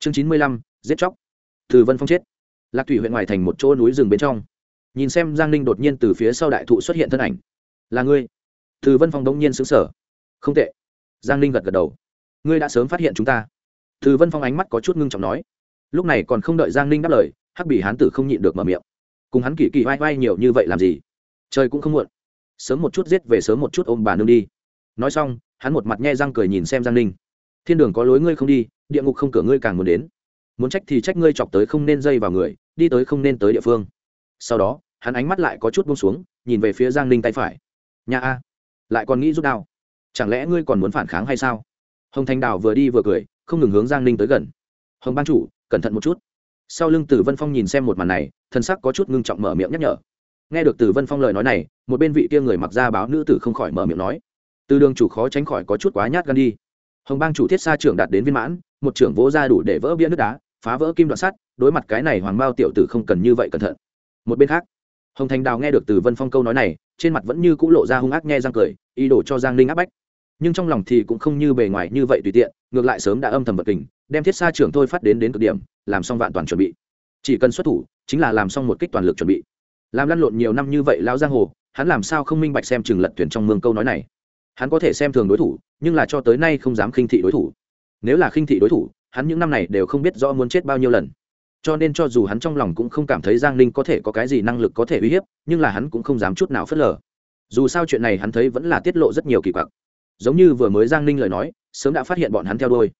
chương chín mươi lăm, giết chóc. Từ vân phong chết. Lạc thủy huyện ngoài thành một chỗ núi rừng bên trong. Nhìn xem giang ninh đột nhiên từ phía sau đại thụ xuất hiện thân ảnh. Là ngươi. Từ vân phong đống nhiên xứng sở không tệ. Giang ninh gật gật đầu. Ngươi đã sớm phát hiện chúng ta. Từ vân phong ánh mắt có chút ngưng trọng nói. Lúc này còn không đợi giang ninh đáp lời, hắc bị hán tử không nhịn được mở miệng. Cùng hắn kỳ kỳ vai vai nhiều như vậy làm gì? Trời cũng không muộn. Sớm một chút giết về sớm một chút ôm bà nương đi. Nói xong, hắn một mặt nhe răng cười nhìn xem giang ninh thiên đường có lối ngươi không đi, địa ngục không cửa ngươi càng muốn đến. Muốn trách thì trách ngươi chọc tới không nên dây vào người, đi tới không nên tới địa phương. Sau đó, hắn ánh mắt lại có chút bông xuống, nhìn về phía giang ninh tay phải. Nhà a, lại còn nghĩ rút đao chẳng lẽ ngươi còn muốn phản kháng hay sao? Hồng thanh đào vừa đi vừa cười, không ngừng hướng giang ninh tới gần. Hồng ban chủ, cẩn thận một chút. Sau lưng tử vân phong nhìn xem một màn này thân sắc có chút ngưng trọng mở miệng nhắc nhở. Nghe được tử vân phong lời nói này, một bên vị kia người mặc ra báo nữ tử không khỏi mở miệng nói. Từ đường chủ khó tránh khỏi có chút quá nhát gan đi hồng bang chủ thiết xa trưởng đạt đến viên mãn, một trưởng vỗ ra đủ để vỡ bia nước đá, phá vỡ kim đoạn sắt, đối mặt cái này hoàng bao tiểu tử không cần như vậy cẩn thận. Một bên khác, hồng thành đào nghe được từ vân phong câu nói này, trên mặt vẫn như c ũ lộ ra hung ác nghe răng cười, ý đồ cho giang linh áp bách. Nhưng trong lòng thì cũng không như bề ngoài như vậy tùy tiện, ngược lại sớm đã âm thầm vật kình đem thiết xa trưởng thôi phát đến đến cực điểm, làm xong vạn toàn chuẩn bị. Chỉ cần xuất thủ, chính là làm xong một kích toàn lực chuẩn bị. Làm lăn lộn nhiều năm như vậy lao giang hồ, hắn làm sao không minh bạch xem chừng lật tuyển trong mương câu nói này hắn có thể xem thường đối thủ, nhưng là cho tới nay không dám khinh thị đối thủ. Nếu là khinh thị đối thủ, hắn những năm này đều không biết rõ muốn chết bao nhiêu lần. Cho nên cho dù hắn trong lòng cũng không cảm thấy giang ninh có thể có cái gì năng lực có thể uy hiếp, nhưng là hắn cũng không dám chút nào phớt lờ. Dù sao chuyện này hắn thấy vẫn là tiết lộ rất nhiều kỳ quặc. Giống như vừa mới giang ninh lời nói, sớm đã phát hiện bọn hắn theo đôi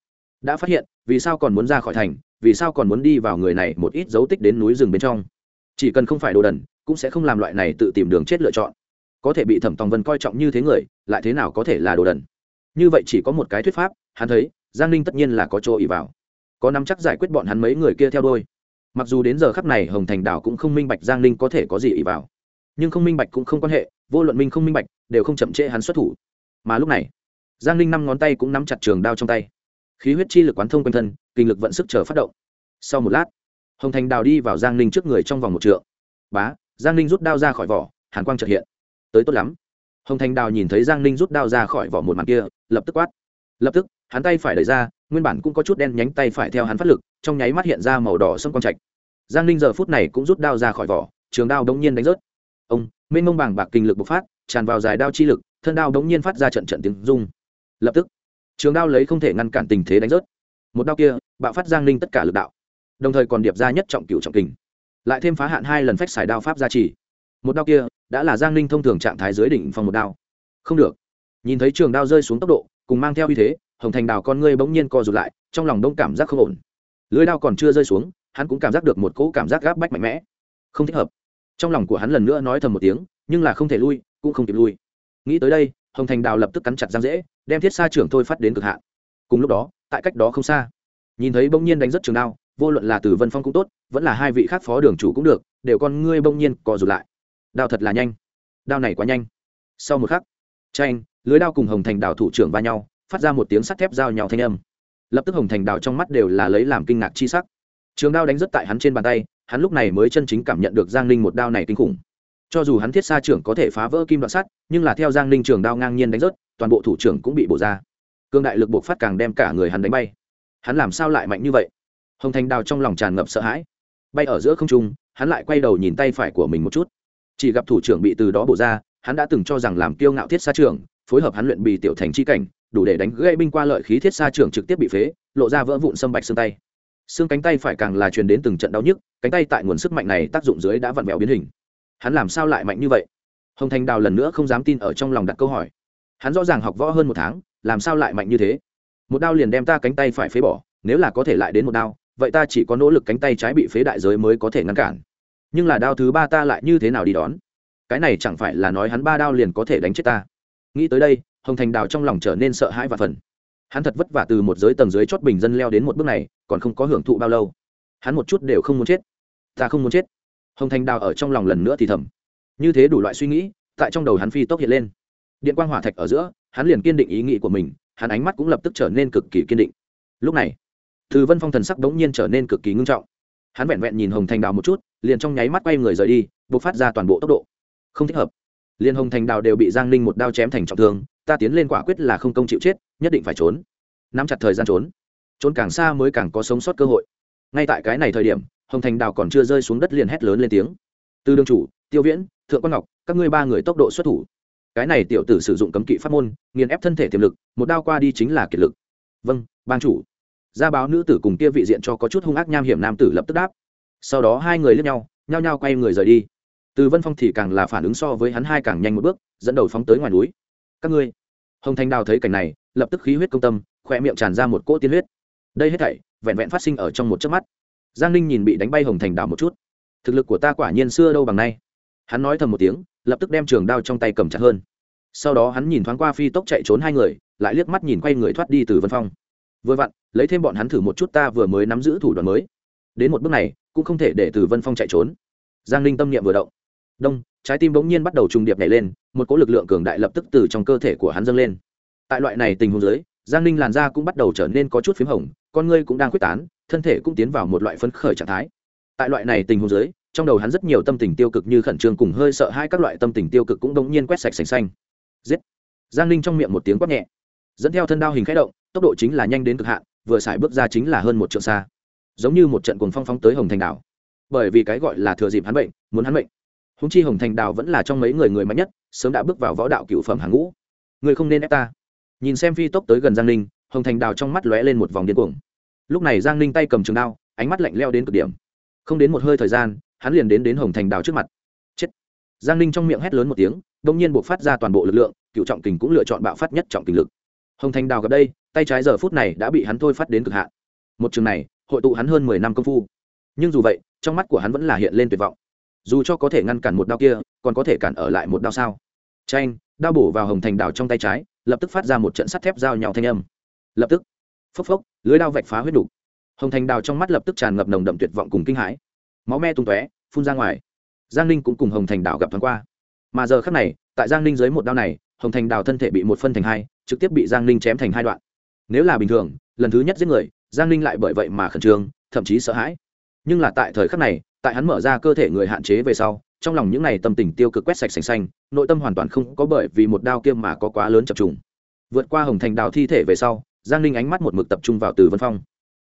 đã phát hiện, vì sao còn muốn ra khỏi thành, vì sao còn muốn đi vào người này một ít dấu tích đến núi rừng bên trong. Chỉ cần không phải đồ đần, cũng sẽ không làm loại này tự tìm đường chết lựa chọn có thể bị thẩm tòng vân coi trọng như thế người, lại thế nào có thể là đồ đần? Như vậy chỉ có một cái thuyết pháp, hắn thấy, giang ninh tất nhiên là có chỗ ỉ vào. Có nắm chắc giải quyết bọn hắn mấy người kia theo đôi mặc dù đến giờ khắp này hồng thành đảo cũng không minh bạch giang ninh có thể có gì ỉ vào. Nhưng không minh bạch cũng không quan hệ, vô luận minh không minh bạch, đều không chậm trễ hắn xuất thủ. Mà lúc này, giang ninh năm ngón tay cũng nắm chặt trường đao trong tay. Khí huyết chi lực quán thông quanh thân, kinh lực vận sức chờ phát động. Sau một lát, hồng thành đào đi vào giang ninh trước người trong vòng một trượng. Bá, giang ninh rút đao ra khỏi vỏ, hàn quang trợ hiện tới tốt lắm. Hồng thành đào nhìn thấy giang ninh rút đao ra khỏi vỏ một mặt kia, lập tức quát. Lập tức, hắn tay phải đẩy ra, nguyên bản cũng có chút đen nhánh tay phải theo hắn phát lực, trong nháy mắt hiện ra màu đỏ sông quang trạch. Giang ninh giờ phút này cũng rút đao ra khỏi vỏ, trường đao đống nhiên đánh rớt. Ông, mênh mông bảng bạc kinh lực bộc phát, tràn vào dài đao chi lực, thân đao đống nhiên phát ra trận trận tiếng rung. Lập tức, trường đao lấy không thể ngăn cản tình thế đánh rớt. Một đao kia, bạo phát giang ninh tất cả lực đạo. Đồng thời còn điệp ra nhất trọng cửu trọng kình. Lại thêm phá hạn hai lần phách xài đao pháp gia trì. Một đao kia đã là giang ninh thông thường trạng thái dưới đỉnh phòng một đao. Không được. Nhìn thấy trường đao rơi xuống tốc độ, cùng mang theo uy thế, hồng thành đào con ngươi bỗng nhiên co rụt lại, trong lòng đông cảm giác không ổn. Lưới đao còn chưa rơi xuống, hắn cũng cảm giác được một cỗ cảm giác gáp bách mạnh mẽ. Không thích hợp. Trong lòng của hắn lần nữa nói thầm một tiếng, nhưng là không thể lui, cũng không kịp lui. Nghĩ tới đây, hồng thành đào lập tức cắn chặt giang dễ đem thiết xa trưởng thôi phát đến cực hạn. Cùng lúc đó, tại cách đó không xa, nhìn thấy bỗng nhiên đánh rất trường đao, vô luận là từ vân phong cũng tốt, vẫn là hai vị khác phó đường chủ cũng được, đều con ngươi bỗng nhiên co rụt lại đao thật là nhanh. Đao này quá nhanh. Sau một khắc tranh lưới đao cùng hồng thành đào thủ trưởng va nhau, phát ra một tiếng sắt thép giao nhau thanh âm. Lập tức hồng thành đào trong mắt đều là lấy làm kinh ngạc chi sắc. Trường đao đánh rất tại hắn trên bàn tay, hắn lúc này mới chân chính cảm nhận được giang ninh một đao này kinh khủng. Cho dù hắn thiết xa trưởng có thể phá vỡ kim đoạn sắt, nhưng là theo giang ninh trường đao ngang nhiên đánh rớt, toàn bộ thủ trưởng cũng bị bổ ra. Cương đại lực buộc phát càng đem cả người hắn đánh bay. Hắn làm sao lại mạnh như vậy? Hồng thành đào trong lòng tràn ngập sợ hãi. Bay ở giữa không trung, hắn lại quay đầu nhìn tay phải của mình một chút chỉ gặp thủ trưởng bị từ đó bổ ra hắn đã từng cho rằng làm kiêu ngạo thiết xa trường, phối hợp hắn luyện bì tiểu thành chi cảnh đủ để đánh gãy binh qua lợi khí thiết xa trường trực tiếp bị phế lộ ra vỡ vụn sâm bạch xương tay. Xương cánh tay phải càng là truyền đến từng trận đau nhức cánh tay tại nguồn sức mạnh này tác dụng dưới đã vặn vẹo biến hình. Hắn làm sao lại mạnh như vậy? Hồng thành đào lần nữa không dám tin ở trong lòng đặt câu hỏi. Hắn rõ ràng học võ hơn một tháng làm sao lại mạnh như thế? Một đao liền đem ta cánh tay phải phế bỏ nếu là có thể lại đến một đao vậy ta chỉ có nỗ lực cánh tay trái bị phế đại giới mới có thể ngăn cản nhưng là đao thứ ba ta lại như thế nào đi đón? Cái này chẳng phải là nói hắn ba đao liền có thể đánh chết ta. Nghĩ tới đây, hồng thành đào trong lòng trở nên sợ hãi và phần hắn thật vất vả từ một giới tầng dưới chót bình dân leo đến một bước này, còn không có hưởng thụ bao lâu. Hắn một chút đều không muốn chết. Ta không muốn chết. Hồng thành đào ở trong lòng lần nữa thì thầm. Như thế đủ loại suy nghĩ, tại trong đầu hắn phi tốc hiện lên. Điện quang hỏa thạch ở giữa, hắn liền kiên định ý nghĩ của mình, hắn ánh mắt cũng lập tức trở nên cực kỳ kiên định. Lúc này, từ vân phong thần sắc đống nhiên trở nên cực kỳ ngưng trọng. Hắn vẹn vẹn nhìn hồng thành đào một chút liền trong nháy mắt quay người rời đi buộc phát ra toàn bộ tốc độ. Không thích hợp. Liền hồng thành đào đều bị giang ninh một đao chém thành trọng thương, ta tiến lên quả quyết là không công chịu chết, nhất định phải trốn. Nắm chặt thời gian trốn. Trốn càng xa mới càng có sống sót cơ hội. Ngay tại cái này thời điểm, hồng thành đào còn chưa rơi xuống đất liền hét lớn lên tiếng. Từ đường chủ, tiêu viễn, thượng quan ngọc, các ngươi ba người tốc độ xuất thủ. Cái này tiểu tử sử dụng cấm kỵ pháp môn, nghiền ép thân thể tiềm lực, một đao qua đi chính là kiệt lực. Vâng ban chủ. Gia báo nữ tử cùng kia vị diện cho có chút hung ác nham hiểm nam tử lập tức đáp sau đó hai người lướt nhau, nhao nhao quay người rời đi. Từ vân phong thì càng là phản ứng so với hắn hai càng nhanh một bước, dẫn đầu phóng tới ngoài núi. Các ngươi, hồng thanh đào thấy cảnh này, lập tức khí huyết công tâm khoe miệng tràn ra một cỗ tiên huyết. Đây hết thảy, vẹn vẹn phát sinh ở trong một chớp mắt. Giang ninh nhìn bị đánh bay hồng thành đào một chút. Thực lực của ta quả nhiên xưa đâu bằng nay. Hắn nói thầm một tiếng, lập tức đem trường đao trong tay cầm chặt hơn. Sau đó hắn nhìn thoáng qua phi tốc chạy trốn hai người, lại liếc mắt nhìn quay người thoát đi từ vân phong. Vừa vặn, lấy thêm bọn hắn thử một chút ta vừa mới nắm giữ thủ đoạn mới đến một bước này, cũng không thể để từ vân phong chạy trốn. Giang ninh tâm niệm vừa động. Đông, trái tim bỗng nhiên bắt đầu trùng điệp nhảy lên, một cỗ lực lượng cường đại lập tức từ trong cơ thể của hắn dâng lên. Tại loại này tình huống dưới, giang ninh làn da cũng bắt đầu trở nên có chút p h í m hồng, con ngươi cũng đang quyết tán, thân thể cũng tiến vào một loại phấn khởi trạng thái. Tại loại này tình huống dưới, trong đầu hắn rất nhiều tâm tình tiêu cực như khẩn trương cùng hơi sợ hai các loại tâm tình tiêu cực cũng bỗng nhiên quét sạch sành xanh. Giết! Giang ninh trong miệng một tiếng quát nhẹ. Dẫn theo thân đao hình k h ẽ động, tốc độ chính là nhanh đến cực hạn, vừa xài bước ra chính là hơn một triệu xa giống như một trận cuồng phong phóng tới hồng thành đảo. Bởi vì cái gọi là thừa dịp hắn bệnh, muốn hắn bệnh húng chi hồng thành đào vẫn là trong mấy người người mạnh nhất, sớm đã bước vào võ đạo cựu phẩm hàng ngũ. Người không nên ép ta. Nhìn xem phi tốc tới gần giang ninh, hồng thành đào trong mắt lóe lên một vòng điên cuồng. Lúc này giang ninh tay cầm trường đao, ánh mắt lạnh leo đến cực điểm. Không đến một hơi thời gian, hắn liền đến đến hồng thành đào trước mặt. Chết. Giang ninh trong miệng hét lớn một tiếng đông nhiên buộc phát ra toàn bộ lực lượng, cựu trọng kình cũng lựa chọn bạo phát nhất trọng kình lực. Hồng thành đào gặp đây, tay trái giờ phút này đã bị hắn thôi phát đến cực hạn. Một trường này hội tụ hắn hơn mười năm công phu. Nhưng dù vậy, trong mắt của hắn vẫn là hiện lên tuyệt vọng. Dù cho có thể ngăn cản một đao kia, còn có thể cản ở lại một đao sao? Tranh đao bổ vào hồng thành đào trong tay trái, lập tức phát ra một trận sắt thép giao nhau thanh âm. Lập tức, phốc phốc, lưới đao vạch phá huyết đục hồng thành đào trong mắt lập tức tràn ngập nồng đậm tuyệt vọng cùng kinh hãi. Máu me tung tóe, phun ra ngoài. Giang ninh cũng cùng hồng thành đào gặp thoáng qua. Mà giờ khắc này, tại giang ninh dưới một đao này, hồng thành đào thân thể bị một phân thành hai, trực tiếp bị giang ninh chém thành hai đoạn. Nếu là bình thường, lần thứ nhất giết người giang ninh lại bởi vậy mà khẩn trương, thậm chí sợ hãi. Nhưng là tại thời khắc này, tại hắn mở ra cơ thể người hạn chế về sau, trong lòng những n à y tâm tình tiêu cực quét sạch sành xanh, nội tâm hoàn toàn không có bởi vì một đao kiêm mà có quá lớn chập trùng. Vượt qua hồng thành đào thi thể về sau, giang ninh ánh mắt một mực tập trung vào từ vân phong.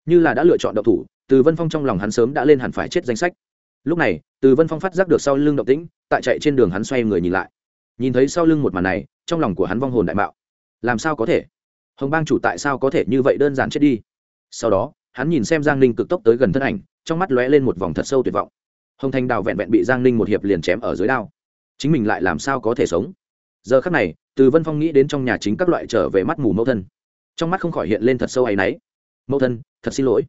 Như là đã lựa chọn đậu thủ, từ vân phong trong lòng hắn sớm đã lên hẳn phải chết danh sách. Lúc này, từ vân phong phát giác được sau lưng động tĩnh, tại chạy trên đường hắn xoay người nhìn lại. Nhìn thấy sau lưng một màn này, trong lòng của hắn vong hồn đại mạo. Làm sao có thể? Hồng bang chủ tại sao có thể như vậy đơn giản chết đi? Sau đó, hắn nhìn xem giang ninh cực tốc tới gần thân ảnh, trong mắt lóe lên một vòng thật sâu tuyệt vọng. Hồng Thanh đào vẹn vẹn bị giang ninh một hiệp liền chém ở dưới đao. Chính mình lại làm sao có thể sống? Giờ khắc này, từ vân phong nghĩ đến trong nhà chính các loại trở về mắt mù mẫu thân. Trong mắt không khỏi hiện lên thật sâu áy náy. Mẫu thân, thật xin lỗi.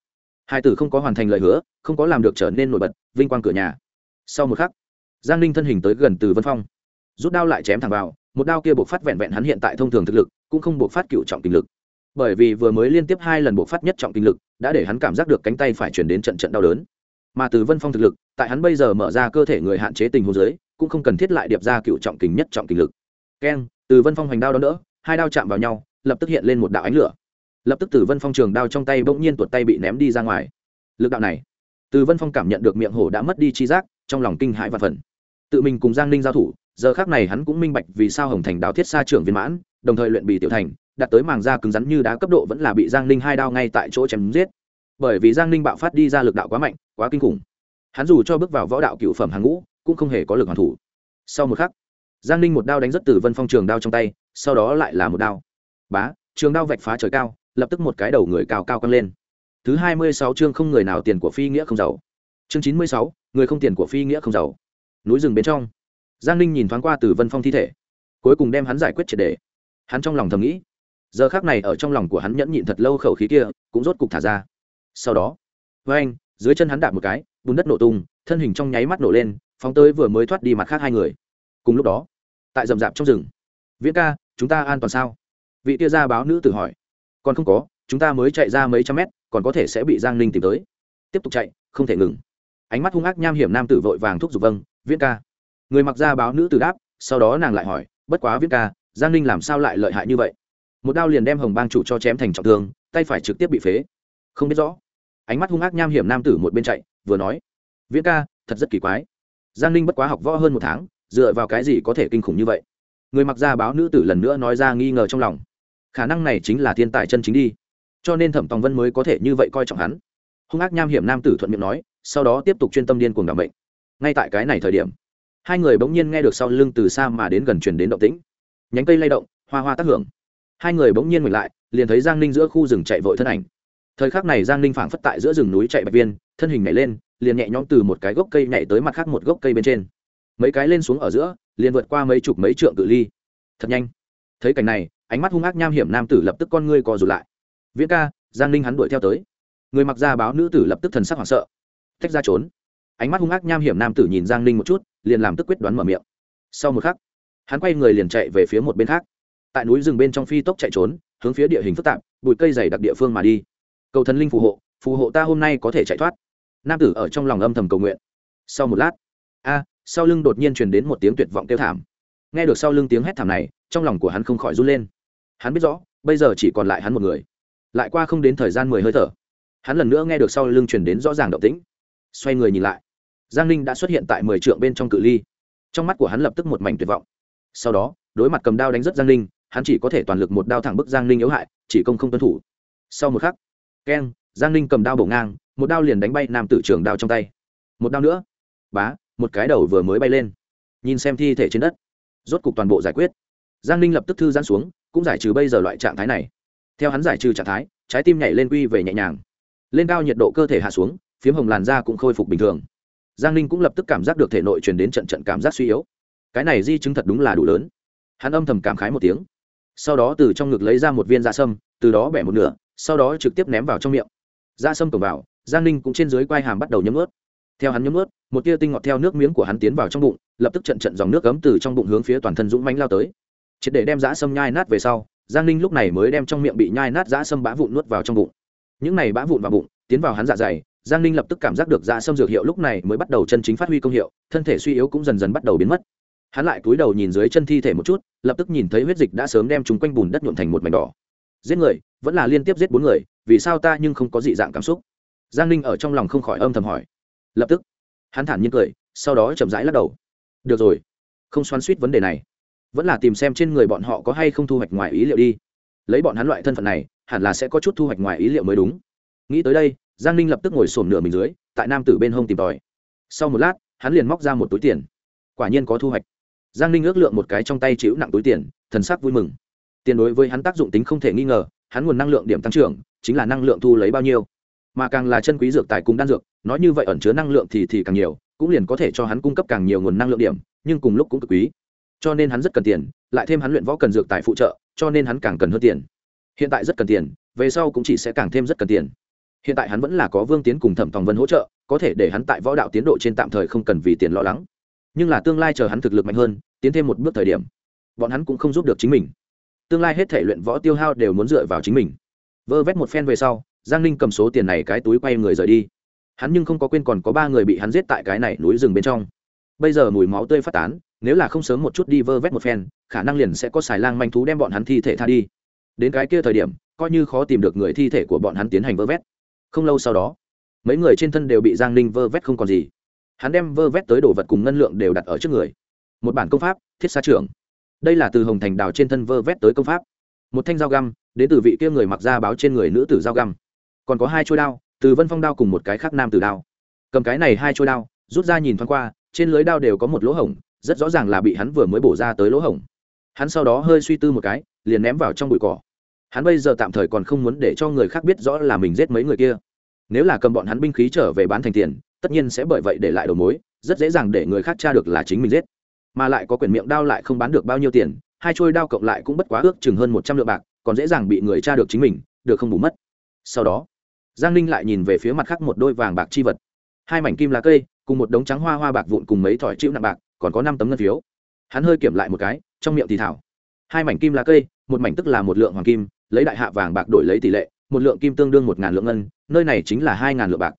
Hai tử không có hoàn thành lời hứa, không có làm được trở nên nổi bật, vinh quang cửa nhà. Sau một khắc, giang ninh thân hình tới gần từ vân phong. Rút đao lại chém thẳng vào, một đao kia buộc phát vẹn vẹn hắn hiện tại thông thường thực lực, cũng không buộc phát cựu trọng tình lực bởi vì vừa mới liên tiếp hai lần bộ phát nhất trọng kinh lực, đã để hắn cảm giác được cánh tay phải chuyển đến trận trận đau đớn. Mà từ vân phong thực lực, tại hắn bây giờ mở ra cơ thể người hạn chế tình huống giới cũng không cần thiết lại điệp ra cựu trọng kình nhất trọng kình lực. Keng, từ vân phong hoành đao đó nữa hai đao chạm vào nhau, lập tức hiện lên một đạo ánh lửa. Lập tức từ vân phong trường đao trong tay bỗng nhiên tuột tay bị ném đi ra ngoài. Lực đạo này, từ vân phong cảm nhận được miệng hổ đã mất đi chi giác, trong lòng kinh hãi và phần tự mình cùng giang ninh giao thủ, giờ khác này hắn cũng minh bạch vì sao hồng thành đào thiết xa trưởng viên mãn, đồng thời luyện bì tiểu thành đặt tới màng da cứng rắn như đá cấp độ vẫn là bị giang ninh hai đao ngay tại chỗ chém giết. Bởi vì giang ninh bạo phát đi ra lực đạo quá mạnh, quá kinh khủng. Hắn dù cho bước vào võ đạo cựu phẩm hàng ngũ, cũng không hề có lực hoàn thủ. Sau một khắc, giang ninh một đao đánh rất từ vân phong trường đao trong tay, sau đó lại là một đao. Bá, trường đao vạch phá trời cao, lập tức một cái đầu người cao cao căng lên. Thứ hai mươi sáu chương không người nào tiền của phi nghĩa không giàu. Chương chín mươi sáu, người không tiền của phi nghĩa không giàu. Núi rừng bên trong, giang ninh nhìn thoáng qua từ vân phong thi thể, cuối cùng đem hắn giải quyết triệt đề hắn trong lòng thầm nghĩ giờ khác này ở trong lòng của hắn nhẫn nhịn thật lâu khẩu khí kia, cũng rốt cục thả ra. Sau đó, với anh, dưới chân hắn đạp một cái, bùn đất nổ tung, thân hình trong nháy mắt nổ lên, phóng tới vừa mới thoát đi mặt khác hai người. Cùng lúc đó, tại rậm rạp trong rừng, viễn ca, chúng ta an toàn sao? Vị tia gia báo nữ tử hỏi. Còn không có, chúng ta mới chạy ra mấy trăm mét, còn có thể sẽ bị giang ninh tìm tới. Tiếp tục chạy, không thể ngừng. Ánh mắt hung ác nham hiểm nam tử vội vàng thúc giục vâng viễn ca. Người mặc gia báo nữ tử đáp, sau đó nàng lại hỏi, bất quá viễn ca, giang ninh làm sao lại lợi hại như vậy? Một đao liền đem hồng bang chủ cho chém thành trọng thương, tay phải trực tiếp bị phế. Không biết rõ. Ánh mắt hung ác nham hiểm nam tử một bên chạy, vừa nói, viễn ca, thật rất kỳ quái. Giang ninh bất quá học võ hơn một tháng, dựa vào cái gì có thể kinh khủng như vậy? Người mặc gia báo nữ tử lần nữa nói ra nghi ngờ trong lòng. Khả năng này chính là thiên tài chân chính đi. Cho nên thẩm tòng vân mới có thể như vậy coi trọng hắn. Hung ác nham hiểm nam tử thuận miệng nói, sau đó tiếp tục chuyên tâm điên cuồng đảm bệnh. Ngay tại cái này thời điểm, hai người bỗng nhiên nghe được sau lưng từ xa mà đến gần truyền đến động tĩnh. Nhánh cây lay động, hoa hoa tác hưởng hai người bỗng nhiên ngừng lại, liền thấy giang ninh giữa khu rừng chạy vội thân ảnh. Thời khắc này giang ninh phảng phất tại giữa rừng núi chạy bạch viên, thân hình nhảy lên, liền nhẹ nhõm từ một cái gốc cây nhảy tới mặt khác một gốc cây bên trên. Mấy cái lên xuống ở giữa, liền vượt qua mấy chục mấy trượng cự ly. Thật nhanh. Thấy cảnh này, ánh mắt hung ác nham hiểm nam tử lập tức con ngươi co rụt lại. Viễn ca, giang ninh hắn đuổi theo tới. Người mặc ra báo nữ tử lập tức thần sắc hoảng sợ. Tách ra trốn. Ánh mắt hung ác nham hiểm nam tử nhìn giang ninh một chút, liền làm tức quyết đoán mở miệng. Sau một khắc, hắn quay người liền chạy về phía một bên khác tại núi rừng bên trong phi tốc chạy trốn, hướng phía địa hình phức tạp, bụi cây dày đặc địa phương mà đi. Cầu thần linh phù hộ phù hộ ta hôm nay có thể chạy thoát. Nam tử ở trong lòng âm thầm cầu nguyện. Sau một lát, a, sau lưng đột nhiên truyền đến một tiếng tuyệt vọng kêu thảm. Nghe được sau lưng tiếng hét thảm này, trong lòng của hắn không khỏi run lên. Hắn biết rõ, bây giờ chỉ còn lại hắn một người. Lại qua không đến thời gian mười hơi thở, hắn lần nữa nghe được sau lưng truyền đến rõ ràng động tĩnh. Xoay người nhìn lại, giang ninh đã xuất hiện tại mười trượng bên trong cự ly. Trong mắt của hắn lập tức một mảnh tuyệt vọng. Sau đó, đối mặt cầm đao đánh rất giang ninh hắn chỉ có thể toàn lực một đao thẳng bức giang ninh yếu hại, chỉ công không tuân thủ. Sau một khắc, keng, giang ninh cầm đao bổ ngang, một đao liền đánh bay nam tử trưởng đao trong tay. Một đao nữa. Bá, một cái đầu vừa mới bay lên. Nhìn xem thi thể trên đất. Rốt cục toàn bộ giải quyết. Giang ninh lập tức thư giãn xuống, cũng giải trừ bây giờ loại trạng thái này. Theo hắn giải trừ trạng thái, trái tim nhảy lên quy về nhẹ nhàng. Lên cao nhiệt độ cơ thể hạ xuống, phiếm hồng làn da cũng khôi phục bình thường. Giang ninh cũng lập tức cảm giác được thể nội truyền đến trận trận cảm giác suy yếu. Cái này di chứng thật đúng là đủ lớn. Hắn âm thầm cảm khái một tiếng sau đó từ trong ngực lấy ra một viên da sâm, từ đó bẻ một nửa, sau đó trực tiếp ném vào trong miệng. Da sâm cổng vào, giang ninh cũng trên dưới quai hàm bắt đầu nhấm ướt theo hắn nhấm ướt một tia tinh ngọt theo nước miếng của hắn tiến vào trong bụng, lập tức trận trận dòng nước cấm từ trong bụng hướng phía toàn thân dũng mánh lao tới. Triệt để đem dã sâm nhai nát về sau, giang ninh lúc này mới đem trong miệng bị nhai nát dã sâm bã vụn nuốt vào trong bụng. Những này bã vụn vào bụng, tiến vào hắn dạ dày, giang ninh lập tức cảm giác được dã sâm dược hiệu lúc này mới bắt đầu chân chính phát huy công hiệu, thân thể suy yếu cũng dần dần bắt đầu biến mất hắn lại cúi đầu nhìn dưới chân thi thể một chút, lập tức nhìn thấy huyết dịch đã sớm đem chúng quanh bùn đất nhuộn thành một mảnh đỏ. Giết người, vẫn là liên tiếp giết bốn người, vì sao ta nhưng không có dị dạng cảm xúc? Giang ninh ở trong lòng không khỏi âm thầm hỏi. Lập tức, hắn thản nhiên cười, sau đó chậm rãi lắc đầu. Được rồi, không xoắn suýt vấn đề này. Vẫn là tìm xem trên người bọn họ có hay không thu hoạch ngoài ý liệu đi. Lấy bọn hắn loại thân phận này, hẳn là sẽ có chút thu hoạch ngoài ý liệu mới đúng. Nghĩ tới đây, giang ninh lập tức ngồi sổm nửa mình dưới, tại nam tử bên hông tìm tòi. Sau một lát, hắn liền móc ra một túi tiền. Quả nhiên có thu hoạch giang ninh ước lượng một cái trong tay chịu nặng túi tiền, thần sắc vui mừng. Tiền đối với hắn tác dụng tính không thể nghi ngờ, hắn nguồn năng lượng điểm tăng trưởng, chính là năng lượng thu lấy bao nhiêu. Mà càng là chân quý dược tài cùng đan dược, nói như vậy ẩn chứa năng lượng thì thì càng nhiều, cũng liền có thể cho hắn cung cấp càng nhiều nguồn năng lượng điểm, nhưng cùng lúc cũng cực quý. Cho nên hắn rất cần tiền, lại thêm hắn luyện võ cần dược tài phụ trợ, cho nên hắn càng cần hơn tiền. Hiện tại rất cần tiền, về sau cũng chỉ sẽ càng thêm rất cần tiền. Hiện tại hắn vẫn là có vương tiến cùng thẩm tòng vân hỗ trợ, có thể để hắn tại võ đạo tiến độ trên tạm thời không cần vì tiền lo lắng nhưng là tương lai chờ hắn thực lực mạnh hơn, tiến thêm một bước thời điểm, bọn hắn cũng không giúp được chính mình. Tương lai hết thể luyện võ tiêu hao đều muốn dựa vào chính mình. Vơ vét một phen về sau, giang ninh cầm số tiền này cái túi quay người rời đi. Hắn nhưng không có quên còn có ba người bị hắn giết tại cái này núi rừng bên trong. Bây giờ mùi máu tươi phát tán, nếu là không sớm một chút đi vơ vét một phen, khả năng liền sẽ có xài lang manh thú đem bọn hắn thi thể tha đi. Đến cái kia thời điểm, coi như khó tìm được người thi thể của bọn hắn tiến hành vơ vét. Không lâu sau đó, mấy người trên thân đều bị giang ninh vơ vét không còn gì hắn đem vơ vét tới đồ vật cùng ngân lượng đều đặt ở trước người. Một bản công pháp, thiết xa trưởng. Đây là từ hồng thành đào trên thân vơ vét tới công pháp. Một thanh dao găm, đến từ vị kia người mặc da báo trên người nữ tử dao găm. Còn có hai trôi đao, từ vân phong đao cùng một cái khác nam tử đao. Cầm cái này hai trôi đao, rút ra nhìn thoáng qua, trên lưới đao đều có một lỗ hổng, rất rõ ràng là bị hắn vừa mới bổ ra tới lỗ hổng. Hắn sau đó hơi suy tư một cái, liền ném vào trong bụi cỏ. Hắn bây giờ tạm thời còn không muốn để cho người khác biết rõ là mình giết mấy người kia. Nếu là cầm bọn hắn binh khí trở về bán thành tiền tất nhiên sẽ bởi vậy để lại đầu mối, rất dễ dàng để người khác tra được là chính mình giết. Mà lại có quyền miệng đao lại không bán được bao nhiêu tiền, hai trôi đao cộng lại cũng bất quá ước chừng hơn một trăm lượng bạc, còn dễ dàng bị người tra được chính mình, được không bù mất. Sau đó, giang ninh lại nhìn về phía mặt khác một đôi vàng bạc chi vật. Hai mảnh kim lá cây, cùng một đống trắng hoa hoa bạc vụn cùng mấy thỏi chịu nặng bạc, còn có năm tấm ngân phiếu. Hắn hơi kiểm lại một cái, trong miệng thì thảo. Hai mảnh kim lá cây, một mảnh tức là một lượng hoàng kim, lấy đại hạ vàng bạc đổi lấy tỷ lệ, một lượng kim tương đương một ngàn lượng ngân, nơi này chính là hai ngàn lượng bạc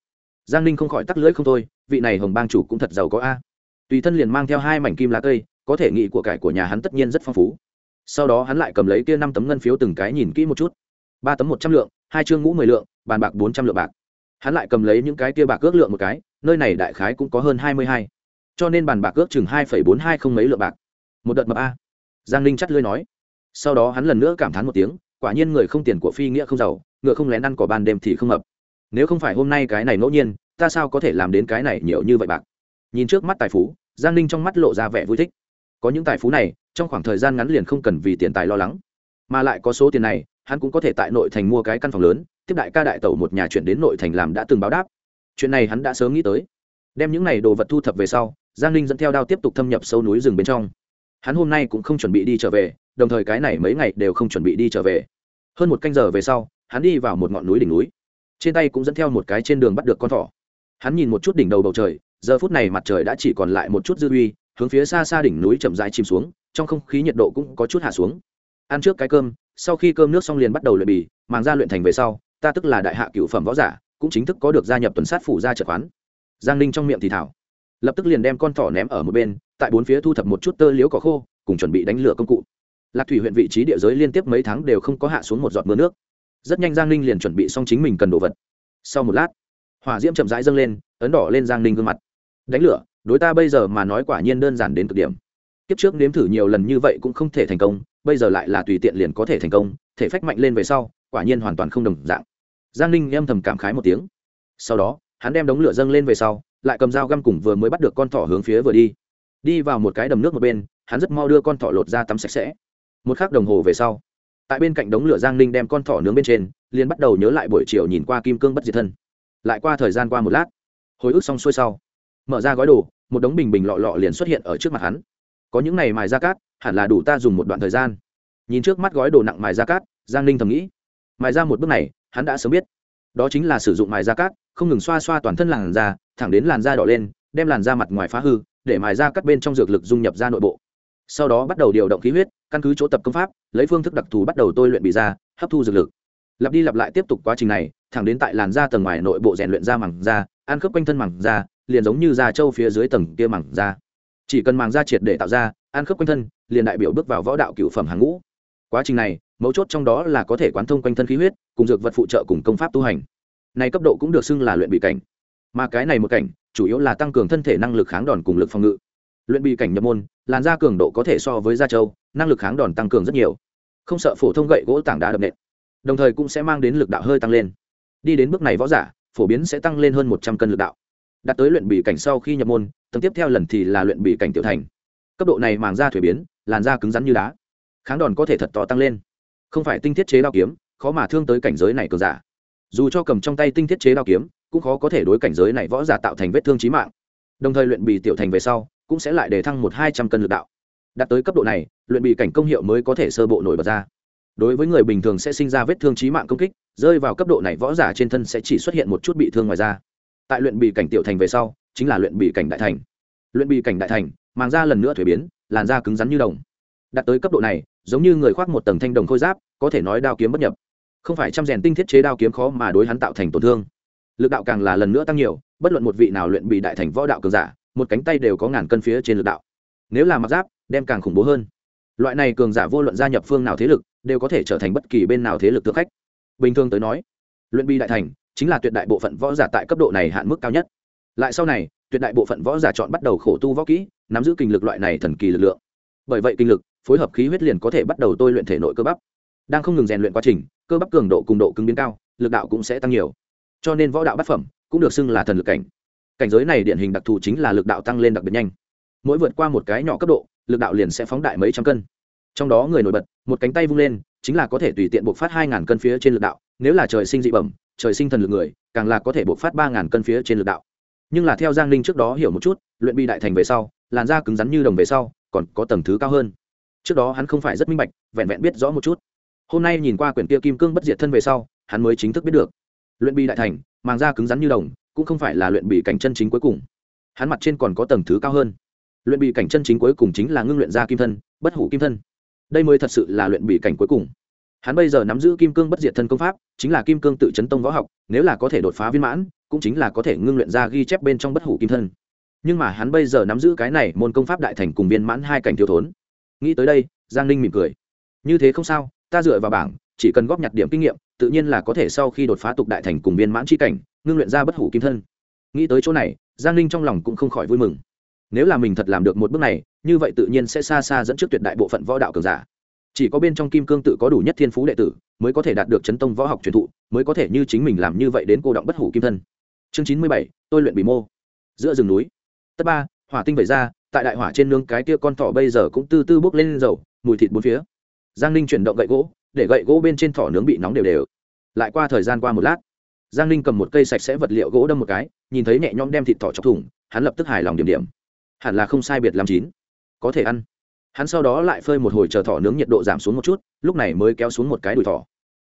giang ninh không khỏi tắc lưỡi không thôi, vị này hồng bang chủ cũng thật giàu có a. Tùy thân liền mang theo hai mảnh kim lá cây, có thể nghĩ của cải của nhà hắn tất nhiên rất phong phú. Sau đó hắn lại cầm lấy kia năm tấm ngân phiếu từng cái nhìn kỹ một chút. Ba tấm một trăm lượng, hai chương ngũ mười lượng, bàn bạc bốn trăm lượng bạc. Hắn lại cầm lấy những cái kia bạc ước lượng một cái, nơi này đại khái cũng có hơn hai mươi hai. Cho nên bàn bạc ước chừng hai phẩy bốn hai không mấy lượng bạc. Một đợt mập a. Giang ninh chắt lưới nói. Sau đó hắn lần nữa cảm thán một tiếng, quả nhiên người không tiền của phi nghĩa không giàu, ngựa không lén ăn cỏ ban đêm thì không hợp nếu không phải hôm nay cái này ngẫu nhiên, ta sao có thể làm đến cái này nhiều như vậy bạc? Nhìn trước mắt tài phú, giang ninh trong mắt lộ ra vẻ vui thích. Có những tài phú này, trong khoảng thời gian ngắn liền không cần vì tiền tài lo lắng. Mà lại có số tiền này, hắn cũng có thể tại nội thành mua cái căn phòng lớn, tiếp đại ca đại tẩu một nhà chuyển đến nội thành làm đã từng báo đáp. Chuyện này hắn đã sớm nghĩ tới. Đem những này đồ vật thu thập về sau, giang ninh dẫn theo đao tiếp tục thâm nhập sâu núi rừng bên trong. Hắn hôm nay cũng không chuẩn bị đi trở về, đồng thời cái này mấy ngày đều không chuẩn bị đi trở về. Hơn một canh giờ về sau, hắn đi vào một ngọn núi đỉnh núi trên tay cũng dẫn theo một cái trên đường bắt được con thỏ. Hắn nhìn một chút đỉnh đầu bầu trời, giờ phút này mặt trời đã chỉ còn lại một chút dư uy hướng phía xa xa đỉnh núi chậm rãi chìm xuống, trong không khí nhiệt độ cũng có chút hạ xuống. Ăn trước cái cơm, sau khi cơm nước xong liền bắt đầu luyện bì, màng ra luyện thành về sau, ta tức là đại hạ cựu phẩm võ giả, cũng chính thức có được gia nhập tuần sát phủ ra trợ khoán. Giang ninh trong miệng thì thảo. Lập tức liền đem con thỏ ném ở một bên, tại bốn phía thu thập một chút tơ liếu cỏ khô, cùng chuẩn bị đánh lửa công cụ. Lạc thủy huyện vị trí địa giới liên tiếp mấy tháng đều không có hạ xuống một giọt mưa nước rất nhanh giang ninh liền chuẩn bị xong chính mình cần đồ vật. Sau một lát, hỏa diễm chậm rãi dâng lên, ấn đỏ lên giang ninh gương mặt. Đánh lửa, đối ta bây giờ mà nói quả nhiên đơn giản đến cực điểm. Kiếp trước nếm thử nhiều lần như vậy cũng không thể thành công, bây giờ lại là tùy tiện liền có thể thành công, thể phách mạnh lên về sau, quả nhiên hoàn toàn không đồng dạng. Giang ninh âm thầm cảm khái một tiếng. Sau đó, hắn đem đống lửa dâng lên về sau, lại cầm dao găm cùng vừa mới bắt được con thỏ hướng phía vừa đi. Đi vào một cái đầm nước một bên, hắn rất mau đưa con thỏ lột ra tắm sạch sẽ. Một k h ắ c đồng hồ về sau tại bên cạnh đống lửa giang ninh đem con thỏ nướng bên trên, liền bắt đầu nhớ lại buổi chiều nhìn qua kim cương bất diệt thân. Lại qua thời gian qua một lát, hồi ức xong xuôi sau, mở ra gói đồ, một đống bình bình lọ lọ liền xuất hiện ở trước mặt hắn. Có những này mài ra cát, hẳn là đủ ta dùng một đoạn thời gian. Nhìn trước mắt gói đồ nặng mài ra cát, giang ninh thầm nghĩ. Mài ra một bước này, hắn đã sớm biết. Đó chính là sử dụng mài da cát, không ngừng xoa xoa toàn thân làn da, thẳng đến làn da đỏ lên, đem làn da mặt ngoài phá hư, để mài da cắt bên trong dược lực dung nhập ra nội bộ. Sau đó bắt đầu điều động khí huyết căn cứ chỗ tập công pháp, lấy phương thức đặc thù bắt đầu tôi luyện bị da hấp thu dược lực. Lặp đi lặp lại tiếp tục quá trình này, thẳng đến tại làn da tầng ngoài nội bộ rèn luyện da màng da, ăn khớp quanh thân màng da, liền giống như da trâu phía dưới tầng kia màng da. Chỉ cần màng da triệt để tạo ra, ăn khớp quanh thân, liền đại biểu bước vào võ đạo cựu phẩm hàng ngũ. Quá trình này, mấu chốt trong đó là có thể quán thông quanh thân khí huyết, cùng dược vật phụ trợ cùng công pháp tu hành. Này cấp độ cũng được xưng là luyện bị cảnh. Mà cái này một cảnh, chủ yếu là tăng cường thân thể năng lực kháng đòn cùng lực phòng ngự luyện bị cảnh nhập môn, làn da cường độ có thể so với da trâu, năng lực kháng đòn tăng cường rất nhiều. Không sợ phổ thông gậy gỗ tảng đá đập nện. Đồng thời cũng sẽ mang đến lực đạo hơi tăng lên. Đi đến bước này võ giả, phổ biến sẽ tăng lên hơn một trăm cân lực đạo. Đạt tới luyện bị cảnh sau khi nhập môn, tầng tiếp theo lần thì là luyện bị cảnh tiểu thành. Cấp độ này màng da thuế biến, làn da cứng rắn như đá. Kháng đòn có thể thật to tăng lên. Không phải tinh thiết chế đao kiếm, khó mà thương tới cảnh giới này cường giả. Dù cho cầm trong tay tinh thiết chế đao kiếm, cũng khó có thể đối cảnh giới này võ giả tạo thành vết thương trí mạng. Đồng thời luyện bị tiểu thành về sau cũng sẽ lại để thăng một hai trăm cân lực đạo. Đạt tới cấp độ này, luyện bị cảnh công hiệu mới có thể sơ bộ nổi bật ra. Đối với người bình thường sẽ sinh ra vết thương trí mạng công kích, rơi vào cấp độ này võ giả trên thân sẽ chỉ xuất hiện một chút bị thương ngoài ra. tại luyện bị cảnh tiểu thành về sau, chính là luyện bị cảnh đại thành. Luyện bị cảnh đại thành, màng da lần nữa thuế biến, làn da cứng rắn như đồng. Đạt tới cấp độ này, giống như người khoác một tầng thanh đồng khôi giáp, có thể nói đao kiếm bất nhập. Không phải trăm rèn tinh thiết chế đao kiếm khó mà đối hắn tạo thành tổn thương. Lực đạo càng là lần nữa tăng nhiều, bất luận một vị nào luyện bị đại thành võ đạo cường giả một cánh tay đều có ngàn cân phía trên lực đạo. Nếu là mặc giáp, đem càng khủng bố hơn. Loại này cường giả vô luận gia nhập phương nào thế lực, đều có thể trở thành bất kỳ bên nào thế lực tự khách. Bình thường tới nói, luyện bi đại thành chính là tuyệt đại bộ phận võ giả tại cấp độ này hạn mức cao nhất. Lại sau này, tuyệt đại bộ phận võ giả chọn bắt đầu khổ tu võ kỹ, nắm giữ kinh lực loại này thần kỳ lực lượng. Bởi vậy kinh lực, phối hợp khí huyết liền có thể bắt đầu tôi luyện thể nội cơ bắp. Đang không ngừng rèn luyện quá trình, cơ bắp cường độ cùng độ cứng biến cao, lực đạo cũng sẽ tăng nhiều. Cho nên võ đạo bát phẩm cũng được xưng là thần lực cảnh cảnh giới này điển hình đặc thù chính là lực đạo tăng lên đặc biệt nhanh. Mỗi vượt qua một cái nhỏ cấp độ, lực đạo liền sẽ phóng đại mấy trăm cân. Trong đó người nổi bật, một cánh tay vung lên, chính là có thể tùy tiện buộc phát hai ngàn cân phía trên lực đạo, nếu là trời sinh dị bẩm, trời sinh thần lực người, càng là có thể buộc phát ba ngàn cân phía trên lực đạo. Nhưng là theo giang ninh trước đó hiểu một chút, luyện bị đại thành về sau, làn da cứng rắn như đồng về sau, còn có tầng thứ cao hơn. Trước đó hắn không phải rất minh bạch, vẹn vẹn biết rõ một chút. Hôm nay nhìn qua quyển kia kim cương bất diệt thân về sau, hắn mới chính thức biết được. Luyện bị đại thành, màng da cứng rắn như đồng cũng không phải là luyện bị cảnh chân chính cuối cùng. Hắn mặt trên còn có tầng thứ cao hơn. Luyện bị cảnh chân chính cuối cùng chính là ngưng luyện ra kim thân, bất hủ kim thân. Đây mới thật sự là luyện bị cảnh cuối cùng. Hắn bây giờ nắm giữ kim cương bất diệt thân công pháp, chính là kim cương tự chấn tông võ học, nếu là có thể đột phá viên mãn, cũng chính là có thể ngưng luyện ra ghi chép bên trong bất hủ kim thân. Nhưng mà hắn bây giờ nắm giữ cái này môn công pháp đại thành cùng viên mãn hai cảnh thiếu thốn. Nghĩ tới đây, giang ninh mỉm cười. Như thế không sao, ta dựa vào bảng, chỉ cần góp nhặt điểm kinh nghiệm, tự nhiên là có thể sau khi đột phá tục đại thành cùng viên mãn tri cảnh ngưng luyện ra bất hủ kim thân. Nghĩ tới chỗ này, giang ninh trong lòng cũng không khỏi vui mừng. Nếu là mình thật làm được một bước này, như vậy tự nhiên sẽ xa xa dẫn trước tuyệt đại bộ phận võ đạo cường giả. Chỉ có bên trong kim cương tự có đủ nhất thiên phú đệ tử, mới có thể đạt được chấn tông võ học truyền thụ, mới có thể như chính mình làm như vậy đến cô động bất hủ kim thân. Chương chín mươi bảy, tôi luyện bị mô. Giữa rừng núi. Tất ba, hỏa tinh vẩy ra, tại đại hỏa trên nương cái kia con thỏ bây giờ cũng tư tư bốc lên dầu, mùi thịt bốn phía. Giang ninh chuyển động gậy gỗ, để gậy gỗ bên trên thỏ nướng bị nóng đều đều. Lại qua thời gian qua một lát giang ninh cầm một cây sạch sẽ vật liệu gỗ đâm một cái, nhìn thấy nhẹ nhõm đem thịt thỏ chọc thủng, hắn lập tức hài lòng điểm điểm. Hẳn là không sai biệt làm chín. Có thể ăn. Hắn sau đó lại phơi một hồi chờ thỏ nướng nhiệt độ giảm xuống một chút, lúc này mới kéo xuống một cái đùi thỏ.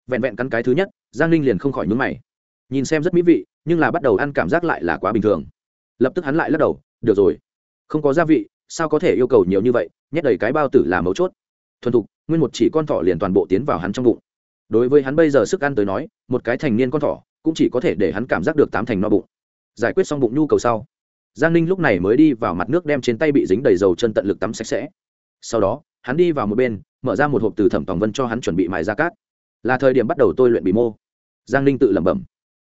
Vẹn vẹn cắn cái thứ nhất, giang ninh liền không khỏi nhúng mày. Nhìn xem rất mỹ vị, nhưng là bắt đầu ăn cảm giác lại là quá bình thường. Lập tức hắn lại lắc đầu, được rồi. Không có gia vị, sao có thể yêu cầu nhiều như vậy, nhét đầy cái bao tử là mấu chốt. Thuần thục, nguyên một chỉ con thỏ liền toàn bộ tiến vào hắn trong bụng. Đối với hắn bây giờ sức ăn tới nói, một cái thành niên con thỏ cũng chỉ có thể để hắn cảm giác được tám thành no bụng. Giải quyết xong bụng nhu cầu sau, giang ninh lúc này mới đi vào mặt nước đem trên tay bị dính đầy dầu chân tận lực tắm sạch sẽ. Sau đó, hắn đi vào một bên, mở ra một hộp từ thẩm tòng vân cho hắn chuẩn bị mài ra cát. Là thời điểm bắt đầu tôi luyện bị mô. Giang ninh tự lẩm bẩm.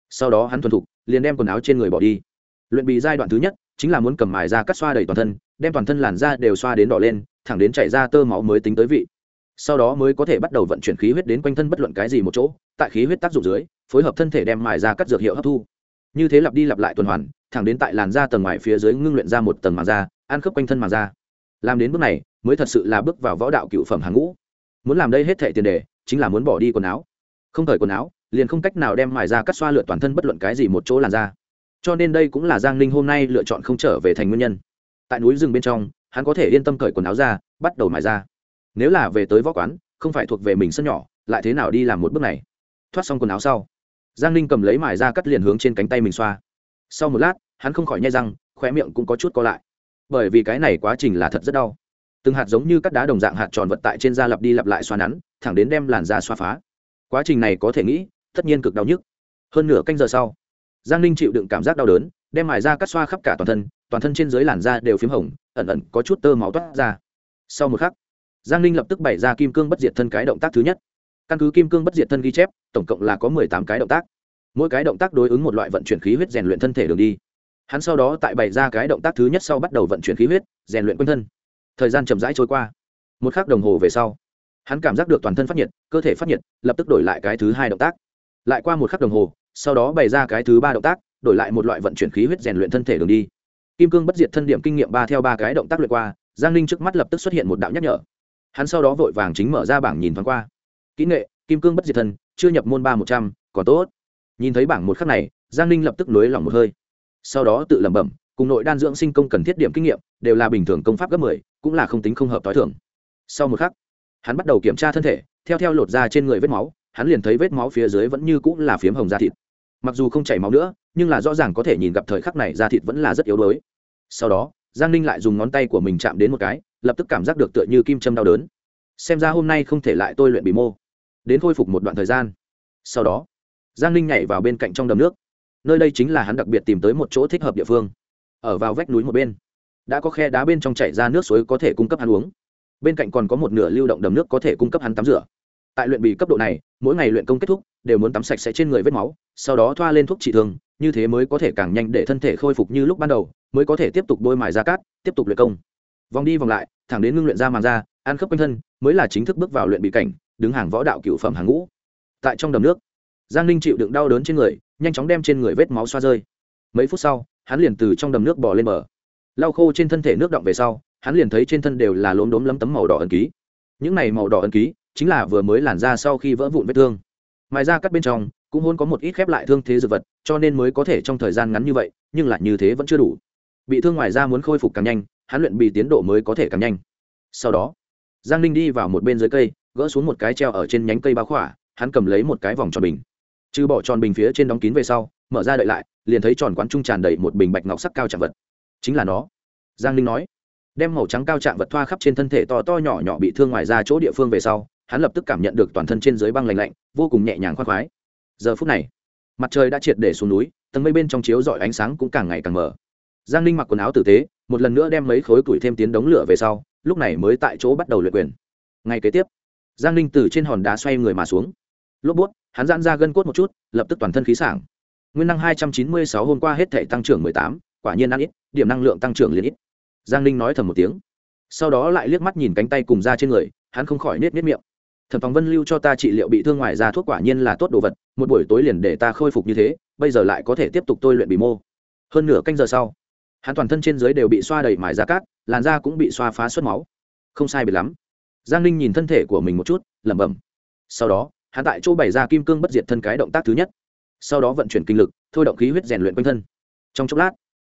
Sau đó hắn thuần thục, liền đem quần áo trên người bỏ đi. Luyện bị giai đoạn thứ nhất, chính là muốn cầm mài ra cắt xoa đầy toàn thân, đem toàn thân làn da đều xoa đến đỏ lên, thẳng đến chảy ra tơ máu mới tính tới vị. Sau đó mới có thể bắt đầu vận chuyển khí huyết đến quanh thân bất luận cái gì một chỗ, tại khí huyết tác dụng dưới phối hợp thân thể đem mài ra cắt dược hiệu hấp thu. Như thế lặp đi lặp lại tuần hoàn, thẳng đến tại làn da tầng ngoài phía dưới ngưng luyện ra một tầng màng da, ăn khớp quanh thân màng da. Làm đến bước này, mới thật sự là bước vào võ đạo cựu phẩm hàng ngũ. Muốn làm đây hết thệ tiền đề, chính là muốn bỏ đi quần áo. Không thời quần áo, liền không cách nào đem mài ra cắt xoa lượt toàn thân bất luận cái gì một chỗ làn da. Cho nên đây cũng là giang ninh hôm nay lựa chọn không trở về thành nguyên nhân. Tại núi rừng bên trong, hắn có thể yên tâm cởi quần áo ra, bắt đầu mài ra nếu là về tới võ quán, không phải thuộc về mình sân nhỏ, lại thế nào đi làm một bước này? Thoát xong quần áo sau giang ninh cầm lấy mài ra cắt liền hướng trên cánh tay mình xoa. Sau một lát, hắn không khỏi nhai răng, khóe miệng cũng có chút co lại. Bởi vì cái này quá trình là thật rất đau. Từng hạt giống như cắt đá đồng dạng hạt tròn vật tại trên da lặp đi lặp lại xoa nắn, thẳng đến đem làn da xoa phá. Quá trình này có thể nghĩ, tất nhiên cực đau nhức. Hơn nửa canh giờ sau, giang ninh chịu đựng cảm giác đau đớn, đem mài ra cắt xoa khắp cả toàn thân toàn thân trên dưới làn da đều p h í m hồng, ẩn ẩn có chút tơ máu toát ra. Sau một khắc, giang ninh lập tức bày ra kim cương bất diệt thân cái động tác thứ nhất căn cứ kim cương bất diệt thân ghi chép, tổng cộng là có mười tám cái động tác. Mỗi cái động tác đối ứng một loại vận chuyển khí huyết rèn luyện thân thể đường đi. Hắn sau đó tại bày ra cái động tác thứ nhất sau bắt đầu vận chuyển khí huyết, rèn luyện quanh thân. Thời gian chậm rãi trôi qua. Một k h ắ c đồng hồ về sau, hắn cảm giác được toàn thân phát nhiệt, cơ thể phát nhiệt, lập tức đổi lại cái thứ hai động tác. Lại qua một khắc đồng hồ, sau đó bày ra cái thứ ba động tác, đổi lại một loại vận chuyển khí huyết rèn luyện thân thể đường đi. Kim cương bất diệt thân điểm kinh nghiệm ba theo ba cái động tác luyện qua, giang ninh trước mắt lập tức xuất hiện một đạo nhắc nhở. Hắn sau đó vội vàng chính mở ra bảng nhìn thoáng qua kỹ nghệ, kim cương bất diệt thân chưa nhập môn ba một trăm, còn tốt. Nhìn thấy bảng một khắc này, giang ninh lập tức nối lỏng một hơi. Sau đó tự lẩm bẩm, cùng nội đan dưỡng sinh công cần thiết điểm kinh nghiệm, đều là bình thường công pháp gấp mười, cũng là không tính không hợp t h o i thường sau một khắc, hắn bắt đầu kiểm tra thân thể, theo theo lột ra trên người vết máu, hắn liền thấy vết máu phía dưới vẫn như cũng là phiếm hồng da thịt. Mặc dù không chảy máu nữa, nhưng là rõ ràng có thể nhìn gặp thời khắc này da thịt vẫn là rất yếu đuối. Sau đó, giang ninh lại dùng ngón tay của mình chạm đến một cái, lập tức cảm giác được tựa như kim châm đau đớn. Xem ra hôm nay không thể lại tôi luyện bị mô đến khôi phục một đoạn thời gian. Sau đó, giang ninh nhảy vào bên cạnh trong đầm nước. Nơi đây chính là hắn đặc biệt tìm tới một chỗ thích hợp địa phương. Ở vào vách núi một bên, đã có khe đá bên trong chảy ra nước suối có thể cung cấp hắn uống. Bên cạnh còn có một nửa lưu động đầm nước có thể cung cấp hắn tắm rửa. Tại luyện bị cấp độ này, mỗi ngày luyện công kết thúc, đều muốn tắm sạch sẽ trên người vết máu, sau đó thoa lên thuốc trị thương, như thế mới có thể càng nhanh để thân thể khôi phục như lúc ban đầu, mới có thể tiếp tục bôi mài ra cát, tiếp tục luyện công. Vòng đi vòng lại, thẳng đến ngưng luyện ra màng da, ăn khớp quanh thân, mới là chính thức bước vào luyện bị cảnh đứng hàng võ đạo cựu phẩm hàng ngũ. Tại trong đầm nước, giang ninh chịu đựng đau đớn trên người, nhanh chóng đem trên người vết máu xoa rơi. Mấy phút sau, hắn liền từ trong đầm nước bò lên bờ. Lau khô trên thân thể nước động về sau, hắn liền thấy trên thân đều là lốm đốm lấm tấm màu đỏ ẩn ký. Những này màu đỏ ẩn ký chính là vừa mới làn ra sau khi vỡ vụn vết thương. Ngoài ra cắt bên trong cũng hôn có một ít khép lại thương thế dược vật, cho nên mới có thể trong thời gian ngắn như vậy, nhưng lại như thế vẫn chưa đủ. Bị thương ngoài ra muốn khôi phục càng nhanh, hắn luyện bị tiến độ mới có thể càng nhanh. Sau đó, giang ninh đi vào một bên dưới cây gỡ xuống một cái treo ở trên nhánh cây báo khỏa, hắn cầm lấy một cái vòng tròn bình. Trừ bỏ tròn bình phía trên đóng kín về sau, mở ra đợi lại, liền thấy tròn quán trung tràn đầy một bình bạch ngọc sắc cao trạng vật. Chính là nó. Giang Linh nói. Đem màu trắng cao trạng vật thoa khắp trên thân thể to to nhỏ nhỏ bị thương ngoài ra chỗ địa phương về sau, hắn lập tức cảm nhận được toàn thân trên dưới băng lạnh lạnh, vô cùng nhẹ nhàng khoác khoái. Giờ phút này, mặt trời đã triệt để xuống núi, tầng mây bên trong chiếu dọi ánh sáng cũng càng ngày càng mở giang Linh mặc quần áo tử tế, một lần nữa đem mấy khối củi thêm tiến đống lửa về sau, lúc này mới tại chỗ bắt đầu luyện quyền. Ngay kế tiếp giang ninh từ trên hòn đá xoay người mà xuống. Lốp bút, hắn giãn ra gân cốt một chút, lập tức toàn thân khí sảng. Nguyên năng hai trăm chín mươi sáu hôm qua hết thể tăng trưởng mười tám, quả nhiên ăn ít, điểm năng lượng tăng trưởng liền ít. Giang ninh nói thầm một tiếng. Sau đó lại liếc mắt nhìn cánh tay cùng da trên người, hắn không khỏi nết nết miệng. Thẩm phóng vân lưu cho ta trị liệu bị thương ngoài ra thuốc quả nhiên là tốt đồ vật, một buổi tối liền để ta khôi phục như thế, bây giờ lại có thể tiếp tục tôi luyện bị mô. Hơn nửa canh giờ sau, hắn toàn thân trên dưới đều bị xoa đầy mài da cát, làn da cũng bị xoa phá xuất máu. Không sai biệt lắm giang ninh nhìn thân thể của mình một chút, lẩm bẩm. Sau đó, hắn tại chỗ bày ra kim cương bất diệt thân cái động tác thứ nhất. Sau đó vận chuyển kinh lực, thôi động khí huyết rèn luyện quanh thân. Trong chốc lát,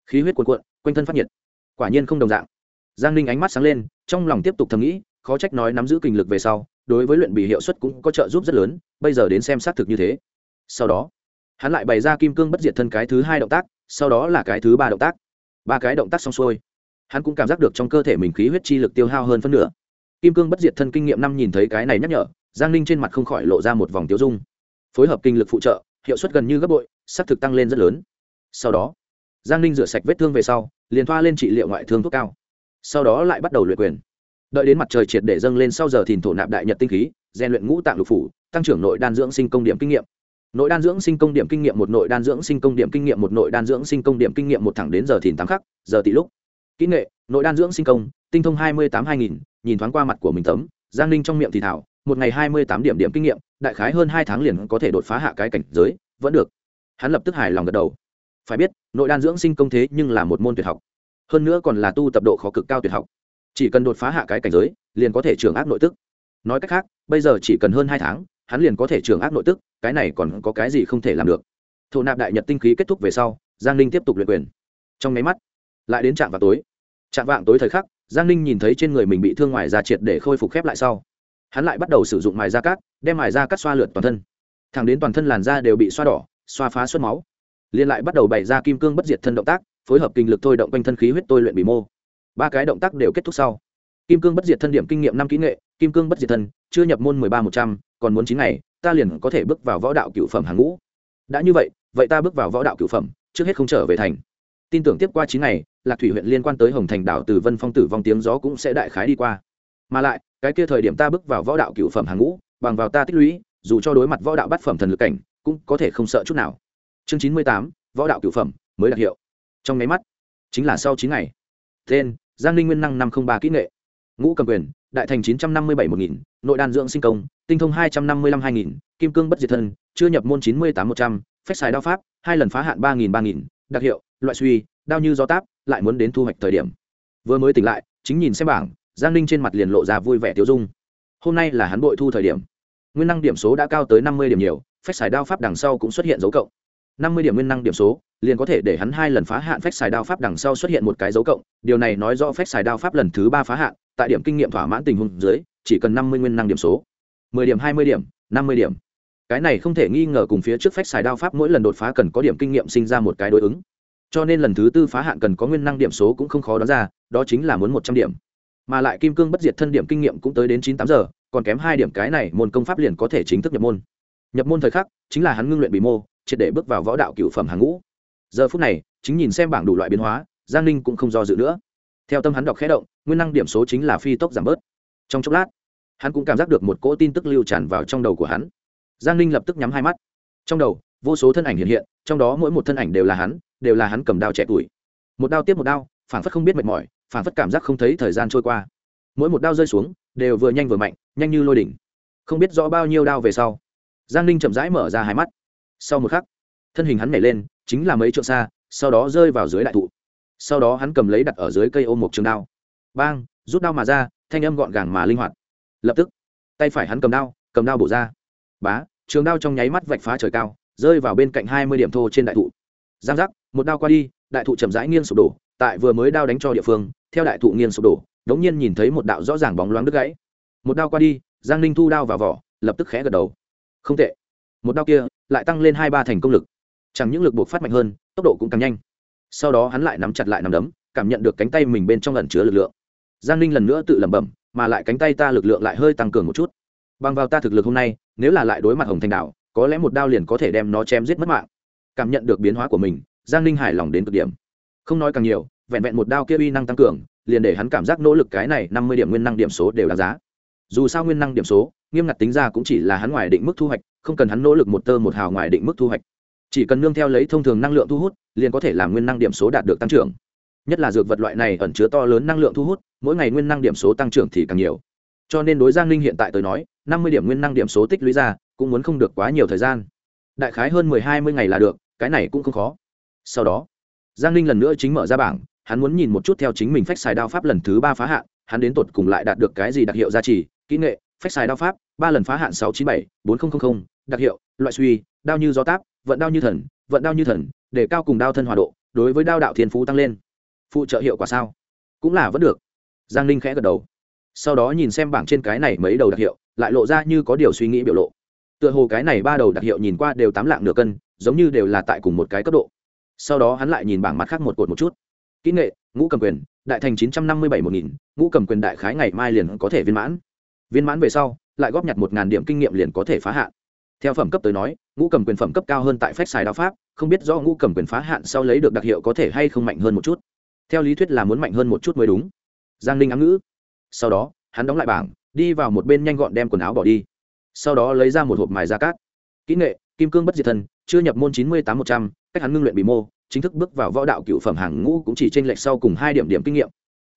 khí huyết cuồn cuộn, quanh thân phát nhiệt. Quả nhiên không đồng dạng. Giang ninh ánh mắt sáng lên, trong lòng tiếp tục thầm nghĩ, khó trách nói nắm giữ kinh lực về sau, đối với luyện bị hiệu suất cũng có trợ giúp rất lớn, bây giờ đến xem xác thực như thế. Sau đó, hắn lại bày ra kim cương bất diệt thân cái thứ hai động tác, sau đó là cái thứ ba động tác. Ba cái động tác xong xuôi, hắn cũng cảm giác được trong cơ thể mình khí huyết chi lực tiêu hao hơn phân nửa kim cương bất diệt thân kinh nghiệm năm nhìn thấy cái này nhắc nhở, giang ninh trên mặt không khỏi lộ ra một vòng tiêu dung. Phối hợp kinh lực phụ trợ, hiệu suất gần như gấp bội, xác thực tăng lên rất lớn. Sau đó, giang ninh rửa sạch vết thương về sau, liền thoa lên trị liệu ngoại thương thuốc cao. Sau đó lại bắt đầu luyện quyền. Đợi đến mặt trời triệt để dâng lên sau giờ thìn thổ nạp đại nhật tinh khí, rèn luyện ngũ tạng lục phủ, tăng trưởng nội đan dưỡng sinh công điểm kinh nghiệm. Nội đan dưỡng sinh công điểm kinh nghiệm một, nội đan dưỡng sinh công điểm kinh nghiệm một, nội đan dưỡng sinh công điểm kinh nghiệm một thẳng đến giờ thìn tám khắc, giờ tỷ lúc. Kỹ nghệ nội đan dưỡng sinh công, tinh thông hai mươi tám hai nghìn, nhìn thoáng qua mặt của mình tấm, giang ninh trong miệng thì thảo, một ngày hai mươi tám điểm điểm kinh nghiệm, đại khái hơn hai tháng liền có thể đột phá hạ cái cảnh giới, vẫn được. Hắn lập tức hài lòng gật đầu. Phải biết, nội đan dưỡng sinh công thế nhưng là một môn tuyệt học. Hơn nữa còn là tu tập độ khó cực cao tuyệt học. Chỉ cần đột phá hạ cái cảnh giới, liền có thể trường ác nội tức. Nói cách khác, bây giờ chỉ cần hơn hai tháng, hắn liền có thể trường ác nội tức, cái này còn có cái gì không thể làm được. Thổ nạp đại nhật tinh khí kết thúc về sau, giang ninh tiếp tục luyện quyền. Trong máy mắt, lại đến trạm vào tối trạm vạng tối thời khắc, giang ninh nhìn thấy trên người mình bị thương ngoài da triệt để khôi phục khép lại sau. Hắn lại bắt đầu sử dụng mài da cát đem mài da cát xoa lượt toàn thân. Thẳng đến toàn thân làn da đều bị xoa đỏ, xoa phá xuất máu. Liên lại bắt đầu bày ra kim cương bất diệt thân động tác, phối hợp kinh lực thôi động quanh thân khí huyết tôi luyện bị mô. Ba cái động tác đều kết thúc sau. Kim cương bất diệt thân điểm kinh nghiệm năm kỹ nghệ, kim cương bất diệt thân, chưa nhập môn mười ba một trăm, còn muốn chín ngày, ta liền có thể bước vào võ đạo cựu phẩm hàng ngũ. Đã như vậy vậy ta bước vào võ đạo cựu phẩm, trước hết không trở về thành. Tin tưởng tiếp qua chín ngày lạc thủy huyện liên quan tới hồng thành đảo từ vân phong tử vong tiếng gió cũng sẽ đại khái đi qua. Mà lại, cái kia thời điểm ta bước vào võ đạo cựu phẩm hàng ngũ, bằng vào ta tích lũy, dù cho đối mặt võ đạo bát phẩm thần lực cảnh, cũng có thể không sợ chút nào. Chương chín mươi tám, võ đạo cựu phẩm, mới đặc hiệu. Trong máy mắt, chính là sau chín ngày. Tên, giang linh nguyên năng năm trăm ba kỹ nghệ. Ngũ cầm quyền, đại thành chín trăm năm mươi bảy một nghìn, nội đan dưỡng sinh công, tinh thông hai trăm năm mươi năm hai nghìn, kim cương bất diệt thân, chưa nhập môn chín mươi tám một trăm, phách xài đao pháp, hai lần phá hạn ba nghìn ba nghìn, đặc hiệu, loại suy, đao như gió táp lại muốn đến thu hoạch thời điểm. Vừa mới tỉnh lại, chính nhìn xem bảng, giang ninh trên mặt liền lộ ra vui vẻ tiêu dung. Hôm nay là hắn bội thu thời điểm. Nguyên năng điểm số đã cao tới năm mươi điểm nhiều, phách xài đao pháp đằng sau cũng xuất hiện dấu cộng. năm mươi điểm nguyên năng điểm số, liền có thể để hắn hai lần phá hạn phách xài đao pháp đằng sau xuất hiện một cái dấu cộng. Điều này nói rõ phách xài đao pháp lần thứ ba phá hạn, tại điểm kinh nghiệm thỏa mãn tình huống dưới, chỉ cần năm mươi nguyên năng điểm số. mười điểm, hai mươi điểm, năm mươi điểm. Cái này không thể nghi ngờ cùng phía trước phách xài đao pháp mỗi lần đột phá cần có điểm kinh nghiệm sinh ra một cái đối ứng cho nên lần thứ tư phá hạn cần có nguyên năng điểm số cũng không khó đoán ra, đó chính là muốn một trăm điểm. Mà lại kim cương bất diệt thân điểm kinh nghiệm cũng tới đến chín tám giờ, còn kém hai điểm cái này môn công pháp liền có thể chính thức nhập môn. Nhập môn thời khắc, chính là hắn ngưng luyện bị mô, triệt để bước vào võ đạo cựu phẩm hàng ngũ. Giờ phút này, chính nhìn xem bảng đủ loại biến hóa, giang ninh cũng không do dự nữa. Theo tâm hắn đọc khẽ động, nguyên năng điểm số chính là phi tốc giảm bớt. Trong chốc lát, hắn cũng cảm giác được một cỗ tin tức lưu tràn vào trong đầu của hắn. Giang ninh lập tức nhắm hai mắt. Trong đầu, vô số thân ảnh hiện hiện, trong đó mỗi một thân ảnh đều là hắn đều là hắn cầm đao trẻ tuổi. Một đao tiếp một đao phản phất không biết mệt mỏi phản phất cảm giác không thấy thời gian trôi qua. Mỗi một đao rơi xuống, đều vừa nhanh vừa mạnh, nhanh như lôi đỉnh. Không biết rõ bao nhiêu đao về sau, giang ninh chậm rãi mở ra hai mắt. Sau một khắc, thân hình hắn nhảy lên, chính là mấy trượng xa, sau đó rơi vào dưới đại thụ. Sau đó hắn cầm lấy đặt ở dưới cây ôm một trường đao. Bang, rút đao mà ra, thanh âm gọn gàng mà linh hoạt. Lập tức, tay phải hắn cầm đao cầm đao bổ ra. Bá, trường đao trong nháy mắt vạch phá trời cao, rơi vào bên cạnh hai mươi điểm thô trên đại thụ. Giang giác một đao qua đi, đại thụ chậm rãi nghiêng sụp đổ, tại vừa mới đao đánh cho địa phương, theo đại thụ nghiêng sụp đổ, đống nhiên nhìn thấy một đạo rõ ràng bóng loáng đứt gãy. Một đao qua đi, giang ninh thu đao vào vỏ, lập tức khẽ gật đầu. Không tệ. Một đao kia lại tăng lên hai ba thành công lực. Chẳng những lực buộc phát mạnh hơn, tốc độ cũng càng nhanh. Sau đó hắn lại nắm chặt lại nắm đấm, cảm nhận được cánh tay mình bên trong lần chứa lực lượng. Giang ninh lần nữa tự lẩm bẩm, mà lại cánh tay ta lực lượng lại hơi tăng cường một chút. Bằng vào ta thực lực hôm nay, nếu là lại đối mặt hồng thành đạo có lẽ một đao liền có thể đem nó chém giết mất mạng. Cảm nhận được biến hóa của mình giang ninh hài lòng đến cực điểm. Không nói càng nhiều, vẹn vẹn một đao kia uy năng tăng cường, liền để hắn cảm giác nỗ lực cái này năm mươi điểm nguyên năng điểm số đều đáng giá. Dù sao nguyên năng điểm số, nghiêm ngặt tính ra cũng chỉ là hắn ngoài định mức thu hoạch, không cần hắn nỗ lực một tơ một hào ngoài định mức thu hoạch. Chỉ cần nương theo lấy thông thường năng lượng thu hút, liền có thể làm nguyên năng điểm số đạt được tăng trưởng. Nhất là dược vật loại này ẩn chứa to lớn năng lượng thu hút, mỗi ngày nguyên năng điểm số tăng trưởng thì càng nhiều. Cho nên đối giang ninh hiện tại tới nói, năm mươi điểm nguyên năng điểm số tích lũy ra, cũng muốn không được quá nhiều thời gian. Đại khái hơn mười hai mươi ngày là được, cái này cũng không khó sau đó, giang ninh lần nữa chính mở ra bảng, hắn muốn nhìn một chút theo chính mình phách xài đao pháp lần thứ ba phá hạn, hắn đến tột cùng lại đạt được cái gì đặc hiệu gia trì, kỹ nghệ, phách xài đao pháp, ba lần phá hạn sáu chín bảy bốn nghìn đặc hiệu, loại suy, đao như gió táp, vận đao như thần, vận đao như thần, để cao cùng đao thân hòa độ, đối với đao đạo thiên phú tăng lên. Phụ trợ hiệu quả sao? Cũng là vẫn được. Giang ninh khẽ gật đầu. Sau đó nhìn xem bảng trên cái này mấy đầu đặc hiệu, lại lộ ra như có điều suy nghĩ biểu lộ. Tựa hồ cái này ba đầu đặc hiệu nhìn qua đều tám lạng nửa cân, giống như đều là tại cùng một cái cấp độ sau đó hắn lại nhìn bảng mặt khác một cột một chút. Kỹ nghệ, ngũ cầm quyền, đại thành chín trăm năm mươi bảy một nghìn, ngũ cầm quyền đại khái ngày mai liền có thể viên mãn. Viên mãn về sau, lại góp nhặt một ngàn điểm kinh nghiệm liền có thể phá hạn. Theo phẩm cấp tới nói, ngũ cầm quyền phẩm cấp cao hơn tại phép xài đao pháp, không biết do ngũ cầm quyền phá hạn sau lấy được đặc hiệu có thể hay không mạnh hơn một chút. Theo lý thuyết là muốn mạnh hơn một chút mới đúng. Giang ninh ám ngữ. Sau đó, hắn đóng lại bảng, đi vào một bên nhanh gọn đem quần áo bỏ đi. Sau đó lấy ra một hộp mài da cát. Kỹ nghệ kim cương bất diệt thân, chưa nhập môn chín mươi tám một trăm, cách hắn ngưng luyện bị mô, chính thức bước vào võ đạo cựu phẩm hàng ngũ cũng chỉ t r ê n lệch sau cùng hai điểm điểm kinh nghiệm.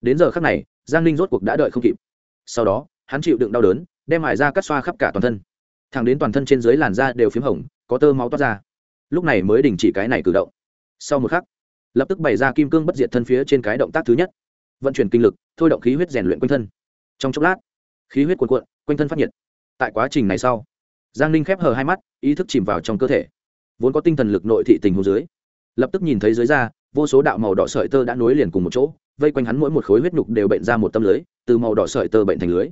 Đến giờ khác này, giang ninh rốt cuộc đã đợi không kịp. Sau đó, hắn chịu đựng đau đớn, đem mài ra cắt xoa khắp cả toàn thân. Thẳng đến toàn thân trên dưới làn da đều p h í m hồng, có tơ máu toát ra. Lúc này mới đình chỉ cái này cử động. Sau một khắc, lập tức bày ra kim cương bất diệt thân phía trên cái động tác thứ nhất. Vận chuyển kinh lực, thôi động khí huyết rèn luyện quanh thân. Trong chốc lát, khí huyết cuồn cuộn, quanh thân phát nhiệt. Tại quá trình này sau giang ninh khép hờ hai mắt, ý thức chìm vào trong cơ thể. Vốn có tinh thần lực nội thị tình hồ dưới, lập tức nhìn thấy dưới da, vô số đạo màu đỏ sợi tơ đã nối liền cùng một chỗ, vây quanh hắn mỗi một khối huyết nhục đều bệnh ra một tâm lưới, từ màu đỏ sợi tơ bệnh thành lưới.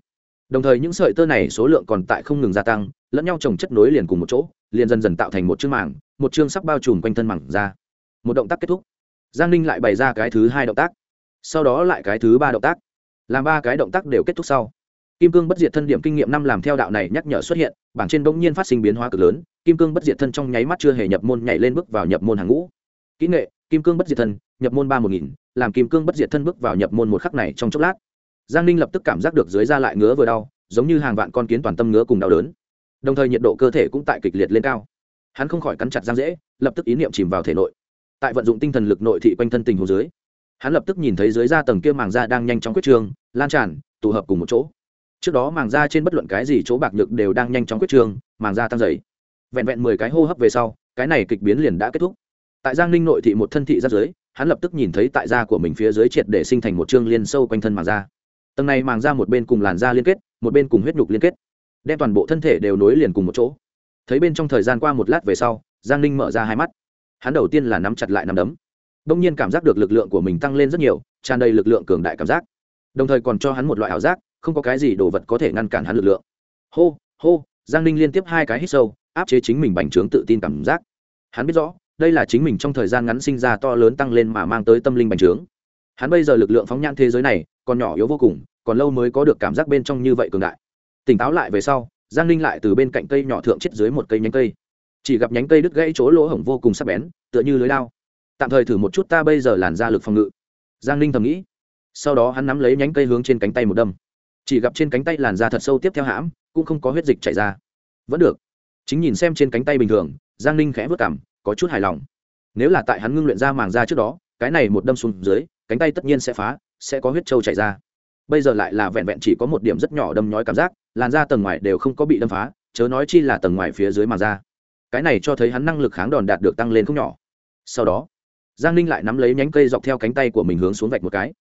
Đồng thời những sợi tơ này số lượng còn tại không ngừng gia tăng, lẫn nhau trồng chất nối liền cùng một chỗ, liền dần dần tạo thành một chương mảng một chương sắc bao trùm quanh thân mảng ra một động tác kết thúc. Giang ninh lại bày ra cái thứ hai động tác. Sau đó lại cái thứ ba động tác. Làm ba cái động tác đều kết thúc sau kim cương bất diệt thân điểm kinh nghiệm năm làm theo đạo này nhắc nhở xuất hiện, bảng trên bỗng nhiên phát sinh biến hóa cực lớn, kim cương bất diệt thân trong nháy mắt chưa hề nhập môn nhảy lên bước vào nhập môn hàng ngũ. Kỹ nghệ, kim cương bất diệt thân, nhập môn ba một nghìn, làm kim cương bất diệt thân bước vào nhập môn một khắc này trong chốc lát. Giang ninh lập tức cảm giác được dưới da lại ngứa vừa đau, giống như hàng vạn con kiến toàn tâm ngứa cùng đau đớn. Đồng thời nhiệt độ cơ thể cũng tại kịch liệt lên cao. Hắn không khỏi cắn chặt giang dễ lập tức ý niệm chìm vào thể nội. Tại vận dụng tinh thần lực nội thị quanh thân tình hồ dưới, hắn lập tức nhìn thấy dưới da tầng kia màng da đang nhanh chóng quyết trường, lan tràn, tụ hợp cùng một chỗ trước đó màng da trên bất luận cái gì chỗ bạc nhược đều đang nhanh chóng quyết trường, màng da tăng dày. Vẹn vẹn mười cái hô hấp về sau, cái này kịch biến liền đã kết thúc. Tại giang ninh nội thị một thân thị giáp dưới, hắn lập tức nhìn thấy tại da của mình phía dưới triệt để sinh thành một chương liên sâu quanh thân màng da. Tầng này màng da một bên cùng làn da liên kết, một bên cùng huyết nhục liên kết. Đem toàn bộ thân thể đều nối liền cùng một chỗ. Thấy bên trong thời gian qua một lát về sau, giang ninh mở ra hai mắt. Hắn đầu tiên là nắm chặt lại nắm đấm. Đông nhiên cảm giác được lực lượng của mình tăng lên rất nhiều, tràn đầy lực lượng cường đại cảm giác. Đồng thời còn cho hắn một loại ảo giác không có cái gì đồ vật có thể ngăn cản hắn lực lượng. Hô hô, giang ninh liên tiếp hai cái hít sâu, áp chế chính mình bành trướng tự tin cảm giác. Hắn biết rõ, đây là chính mình trong thời gian ngắn sinh ra to lớn tăng lên mà mang tới tâm linh bành trướng. Hắn bây giờ lực lượng phóng nhãn thế giới này, còn nhỏ yếu vô cùng, còn lâu mới có được cảm giác bên trong như vậy cường đại. Tỉnh táo lại về sau, giang ninh lại từ bên cạnh cây nhỏ thượng chết dưới một cây nhánh cây. Chỉ gặp nhánh cây đứt gãy chỗ lỗ hổng vô cùng sắc bén, tựa như lưới lao tạm thời thử một chút ta bây giờ làn ra lực phòng ngự. Giang ninh thầm nghĩ. Sau đó hắn nắm lấy nhánh cây hướng trên cánh tay một đâm chỉ gặp trên cánh tay làn da thật sâu tiếp theo hãm, cũng không có huyết dịch chảy ra. Vẫn được. Chính nhìn xem trên cánh tay bình thường, giang ninh khẽ vất cảm có chút hài lòng. Nếu là tại hắn ngưng luyện ra màng da trước đó, cái này một đâm xuống dưới, cánh tay tất nhiên sẽ phá, sẽ có huyết trâu chảy ra. Bây giờ lại là vẹn vẹn chỉ có một điểm rất nhỏ đâm nhói cảm giác, làn da tầng ngoài đều không có bị đâm phá, chớ nói chi là tầng ngoài phía dưới màng da. Cái này cho thấy hắn năng lực kháng đòn đạt được tăng lên không nhỏ. Sau đó, giang ninh lại nắm lấy nhánh cây dọc theo cánh tay của mình hướng xuống vạch một cái.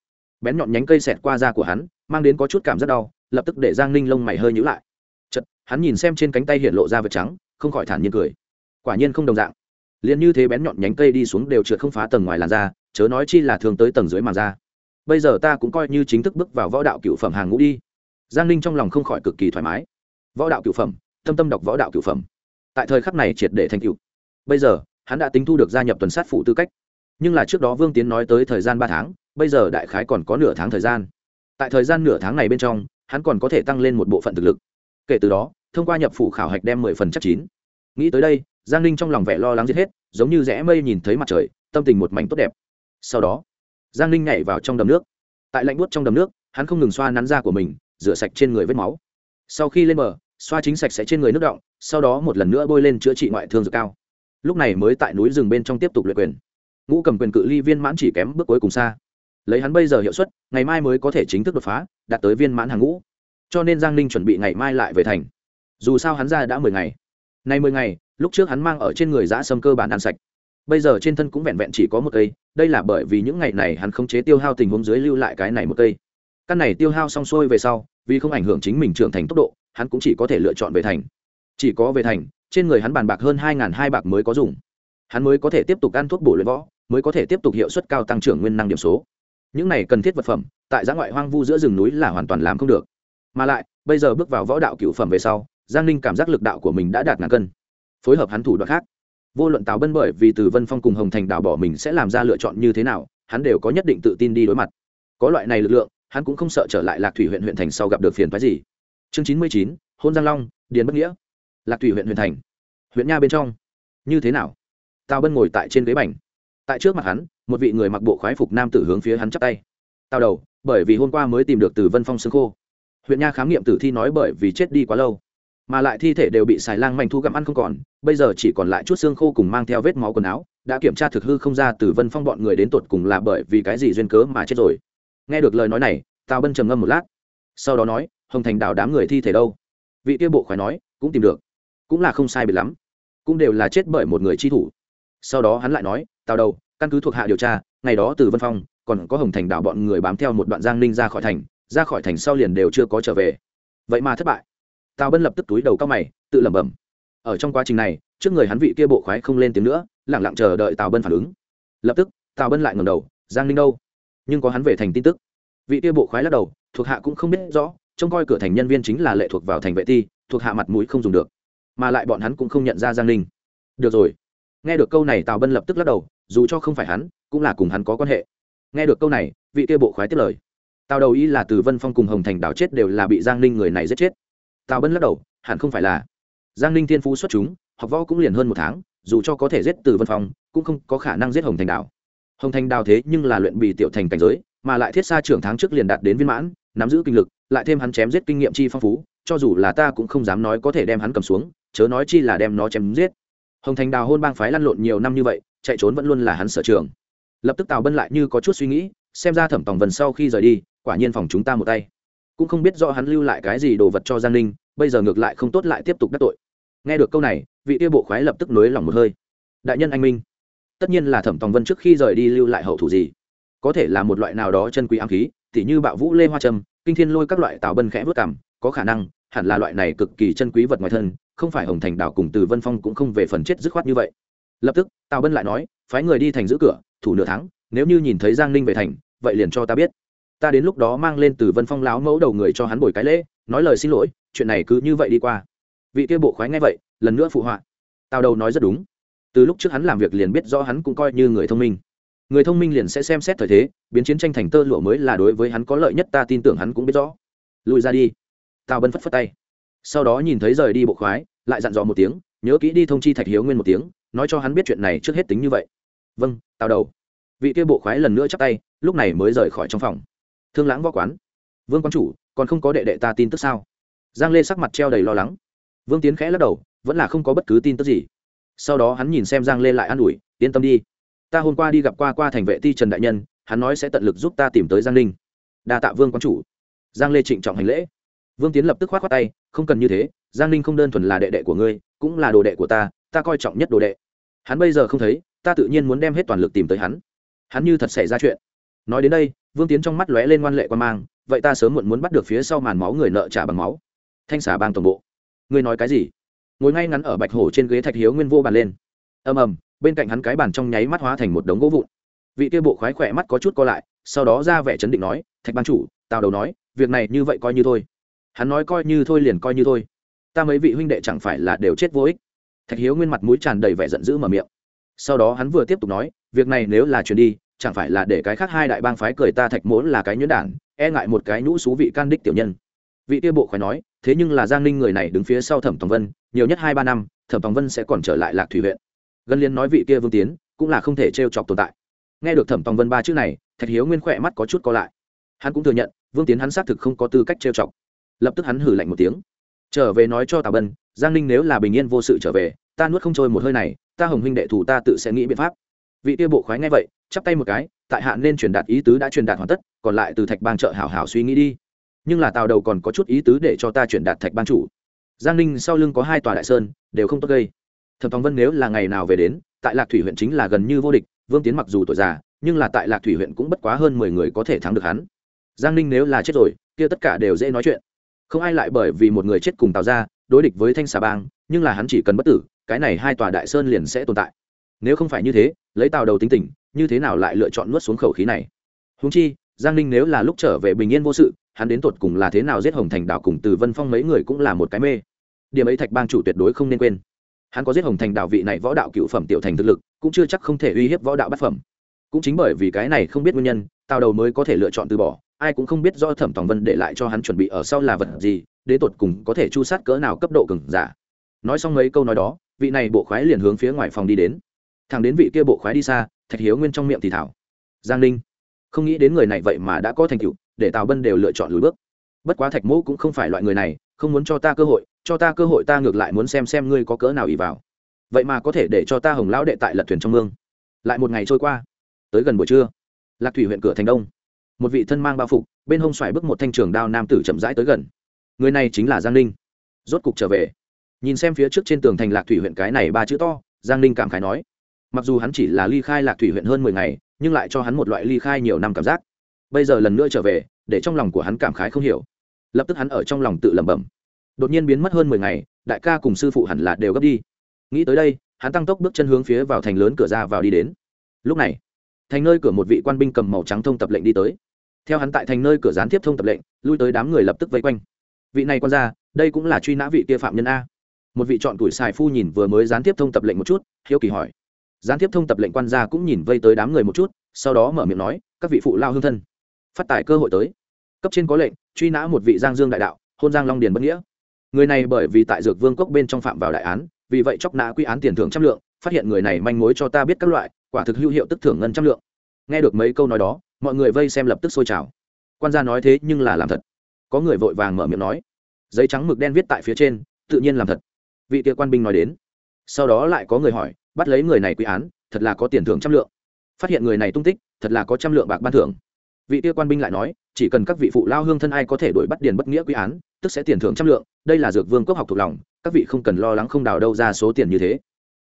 Bén nhọn nhánh cây xẹt qua da của hắn mang đến có chút cảm rất đau, lập tức để giang ninh lông mày hơi nhữ lại. Chật hắn nhìn xem trên cánh tay hiện lộ ra vật trắng, không khỏi thản nhiên cười. Quả nhiên không đồng dạng. Liền như thế bén nhọn nhánh cây đi xuống đều trượt không phá tầng ngoài làn da, chớ nói chi là thường tới tầng dưới màn da. Bây giờ ta cũng coi như chính thức bước vào võ đạo cựu phẩm hàng ngũ đi. Giang ninh trong lòng không khỏi cực kỳ thoải mái. Võ đạo cựu phẩm, tâm tâm đọc võ đạo cựu phẩm. Tại thời khắc này triệt để thành cựu bây giờ, hắn đã tính thu được gia nhập tuần sát phụ tư cách. Nhưng là trước đó vương tiến nói tới thời gian ba tháng, bây giờ đại khái còn có nửa tháng thời gian tại thời gian nửa tháng này bên trong, hắn còn có thể tăng lên một bộ phận thực lực. Kể từ đó, thông qua nhập phủ khảo hạch đem mười phần chắc chín. Nghĩ tới đây, giang ninh trong lòng vẻ lo lắng giết hết, giống như rẽ mây nhìn thấy mặt trời, tâm tình một mảnh tốt đẹp. Sau đó, giang ninh nhảy vào trong đầm nước. Tại lạnh buốt trong đầm nước, hắn không ngừng xoa nắn da của mình, rửa sạch trên người vết máu. Sau khi lên bờ, xoa chính sạch sẽ trên người nước động, sau đó một lần nữa bôi lên chữa trị ngoại thương dược cao. Lúc này mới tại núi rừng bên trong tiếp tục luyện quyền. Ngũ cầm quyền cự ly viên mãn chỉ kém bước cuối cùng xa lấy hắn bây giờ hiệu suất, ngày mai mới có thể chính thức đột phá, đạt tới viên mãn hàng ngũ. Cho nên giang ninh chuẩn bị ngày mai lại về thành. Dù sao hắn ra đã mười ngày. Nay mười ngày, lúc trước hắn mang ở trên người giã sâm cơ bản ăn sạch. Bây giờ trên thân cũng vẹn vẹn chỉ có một cây, đây là bởi vì những ngày này hắn không chế tiêu hao tình huống dưới lưu lại cái này một cây. Căn này tiêu hao xong xuôi về sau, vì không ảnh hưởng chính mình trưởng thành tốc độ, hắn cũng chỉ có thể lựa chọn về thành. Chỉ có về thành, trên người hắn bàn bạc hơn hai hai bạc mới có dùng. Hắn mới có thể tiếp tục ăn thuốc bổ luyện võ, mới có thể tiếp tục hiệu suất cao tăng trưởng nguyên năng điểm số những này cần thiết vật phẩm, tại giã ngoại hoang vu giữa rừng núi là hoàn toàn làm không được. Mà lại, bây giờ bước vào võ đạo cựu phẩm về sau, giang ninh cảm giác lực đạo của mình đã đạt ngàn cân. Phối hợp hắn thủ đoạn khác. Vô luận tào bân bởi vì từ vân phong cùng hồng thành đảo bỏ mình sẽ làm ra lựa chọn như thế nào, hắn đều có nhất định tự tin đi đối mặt. Có loại này lực lượng, hắn cũng không sợ trở lại lạc thủy huyện huyện thành sau gặp được phiền phái gì. Chương chín mươi chín, hôn giang long, điền bất nghĩa. Lạc thủy huyện huyện thành. Huyện nha bên trong. Như thế nào? Tào bân ngồi tại trên ghế bành tại trước mặt hắn, một vị người mặc bộ khoái phục nam tử hướng phía hắn chắp tay. Tao đầu, bởi vì hôm qua mới tìm được từ vân phong xương khô huyện nha khám nghiệm tử thi nói bởi vì chết đi quá lâu, mà lại thi thể đều bị xài lang manh thu gặm ăn không còn, bây giờ chỉ còn lại chút xương khô cùng mang theo vết máu quần áo, đã kiểm tra thực hư không ra từ vân phong bọn người đến tột cùng là bởi vì cái gì duyên cớ mà chết rồi. Nghe được lời nói này, tào bân trầm ngâm một lát, sau đó nói, hồng thành đào đám người thi thể đâu? Vị kia bộ khoái nói, cũng tìm được, cũng là không sai biệt lắm, cũng đều là chết bởi một người chi thủ sau đó hắn lại nói, tào đầu, căn cứ thuộc hạ điều tra, ngày đó từ vân phong, còn có hồng thành đảo bọn người bám theo một đoạn giang ninh ra khỏi thành, ra khỏi thành sau liền đều chưa có trở về. Vậy mà thất bại. Tào bân lập tức túi đầu cao mày, tự lẩm bẩm. Ở trong quá trình này, trước người hắn vị kia bộ khoái không lên tiếng nữa lẳng lặng chờ đợi tào bân phản ứng. Lập tức, tào bân lại ngầm đầu, giang ninh đâu? Nhưng có hắn về thành tin tức. Vị kia bộ khoái lắc đầu, thuộc hạ cũng không biết rõ, trông coi cửa thành nhân viên chính là lệ thuộc vào thành vệ ti, thuộc hạ mặt mũi không dùng được. Mà lại bọn hắn cũng không nhận ra giang ninh. Được rồi nghe được câu này, tào bân lập tức lắc đầu, dù cho không phải hắn, cũng là cùng hắn có quan hệ. Nghe được câu này, vị kia bộ khoái tiếp lời. Tào đầu ý là từ vân phong cùng hồng thành đảo chết đều là bị giang ninh người này giết chết. Tào bân lắc đầu, hẳn không phải là. Giang ninh thiên phú xuất chúng, học võ cũng liền hơn một tháng, dù cho có thể giết từ vân phong, cũng không có khả năng giết hồng thành đảo. Hồng thành đào thế nhưng là luyện bị tiểu thành cảnh giới, mà lại thiết xa trưởng tháng trước liền đạt đến viên mãn, nắm giữ kinh lực, lại thêm hắn chém giết kinh nghiệm chi phong phú, cho dù là ta cũng không dám nói có thể đem hắn cầm xuống, chớ nói chi là đem nó chém giết hồng thành đào hôn bang phái lăn lộn nhiều năm như vậy, chạy trốn vẫn luôn là hắn sở trường. Lập tức tào bân lại như có chút suy nghĩ, xem ra thẩm tòng vần sau khi rời đi, quả nhiên phòng chúng ta một tay. Cũng không biết do hắn lưu lại cái gì đồ vật cho giang ninh, bây giờ ngược lại không tốt lại tiếp tục đắc tội. Nghe được câu này, vị tiêu bộ khoái lập tức nới lỏng một hơi. Đại nhân anh minh, tất nhiên là thẩm tòng vân trước khi rời đi lưu lại hậu thủ gì? Có thể là một loại nào đó chân quý ám khí, tỉ như bạo vũ lê hoa trâm, kinh thiên lôi các loại tào bân khẽ vớt cảm có khả năng, hẳn là loại này cực kỳ chân quý vật ngoài thân không phải hồng thành đảo cùng từ vân phong cũng không về phần chết dứt khoát như vậy. Lập tức, tào bân lại nói, phái người đi thành giữ cửa, thủ nửa tháng, nếu như nhìn thấy giang ninh về thành, vậy liền cho ta biết. Ta đến lúc đó mang lên từ vân phong láo mẫu đầu người cho hắn bồi cái lễ, nói lời xin lỗi, chuyện này cứ như vậy đi qua. Vị kia bộ khoái nghe vậy, lần nữa phụ họa. Tào đầu nói rất đúng. Từ lúc trước hắn làm việc liền biết rõ hắn cũng coi như người thông minh. Người thông minh liền sẽ xem xét thời thế, biến chiến tranh thành tơ lụa mới là đối với hắn có lợi nhất, ta tin tưởng hắn cũng biết rõ. Lùi ra đi. Tào bân phất phất tay sau đó nhìn thấy rời đi bộ khoái, lại dặn dò một tiếng, nhớ kỹ đi thông chi thạch hiếu nguyên một tiếng, nói cho hắn biết chuyện này trước hết tính như vậy. Vâng tào đầu. Vị kia bộ khoái lần nữa chắp tay, lúc này mới rời khỏi trong phòng. Thương lãng võ quán. Vương quán chủ, còn không có đệ đệ ta tin tức sao? Giang lê sắc mặt treo đầy lo lắng. Vương tiến khẽ lắc đầu, vẫn là không có bất cứ tin tức gì. Sau đó hắn nhìn xem giang lê lại an ủi, yên tâm đi. Ta hôm qua đi gặp qua qua thành vệ ti trần đại nhân, hắn nói sẽ tận lực giúp ta tìm tới giang ninh đa tạ vương quán chủ. Giang lê trịnh trọng hành lễ vương tiến lập tức k h o á t khoác tay, không cần như thế, giang ninh không đơn thuần là đệ đệ của ngươi, cũng là đồ đệ của ta ta coi trọng nhất đồ đệ. Hắn bây giờ không thấy, ta tự nhiên muốn đem hết toàn lực tìm tới hắn. Hắn như thật xảy ra chuyện. Nói đến đây, vương tiến trong mắt lóe lên ngoan lệ quan mang, vậy ta sớm muộn muốn bắt được phía sau màn máu người nợ trả bằng máu. Thanh xả bang toàn bộ. Ngươi nói cái gì? Ngồi ngay ngắn ở bạch hổ trên ghế thạch hiếu nguyên vô bàn lên. Ầm ầm, bên cạnh hắn cái bàn trong nháy mắt hóa thành một đống gỗ vụn. Vị kia bộ khoái khỏe mắt có chút co lại, sau đó ra vẻ chấn định nói, thạch ban chủ, tào đầu nói, việc này như vậy coi như thôi hắn nói coi như thôi liền coi như thôi. Ta mấy vị huynh đệ chẳng phải là đều chết vô ích? Thạch hiếu nguyên mặt mũi tràn đầy vẻ giận dữ mở miệng. Sau đó hắn vừa tiếp tục nói, việc này nếu là chuyển đi, chẳng phải là để cái khác hai đại bang phái cười ta thạch mỗ là cái nhuyễn đản e ngại một cái nhũ xú vị can đích tiểu nhân. Vị kia bộ khói nói, thế nhưng là giang ninh người này đứng phía sau thẩm tòng vân, nhiều nhất hai ba năm, thẩm tòng vân sẽ còn trở lại lạc thủy huyện. Gần liên nói vị kia vương tiến, cũng là không thể t chọc tồn tại. Nghe được thẩm tòng vân ba chữ này, thạch hiếu nguyên khỏe mắt có chút co lại. Hắn cũng thừa nhận, vương tiến hắn xác thực không có tư cách t chọc lập tức hắn hử lạnh một tiếng. Trở về nói cho tào bân, giang ninh nếu là bình yên vô sự trở về, ta nuốt không trôi một hơi này, ta hồng huynh đệ thủ ta tự sẽ nghĩ biện pháp. Vị tia bộ khoái nghe vậy, chắp tay một cái, tại hạ nên truyền đạt ý tứ đã truyền đạt hoàn tất, còn lại từ thạch bang trợ hảo hảo suy nghĩ đi. Nhưng là tào đầu còn có chút ý tứ để cho ta truyền đạt thạch ban chủ. Giang ninh sau lưng có hai tòa đại sơn, đều không tốt gây. Thẩm thong vân nếu là ngày nào về đến, tại lạc thủy huyện chính là gần như vô địch, vương tiến mặc dù tuổi già, nhưng là tại lạc thủy huyện cũng bất quá hơn mười người có thể thắng được hắn. Giang ninh nếu là chết rồi, kia tất cả đều dễ nói chuyện không ai lại bởi vì một người chết cùng tào ra đối địch với thanh xà bang, nhưng là hắn chỉ cần bất tử, cái này hai tòa đại sơn liền sẽ tồn tại. Nếu không phải như thế, lấy tào đầu tính tình, như thế nào lại lựa chọn nuốt xuống khẩu khí này? Húng chi, giang ninh nếu là lúc trở về bình yên vô sự, hắn đến tột cùng là thế nào giết hồng thành đảo cùng từ vân phong mấy người cũng là một cái mê. Điểm ấy thạch bang chủ tuyệt đối không nên quên. Hắn có giết hồng thành đảo vị này võ đạo cựu phẩm tiểu thành thực lực, cũng chưa chắc không thể uy hiếp võ đạo bát phẩm. Cũng chính bởi vì cái này không biết nguyên nhân, tào đầu mới có thể lựa chọn từ bỏ ai cũng không biết do thẩm tòng vân để lại cho hắn chuẩn bị ở sau là vật gì, đến tột cùng có thể chu sát cỡ nào cấp độ cứng giả. Nói xong mấy câu nói đó, vị này bộ khoái liền hướng phía ngoài phòng đi đến. Thằng đến vị kia bộ khoái đi xa, thạch hiếu nguyên trong miệng thì thảo. Giang ninh, không nghĩ đến người này vậy mà đã có thành tựu, để tào bân đều lựa chọn lùi bước. Bất quá thạch mẫu cũng không phải loại người này, không muốn cho ta cơ hội, cho ta cơ hội ta ngược lại muốn xem xem ngươi có cỡ nào ỉ vào. Vậy mà có thể để cho ta hồng lão đệ tại lật thuyền trong mương. Lại một ngày trôi qua. Tới gần buổi trưa, lạc thủy huyện cửa thành đông một vị thân mang bao phục, bên hông xoài bước một thanh trường đao nam tử chậm rãi tới gần. Người này chính là giang ninh. Rốt cục trở về. Nhìn xem phía trước trên tường thành lạc thủy huyện cái này ba chữ to, giang ninh cảm khái nói. Mặc dù hắn chỉ là ly khai lạc thủy huyện hơn mười ngày, nhưng lại cho hắn một loại ly khai nhiều năm cảm giác. Bây giờ lần nữa trở về, để trong lòng của hắn cảm khái không hiểu. Lập tức hắn ở trong lòng tự lẩm bẩm. Đột nhiên biến mất hơn mười ngày, đại ca cùng sư phụ hẳn là đều gấp đi. Nghĩ tới đây, hắn tăng tốc bước chân hướng phía vào thành lớn cửa ra vào đi đến. Lúc này thành nơi cửa một vị quan binh cầm màu trắng thông tập lệnh đi tới. Theo hắn tại thành nơi cửa gián tiếp thông tập lệnh, lui tới đám người lập tức vây quanh. Vị này quan ra đây cũng là truy nã vị kia phạm nhân a. Một vị chọn tuổi xài phu nhìn vừa mới gián tiếp thông tập lệnh một chút, hiếu kỳ hỏi. Gián tiếp thông tập lệnh quan gia cũng nhìn vây tới đám người một chút, sau đó mở miệng nói, các vị phụ lao hương thân, phát tài cơ hội tới. Cấp trên có lệnh, truy nã một vị giang dương đại đạo, hôn giang long điền bất nghĩa. Người này bởi vì tại dược vương cốc bên trong phạm vào đại án, vì vậy chóc nã quy án tiền thưởng trăm lượng phát hiện người này manh mối cho ta biết các loại, quả thực hữu hiệu tức thưởng ngân trăm lượng. Nghe được mấy câu nói đó, mọi người vây xem lập tức sôi trào. Quan gia nói thế nhưng là làm thật. Có người vội vàng mở miệng nói. Giấy trắng mực đen viết tại phía trên, tự nhiên làm thật. Vị kia quan binh nói đến. Sau đó lại có người hỏi, bắt lấy người này quy án, thật là có tiền thưởng trăm lượng. Phát hiện người này tung tích, thật là có trăm lượng bạc ban thưởng. Vị kia quan binh lại nói, chỉ cần các vị phụ lao hương thân ai có thể đuổi bắt điền bất nghĩa quy án, tức sẽ tiền thưởng trăm lượng, đây là dược vương cốc học thuộc lòng, các vị không cần lo lắng không đào đâu ra số tiền như thế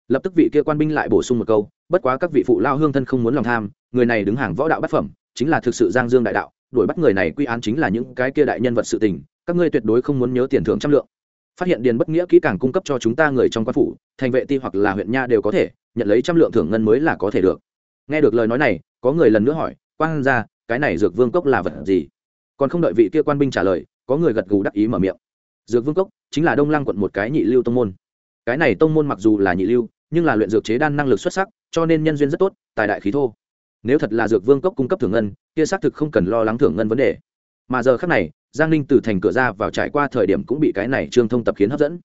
lập tức vị kia quan binh lại bổ sung một câu, bất quá các vị phụ lao hương thân không muốn lòng tham, người này đứng hàng võ đạo bát phẩm, chính là thực sự giang dương đại đạo, đuổi bắt người này quy án chính là những cái kia đại nhân vật sự tình, các ngươi tuyệt đối không muốn nhớ tiền thưởng trăm lượng. Phát hiện điền bất nghĩa kỹ càng cung cấp cho chúng ta người trong quan phủ, thành vệ ti hoặc là huyện nha đều có thể, nhận lấy trăm lượng thưởng ngân mới là có thể được. Nghe được lời nói này, có người lần nữa hỏi quan ra cái này dược vương cốc là vật gì? Còn không đợi vị kia quan binh trả lời, có người gật gù đắc ý mở miệng. Dược vương cốc chính là đông lăng quận một cái nhị lưu tông môn cái này tông môn mặc dù là nhị lưu, nhưng là luyện dược chế đan năng lực xuất sắc, cho nên nhân duyên rất tốt, tài đại khí thô. Nếu thật là dược vương cốc cung cấp thưởng ngân, kia xác thực không cần lo lắng thưởng ngân vấn đề. Mà giờ khác này, giang ninh từ thành cửa ra vào trải qua thời điểm cũng bị cái này trương thông tập khiến hấp dẫn.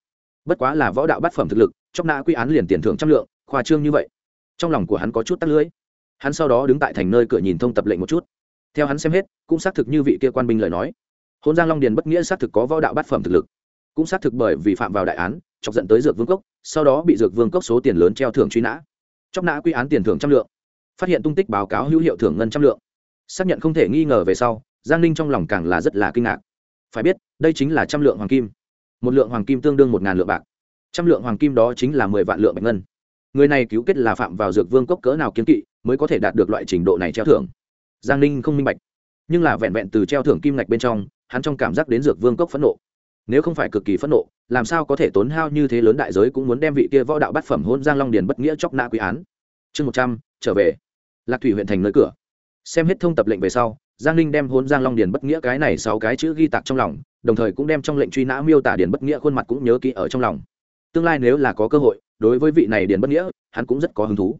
Bất quá là võ đạo bát phẩm thực lực chóc nã quy án liền tiền thưởng trăm lượng, khoa trương như vậy. Trong lòng của hắn có chút tắt lưới hắn sau đó đứng tại thành nơi cửa nhìn thông tập lệnh một chút. Theo hắn xem hết, cũng xác thực như vị kia quan binh lời nói. Hôn giang long điền bất nghĩa xác thực có võ đạo bát phẩm thực lực. Cũng xác thực bởi vì phạm vào đại án chọc dẫn tới dược vương cốc, sau đó bị dược vương cốc số tiền lớn treo thưởng truy nã. Chóc nã quy án tiền thưởng trăm lượng. Phát hiện tung tích báo cáo hữu hiệu thưởng ngân trăm lượng. Xác nhận không thể nghi ngờ về sau, giang ninh trong lòng càng là rất là kinh ngạc. Phải biết, đây chính là trăm lượng hoàng kim. Một lượng hoàng kim tương đương một ngàn lượng bạc. Trăm lượng hoàng kim đó chính là mười vạn lượng bạch ngân. Người này cứu kết là phạm vào dược vương cốc cỡ nào kiến kỵ mới có thể đạt được loại trình độ này treo thưởng. Giang ninh không minh bạch, nhưng là vẹn vẹn từ treo thưởng kim ngạch bên trong, hắn trong cảm giác đến dược vương cốc phẫn nộ nếu không phải cực kỳ phẫn nộ, làm sao có thể tốn hao như thế lớn đại giới cũng muốn đem vị kia võ đạo bát phẩm hôn giang long điền bất nghĩa chóc nã quy án? Chương một trăm, trở về. Lạc thủy huyện thành nơi cửa. Xem hết thông tập lệnh về sau, giang ninh đem hôn giang long điền bất nghĩa cái này sáu cái chữ ghi tạc trong lòng, đồng thời cũng đem trong lệnh truy nã miêu tả điền bất nghĩa khuôn mặt cũng nhớ kỹ ở trong lòng. Tương lai nếu là có cơ hội, đối với vị này điền bất nghĩa, hắn cũng rất có hứng thú.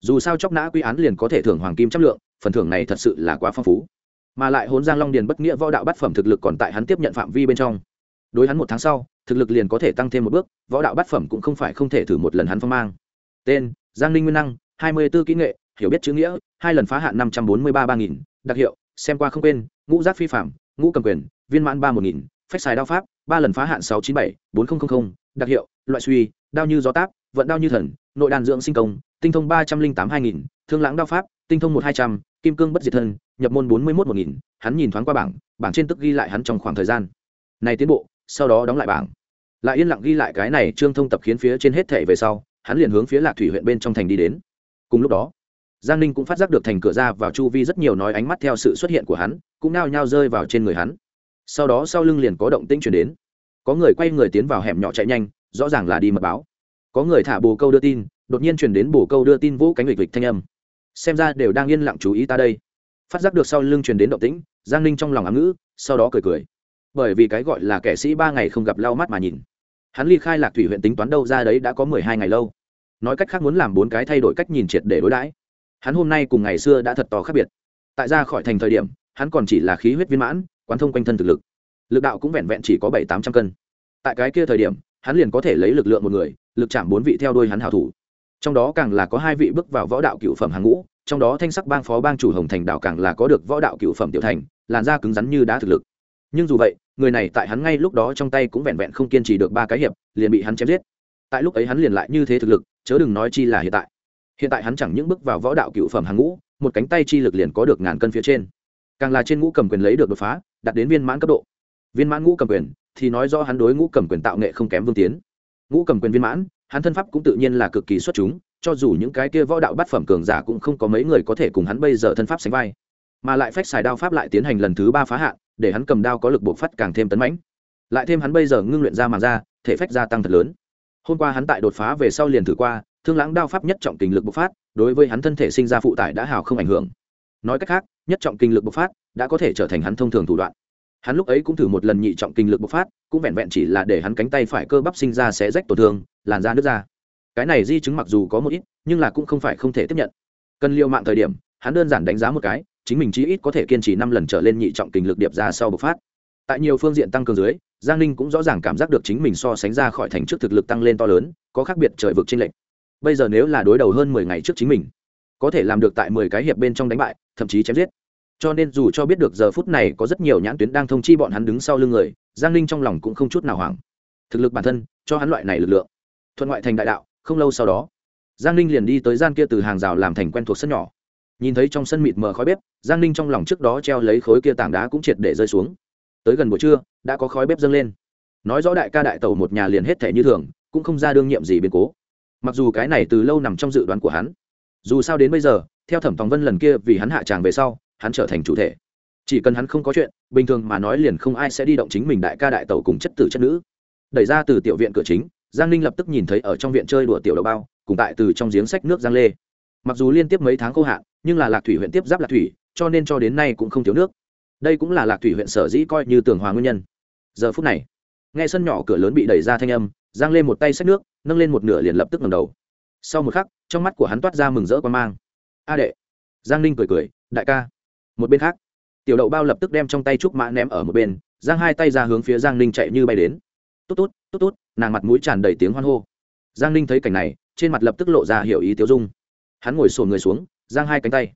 Dù sao chóc nã quy án liền có thể thưởng hoàng kim chất lượng, phần thưởng này thật sự là quá phong phú. Mà lại hôn giang long điền bất nghĩa võ đạo bát phẩm thực lực còn tại hắn tiếp nhận phạm vi bên trong đối hắn một tháng sau, thực lực liền có thể tăng thêm một bước, võ đạo bát phẩm cũng không phải không thể thử một lần hắn phong mang. Tên, giang ninh nguyên năng, hai mươi b ố kỹ nghệ, hiểu biết chữ nghĩa, hai lần phá hạn năm trăm bốn mươi ba ba nghìn, đặc hiệu, xem qua không quên, ngũ giác phi phạm, ngũ cầm quyền, viên mãn ba một nghìn, phách xài đao pháp, ba lần phá hạn sáu chín bảy, bốn nghìn đặc hiệu, loại suy, đao như gió táp, vận đao như thần, nội đàn dưỡng sinh công, tinh thông ba trăm linh tám hai nghìn, thương lãng đao pháp, tinh thông một hai trăm, kim cương bất diệt thân, nhập môn bốn mươi một một nghìn, hắn nhìn thoáng qua bảng bảng trên tức ghi lại hắn trong khoảng thời gian. Này tiến bộ sau đó đóng lại bảng. Lại yên lặng ghi lại cái này trương thông tập khiến phía trên hết thệ về sau, hắn liền hướng phía lạc thủy huyện bên trong thành đi đến. Cùng lúc đó, giang ninh cũng phát giác được thành cửa ra vào chu vi rất nhiều nói ánh mắt theo sự xuất hiện của hắn, cũng nao nhao rơi vào trên người hắn. Sau đó sau lưng liền có động tĩnh chuyển đến. Có người quay người tiến vào hẻm nhỏ chạy nhanh, rõ ràng là đi mật báo. Có người thả bồ câu đưa tin, đột nhiên chuyển đến bồ câu đưa tin vũ cánh lịch lịch thanh âm. Xem ra đều đang yên lặng chú ý ta đây. Phát giác được sau lưng truyền đến động tĩnh, giang ninh trong lòng ám ngữ, sau đó cười cười bởi vì cái gọi là kẻ sĩ ba ngày không gặp lau mắt mà nhìn. Hắn ly khai lạc thủy huyện tính toán đâu ra đấy đã có mười hai ngày lâu. Nói cách khác muốn làm bốn cái thay đổi cách nhìn triệt để đối đãi. Hắn hôm nay cùng ngày xưa đã thật to khác biệt. Tại ra khỏi thành thời điểm, hắn còn chỉ là khí huyết viên mãn, quán thông quanh thân thực lực. Lực đạo cũng vẹn vẹn chỉ có bảy tám trăm cân. Tại cái kia thời điểm, hắn liền có thể lấy lực lượng một người, lực chạm bốn vị theo đuôi hắn hảo thủ. Trong đó càng là có hai vị bước vào võ đạo cựu phẩm hàng ngũ, trong đó thanh sắc bang phó bang chủ hồng thành đạo càng là có được võ đạo cựu phẩm tiểu thành, làn da cứng rắn như đá thực lực nhưng dù vậy, người này tại hắn ngay lúc đó trong tay cũng vẹn vẹn không kiên trì được ba cái hiệp, liền bị hắn chém giết. Tại lúc ấy hắn liền lại như thế thực lực, chớ đừng nói chi là hiện tại. Hiện tại hắn chẳng những bước vào võ đạo cựu phẩm hàng ngũ, một cánh tay chi lực liền có được ngàn cân phía trên. Càng là trên ngũ cầm quyền lấy được đột phá, đạt đến viên mãn cấp độ. Viên mãn ngũ cầm quyền, thì nói do hắn đối ngũ cầm quyền tạo nghệ không kém vương tiến. Ngũ cầm quyền viên mãn, hắn thân pháp cũng tự nhiên là cực kỳ xuất chúng, cho dù những cái kia võ đạo bát phẩm cường giả cũng không có mấy người có thể cùng hắn bây giờ thân pháp sánh vai. Mà lại phách xài đao pháp lại tiến hành lần thứ ba phá hạn để hắn cầm đao có lực buộc phát càng thêm tấn mãnh. Lại thêm hắn bây giờ ngưng luyện ra màng ra thể phách gia tăng thật lớn. Hôm qua hắn tại đột phá về sau liền thử qua, thương lãng đao pháp nhất trọng kinh lực bộc phát, đối với hắn thân thể sinh ra phụ tải đã hào không ảnh hưởng. Nói cách khác, nhất trọng kinh lực bộc phát đã có thể trở thành hắn thông thường thủ đoạn. Hắn lúc ấy cũng thử một lần nhị trọng kinh lực bộc phát, cũng vẹn vẹn chỉ là để hắn cánh tay phải cơ bắp sinh ra sẽ rách tổn thương, làn da nước ra. Cái này di chứng mặc dù có một ít, nhưng là cũng không phải không thể tiếp nhận. Cần liệu mạng thời điểm, hắn đơn giản đánh giá một cái chính mình chí ít có thể kiên trì năm lần trở lên nhị trọng kinh lực điệp ra sau bộc phát. Tại nhiều phương diện tăng cường dưới, giang ninh cũng rõ ràng cảm giác được chính mình so sánh ra khỏi thành trước thực lực tăng lên to lớn, có khác biệt trời vực trên lệnh bây giờ nếu là đối đầu hơn mười ngày trước chính mình, có thể làm được tại mười cái hiệp bên trong đánh bại, thậm chí chém giết. Cho nên dù cho biết được giờ phút này có rất nhiều nhãn tuyến đang thông chi bọn hắn đứng sau lưng người, giang ninh trong lòng cũng không chút nào hoảng. Thực lực bản thân, cho hắn loại này lực lượng, thuận ngoại thành đại đạo, không lâu sau đó, giang ninh liền đi tới gian kia từ hàng rào làm thành quen thuộc sân nhỏ nhìn thấy trong sân mịt mờ khói bếp, giang ninh trong lòng trước đó treo lấy khối kia tảng đá cũng triệt để rơi xuống. Tới gần buổi trưa, đã có khói bếp dâng lên. Nói rõ đại ca đại tàu một nhà liền hết thẻ như thường, cũng không ra đương nhiệm gì biến cố. Mặc dù cái này từ lâu nằm trong dự đoán của hắn, dù sao đến bây giờ, theo thẩm tòng vân lần kia vì hắn hạ tràng về sau, hắn trở thành chủ thể. Chỉ cần hắn không có chuyện, bình thường mà nói liền không ai sẽ đi động chính mình đại ca đại tàu cùng chất tử chất nữ. Đẩy ra từ tiểu viện cửa chính, giang ninh lập tức nhìn thấy ở trong viện chơi đùa tiểu đậu bao, cùng tại từ trong giếng sách nước giang lê. Mặc dù liên tiếp mấy tháng khô hạn nhưng là lạc thủy huyện tiếp giáp lạc thủy, cho nên cho đến nay cũng không thiếu nước. Đây cũng là lạc thủy huyện sở dĩ coi như tường hòa nguyên nhân. Giờ phút này, nghe sân nhỏ cửa lớn bị đẩy ra thanh âm, giang lên một tay xách nước, nâng lên một nửa liền lập tức ngầm đầu. Sau một khắc, trong mắt của hắn toát ra mừng rỡ quan mang. A đệ! Giang ninh cười cười, đại ca. Một bên khác, tiểu đậu bao lập tức đem trong tay trúc mã ném ở một bên, giang hai tay ra hướng phía giang ninh chạy như bay đến. Tốt tốt tốt tốt! Nàng mặt mũi tràn đầy tiếng hoan hô. Giang ninh thấy cảnh này, trên mặt lập tức lộ ra hiểu ý tiêu dung. Hắn ngồi sồn người xuống giang hai cánh tay.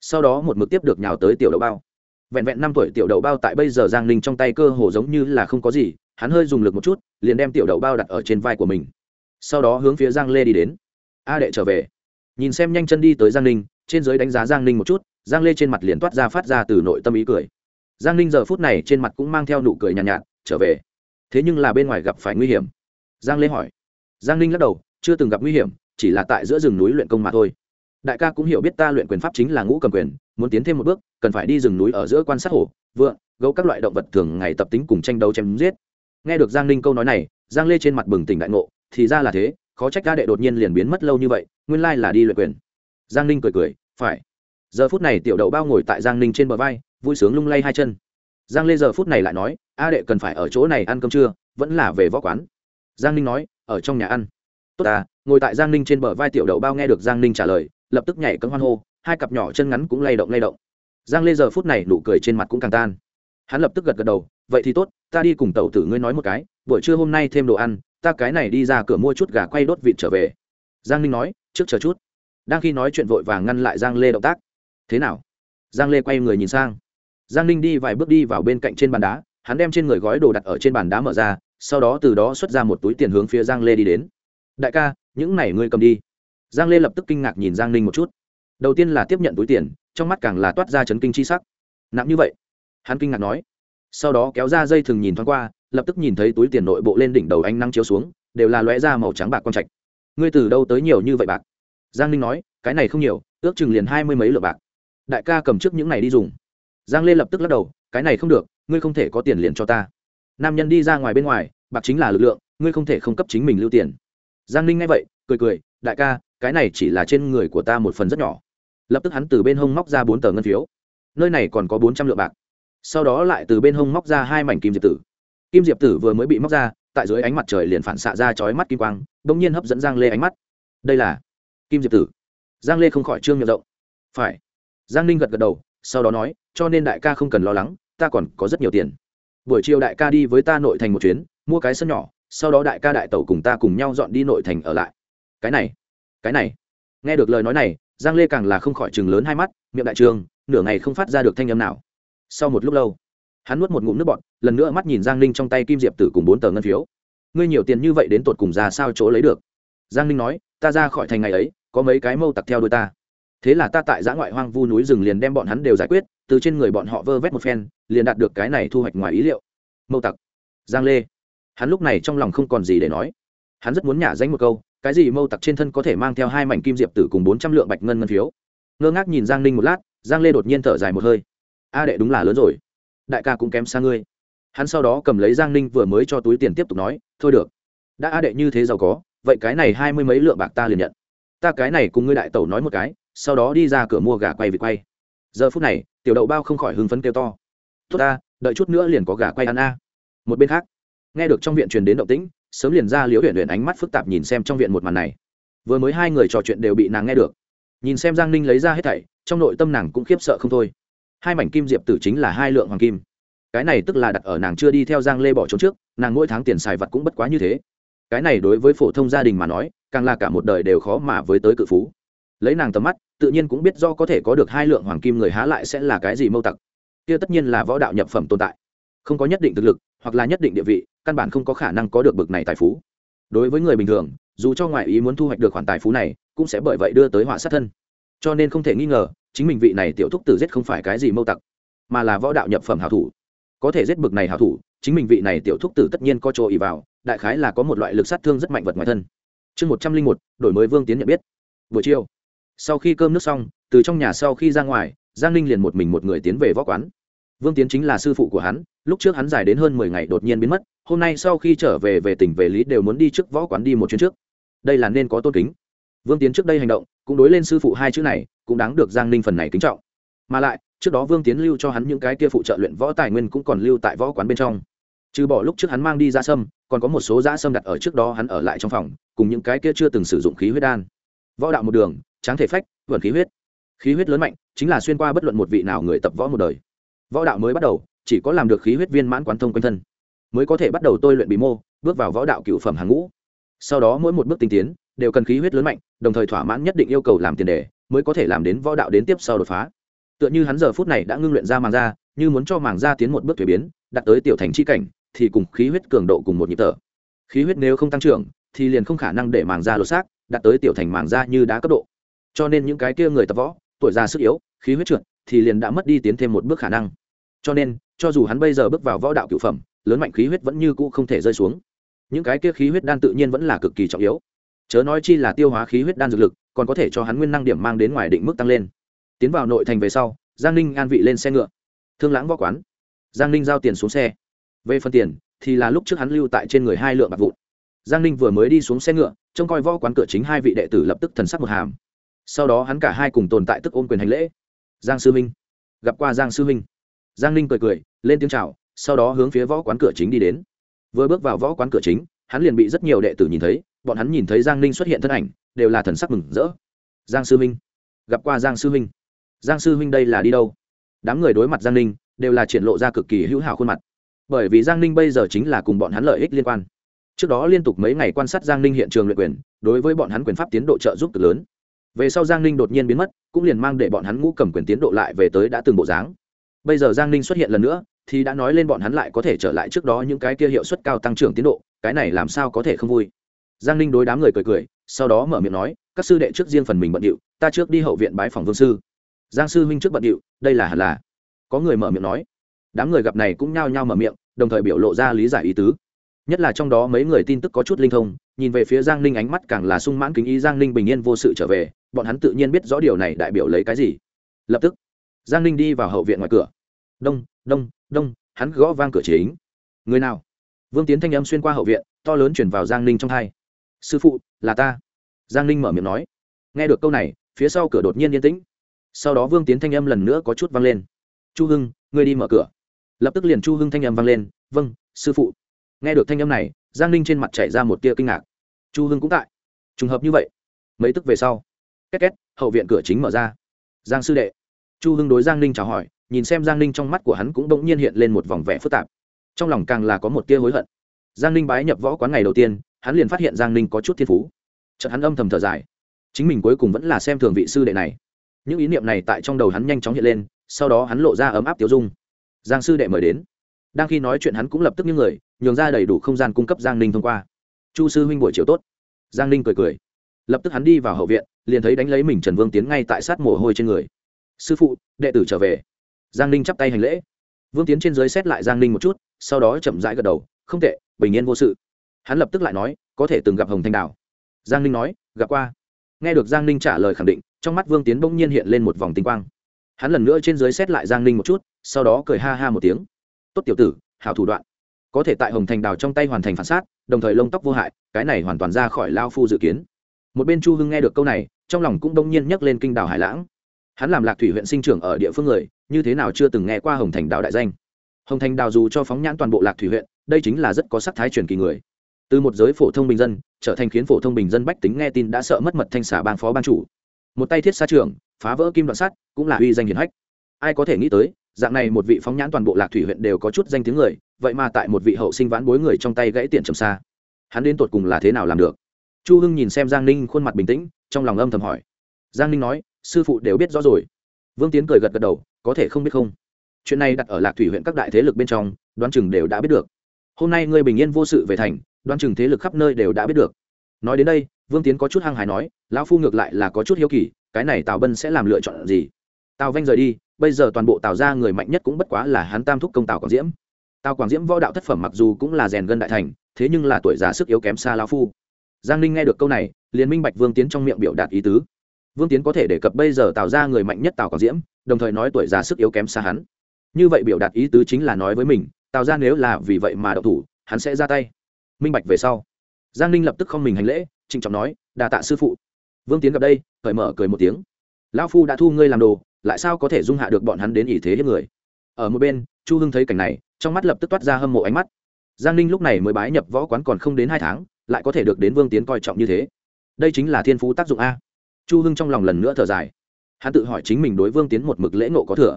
Sau đó một mực tiếp được nhào tới tiểu đậu bao. Vẹn vẹn năm tuổi tiểu đậu bao tại bây giờ giang ninh trong tay cơ hồ giống như là không có gì hắn hơi dùng lực một chút liền đem tiểu đậu bao đặt ở trên vai của mình. Sau đó hướng phía giang lê đi đến. A đệ trở về. Nhìn xem nhanh chân đi tới giang ninh trên giới đánh giá giang ninh một chút giang lê trên mặt liền toát ra phát ra từ nội tâm ý cười. Giang ninh giờ phút này trên mặt cũng mang theo nụ cười nhàn nhạt, nhạt trở về. Thế nhưng là bên ngoài gặp phải nguy hiểm. Giang lê hỏi. Giang ninh lắc đầu chưa từng gặp nguy hiểm chỉ là tại giữa rừng núi luyện công mà thôi đại ca cũng hiểu biết ta luyện quyền pháp chính là ngũ cầm quyền, muốn tiến thêm một bước, cần phải đi rừng núi ở giữa quan sát hổ vựa gấu các loại động vật thường ngày tập tính cùng tranh đấu chém giết. Nghe được giang ninh câu nói này, giang lê trên mặt bừng tỉnh đại ngộ, thì ra là thế, khó trách ca đệ đột nhiên liền biến mất lâu như vậy, nguyên lai là đi luyện quyền. Giang ninh cười cười, phải. Giờ phút này tiểu đậu bao ngồi tại giang ninh trên bờ vai, vui sướng lung lay hai chân. Giang lê giờ phút này lại nói, a đệ cần phải ở chỗ này ăn cơm trưa, vẫn là về võ quán. Giang ninh nói, ở trong nhà ăn. Tốt à ngồi tại giang ninh trên bờ vai tiểu đậu bao nghe được giang ninh trả lời lập tức nhảy cấm hoan hô, hai cặp nhỏ chân ngắn cũng lay động lay động. Giang lê giờ phút này nụ cười trên mặt cũng càng tan. Hắn lập tức gật gật đầu, vậy thì tốt, ta đi cùng tàu tử ngươi nói một cái, buổi trưa hôm nay thêm đồ ăn, ta cái này đi ra cửa mua chút gà quay đốt vịt trở về. Giang ninh nói, trước chờ chút. Đang khi nói chuyện vội vàng ngăn lại giang lê động tác. Thế nào? Giang lê quay người nhìn sang. Giang ninh đi vài bước đi vào bên cạnh trên bàn đá, hắn đem trên người gói đồ đặt ở trên bàn đá mở ra, sau đó từ đó xuất ra một túi tiền hướng phía giang lê đi đến. Đại ca, những này ngươi cầm đi giang lê lập tức kinh ngạc nhìn giang ninh một chút. Đầu tiên là tiếp nhận túi tiền, trong mắt càng là toát ra chấn kinh chi sắc. Nặng như vậy? Hắn kinh ngạc nói. Sau đó kéo ra dây thừng nhìn thoáng qua, lập tức nhìn thấy túi tiền nội bộ lên đỉnh đầu ánh nắng chiếu xuống, đều là lóe ra màu trắng bạc con trạch. Ngươi từ đâu tới nhiều như vậy bạc? Giang ninh nói, cái này không nhiều, ước chừng liền hai mươi mấy lượng bạc. Đại ca cầm trước những này đi dùng. Giang lê lập tức lắc đầu, cái này không được, ngươi không thể có tiền liền cho ta. Nam nhân đi ra ngoài bên ngoài, bạc chính là lực lượng, ngươi không thể không cấp chính mình lưu tiền. Giang ninh nghe vậy, cười cười, đại ca cái này chỉ là trên người của ta một phần rất nhỏ. Lập tức hắn từ bên hông móc ra bốn tờ ngân phiếu. Nơi này còn có bốn trăm lượng bạc. Sau đó lại từ bên hông móc ra hai mảnh kim diệp tử. Kim diệp tử vừa mới bị móc ra, tại dưới ánh mặt trời liền phản xạ ra chói mắt kim quang đ ỗ n g nhiên hấp dẫn giang lê ánh mắt. Đây là kim diệp tử. Giang lê không khỏi trương miệng rộng. Phải. Giang ninh gật gật đầu, sau đó nói, cho nên đại ca không cần lo lắng, ta còn có rất nhiều tiền. Buổi chiều đại ca đi với ta nội thành một chuyến, mua cái sân nhỏ, sau đó đại ca đại tẩu cùng ta cùng nhau dọn đi nội thành ở lại. Cái này cái này. Nghe được lời nói này, giang lê càng là không khỏi chừng lớn hai mắt, miệng đại trường, nửa ngày không phát ra được thanh âm nào. Sau một lúc lâu, hắn nuốt một ngụm nước bọt, lần nữa mắt nhìn giang ninh trong tay kim diệp tử cùng bốn tờ ngân phiếu. Ngươi nhiều tiền như vậy đến tột cùng ra sao chỗ lấy được? Giang ninh nói, ta ra khỏi thành ngày ấy, có mấy cái mâu tặc theo đôi ta. Thế là ta tại giã ngoại hoang vu núi rừng liền đem bọn hắn đều giải quyết, từ trên người bọn họ vơ vét một phen, liền đạt được cái này thu hoạch ngoài ý liệu. Mâu tặc. Giang lê. Hắn lúc này trong lòng không còn gì để nói. Hắn rất muốn nhả danh một câu cái gì mâu tặc trên thân có thể mang theo hai mảnh kim diệp tử cùng bốn trăm lượng bạch ngân ngân phiếu? Ngơ ngác nhìn giang ninh một lát, giang lê đột nhiên thở dài một hơi. A đệ đúng là lớn rồi. Đại ca cũng kém xa ngươi. Hắn sau đó cầm lấy giang ninh vừa mới cho túi tiền tiếp tục nói, thôi được. Đã a đệ như thế giàu có, vậy cái này hai mươi mấy lượng bạc ta liền nhận. Ta cái này cùng ngươi đại tẩu nói một cái, sau đó đi ra cửa mua gà quay vịt quay. Giờ phút này, tiểu đậu bao không khỏi hưng phấn kêu to. Tốt ta, đợi chút nữa liền có gà quay ăn a. Một bên khác nghe được trong viện truyền đến động tĩnh, sớm liền ra liễu huyện huyện ánh mắt phức tạp nhìn xem trong viện một màn này. Vừa mới hai người trò chuyện đều bị nàng nghe được. Nhìn xem giang ninh lấy ra hết thảy, trong nội tâm nàng cũng khiếp sợ không thôi. Hai mảnh kim diệp tử chính là hai lượng hoàng kim. Cái này tức là đặt ở nàng chưa đi theo giang lê bỏ trốn trước, nàng mỗi tháng tiền xài vật cũng bất quá như thế. Cái này đối với phổ thông gia đình mà nói, càng là cả một đời đều khó mà với tới cự phú. Lấy nàng tầm mắt, tự nhiên cũng biết do có thể có được hai lượng hoàng kim người há lại sẽ là cái gì mâu tặc. Kia tất nhiên là võ đạo nhập phẩm tồn tại. Không có nhất định thực lực, hoặc là nhất định địa vị căn bản không có khả năng có được bực này tài phú. Đối với người bình thường, dù cho ngoại ý muốn thu hoạch được khoản tài phú này, cũng sẽ bởi vậy đưa tới họa sát thân. Cho nên không thể nghi ngờ, chính mình vị này tiểu thúc tử giết không phải cái gì mâu tặc, mà là võ đạo nhập phẩm hảo thủ. Có thể giết bực này hảo thủ, chính mình vị này tiểu thúc tử tất nhiên có chỗ ý vào, đại khái là có một loại lực sát thương rất mạnh vật ngoài thân. Chương một trăm linh một, đổi mới vương tiến nhận biết. Buổi chiều, sau khi cơm nước xong, từ trong nhà sau khi ra ngoài, giang ninh liền một mình một người tiến về võ quán. Vương tiến chính là sư phụ của hắn, lúc trước hắn dài đến hơn mười ngày đột nhiên biến mất hôm nay sau khi trở về về tỉnh về lý đều muốn đi trước võ quán đi một chuyến trước. Đây là nên có tôn kính. Vương tiến trước đây hành động, cũng đối lên sư phụ hai chữ này, cũng đáng được giang ninh phần này kính trọng. Mà lại, trước đó vương tiến lưu cho hắn những cái kia phụ trợ luyện võ tài nguyên cũng còn lưu tại võ quán bên trong. Trừ bỏ lúc trước hắn mang đi ra sâm, còn có một số ra sâm đặt ở trước đó hắn ở lại trong phòng, cùng những cái kia chưa từng sử dụng khí huyết đan. Võ đạo một đường, tráng thể phách, vượn khí huyết. Khí huyết lớn mạnh, chính là xuyên qua bất luận một vị nào người tập võ một đời. Võ đạo mới bắt đầu, chỉ có làm được khí huyết viên mãn quán thông quanh thân mới có thể bắt đầu tôi luyện bí mô, bước vào võ đạo cựu phẩm hàng ngũ. Sau đó mỗi một bước tinh tiến, đều cần khí huyết lớn mạnh, đồng thời thỏa mãn nhất định yêu cầu làm tiền đề, mới có thể làm đến võ đạo đến tiếp sau đột phá. Tựa như hắn giờ phút này đã ngưng luyện ra màng da, như muốn cho màng da tiến một bước thuế biến, đạt tới tiểu thành c h i cảnh, thì cùng khí huyết cường độ cùng một nhịp thở. Khí huyết nếu không tăng trưởng, thì liền không khả năng để màng da lột xác, đạt tới tiểu thành màng da như đá cấp độ. Cho nên những cái kia người tập võ, tuổi già sức yếu, khí huyết trượt, thì liền đã mất đi tiến thêm một bước khả năng. Cho nên, cho dù hắn bây giờ bước vào võ đạo cựu phẩm lớn mạnh khí huyết vẫn như cũ không thể rơi xuống. Những cái kia khí huyết đan tự nhiên vẫn là cực kỳ trọng yếu. Chớ nói chi là tiêu hóa khí huyết đan dược lực, còn có thể cho hắn nguyên năng điểm mang đến ngoài định mức tăng lên. Tiến vào nội thành về sau, giang ninh an vị lên xe ngựa. Thương lãng võ quán. Giang ninh giao tiền xuống xe. Về phần tiền, thì là lúc trước hắn lưu tại trên người hai lượng bạc vụn. Giang ninh vừa mới đi xuống xe ngựa, trông coi võ quán cửa chính hai vị đệ tử lập tức thần sắc một hàm. Sau đó hắn cả hai cùng tồn tại tức ôm quyền hành lễ. Giang sư minh. Gặp qua giang sư minh. Giang ninh cười cười, lên tiếng c h à o sau đó hướng phía võ quán cửa chính đi đến. Vừa bước vào võ quán cửa chính, hắn liền bị rất nhiều đệ tử nhìn thấy, bọn hắn nhìn thấy giang ninh xuất hiện thân ảnh, đều là thần sắc mừng rỡ. Giang sư minh gặp qua giang sư minh giang sư huynh đây là đi đâu? Đám người đối mặt giang ninh, đều là triển lộ ra cực kỳ hữu hảo khuôn mặt. Bởi vì giang ninh bây giờ chính là cùng bọn hắn lợi ích liên quan. Trước đó liên tục mấy ngày quan sát giang ninh hiện trường luyện quyền, đối với bọn hắn quyền pháp tiến độ trợ giúp cực lớn. Về sau giang ninh đột nhiên biến mất, cũng liền mang để bọn hắn ngũ cầm quyền tiến độ lại về tới đã từng bộ dáng. Bây giờ giang ninh xuất hiện lần nữa thì đã nói lên bọn hắn lại có thể trở lại trước đó những cái kia hiệu suất cao tăng trưởng tiến độ, cái này làm sao có thể không vui? Giang ninh đối đám người cười cười, sau đó mở miệng nói, các sư đệ trước riêng phần mình bận điệu, ta trước đi hậu viện bái phòng vương sư. Giang sư huynh trước bận điệu, đây là hẳn là. Có người mở miệng nói. Đám người gặp này cũng nhao nhao mở miệng, đồng thời biểu lộ ra lý giải ý tứ. Nhất là trong đó mấy người tin tức có chút linh thông, nhìn về phía giang ninh ánh mắt càng là sung mãn kính ý giang ninh bình yên vô sự trở về, bọn hắn tự nhiên biết rõ điều này đại biểu lấy cái gì. Lập tức, giang ninh đi vào hậu viện ngoài cửa. Đông đông đông, hắn gõ vang cửa chính. Người nào? Vương tiến thanh âm xuyên qua hậu viện, to lớn chuyển vào giang ninh trong hai. Sư phụ, là ta. Giang ninh mở miệng nói. Nghe được câu này, phía sau cửa đột nhiên yên tĩnh. Sau đó vương tiến thanh âm lần nữa có chút vang lên. Chu hưng, ngươi đi mở cửa. Lập tức liền chu hưng thanh âm vang lên. Vâng sư phụ. Nghe được thanh âm này, giang ninh trên mặt chạy ra một tia kinh ngạc. Chu hưng cũng tại. Trùng hợp như vậy, mấy tức về sau. Két két, hậu viện cửa chính mở ra. Giang sư đệ. Chu hưng đối giang ninh chào hỏi nhìn xem giang ninh trong mắt của hắn cũng bỗng nhiên hiện lên một vòng vẻ phức tạp. Trong lòng càng là có một tia hối hận. Giang ninh bái nhập võ quán ngày đầu tiên, hắn liền phát hiện giang ninh có chút thiên phú. Chợt hắn âm thầm thở dài. Chính mình cuối cùng vẫn là xem thường vị sư đệ này. Những ý niệm này tại trong đầu hắn nhanh chóng hiện lên, sau đó hắn lộ ra ấm áp tiêu dung. Giang sư đệ mời đến. Đang khi nói chuyện hắn cũng lập tức những người, nhường ra đầy đủ không gian cung cấp giang ninh thông qua. Chu sư huynh buổi chiều tốt. Giang ninh cười cười. Lập tức hắn đi vào hậu viện, liền thấy đánh lấy mình trần vương tiến ngay tại sát mồ hôi trên người. Sư phụ, đệ tử trở về giang ninh chắp tay hành lễ. Vương tiến trên dưới xét lại giang ninh một chút, sau đó chậm rãi gật đầu, không tệ, bình yên vô sự. Hắn lập tức lại nói, có thể từng gặp hồng thanh đào giang ninh nói, gặp qua. Nghe được giang ninh trả lời khẳng định, trong mắt vương tiến bỗng nhiên hiện lên một vòng tinh quang. Hắn lần nữa trên dưới xét lại giang ninh một chút, sau đó cười ha ha một tiếng. Tốt tiểu tử, hảo thủ đoạn. Có thể tại hồng thành đào trong tay hoàn thành phản xác đồng thời lông tóc vô hại, cái này hoàn toàn ra khỏi lao phu dự kiến. Một bên chu hưng nghe được câu này, trong lòng cũng đông nhiên nhắc lên kinh đào hải lãng hắn làm lạc thủy huyện sinh trưởng ở địa phương người, như thế nào chưa từng nghe qua hồng thành đào đại danh. Hồng thành đào dù cho phóng nhãn toàn bộ lạc thủy huyện, đây chính là rất có sắc thái truyền kỳ người. Từ một giới phổ thông bình dân, trở thành khiến phổ thông bình dân bách tính nghe tin đã sợ mất mật thanh xả bang phó ban chủ. Một tay thiết xa trường phá vỡ kim đoạn sắt, cũng là uy danh hiển hách. Ai có thể nghĩ tới, dạng này một vị phóng nhãn toàn bộ lạc thủy huyện đều có chút danh tiếng người, vậy mà tại một vị hậu sinh vãn bối người trong tay gãy tiền trầm xa. Hắn đến tột cùng là thế nào làm được? Chu hưng nhìn xem giang ninh khuôn mặt bình tĩnh, trong lòng âm thầm hỏi. Giang ninh nói sư phụ đều biết rõ rồi. Vương tiến cười gật gật đầu, có thể không biết không? Chuyện này đặt ở lạc thủy huyện các đại thế lực bên trong, đoán chừng đều đã biết được. Hôm nay ngươi bình yên vô sự về thành, đoán chừng thế lực khắp nơi đều đã biết được. Nói đến đây, vương tiến có chút hăng hài nói, lão phu ngược lại là có chút hiếu kỳ, cái này tào bân sẽ làm lựa chọn gì? Tào vanh rời đi, bây giờ toàn bộ tào ra người mạnh nhất cũng bất quá là hắn tam thúc công tào quảng diễm. Tào quảng diễm võ đạo thất phẩm mặc dù cũng là rèn gân đại thành, thế nhưng là tuổi già sức yếu kém xa lão phu. Giang ninh nghe được câu này, liền minh bạch vương tiến trong miệng biểu đạt ý tứ vương tiến có thể đề cập bây giờ tạo ra người mạnh nhất tào còn diễm, đồng thời nói tuổi già sức yếu kém xa hắn. Như vậy biểu đạt ý tứ chính là nói với mình, tào ra nếu là vì vậy mà đậu thủ, hắn sẽ ra tay. Minh bạch về sau, giang ninh lập tức không mình hành lễ, trịnh trọng nói đà tạ sư phụ. Vương tiến gặp đây, cởi mở cười một tiếng. Lão phu đã thu ngươi làm đồ, lại sao có thể dung hạ được bọn hắn đến ý thế hiếp người? Ở một bên, chu hưng thấy cảnh này, trong mắt lập tức toát ra hâm mộ ánh mắt. Giang ninh lúc này mới bái nhập võ quán còn không đến hai tháng, lại có thể được đến vương tiến coi trọng như thế. Đây chính là thiên phú tác dụng a chu hưng trong lòng lần nữa thở dài. Hắn tự hỏi chính mình đối vương tiến một mực lễ nộ có thừa.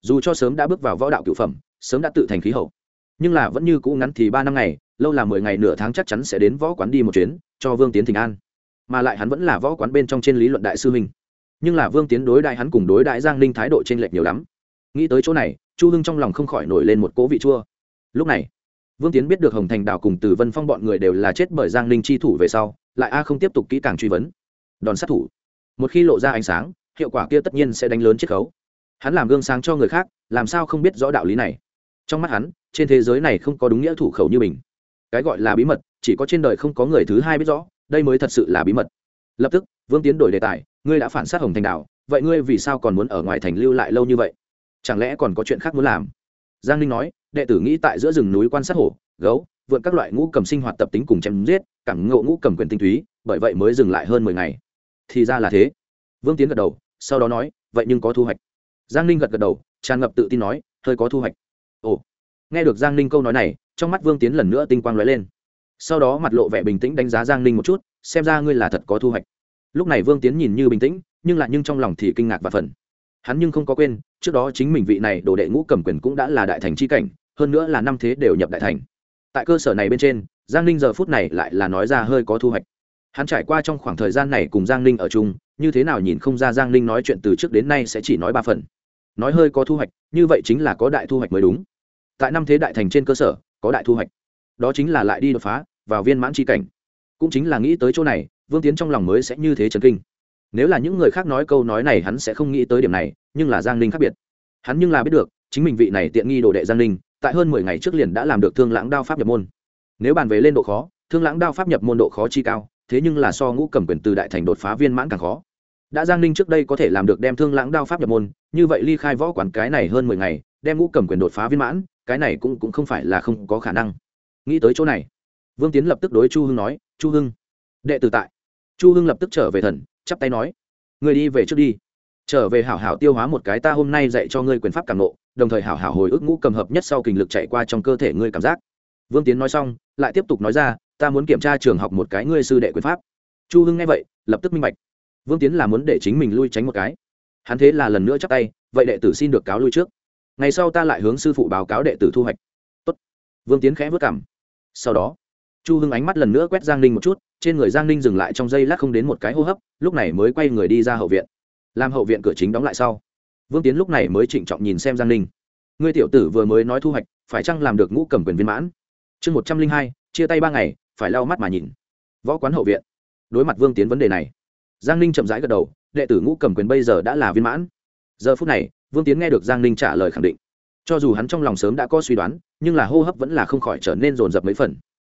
Dù cho sớm đã bước vào võ đạo cựu phẩm, sớm đã tự thành khí hậu, nhưng là vẫn như cũ ngắn thì ba năm ngày, lâu là mười ngày nửa tháng chắc chắn sẽ đến võ quán đi một chuyến, cho vương tiến thỉnh an. Mà lại hắn vẫn là võ quán bên trong trên lý luận đại sư huynh. Nhưng là vương tiến đối đại hắn cùng đối đại giang ninh thái độ t r ê n lệch nhiều lắm. Nghĩ tới chỗ này, chu hưng trong lòng không khỏi nổi lên một cỗ vị chua. Lúc này, vương tiến biết được hồng thành đảo cùng từ vân phong bọn người đều là chết bởi giang ninh chi thủ về sau, lại a không tiếp tục kỹ càng truy vấn. Đòn sát thủ một khi lộ ra ánh sáng, hiệu quả kia tất nhiên sẽ đánh lớn chiết khấu. Hắn làm gương sáng cho người khác, làm sao không biết rõ đạo lý này? Trong mắt hắn, trên thế giới này không có đúng nghĩa thủ khẩu như mình. Cái gọi là bí mật, chỉ có trên đời không có người thứ hai biết rõ, đây mới thật sự là bí mật. Lập tức, vương tiến đổi đề tài, ngươi đã phản sát hồng thành đảo, vậy ngươi vì sao còn muốn ở ngoài thành lưu lại lâu như vậy? Chẳng lẽ còn có chuyện khác muốn làm? Giang ninh nói, đệ tử nghĩ tại giữa rừng núi quan sát hổ, gấu, vượn các loại ngũ cầm sinh hoạt tập tính cùng chém giết cảm ngộ ngũ cầm quyền tinh túy, bởi vậy mới dừng lại hơn mười ngày thì ra là thế. Vương tiến gật đầu, sau đó nói, vậy nhưng có thu hoạch. Giang ninh gật gật đầu, tràn ngập tự tin nói, hơi có thu hoạch. Ồ. Nghe được giang ninh câu nói này, trong mắt vương tiến lần nữa tinh quang lóe lên. Sau đó mặt lộ vẻ bình tĩnh đánh giá giang ninh một chút, xem ra ngươi là thật có thu hoạch. Lúc này vương tiến nhìn như bình tĩnh, nhưng lại nhưng trong lòng thì kinh ngạc và phần hắn nhưng không có quên, trước đó chính mình vị này đồ đệ ngũ cầm quyền cũng đã là đại thành c h i cảnh, hơn nữa là năm thế đều nhập đại thành. Tại cơ sở này bên trên, giang ninh giờ phút này lại là nói ra hơi có thu hoạch hắn trải qua trong khoảng thời gian này cùng giang ninh ở chung, như thế nào nhìn không ra giang ninh nói chuyện từ trước đến nay sẽ chỉ nói ba phần. Nói hơi có thu hoạch, như vậy chính là có đại thu hoạch mới đúng. Tại năm thế đại thành trên cơ sở, có đại thu hoạch. Đó chính là lại đi đột phá, vào viên mãn tri cảnh. Cũng chính là nghĩ tới chỗ này, vương tiến trong lòng mới sẽ như thế trần kinh. Nếu là những người khác nói câu nói này hắn sẽ không nghĩ tới điểm này, nhưng là giang ninh khác biệt. Hắn nhưng là biết được, chính mình vị này tiện nghi đồ đệ giang ninh, tại hơn mười ngày trước liền đã làm được thương lãng đao pháp nhập môn. Nếu bàn về lên độ khó, thương lãng đao pháp nhập môn độ khó chi cao thế nhưng là so ngũ cầm quyền từ đại thành đột phá viên mãn càng khó. Đã giang ninh trước đây có thể làm được đem thương lãng đao pháp nhập môn, như vậy ly khai võ quản cái này hơn mười ngày, đem ngũ cầm quyền đột phá viên mãn, cái này cũng cũng không phải là không có khả năng. Nghĩ tới chỗ này, vương tiến lập tức đối chu hưng nói, chu hưng, đệ tử tại. Chu hưng lập tức trở về thần, chắp tay nói người đi về trước đi. Trở về hảo hảo tiêu hóa một cái ta hôm nay dạy cho ngươi quyền pháp cảm nộ đồng thời hảo hảo hồi ức ngũ cầm hợp nhất sau kình lực chạy qua trong cơ thể ngươi cảm giác. Vương tiến nói xong, lại tiếp tục nói ra ta muốn kiểm tra trường học một cái ngươi sư đệ quyền pháp. Chu hưng nghe vậy, lập tức minh bạch. Vương tiến là muốn để chính mình lui tránh một cái. Hắn thế là lần nữa chắc tay, vậy đệ tử xin được cáo lui trước. Ngày sau ta lại hướng sư phụ báo cáo đệ tử thu hoạch. Tốt. vương tiến khẽ vất cảm. Sau đó, chu hưng ánh mắt lần nữa quét giang ninh một chút, trên người giang ninh dừng lại trong giây lát không đến một cái hô hấp, lúc này mới quay người đi ra hậu viện. Làm hậu viện cửa chính đóng lại sau, vương tiến lúc này mới trịnh trọng nhìn xem giang ninh. Ngươi tiểu tử vừa mới nói thu hoạch, phải chăng làm được ngũ cầm quyền viên mãn? Chương một trăm linh hai, chia tay ba ngày phải lau mắt mà nhìn. Võ quán hậu viện. Đối mặt vương tiến vấn đề này, giang ninh chậm rãi gật đầu, đệ tử ngũ cầm quyền bây giờ đã là viên mãn. Giờ phút này, vương tiến nghe được giang ninh trả lời khẳng định. Cho dù hắn trong lòng sớm đã có suy đoán, nhưng là hô hấp vẫn là không khỏi trở nên rồn rập mấy phần.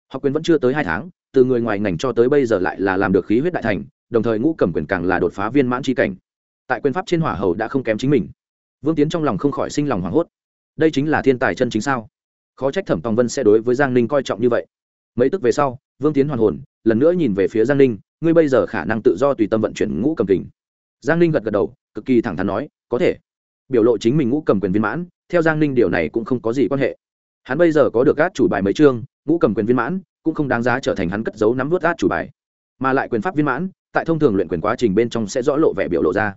Học quyền vẫn chưa tới hai tháng, từ người ngoài ngành cho tới bây giờ lại là làm được khí huyết đại thành, đồng thời ngũ cầm quyền càng là đột phá viên mãn tri cảnh. Tại quyền pháp trên hỏa hầu đã không kém chính mình. Vương tiến trong lòng không khỏi sinh lòng hoảng hốt. Đây chính là thiên tài chân chính sao? Khó trách thẩm tòng vân sẽ đối với giang ninh coi trọng như vậy mấy tức về sau, vương tiến hoàn hồn, lần nữa nhìn về phía giang ninh, ngươi bây giờ khả năng tự do tùy tâm vận chuyển ngũ cầm kình. Giang ninh gật gật đầu, cực kỳ thẳng thắn nói, có thể. Biểu lộ chính mình ngũ cầm quyền viên mãn, theo giang ninh điều này cũng không có gì quan hệ. Hắn bây giờ có được các chủ bài mấy chương, ngũ cầm quyền viên mãn, cũng không đáng giá trở thành hắn cất giấu nắm vớt các chủ bài. Mà lại quyền pháp viên mãn, tại thông thường luyện quyền quá trình bên trong sẽ rõ lộ vẻ biểu lộ ra.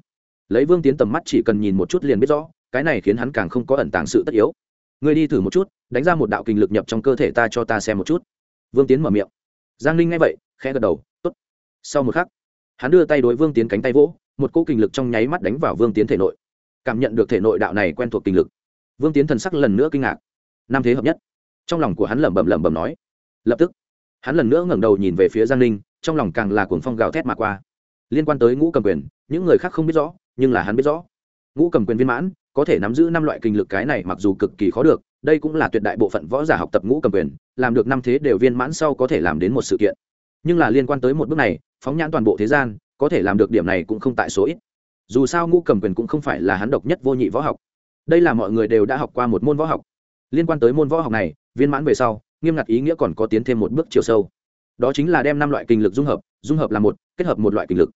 Lấy vương tiến tầm mắt chỉ cần nhìn một chút liền biết rõ, cái này khiến hắn càng không có ẩn tàng sự tất yếu. Ngươi đi thử một chút, đánh ra một đạo kinh lực nhập trong cơ thể ta cho ta xem một chút vương tiến mở miệng. Giang ninh nghe vậy, khẽ gật đầu t ố t sau một khắc, hắn đưa tay đối vương tiến cánh tay vỗ, một cỗ kinh lực trong nháy mắt đánh vào vương tiến thể nội. Cảm nhận được thể nội đạo này quen thuộc kinh lực, vương tiến thần sắc lần nữa kinh ngạc. Năm thế hợp nhất, trong lòng của hắn lẩm bẩm lẩm bẩm nói. Lập tức, hắn lần nữa ngẩng đầu nhìn về phía giang ninh, trong lòng càng là cuồng phong gào thét mà qua. Liên quan tới ngũ cầm quyền, những người khác không biết rõ, nhưng là hắn biết rõ. Ngũ cầm quyền viên mãn, có thể nắm giữ năm loại kinh lực cái này mặc dù cực kỳ khó được đây cũng là tuyệt đại bộ phận võ giả học tập ngũ cầm quyền, làm được năm thế đều viên mãn sau có thể làm đến một sự kiện. Nhưng là liên quan tới một bước này, phóng nhãn toàn bộ thế gian, có thể làm được điểm này cũng không tại số ít. Dù sao ngũ cầm quyền cũng không phải là hắn độc nhất vô nhị võ học. Đây là mọi người đều đã học qua một môn võ học. Liên quan tới môn võ học này, viên mãn về sau, nghiêm ngặt ý nghĩa còn có tiến thêm một bước chiều sâu. Đó chính là đem năm loại kinh lực dung hợp dung hợp là một, kết hợp một loại kinh lực.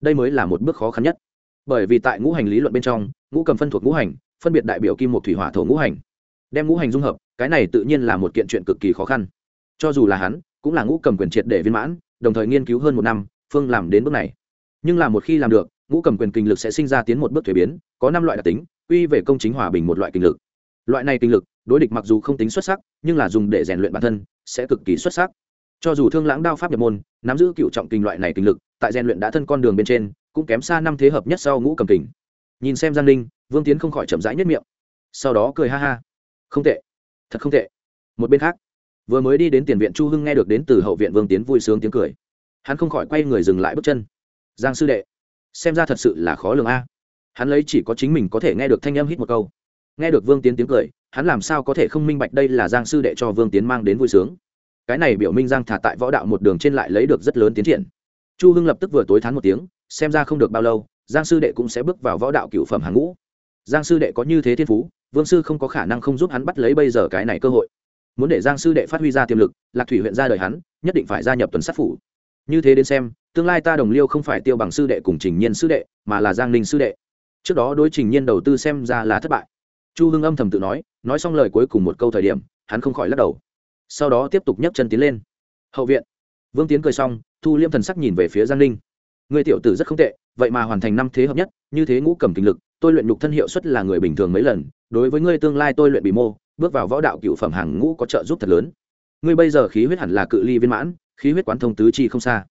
Đây mới là một bước khó khăn nhất. Bởi vì tại ngũ hành lý luận bên trong, ngũ cầm phân thuộc ngũ hành, phân biệt đại biểu kim một thủy hỏa thổ ngũ hành đem ngũ hành dung hợp, cái này tự nhiên là một kiện chuyện cực kỳ khó khăn. Cho dù là hắn, cũng là ngũ cầm quyền triệt để viên mãn, đồng thời nghiên cứu hơn một năm, phương làm đến bước này. Nhưng là một khi làm được, ngũ cầm quyền kinh lực sẽ sinh ra tiến một bước thuế biến, có năm loại đặc tính, quy về công chính hòa bình một loại kinh lực. Loại này kinh lực, đối địch mặc dù không tính xuất sắc, nhưng là dùng để rèn luyện bản thân, sẽ cực kỳ xuất sắc. Cho dù thương lãng đao pháp nhập môn, nắm giữ cựu trọng kinh loại này kinh lực, tại rèn luyện đã thân con đường bên trên, cũng kém xa năm thế hợp nhất sau ngũ cầm kình. Nhìn xem giang linh vương tiến không khỏi chậm rãi nhất miệng. Sau đó cười ha ha không tệ. Thật không tệ. Một bên khác, vừa mới đi đến tiền viện chu hưng nghe được đến từ hậu viện vương tiến vui sướng tiếng cười. Hắn không khỏi quay người dừng lại bước chân. Giang sư đệ, xem ra thật sự là khó lường a. Hắn lấy chỉ có chính mình có thể nghe được thanh âm hít một câu. Nghe được vương tiến tiếng cười, hắn làm sao có thể không minh bạch đây là giang sư đệ cho vương tiến mang đến vui sướng. Cái này biểu minh giang thả tại võ đạo một đường trên lại lấy được rất lớn tiến triển. Chu hưng lập tức vừa tối thán một tiếng, xem ra không được bao lâu, giang sư đệ cũng sẽ bước vào võ đạo cựu phẩm hàng ngũ. Giang sư đệ có như thế thiên phú vương sư không có khả năng không giúp hắn bắt lấy bây giờ cái này cơ hội. Muốn để giang sư đệ phát huy ra tiềm lực, lạc thủy huyện ra đời hắn, nhất định phải gia nhập tuần sát phủ. Như thế đến xem, tương lai ta đồng liêu không phải tiêu bằng sư đệ cùng trình nhiên sư đệ, mà là giang ninh sư đệ. Trước đó đối trình nhiên đầu tư xem ra là thất bại. Chu hưng âm thầm tự nói nói xong lời cuối cùng một câu thời điểm, hắn không khỏi lắc đầu. Sau đó tiếp tục nhấc chân tiến lên. Hậu viện. Vương tiến cười xong, thu liêm thần sắc nhìn về phía giang ninh. Người tiểu tử rất không tệ, vậy mà hoàn thành năm thế hợp nhất, như thế ngũ cầm kinh lực tôi luyện nhục thân hiệu suất là người bình thường mấy lần, đối với ngươi tương lai tôi luyện bị mô, bước vào võ đạo cựu phẩm hàng ngũ có trợ giúp thật lớn. Ngươi bây giờ khí huyết hẳn là cự ly viên mãn, khí huyết quán thông tứ chi không xa.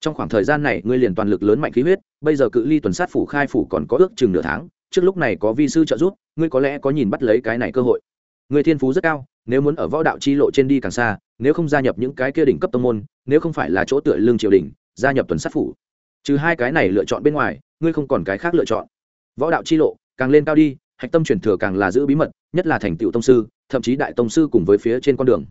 Trong khoảng thời gian này, ngươi liền toàn lực lớn mạnh khí huyết, bây giờ cự ly tuần sát phủ khai phủ còn có ước chừng nửa tháng, trước lúc này có vi sư trợ giúp, ngươi có lẽ có nhìn bắt lấy cái này cơ hội. Ngươi thiên phú rất cao, nếu muốn ở võ đạo chi lộ trên đi càng xa, nếu không gia nhập những cái kia đỉnh cấp tông môn, nếu không phải là chỗ tựa lương triều đình, gia nhập tuần sát phủ. Trừ hai cái này lựa chọn bên ngoài, ngươi không còn cái khác lựa chọn võ đạo chi lộ, càng lên cao đi, hạch tâm truyền thừa càng là giữ bí mật, nhất là thành tựu tông sư, thậm chí đại tông sư cùng với phía trên con đường.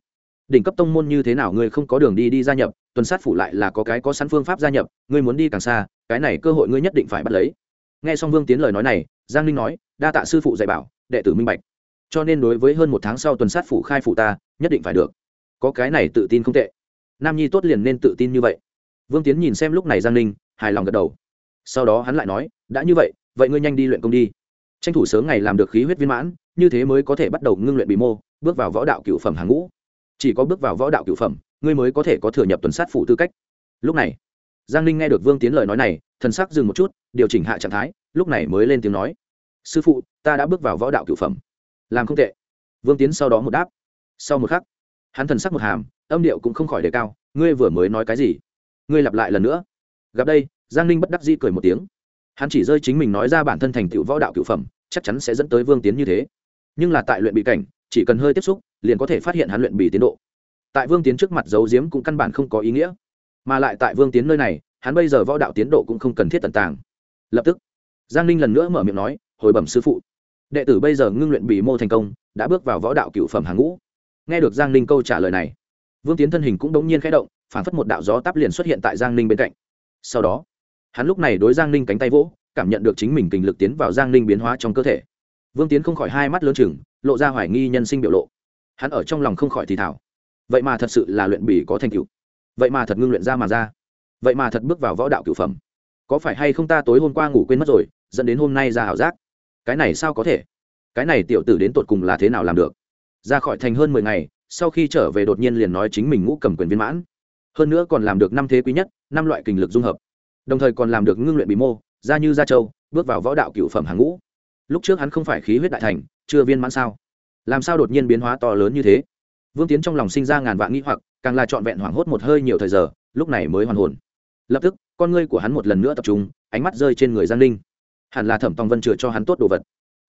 Đỉnh cấp tông môn như thế nào ngươi không có đường đi đi gia nhập, tuần sát phủ lại là có cái có sẵn phương pháp gia nhập, ngươi muốn đi càng xa, cái này cơ hội ngươi nhất định phải bắt lấy. Nghe xong vương tiến lời nói này, giang ninh nói, đa tạ sư phụ dạy bảo, đệ tử minh bạch. Cho nên đối với hơn một tháng sau tuần sát phủ khai phủ ta, nhất định phải được. Có cái này tự tin không tệ. Nam nhi tốt liền nên tự tin như vậy. Vương tiến nhìn xem lúc này giang ninh, hài lòng gật đầu. Sau đó hắn lại nói, đã như vậy vậy ngươi nhanh đi luyện công đi. Tranh thủ sớm ngày làm được khí huyết viên mãn, như thế mới có thể bắt đầu ngưng luyện bị mô, bước vào võ đạo cựu phẩm hàng ngũ. Chỉ có bước vào võ đạo cựu phẩm, ngươi mới có thể có thừa nhập tuần sát phủ tư cách. Lúc này, giang ninh nghe được vương tiến lời nói này, thần sắc dừng một chút, điều chỉnh hạ trạng thái, lúc này mới lên tiếng nói. Sư phụ, ta đã bước vào võ đạo cựu phẩm. Làm không tệ. Vương tiến sau đó một đáp. Sau một khắc, hắn thần sắc một hàm, âm điệu cũng không khỏi đề cao, ngươi vừa mới nói cái gì? Ngươi lặp lại lần nữa. Gặp đây, giang ninh bất đắc di cười một tiếng hắn chỉ rơi chính mình nói ra bản thân thành tựu võ đạo cựu phẩm, chắc chắn sẽ dẫn tới vương tiến như thế. Nhưng là tại luyện bị cảnh, chỉ cần hơi tiếp xúc, liền có thể phát hiện hắn luyện bị tiến độ. Tại vương tiến trước mặt giấu diếm cũng căn bản không có ý nghĩa. Mà lại tại vương tiến nơi này, hắn bây giờ võ đạo tiến độ cũng không cần thiết tận tàng. Lập tức, giang ninh lần nữa mở miệng nói, hồi bẩm sư phụ. Đệ tử bây giờ ngưng luyện bị mô thành công, đã bước vào võ đạo cựu phẩm hàng ngũ. Nghe được giang ninh câu trả lời này, vương tiến thân hình cũng đống nhiên khẽ động phản phất một đạo gió tắp liền xuất hiện tại giang ninh bên cạnh. Sau đó hắn lúc này đối giang ninh cánh tay vỗ, cảm nhận được chính mình kình lực tiến vào giang ninh biến hóa trong cơ thể. Vương tiến không khỏi hai mắt lớn chừng, lộ ra hoài nghi nhân sinh biểu lộ. Hắn ở trong lòng không khỏi thì thảo vậy mà thật sự là luyện bỉ có thành tựu. Vậy mà thật ngưng luyện ra mà ra. Vậy mà thật bước vào võ đạo cửu phẩm. Có phải hay không ta tối hôm qua ngủ quên mất rồi, dẫn đến hôm nay ra ảo giác? Cái này sao có thể? Cái này tiểu tử đến tột cùng là thế nào làm được? Ra khỏi thành hơn mười ngày, sau khi trở về đột nhiên liền nói chính mình ngũ cầm quyền viên mãn. Hơn nữa còn làm được năm thế quý nhất, năm loại kình lực dung hợp đồng thời còn làm được ngưng luyện bí mô, ra như gia châu bước vào võ đạo cựu phẩm hàng ngũ. Lúc trước hắn không phải khí huyết đại thành, chưa viên mãn sao? Làm sao đột nhiên biến hóa to lớn như thế? Vương tiến trong lòng sinh ra ngàn vạn nghĩ hoặc, càng là trọn vẹn hoảng hốt một hơi nhiều thời giờ, lúc này mới hoàn hồn. Lập tức, con ngươi của hắn một lần nữa tập trung, ánh mắt rơi trên người giang ninh. Hẳn là thẩm tòng vân chừa cho hắn tốt đồ vật.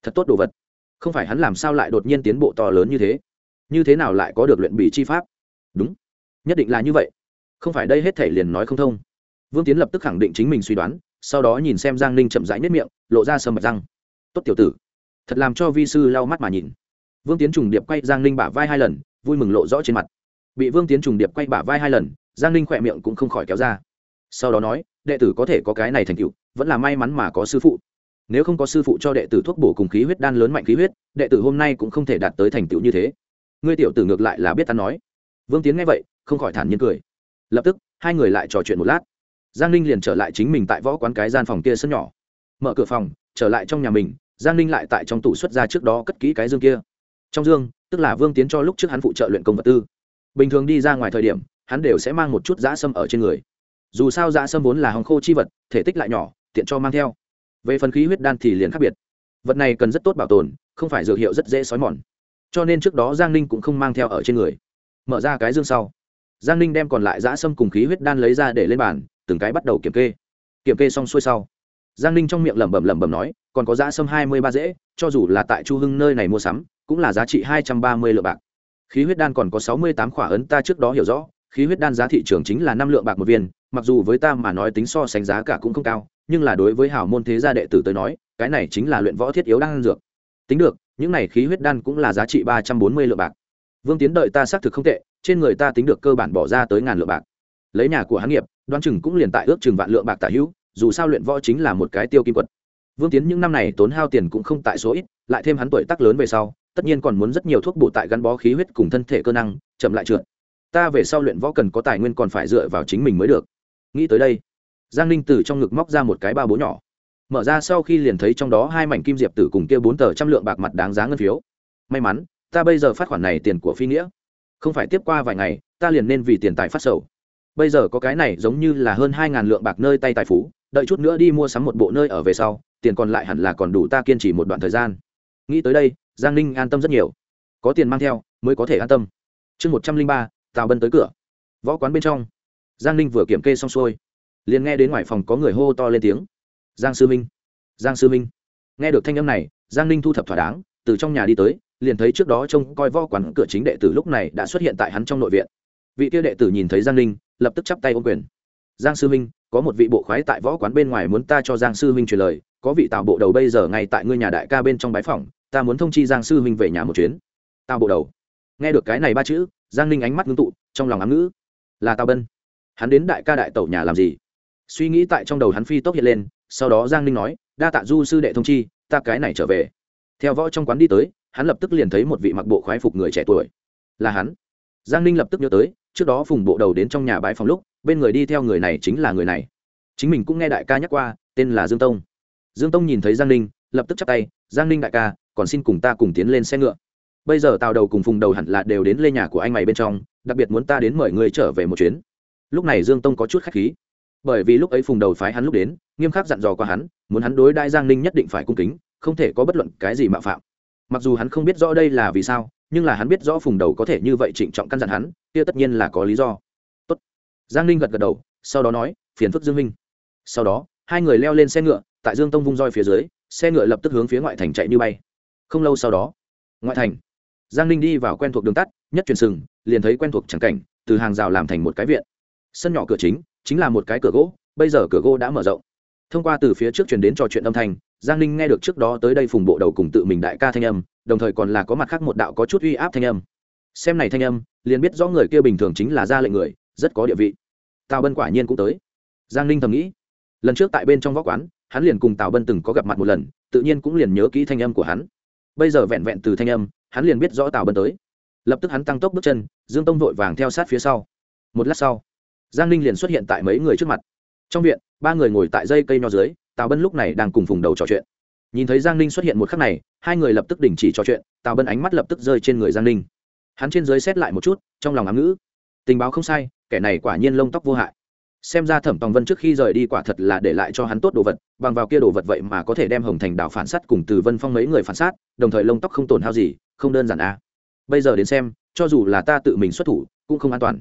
Thật tốt đồ vật. Không phải hắn làm sao lại đột nhiên tiến bộ to lớn như thế? Như thế nào lại có được luyện bì chi pháp? Đúng, nhất định là như vậy. Không phải đây hết thể liền nói không thông vương tiến lập tức khẳng định chính mình suy đoán, sau đó nhìn xem giang ninh chậm rãi nếp miệng, lộ ra sầm mật răng. Tốt tiểu tử, thật làm cho vi sư lau mắt mà nhìn. Vương tiến trùng điệp quay giang ninh bả vai hai lần, vui mừng lộ rõ trên mặt. Bị vương tiến trùng điệp quay bả vai hai lần, giang ninh khỏe miệng cũng không khỏi kéo ra. Sau đó nói, đệ tử có thể có cái này thành tựu, vẫn là may mắn mà có sư phụ. Nếu không có sư phụ cho đệ tử thuốc bổ cùng khí huyết đan lớn mạnh khí huyết, đệ tử hôm nay cũng không thể đạt tới thành tựu như thế. Ngươi tiểu tử ngược lại là biết ta nói. Vương tiến nghe vậy, không khỏi thản nhiên cười. Lập tức, hai người lại trò chuyện một lát giang ninh liền trở lại chính mình tại võ quán cái gian phòng kia sân nhỏ. Mở cửa phòng, trở lại trong nhà mình, giang ninh lại tại trong tủ xuất ra trước đó cất kỹ cái dương kia. Trong dương, tức là vương tiến cho lúc trước hắn phụ trợ luyện công vật tư. Bình thường đi ra ngoài thời điểm, hắn đều sẽ mang một chút dã sâm ở trên người. Dù sao dã sâm vốn là hòng khô chi vật, thể tích lại nhỏ, tiện cho mang theo. Về phần khí huyết đan thì liền khác biệt. Vật này cần rất tốt bảo tồn, không phải dược hiệu rất dễ xói mòn. Cho nên trước đó giang ninh cũng không mang theo ở trên người. Mở ra cái dương sau, giang ninh đem còn lại dã sâm cùng khí huyết đan lấy ra để lên bàn từng cái bắt đầu kiểm kê. Kiểm kê xong xuôi sau, giang ninh trong miệng lẩm bẩm lẩm bẩm nói, còn có giá sâm hai mươi ba dễ, cho dù là tại chu hưng nơi này mua sắm, cũng là giá trị hai trăm ba mươi lượng bạc. Khí huyết đan còn có sáu mươi tám khỏa ấn ta trước đó hiểu rõ, khí huyết đan giá thị trường chính là năm lượng bạc một viên, mặc dù với ta mà nói tính so sánh giá cả cũng không cao, nhưng là đối với hảo môn thế gia đệ tử tới nói, cái này chính là luyện võ thiết yếu đan dược. Tính được, những này khí huyết đan cũng là giá trị ba trăm bốn mươi lượng bạc. Vương tiến đợi ta xác thực không tệ, trên người ta tính được cơ bản bỏ ra tới ngàn lượng bạc lấy nhà của hắn nghiệp, đoán chừng cũng liền tại ước chừng vạn lượng bạc tả hữu, dù sao luyện võ chính là một cái tiêu kim quật. Vương tiến những năm này tốn hao tiền cũng không tại số ít, lại thêm hắn tuổi tác lớn về sau, tất nhiên còn muốn rất nhiều thuốc bổ tại gắn bó khí huyết cùng thân thể cơ năng, chậm lại trượt. Ta về sau luyện võ cần có tài nguyên còn phải dựa vào chính mình mới được. Nghĩ tới đây, giang ninh từ trong ngực móc ra một cái ba bố nhỏ. Mở ra sau khi liền thấy trong đó hai mảnh kim diệp tử cùng kia bốn tờ trăm lượng bạc mặt đáng giá ngân phiếu. May mắn, ta bây giờ phát khoản này tiền của phi nghĩa. Không phải tiếp qua vài ngày, ta liền nên vì tiền tài phát sầu bây giờ có cái này giống như là hơn hai ngàn lượng bạc nơi tay tài phú, đợi chút nữa đi mua sắm một bộ nơi ở về sau, tiền còn lại hẳn là còn đủ ta kiên trì một đoạn thời gian. Nghĩ tới đây, giang ninh an tâm rất nhiều. Có tiền mang theo, mới có thể an tâm. Chương một trăm linh ba, tào bân tới cửa. Võ quán bên trong. Giang ninh vừa kiểm kê xong xuôi, liền nghe đến ngoài phòng có người hô to lên tiếng. Giang sư minh, giang sư minh. Nghe được thanh âm này, giang ninh thu thập thỏa đáng, từ trong nhà đi tới, liền thấy trước đó trông coi võ quán cửa chính đệ tử lúc này đã xuất hiện tại hắn trong nội viện. Vị kia đệ tử nhìn thấy giang ninh lập tức chắp tay ôm quyền. Giang sư minh, có một vị bộ khoái tại võ quán bên ngoài muốn ta cho giang sư huynh truyền lời, có vị tào bộ đầu bây giờ ngay tại ngôi nhà đại ca bên trong bái phòng ta muốn thông chi giang sư huynh về nhà một chuyến. Tào bộ đầu. Nghe được cái này ba chữ, giang ninh ánh mắt ngưng tụ, trong lòng ám ngữ. Là tào bân. Hắn đến đại ca đại tẩu nhà làm gì? Suy nghĩ tại trong đầu hắn phi tốc hiện lên, sau đó giang ninh nói, đa tạ du sư đệ thông chi, ta cái này trở về. Theo võ trong quán đi tới, hắn lập tức liền thấy một vị mặc bộ khoái phục người trẻ tuổi. Là hắn. Giang ninh lập tức nhớ tới trước đó phùng bộ đầu đến trong nhà bãi phòng lúc, bên người đi theo người này chính là người này. Chính mình cũng nghe đại ca nhắc qua, tên là dương tông. Dương tông nhìn thấy giang ninh, lập tức chắp tay, giang ninh đại ca, còn xin cùng ta cùng tiến lên xe ngựa. Bây giờ tào đầu cùng phùng đầu hẳn là đều đến lê nhà của anh mày bên trong, đặc biệt muốn ta đến mời người trở về một chuyến. Lúc này dương tông có chút khách khí. Bởi vì lúc ấy phùng đầu phái hắn lúc đến, nghiêm khắc dặn dò qua hắn, muốn hắn đối đại giang ninh nhất định phải cung kính, không thể có bất luận cái gì mạo phạm. Mặc dù hắn không biết rõ đây là vì sao nhưng là hắn biết rõ phùng đầu có thể như vậy trịnh trọng căn dặn hắn, kia tất nhiên là có lý do. Tốt. giang ninh gật gật đầu, sau đó nói, phiền phức dương minh. Sau đó, hai người leo lên xe ngựa, tại dương tông vung roi phía dưới, xe ngựa lập tức hướng phía ngoại thành chạy như bay. Không lâu sau đó, ngoại thành, giang ninh đi vào quen thuộc đường tắt, nhất truyền sừng, liền thấy quen thuộc trắng cảnh, từ hàng rào làm thành một cái viện. Sân nhỏ cửa chính chính là một cái cửa gỗ, bây giờ cửa gỗ đã mở rộng. Thông qua từ phía trước chuyển đến trò chuyện âm thanh, giang ninh nghe được trước đó tới đây phùng bộ đầu cùng tự mình đại ca thanh âm đồng thời còn là có mặt khác một đạo có chút uy áp thanh âm. Xem này thanh âm, liền biết rõ người kia bình thường chính là ra lệnh người, rất có địa vị. Tào bân quả nhiên cũng tới. Giang ninh thầm nghĩ. Lần trước tại bên trong võ quán, hắn liền cùng tào bân từng có gặp mặt một lần, tự nhiên cũng liền nhớ kỹ thanh âm của hắn. Bây giờ vẹn vẹn từ thanh âm, hắn liền biết rõ tào bân tới. Lập tức hắn tăng tốc bước chân, dương tông vội vàng theo sát phía sau. Một lát sau, giang ninh liền xuất hiện tại mấy người trước mặt. Trong viện, ba người ngồi tại dây cây nho dưới, tào bân lúc này đang cùng phùng đầu trò chuyện nhìn thấy giang ninh xuất hiện một khắc này, hai người lập tức đình chỉ trò chuyện, tào bân ánh mắt lập tức rơi trên người giang ninh. Hắn trên dưới xét lại một chút, trong lòng ám ngữ. Tình báo không sai, kẻ này quả nhiên lông tóc vô hại. Xem ra thẩm tòng vân trước khi rời đi quả thật là để lại cho hắn tốt đồ vật, bằng vào kia đồ vật vậy mà có thể đem hồng thành đảo phản sát cùng từ vân phong mấy người phản sát, đồng thời lông tóc không tổn hao gì, không đơn giản à. bây giờ đến xem, cho dù là ta tự mình xuất thủ, cũng không an toàn.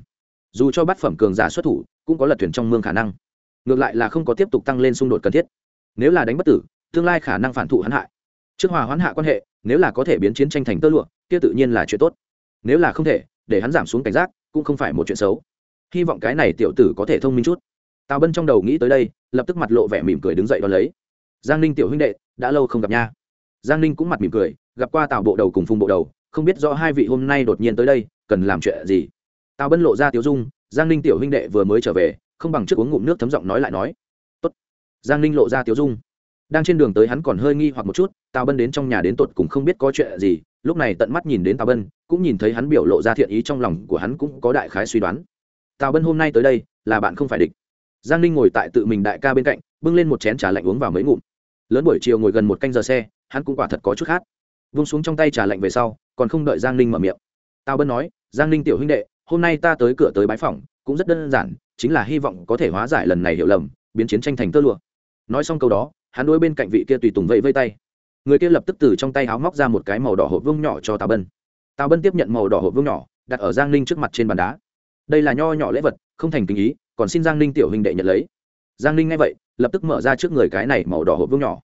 Dù cho bát phẩm cường giả xuất thủ, cũng có lật thuyền trong mương khả năng. Ngược lại là không có tiếp tục tăng lên xung đột cần thiết. Nếu là đánh bất tử tương lai khả năng phản thụ hắn hại. Trước hòa hoãn hạ quan hệ, nếu là có thể biến chiến tranh thành tơ lụa, kia tự nhiên là chuyện tốt. Nếu là không thể, để hắn giảm xuống cảnh giác, cũng không phải một chuyện xấu. Hy vọng cái này tiểu tử có thể thông minh chút. Tào bân trong đầu nghĩ tới đây, lập tức mặt lộ vẻ mỉm cười đứng dậy đ ó lấy. Giang ninh tiểu huynh đệ, đã lâu không gặp nha. Giang ninh cũng mặt mỉm cười, gặp qua tào bộ đầu cùng phùng bộ đầu, không biết rõ hai vị hôm nay đột nhiên tới đây, cần làm chuyện gì. Tào bân lộ ra tiếu dung, giang ninh tiểu huynh đệ vừa mới trở về, không bằng trước uống ngụm nước thấm giọng nói lại nói. Tốt. giang ninh lộ ra tiếu dung đang trên đường tới hắn còn hơi nghi hoặc một chút, tào bân đến trong nhà đến tột cùng không biết có chuyện gì, lúc này tận mắt nhìn đến tào bân, cũng nhìn thấy hắn biểu lộ ra thiện ý trong lòng của hắn cũng có đại khái suy đoán. Tào bân hôm nay tới đây, là bạn không phải địch. Giang ninh ngồi tại tự mình đại ca bên cạnh, bưng lên một chén trà lạnh uống vào mấy ngụm. Lớn buổi chiều ngồi gần một canh giờ xe, hắn cũng quả thật có chút khát. Vung xuống trong tay trà lạnh về sau, còn không đợi giang ninh mở miệng. Tào bân nói, giang ninh tiểu huynh đệ, hôm nay ta tới cửa tới bái phòng cũng rất đơn giản, chính là hy vọng có thể hóa giải lần này hiểu lầm, biến chiến tranh thành tơ lụa. Nói xong câu đó hắn đôi bên cạnh vị kia tùy tùng vẫy vây tay. Người kia lập tức từ trong tay áo móc ra một cái màu đỏ hộp vương nhỏ cho tào bân. Tào bân tiếp nhận màu đỏ hộp vương nhỏ, đặt ở giang ninh trước mặt trên bàn đá. Đây là nho nhỏ lễ vật, không thành kinh ý, còn xin giang ninh tiểu huynh đệ nhận lấy. Giang ninh nghe vậy, lập tức mở ra trước người cái này màu đỏ hộp vương nhỏ.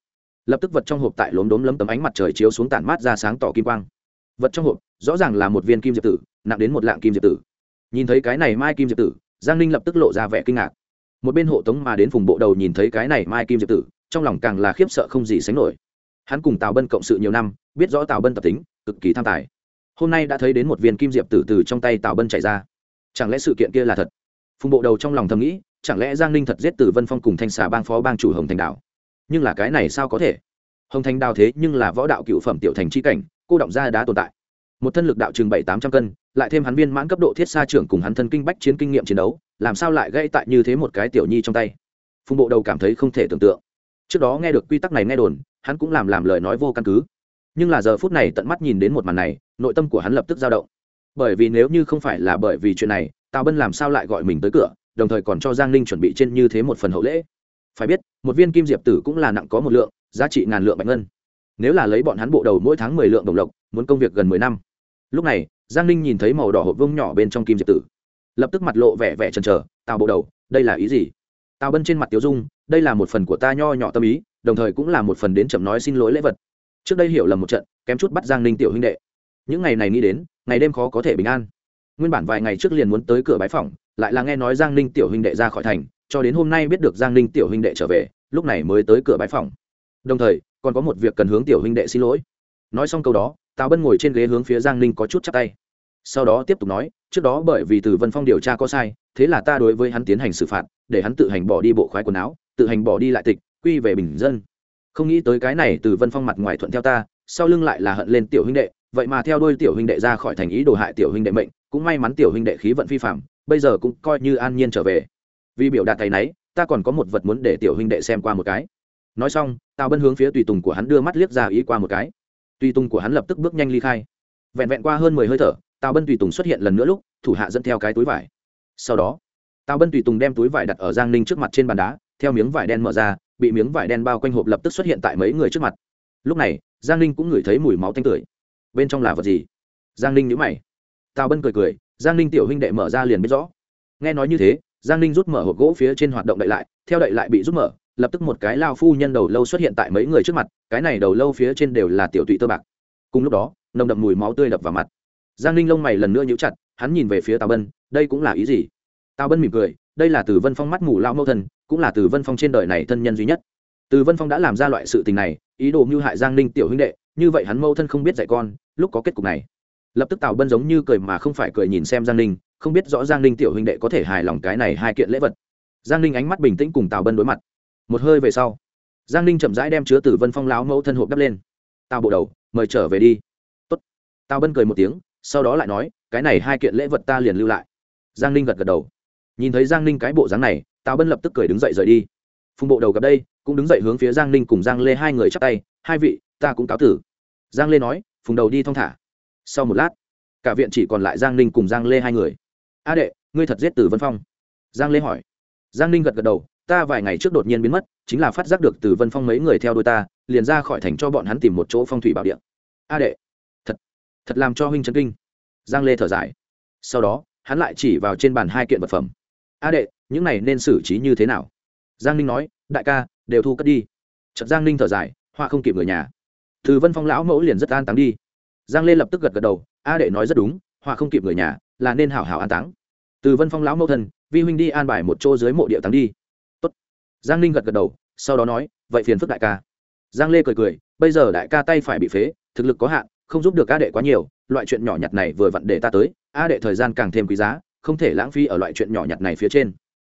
Lập tức vật trong hộp tại lốm đốm lấm tấm ánh mặt trời chiếu xuống tản mát ra sáng tỏ kim quang. Vật trong hộp, rõ ràng là một viên kim diệp tử, nặng đến một lạng kim diệp tử. Nhìn thấy cái này mai kim diệp tử, giang ninh lập tức lộ ra vẻ kinh ngạc. Một bên hộ tống mà đến vùng bộ đầu nhìn thấy cái này mai kim diệp tử trong lòng càng là khiếp sợ không gì sánh nổi. Hắn cùng tào bân cộng sự nhiều năm, biết rõ tào bân tập tính, cực kỳ tham tài. Hôm nay đã thấy đến một viên kim diệp tử từ trong tay tào bân chạy ra. Chẳng lẽ sự kiện kia là thật? Phùng bộ đầu trong lòng thầm nghĩ, chẳng lẽ giang ninh thật giết từ vân phong cùng thanh xà bang phó bang chủ hồng thành đảo nhưng là cái này sao có thể? Hồng thành đào thế nhưng là võ đạo cựu phẩm tiểu thành c h i cảnh, cô động gia đã tồn tại. Một thân lực đạo chừng bảy tám trăm cân, lại thêm hắn viên mãn cấp độ thiết xa trưởng cùng hắn thân kinh bách chiến kinh nghiệm chiến đấu, làm sao lại gây tại như thế một cái tiểu nhi trong tay? Phùng bộ đầu cảm thấy không thể tưởng tượng trước đó nghe được quy tắc này nghe đồn, hắn cũng làm làm lời nói vô căn cứ. Nhưng là giờ phút này tận mắt nhìn đến một màn này, nội tâm của hắn lập tức dao động. Bởi vì nếu như không phải là bởi vì chuyện này, tào bân làm sao lại gọi mình tới cửa, đồng thời còn cho giang ninh chuẩn bị trên như thế một phần hậu lễ. Phải biết, một viên kim diệp tử cũng là nặng có một lượng, giá trị ngàn lượng bạch ngân. Nếu là lấy bọn hắn bộ đầu mỗi tháng mười lượng đồng lộc, muốn công việc gần mười năm. Lúc này, giang ninh nhìn thấy màu đỏ hộp vông nhỏ bên trong kim diệp tử. Lập tức mặt lộ vẻ vẻ chần trờ tào bộ đầu, đây là ý gì? Tào bân trên mặt tiêu dung, đây là một phần của ta nho nhỏ tâm ý, đồng thời cũng là một phần đến chậm nói xin lỗi lễ vật. Trước đây hiểu lầm một trận, kém chút bắt giang ninh tiểu huynh đệ. Những ngày này nghĩ đến, ngày đêm khó có thể bình an. Nguyên bản vài ngày trước liền muốn tới cửa bái phòng lại là nghe nói giang ninh tiểu huynh đệ ra khỏi thành, cho đến hôm nay biết được giang ninh tiểu huynh đệ trở về, lúc này mới tới cửa bãi phòng đồng thời, còn có một việc cần hướng tiểu huynh đệ xin lỗi. Nói xong câu đó, tào bân ngồi trên ghế hướng phía giang ninh có chút chắc tay. Sau đó tiếp tục nói trước đó bởi vì từ vân phong điều tra có sai, thế là ta đối với hắn tiến hành xử phạt, để hắn tự hành bỏ đi bộ khoái quần áo, tự hành bỏ đi lại tịch, quy về bình dân. Không nghĩ tới cái này từ vân phong mặt ngoài thuận theo ta, sau lưng lại là hận lên tiểu huynh đệ, vậy mà theo đôi tiểu huynh đệ ra khỏi thành ý đồ hại tiểu huynh đệ mệnh, cũng may mắn tiểu huynh đệ khí vận phi phạm bây giờ cũng coi như an nhiên trở về. Vì biểu đạt thầy nấy ta còn có một vật muốn để tiểu huynh đệ xem qua một cái. Nói xong, tào bân hướng phía tùy tùng của hắn đưa mắt liếc ra ý qua một cái. Tùy tùng của hắn lập tức bước nhanh ly khai. Vẹn vẹn qua hơn mười hơi thở tào bân tùy tùng xuất hiện lần nữa lúc, thủ hạ dẫn theo cái túi vải. Sau đó, tào bân tùy tùng đem túi vải đặt ở giang ninh trước mặt trên bàn đá, theo miếng vải đen mở ra, bị miếng vải đen bao quanh hộp lập tức xuất hiện tại mấy người trước mặt. Lúc này, giang ninh cũng ngửi thấy mùi máu tanh tưởi bên trong là vật gì? Giang ninh nhữ mày. Tào bân cười cười, giang ninh tiểu huynh đệ mở ra liền biết rõ. Nghe nói như thế, giang ninh rút mở hộp gỗ phía trên hoạt động đậy lại, theo đậy lại bị rút mở, lập tức một cái lao phu nhân đầu lâu xuất hiện tại mấy người trước mặt, cái này đầu lâu phía trên đều là tiểu tụy tơ bạc. Cùng lúc đó, nồng đậm mùi máu tươi đập vào mặt giang ninh lông mày lần nữa nhíu chặt, hắn nhìn về phía tào bân, đây cũng là ý gì? Tào bân mỉm cười, đây là từ vân phong mắt mù lao mâu thân, cũng là từ vân phong trên đời này thân nhân duy nhất. Từ vân phong đã làm ra loại sự tình này, ý đồ mưu hại giang ninh tiểu huynh đệ, như vậy hắn mâu thân không biết dạy con, lúc có kết cục này. Lập tức tào bân giống như cười mà không phải cười nhìn xem giang ninh, không biết rõ giang ninh tiểu huynh đệ có thể hài lòng cái này hai kiện lễ vật. Giang ninh ánh mắt bình tĩnh cùng tào bân đối mặt. Một hơi về sau, giang ninh chậm rãi đem chứa từ vân phong láo mẫu thân hộp đắp lên. Tào bộ đầu, mời trở về đi. Tốt. tào bân cười một tiếng sau đó lại nói, cái này hai kiện lễ vật ta liền lưu lại. Giang ninh gật gật đầu. Nhìn thấy giang ninh cái bộ dáng này, tào bân lập tức cười đứng dậy rời đi. Phùng bộ đầu gặp đây, cũng đứng dậy hướng phía giang ninh cùng giang lê hai người chắp tay, hai vị, ta cũng cáo tử. Giang lê nói, phùng đầu đi thong thả. Sau một lát, cả viện chỉ còn lại giang ninh cùng giang lê hai người. A đệ, ngươi thật giết từ vân phong? Giang lê hỏi. Giang ninh gật gật đầu, ta vài ngày trước đột nhiên biến mất, chính là phát giác được từ vân phong mấy người theo đôi ta, liền ra khỏi thành cho bọn hắn tìm một chỗ phong thủy bảo địa. A đệ thật làm cho huynh trấn kinh. Giang lê thở dài. Sau đó, hắn lại chỉ vào trên bàn hai kiện vật phẩm. A đệ, những này nên xử trí như thế nào? Giang ninh nói, đại ca, đều thu cất đi. Chật giang ninh thở dài hoa không kịp người nhà. Từ vân phong lão mẫu liền rất an táng đi. Giang lê lập tức gật gật đầu, a đệ nói rất đúng hoa không kịp người nhà, là nên hảo hảo an táng. Từ vân phong lão mẫu thân, vi huynh đi an bài một chỗ dưới mộ địa táng đi. Tốt. giang ninh gật gật đầu, sau đó nói, vậy phiền phức đại ca. Giang lê cười cười, bây giờ đại ca tay phải bị phế, thực lực có hạn không giúp được a đệ quá nhiều, loại chuyện nhỏ nhặt này vừa vặn để ta tới a đệ thời gian càng thêm quý giá, không thể lãng phí ở loại chuyện nhỏ nhặt này phía trên.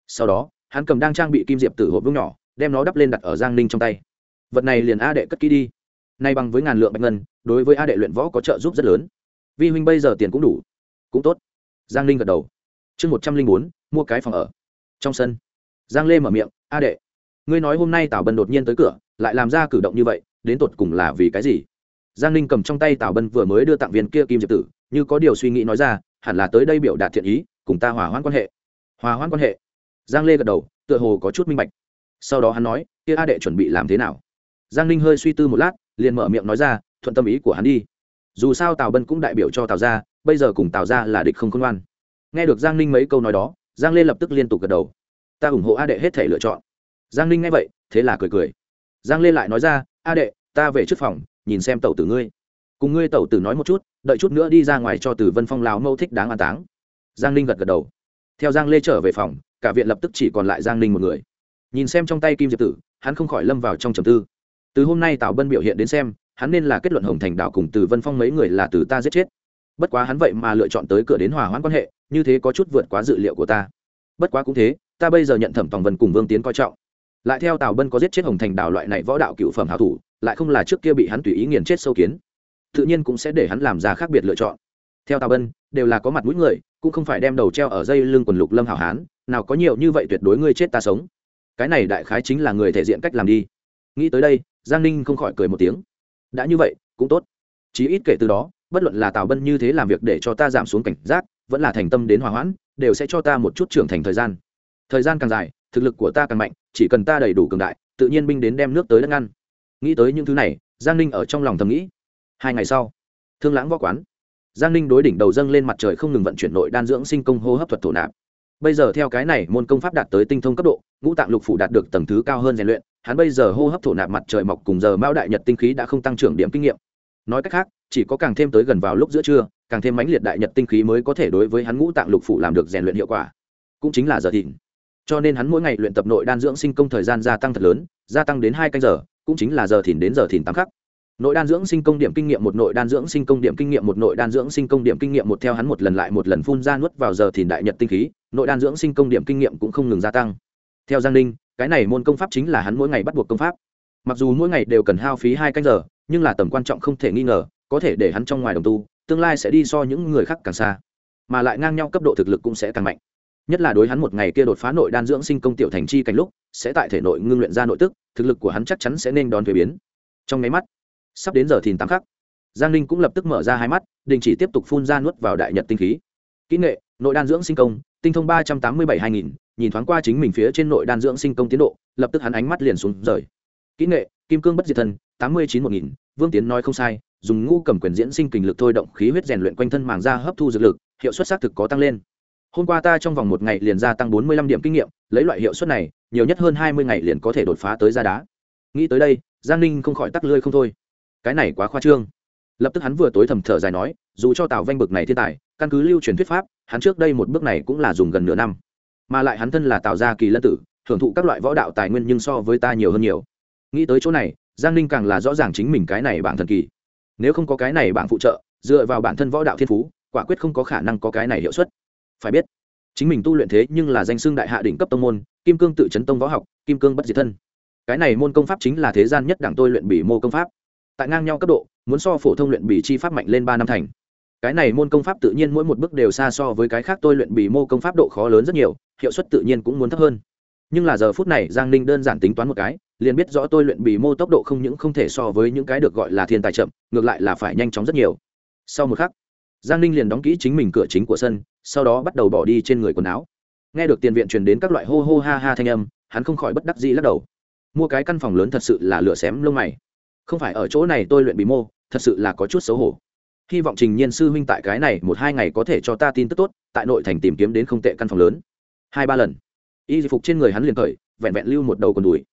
Sau đó, hắn cầm đang trang bị kim diệp tử hộp vương nhỏ, đem nó đắp lên đặt ở giang ninh trong tay. Vật này liền a đệ cất kỹ đi. Nay bằng với ngàn lượng bạch ngân, đối với a đệ luyện võ có trợ giúp rất lớn. Vi huynh bây giờ tiền cũng đủ. Cũng tốt. Giang ninh gật đầu. Chương một trăm linh bốn, mua cái phòng ở. Trong sân, giang lê mở miệng a đệ, ngươi nói hôm nay tào bần đột nhiên tới cửa, lại làm ra cử động như vậy, đến tột cùng là vì cái gì? Giang ninh cầm trong tay tào bân vừa mới đưa tặng viên kia kim diệp tử, như có điều suy nghĩ nói ra, hẳn là tới đây biểu đạt thiện ý, cùng ta hòa hoãn quan hệ. Hòa hoãn quan hệ? Giang lê gật đầu, tựa hồ có chút minh bạch. Sau đó hắn nói, kia a đệ chuẩn bị làm thế nào? Giang ninh hơi suy tư một lát, liền mở miệng nói ra, thuận tâm ý của hắn đi. Dù sao tào bân cũng đại biểu cho tào gia, bây giờ cùng tào gia là địch không công ngoan. Nghe được giang ninh mấy câu nói đó, giang lê lập tức liên tục gật đầu. Ta ủng hộ a đệ hết thể lựa chọn. Giang ninh nghe vậy, thế là cười cười. Giang lê lại nói ra, a đệ, ta về trước phòng nhìn xem tẩu tử ngươi. Cùng ngươi tẩu tử nói một chút, đợi chút nữa đi ra ngoài cho từ vân phong lào mâu thích đáng an táng. Giang ninh gật gật đầu. Theo giang lê trở về phòng, cả viện lập tức chỉ còn lại giang ninh một người. Nhìn xem trong tay kim diệp tử, hắn không khỏi lâm vào trong trầm tư. Từ hôm nay tào bân biểu hiện đến xem, hắn nên là kết luận hồng thành đạo cùng từ vân phong mấy người là từ ta giết chết. Bất quá hắn vậy mà lựa chọn tới cửa đến hòa hoãn quan hệ, như thế có chút vượt quá dự liệu của ta. Bất quá cũng thế, ta bây giờ nhận thẩm tòng vân cùng vương tiến coi trọng. Lại theo tào bân có giết chết hồng thành đảo loại này võ đạo cựu phẩm hảo thủ lại không là trước kia bị hắn tùy ý nghiền chết sâu kiến. Tự nhiên cũng sẽ để hắn làm ra khác biệt lựa chọn. Theo tào bân, đều là có mặt mũi người, cũng không phải đem đầu treo ở dây lưng quần lục lâm hảo hán, nào có nhiều như vậy tuyệt đối ngươi chết ta sống. Cái này đại khái chính là người thể diện cách làm đi. Nghĩ tới đây, giang ninh không khỏi cười một tiếng. Đã như vậy, cũng tốt. Chí ít kể từ đó, bất luận là tào bân như thế làm việc để cho ta giảm xuống cảnh giác, vẫn là thành tâm đến hòa hoãn, đều sẽ cho ta một chút trưởng thành thời gian. Thời gian càng dài, thực lực của ta càng mạnh, chỉ cần ta đầy đủ cường đại, tự nhiên binh đến đem nước tới đất ngăn nghĩ tới những thứ này, giang ninh ở trong lòng thầm nghĩ. Hai ngày sau, thương lãng võ quán. Giang ninh đối đỉnh đầu dâng lên mặt trời không ngừng vận chuyển nội đan dưỡng sinh công hô hấp thuật thổ nạp. Bây giờ theo cái này, môn công pháp đạt tới tinh thông cấp độ, ngũ tạng lục phủ đạt được tầng thứ cao hơn rèn luyện, hắn bây giờ hô hấp thổ nạp mặt trời mọc cùng giờ mao đại nhật tinh khí đã không tăng trưởng điểm kinh nghiệm. Nói cách khác, chỉ có càng thêm tới gần vào lúc giữa trưa, càng thêm mãnh liệt đại nhật tinh khí mới có thể đối với hắn ngũ tạng lục phủ làm được rèn luyện hiệu quả. Cũng chính là giờ thịnh. Cho nên hắn mỗi ngày luyện tập nội đan dưỡng sinh công thời gian gia tăng thật lớn, gia tăng đến hai canh giờ cũng chính là giờ thìn đến giờ thìn tám khắc. Nội đan dưỡng sinh công điểm kinh nghiệm một, nội đan dưỡng sinh công điểm kinh nghiệm một, nội đan dưỡng sinh công điểm kinh nghiệm một theo hắn một lần lại một lần phun ra nuốt vào giờ thìn đại nhật tinh khí, nội đan dưỡng sinh công điểm kinh nghiệm cũng không ngừng gia tăng. Theo giang ninh, cái này môn công pháp chính là hắn mỗi ngày bắt buộc công pháp. Mặc dù mỗi ngày đều cần hao phí hai canh giờ, nhưng là tầm quan trọng không thể nghi ngờ, có thể để hắn trong ngoài đồng tu, tương lai sẽ đi so những người khác càng xa, mà lại ngang nhau cấp độ thực lực cũng sẽ càng mạnh nhất là đối hắn một ngày kia đột phá nội đan dưỡng sinh công tiểu thành chi cảnh lúc, sẽ tại thể nội ngưng luyện ra nội tức, thực lực của hắn chắc chắn sẽ nên đón thuế biến. Trong nháy mắt, sắp đến giờ thìn tám khắc, giang ninh cũng lập tức mở ra hai mắt, đình chỉ tiếp tục phun ra nuốt vào đại nhật tinh khí. Kỹ nghệ, nội đan dưỡng sinh công, tinh thông ba trăm tám mươi bảy hai nghìn, nhìn thoáng qua chính mình phía trên nội đan dưỡng sinh công tiến độ, lập tức hắn ánh mắt liền xuống rời. Kỹ nghệ, kim cương bất diệt thân, tám mươi chín một nghìn, vương tiến nói không sai, dùng ngũ cầm quyền diễn sinh kình lực thôi động khí huyết rèn luyện quanh thân màng da hấp thu dược lực, hiệu suất xác thực có tăng lên hôm qua ta trong vòng một ngày liền gia tăng bốn mươi lăm điểm kinh nghiệm, lấy loại hiệu suất này, nhiều nhất hơn hai mươi ngày liền có thể đột phá tới ra đá. Nghĩ tới đây, giang ninh không khỏi tắc lươi không thôi. Cái này quá khoa trương. Lập tức hắn vừa tối thầm thở dài nói, dù cho tào vanh bực này thiên tài, căn cứ lưu truyền thuyết pháp, hắn trước đây một bước này cũng là dùng gần nửa năm. Mà lại hắn thân là tào gia kỳ lân tử hưởng thụ các loại võ đạo tài nguyên nhưng so với ta nhiều hơn nhiều. Nghĩ tới chỗ này, giang ninh càng là rõ ràng chính mình cái này bảng thần kỳ. Nếu không có cái này bảng phụ trợ, dựa vào bản thân võ đạo thiên phú, quả quyết không có khả năng có cái này hiệu suất phải biết, chính mình tu luyện thế nhưng là danh xưng đại hạ đỉnh cấp tông môn, kim cương tự chấn tông võ học, kim cương bất diệt thân. Cái này môn công pháp chính là thế gian nhất đẳng tôi luyện bỉ mô công pháp. Tại ngang nhau cấp độ, muốn so phổ thông luyện bỉ chi pháp mạnh lên ba năm thành. Cái này môn công pháp tự nhiên mỗi một bước đều xa so với cái khác tôi luyện bỉ mô công pháp độ khó lớn rất nhiều, hiệu suất tự nhiên cũng muốn thấp hơn. Nhưng là giờ phút này, giang ninh đơn giản tính toán một cái, liền biết rõ tôi luyện bỉ mô tốc độ không những không thể so với những cái được gọi là thiên tài chậm, ngược lại là phải nhanh chóng rất nhiều. Sau một khắc giang ninh liền đóng kỹ chính mình cửa chính của sân, sau đó bắt đầu bỏ đi trên người quần áo. Nghe được tiền viện truyền đến các loại hô hô ha ha thanh âm, hắn không khỏi bất đắc dĩ lắc đầu. Mua cái căn phòng lớn thật sự là lửa xém lông mày. Không phải ở chỗ này tôi luyện bí mô, thật sự là có chút xấu hổ. Hy vọng trình nhiên sư huynh tại cái này một hai ngày có thể cho ta tin tức tốt, tại nội thành tìm kiếm đến không tệ căn phòng lớn. Hai ba lần. Y phục trên người hắn liền khởi, vẹn vẹn lưu một đầu còn đùi.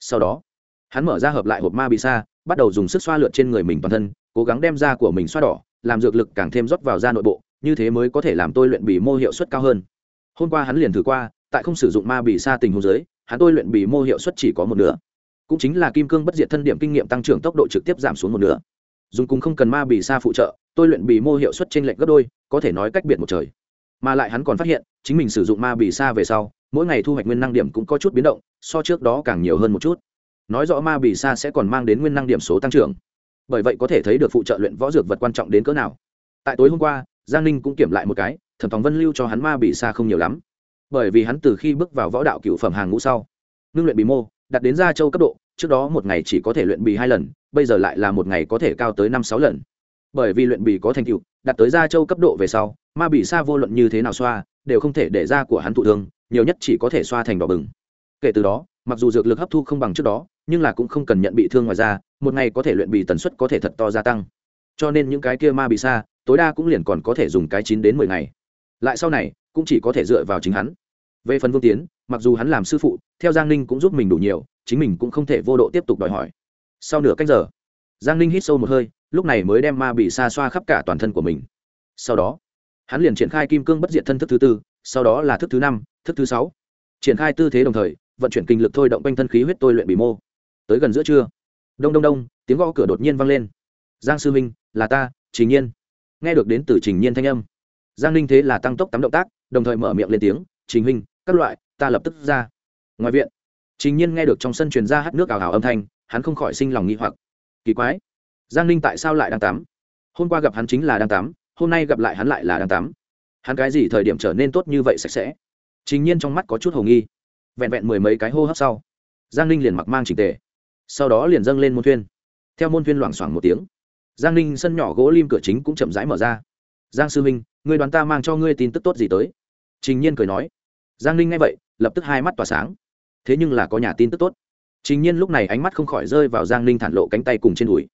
Sau đó, hắn mở ra hợp lại hộp ma bị sa, bắt đầu dùng sức xoa lượt trên người mình toàn thân, cố gắng đem da của mình xoa đỏ làm dược lực càng thêm rót vào da nội bộ như thế mới có thể làm tôi luyện bì mô hiệu suất cao hơn. Hôm qua hắn liền thử qua tại không sử dụng ma bì sa tình hồ giới, hắn tôi luyện bì mô hiệu suất chỉ có một nửa. Cũng chính là kim cương bất diệt thân điểm kinh nghiệm tăng trưởng tốc độ trực tiếp giảm xuống một nửa. Dùng cùng không cần ma bì sa phụ trợ tôi luyện bì mô hiệu suất trên lệnh gấp đôi có thể nói cách biệt một trời. Mà lại hắn còn phát hiện chính mình sử dụng ma bì sa về sau mỗi ngày thu hoạch nguyên năng điểm cũng có chút biến động so trước đó càng nhiều hơn một chút. Nói rõ ma bì sa sẽ còn mang đến nguyên năng điểm số tăng trưởng bởi vậy có thể thấy được phụ trợ luyện võ dược vật quan trọng đến cỡ nào. Tại tối hôm qua, giang ninh cũng kiểm lại một cái, thẩm thòng vân lưu cho hắn ma bị xa không nhiều lắm. Bởi vì hắn từ khi bước vào võ đạo cựu phẩm hàng ngũ sau, ngưng luyện bị mô đặt đến gia châu cấp độ, trước đó một ngày chỉ có thể luyện bì hai lần, bây giờ lại là một ngày có thể cao tới năm sáu lần. Bởi vì luyện bì có thành tựu đặt tới gia châu cấp độ về sau, ma bị xa vô luận như thế nào xoa, đều không thể để da của hắn thụ thương, nhiều nhất chỉ có thể xoa thành đỏ bừng. Kể từ đó, mặc dù dược lực hấp thu không bằng trước đó nhưng là cũng không cần nhận bị thương ngoài ra một ngày có thể luyện bì tần suất có thể thật to gia tăng. Cho nên những cái kia ma bị xa, tối đa cũng liền còn có thể dùng cái chín đến mười ngày. Lại sau này, cũng chỉ có thể dựa vào chính hắn. Về phần vương tiến, mặc dù hắn làm sư phụ, theo giang ninh cũng giúp mình đủ nhiều, chính mình cũng không thể vô độ tiếp tục đòi hỏi. Sau nửa cách giờ, giang ninh hít sâu một hơi, lúc này mới đem ma bị xa xoa khắp cả toàn thân của mình. Sau đó, hắn liền triển khai kim cương bất diệt thân thức thứ tư, sau đó là thức thứ năm, thức thứ sáu. Triển khai tư thế đồng thời, vận chuyển kinh lực thôi động quanh thân khí huyết tôi luyện bị mô tới gần giữa trưa. Đông đông đông, tiếng gõ cửa đột nhiên vang lên. Giang sư minh là ta, trình nhiên. Nghe được đến từ trình nhiên thanh âm. Giang ninh thế là tăng tốc tắm động tác, đồng thời mở miệng lên tiếng, trình huynh, các loại, ta lập tức ra. Ngoài viện, trình nhiên nghe được trong sân truyền ra hát nước ảo ảo âm thanh, hắn không khỏi sinh lòng nghi hoặc. Kỳ quái, giang ninh tại sao lại đang tắm? Hôm qua gặp hắn chính là đang tắm, hôm nay gặp lại hắn lại là đang tắm. Hắn cái gì thời điểm trở nên tốt như vậy sạch sẽ? Trình nhiên trong mắt có chút h ầ nghi. Vẹn vẹn mười mấy cái hô hấp sau, giang ninh liền mặc mang trình tề sau đó liền dâng lên môn thuyên theo môn thuyên loảng xoảng một tiếng, giang ninh sân nhỏ gỗ lim cửa chính cũng chậm rãi mở ra. Giang sư minh người đoàn ta mang cho ngươi tin tức tốt gì tới? Trình nhiên cười nói. Giang ninh nghe vậy, lập tức hai mắt tỏa sáng. Thế nhưng là có nhà tin tức tốt. Trình nhiên lúc này ánh mắt không khỏi rơi vào giang ninh thản lộ cánh tay cùng trên đùi.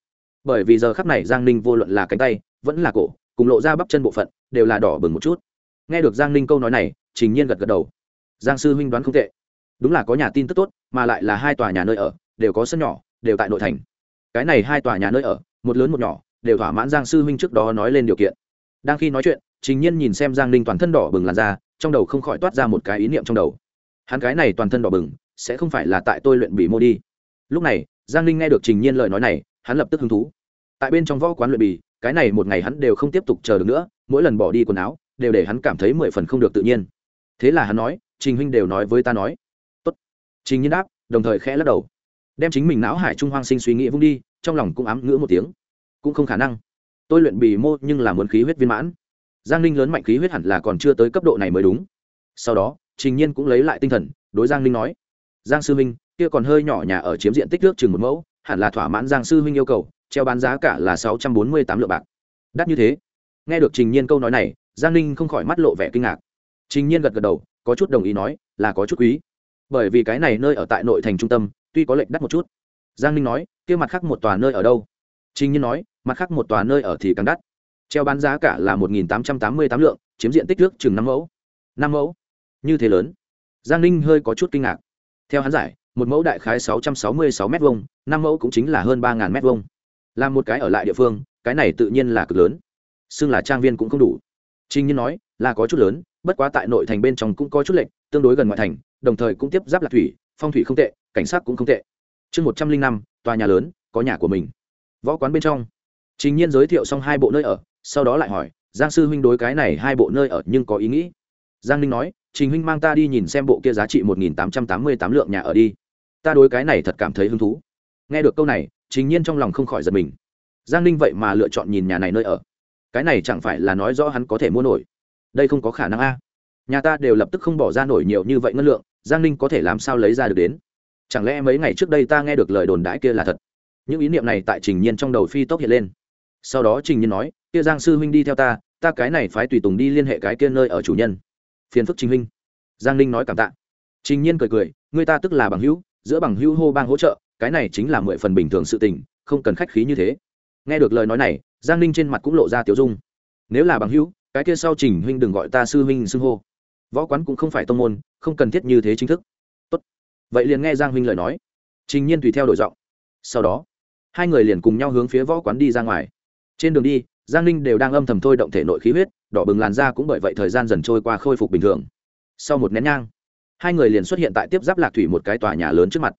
Bởi vì giờ khắp này giang ninh vô luận là cánh tay, vẫn là cổ, cùng lộ ra bắp chân bộ phận, đều là đỏ bừng một chút. Nghe được giang ninh câu nói này, trình nhiên gật gật đầu. Giang sư huynh đoán không tệ. Đúng là có nhà tin tức tốt, mà lại là hai tòa nhà nơi ở đều có sân nhỏ đều tại nội thành. Cái này hai tòa nhà nơi ở một lớn một nhỏ đều thỏa mãn giang sư huynh trước đó nói lên điều kiện. Đang khi nói chuyện trình nhiên nhìn xem giang ninh toàn thân đỏ bừng làn ra, trong đầu không khỏi toát ra một cái ý niệm trong đầu. Hắn cái này toàn thân đỏ bừng sẽ không phải là tại tôi luyện bì mô đi. Lúc này giang ninh nghe được trình nhiên lời nói này hắn lập tức hứng thú. Tại bên trong võ quán luyện bì cái này một ngày hắn đều không tiếp tục chờ được nữa mỗi lần bỏ đi quần áo đều để hắn cảm thấy mười phần không được tự nhiên. Thế là hắn nói trình huynh đều nói với ta nói. Tốt. Trình nhiên đáp đồng thời khẽ lắc đầu đem chính mình não hải trung hoang sinh suy nghĩ vung đi, trong lòng cũng ám ngữ một tiếng. Cũng không khả năng. Tôi luyện bì mô nhưng là muốn khí huyết viên mãn. Giang ninh lớn mạnh khí huyết hẳn là còn chưa tới cấp độ này mới đúng. Sau đó, trình nhiên cũng lấy lại tinh thần, đối giang ninh nói. Giang sư minh, kia còn hơi nhỏ nhà ở chiếm diện tích nước chừng một mẫu, hẳn là thỏa mãn giang sư minh yêu cầu, treo bán giá cả là sáu trăm bốn mươi tám lượng bạc. Đắt như thế. Nghe được trình nhiên câu nói này, giang ninh không khỏi mắt lộ vẻ kinh ngạc. Trình nhiên gật gật đầu, có chút đồng ý nói, là có chút quý. Bởi vì cái này nơi ở tại nội thành trung tâm tuy có lệnh đắt một chút. Giang ninh nói, kia mặt khác một tòa nơi ở đâu? Trình nhiên nói, mặt khác một tòa nơi ở thì càng đắt. Treo bán giá cả là một nghìn tám trăm tám mươi tám lượng, chiếm diện tích nước chừng năm mẫu. Năm mẫu? Như thế lớn. Giang ninh hơi có chút kinh ngạc. Theo hắn giải, một mẫu đại khái sáu trăm sáu mươi sáu m hai năm mẫu cũng chính là hơn ba m hai là một cái ở lại địa phương, cái này tự nhiên là cực lớn. Xưng là trang viên cũng không đủ. Trình nhiên nói, là có chút lớn, bất quá tại nội thành bên trong cũng có chút lệnh tương đối gần ngoại thành, đồng thời cũng tiếp giáp lạc thủy phong thủy không tệ, cảnh sát cũng không tệ. Chương một trăm linh năm, tòa nhà lớn, có nhà của mình. Võ quán bên trong. Trình nhiên giới thiệu xong hai bộ nơi ở, sau đó lại hỏi, giang sư huynh đối cái này hai bộ nơi ở nhưng có ý nghĩ? Giang ninh nói, trình huynh mang ta đi nhìn xem bộ kia giá trị một nghìn tám trăm tám mươi tám lượng nhà ở đi. Ta đối cái này thật cảm thấy hứng thú. Nghe được câu này, trình nhiên trong lòng không khỏi giật mình. Giang ninh vậy mà lựa chọn nhìn nhà này nơi ở. Cái này chẳng phải là nói rõ hắn có thể mua nổi. Đây không có khả năng a. Nhà ta đều lập tức không bỏ ra nổi nhiều như vậy ngân lượng giang ninh có thể làm sao lấy ra được đến? Chẳng lẽ mấy ngày trước đây ta nghe được lời đồn đãi kia là thật? Những ý niệm này tại trình nhiên trong đầu phi tốc hiện lên. Sau đó trình nhiên nói, kia giang sư huynh đi theo ta ta cái này phái tùy tùng đi liên hệ cái kia nơi ở chủ nhân. Phiền phức trình huynh. Giang ninh nói cảm tạ. Trình nhiên cười cười người ta tức là bằng hữu, giữa bằng hữu hô bang hỗ trợ, cái này chính là mười phần bình thường sự tình, không cần khách khí như thế. Nghe được lời nói này, giang ninh trên mặt cũng lộ ra tiểu dung. Nếu là bằng hữu, cái kia sau trình huynh đừng gọi ta sư huynh xưng hô võ quán cũng không phải tông môn, không cần thiết như thế chính thức. Tốt. vậy liền nghe giang huynh lời nói. Trình nhiên tùy theo đổi giọng. Sau đó, hai người liền cùng nhau hướng phía võ quán đi ra ngoài. Trên đường đi, giang ninh đều đang âm thầm thôi động thể nội khí huyết, đỏ bừng làn da cũng bởi vậy thời gian dần trôi qua khôi phục bình thường. Sau một nén nhang, hai người liền xuất hiện tại tiếp giáp lạc thủy một cái tòa nhà lớn trước mặt.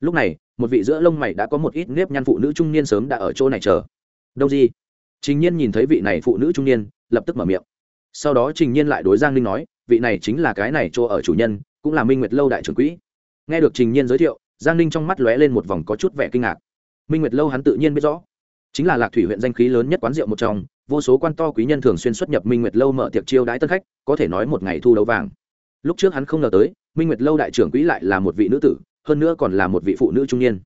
Lúc này, một vị giữa lông mày đã có một ít nếp nhăn phụ nữ trung niên sớm đã ở chỗ này chờ. Đông di. Trình nhiên nhìn thấy vị này phụ nữ trung niên, lập tức mở miệng. Sau đó trình nhiên lại đối giang ninh nói vị này chính là cái này chỗ ở chủ nhân, cũng là minh nguyệt lâu đại trưởng quỹ. Nghe được trình nhiên giới thiệu, giang ninh trong mắt lóe lên một vòng có chút vẻ kinh ngạc. Minh nguyệt lâu hắn tự nhiên biết rõ. Chính là lạc thủy huyện danh khí lớn nhất quán rượu một trong, vô số quan to quý nhân thường xuyên xuất nhập minh nguyệt lâu mở tiệc chiêu đãi tân khách, có thể nói một ngày thu đấu vàng. Lúc trước hắn không ngờ tới, minh nguyệt lâu đại trưởng quỹ lại là một vị nữ tử, hơn nữa còn là một vị phụ nữ trung niên.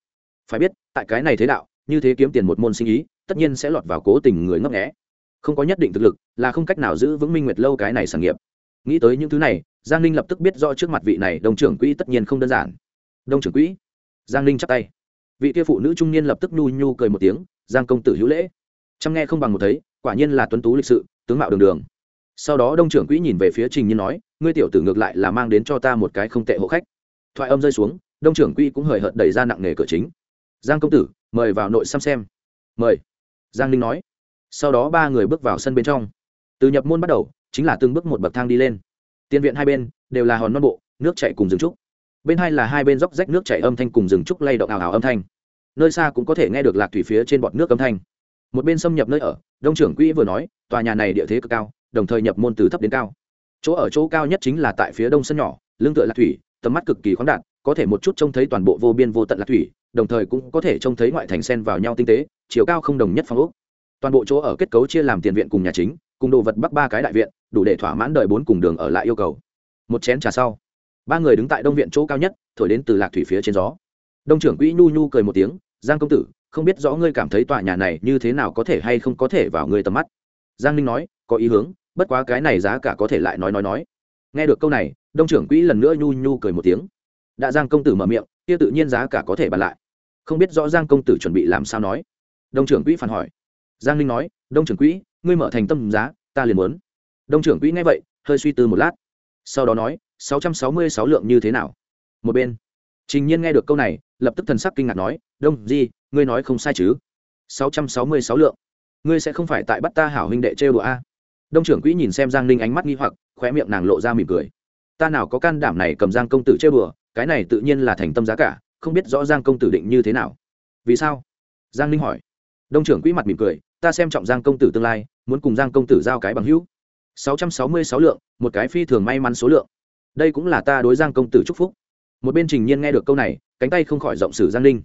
Phải biết, tại cái này thế đạo, như thế kiếm tiền một môn sinh ý, tất nhiên sẽ lọt vào cố tình người ngấp nghẽ không có nhất định thực lực, là không cách nào giữ vững minh nguyệt lâu cái này sản nghiệp nghĩ tới những thứ này, giang ninh lập tức biết rõ trước mặt vị này đồng trưởng quỹ tất nhiên không đơn giản. Đông trưởng quỹ? Giang ninh chắp tay. Vị kia phụ nữ trung niên lập tức nhu nhu cười một tiếng, giang công tử hữu lễ. Chăm nghe không bằng một thấy, quả nhiên là tuấn tú lịch sự, tướng mạo đường đường. Sau đó đông trưởng quỹ nhìn về phía trình nhiên nói, ngươi tiểu tử ngược lại là mang đến cho ta một cái không tệ hộ khách. Thoại âm rơi xuống đông trưởng quỹ cũng hời hợt đẩy ra nặng nề cửa chính. Giang công tử, mời vào nội xăm xem. Mời. Giang ninh nói. Sau đó ba người bước vào sân bên trong. Từ nhập môn bắt đầu chính là từng bước một bậc thang đi lên. Tiền viện hai bên đều là hòn non bộ, nước chạy cùng rừng trúc. Bên hai là hai bên dốc rách nước chảy âm thanh cùng rừng trúc lay động ảo ảo âm thanh. Nơi xa cũng có thể nghe được lạc thủy phía trên bọt nước âm thanh. Một bên xâm nhập nơi ở, đông trưởng quỹ vừa nói, tòa nhà này địa thế cực cao, đồng thời nhập môn từ thấp đến cao. Chỗ ở chỗ cao nhất chính là tại phía đông sân nhỏ, lưng tựa lạc thủy, tầm mắt cực kỳ khoáng đạt, có thể một chút trông thấy toàn bộ vô biên vô tận lạc thủy, đồng thời cũng có thể trông thấy ngoại thành sen vào nhau tinh tế, chiều cao không đồng nhất phong ốc. Toàn bộ chỗ ở kết cấu chia làm tiền viện cùng nhà chính cùng đồ vật bắc ba cái đại viện, đủ để thỏa mãn đời bốn cùng đường ở lại yêu cầu. Một chén trà sau, ba người đứng tại đông viện chỗ cao nhất, thổi đến từ lạc thủy phía trên gió. Đông trưởng quỹ nhu nhu cười một tiếng, giang công tử, không biết rõ ngươi cảm thấy tòa nhà này như thế nào có thể hay không có thể vào ngươi tầm mắt? Giang ninh nói, có ý hướng, bất quá cái này giá cả có thể lại nói nói nói. Nghe được câu này, đông trưởng quỹ lần nữa nhu nhu cười một tiếng. Đã giang công tử mở miệng, kia tự nhiên giá cả có thể bàn lại. Không biết rõ giang công tử chuẩn bị làm sao nói. Đông trưởng quỹ phản hỏi. Giang ninh nói, đông trưởng quỹ ngươi mở thành tâm giá ta liền muốn. Đông trưởng quỹ nghe vậy hơi suy tư một lát. Sau đó nói sáu trăm sáu mươi sáu lượng như thế nào? Một bên. Trình nhiên nghe được câu này lập tức thần sắc kinh ngạc nói đông di ngươi nói không sai chứ? sáu trăm sáu mươi sáu lượng. Ngươi sẽ không phải tại bắt ta hảo huynh đệ trêu đùa a? Đông trưởng quỹ nhìn xem giang ninh ánh mắt nghi hoặc khóe miệng nàng lộ ra mỉm cười. Ta nào có can đảm này cầm giang công tử trêu đùa, cái này tự nhiên là thành tâm giá cả không biết rõ giang công tử định như thế nào. Vì sao? Giang ninh hỏi. Đông trưởng quỹ mặt mỉm cười ta xem trọng giang công tử tương lai, muốn cùng giang công tử giao cái bằng hữu. Sáu trăm sáu mươi sáu lượng, một cái phi thường may mắn số lượng. Đây cũng là ta đối giang công tử chúc phúc. Một bên trình nhiên nghe được câu này, cánh tay không khỏi rộng sử giang ninh.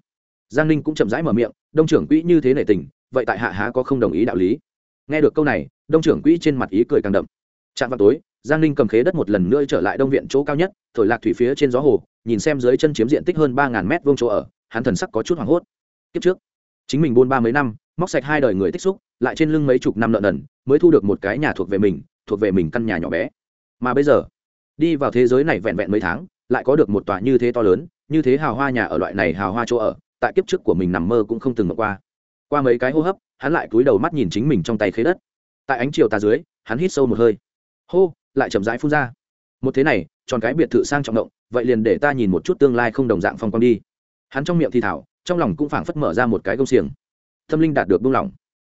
Giang ninh cũng chậm rãi mở miệng, đông trưởng quỹ như thế nể tình, vậy tại hạ há có không đồng ý đạo lý? Nghe được câu này, đông trưởng quỹ trên mặt ý cười càng đậm. Chạm vào tối, giang ninh cầm khế đất một lần nữa trở lại đông viện chỗ cao nhất, thổi lạc thủy phía trên gió hồ, nhìn xem dưới chân chiếm diện tích hơn ba ngàn mét vuông chỗ ở, hắn thần sắc có chút hoảng hốt. Kiếp trước, chính mình buôn ba mấy năm móc sạch hai đời người tích xúc, lại trên lưng mấy chục năm nợ nần, mới thu được một cái nhà thuộc về mình, thuộc về mình căn nhà nhỏ bé. Mà bây giờ, đi vào thế giới này vẹn vẹn mấy tháng, lại có được một tòa như thế to lớn, như thế hào hoa nhà ở loại này hào hoa chỗ ở, tại kiếp trước của mình nằm mơ cũng không từng mở qua. Qua mấy cái hô hấp, hắn lại cúi đầu mắt nhìn chính mình trong tay khế đất. Tại ánh chiều tà dưới, hắn hít sâu một hơi. Hô, lại chậm rãi phun ra. Một thế này, tròn cái biệt thự sang trọng động, vậy liền để ta nhìn một chút tương lai không đồng dạng phong quang đi. Hắn trong miệng thì thảo, trong lòng cũng phảng phất mở ra một cái công xiềng tâm linh đạt được buông lỏng.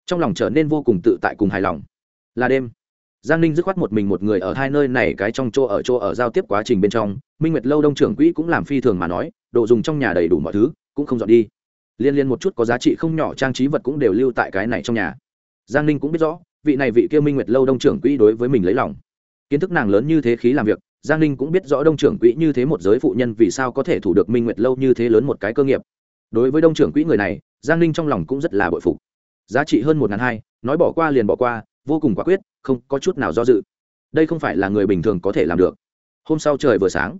Trong lòng trở nên vô cùng tự tại cùng hài lòng. Là đêm, giang ninh dứt khoát một mình một người ở hai nơi này cái trong chỗ ở chỗ ở giao tiếp quá trình bên trong, minh nguyệt lâu đông trưởng quỹ cũng làm phi thường mà nói, đồ dùng trong nhà đầy đủ mọi thứ, cũng không dọn đi. Liên liên một chút có giá trị không nhỏ trang trí vật cũng đều lưu tại cái này trong nhà. Giang ninh cũng biết rõ, vị này vị kia minh nguyệt lâu đông trưởng quỹ đối với mình lấy lòng. Kiến thức nàng lớn như thế khí làm việc, giang ninh cũng biết rõ đông trưởng quỹ như thế một giới phụ nhân vì sao có thể thủ được minh nguyệt lâu như thế lớn một cái cơ nghiệp. Đối với đông trưởng quỹ người này giang ninh trong lòng cũng rất là bội phục. Giá trị hơn một ngàn hai, nói bỏ qua liền bỏ qua, vô cùng quả quyết, không có chút nào do dự. Đây không phải là người bình thường có thể làm được. Hôm sau trời vừa sáng,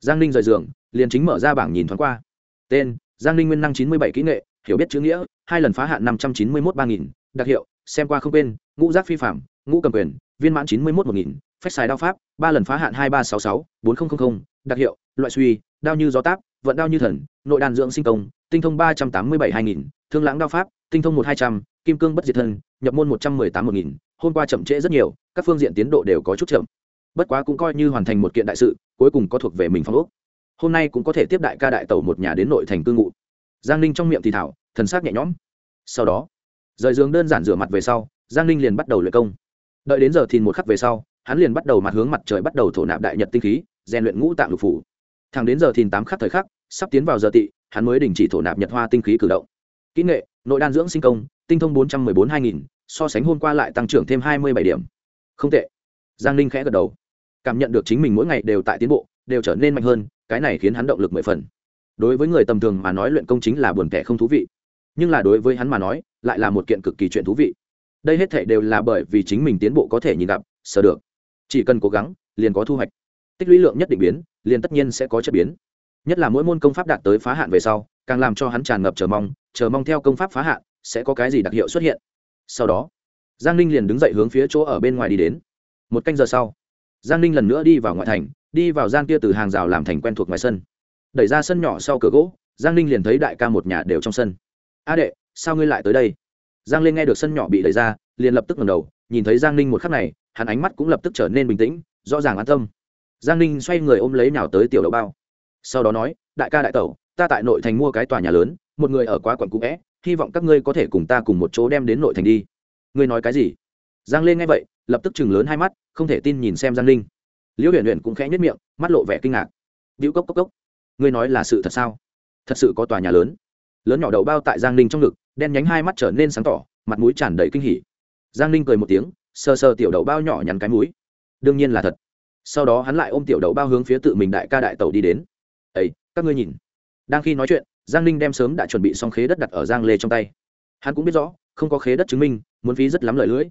giang ninh rời giường, liền chính mở ra bảng nhìn thoáng qua. Tên, giang ninh nguyên năng chín mươi bảy kỹ nghệ, hiểu biết chữ nghĩa, hai lần phá hạn năm trăm chín mươi một ba nghìn, đặc hiệu, xem qua không quên, ngũ giác phi phạm, ngũ cầm quyền, viên mãn chín mươi một một nghìn, phách xài đao pháp, ba lần phá hạn hai ba sáu sáu, bốn nghìn đặc hiệu, loại suy, đao như gió táp vận đao như thần, nội đàn dưỡng sinh công, tinh thông ba trăm tám mươi bảy hai nghìn, thương lãng đao pháp, tinh thông một hai trăm, kim cương bất diệt thân, nhập môn một trăm mười tám một nghìn, hôm qua chậm trễ rất nhiều, các phương diện tiến độ đều có chút chậm. Bất quá cũng coi như hoàn thành một kiện đại sự, cuối cùng có thuộc về mình phong ốc. Hôm nay cũng có thể tiếp đại ca đại tẩu một nhà đến nội thành cư ngụ. Giang ninh trong miệng thì thảo, thần s nhẹ nhõm. Sau đó, rời giường đơn giản rửa mặt về sau, giang ninh liền bắt đầu luyện công. Đợi đến giờ thì một khắc về sau, hắn liền bắt đầu mặt hướng mặt trời bắt đầu thổ nạp đại nhật tinh khí, rèn luyện ngũ tạng lục phủ thẳng đến giờ thìn tám khắc thời khắc, sắp tiến vào giờ tị hắn mới đình chỉ thổ nạp nhật hoa tinh khí cử động. Kỹ nghệ, nội đan dưỡng sinh công, tinh thông bốn trăm m ư ơ i bốn hai nghìn, so sánh hôm qua lại tăng trưởng thêm hai mươi bảy điểm. Không tệ. Giang ninh khẽ gật đầu. Cảm nhận được chính mình mỗi ngày đều tại tiến bộ, đều trở nên mạnh hơn, cái này khiến hắn động lực mười phần. Đối với người tầm thường mà nói luyện công chính là buồn tẻ không thú vị. Nhưng là đối với hắn mà nói, lại là một kiện cực kỳ chuyện thú vị. Đây hết thể đều là bởi vì chính mình tiến bộ có thể nhìn gặp, sờ được. Chỉ cần cố gắng, liền có thu hoạch tích lũy lượng nhất định biến, liền tất nhiên sẽ có chất biến. Nhất là mỗi môn công pháp đạt tới phá hạn về sau, càng làm cho hắn tràn ngập chờ mong chờ mong theo công pháp phá hạn, sẽ có cái gì đặc hiệu xuất hiện. Sau đó, giang ninh liền đứng dậy hướng phía chỗ ở bên ngoài đi đến. Một canh giờ sau, giang ninh lần nữa đi vào ngoại thành, đi vào gian kia từ hàng rào làm thành quen thuộc ngoài sân. Đẩy ra sân nhỏ sau cửa gỗ, giang ninh liền thấy đại ca một nhà đều trong sân. A đệ, sao ngươi lại tới đây? Giang lên nghe được sân nhỏ bị đẩy ra, liền lập tức ngầm đầu, nhìn thấy giang ninh một khắc này, hắn ánh mắt cũng lập tức trở nên bình tĩnh, rõ ràng an tâm giang ninh xoay người ôm lấy nào tới tiểu đậu bao. Sau đó nói, đại ca đại tẩu, ta tại nội thành mua cái tòa nhà lớn, một người ở quá quận cũ vẽ hy vọng các ngươi có thể cùng ta cùng một chỗ đem đến nội thành đi. Ngươi nói cái gì? Giang lên nghe vậy, lập tức chừng lớn hai mắt, không thể tin nhìn xem giang ninh. Liễu huyền huyền cũng khẽ nhất miệng, mắt lộ vẻ kinh ngạc. Bĩu cốc cốc cốc, ngươi nói là sự thật sao? Thật sự có tòa nhà lớn? Lớn nhỏ đầu bao tại giang ninh trong ngực, đen nhánh hai mắt trở nên sáng tỏ, mặt mũi tràn đầy kinh hỉ. Giang ninh cười một tiếng, sờ sờ tiểu đầu bao nhỏ nhắn cái mũi. Đương nhiên là thật sau đó hắn lại ôm tiểu đầu bao hướng phía tự mình đại ca đại tẩu đi đến. Ấy các ngươi nhìn. Đang khi nói chuyện, giang ninh đem sớm đã chuẩn bị xong khế đất đặt ở giang lê trong tay. Hắn cũng biết rõ, không có khế đất chứng minh, muốn phí rất lắm lời lưỡi.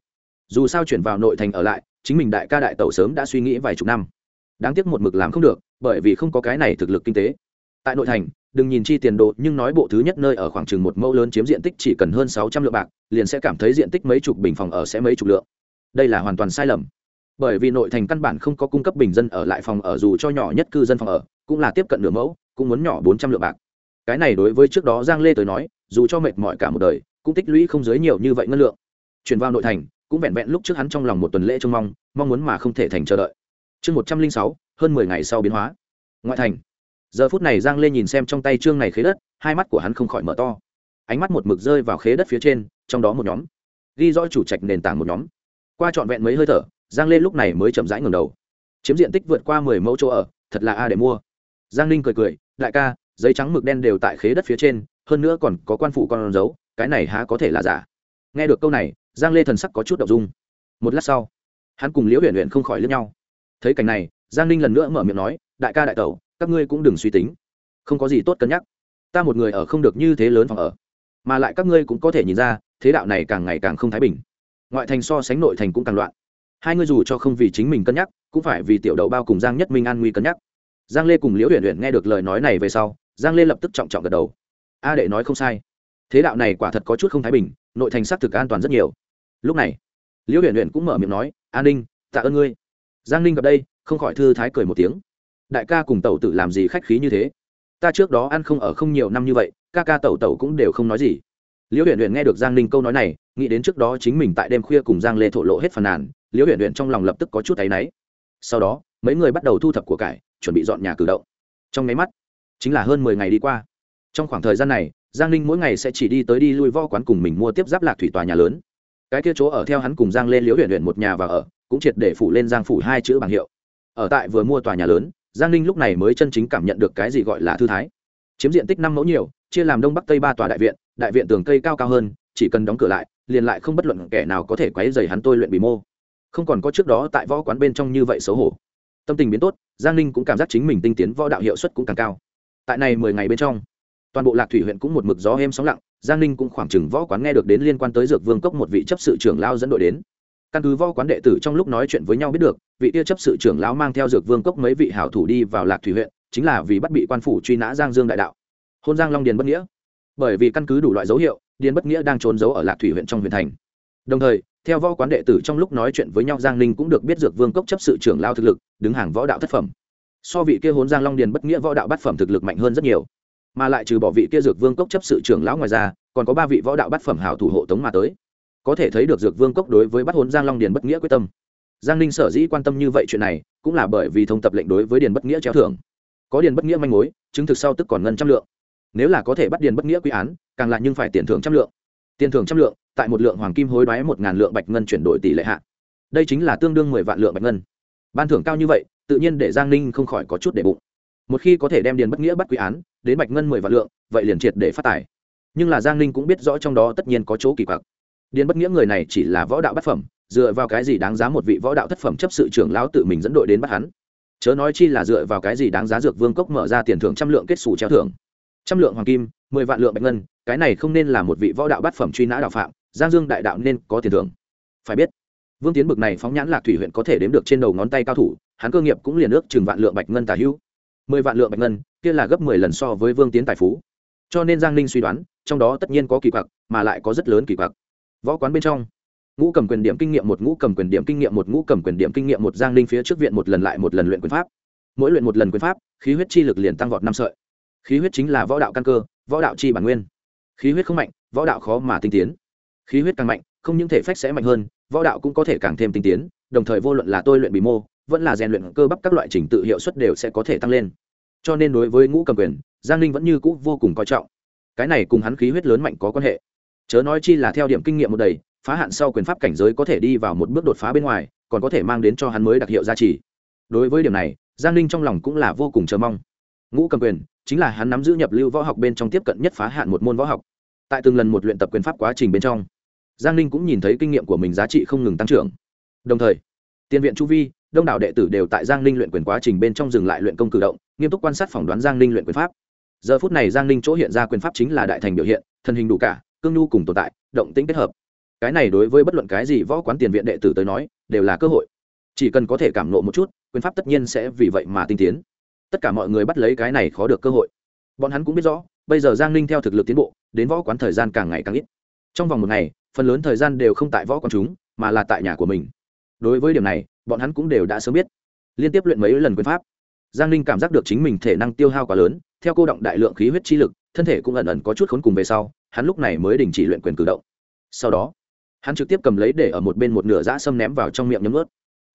Dù sao chuyển vào nội thành ở lại, chính mình đại ca đại tẩu sớm đã suy nghĩ vài chục năm. Đáng tiếc một mực làm không được, bởi vì không có cái này thực lực kinh tế. Tại nội thành, đừng nhìn chi tiền độ nhưng nói bộ thứ nhất nơi ở khoảng chừng một mẫu lớn chiếm diện tích chỉ cần hơn sáu trăm lượng bạc, liền sẽ cảm thấy diện tích mấy chục bình phòng ở sẽ mấy chục lượng. Đây là hoàn toàn sai lầm bởi vì nội thành căn bản không có cung cấp bình dân ở lại phòng ở, dù cho nhỏ nhất cư dân phòng ở, cũng là tiếp cận nửa mẫu, cũng muốn nhỏ bốn trăm lượng bạc. Cái này đối với trước đó giang lê tới nói, dù cho mệt mỏi cả một đời, cũng tích lũy không dưới nhiều như vậy ngân lượng. Chuyển vào nội thành, cũng vẹn vẹn lúc trước hắn trong lòng một tuần lễ trông mong mong muốn mà không thể thành chờ đợi. Chương một trăm linh sáu, hơn mười ngày sau biến hóa. Ngoại thành. Giờ phút này giang lê nhìn xem trong tay trương này khế đất, hai mắt của hắn không khỏi mở to. Ánh mắt một mực rơi vào khế đất phía trên, trong đó một nhóm. Ghi rõ chủ trạch nền tảng một nhóm. Qua trọn vẹn mấy hơi thở giang lê lúc này mới chậm rãi ngầm đầu. Chiếm diện tích vượt qua mười mẫu chỗ ở, thật là a để mua. Giang ninh cười cười, đại ca, giấy trắng mực đen đều tại khế đất phía trên, hơn nữa còn có quan phụ con dấu cái này há có thể là giả? Nghe được câu này, giang lê thần sắc có chút đ ộ n g dung. Một lát sau, hắn cùng liễu huyện huyện không khỏi lướt nhau. Thấy cảnh này, giang ninh lần nữa mở miệng nói, đại ca đại tẩu, các ngươi cũng đừng suy tính. Không có gì tốt cân nhắc. Ta một người ở không được như thế lớn phòng ở. Mà lại các ngươi cũng có thể nhìn ra, thế đạo này càng ngày càng không thái bình. Ngoại thành so sánh nội thành cũng càng loạn hai người dù cho không vì chính mình cân nhắc, cũng phải vì tiểu đậu bao cùng giang nhất minh an nguy cân nhắc. Giang lê cùng liễu huyện huyện nghe được lời nói này về sau, giang lê lập tức trọng trọng gật đầu. A đệ nói không sai. Thế đạo này quả thật có chút không thái bình, nội thành xác thực an toàn rất nhiều. Lúc này, liễu huyện huyện cũng mở miệng nói, an ninh, tạ ơn ngươi. Giang ninh gặp đây, không khỏi thư thái cười một tiếng. Đại ca cùng tẩu tử làm gì khách khí như thế? Ta trước đó ăn không ở không nhiều năm như vậy, ca ca tẩu tẩu cũng đều không nói gì. Liễu huyện huyện nghe được giang ninh câu nói này, nghĩ đến trước đó chính mình tại đêm khuya cùng giang lê thổ lộ hết phần nàn liễu huyện huyện trong lòng lập tức có chút áy náy. Sau đó, mấy người bắt đầu thu thập của cải, chuẩn bị dọn nhà cử động. Trong máy mắt, chính là hơn mười ngày đi qua. Trong khoảng thời gian này, giang ninh mỗi ngày sẽ chỉ đi tới đi lui vo quán cùng mình mua tiếp giáp lạc thủy tòa nhà lớn. Cái kia chỗ ở theo hắn cùng giang lên liễu huyện huyện một nhà và ở, cũng triệt để phủ lên giang phủ hai chữ bảng hiệu. Ở tại vừa mua tòa nhà lớn, giang ninh lúc này mới chân chính cảm nhận được cái gì gọi là thư thái. Chiếm diện tích năm mẫu nhiều, chia làm đông bắc tây ba tòa đại viện đại viện tường cây cao cao hơn, chỉ cần đóng cửa lại, liền lại không bất luận kẻ nào có thể quấy dày hắn tôi luyện bị mô không còn có trước đó tại võ quán bên trong như vậy xấu hổ. Tâm tình biến tốt, giang ninh cũng cảm giác chính mình tinh tiến võ đạo hiệu suất cũng càng cao. Tại này mười ngày bên trong, toàn bộ lạc thủy huyện cũng một mực gió êm sóng lặng, giang ninh cũng khoảng chừng võ quán nghe được đến liên quan tới dược vương cốc một vị chấp sự trưởng lao dẫn đội đến. Căn cứ võ quán đệ tử trong lúc nói chuyện với nhau biết được, vị tia chấp sự trưởng lão mang theo dược vương cốc mấy vị hảo thủ đi vào lạc thủy huyện, chính là vì bắt bị quan phủ truy nã giang dương đại đạo. Hôn giang long điền bất nghĩa. Bởi vì căn cứ đủ loại dấu hiệu, điền bất nghĩa đang trốn giấu ở lạc thủy huyện trong huyện thành. Đồng thời theo võ quán đệ tử trong lúc nói chuyện với nhau, giang ninh cũng được biết dược vương cốc chấp sự trưởng lao thực lực, đứng hàng võ đạo thất phẩm. So vị kia hốn giang long điền bất nghĩa võ đạo bát phẩm thực lực mạnh hơn rất nhiều. Mà lại trừ bỏ vị kia dược vương cốc chấp sự trưởng lão ngoài ra, còn có ba vị võ đạo bát phẩm hảo thủ hộ tống mà tới. Có thể thấy được dược vương cốc đối với bắt hốn giang long điền bất nghĩa quyết tâm. Giang ninh sở dĩ quan tâm như vậy chuyện này, cũng là bởi vì thông tập lệnh đối với điền bất nghĩa treo thưởng. Có điền bất nghĩa manh mối, chứng thực sau tức còn ngân trăm lượng. Nếu là có thể bắt điền bất nghĩa quy án, càng lại nhưng phải tiền thưởng trăm lượng tiền thưởng trăm lượng, tại một lượng hoàng kim hối đoái một ngàn lượng bạch ngân chuyển đổi tỷ lệ hạ. Đây chính là tương đương mười vạn lượng bạch ngân. Ban thưởng cao như vậy, tự nhiên để giang ninh không khỏi có chút để bụng. Một khi có thể đem điền bất nghĩa bắt quy án, đến bạch ngân mười vạn lượng, vậy liền triệt để phát tài. Nhưng là giang ninh cũng biết rõ trong đó tất nhiên có chỗ kỳ quặc. Điền bất nghĩa người này chỉ là võ đạo bất phẩm, dựa vào cái gì đáng giá một vị võ đạo thất phẩm chấp sự trưởng lão tự mình dẫn đội đến bắt hắn? Chớ nói chi là dựa vào cái gì đáng giá dược vương cốc mở ra tiền thưởng trăm lượng kết xù treo thưởng. Trăm lượng hoàng kim, mười vạn lượng bạch ngân cái này không nên là một vị võ đạo bát phẩm truy nã đạo phạm, giang dương đại đạo nên có tiền thưởng. Phải biết, vương tiến bực này phóng nhãn lạc thủy huyện có thể đếm được trên đầu ngón tay cao thủ, hắn cơ nghiệp cũng liền ước chừng vạn lượng bạch ngân tà hữu. Mười vạn lượng bạch ngân, kia là gấp mười lần so với vương tiến tài phú. Cho nên giang ninh suy đoán, trong đó tất nhiên có kỳ quặc, mà lại có rất lớn kỳ quặc. Võ quán bên trong, ngũ cầm quyền điểm kinh nghiệm một ngũ cầm quyền điểm kinh nghiệm một ngũ cầm quyền điểm kinh nghiệm một giang ninh phía trước viện một lần lại một lần luyện quyền pháp. Mỗi luyện một lần quyền pháp, khí huyết chi lực liền tăng vọt năm sợi. Khí huyết chính là võ đạo căn cơ, võ đạo chi bản nguyên khí huyết không mạnh, võ đạo khó mà tinh tiến. Khí huyết càng mạnh, không những thể phách sẽ mạnh hơn, võ đạo cũng có thể càng thêm tinh tiến, đồng thời vô luận là tôi luyện bì mô, vẫn là rèn luyện cơ bắp các loại trình tự hiệu suất đều sẽ có thể tăng lên. Cho nên đối với ngũ cầm quyền, giang ninh vẫn như cũ vô cùng coi trọng. Cái này cùng hắn khí huyết lớn mạnh có quan hệ. Chớ nói chi là theo điểm kinh nghiệm một đầy, phá hạn sau quyền pháp cảnh giới có thể đi vào một bước đột phá bên ngoài, còn có thể mang đến cho hắn mới đặc hiệu gia trì. Đối với điểm này, giang ninh trong lòng cũng là vô cùng chờ mong. Ngũ cầm quyền chính là hắn nắm giữ nhập lưu võ học bên trong tiếp cận nhất phá hạn một môn võ học. Tại từng lần một luyện tập quyền pháp quá trình bên trong, giang ninh cũng nhìn thấy kinh nghiệm của mình giá trị không ngừng tăng trưởng. Đồng thời tiền viện chu vi, đông đảo đệ tử đều tại giang ninh luyện quyền quá trình bên trong dừng lại luyện công cử động, nghiêm túc quan sát phỏng đoán giang ninh luyện quyền pháp. Giờ phút này giang ninh chỗ hiện ra quyền pháp chính là đại thành biểu hiện, thân hình đủ cả, cương nhu cùng tồn tại, động tĩnh kết hợp. Cái này đối với bất luận cái gì võ quán tiền viện đệ tử tới nói, đều là cơ hội. Chỉ cần có thể cảm nộ một chút, quyền pháp tất nhiên sẽ vì vậy mà tinh tiến tất cả mọi người bắt lấy cái này khó được cơ hội. Bọn hắn cũng biết rõ, bây giờ giang ninh theo thực lực tiến bộ, đến võ quán thời gian càng ngày càng ít. Trong vòng một ngày, phần lớn thời gian đều không tại võ quán chúng, mà là tại nhà của mình. Đối với điểm này, bọn hắn cũng đều đã sớm biết. Liên tiếp luyện mấy lần quyền pháp, giang ninh cảm giác được chính mình thể năng tiêu hao quá lớn, theo cô động đại lượng khí huyết chi lực, thân thể cũng ẩn ẩn có chút khốn cùng về sau, hắn lúc này mới đình chỉ luyện quyền cử động. Sau đó, hắn trực tiếp cầm lấy để ở một bên một nửa dã sâm ném vào trong miệng nhấm ướt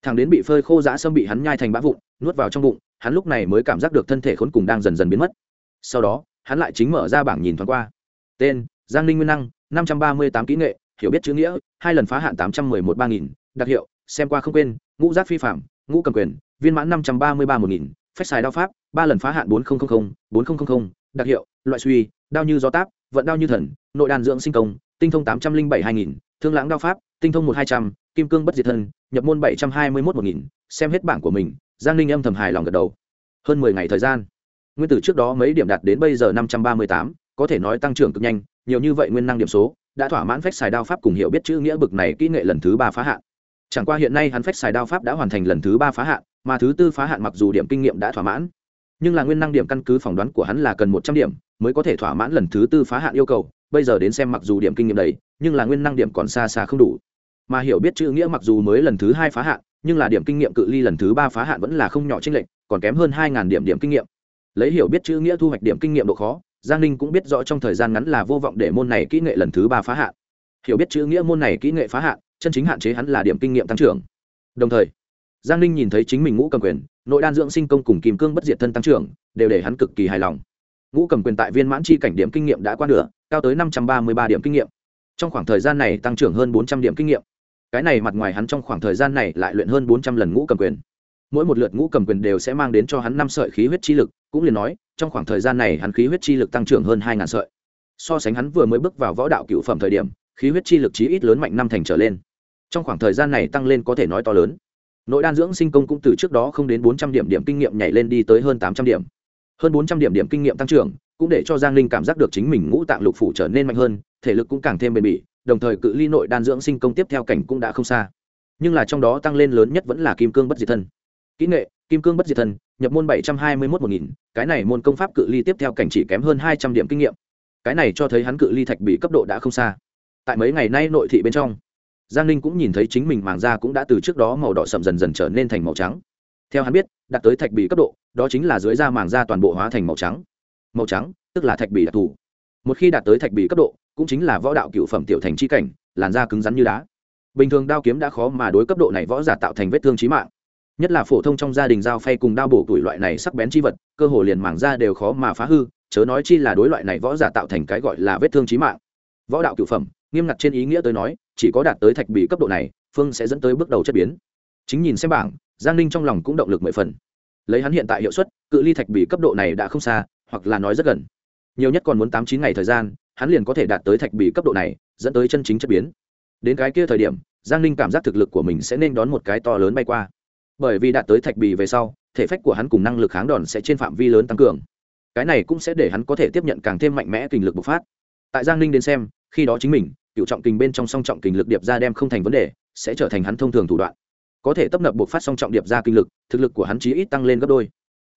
thằng đến bị phơi khô dã sâm bị hắn nhai thành bã vụn, nuốt vào trong bụng hắn lúc này mới cảm giác được thân thể khốn cùng đang dần dần biến mất. Sau đó, hắn lại chính mở ra bảng nhìn thoáng qua. Tên, giang ninh nguyên năng, năm trăm ba mươi tám kỹ nghệ, hiểu biết chữ nghĩa, hai lần phá hạn tám trăm mười một ba nghìn, đặc hiệu, xem qua không quên, ngũ giác phi phạm, ngũ cầm quyền, viên mãn năm trăm ba mươi ba một nghìn phép xài đao pháp, ba lần phá hạn bốn nghìn bốn nghìn đặc hiệu, loại suy, đao như gió táp, vận đao như thần, nội đàn dưỡng sinh công, tinh thông tám trăm linh bảy hai nghìn, thương lãng đao pháp, tinh thông một hai trăm, kim cương bất diệt thân, nhập môn bảy trăm hai mươi một một nghìn, xem hết bảng của mình giang ninh âm thầm hài lòng gật đầu. Hơn mười ngày thời gian, nguyên tử trước đó mấy điểm đạt đến bây giờ năm trăm ba mươi tám, có thể nói tăng trưởng cực nhanh, nhiều như vậy nguyên năng điểm số, đã thỏa mãn phép xài đao pháp cùng hiểu biết chữ nghĩa bực này kỹ nghệ lần thứ ba phá hạn. Chẳng qua hiện nay hắn phép xài đao pháp đã hoàn thành lần thứ ba phá hạn, mà thứ tư phá hạn mặc dù điểm kinh nghiệm đã thỏa mãn, nhưng là nguyên năng điểm căn cứ phỏng đoán của hắn là cần một trăm điểm mới có thể thỏa mãn lần thứ tư phá hạn yêu cầu. Bây giờ đến xem mặc dù điểm kinh nghiệm đầy, nhưng là nguyên năng điểm còn xa xa không đủ. Mà hiểu biết chữ nghĩa mặc dù mới lần thứ hai phá hạn nhưng là điểm kinh nghiệm cự ly lần thứ ba phá hạn vẫn là không nhỏ chênh lệch, còn kém hơn hai điểm điểm kinh nghiệm. Lấy hiểu biết chữ nghĩa thu hoạch điểm kinh nghiệm độ khó, giang ninh cũng biết rõ trong thời gian ngắn là vô vọng để môn này kỹ nghệ lần thứ ba phá hạn. Hiểu biết chữ nghĩa môn này kỹ nghệ phá hạn, chân chính hạn chế hắn là điểm kinh nghiệm tăng trưởng. Đồng thời, giang ninh nhìn thấy chính mình ngũ cầm quyền, nội đan dưỡng sinh công cùng kìm cương bất diệt thân tăng trưởng, đều để hắn cực kỳ hài lòng. Ngũ cầm quyền tại viên mãn chi cảnh điểm kinh nghiệm đã qua nửa, cao tới năm trăm ba mươi ba điểm kinh nghiệm. Trong khoảng thời gian này tăng trưởng hơn bốn trăm điểm kinh nghiệm cái này mặt ngoài hắn trong khoảng thời gian này lại luyện hơn bốn trăm lần ngũ cầm quyền. Mỗi một lượt ngũ cầm quyền đều sẽ mang đến cho hắn năm sợi khí huyết chi lực, cũng liền nói, trong khoảng thời gian này hắn khí huyết chi lực tăng trưởng hơn hai ngàn sợi. So sánh hắn vừa mới bước vào võ đạo cựu phẩm thời điểm, khí huyết chi lực chí ít lớn mạnh năm thành trở lên. Trong khoảng thời gian này tăng lên có thể nói to lớn. Nội đan dưỡng sinh công cũng từ trước đó không đến bốn trăm điểm điểm kinh nghiệm nhảy lên đi tới hơn tám trăm điểm. Hơn bốn trăm điểm điểm kinh nghiệm tăng trưởng, cũng để cho giang linh cảm giác được chính mình ngũ tạng lục phủ trở nên mạnh hơn, thể lực cũng càng thêm bền bỉ đồng thời cự ly nội đan dưỡng sinh công tiếp theo cảnh cũng đã không xa. Nhưng là trong đó tăng lên lớn nhất vẫn là kim cương bất diệt thân. Kỹ nghệ, kim cương bất diệt thân, nhập môn bảy trăm hai mươi một một nghìn, cái này môn công pháp cự ly tiếp theo cảnh chỉ kém hơn hai trăm điểm kinh nghiệm. Cái này cho thấy hắn cự ly thạch bị cấp độ đã không xa. Tại mấy ngày nay nội thị bên trong, giang ninh cũng nhìn thấy chính mình màng da cũng đã từ trước đó màu đỏ sậm dần dần trở nên thành màu trắng. Theo hắn biết, đạt tới thạch bị cấp độ, đó chính là dưới da màng da toàn bộ hóa thành màu trắng. Màu trắng, tức là thạch bị đặc thù. Một khi đạt tới thạch bị cấp độ cũng chính là võ đạo cựu phẩm tiểu thành c h i cảnh, làn da cứng rắn như đá. Bình thường đao kiếm đã khó mà đối cấp độ này võ giả tạo thành vết thương trí mạng. Nhất là phổ thông trong gia đình dao phay cùng đao bổ tuổi loại này sắc bén chi vật, cơ hồ liền mảng da đều khó mà phá hư, chớ nói chi là đối loại này võ giả tạo thành cái gọi là vết thương trí mạng. Võ đạo cựu phẩm, nghiêm ngặt trên ý nghĩa tới nói, chỉ có đạt tới thạch bị cấp độ này, phương sẽ dẫn tới bước đầu chất biến. Chính nhìn xem bảng, giang ninh trong lòng cũng động lực mười phần. Lấy hắn hiện tại hiệu suất, cự ly thạch bị cấp độ này đã không xa, hoặc là nói rất gần. Nhiều nhất còn muốn tám chín ngày thời gian hắn liền có thể đạt tới thạch bị cấp độ này, dẫn tới chân chính chất biến. Đến cái kia thời điểm, giang ninh cảm giác thực lực của mình sẽ nên đón một cái to lớn bay qua. Bởi vì đạt tới thạch bì về sau, thể phách của hắn cùng năng lực kháng đòn sẽ trên phạm vi lớn tăng cường. Cái này cũng sẽ để hắn có thể tiếp nhận càng thêm mạnh mẽ kình lực bộc phát. Tại giang ninh đến xem, khi đó chính mình, cựu trọng kình bên trong song trọng kình lực điệp ra đem không thành vấn đề, sẽ trở thành hắn thông thường thủ đoạn. Có thể tấp nập bộc phát song trọng điệp ra kinh lực, thực lực của hắn chí ít tăng lên gấp đôi.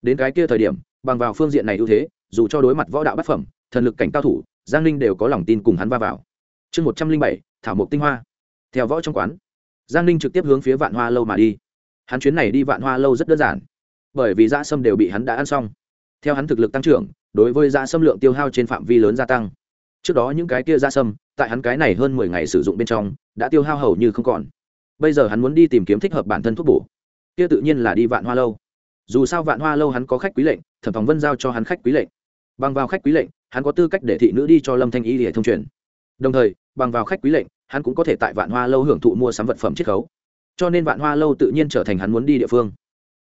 Đến cái kia thời điểm, bằng vào phương diện này ưu thế, dù cho đối mặt võ đạo bát phẩm, thần lực cảnh cao thủ giang ninh đều có lòng tin cùng hắn va vào. Chương một trăm linh bảy, thảo mộc tinh hoa. Theo võ trong quán, giang ninh trực tiếp hướng phía vạn hoa lâu mà đi. Hắn chuyến này đi vạn hoa lâu rất đơn giản, bởi vì dã sâm đều bị hắn đã ăn xong. Theo hắn thực lực tăng trưởng, đối với dã sâm lượng tiêu hao trên phạm vi lớn gia tăng. Trước đó những cái kia dã sâm, tại hắn cái này hơn mười ngày sử dụng bên trong, đã tiêu hao hầu như không còn. Bây giờ hắn muốn đi tìm kiếm thích hợp bản thân thuốc bổ. Kia tự nhiên là đi vạn hoa lâu. Dù sao vạn hoa lâu hắn có khách quý lệnh, thẩm phóng vân giao cho hắn khách quý lệnh. Bằng vào khách quý lệnh hắn có tư cách để thị nữ đi cho lâm thanh y để thông truyền. Đồng thời, bằng vào khách quý lệnh, hắn cũng có thể tại vạn hoa lâu hưởng thụ mua sắm vật phẩm chiết khấu. Cho nên vạn hoa lâu tự nhiên trở thành hắn muốn đi địa phương.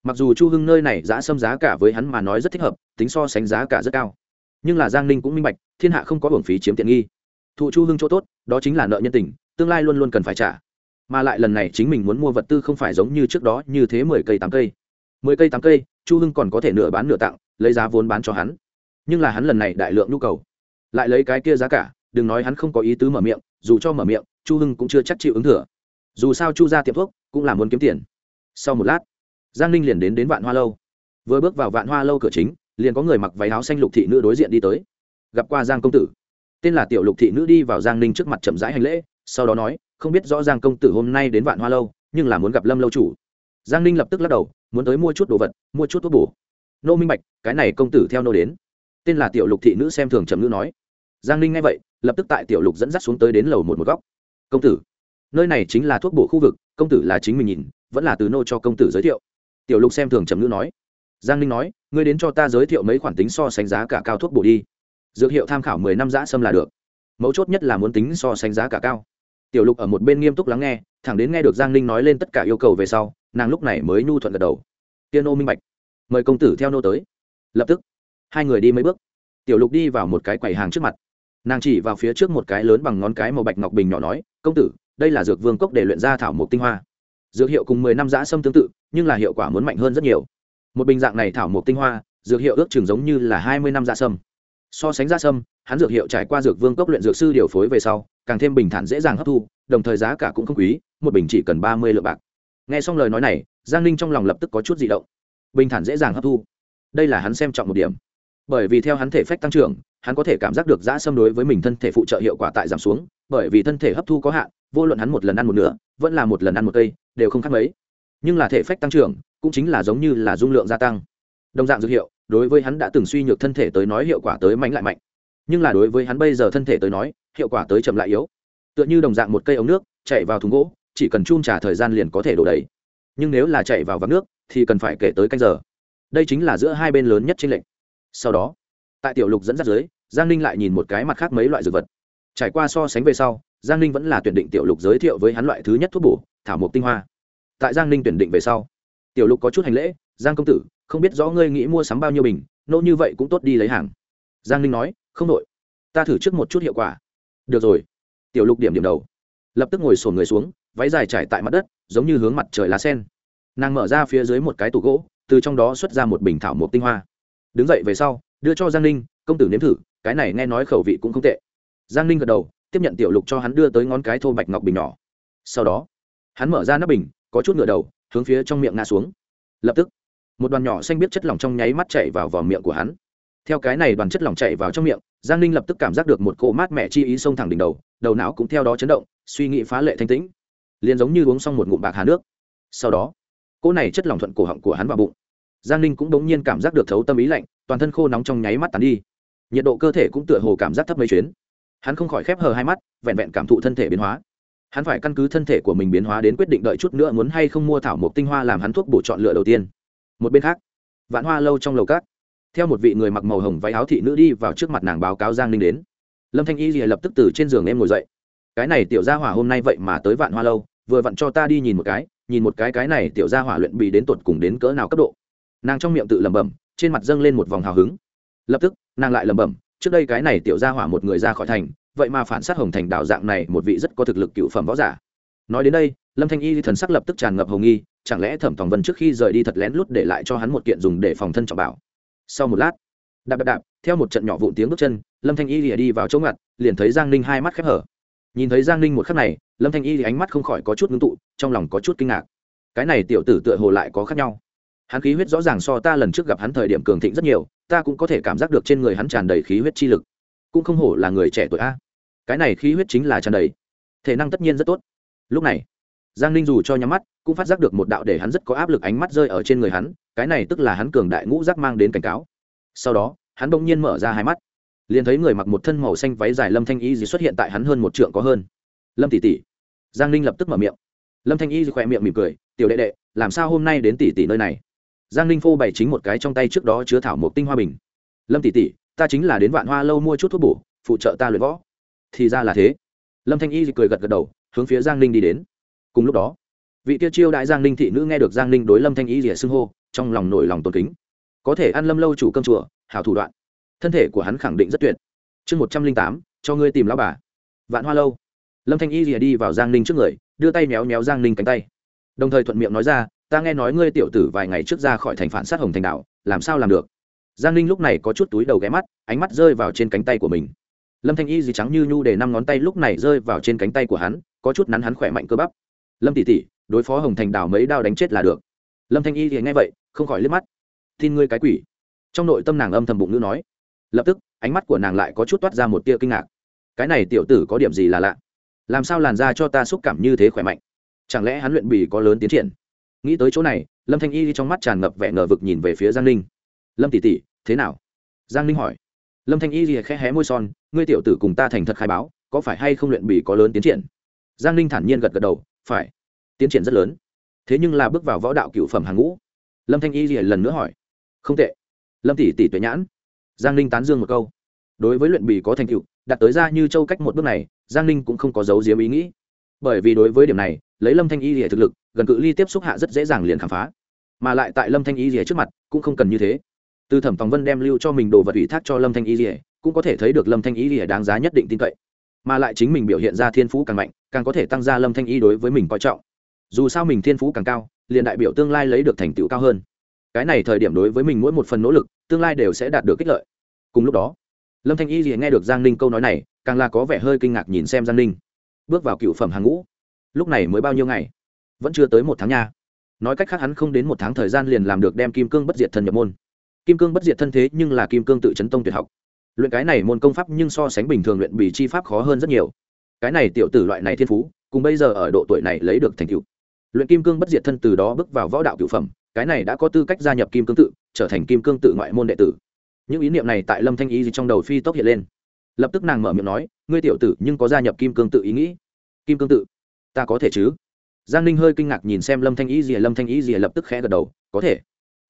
Mặc dù chu hưng nơi này giá xâm giá cả với hắn mà nói rất thích hợp, tính so sánh giá cả rất cao. Nhưng là giang ninh cũng minh bạch, thiên hạ không có hưởng phí chiếm tiện nghi. Thụ chu hưng chỗ tốt, đó chính là nợ nhân tình, tương lai luôn luôn cần phải trả. Mà lại lần này chính mình muốn mua vật tư không phải giống như trước đó như thế mười cây tám cây. Mười cây tám cây, chu hưng còn có thể nửa bán nửa tặng, lấy giá vốn bán cho hắn nhưng là hắn lần này đại lượng nhu cầu. Lại lấy cái kia giá cả, đừng nói hắn không có ý tứ mở miệng, dù cho mở miệng, chu hưng cũng chưa chắc chịu ứng thừa. Dù sao chu ra tiệm thuốc cũng là muốn kiếm tiền. Sau một lát, giang ninh liền đến đến vạn hoa lâu. Vừa bước vào vạn hoa lâu cửa chính, liền có người mặc váy áo xanh lục thị nữ đối diện đi tới. Gặp qua giang công tử. Tên là tiểu lục thị nữ đi vào giang ninh trước mặt chậm rãi hành lễ, sau đó nói, không biết rõ giang công tử hôm nay đến vạn hoa lâu, nhưng là muốn gặp lâm lâu chủ. Giang ninh lập tức lắc đầu, muốn tới mua chút đồ vật, mua chút thuốc bổ. Nô minh bạch, cái này công tử theo nô đến tên là tiểu lục thị nữ xem thường trầm ngữ nói. Giang ninh nghe vậy, lập tức tại tiểu lục dẫn dắt xuống tới đến lầu một một góc. Công tử, nơi này chính là thuốc bổ khu vực, công tử là chính mình nhìn, vẫn là từ nô cho công tử giới thiệu. Tiểu lục xem thường trầm ngữ nói. Giang ninh nói, ngươi đến cho ta giới thiệu mấy khoản tính so sánh giá cả cao thuốc bổ đi. Dược hiệu tham khảo mười năm giã sâm là được. Mấu chốt nhất là muốn tính so sánh giá cả cao. Tiểu lục ở một bên nghiêm túc lắng nghe, thẳng đến nghe được giang ninh nói lên tất cả yêu cầu về sau, nàng lúc này mới nhu thuận gật đầu. Tiên ô minh bạch. Mời công tử theo nô tới. Lập tức hai người đi mấy bước. Tiểu lục đi vào một cái quầy hàng trước mặt. Nàng chỉ vào phía trước một cái lớn bằng ngón cái màu bạch ngọc bình nhỏ nói, công tử, đây là dược vương cốc để luyện ra thảo mộc tinh hoa. Dược hiệu cùng mười năm giã sâm tương tự, nhưng là hiệu quả muốn mạnh hơn rất nhiều. Một bình dạng này thảo mộc tinh hoa, dược hiệu ước chừng giống như là hai mươi năm giã sâm. So sánh giã sâm, hắn dược hiệu trải qua dược vương cốc luyện dược sư điều phối về sau, càng thêm bình thản dễ dàng hấp thu, đồng thời giá cả cũng không quý, một bình chỉ cần ba mươi lượng bạc. Nghe xong lời nói này, giang ninh trong lòng lập tức có chút di động. Bình thản dễ dàng hấp thu. Đây là hắn xem trọng một điểm bởi vì theo hắn thể phách tăng trưởng, hắn có thể cảm giác được giã xâm đối với mình thân thể phụ trợ hiệu quả tại giảm xuống, bởi vì thân thể hấp thu có hạn, vô luận hắn một lần ăn một nửa, vẫn là một lần ăn một cây, đều không khác mấy. Nhưng là thể phách tăng trưởng, cũng chính là giống như là dung lượng gia tăng. Đồng dạng dược hiệu, đối với hắn đã từng suy nhược thân thể tới nói hiệu quả tới mạnh lại mạnh. Nhưng là đối với hắn bây giờ thân thể tới nói, hiệu quả tới chậm lại yếu. Tựa như đồng dạng một cây ống nước, chạy vào thùng gỗ, chỉ cần chun trả thời gian liền có thể đổ đầy. Nhưng nếu là chạy vào vắng nước, thì cần phải kể tới canh giờ. Đây chính là giữa hai bên lớn nhất trên lệnh sau đó, tại tiểu lục dẫn dắt dưới, giang ninh lại nhìn một cái mặt khác mấy loại dược vật. Trải qua so sánh về sau, giang ninh vẫn là tuyển định tiểu lục giới thiệu với hắn loại thứ nhất thuốc bổ, thảo mộc tinh hoa. Tại giang ninh tuyển định về sau, tiểu lục có chút hành lễ, giang công tử, không biết rõ ngươi nghĩ mua sắm bao nhiêu bình, nô như vậy cũng tốt đi lấy hàng. Giang ninh nói, không nội ta thử trước một chút hiệu quả. Được rồi. Tiểu lục điểm điểm đầu, lập tức ngồi sổn người xuống, váy dài trải tại mặt đất, giống như hướng mặt trời lá sen. Nàng mở ra phía dưới một cái tủ gỗ, từ trong đó xuất ra một bình thảo mộc tinh hoa đứng dậy về sau, đưa cho giang ninh, công tử nếm thử, cái này nghe nói khẩu vị cũng không tệ. Giang ninh gật đầu, tiếp nhận tiểu lục cho hắn đưa tới ngón cái thô bạch ngọc bình nhỏ. Sau đó, hắn mở ra nắp bình, có chút ngựa đầu, hướng phía trong miệng ngã xuống. Lập tức, một đoàn nhỏ xanh biết chất lỏng trong nháy mắt chảy vào vỏ miệng của hắn. Theo cái này đoàn chất lỏng chảy vào trong miệng, giang ninh lập tức cảm giác được một cỗ mát mẻ chi ý xông thẳng đỉnh đầu đầu não cũng theo đó chấn động, suy nghĩ phá lệ thanh tĩnh. Liền giống như uống xong một ngụm bạc hà nước. Sau đó, cỗ này chất lỏng thuận cổ họng của hắn vào bụng giang ninh cũng đống nhiên cảm giác được thấu tâm ý lạnh, toàn thân khô nóng trong nháy mắt tàn đi. Nhiệt độ cơ thể cũng tựa hồ cảm giác thấp mấy chuyến. Hắn không khỏi khép hờ hai mắt, vẹn vẹn cảm thụ thân thể biến hóa. Hắn phải căn cứ thân thể của mình biến hóa đến quyết định đợi chút nữa muốn hay không mua thảo mộc tinh hoa làm hắn thuốc bổ chọn lựa đầu tiên. Một bên khác, vạn hoa lâu trong lầu cát theo một vị người mặc màu hồng váy áo thị nữ đi vào trước mặt nàng báo cáo giang ninh đến. Lâm thanh y lập tức từ trên giường em ngồi dậy. Cái này tiểu gia hỏa hôm nay vậy mà tới vạn hoa lâu, vừa vặn cho ta đi nhìn một cái, nhìn một cái cái này tiểu gia hỏa luyện bị đến tột cùng đến cỡ nào cấp độ nàng trong miệng tự lẩm bẩm, trên mặt dâng lên một vòng hào hứng. Lập tức, nàng lại lẩm bẩm, trước đây cái này tiểu gia hỏa một người ra khỏi thành, vậy mà phản sát hồng thành đạo dạng này một vị rất có thực lực cựu phẩm võ giả. Nói đến đây, lâm thanh y thần sắc lập tức tràn ngập hồng nghi, chẳng lẽ thẩm tòng vân trước khi rời đi thật lén lút để lại cho hắn một kiện dùng để phòng thân trọng bảo? Sau một lát, đạp đạp đạp, theo một trận nhỏ vụn tiếng bước chân, lâm thanh y lìa đi vào chỗ ngặt, liền thấy giang ninh hai mắt khép hở. Nhìn thấy giang ninh một khắc này, lâm thanh y thì ánh mắt không khỏi có chút ngưng tụ, trong lòng có chút kinh ngạc. Cái này tiểu tử tựa hồ lại có khác nhau hắn khí huyết rõ ràng so ta lần trước gặp hắn thời điểm cường thịnh rất nhiều, ta cũng có thể cảm giác được trên người hắn tràn đầy khí huyết chi lực. Cũng không hổ là người trẻ tuổi a. Cái này khí huyết chính là tràn đầy. Thể năng tất nhiên rất tốt. Lúc này, giang ninh dù cho nhắm mắt, cũng phát giác được một đạo để hắn rất có áp lực ánh mắt rơi ở trên người hắn, cái này tức là hắn cường đại ngũ giác mang đến cảnh cáo. Sau đó, hắn bỗng nhiên mở ra hai mắt, liền thấy người mặc một thân màu xanh váy dài lâm thanh y gì xuất hiện tại hắn hơn một trượng có hơn. Lâm tỷ tỷ. Giang ninh lập tức mở miệng. Lâm thanh y khỏe miệng mỉm cười, tiểu đệ đệ, làm sao hôm nay đến tỷ tỷ nơi này? Giang ninh phô bày chính một cái trong tay trước đó chứa thảo một tinh hoa bình. Lâm tỷ tỷ, ta chính là đến vạn hoa lâu mua chút thuốc bổ, phụ trợ ta luyện võ. Thì ra là thế. Lâm thanh y cười gật gật đầu, hướng phía giang ninh đi đến. Cùng lúc đó, vị tiêu chiêu đại giang ninh thị nữ nghe được giang ninh đối lâm thanh y rỉa xưng hô, trong lòng nổi lòng tôn kính. Có thể ăn lâm lâu chủ cơm chùa, hảo thủ đoạn. Thân thể của hắn khẳng định rất tuyệt. Chương một trăm linh tám, cho ngươi tìm lão bà. Vạn hoa lâu. Lâm thanh y rỉa đi vào giang ninh trước người, đưa tay méo méo giang ninh cánh tay. Đồng thời thuận miệng nói ra ta nghe nói ngươi tiểu tử vài ngày trước ra khỏi thành phản sát hồng thành đạo, làm sao làm được? Giang ninh lúc này có chút túi đầu ghé mắt, ánh mắt rơi vào trên cánh tay của mình. Lâm thanh y gì trắng như nhu để năm ngón tay lúc này rơi vào trên cánh tay của hắn, có chút nắn hắn khỏe mạnh cơ bắp. Lâm tỷ tỷ, đối phó hồng thành đảo mấy đao đánh chết là được. Lâm thanh y thì nghe vậy, không khỏi liếc mắt. Tin ngươi cái quỷ. Trong nội tâm nàng âm thầm bụng nữ nói. Lập tức, ánh mắt của nàng lại có chút toát ra một tia kinh ngạc. Cái này tiểu tử có điểm gì là lạ? Làm sao làn da cho ta xúc cảm như thế khỏe mạnh? Chẳng lẽ hắn luyện bì có lớn tiến triển? Nghĩ tới chỗ này, lâm thanh y trong mắt tràn ngập vẻ ngờ vực nhìn về phía giang ninh. Lâm tỷ tỷ, thế nào? Giang ninh hỏi. Lâm thanh y khẽ hé môi son, ngươi tiểu tử cùng ta thành thật khai báo, có phải hay không luyện bì có lớn tiến triển? Giang ninh thản nhiên gật gật đầu, phải, tiến triển rất lớn. Thế nhưng là bước vào võ đạo cựu phẩm hàng ngũ. Lâm thanh y lần nữa hỏi. Không tệ. Lâm tỷ tỷ tuệ nhãn. Giang ninh tán dương một câu. Đối với luyện bì có thành tựu, đặt tới ra như châu cách một bước này, giang ninh cũng không có dấu diếm ý nghĩ. Bởi vì đối với điểm này lấy lâm thanh y rỉa thực lực, gần cự ly tiếp xúc hạ rất dễ dàng liền khám phá. Mà lại tại lâm thanh y rỉa trước mặt cũng không cần như thế. Từ thẩm tòng vân đem lưu cho mình đồ vật ủy thác cho lâm thanh y rỉa cũng có thể thấy được lâm thanh y rỉa đáng giá nhất định tin cậy. Mà lại chính mình biểu hiện ra thiên phú càng mạnh, càng có thể tăng ra lâm thanh y đối với mình coi trọng. Dù sao mình thiên phú càng cao, liền đại biểu tương lai lấy được thành tựu cao hơn. Cái này thời điểm đối với mình mỗi một phần nỗ lực, tương lai đều sẽ đạt được kích lợi. Cùng lúc đó, lâm thanh y thì nghe được giang ninh câu nói này, càng là có vẻ hơi kinh ngạc nhìn xem giang ninh. Bước vào cựu phẩm hàng ngũ lúc này mới bao nhiêu ngày? Vẫn chưa tới một tháng nha. Nói cách khác hắn không đến một tháng thời gian liền làm được đem kim cương bất diệt thân nhập môn. Kim cương bất diệt thân thế nhưng là kim cương tự chấn tông tuyệt học. Luyện cái này môn công pháp nhưng so sánh bình thường luyện bì chi pháp khó hơn rất nhiều. Cái này tiểu tử loại này thiên phú, cùng bây giờ ở độ tuổi này lấy được thành tựu. Luyện kim cương bất diệt thân từ đó bước vào võ đạo cựu phẩm, cái này đã có tư cách gia nhập kim cương tự, trở thành kim cương tự ngoại môn đệ tử. Những ý niệm này tại lâm thanh y trong đầu phi tốc hiện lên. Lập tức nàng mở miệng nói, ngươi tiểu tử nhưng có gia nhập kim cương tự ý nghĩ. Kim cương tự ta có thể chứ? Giang ninh hơi kinh ngạc nhìn xem lâm thanh y gì lâm thanh y gì lập tức khẽ gật đầu, có thể.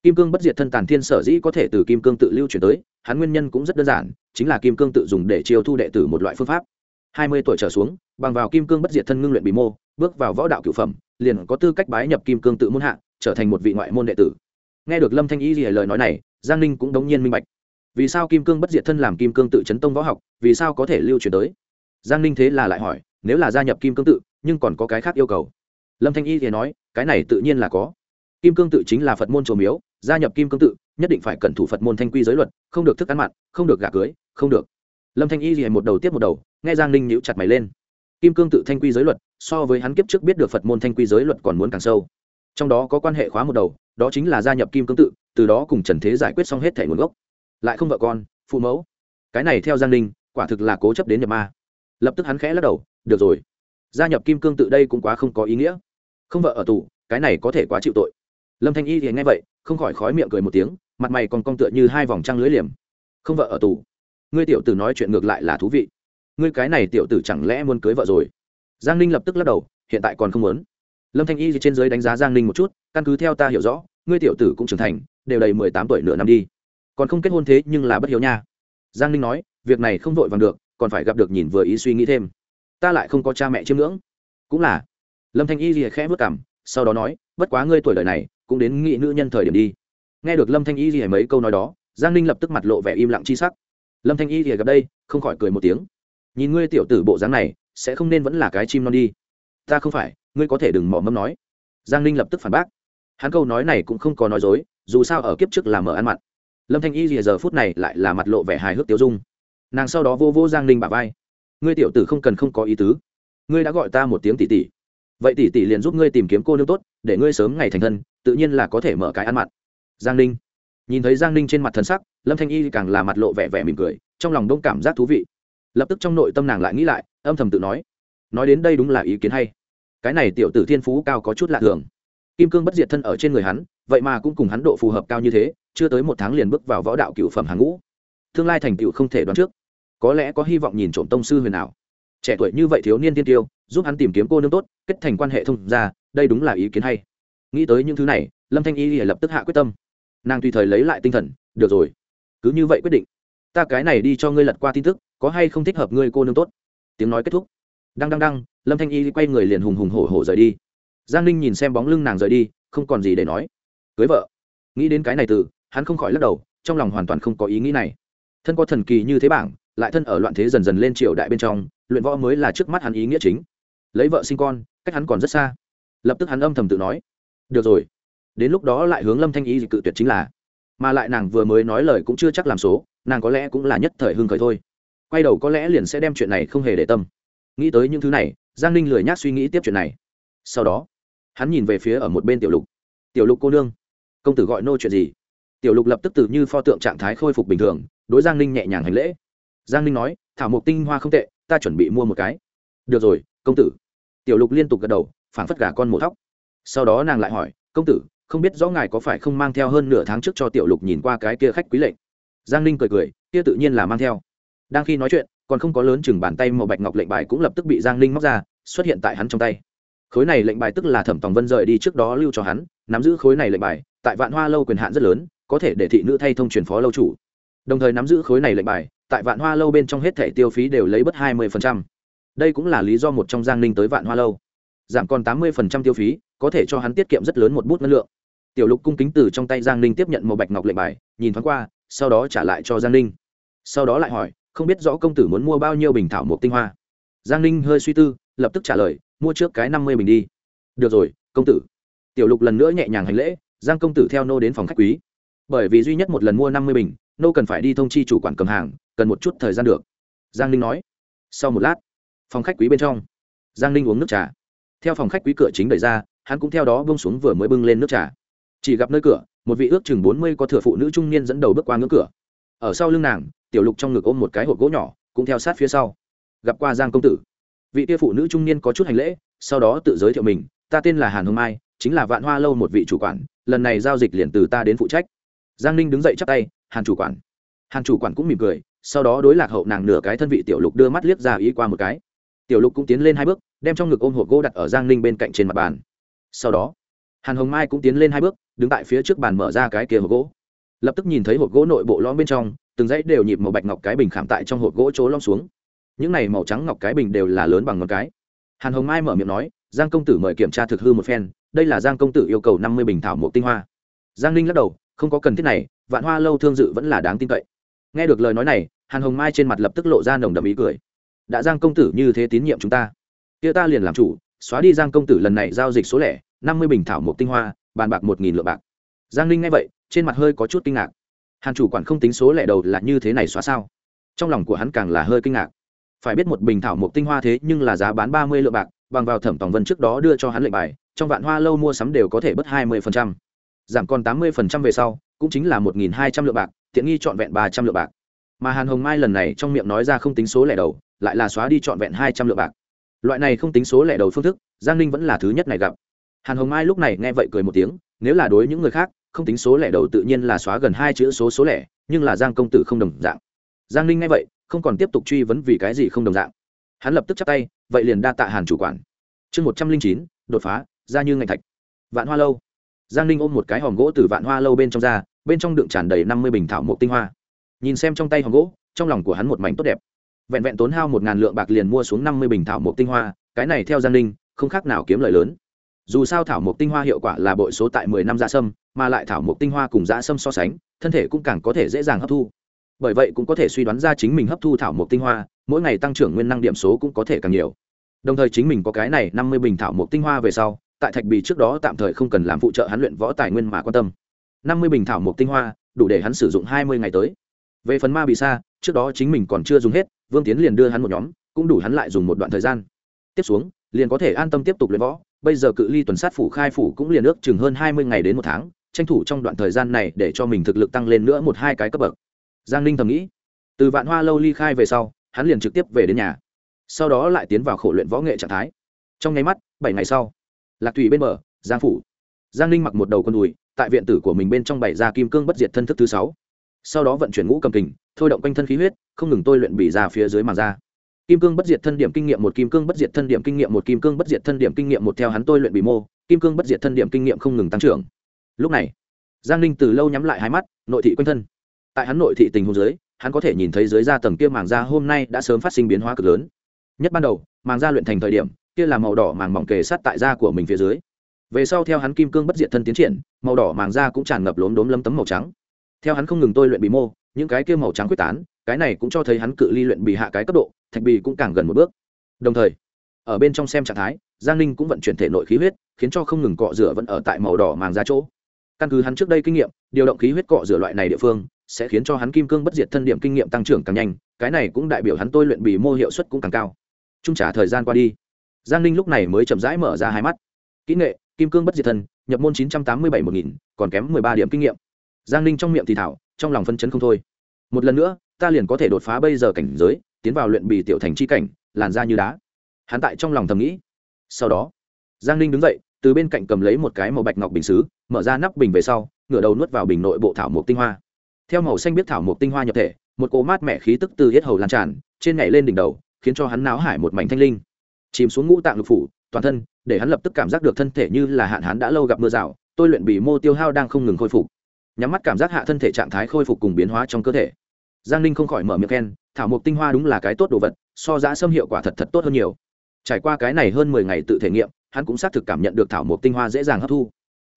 Kim cương bất diệt thân tàn thiên sở dĩ có thể từ kim cương tự lưu chuyển tới, hắn nguyên nhân cũng rất đơn giản, chính là kim cương tự dùng để chiêu thu đệ tử một loại phương pháp. Hai mươi tuổi trở xuống, bằng vào kim cương bất diệt thân ngưng luyện bí mô, bước vào võ đạo cựu phẩm, liền có tư cách bái nhập kim cương tự muôn hạ, trở thành một vị ngoại môn đệ tử. Nghe được lâm thanh y gì lời nói này, giang ninh cũng đống nhiên minh bạch. Vì sao kim cương bất diệt thân làm kim cương tự chấn tông võ học, vì sao có thể lưu truyền tới? Giang ninh thế là lại hỏi nếu là gia nhập kim cương tự, nhưng còn có cái khác yêu cầu. Lâm thanh y thì nói, cái này tự nhiên là có. Kim cương tự chính là phật môn trồ miếu, gia nhập kim cương tự, nhất định phải cẩn thủ phật môn thanh quy giới luật, không được thức ăn mặn, không được gà cưới, không được. Lâm thanh y thì một đầu tiếp một đầu, nghe giang ninh nhíu chặt mày lên. Kim cương tự thanh quy giới luật, so với hắn kiếp trước biết được phật môn thanh quy giới luật còn muốn càng sâu. Trong đó có quan hệ khóa một đầu, đó chính là gia nhập kim cương tự, từ đó cùng trần thế giải quyết xong hết thẻ nguồn gốc. Lại không vợ con, phụ mẫu. Cái này theo giang ninh, quả thực là cố chấp đến nhập ma lập tức hắn khẽ lắc đầu, được rồi. Gia nhập kim cương tự đây cũng quá không có ý nghĩa. Không vợ ở tù, cái này có thể quá chịu tội. Lâm thanh y thì nghe vậy, không khỏi khói miệng cười một tiếng, mặt mày còn cong tựa như hai vòng trăng lưới liềm. Không vợ ở tù. Ngươi tiểu tử nói chuyện ngược lại là thú vị. Ngươi cái này tiểu tử chẳng lẽ muốn cưới vợ rồi? Giang ninh lập tức lắc đầu, hiện tại còn không muốn. Lâm thanh y thì trên dưới đánh giá giang ninh một chút, căn cứ theo ta hiểu rõ, ngươi tiểu tử cũng trưởng thành, đều đầy mười tám tuổi nửa năm đi. Còn không kết hôn thế nhưng là bất hiếu nha. Giang ninh nói, việc này không vội vàng được còn phải gặp được nhìn vừa ý suy nghĩ thêm. Ta lại không có cha mẹ chiêm ngưỡng. Cũng là. Lâm thanh y rìa khẽ vất cảm sau đó nói, bất quá ngươi tuổi đời này, cũng đến nghị nữ nhân thời điểm đi. Nghe được lâm thanh y rìa mấy câu nói đó, giang ninh lập tức mặt lộ vẻ im lặng chi sắc. Lâm thanh y rìa gặp đây, không khỏi cười một tiếng. Nhìn ngươi tiểu tử bộ dáng này, sẽ không nên vẫn là cái chim non đi. Ta không phải, ngươi có thể đừng mỏ mâm nói. Giang ninh lập tức phản bác. Hắn câu nói này cũng không có nói dối, dù sao ở kiếp trước là mở ăn mặn. Lâm thanh y rìa giờ phút này lại là mặt lộ vẻ hài hước tiêu dung nàng sau đó vô vô giang ninh bà vai. ngươi tiểu tử không cần không có ý tứ. ngươi đã gọi ta một tiếng tỷ tỷ. vậy tỷ tỷ liền giúp ngươi tìm kiếm cô nương tốt, để ngươi sớm ngày thành thân, tự nhiên là có thể mở cái ăn mặn. giang ninh. nhìn thấy giang ninh trên mặt thân sắc, lâm thanh y càng là mặt lộ vẻ vẻ mỉm cười, trong lòng đông cảm giác thú vị. lập tức trong nội tâm nàng lại nghĩ lại, âm thầm tự nói nói đến đây đúng là ý kiến hay. cái này tiểu tử thiên phú cao có chút lạ thường. kim cương bất diệt thân ở trên người hắn, vậy mà cũng cùng hắn độ phù hợp cao như thế, chưa tới một tháng liền bước vào võ đạo cựu phẩm hàng ngũ. tương lai thành tựu không thể đoán trước có lẽ có hy vọng nhìn trộm tông sư huyền nào trẻ tuổi như vậy thiếu niên tiên tiêu, giúp hắn tìm kiếm cô nương tốt, kết thành quan hệ thông ra đây đúng là ý kiến hay. Nghĩ tới những thứ này, lâm thanh y lập tức hạ quyết tâm. Nàng tùy thời lấy lại tinh thần, được rồi, cứ như vậy quyết định. Ta cái này đi cho ngươi lật qua tin tức, có hay không thích hợp ngươi cô nương tốt? Tiếng nói kết thúc. Đăng đăng đăng, lâm thanh y quay người liền hùng hùng hổ hổ rời đi. Giang ninh nhìn xem bóng lưng nàng rời đi, không còn gì để nói. Cưới vợ. Nghĩ đến cái này từ, hắn không khỏi lắc đầu, trong lòng hoàn toàn không có ý nghĩ này. Thân có thần kỳ như thế bảng lại thân ở loạn thế dần dần lên triều đại bên trong, luyện võ mới là trước mắt hắn ý nghĩa chính. Lấy vợ sinh con, cách hắn còn rất xa. Lập tức hắn âm thầm tự nói, được rồi. Đến lúc đó lại hướng lâm thanh y cự tuyệt chính là. Mà lại nàng vừa mới nói lời cũng chưa chắc làm số, nàng có lẽ cũng là nhất thời hưng khởi thôi. Quay đầu có lẽ liền sẽ đem chuyện này không hề để tâm. Nghĩ tới những thứ này, giang ninh lười nhác suy nghĩ tiếp chuyện này. Sau đó, hắn nhìn về phía ở một bên tiểu lục. Tiểu lục cô nương, công tử gọi nô chuyện gì? Tiểu lục lập tức từ như pho tượng trạng thái khôi phục bình thường, đối giang ninh nhẹ nhàng hành lễ giang ninh nói, thảo mộc tinh hoa không tệ, ta chuẩn bị mua một cái. Được rồi, công tử. Tiểu lục liên tục gật đầu, phảng phất gà con mổ thóc. Sau đó nàng lại hỏi, công tử, không biết rõ ngài có phải không mang theo hơn nửa tháng trước cho tiểu lục nhìn qua cái kia khách quý lệnh? Giang ninh cười cười, kia tự nhiên là mang theo. Đang khi nói chuyện, còn không có lớn chừng bàn tay màu bạch ngọc lệnh bài cũng lập tức bị giang ninh móc ra, xuất hiện tại hắn trong tay. Khối này lệnh bài tức là thẩm tòng vân rời đi trước đó lưu cho hắn, nắm giữ khối này lệnh bài, tại vạn hoa lâu quyền hạn rất lớn, có thể để thị nữ thay thông truyền phó lâu chủ. Đồng thời nắm giữ khối này lệnh bài tại vạn hoa lâu bên trong hết thẻ tiêu phí đều lấy bất hai mươi đây cũng là lý do một trong giang ninh tới vạn hoa lâu. Giảm còn tám mươi tiêu phí, có thể cho hắn tiết kiệm rất lớn một bút ngân lượng. Tiểu lục cung kính từ trong tay giang ninh tiếp nhận một bạch ngọc lệnh bài, nhìn thoáng qua, sau đó trả lại cho giang ninh. Sau đó lại hỏi, không biết rõ công tử muốn mua bao nhiêu bình thảo mộc tinh hoa? Giang ninh hơi suy tư, lập tức trả lời, mua trước cái năm mươi bình đi. Được rồi, công tử. Tiểu lục lần nữa nhẹ nhàng hành lễ, giang công tử theo nô đến phòng khách quý. Bởi vì duy nhất một lần mua năm mươi bình nô cần phải đi thông chi chủ quản cầm hàng, cần một chút thời gian được. Giang ninh nói. Sau một lát, phòng khách quý bên trong, giang ninh uống nước trà. Theo phòng khách quý cửa chính đẩy ra, hắn cũng theo đó bông xuống vừa mới bưng lên nước trà. Chỉ gặp nơi cửa, một vị ước chừng bốn mươi có thừa phụ nữ trung niên dẫn đầu bước qua ngưỡng cửa. Ở sau lưng nàng, tiểu lục trong ngực ôm một cái hộp gỗ nhỏ, cũng theo sát phía sau. Gặp qua giang công tử. Vị kia phụ nữ trung niên có chút hành lễ, sau đó tự giới thiệu mình, ta tên là hàn Hương mai, chính là vạn hoa lâu một vị chủ quản, lần này giao dịch liền từ ta đến phụ trách giang ninh đứng dậy chắp tay, hàn chủ quản. Hàn chủ quản cũng mỉm cười, sau đó đối lạc hậu nàng nửa cái thân vị tiểu lục đưa mắt liếc ra ý qua một cái. Tiểu lục cũng tiến lên hai bước, đem trong ngực ôm hộp gỗ đặt ở giang ninh bên cạnh trên mặt bàn. Sau đó, hàn hồng mai cũng tiến lên hai bước, đứng tại phía trước bàn mở ra cái kia hộp gỗ. Lập tức nhìn thấy hộp gỗ nội bộ lõm bên trong, từng dãy đều nhịp màu bạch ngọc cái bình khảm tại trong hộp gỗ chỗ lõm xuống. Những này màu trắng ngọc cái bình đều là lớn bằng ngón cái. Hàn hồng mai mở miệng nói, giang công tử mời kiểm tra thực hư một phen, đây là giang công tử yêu cầu năm mươi bình thảo mộc tinh hoa. Giang ninh lắc đầu không có cần thiết này, vạn hoa lâu thương dự vẫn là đáng tin cậy. Nghe được lời nói này, hàn hồng mai trên mặt lập tức lộ ra nồng đậm ý cười. Đã giang công tử như thế tín nhiệm chúng ta, kia ta liền làm chủ, xóa đi giang công tử lần này giao dịch số lẻ, năm mươi bình thảo mộc tinh hoa, bàn bạc một nghìn lượng bạc. Giang ninh nghe vậy, trên mặt hơi có chút kinh ngạc. Hàn chủ quản không tính số lẻ đầu là như thế này xóa sao? Trong lòng của hắn càng là hơi kinh ngạc. Phải biết một bình thảo mộc tinh hoa thế nhưng là giá bán ba mươi lượng bạc, bằng vào thẩm tòng vân trước đó đưa cho hắn lệnh bài, trong vạn hoa lâu mua sắm đều có thể bớt hai mươi phần trăm giảm còn tám mươi về sau, cũng chính là một nghìn hai trăm lượng bạc, tiện nghi trọn vẹn ba trăm lượng bạc. Mà hàn hồng mai lần này trong miệng nói ra không tính số lẻ đầu, lại là xóa đi trọn vẹn hai trăm lượng bạc. Loại này không tính số lẻ đầu phương thức, giang ninh vẫn là thứ nhất này gặp. Hàn hồng mai lúc này nghe vậy cười một tiếng, nếu là đối những người khác, không tính số lẻ đầu tự nhiên là xóa gần hai chữ số số lẻ, nhưng là giang công tử không đồng dạng. Giang ninh nghe vậy, không còn tiếp tục truy vấn vì cái gì không đồng dạng. Hắn lập tức chắp tay, vậy liền đa tạ hàn chủ quản. Chương một trăm linh chín, đột phá, ra như ngành thạch. Vạn hoa lâu giang ninh ôm một cái hòm gỗ từ vạn hoa lâu bên trong ra, bên trong đựng tràn đầy năm mươi bình thảo mộc tinh hoa. Nhìn xem trong tay hòm gỗ, trong lòng của hắn một mảnh tốt đẹp. Vẹn vẹn tốn hao một ngàn lượng bạc liền mua xuống năm mươi bình thảo mộc tinh hoa, cái này theo giang ninh, không khác nào kiếm lời lớn. Dù sao thảo mộc tinh hoa hiệu quả là bội số tại mười năm dạ sâm, mà lại thảo mộc tinh hoa cùng dạ sâm so sánh, thân thể cũng càng có thể dễ dàng hấp thu. Bởi vậy cũng có thể suy đoán ra chính mình hấp thu thảo mộc tinh hoa, mỗi ngày tăng trưởng nguyên năng điểm số cũng có thể càng nhiều. Đồng thời chính mình có cái này năm mươi bình thảo mộc tinh hoa về sau tại thạch bì trước đó tạm thời không cần làm phụ trợ hắn luyện võ tài nguyên mà quan tâm. Năm mươi bình thảo mộc tinh hoa, đủ để hắn sử dụng hai mươi ngày tới. Về phần ma bì sa, trước đó chính mình còn chưa dùng hết, vương tiến liền đưa hắn một nhóm, cũng đủ hắn lại dùng một đoạn thời gian. Tiếp xuống, liền có thể an tâm tiếp tục luyện võ, bây giờ cự ly tuần sát phủ khai phủ cũng liền ước chừng hơn hai mươi ngày đến một tháng, tranh thủ trong đoạn thời gian này để cho mình thực lực tăng lên nữa một hai cái cấp bậc. Giang ninh thầm nghĩ, từ vạn hoa lâu ly khai về sau, hắn liền trực tiếp về đến nhà. Sau đó lại tiến vào khổ luyện võ nghệ trạng thái. Trong nháy mắt, bảy ngày sau lạc thủy bên bờ, giang phủ. Giang ninh mặc một đầu con đùi, tại viện tử của mình bên trong bảy ra kim cương bất diệt thân thức thứ sáu. Sau đó vận chuyển ngũ cầm kình, thôi động quanh thân khí huyết, không ngừng tôi luyện bỉ ra phía dưới màng da. Kim cương bất diệt thân điểm kinh nghiệm một, kim cương bất diệt thân điểm kinh nghiệm một, kim cương bất diệt thân điểm kinh nghiệm một theo hắn tôi luyện bỉ mô, kim cương bất diệt thân điểm kinh nghiệm không ngừng tăng trưởng. Lúc này, giang ninh từ lâu nhắm lại hai mắt, nội thị quanh thân. Tại hắn nội thị tình huống dưới, hắn có thể nhìn thấy dưới da tầng kia màng da hôm nay đã sớm phát sinh biến hóa cực lớn. Nhất ban đầu, màng da luyện thành thời điểm kia là màu đỏ màng mỏng kề sát tại da của mình phía dưới. Về sau theo hắn kim cương bất diệt thân tiến triển, màu đỏ màng da cũng tràn ngập lốm đốm lấm tấm màu trắng. Theo hắn không ngừng tôi luyện bị mô, những cái kia màu trắng quyết tán, cái này cũng cho thấy hắn cự ly luyện bị hạ cái cấp độ, thạch bì cũng càng gần một bước. Đồng thời, ở bên trong xem trạng thái, giang ninh cũng vận chuyển thể nội khí huyết, khiến cho không ngừng cọ rửa vẫn ở tại màu đỏ màng da chỗ. Căn cứ hắn trước đây kinh nghiệm, điều động khí huyết cọ rửa loại này địa phương, sẽ khiến cho hắn kim cương bất diệt thân điểm kinh nghiệm tăng trưởng càng nhanh, cái này cũng đại biểu hắn tôi luyện bì mô hiệu suất cũng càng cao. Trung trả thời gian qua đi giang ninh lúc này mới chậm rãi mở ra hai mắt. Kỹ nghệ, kim cương bất diệt thân nhập môn chín trăm tám mươi bảy một nghìn, còn kém mười ba điểm kinh nghiệm. Giang ninh trong miệng thì thảo, trong lòng phân chấn không thôi. Một lần nữa, ta liền có thể đột phá bây giờ cảnh giới, tiến vào luyện bì tiểu thành c h i cảnh, làn ra như đá. Hắn tại trong lòng thầm nghĩ. Sau đó, giang ninh đứng dậy, từ bên cạnh cầm lấy một cái màu bạch ngọc bình xứ, mở ra nắp bình về sau, ngửa đầu nuốt vào bình nội bộ thảo mộc tinh hoa. Theo màu xanh biết thảo mộc tinh hoa nhập thể, một cỗ mát mẻ khí tức từ hết hầu lan tràn, trên nhảy lên đỉnh đầu, khiến cho hắn náo hải một mảnh thanh linh chìm xuống ngũ tạng lục phủ, toàn thân, để hắn lập tức cảm giác được thân thể như là hạn hán đã lâu gặp mưa rào, tôi luyện bị mô tiêu hao đang không ngừng khôi phục. Nhắm mắt cảm giác hạ thân thể trạng thái khôi phục cùng biến hóa trong cơ thể. Giang ninh không khỏi mở miệng khen, thảo mộc tinh hoa đúng là cái tốt đồ vật, so giá xâm hiệu quả thật thật tốt hơn nhiều. Trải qua cái này hơn mười ngày tự thể nghiệm, hắn cũng xác thực cảm nhận được thảo mộc tinh hoa dễ dàng hấp thu.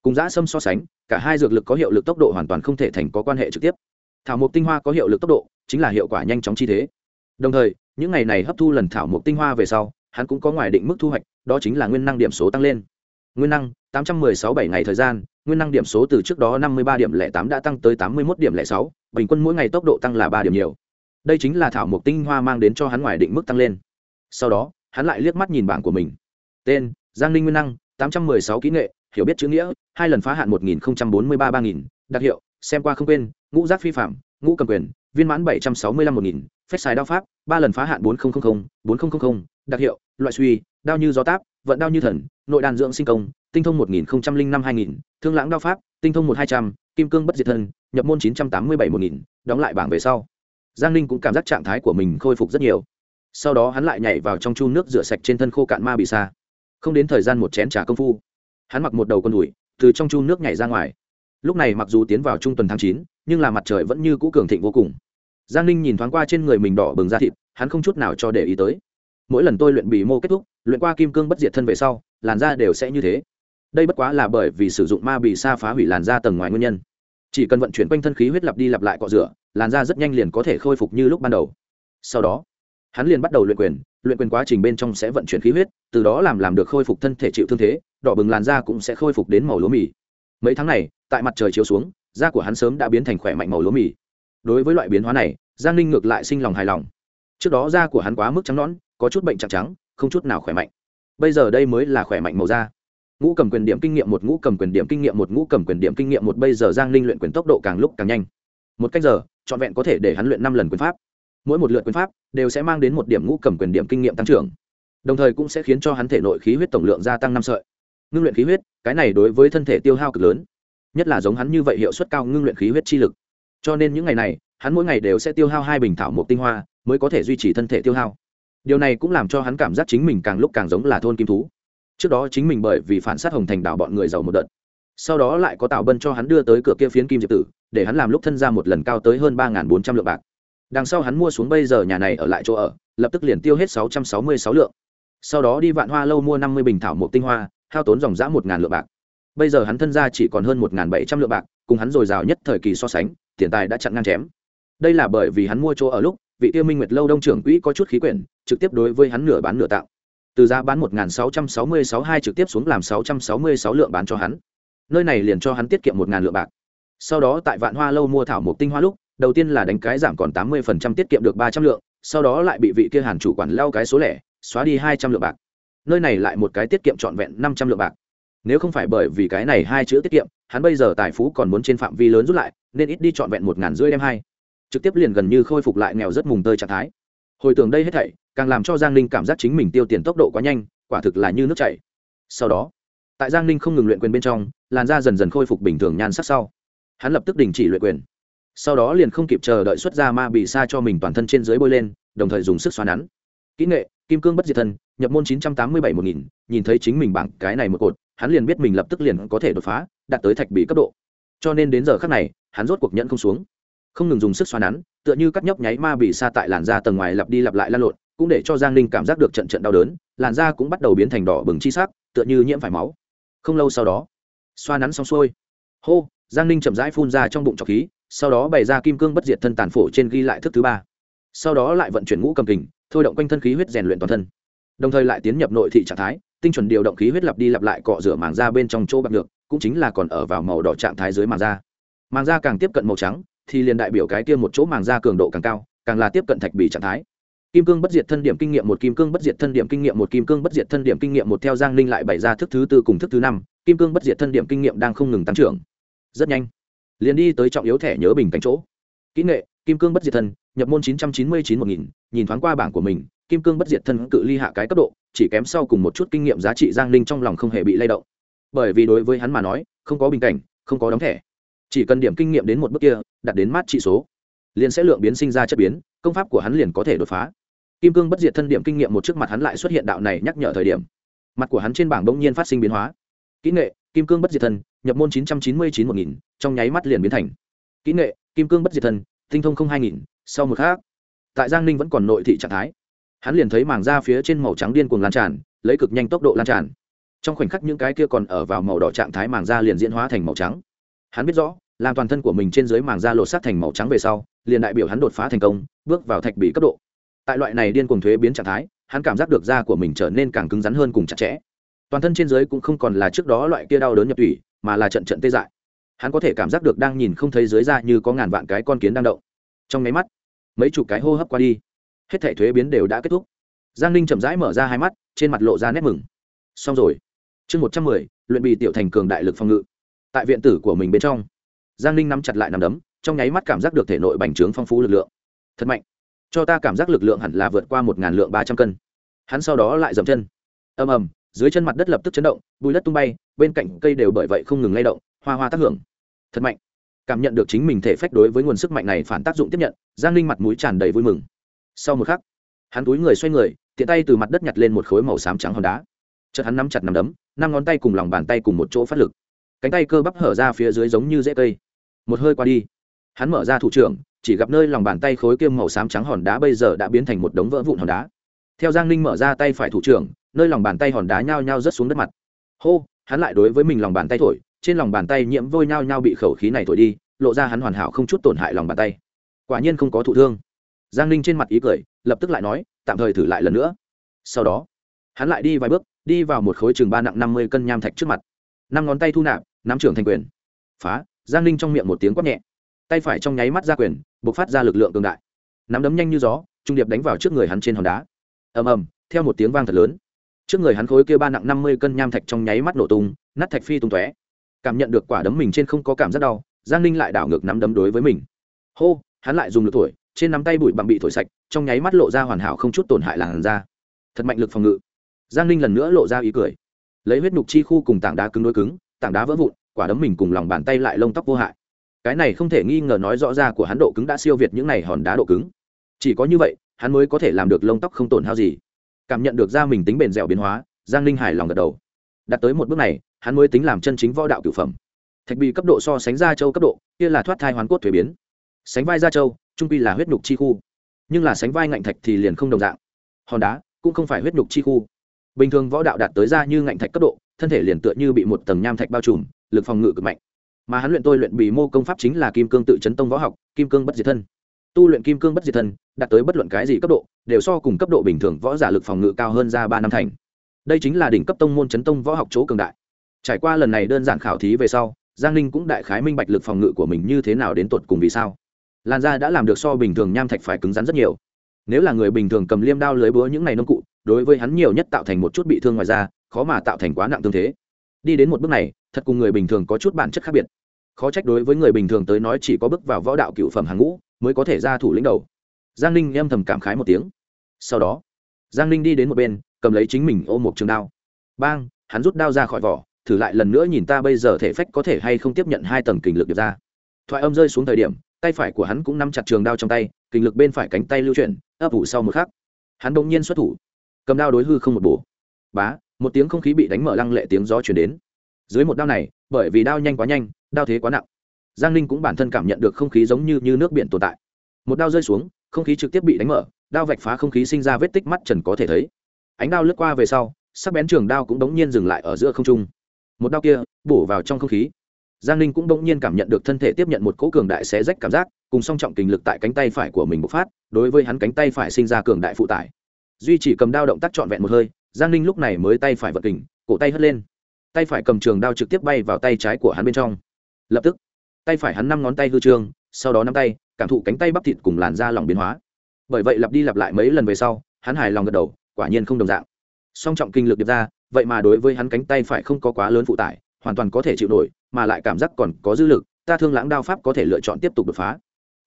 Cùng giá sâm so sánh, cả hai dược lực có hiệu lực tốc độ hoàn toàn không thể thành có quan hệ trực tiếp. Thảo mộc tinh hoa có hiệu lực tốc độ, chính là hiệu quả nhanh chóng chi thế. Đồng thời, những ngày này hấp thu lần thảo mộc tinh hoa về sau hắn cũng có ngoài định mức thu hoạch, đó chính là nguyên năng điểm số tăng lên. Nguyên năng, tám trăm mười sáu bảy ngày thời gian, nguyên năng điểm số từ trước đó năm mươi ba điểm lẻ tám đã tăng tới tám mươi một điểm lẻ sáu, bình quân mỗi ngày tốc độ tăng là ba điểm nhiều. Đây chính là thảo mộc tinh hoa mang đến cho hắn ngoài định mức tăng lên. Sau đó, hắn lại liếc mắt nhìn bảng của mình. Tên, giang ninh nguyên năng, tám trăm mười sáu kỹ nghệ, hiểu biết chữ nghĩa, hai lần phá hạn một nghìn bốn mươi ba ba nghìn, đặc hiệu, xem qua không quên, ngũ giác phi phạm, ngũ cầm quyền, viên mãn bảy trăm sáu mươi lăm một nghìn phép xài đao pháp, ba lần phá hạn bốn nghìn bốn nghìn đặc hiệu, loại suy, đao như gió táp, vận đao như thần, nội đàn dưỡng sinh công, tinh thông một nghìn năm hai nghìn, thương lãng đao pháp, tinh thông một hai trăm, kim cương bất diệt thân, nhập môn chín trăm tám mươi bảy một nghìn, đóng lại bảng về sau. Giang ninh cũng cảm giác trạng thái của mình khôi phục rất nhiều. Sau đó hắn lại nhảy vào trong chu nước rửa sạch trên thân khô cạn ma bị xa không đến thời gian một chén trà công phu, hắn mặc một đầu con đùi, từ trong chu nước nhảy ra ngoài. Lúc này mặc dù tiến vào trung tuần tháng chín, nhưng là mặt trời vẫn như cũ cường thịnh vô cùng. Giang ninh nhìn thoáng qua trên người mình đỏ bừng da thịt, hắn không chút nào cho để ý tới mỗi lần tôi luyện bị mô kết thúc, luyện qua kim cương bất diệt thân về sau, làn da đều sẽ như thế. Đây bất quá là bởi vì sử dụng ma bị sa phá hủy làn da tầng ngoài nguyên nhân. Chỉ cần vận chuyển quanh thân khí huyết lặp đi lặp lại cọ rửa, làn da rất nhanh liền có thể khôi phục như lúc ban đầu. Sau đó, hắn liền bắt đầu luyện quyền luyện quyền quá trình bên trong sẽ vận chuyển khí huyết, từ đó làm làm được khôi phục thân thể chịu thương thế, đỏ bừng làn da cũng sẽ khôi phục đến màu lúa mì. Mấy tháng này, tại mặt trời chiếu xuống, da của hắn sớm đã biến thành khỏe mạnh màu lúa mì. Đối với loại biến hóa này, giang ninh ngược lại sinh lòng hài lòng. Trước đó da của hắn quá mức trắng nõn có chút bệnh trắng trắng, không chút nào khỏe mạnh. Bây giờ đây mới là khỏe mạnh màu da. Ngũ cầm quyền điểm kinh nghiệm một, ngũ cầm quyền điểm kinh nghiệm một, ngũ cầm quyền điểm kinh nghiệm một, bây giờ giang ninh luyện quyền tốc độ càng lúc càng nhanh. Một cách giờ, trọn vẹn có thể để hắn luyện năm lần quyền pháp. Mỗi một lượt quyền pháp đều sẽ mang đến một điểm ngũ cầm quyền điểm kinh nghiệm tăng trưởng. Đồng thời cũng sẽ khiến cho hắn thể nội khí huyết tổng lượng gia tăng năm sợi. Ngưng luyện khí huyết, cái này đối với thân thể tiêu hao cực lớn, nhất là giống hắn như vậy hiệu suất cao ngưng luyện khí huyết chi lực. Cho nên những ngày này, hắn mỗi ngày đều sẽ tiêu hao hai bình thảo mộc tinh hoa mới có thể duy trì thân thể tiêu hao điều này cũng làm cho hắn cảm giác chính mình càng lúc càng giống là thôn kim thú. Trước đó chính mình bởi vì phản sát hồng thành đảo bọn người giàu một đợt. Sau đó lại có tào bân cho hắn đưa tới cửa kia phiến kim diệp tử, để hắn làm lúc thân ra một lần cao tới hơn ba bốn trăm lượng bạc. Đằng sau hắn mua xuống bây giờ nhà này ở lại chỗ ở, lập tức liền tiêu hết sáu trăm sáu mươi sáu lượng. Sau đó đi vạn hoa lâu mua năm mươi bình thảo mộc tinh hoa, hao tốn dòng giã một ngàn lượng bạc. Bây giờ hắn thân ra chỉ còn hơn một ngàn bảy trăm lượng bạc, cùng hắn dồi dào nhất thời kỳ so sánh, tiền tài đã chặn ngang chém. Đây là bởi vì hắn mua chỗ ở lúc vị tiêu minh nguyệt lâu đông trưởng quỹ có chút khí quyển, trực tiếp đối với hắn nửa bán nửa tạo. Từ giá bán một sáu trăm sáu mươi sáu hai trực tiếp xuống làm sáu trăm sáu mươi sáu lượng bán cho hắn. Nơi này liền cho hắn tiết kiệm một ngàn lượng bạc. Sau đó tại vạn hoa lâu mua thảo mộc tinh hoa lúc, đầu tiên là đánh cái giảm còn tám mươi tiết kiệm được ba trăm lượng, sau đó lại bị vị kia hàn chủ quản lao cái số lẻ, xóa đi hai trăm lượng bạc. Nơi này lại một cái tiết kiệm trọn vẹn năm trăm lượng bạc. Nếu không phải bởi vì cái này hai chữ tiết kiệm, hắn bây giờ tài phú còn muốn trên phạm vi lớn rút lại, nên ít đi trọn vẹn một ngàn rưỡi đem hai trực tiếp liền gần như khôi phục lại nghèo rất mùng tơi trạng thái. Hồi tưởng đây hết thảy, càng làm cho giang ninh cảm giác chính mình tiêu tiền tốc độ quá nhanh, quả thực là như nước chảy. Sau đó, tại giang ninh không ngừng luyện quyền bên trong, làn da dần dần khôi phục bình thường nhan sắc sau. Hắn lập tức đình chỉ luyện quyền. Sau đó liền không kịp chờ đợi xuất ra ma bị sa cho mình toàn thân trên dưới bôi lên, đồng thời dùng sức xoa nắn. Kỹ nghệ, kim cương bất diệt thân, nhập môn chín trăm tám mươi bảy một nghìn, nhìn thấy chính mình bảng cái này một cột, hắn liền biết mình lập tức liền có thể đột phá, đạt tới thạch bị cấp độ. Cho nên đến giờ khác này, hắn rốt cuộc nhận không xuống không ngừng dùng sức xoa nắn, tựa như cắt nhóc nháy ma bị sa tại làn da tầng ngoài lặp đi lặp lại lan lộn, cũng để cho giang ninh cảm giác được trận trận đau đớn, làn da cũng bắt đầu biến thành đỏ bừng chi sắc, tựa như nhiễm phải máu. Không lâu sau đó, xoa nắn xong xuôi. Hô, giang ninh chậm rãi phun ra trong bụng trọc khí, sau đó bày ra kim cương bất diệt thân tàn phổ trên ghi lại thức thứ ba. Sau đó lại vận chuyển ngũ cầm kình, thôi động quanh thân khí huyết rèn luyện toàn thân. Đồng thời lại tiến nhập nội thị trạng thái, tinh chuẩn điều động khí huyết lặp đi lặp lại cọ rửa màng da bên trong chỗ bạc được cũng chính là còn ở vào màu đỏ trạng thái dưới màng da. Màng da càng tiếp cận màu trắng thì liền đại biểu cái kia một chỗ màng da cường độ càng cao, càng là tiếp cận thạch bì trạng thái. Kim cương bất diệt thân điểm kinh nghiệm một, kim cương bất diệt thân điểm kinh nghiệm một, kim cương bất diệt thân điểm kinh nghiệm một theo giang linh lại bày ra thức thứ tư cùng thức thứ năm, kim cương bất diệt thân điểm kinh nghiệm đang không ngừng tăng trưởng. Rất nhanh, liền đi tới trọng yếu thẻ nhớ bình cánh chỗ. Kỹ nghệ, kim cương bất diệt thân, nhập môn chín trăm chín mươi chín một nghìn, nhìn thoáng qua bảng của mình, kim cương bất diệt thân cự ly hạ cái cấp độ, chỉ kém sau cùng một chút kinh nghiệm giá trị giang linh trong lòng không hề bị lay động. Bởi vì đối với hắn mà nói, không có bình cảnh, không có đóng thẻ chỉ cần điểm kinh nghiệm đến một bước kia đặt đến mát trị số, liền sẽ lượng biến sinh ra chất biến, công pháp của hắn liền có thể đột phá. Kim cương bất diệt thân điểm kinh nghiệm một trước mặt hắn lại xuất hiện đạo này nhắc nhở thời điểm. Mặt của hắn trên bảng bỗng nhiên phát sinh biến hóa. Kỹ nghệ, kim cương bất diệt thân, nhập môn chín trăm chín mươi chín một nghìn, trong nháy mắt liền biến thành. Kỹ nghệ, kim cương bất diệt thân, tinh thông không hai nghìn, sau một khác tại giang ninh vẫn còn nội thị trạng thái. Hắn liền thấy màng da phía trên màu trắng điên cuồng lan tràn, lấy cực nhanh tốc độ lan tràn. Trong khoảnh khắc những cái kia còn ở vào màu đỏ trạng thái màng da liền diễn hóa thành màu trắng hắn biết rõ, làm toàn thân của mình trên dưới màng da lột xác thành màu trắng về sau, liền đại biểu hắn đột phá thành công, bước vào thạch bị cấp độ. Tại loại này điên cuồng thuế biến trạng thái, hắn cảm giác được da của mình trở nên càng cứng rắn hơn cùng chặt chẽ. Toàn thân trên dưới cũng không còn là trước đó loại kia đau đớn nhập thủy mà là trận trận tê dại. Hắn có thể cảm giác được đang nhìn không thấy dưới da như có ngàn vạn cái con kiến đang động. Trong nháy mắt, mấy chục cái hô hấp qua đi, hết thể thuế biến đều đã kết thúc. Giang ninh chậm rãi mở ra hai mắt, trên mặt lộ ra nét mừng. Xong rồi. Chương một trăm mười, luyện bị tiểu thành cường đại lực phòng ngự tại viện tử của mình bên trong. Giang ninh nắm chặt lại nằm đấm, trong nháy mắt cảm giác được thể nội bành trướng phong phú lực lượng. Thật mạnh. Cho ta cảm giác lực lượng hẳn là vượt qua một ngàn lượng ba trăm cân. Hắn sau đó lại dậm chân. Ầm ầm, dưới chân mặt đất lập tức chấn động bùi đất tung bay, bên cạnh cây đều bởi vậy không ngừng lay động, hoa hoa tác hưởng. Thật mạnh. Cảm nhận được chính mình thể phách đối với nguồn sức mạnh này phản tác dụng tiếp nhận, giang ninh mặt mũi tràn đầy vui mừng. Sau một khắc, hắn túi người xoay người, tiện tay từ mặt đất nhặt lên một khối màu xám trắng hòn đá. Chợt hắn nắm chặt nắm đấm, năm ngón tay cùng lòng bàn tay cùng một chỗ phát lực cánh tay cơ bắp hở ra phía dưới giống như rễ cây. Một hơi qua đi, hắn mở ra thủ trưởng, chỉ gặp nơi lòng bàn tay khối kiêm màu xám trắng hòn đá bây giờ đã biến thành một đống vỡ vụn hòn đá. Theo giang ninh mở ra tay phải thủ trưởng, nơi lòng bàn tay hòn đá nhao nhao rớt xuống đất mặt. Hô, hắn lại đối với mình lòng bàn tay thổi, trên lòng bàn tay nhiễm vôi nhao nhao bị khẩu khí này thổi đi, lộ ra hắn hoàn hảo không chút tổn hại lòng bàn tay. Quả nhiên không có thụ thương. Giang ninh trên mặt ý cười, lập tức lại nói, tạm thời thử lại lần nữa. Sau đó, hắn lại đi vài bước, đi vào một khối chừng ba nặng năm mươi cân nham thạch trước mặt. Năm ngón tay thu nạp nắm trưởng thành quyền. Phá, giang ninh trong miệng một tiếng quát nhẹ. Tay phải trong nháy mắt ra quyền buộc phát ra lực lượng cường đại. Nắm đấm nhanh như gió, trung điệp đánh vào trước người hắn trên hòn đá. Ầm ầm, theo một tiếng vang thật lớn. Trước người hắn khối kia ba nặng năm mươi cân nham thạch trong nháy mắt nổ tung, nát thạch phi tung tóe. Cảm nhận được quả đấm mình trên không có cảm giác đau, giang ninh lại đảo ngược nắm đấm đối với mình. Hô, hắn lại dùng lực thổi, trên nắm tay bụi bặm bị thổi sạch, trong nháy mắt lộ ra hoàn hảo không chút tổn hại làn da. Thật mạnh lực phòng ngự. Giang ninh lần nữa lộ ra ý cười. Lấy huyết nhục chi khu cùng tảng đá cứng đôi cứng tảng đá vỡ vụn, quả đấm mình cùng lòng bàn tay lại lông tóc vô hại. Cái này không thể nghi ngờ nói rõ ra của hắn độ cứng đã siêu việt những này hòn đá độ cứng. Chỉ có như vậy, hắn mới có thể làm được lông tóc không tổn hao gì. Cảm nhận được ra mình tính bền dẻo biến hóa, giang ninh hài lòng gật đầu. Đặt tới một bước này, hắn mới tính làm chân chính võ đạo cửu phẩm. Thạch bị cấp độ so sánh gia châu cấp độ, kia là thoát thai hoàn cốt thuế biến. Sánh vai gia châu, trung pi là huyết nhục chi khu. Nhưng là sánh vai ngạnh thạch thì liền không đồng dạng. Hòn đá cũng không phải huyết nhục chi khu. Bình thường võ đạo đạt tới ra như ngạnh thạch cấp độ thân thể liền tựa như bị một tầng nham thạch bao trùm, lực phòng ngự cực mạnh. Mà hắn luyện tôi luyện bì mô công pháp chính là kim cương tự chấn tông võ học, kim cương bất diệt thân. Tu luyện kim cương bất diệt thân, đạt tới bất luận cái gì cấp độ, đều so cùng cấp độ bình thường võ giả lực phòng ngự cao hơn ra ba năm thành. Đây chính là đỉnh cấp tông môn chấn tông võ học chỗ cường đại. Trải qua lần này đơn giản khảo thí về sau, giang ninh cũng đại khái minh bạch lực phòng ngự của mình như thế nào đến tột cùng vì sao. Làn da đã làm được so bình thường nham thạch phải cứng rắn rất nhiều nếu là người bình thường cầm liêm đao lưới búa những ngày nông cụ, đối với hắn nhiều nhất tạo thành một chút bị thương ngoài da, khó mà tạo thành quá nặng tương thế. Đi đến một bước này, thật cùng người bình thường có chút bản chất khác biệt. Khó trách đối với người bình thường tới nói chỉ có bước vào võ đạo cựu phẩm hàng ngũ mới có thể ra thủ lĩnh đầu. Giang ninh âm thầm cảm khái một tiếng. Sau đó, giang ninh đi đến một bên, cầm lấy chính mình ôm một trường đao. Bang, hắn rút đao ra khỏi vỏ, thử lại lần nữa nhìn ta bây giờ thể phách có thể hay không tiếp nhận hai tầng kình lực được ra. Thoại âm rơi xuống thời điểm, tay phải của hắn cũng nắm chặt trường đao trong tay kình lực bên phải cánh tay lưu chuyển ấp ủ sau một khắc hắn bỗng nhiên xuất thủ cầm đao đối hư không một bổ. Bá một tiếng không khí bị đánh mở lăng lệ tiếng gió chuyển đến. Dưới một đao này bởi vì đao nhanh quá nhanh đao thế quá nặng giang ninh cũng bản thân cảm nhận được không khí giống như, như nước biển tồn tại. Một đao rơi xuống không khí trực tiếp bị đánh mở đao vạch phá không khí sinh ra vết tích mắt trần có thể thấy. Ánh đao lướt qua về sau sắc bén trường đao cũng đống nhiên dừng lại ở giữa không trung. Một đao kia bổ vào trong không khí giang ninh cũng đống nhiên cảm nhận được thân thể tiếp nhận một cỗ cường đại xé rách cảm giác, cùng song trọng kình lực tại cánh tay phải của mình bộc phát, đối với hắn cánh tay phải sinh ra cường đại phụ tải. Duy chỉ cầm đao động tác trọn vẹn một hơi, giang ninh lúc này mới tay phải vật kình, cổ tay hất lên. Tay phải cầm trường đao trực tiếp bay vào tay trái của hắn bên trong. Lập tức, tay phải hắn năm ngón tay hư trương sau đó năm tay, cảm thụ cánh tay bắp thịt cùng làn da lòng biến hóa. Bởi vậy lặp đi lặp lại mấy lần về sau, hắn hài lòng gật đầu, quả nhiên không đồng dạng. Song trọng kinh lực điệp ra, vậy mà đối với hắn cánh tay phải không có quá lớn phụ tải hoàn toàn có thể chịu nổi, mà lại cảm giác còn có dư lực, ta thương lãng đao pháp có thể lựa chọn tiếp tục đột phá.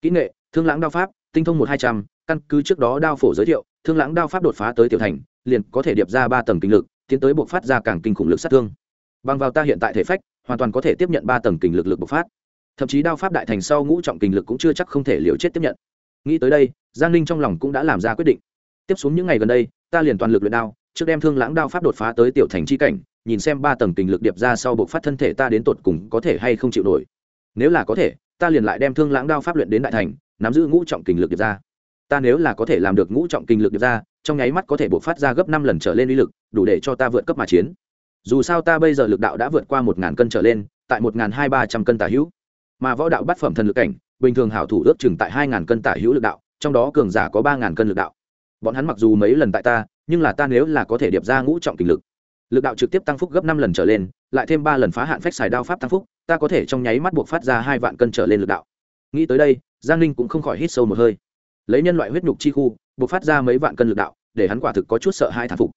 Kỹ nghệ, thương lãng đao pháp, tinh thông một hai trăm, căn cứ trước đó đao phổ giới thiệu, thương lãng đao pháp đột phá tới tiểu thành, liền có thể điệp ra ba tầng kinh lực, tiến tới buộc phát ra càng kinh khủng lực sát thương. Bằng vào ta hiện tại thể phách, hoàn toàn có thể tiếp nhận ba tầng kinh lực lực bộc phát. Thậm chí đao pháp đại thành sau ngũ trọng kinh lực cũng chưa chắc không thể liều chết tiếp nhận. Nghĩ tới đây, giang ninh trong lòng cũng đã làm ra quyết định. Tiếp xuống những ngày gần đây, ta liền toàn lực luyện đao, trước đem thương lãng đao pháp đột phá tới tiểu thành c h i cảnh nhìn xem ba tầng tình lực điệp ra sau buộc phát thân thể ta đến tột cùng có thể hay không chịu nổi. Nếu là có thể, ta liền lại đem thương lãng đao pháp luyện đến đại thành, nắm giữ ngũ trọng kinh lực điệp ra. Ta nếu là có thể làm được ngũ trọng kinh lực điệp ra, trong nháy mắt có thể buộc phát ra gấp năm lần trở lên uy lực, đủ để cho ta vượt cấp mà chiến. Dù sao ta bây giờ lực đạo đã vượt qua một ngàn cân trở lên, tại một ngàn hai ba trăm cân tả hữu. Mà võ đạo bát phẩm thần lực cảnh, bình thường hảo thủ ước chừng tại hai ngàn cân tả hữu lực đạo, trong đó cường giả có ba ngàn cân lực đạo. Bọn hắn mặc dù mấy lần tại ta, nhưng là ta nếu là có thể điệp ra ngũ trọng kình lực lực đạo trực tiếp tăng phúc gấp năm lần trở lên, lại thêm ba lần phá hạn phách xài đao pháp tăng phúc, ta có thể trong nháy mắt buộc phát ra hai vạn cân trở lên lực đạo. Nghĩ tới đây, giang ninh cũng không khỏi hít sâu một hơi. Lấy nhân loại huyết nhục chi khu, buộc phát ra mấy vạn cân lực đạo, để hắn quả thực có chút sợ hai thản phục.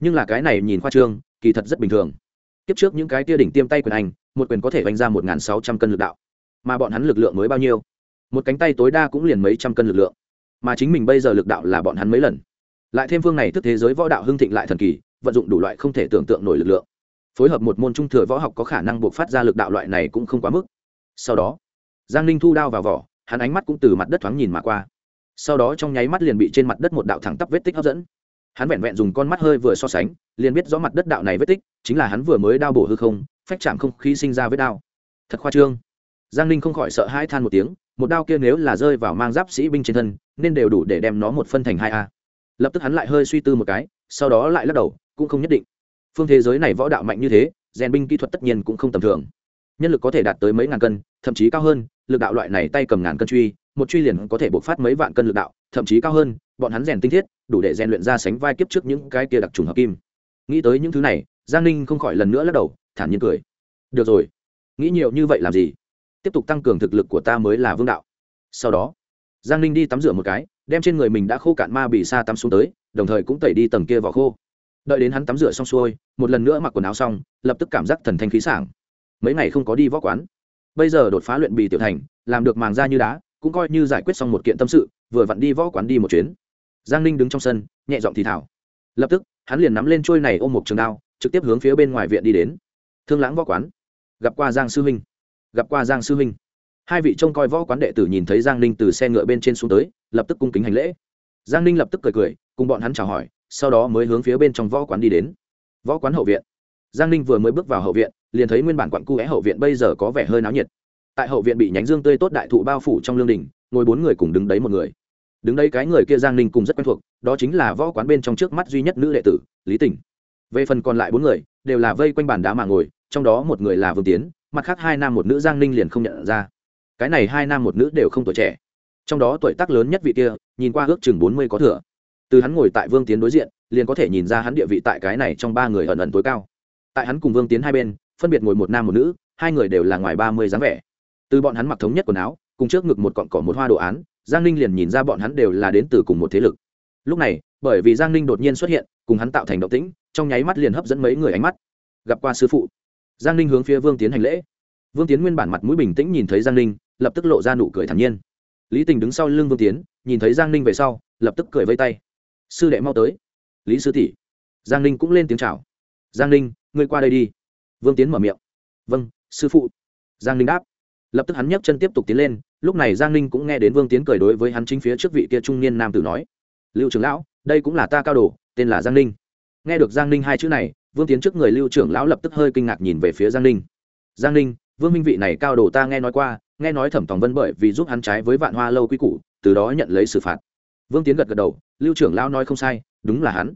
Nhưng là cái này nhìn khoa trương, kỳ thật rất bình thường. Tiếp trước những cái tia đỉnh tiêm tay quyền anh một quyền có thể đánh ra một sáu trăm cân lực đạo. Mà bọn hắn lực lượng mới bao nhiêu? Một cánh tay tối đa cũng liền mấy trăm cân lực lượng. Mà chính mình bây giờ lực đạo là bọn hắn mấy lần. Lại thêm phương này tức thế giới võ đạo hưng thịnh lại thần kỳ vận dụng đủ loại không thể tưởng tượng nổi lực lượng. Phối hợp một môn trung thừa võ học có khả năng buộc phát ra lực đạo loại này cũng không quá mức. Sau đó, giang ninh thu đao vào vỏ, hắn ánh mắt cũng từ mặt đất thoáng nhìn mà qua. Sau đó trong nháy mắt liền bị trên mặt đất một đạo thẳng tắp vết tích hấp dẫn. Hắn vẹn vẹn dùng con mắt hơi vừa so sánh, liền biết rõ mặt đất đạo này vết tích, chính là hắn vừa mới đao bổ hư không, phách chạm không khí sinh ra vết đao. Thật khoa trương. Giang ninh không khỏi sợ hai than một tiếng, một đao kia nếu là rơi vào mang giáp sĩ binh trên thân, nên đều đủ để đem nó một phân thành hai a. Lập tức hắn lại hơi suy tư một cái, sau đó lại lắc đầu cũng không nhất định. Phương thế giới này võ đạo mạnh như thế, rèn binh kỹ thuật tất nhiên cũng không tầm thường. Nhân lực có thể đạt tới mấy ngàn cân, thậm chí cao hơn, lực đạo loại này tay cầm ngàn cân truy, một truy liền có thể bộc phát mấy vạn cân lực đạo, thậm chí cao hơn, bọn hắn rèn tinh thiết, đủ để rèn luyện ra sánh vai kiếp trước những cái kia đặc trùng hợp kim. Nghĩ tới những thứ này, giang ninh không khỏi lần nữa lắc đầu, thản nhiên cười. Được rồi. Nghĩ nhiều như vậy làm gì? Tiếp tục tăng cường thực lực của ta mới là vương đạo. Sau đó, giang ninh đi tắm rửa một cái, đem trên người mình đã khô cạn ma bị sa tắm xuống tới, đồng thời cũng tẩy đi tầng kia vỏ khô đợi đến hắn tắm rửa xong xuôi, một lần nữa mặc quần áo xong, lập tức cảm giác thần thanh khí sảng. Mấy ngày không có đi võ quán. Bây giờ đột phá luyện bì tiểu thành, làm được màng da như đá, cũng coi như giải quyết xong một kiện tâm sự, vừa vặn đi võ quán đi một chuyến. Giang ninh đứng trong sân, nhẹ giọng thì thảo lập tức, hắn liền nắm lên trôi này ôm một trường đao, trực tiếp hướng phía bên ngoài viện đi đến. Thương lãng võ quán. Gặp qua giang sư huynh. Gặp qua giang sư huynh. Hai vị trông coi võ quán đệ tử nhìn thấy giang ninh từ xe ngựa bên trên xuống tới, lập tức cung kính hành lễ giang ninh lập tức cười cười, cùng bọn hắn chào hỏi, sau đó mới hướng phía bên trong võ quán đi đến. Võ quán hậu viện. Giang ninh vừa mới bước vào hậu viện, liền thấy nguyên bản quặn cu é hậu viện bây giờ có vẻ hơi náo nhiệt. Tại hậu viện bị nhánh dương tươi tốt đại thụ bao phủ trong lương đình, ngồi bốn người cùng đứng đấy một người. Đứng đấy cái người kia giang ninh cùng rất quen thuộc, đó chính là võ quán bên trong trước mắt duy nhất nữ đệ tử, lý tỉnh. Về phần còn lại bốn người, đều là vây quanh bàn đá mà ngồi, trong đó một người là vương tiến, mặt khác hai nam một nữ giang ninh liền không nhận ra. Cái này hai nam một nữ đều không tuổi trẻ trong đó tuổi tác lớn nhất vị kia, nhìn qua ước chừng bốn mươi có thừa. Từ hắn ngồi tại vương tiến đối diện, liền có thể nhìn ra hắn địa vị tại cái này trong ba người ẩn ẩn tối cao. Tại hắn cùng vương tiến hai bên, phân biệt ngồi một nam một nữ, hai người đều là ngoài ba mươi dáng vẻ. Từ bọn hắn mặc thống nhất quần áo, cùng trước ngực một cọn cỏ một hoa đồ án, giang ninh liền nhìn ra bọn hắn đều là đến từ cùng một thế lực. Lúc này, bởi vì giang ninh đột nhiên xuất hiện, cùng hắn tạo thành động tĩnh, trong nháy mắt liền hấp dẫn mấy người ánh mắt. Gặp qua sư phụ, giang ninh hướng phía vương tiến hành lễ. Vương tiến nguyên bản mặt mũi bình tĩnh nhìn thấy giang ninh, lập tức lộ ra nụ cười thản nhiên lý tình đứng sau lưng vương tiến, nhìn thấy giang ninh về sau, lập tức cười vây tay. Sư đệ mau tới. Lý sư tỷ. Giang ninh cũng lên tiếng chào. giang ninh, ngươi qua đây đi. Vương tiến mở miệng. Vâng sư phụ. Giang ninh đáp. Lập tức hắn nhấc chân tiếp tục tiến lên, lúc này giang ninh cũng nghe đến vương tiến cười đối với hắn chính phía trước vị kia trung niên nam tử nói. Lưu trưởng lão, đây cũng là ta cao đồ, tên là giang ninh. Nghe được giang ninh hai chữ này, vương tiến trước người lưu trưởng lão lập tức hơi kinh ngạc nhìn về phía giang ninh. Giang ninh, vương minh vị này cao đồ ta nghe nói qua nghe nói thẩm tòng vân bởi vì giúp hắn trái với vạn hoa lâu quy củ, từ đó nhận lấy xử phạt. Vương tiến gật gật đầu, lưu trưởng lão nói không sai, đúng là hắn.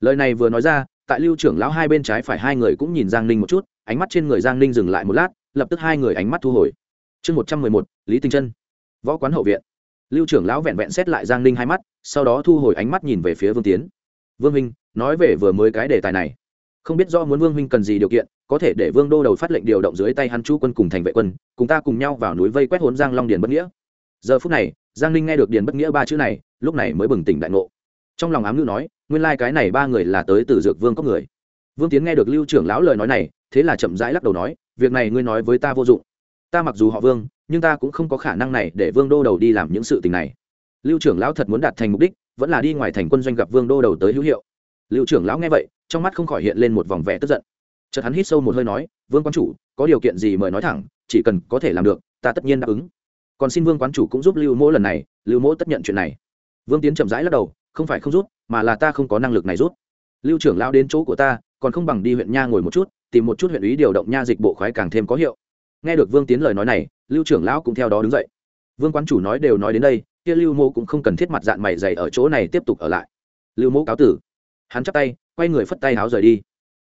Lời này vừa nói ra, tại lưu trưởng lão hai bên trái phải hai người cũng nhìn giang ninh một chút, ánh mắt trên người giang ninh dừng lại một lát, lập tức hai người ánh mắt thu hồi. Chương một trăm mười một, lý tinh chân. Võ quán hậu viện. Lưu trưởng lão vẹn vẹn xét lại giang ninh hai mắt, sau đó thu hồi ánh mắt nhìn về phía vương tiến. Vương minh nói về vừa mới cái đề tài này không biết do muốn vương minh cần gì điều kiện, có thể để vương đô đầu phát lệnh điều động dưới tay hắn chú quân cùng thành vệ quân, cùng ta cùng nhau vào núi vây quét hốn giang long điền bất nghĩa. Giờ phút này, giang ninh nghe được điền bất nghĩa ba chữ này, lúc này mới bừng tỉnh đại ngộ. Trong lòng ám ngữ nói, nguyên lai、like、cái này ba người là tới từ dược vương có người. Vương tiến nghe được lưu trưởng lão lời nói này, thế là chậm rãi lắc đầu nói, việc này ngươi nói với ta vô dụng. Ta mặc dù họ vương, nhưng ta cũng không có khả năng này để vương đô đầu đi làm những sự tình này. Lưu trưởng lão thật muốn đạt thành mục đích, vẫn là đi ngoài thành quân doanh gặp vương đô đầu tới hữu hiệu. Lưu trưởng lão nghe vậy trong mắt không khỏi hiện lên một vòng vẻ tức giận. Chợt hắn hít sâu một hơi nói, vương quán chủ, có điều kiện gì mời nói thẳng, chỉ cần có thể làm được, ta tất nhiên đáp ứng. Còn xin vương quán chủ cũng giúp lưu mỗ lần này, lưu mỗ tất nhận chuyện này. Vương tiến chậm rãi lắc đầu, không phải không rút mà là ta không có năng lực này rút lưu trưởng lão đến chỗ của ta, còn không bằng đi huyện nha ngồi một chút, tìm một chút huyện ý điều động nha dịch bộ khoái càng thêm có hiệu. Nghe được vương tiến lời nói này, lưu trưởng lão cũng theo đó đứng dậy. Vương quán chủ nói đều nói đến đây, kia lưu mô cũng không cần thiết mặt dạng mày dày ở chỗ này tiếp tục ở lại. Lưu mô cáo tử. Hắn chắp tay quay người phất tay háo rời đi.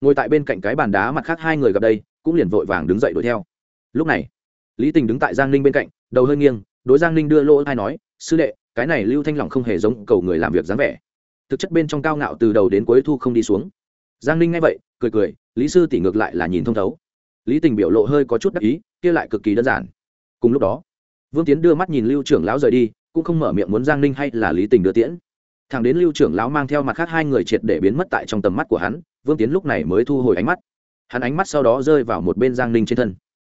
Ngồi tại bên cạnh cái bàn đá mặt khác hai người gặp đây, cũng liền vội vàng đứng dậy đuổi theo. Lúc này, lý tình đứng tại giang ninh bên cạnh, đầu hơi nghiêng, đối giang ninh đưa lỗ hai nói, sư đệ, cái này lưu thanh lòng không hề giống cầu người làm việc dáng vẻ. Thực chất bên trong cao ngạo từ đầu đến cuối thu không đi xuống. Giang ninh nghe vậy, cười cười, lý sư tỷ ngược lại là nhìn thông thấu. Lý tình biểu lộ hơi có chút đắc ý, kia lại cực kỳ đơn giản. Cùng lúc đó, vương tiến đưa mắt nhìn lưu trưởng lão rời đi, cũng không mở miệng muốn giang ninh hay là lý tình đưa tiễn thằng đến lưu trưởng lão mang theo mặt khác hai người triệt để biến mất tại trong tầm mắt của hắn, vương tiến lúc này mới thu hồi ánh mắt. Hắn ánh mắt sau đó rơi vào một bên giang ninh trên thân.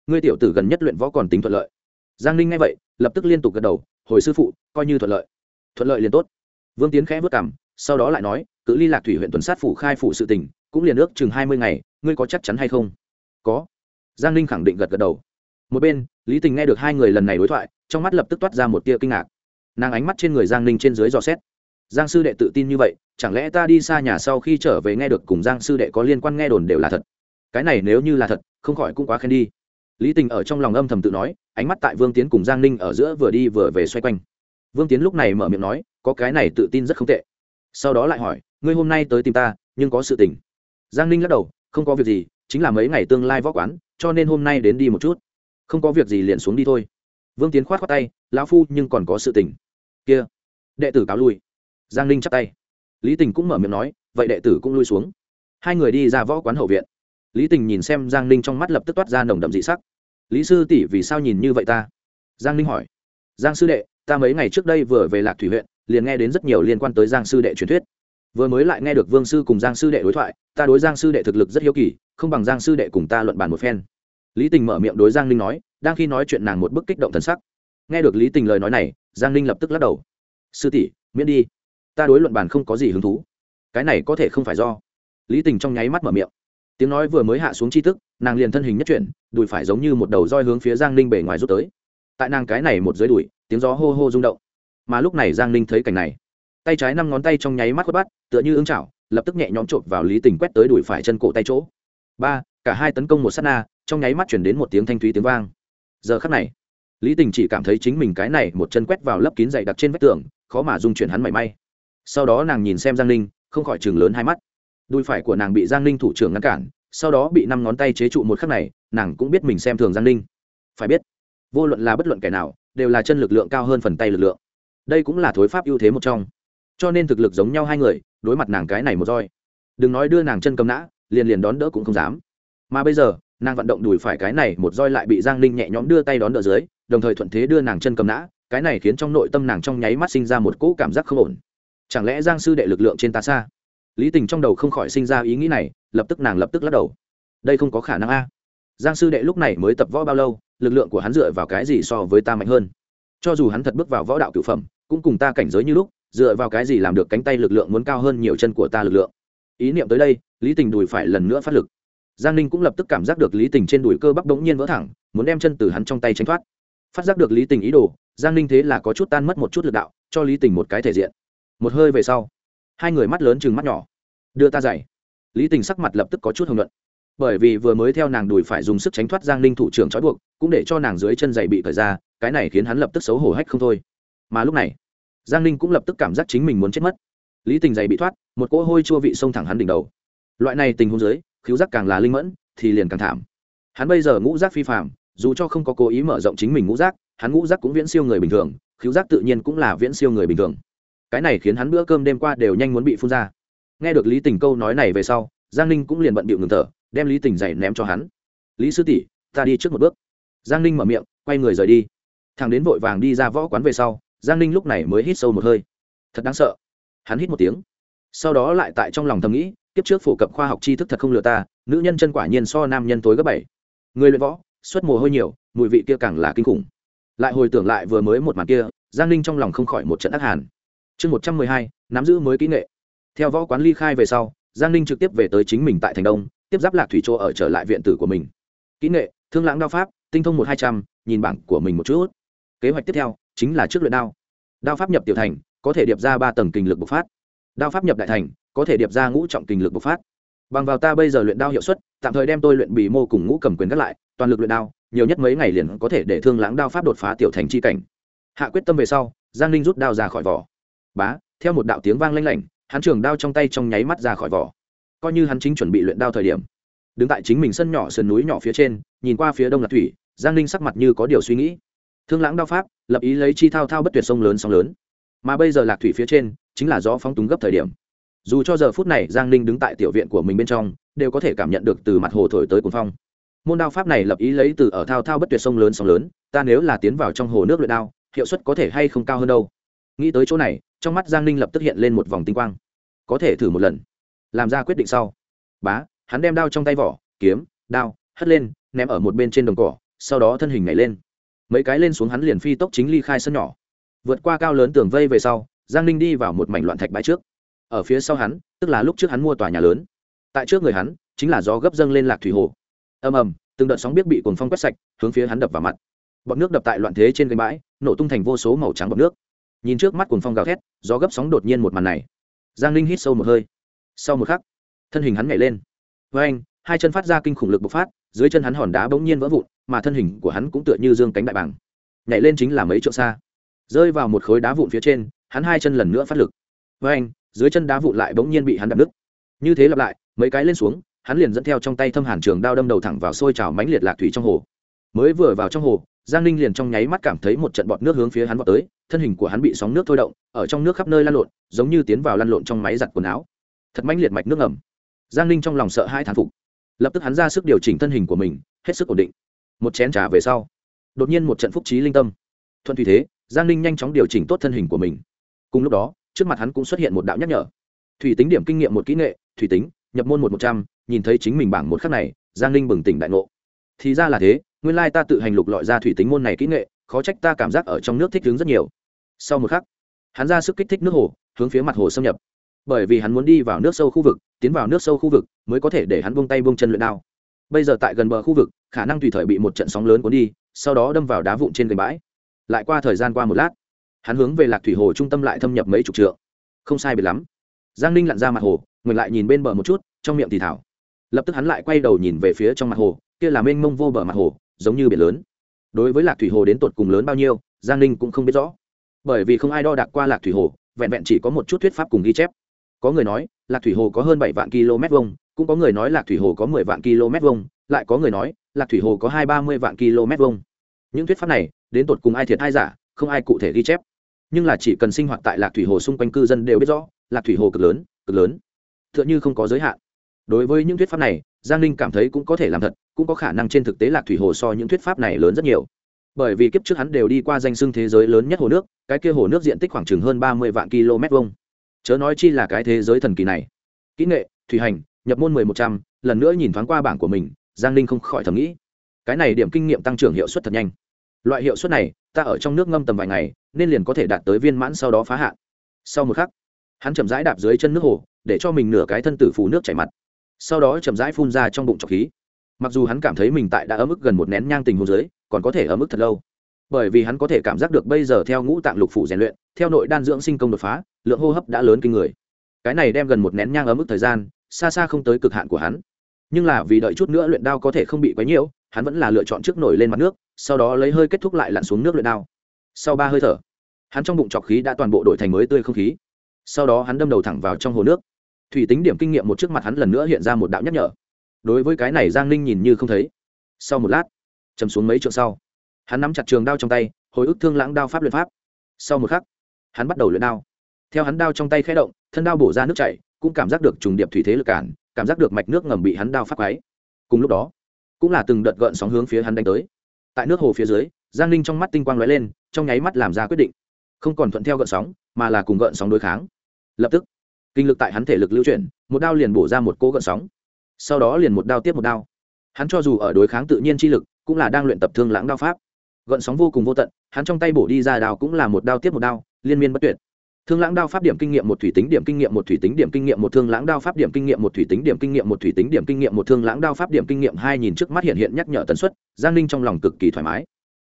Ngươi tiểu tử gần nhất luyện võ còn tính thuận lợi. Giang ninh nghe vậy, lập tức liên tục gật đầu, hồi sư phụ, coi như thuận lợi. Thuận lợi liền tốt. Vương tiến khẽ vất cảm sau đó lại nói, cự ly lạc thủy huyện tuần sát phủ khai phủ sự tình, cũng liền ước chừng hai mươi ngày, ngươi có chắc chắn hay không? Có. Giang ninh khẳng định gật gật đầu. Một bên, lý tình nghe được hai người lần này đối thoại, trong mắt lập tức toát ra một tia kinh ngạc. Nàng ánh mắt trên người giang ninh trên dưới dò xét giang sư đệ tự tin như vậy, chẳng lẽ ta đi xa nhà sau khi trở về nghe được cùng giang sư đệ có liên quan nghe đồn đều là thật? Cái này nếu như là thật, không khỏi cũng quá khen đi. Lý tình ở trong lòng âm thầm tự nói, ánh mắt tại vương tiến cùng giang ninh ở giữa vừa đi vừa về xoay quanh. Vương tiến lúc này mở miệng nói, có cái này tự tin rất không tệ. Sau đó lại hỏi, ngươi hôm nay tới tìm ta, nhưng có sự tình. Giang ninh lắc đầu, không có việc gì, chính là mấy ngày tương lai võ quán, cho nên hôm nay đến đi một chút. Không có việc gì liền xuống đi thôi. Vương tiến khoát khoát tay, lão phu nhưng còn có sự tình. Kia, đệ tử cáo lui giang ninh chắp tay lý tình cũng mở miệng nói vậy đệ tử cũng lui xuống hai người đi ra võ quán hậu viện lý tình nhìn xem giang ninh trong mắt lập tức toát ra nồng đậm dị sắc lý sư tỷ vì sao nhìn như vậy ta giang ninh hỏi giang sư đệ ta mấy ngày trước đây vừa về lạc thủy huyện liền nghe đến rất nhiều liên quan tới giang sư đệ truyền thuyết vừa mới lại nghe được vương sư cùng giang sư đệ đối thoại ta đối giang sư đệ thực lực rất hiếu kỳ không bằng giang sư đệ cùng ta luận bàn một phen lý tình mở miệng đối giang ninh nói đang khi nói chuyện nàng một bức kích động thần sắc nghe được lý tình lời nói này giang ninh lập tức lắc đầu sư tỷ miễn đi ta đối luận bàn không có gì hứng thú. Cái này có thể không phải do. Lý tình trong nháy mắt mở miệng. Tiếng nói vừa mới hạ xuống chi tức, nàng liền thân hình nhất chuyển, đùi phải giống như một đầu roi hướng phía giang ninh bể ngoài rút tới. Tại nàng cái này một dưới đùi, tiếng gió hô hô rung động. Mà lúc này giang ninh thấy cảnh này, tay trái năm ngón tay trong nháy mắt khuất bắt, tựa như ứng chảo, lập tức nhẹ nhõm trộm vào lý tình quét tới đùi phải chân cổ tay chỗ. Ba, cả hai tấn công một s á t na, trong nháy mắt chuyển đến một tiếng thanh thúy tiếng vang. Giờ khắc này, lý tình chỉ cảm thấy chính mình cái này một chân quét vào lấp kín dày đặc trên vách tường, khó mà dung chuyển hắn mảy may sau đó nàng nhìn xem giang ninh, không khỏi chừng lớn hai mắt. Đùi phải của nàng bị giang ninh thủ trưởng ngăn cản, sau đó bị năm ngón tay chế trụ một khắc này, nàng cũng biết mình xem thường giang ninh. Phải biết, vô luận là bất luận kẻ nào, đều là chân lực lượng cao hơn phần tay lực lượng. Đây cũng là thối pháp ưu thế một trong. Cho nên thực lực giống nhau hai người, đối mặt nàng cái này một roi. Đừng nói đưa nàng chân cầm nã, liền liền đón đỡ cũng không dám. Mà bây giờ, nàng vận động đùi phải cái này một roi lại bị giang ninh nhẹ nhõm đưa tay đón đỡ dưới, đồng thời thuận thế đưa nàng chân cầm nã, cái này khiến trong nội tâm nàng trong nháy mắt sinh ra một cỗ cảm giác không ổn chẳng lẽ giang sư đệ lực lượng trên ta xa? Lý tình trong đầu không khỏi sinh ra ý nghĩ này, lập tức nàng lập tức lắc đầu. Đây không có khả năng a. Giang sư đệ lúc này mới tập võ bao lâu, lực lượng của hắn dựa vào cái gì so với ta mạnh hơn? Cho dù hắn thật bước vào võ đạo cựu phẩm, cũng cùng ta cảnh giới như lúc, dựa vào cái gì làm được cánh tay lực lượng muốn cao hơn nhiều chân của ta lực lượng? Ý niệm tới đây, lý tình đùi phải lần nữa phát lực. Giang ninh cũng lập tức cảm giác được lý tình trên đùi cơ bắp đống nhiên vỡ thẳng, muốn đem chân từ hắn trong tay tránh thoát. Phát giác được lý tình ý đồ, giang ninh thế là có chút tan mất một chút lực đạo, cho lý tình một cái thể diện một hơi về sau, hai người mắt lớn chừng mắt nhỏ. Đưa ta dậy lý tình sắc mặt lập tức có chút hồng luận bởi vì vừa mới theo nàng đùi phải dùng sức tránh thoát giang ninh thủ trưởng trói buộc, cũng để cho nàng dưới chân giày bị thời ra, cái này khiến hắn lập tức xấu hổ hách không thôi. Mà lúc này, giang ninh cũng lập tức cảm giác chính mình muốn chết mất. Lý tình giày bị thoát, một cỗ hôi chua vị xông thẳng hắn đỉnh đầu. Loại này tình huống dưới, khiếu giác càng là linh mẫn, thì liền càng thảm. Hắn bây giờ ngũ giác phi phạm dù cho không có cố ý mở rộng chính mình ngũ giác, hắn ngũ giác cũng viễn siêu người bình thường, khiếu giác tự nhiên cũng là viễn siêu người bình thường cái này khiến hắn bữa cơm đêm qua đều nhanh muốn bị phun ra. Nghe được lý tình câu nói này về sau, giang ninh cũng liền bận bịu ngừng thở, đem lý tình giày ném cho hắn. Lý sư tỷ, ta đi trước một bước. Giang ninh mở miệng, quay người rời đi. Thằng đến vội vàng đi ra võ quán về sau, giang ninh lúc này mới hít sâu một hơi. Thật đáng sợ. Hắn hít một tiếng. Sau đó lại tại trong lòng thầm nghĩ, kiếp trước phổ cập khoa học tri thức thật không lừa ta, nữ nhân chân quả nhiên so nam nhân tối gấp bảy. Người luyện võ, xuất mồ hôi nhiều, mùi vị kia càng là kinh khủng. Lại hồi tưởng lại vừa mới một màn kia, giang ninh trong lòng không khỏi một trận ác hàn chương một trăm mười hai, nắm giữ mới kỹ nghệ. Theo võ quán ly khai về sau, giang ninh trực tiếp về tới chính mình tại thành đông, tiếp giáp lạc thủy chỗ ở trở lại viện tử của mình. Kỹ nghệ, thương lãng đao pháp, tinh thông một hai trăm, nhìn bảng của mình một chút. Kế hoạch tiếp theo, chính là trước luyện đao. Đao pháp nhập tiểu thành, có thể điệp ra ba tầng kinh lực bộc phát. Đao pháp nhập đại thành, có thể điệp ra ngũ trọng kinh lực bộc phát. Bằng vào ta bây giờ luyện đao hiệu suất, tạm thời đem tôi luyện bì mô cùng ngũ cầm quyền gác lại, toàn lực luyện đao, nhiều nhất mấy ngày liền có thể để thương lãng đao pháp đột phá tiểu thành c h i cảnh. Hạ quyết tâm về sau, giang ninh rút đao ra khỏi vỏ bá, theo một đạo tiếng vang lanh lảnh, hắn trường đao trong tay trong nháy mắt ra khỏi vỏ. Coi như hắn chính chuẩn bị luyện đao thời điểm, đứng tại chính mình sân nhỏ sườn núi nhỏ phía trên, nhìn qua phía đông lạc thủy, giang ninh sắc mặt như có điều suy nghĩ. Thương lãng đao pháp, lập ý lấy chi thao thao bất tuyệt sông lớn sóng lớn. Mà bây giờ lạc thủy phía trên, chính là gió phóng túng gấp thời điểm. Dù cho giờ phút này giang ninh đứng tại tiểu viện của mình bên trong, đều có thể cảm nhận được từ mặt hồ thổi tới cuồng phong. Môn đao pháp này lập ý lấy từ ở thao thao bất tuyệt sông lớn sóng lớn, ta nếu là tiến vào trong hồ nước luyện đao, hiệu suất có thể hay không cao hơn đâu? Nghĩ tới chỗ này trong mắt giang ninh lập tức hiện lên một vòng tinh quang. Có thể thử một lần. Làm ra quyết định sau. Bá, hắn đem đao trong tay vỏ, kiếm, đao, hất lên, ném ở một bên trên đồng cỏ, sau đó thân hình nhảy lên. Mấy cái lên xuống hắn liền phi tốc chính ly khai sân nhỏ. Vượt qua cao lớn tường vây về sau, giang ninh đi vào một mảnh loạn thạch bãi trước. Ở phía sau hắn, tức là lúc trước hắn mua tòa nhà lớn. Tại trước người hắn, chính là gió gấp dâng lên lạc thủy hồ. Ầm ầm, từng đợt sóng biết bị cồn phong quét sạch, hướng phía hắn đập vào mặt. Bọn nước đập tại loạn thế trên gánh bãi, nổ tung thành vô số màu trắng bọt nước nhìn trước mắt cồn phong gào thét, gió gấp sóng đột nhiên một màn này. Giang ninh hít sâu một hơi. Sau một khắc, thân hình hắn nhảy lên. Với anh, hai chân phát ra kinh khủng lực bộc phát, dưới chân hắn hòn đá bỗng nhiên vỡ vụn, mà thân hình của hắn cũng tựa như dương cánh đại bảng nhảy lên chính là mấy chỗ xa. Rơi vào một khối đá vụn phía trên, hắn hai chân lần nữa phát lực. Với anh, dưới chân đá vụn lại bỗng nhiên bị hắn đập đứt như thế lặp lại, mấy cái lên xuống, hắn liền dẫn theo trong tay thâm hàn trường đao đâm đầu thẳng vào sôi trào mánh liệt lạc thủy trong hồ. Mới vừa vào trong hồ giang ninh liền trong nháy mắt cảm thấy một trận bọt nước hướng phía hắn vọt tới, thân hình của hắn bị sóng nước thôi động, ở trong nước khắp nơi lăn lộn, giống như tiến vào lăn lộn trong máy giặt quần áo. Thật mãnh liệt mạch nước ngầm. Giang ninh trong lòng sợ hai thán phục. Lập tức hắn ra sức điều chỉnh thân hình của mình, hết sức ổn định. Một chén trà về sau, đột nhiên một trận phúc trí linh tâm. Thuận tùy thế, giang ninh nhanh chóng điều chỉnh tốt thân hình của mình. Cùng lúc đó, trước mặt hắn cũng xuất hiện một đạo nhắc nhở. Thủy tính điểm kinh nghiệm một kỹ nghệ, thủy tính, nhập môn một một trăm, nhìn thấy chính mình bảng một khắc này, giang ninh bừng tỉnh đại ngộ. Thì ra là thế nguyên lai ta tự hành lục lọi ra thủy tính môn này kỹ nghệ, khó trách ta cảm giác ở trong nước thích ứng rất nhiều. Sau một khắc, hắn ra sức kích thích nước hồ, hướng phía mặt hồ xâm nhập. Bởi vì hắn muốn đi vào nước sâu khu vực, tiến vào nước sâu khu vực mới có thể để hắn buông tay buông chân luyện đao. Bây giờ tại gần bờ khu vực, khả năng tùy thời bị một trận sóng lớn cuốn đi, sau đó đâm vào đá vụn trên gành bãi. Lại qua thời gian qua một lát, hắn hướng về lạc thủy hồ trung tâm lại thâm nhập mấy chục trượng. Không sai biệt lắm. Giang ninh lặn ra mặt hồ ngừng lại nhìn bên bờ một chút, trong miệng thì thảo. Lập tức hắn lại quay đầu nhìn về phía trong mặt hồ, kia là mênh mông vô bờ mặt hồ giống như biển lớn. Đối với lạc thủy hồ đến tột cùng lớn bao nhiêu, giang ninh cũng không biết rõ. Bởi vì không ai đo đạc qua lạc thủy hồ, vẹn vẹn chỉ có một chút thuyết pháp cùng ghi chép. Có người nói, lạc thủy hồ có hơn bảy vạn km vông cũng có người nói lạc thủy hồ có mười vạn km vông lại có người nói, lạc thủy hồ có hai ba mươi vạn km vông những thuyết pháp này, đến tột cùng ai thiệt ai giả, không ai cụ thể ghi chép. Nhưng là chỉ cần sinh hoạt tại lạc thủy hồ xung quanh cư dân đều biết rõ, lạc thủy hồ cực lớn cực lớn. T h ư ợ n h ư không có giới hạn. Đối với những thuyết pháp này, giang ninh cảm thấy cũng có thể làm thật cũng có khả năng trên thực tế lạc thủy hồ so những thuyết pháp này lớn rất nhiều. Bởi vì kiếp trước hắn đều đi qua danh xưng thế giới lớn nhất hồ nước, cái kia hồ nước diện tích khoảng chừng hơn ba mươi vạn km vông chớ nói chi là cái thế giới thần kỳ này. Kỹ nghệ, thủy hành, nhập môn mười một trăm, lần nữa nhìn thoáng qua bảng của mình, giang ninh không khỏi thầm nghĩ. Cái này điểm kinh nghiệm tăng trưởng hiệu suất thật nhanh. Loại hiệu suất này, ta ở trong nước ngâm tầm vài ngày, nên liền có thể đạt tới viên mãn sau đó phá hạn. Sau một khắc, hắn chậm rãi đạp dưới chân nước hồ, để cho mình nửa cái thân tử phù nước chảy mặt. Sau đó chậm rãi phun ra trong bụng trọc khí mặc dù hắn cảm thấy mình tại đã ở mức gần một nén nhang tình hồ dưới, còn có thể ở mức thật lâu. Bởi vì hắn có thể cảm giác được bây giờ theo ngũ tạng lục phủ rèn luyện, theo nội đan dưỡng sinh công đột phá, lượng hô hấp đã lớn kinh người. Cái này đem gần một nén nhang ở mức thời gian, xa xa không tới cực hạn của hắn. Nhưng là vì đợi chút nữa luyện đao có thể không bị quấy nhiễu, hắn vẫn là lựa chọn trước nổi lên mặt nước, sau đó lấy hơi kết thúc lại lặn xuống nước luyện đao. Sau ba hơi thở, hắn trong bụng trọc khí đã toàn bộ đổi thành mới tươi không khí. Sau đó hắn đâm đầu thẳng vào trong hồ nước. Thủy tính điểm kinh nghiệm một trước mặt hắn lần nữa hiện ra một đạo nhắc nhở đối với cái này giang ninh nhìn như không thấy. Sau một lát chầm xuống mấy trượng sau, hắn nắm chặt trường đao trong tay, hồi ức thương lãng đao pháp luyện pháp. Sau một khắc, hắn bắt đầu luyện đao. Theo hắn đao trong tay khẽ động, thân đao bổ ra nước chảy, cũng cảm giác được trùng điệp thủy thế lực cản, cảm giác được mạch nước ngầm bị hắn đao phát quáy cùng lúc đó, cũng là từng đợt gợn sóng hướng phía hắn đánh tới. Tại nước hồ phía dưới, giang ninh trong mắt tinh quang lóe lên, trong nháy mắt làm ra quyết định. Không còn thuận theo gợn sóng, mà là cùng gợn sóng đối kháng. Lập tức, kinh lực tại hắn thể lực lưu chuyển, một đao liền bổ ra một cỗ gợn sóng sau đó liền một đao tiếp một đao. Hắn cho dù ở đối kháng tự nhiên chi lực, cũng là đang luyện tập thương lãng đao pháp. Gợn sóng vô cùng vô tận, hắn trong tay bổ đi ra đao cũng là một đao tiếp một đao, liên miên bất tuyệt. Thương lãng đao pháp điểm kinh nghiệm một thủy tính điểm kinh nghiệm một thủy tính điểm kinh nghiệm một thương lãng đao pháp điểm kinh nghiệm một thủy tính điểm kinh nghiệm một thủy tính điểm kinh nghiệm một thương lãng đao pháp điểm kinh nghiệm hai nhìn trước mắt hiện hiện nhắc nhở tần suất, giang ninh trong lòng cực kỳ thoải mái.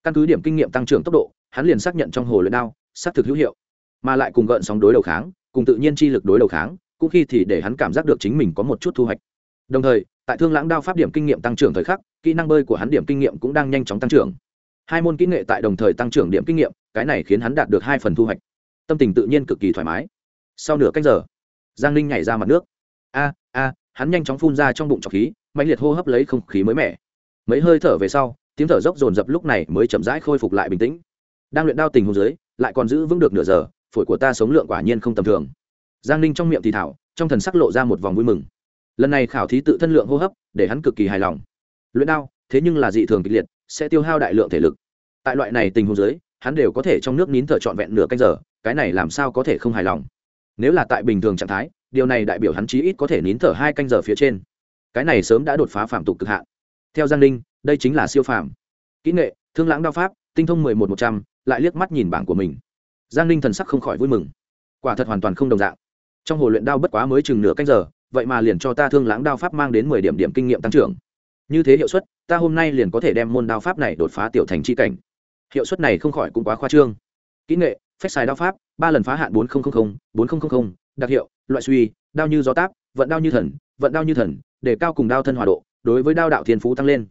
Căn cứ điểm kinh nghiệm tăng trưởng tốc độ, hắn liền xác nhận trong hồ luyện đao, xác thực hữu hiệu, mà lại cùng gợn sóng đối đầu kháng, cùng tự nhiên chi lực đối đầu kháng, cũng khi thì để hắn cảm giác được chính mình có một chút thu hoạch đồng thời, tại thương lãng đao pháp điểm kinh nghiệm tăng trưởng thời khắc, kỹ năng bơi của hắn điểm kinh nghiệm cũng đang nhanh chóng tăng trưởng. Hai môn kỹ nghệ tại đồng thời tăng trưởng điểm kinh nghiệm, cái này khiến hắn đạt được hai phần thu hoạch. Tâm tình tự nhiên cực kỳ thoải mái. Sau nửa cách giờ, giang ninh nhảy ra mặt nước. A a, hắn nhanh chóng phun ra trong bụng trọc khí mạnh liệt hô hấp lấy không khí mới mẻ. Mấy hơi thở về sau, tiếng thở dốc dồn dập lúc này mới chậm rãi khôi phục lại bình tĩnh. Đang luyện đao tình hồ dưới, lại còn giữ vững được nửa giờ, phổi của ta sống lượng quả nhiên không tầm thường. Giang ninh trong miệng thì thảo, trong thần sắc lộ ra một vòng vui mừng lần này khảo thí tự thân lượng hô hấp, để hắn cực kỳ hài lòng. Luyện đao, thế nhưng là dị thường kịch liệt, sẽ tiêu hao đại lượng thể lực. Tại loại này tình huống dưới, hắn đều có thể trong nước nín thở trọn vẹn nửa canh giờ, cái này làm sao có thể không hài lòng? Nếu là tại bình thường trạng thái, điều này đại biểu hắn chí ít có thể nín thở hai canh giờ phía trên. Cái này sớm đã đột phá phạm tục cực hạn. Theo giang ninh, đây chính là siêu phạm kỹ nghệ, thương lãng đao pháp, tinh thông mười một một trăm, lại liếc mắt nhìn bảng của mình. Giang ninh thần sắc không khỏi vui mừng. Quả thật hoàn toàn không đồng dạng. Trong hồ luyện đao bất quá mới chừng nửa canh giờ vậy mà liền cho ta thương lãng đao pháp mang đến mười điểm điểm kinh nghiệm tăng trưởng. Như thế hiệu suất, ta hôm nay liền có thể đem môn đao pháp này đột phá tiểu thành c h i cảnh. Hiệu suất này không khỏi cũng quá khoa trương. Kỹ nghệ phép xài đao pháp, ba lần phá hạn bốn nghìn bốn nghìn đặc hiệu, loại suy, đao như gió táp, vận đao như thần, vận đao như thần, để cao cùng đao thân hòa độ, đối với đao đạo thiên phú tăng lên.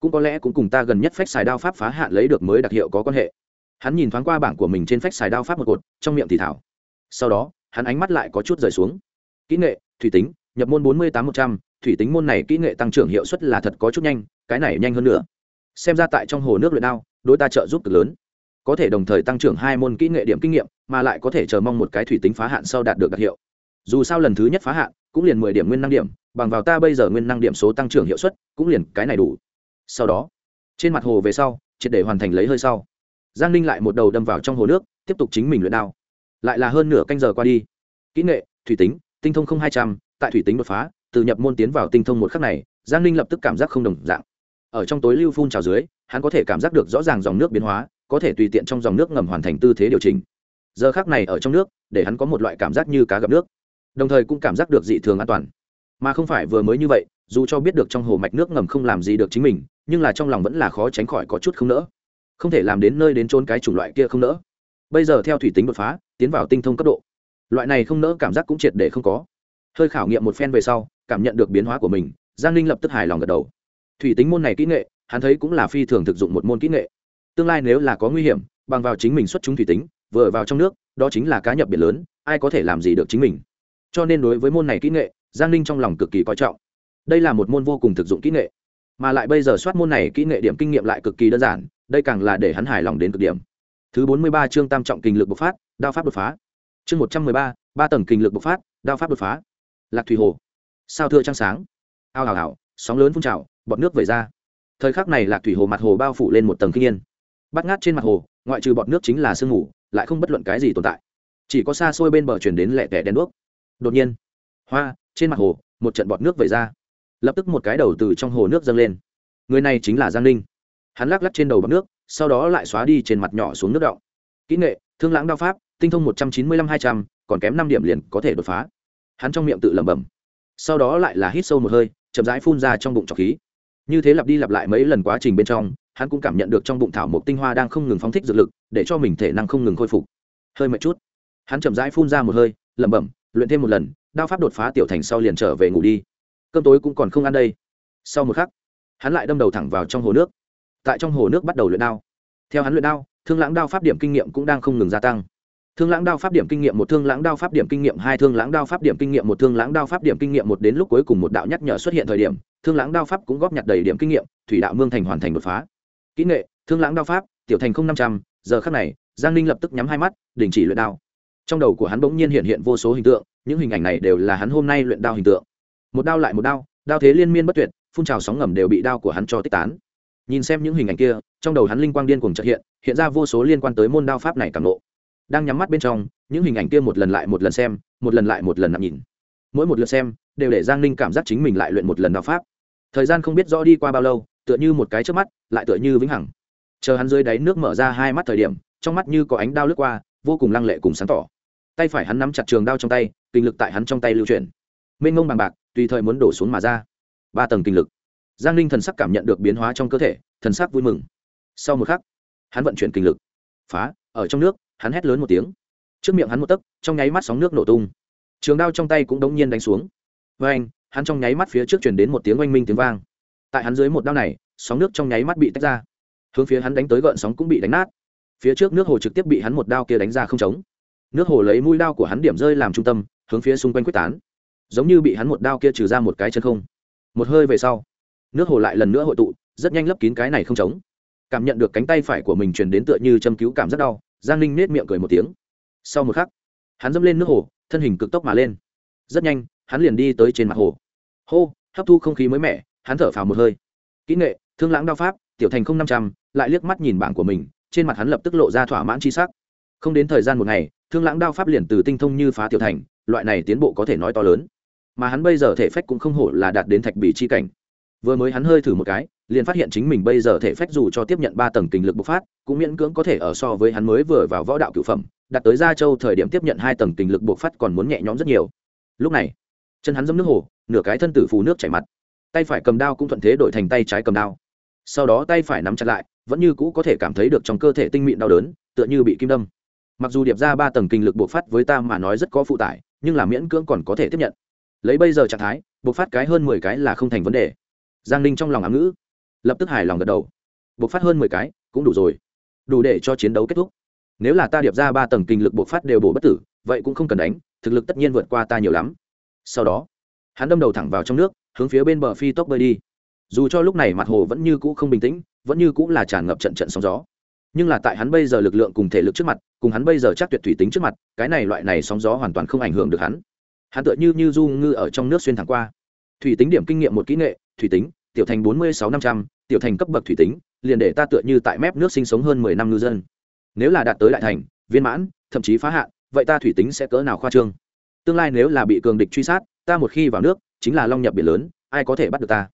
Cũng có lẽ cũng cùng ta gần nhất phép xài đao pháp phá hạn lấy được mới đặc hiệu có quan hệ. Hắn nhìn thoáng qua bảng của mình trên phép xài đao pháp một cột, trong miệng thì thảo. Sau đó, hắn ánh mắt lại có chút rời xuống. Kỹ nghệ thủy tính, nhập môn bốn mươi tám một trăm, thủy tính môn này kỹ nghệ tăng trưởng hiệu suất là thật có chút nhanh, cái này nhanh hơn nữa. Xem ra tại trong hồ nước luyện đao, đối ta trợ giúp cực lớn. Có thể đồng thời tăng trưởng hai môn kỹ nghệ điểm kinh nghiệm, mà lại có thể chờ mong một cái thủy tính phá hạn sau đạt được đặc hiệu. Dù sao lần thứ nhất phá hạn, cũng liền mười điểm nguyên năng điểm, bằng vào ta bây giờ nguyên năng điểm số tăng trưởng hiệu suất, cũng liền cái này đủ. Sau đó, trên mặt hồ về sau, triệt để hoàn thành lấy hơi sau. Giang ninh lại một đầu đâm vào trong hồ nước, tiếp tục chính mình luyện đao. Lại là hơn nửa canh giờ qua đi. Kỹ nghệ, thủy tính tinh thông không hai trăm, tại thủy tính đột phá, từ nhập môn tiến vào tinh thông một khắc này, giang ninh lập tức cảm giác không đồng dạng. Ở trong tối lưu phun trào dưới, hắn có thể cảm giác được rõ ràng dòng nước biến hóa, có thể tùy tiện trong dòng nước ngầm hoàn thành tư thế điều chỉnh. Giờ khác này ở trong nước, để hắn có một loại cảm giác như cá gặp nước. Đồng thời cũng cảm giác được dị thường an toàn. Mà không phải vừa mới như vậy, dù cho biết được trong hồ mạch nước ngầm không làm gì được chính mình, nhưng là trong lòng vẫn là khó tránh khỏi có chút không nỡ. Không thể làm đến nơi đến trốn cái chủng loại kia không nỡ. Bây giờ theo thủy tính đột phá, tiến vào tinh thông cấp độ loại này không nỡ cảm giác cũng triệt để không có. Hơi khảo nghiệm một phen về sau, cảm nhận được biến hóa của mình, giang ninh lập tức hài lòng gật đầu. Thủy tính môn này kỹ nghệ, hắn thấy cũng là phi thường thực dụng một môn kỹ nghệ. Tương lai nếu là có nguy hiểm, bằng vào chính mình xuất chúng thủy tính, vừa vào trong nước, đó chính là cá nhập biển lớn, ai có thể làm gì được chính mình. Cho nên đối với môn này kỹ nghệ, giang ninh trong lòng cực kỳ coi trọng. Đây là một môn vô cùng thực dụng kỹ nghệ. Mà lại bây giờ soát môn này kỹ nghệ điểm kinh nghiệm lại cực kỳ đơn giản, đây càng là để hắn hài lòng đến cực điểm. Thứ bốn mươi ba chương tam trọng kinh lực bộc phát, đao pháp đột phá chương một trăm mười ba ba tầng kinh lực bộc phát, đao pháp đột phá. Lạc thủy hồ. Sao thưa trăng sáng. Ao hào hào sóng lớn phun trào, bọt nước vẩy ra. Thời khắc này lạc thủy hồ mặt hồ bao phủ lên một tầng kinh yên. Bắt ngát trên mặt hồ, ngoại trừ bọt nước chính là sương mù, lại không bất luận cái gì tồn tại. Chỉ có xa xôi bên bờ chuyển đến lẹ tẻ đèn đuốc. Đột nhiên, hoa, trên mặt hồ, một trận bọt nước vẩy ra. Lập tức một cái đầu từ trong hồ nước dâng lên. Người này chính là giang ninh. Hắn lắc lắc trên đầu bọt nước, sau đó lại xóa đi trên mặt nhỏ xuống nước động. Kỹ nghệ, thương lãng đao pháp tinh thông một trăm chín mươi lăm hai trăm, còn kém năm điểm liền có thể đột phá. Hắn trong miệng tự lẩm bẩm. Sau đó lại là hít sâu một hơi, chậm rãi phun ra trong bụng trọc khí. Như thế lặp đi lặp lại mấy lần quá trình bên trong, hắn cũng cảm nhận được trong bụng thảo mộc tinh hoa đang không ngừng phóng thích dược lực, để cho mình thể năng không ngừng khôi phục. Hơi mệt chút. Hắn chậm rãi phun ra một hơi, lẩm bẩm, luyện thêm một lần, đao pháp đột phá tiểu thành sau liền trở về ngủ đi. Cơm tối cũng còn không ăn đây. Sau một khắc, hắn lại đâm đầu thẳng vào trong hồ nước. Tại trong hồ nước bắt đầu luyện đao. Theo hắn luyện đao, thương lãng đao pháp điểm kinh nghiệm cũng đang không ngừng gia tăng thương lãng đao pháp điểm kinh nghiệm một, thương lãng đao pháp điểm kinh nghiệm hai, thương lãng đao pháp điểm kinh nghiệm một, thương lãng đao pháp điểm kinh nghiệm một đến lúc cuối cùng một đạo nhắc nhở xuất hiện thời điểm, thương lãng đao pháp cũng góp nhặt đầy điểm kinh nghiệm, thủy đạo mương thành hoàn thành đột phá. Kỹ nghệ, thương lãng đao pháp, tiểu thành không năm trăm, giờ khắc này, giang ninh lập tức nhắm hai mắt, đình chỉ luyện đao. Trong đầu của hắn bỗng nhiên hiện hiện vô số hình tượng, những hình ảnh này đều là hắn hôm nay luyện đao hình tượng. Một đao lại một đao đao thế liên miên bất tuyệt, phun trào sóng ngầm đều bị đao của hắn cho tích tán. Nhìn xem những hình ảnh kia, trong đầu hắn linh quang điên cuồng trợ hiện hiện ra vô số liên quan tới môn đao pháp này càng lộ đang nhắm mắt bên trong, những hình ảnh kia một lần lại một lần xem, một lần lại một lần nằm nhìn. Mỗi một lượt xem, đều để giang ninh cảm giác chính mình lại luyện một lần đạo pháp. Thời gian không biết rõ đi qua bao lâu, tựa như một cái trước mắt, lại tựa như vĩnh hằng. Chờ hắn dưới đáy nước mở ra hai mắt thời điểm, trong mắt như có ánh đao lướt qua, vô cùng lăng lệ cùng sáng tỏ. Tay phải hắn nắm chặt trường đao trong tay, kinh lực tại hắn trong tay lưu chuyển. Mênh ngông bằng bạc, tùy thời muốn đổ xuống mà ra. Ba tầng kinh lực. Giang ninh thần sắc cảm nhận được biến hóa trong cơ thể, thần sắc vui mừng. Sau một khắc, hắn vận chuyển kinh lực. Phá, ở trong nước hắn hét lớn một tiếng. Trước miệng hắn một tấc, trong nháy mắt sóng nước nổ tung. Trường đao trong tay cũng đống nhiên đánh xuống. Với anh hắn trong nháy mắt phía trước chuyển đến một tiếng oanh minh tiếng vang. Tại hắn dưới một đao này, sóng nước trong nháy mắt bị tách ra. Hướng phía hắn đánh tới gợn sóng cũng bị đánh nát. Phía trước nước hồ trực tiếp bị hắn một đao kia đánh ra không trống. Nước hồ lấy mũi đao của hắn điểm rơi làm trung tâm, hướng phía xung quanh quyết tán. Giống như bị hắn một đao kia trừ ra một cái chân không. Một hơi về sau, nước hồ lại lần nữa hội tụ, rất nhanh lấp kín cái này không trống. Cảm nhận được cánh tay phải của mình truyền đến tựa như châm cứu cảm rất đau giang ninh nết miệng cười một tiếng. Sau một khắc, hắn dẫm lên nước hồ, thân hình cực tốc mà lên. Rất nhanh, hắn liền đi tới trên mặt hồ. Hô, hấp thu không khí mới mẻ, hắn thở phào một hơi. Kỹ nghệ, thương lãng đao pháp, tiểu thành không năm trăm, lại liếc mắt nhìn bảng của mình, trên mặt hắn lập tức lộ ra thỏa mãn tri sắc. Không đến thời gian một ngày, thương lãng đao pháp liền từ tinh thông như phá tiểu thành, loại này tiến bộ có thể nói to lớn. Mà hắn bây giờ thể phách cũng không hổ là đạt đến thạch bỉ chi cảnh. Vừa mới hắn hơi thử một cái liền phát hiện chính mình bây giờ thể phách dù cho tiếp nhận ba tầng kinh lực bộc phát, cũng miễn cưỡng có thể ở so với hắn mới vừa vào võ đạo cửu phẩm đặt tới gia châu thời điểm tiếp nhận hai tầng kinh lực bộc phát còn muốn nhẹ nhõm rất nhiều. Lúc này, chân hắn dâm nước hồ, nửa cái thân tử phù nước chảy mặt. Tay phải cầm đao cũng thuận thế đổi thành tay trái cầm đao. Sau đó tay phải nắm chặt lại, vẫn như cũ có thể cảm thấy được trong cơ thể tinh mịn đau đớn, tựa như bị kim đâm. Mặc dù điệp ra ba tầng kinh lực bộc phát với ta mà nói rất có phụ tải, nhưng là miễn cưỡng còn có thể tiếp nhận. Lấy bây giờ trạng thái, bộc phát cái hơn mười cái là không thành vấn đề. Giang ninh trong lòng ám ngữ lập tức hài lòng gật đầu. Bộc phát hơn mười cái, cũng đủ rồi. Đủ để cho chiến đấu kết thúc. Nếu là ta điệp ra ba tầng kinh lực bộc phát đều bổ bất tử, vậy cũng không cần đánh, thực lực tất nhiên vượt qua ta nhiều lắm. Sau đó, hắn đâm đầu thẳng vào trong nước, hướng phía bên bờ phi tốc bơi đi. Dù cho lúc này mặt hồ vẫn như cũ không bình tĩnh, vẫn như cũ là tràn ngập trận trận sóng gió. Nhưng là tại hắn bây giờ lực lượng cùng thể lực trước mặt, cùng hắn bây giờ chắc tuyệt thủy tính trước mặt, cái này loại này sóng gió hoàn toàn không ảnh hưởng được hắn. Hắn tựa như như du ngư ở trong nước xuyên thẳng qua. Thủy tính điểm kinh nghiệm một kỹ nghệ, thủy tính tiểu thành bốn mươi sáu năm trăm tiểu thành cấp bậc thủy tính liền để ta tựa như tại mép nước sinh sống hơn mười năm ngư dân. Nếu là đạt tới đại thành viên mãn thậm chí phá hạ, vậy ta thủy tính sẽ cỡ nào khoa trương? Tương lai nếu là bị cường địch truy sát ta một khi vào nước chính là long nhập biển lớn ai có thể bắt được ta?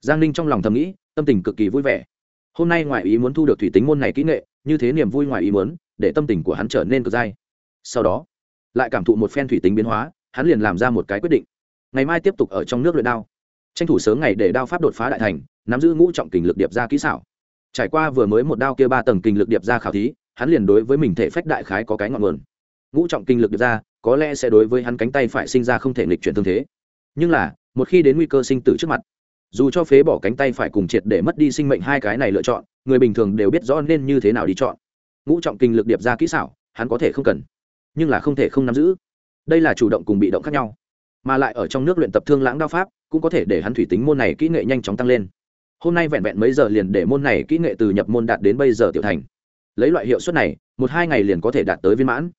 Giang ninh trong lòng thầm nghĩ tâm tình cực kỳ vui vẻ. Hôm nay ngoại ý muốn thu được thủy tính môn này kỹ nghệ như thế niềm vui ngoài ý muốn để tâm tình của hắn trở nên cực dai. Sau đó lại cảm thụ một phen thủy tính biến hóa hắn liền làm ra một cái quyết định. Ngày mai tiếp tục ở trong nước luyện đao tranh thủ sớm ngày để đao pháp đột phá đại thành, nắm giữ ngũ trọng kình lực điệp ra kỹ xảo. Trải qua vừa mới một đao kia ba tầng kình lực điệp ra khảo thí, hắn liền đối với mình thể phách đại khái có cái ngọn nguồn. Ngũ trọng kinh lực điệp ra, có lẽ sẽ đối với hắn cánh tay phải sinh ra không thể nghịch chuyển thương thế. Nhưng là, một khi đến nguy cơ sinh tử trước mặt, dù cho phế bỏ cánh tay phải cùng triệt để mất đi sinh mệnh hai cái này lựa chọn, người bình thường đều biết rõ nên như thế nào đi chọn. Ngũ trọng kinh lực điệp ra kỹ xảo, hắn có thể không cần, nhưng là không thể không nắm giữ. Đây là chủ động cùng bị động khác nhau. Mà lại ở trong nước luyện tập thương lãng đao pháp cũng có thể để hắn thủy tính môn này kỹ nghệ nhanh chóng tăng lên. Hôm nay vẹn vẹn mấy giờ liền để môn này kỹ nghệ từ nhập môn đạt đến bây giờ tiểu thành. Lấy loại hiệu suất này một hai ngày liền có thể đạt tới viên mãn.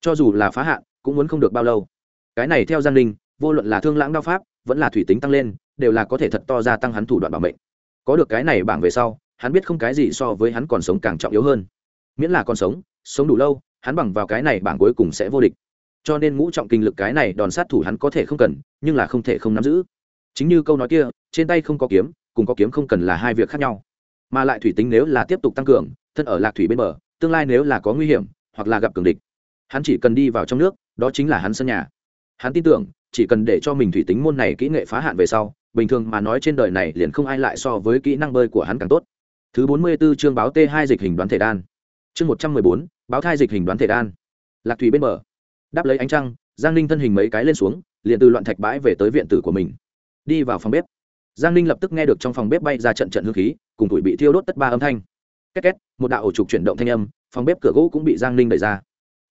Cho dù là phá hạn cũng muốn không được bao lâu. Cái này theo giang linh, vô luận là thương lãng đao pháp vẫn là thủy tính tăng lên đều là có thể thật to gia tăng hắn thủ đoạn bảo mệnh. Có được cái này bảng về sau hắn biết không cái gì so với hắn còn sống càng trọng yếu hơn. Miễn là còn sống sống đủ lâu hắn bằng vào cái này bảng cuối cùng sẽ vô địch. Cho nên ngũ trọng kinh lực cái này đòn sát thủ hắn có thể không cần nhưng là không thể không nắm giữ chính như câu nói kia, trên tay không có kiếm, cùng có kiếm không cần là hai việc khác nhau. Mà lại thủy tính nếu là tiếp tục tăng cường, thân ở lạc thủy bên bờ, tương lai nếu là có nguy hiểm, hoặc là gặp cường địch, hắn chỉ cần đi vào trong nước, đó chính là hắn sân nhà. Hắn tin tưởng, chỉ cần để cho mình thủy tính môn này kỹ nghệ phá hạn về sau, bình thường mà nói trên đời này liền không ai lại so với kỹ năng bơi của hắn càng tốt. Thứ bốn mươi 44 chương báo t hai dịch hình đoán thể đan. Chương một trăm mười bốn, báo thai dịch hình đoán thể đan. Lạc thủy bên bờ. Đáp lấy ánh trăng, giang ninh thân hình mấy cái lên xuống, liền từ loạn thạch bãi về tới viện tử của mình đi vào phòng bếp. Giang ninh lập tức nghe được trong phòng bếp bay ra trận trận hương khí, cùng tuổi bị thiêu đốt tất ba âm thanh. Két két, một đạo ổ trục chuyển động thanh âm, phòng bếp cửa gỗ cũng bị giang ninh đẩy ra.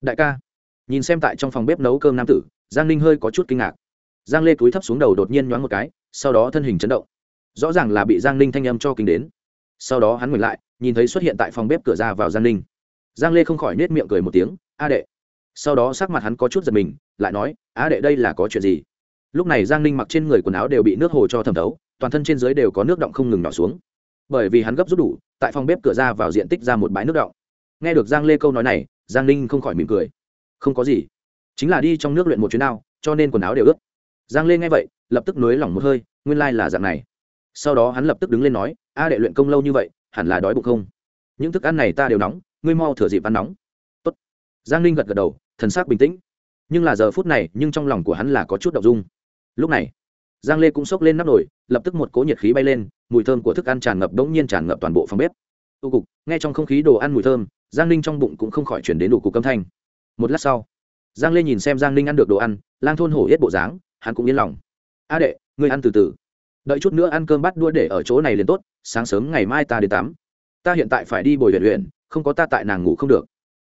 Đại ca, nhìn xem tại trong phòng bếp nấu cơm nam tử, giang ninh hơi có chút kinh ngạc. Giang lê cúi thấp xuống đầu đột nhiên nhoáng một cái, sau đó thân hình chấn động. Rõ ràng là bị giang ninh thanh âm cho kinh đến. Sau đó hắn ngừng lại, nhìn thấy xuất hiện tại phòng bếp cửa ra vào giang ninh. Giang lê không khỏi nết miệng cười một tiếng, a đệ. Sau đó sắc mặt hắn có chút giật mình, lại nói, a đệ đây là có chuyện gì? Lúc này giang ninh mặc trên người quần áo đều bị nước hồ cho thẩm thấu, toàn thân trên dưới đều có nước động không ngừng nhỏ xuống. Bởi vì hắn gấp rút đủ, tại phòng bếp cửa ra vào diện tích ra một bãi nước động nghe được giang lê câu nói này, giang ninh không khỏi mỉm cười. Không có gì. Chính là đi trong nước luyện một chuyến nào cho nên quần áo đều ướt. Giang lê nghe vậy, lập tức nới lỏng một hơi, nguyên lai、like、là dạng này. Sau đó hắn lập tức đứng lên nói, a đệ luyện công lâu như vậy, hẳn là đói bụng không? Những thức ăn này ta đều nóng, ngươi mau thừa dịp ăn nóng. Tốt. giang ninh gật gật đầu, thần sắc bình tĩnh. Nhưng là giờ phút này, nhưng trong lòng của hắn là có chút đ ộ n g dung lúc này, giang lê cũng xốc lên nắp nồi, lập tức một cỗ nhiệt khí bay lên, mùi thơm của thức ăn tràn ngập đống nhiên tràn ngập toàn bộ phòng bếp. Tu cục, nghe trong không khí đồ ăn mùi thơm, giang ninh trong bụng cũng không khỏi chuyển đến đủ cục âm thanh. Một lát sau, giang lê nhìn xem giang ninh ăn được đồ ăn, lang thôn hổ yết bộ dáng, hắn cũng yên lòng. A đệ, ngươi ăn từ từ. Đợi chút nữa ăn cơm bắt đua để ở chỗ này liền tốt, sáng sớm ngày mai ta đến tắm. Ta hiện tại phải đi bồi luyện luyện không có ta tại nàng ngủ không được.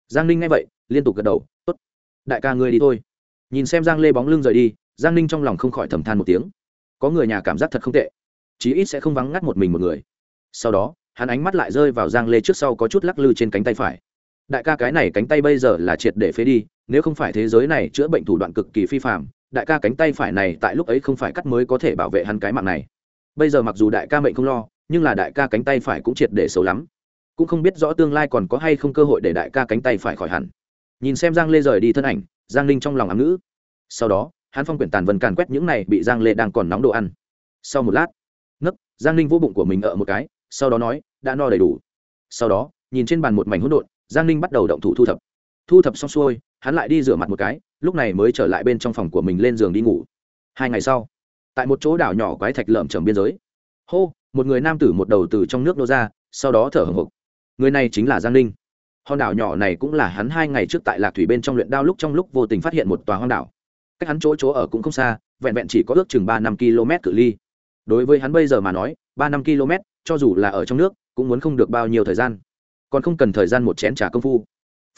Giang ninh nghe vậy, liên tục gật đầu, tốt. Đại ca ngươi đi thôi. Nhìn xem giang lê bóng lưng rời đi giang ninh trong lòng không khỏi thầm than một tiếng. Có người nhà cảm giác thật không tệ. Chí ít sẽ không vắng ngắt một mình một người. Sau đó, hắn ánh mắt lại rơi vào giang lê trước sau có chút lắc lư trên cánh tay phải. Đại ca cái này cánh tay bây giờ là triệt để phế đi, nếu không phải thế giới này chữa bệnh thủ đoạn cực kỳ phi phạm đại ca cánh tay phải này tại lúc ấy không phải cắt mới có thể bảo vệ hắn cái mạng này. Bây giờ mặc dù đại ca mệnh không lo, nhưng là đại ca cánh tay phải cũng triệt để xấu lắm. Cũng không biết rõ tương lai còn có hay không cơ hội để đại ca cánh tay phải khỏi hẳn. Nhìn xem giang lê rời đi thân ảnh, giang linh trong lòng ám ngữ. Sau đó hắn phong quyển tàn vân càn quét những này bị giang lê đang còn nóng đồ ăn sau một lát ngấc giang linh vỗ bụng của mình ở một cái sau đó nói đã no đầy đủ sau đó nhìn trên bàn một mảnh hỗn độn giang ninh bắt đầu động thủ thu thập thu thập xong xuôi hắn lại đi rửa mặt một cái lúc này mới trở lại bên trong phòng của mình lên giường đi ngủ hai ngày sau tại một chỗ đảo nhỏ quái thạch lợm trầm biên giới hô một người nam tử một đầu từ trong nước nô ra sau đó thở hồng hộc người này chính là giang ninh hòn đảo nhỏ này cũng là hắn hai ngày trước tại lạc thủy bên trong luyện đao lúc trong lúc vô tình phát hiện một tòa hoang đảo cách hắn chỗ chỗ ở cũng không xa, vẹn vẹn chỉ có ước chừng ba năm km cự ly. Đối với hắn bây giờ mà nói, ba năm km, cho dù là ở trong nước, cũng muốn không được bao nhiêu thời gian. Còn không cần thời gian một chén trà công phu.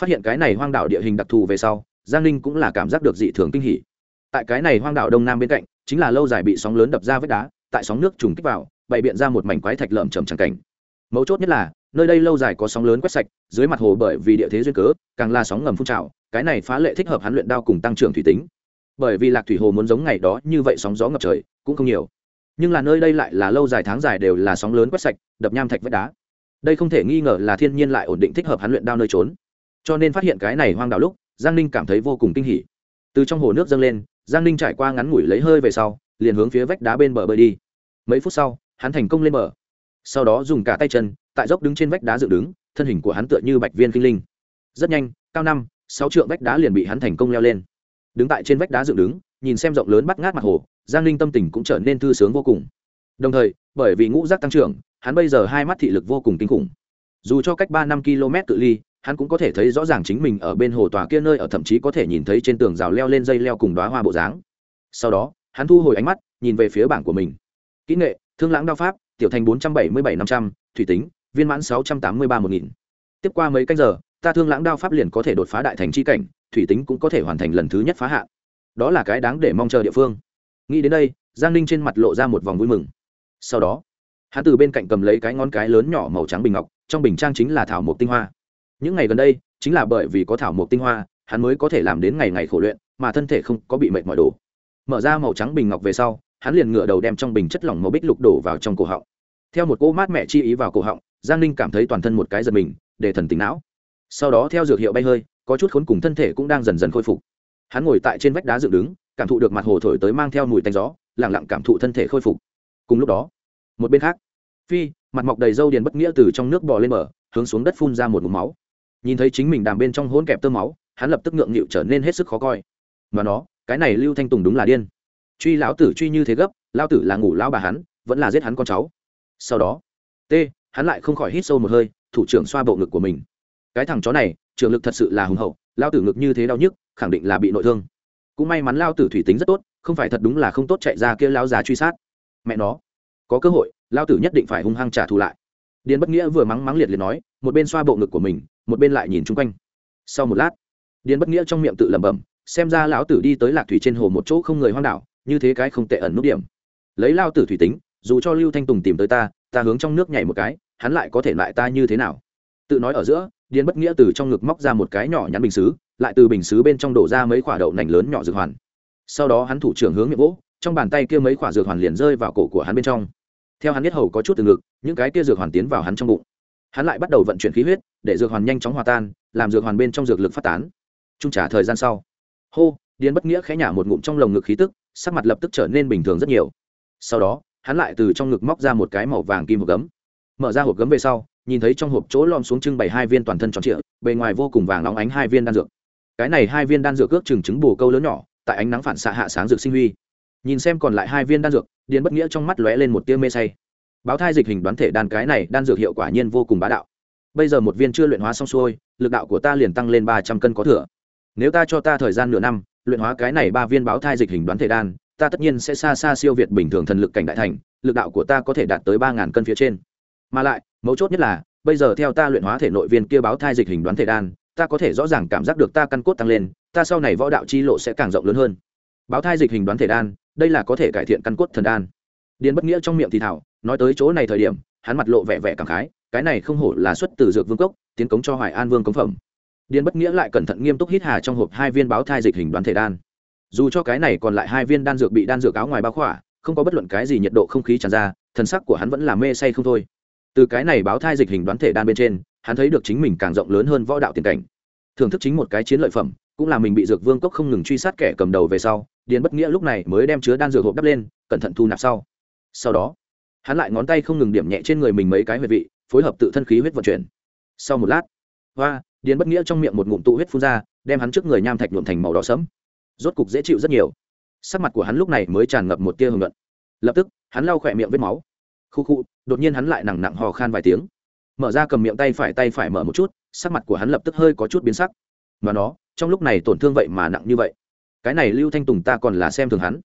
Phát hiện cái này hoang đảo địa hình đặc thù về sau, giang ninh cũng là cảm giác được dị thường kinh hỉ. Tại cái này hoang đảo đông nam bên cạnh, chính là lâu dài bị sóng lớn đập ra vách đá, tại sóng nước trùng kích vào, bày biện ra một mảnh quái thạch lợm trầm tràng cảnh. Mấu chốt nhất là, nơi đây lâu dài có sóng lớn quét sạch, dưới mặt hồ bởi vì địa thế duyên cớ, càng là sóng ngầm phun trào, cái này phá lệ thích hợp hắn luyện đao cùng tăng trưởng thủy tính bởi vì lạc thủy hồ muốn giống ngày đó như vậy sóng gió ngập trời cũng không nhiều. Nhưng là nơi đây lại là lâu dài tháng dài đều là sóng lớn quét sạch, đập nham thạch vách đá. Đây không thể nghi ngờ là thiên nhiên lại ổn định thích hợp hắn luyện đao nơi trốn. Cho nên phát hiện cái này hoang đảo lúc, giang ninh cảm thấy vô cùng kinh hỉ. Từ trong hồ nước dâng lên, giang ninh trải qua ngắn ngủi lấy hơi về sau, liền hướng phía vách đá bên bờ bơi đi. Mấy phút sau, hắn thành công lên bờ. Sau đó dùng cả tay chân, tại dốc đứng trên vách đá dựng đứng, thân hình của hắn tựa như bạch viên kinh linh. Rất nhanh, cao năm, sáu trượng vách đá liền bị hắn thành công leo lên đứng tại trên vách đá dựng đứng, nhìn xem rộng lớn bắt ngát mặt hồ, giang linh tâm tình cũng trở nên thư sướng vô cùng. Đồng thời, bởi vì ngũ giác tăng trưởng, hắn bây giờ hai mắt thị lực vô cùng kinh khủng. Dù cho cách ba năm km cự ly, hắn cũng có thể thấy rõ ràng chính mình ở bên hồ tòa kia nơi ở thậm chí có thể nhìn thấy trên tường rào leo lên dây leo cùng đoá hoa bộ dáng. Sau đó, hắn thu hồi ánh mắt, nhìn về phía bảng của mình. Kỹ nghệ, thương lãng đao pháp, tiểu thành bốn trăm bảy mươi bảy năm trăm, thủy tính, viên mãn sáu trăm tám mươi ba một nghìn. Tiếp qua mấy canh giờ, ta thương lãng đao pháp liền có thể đột phá đại thành c h i cảnh thủy tính cũng có thể hoàn thành lần thứ nhất phá h ạ đó là cái đáng để mong chờ địa phương. Nghĩ đến đây, giang ninh trên mặt lộ ra một vòng vui mừng. Sau đó, hắn từ bên cạnh cầm lấy cái ngón cái lớn nhỏ màu trắng bình ngọc, trong bình trang chính là thảo mộc tinh hoa. Những ngày gần đây, chính là bởi vì có thảo mộc tinh hoa, hắn mới có thể làm đến ngày ngày khổ luyện, mà thân thể không có bị mệt mỏi đổ. Mở ra màu trắng bình ngọc về sau, hắn liền ngựa đầu đem trong bình chất lỏng màu bích lục đổ vào trong cổ họng. Theo một cỗ mát mẹ chi ý vào cổ họng, giang ninh cảm thấy toàn thân một cái giật mình, để thần tính não. Sau đó theo dược hiệu bay hơi có chút khốn cùng thân thể cũng đang dần dần khôi phục. Hắn ngồi tại trên vách đá dựng đứng cảm thụ được mặt hồ thổi tới mang theo mùi tanh gió lẳng lặng cảm thụ thân thể khôi phục. Cùng lúc đó một bên khác phi mặt mọc đầy râu điền bất nghĩa từ trong nước bò lên mở, hướng xuống đất phun ra một mụm máu. Nhìn thấy chính mình đàm bên trong hỗn kẹp tơ máu hắn lập tức ngượng nghịu trở nên hết sức khó coi. Mà nó cái này lưu thanh tùng đúng là điên. Truy lão tử truy như thế gấp lao tử là ngủ lao bà hắn vẫn là giết hắn con cháu. Sau đó t hắn lại không khỏi hít sâu một hơi thủ trưởng xoa bộ ngực của mình. Cái thằng chó này trường lực thật sự là hùng hậu, lao tử ngực như thế đau nhức, khẳng định là bị nội thương. Cũng may mắn lao tử thủy tính rất tốt, không phải thật đúng là không tốt chạy ra kia lao giá truy sát. Mẹ nó, có cơ hội, lao tử nhất định phải hung hăng trả thù lại. Điền bất nghĩa vừa mắng mắng liệt liệt nói, một bên xoa bộ ngực của mình, một bên lại nhìn chung quanh. Sau một lát, điền bất nghĩa trong miệng tự lẩm bẩm, xem ra lão tử đi tới lạc thủy trên hồ một chỗ không người hoang đảo, như thế cái không tệ ẩn nút điểm. Lấy lao tử thủy tính, dù cho lưu thanh tùng tìm tới ta ta hướng trong nước nhảy một cái, hắn lại có thể lại ta như thế nào? Tự nói ở giữa, điền bất nghĩa từ trong ngực móc ra một cái nhỏ nhắn bình xứ, lại từ bình xứ bên trong đổ ra mấy quả đậu nành lớn nhỏ dược hoàn. Sau đó hắn thủ trưởng hướng miệng gỗ, trong bàn tay kia mấy quả dược hoàn liền rơi vào cổ của hắn bên trong. Theo hắn biết hầu có chút từ ngực, những cái kia dược hoàn tiến vào hắn trong bụng. Hắn lại bắt đầu vận chuyển khí huyết, để dược hoàn nhanh chóng hòa tan, làm dược hoàn bên trong dược lực phát tán. Trung trả thời gian sau. Hô, điền bất nghĩa khẽ nhả một ngụm trong lồng ngực khí tức, sắc mặt lập tức trở nên bình thường rất nhiều. Sau đó, hắn lại từ trong ngực móc ra một cái màu vàng kim hộp gấm. Mở ra hộp gấm về sau nhìn thấy trong hộp chỗ lom xuống trưng bày hai viên toàn thân tròn trịa, bề ngoài vô cùng vàng óng ánh hai viên đan dược. Cái này hai viên đan dược ước chừng trứng bồ câu lớn nhỏ, tại ánh nắng phản xạ hạ sáng dược sinh huy. Nhìn xem còn lại hai viên đan dược, điền bất nghĩa trong mắt lóe lên một tia mê say. Báo thai dịch hình đoán thể đan cái này đan dược hiệu quả nhiên vô cùng bá đạo. Bây giờ một viên chưa luyện hóa xong xuôi, lực đạo của ta liền tăng lên ba trăm cân có thừa. Nếu ta cho ta thời gian nửa năm, luyện hóa cái này ba viên báo thai dịch hình đoán thể đan, ta tất nhiên sẽ xa xa siêu việt bình thường thần lực cảnh đại thành, lực đạo của ta có thể đạt tới ba ngàn cân phía trên. Mà lại mấu chốt nhất là, bây giờ theo ta luyện hóa thể nội viên kia báo thai dịch hình đoán thể đan, ta có thể rõ ràng cảm giác được ta căn cốt tăng lên, ta sau này võ đạo chi lộ sẽ càng rộng lớn hơn. Báo thai dịch hình đoán thể đan, đây là có thể cải thiện căn cốt thần đan. Điền bất nghĩa trong miệng thì thảo, nói tới chỗ này thời điểm, hắn mặt lộ vẻ vẻ cảm khái, cái này không hổ là xuất từ dược vương cốc, tiến cống cho hoài an vương cống phẩm. Điền bất nghĩa lại cẩn thận nghiêm túc hít hà trong hộp hai viên báo thai dịch hình đoán thể đan. Dù cho cái này còn lại hai viên đan dược bị đan dược áo ngoài bao khỏa, không có bất luận cái gì nhiệt độ không khí tràn ra, thần sắc của hắn vẫn là mê say không thôi từ cái này báo thai dịch hình đoán thể đan bên trên, hắn thấy được chính mình càng rộng lớn hơn võ đạo tiền cảnh. Thưởng thức chính một cái chiến lợi phẩm, cũng là mình bị dược vương cốc không ngừng truy sát kẻ cầm đầu về sau, điền bất nghĩa lúc này mới đem chứa đan dược hộp đắp lên, cẩn thận thu nạp sau. Sau đó, hắn lại ngón tay không ngừng điểm nhẹ trên người mình mấy cái huyệt vị, phối hợp tự thân khí huyết vận chuyển. Sau một lát, hoa, điền bất nghĩa trong miệng một ngụm tụ huyết phun ra, đem hắn trước người nham thạch nhuộm thành màu đỏ sẫm. Rốt cục dễ chịu rất nhiều. Sắc mặt của hắn lúc này mới tràn ngập một tia hưởng luận lập tức, hắn lau khỏe miệng vết máu. Khu khu đột nhiên hắn lại nặng nặng hò khan vài tiếng. Mở ra cầm miệng tay phải tay phải mở một chút, sắc mặt của hắn lập tức hơi có chút biến sắc. Mà nó, trong lúc này tổn thương vậy mà nặng như vậy. Cái này lưu thanh tùng ta còn là xem thường hắn.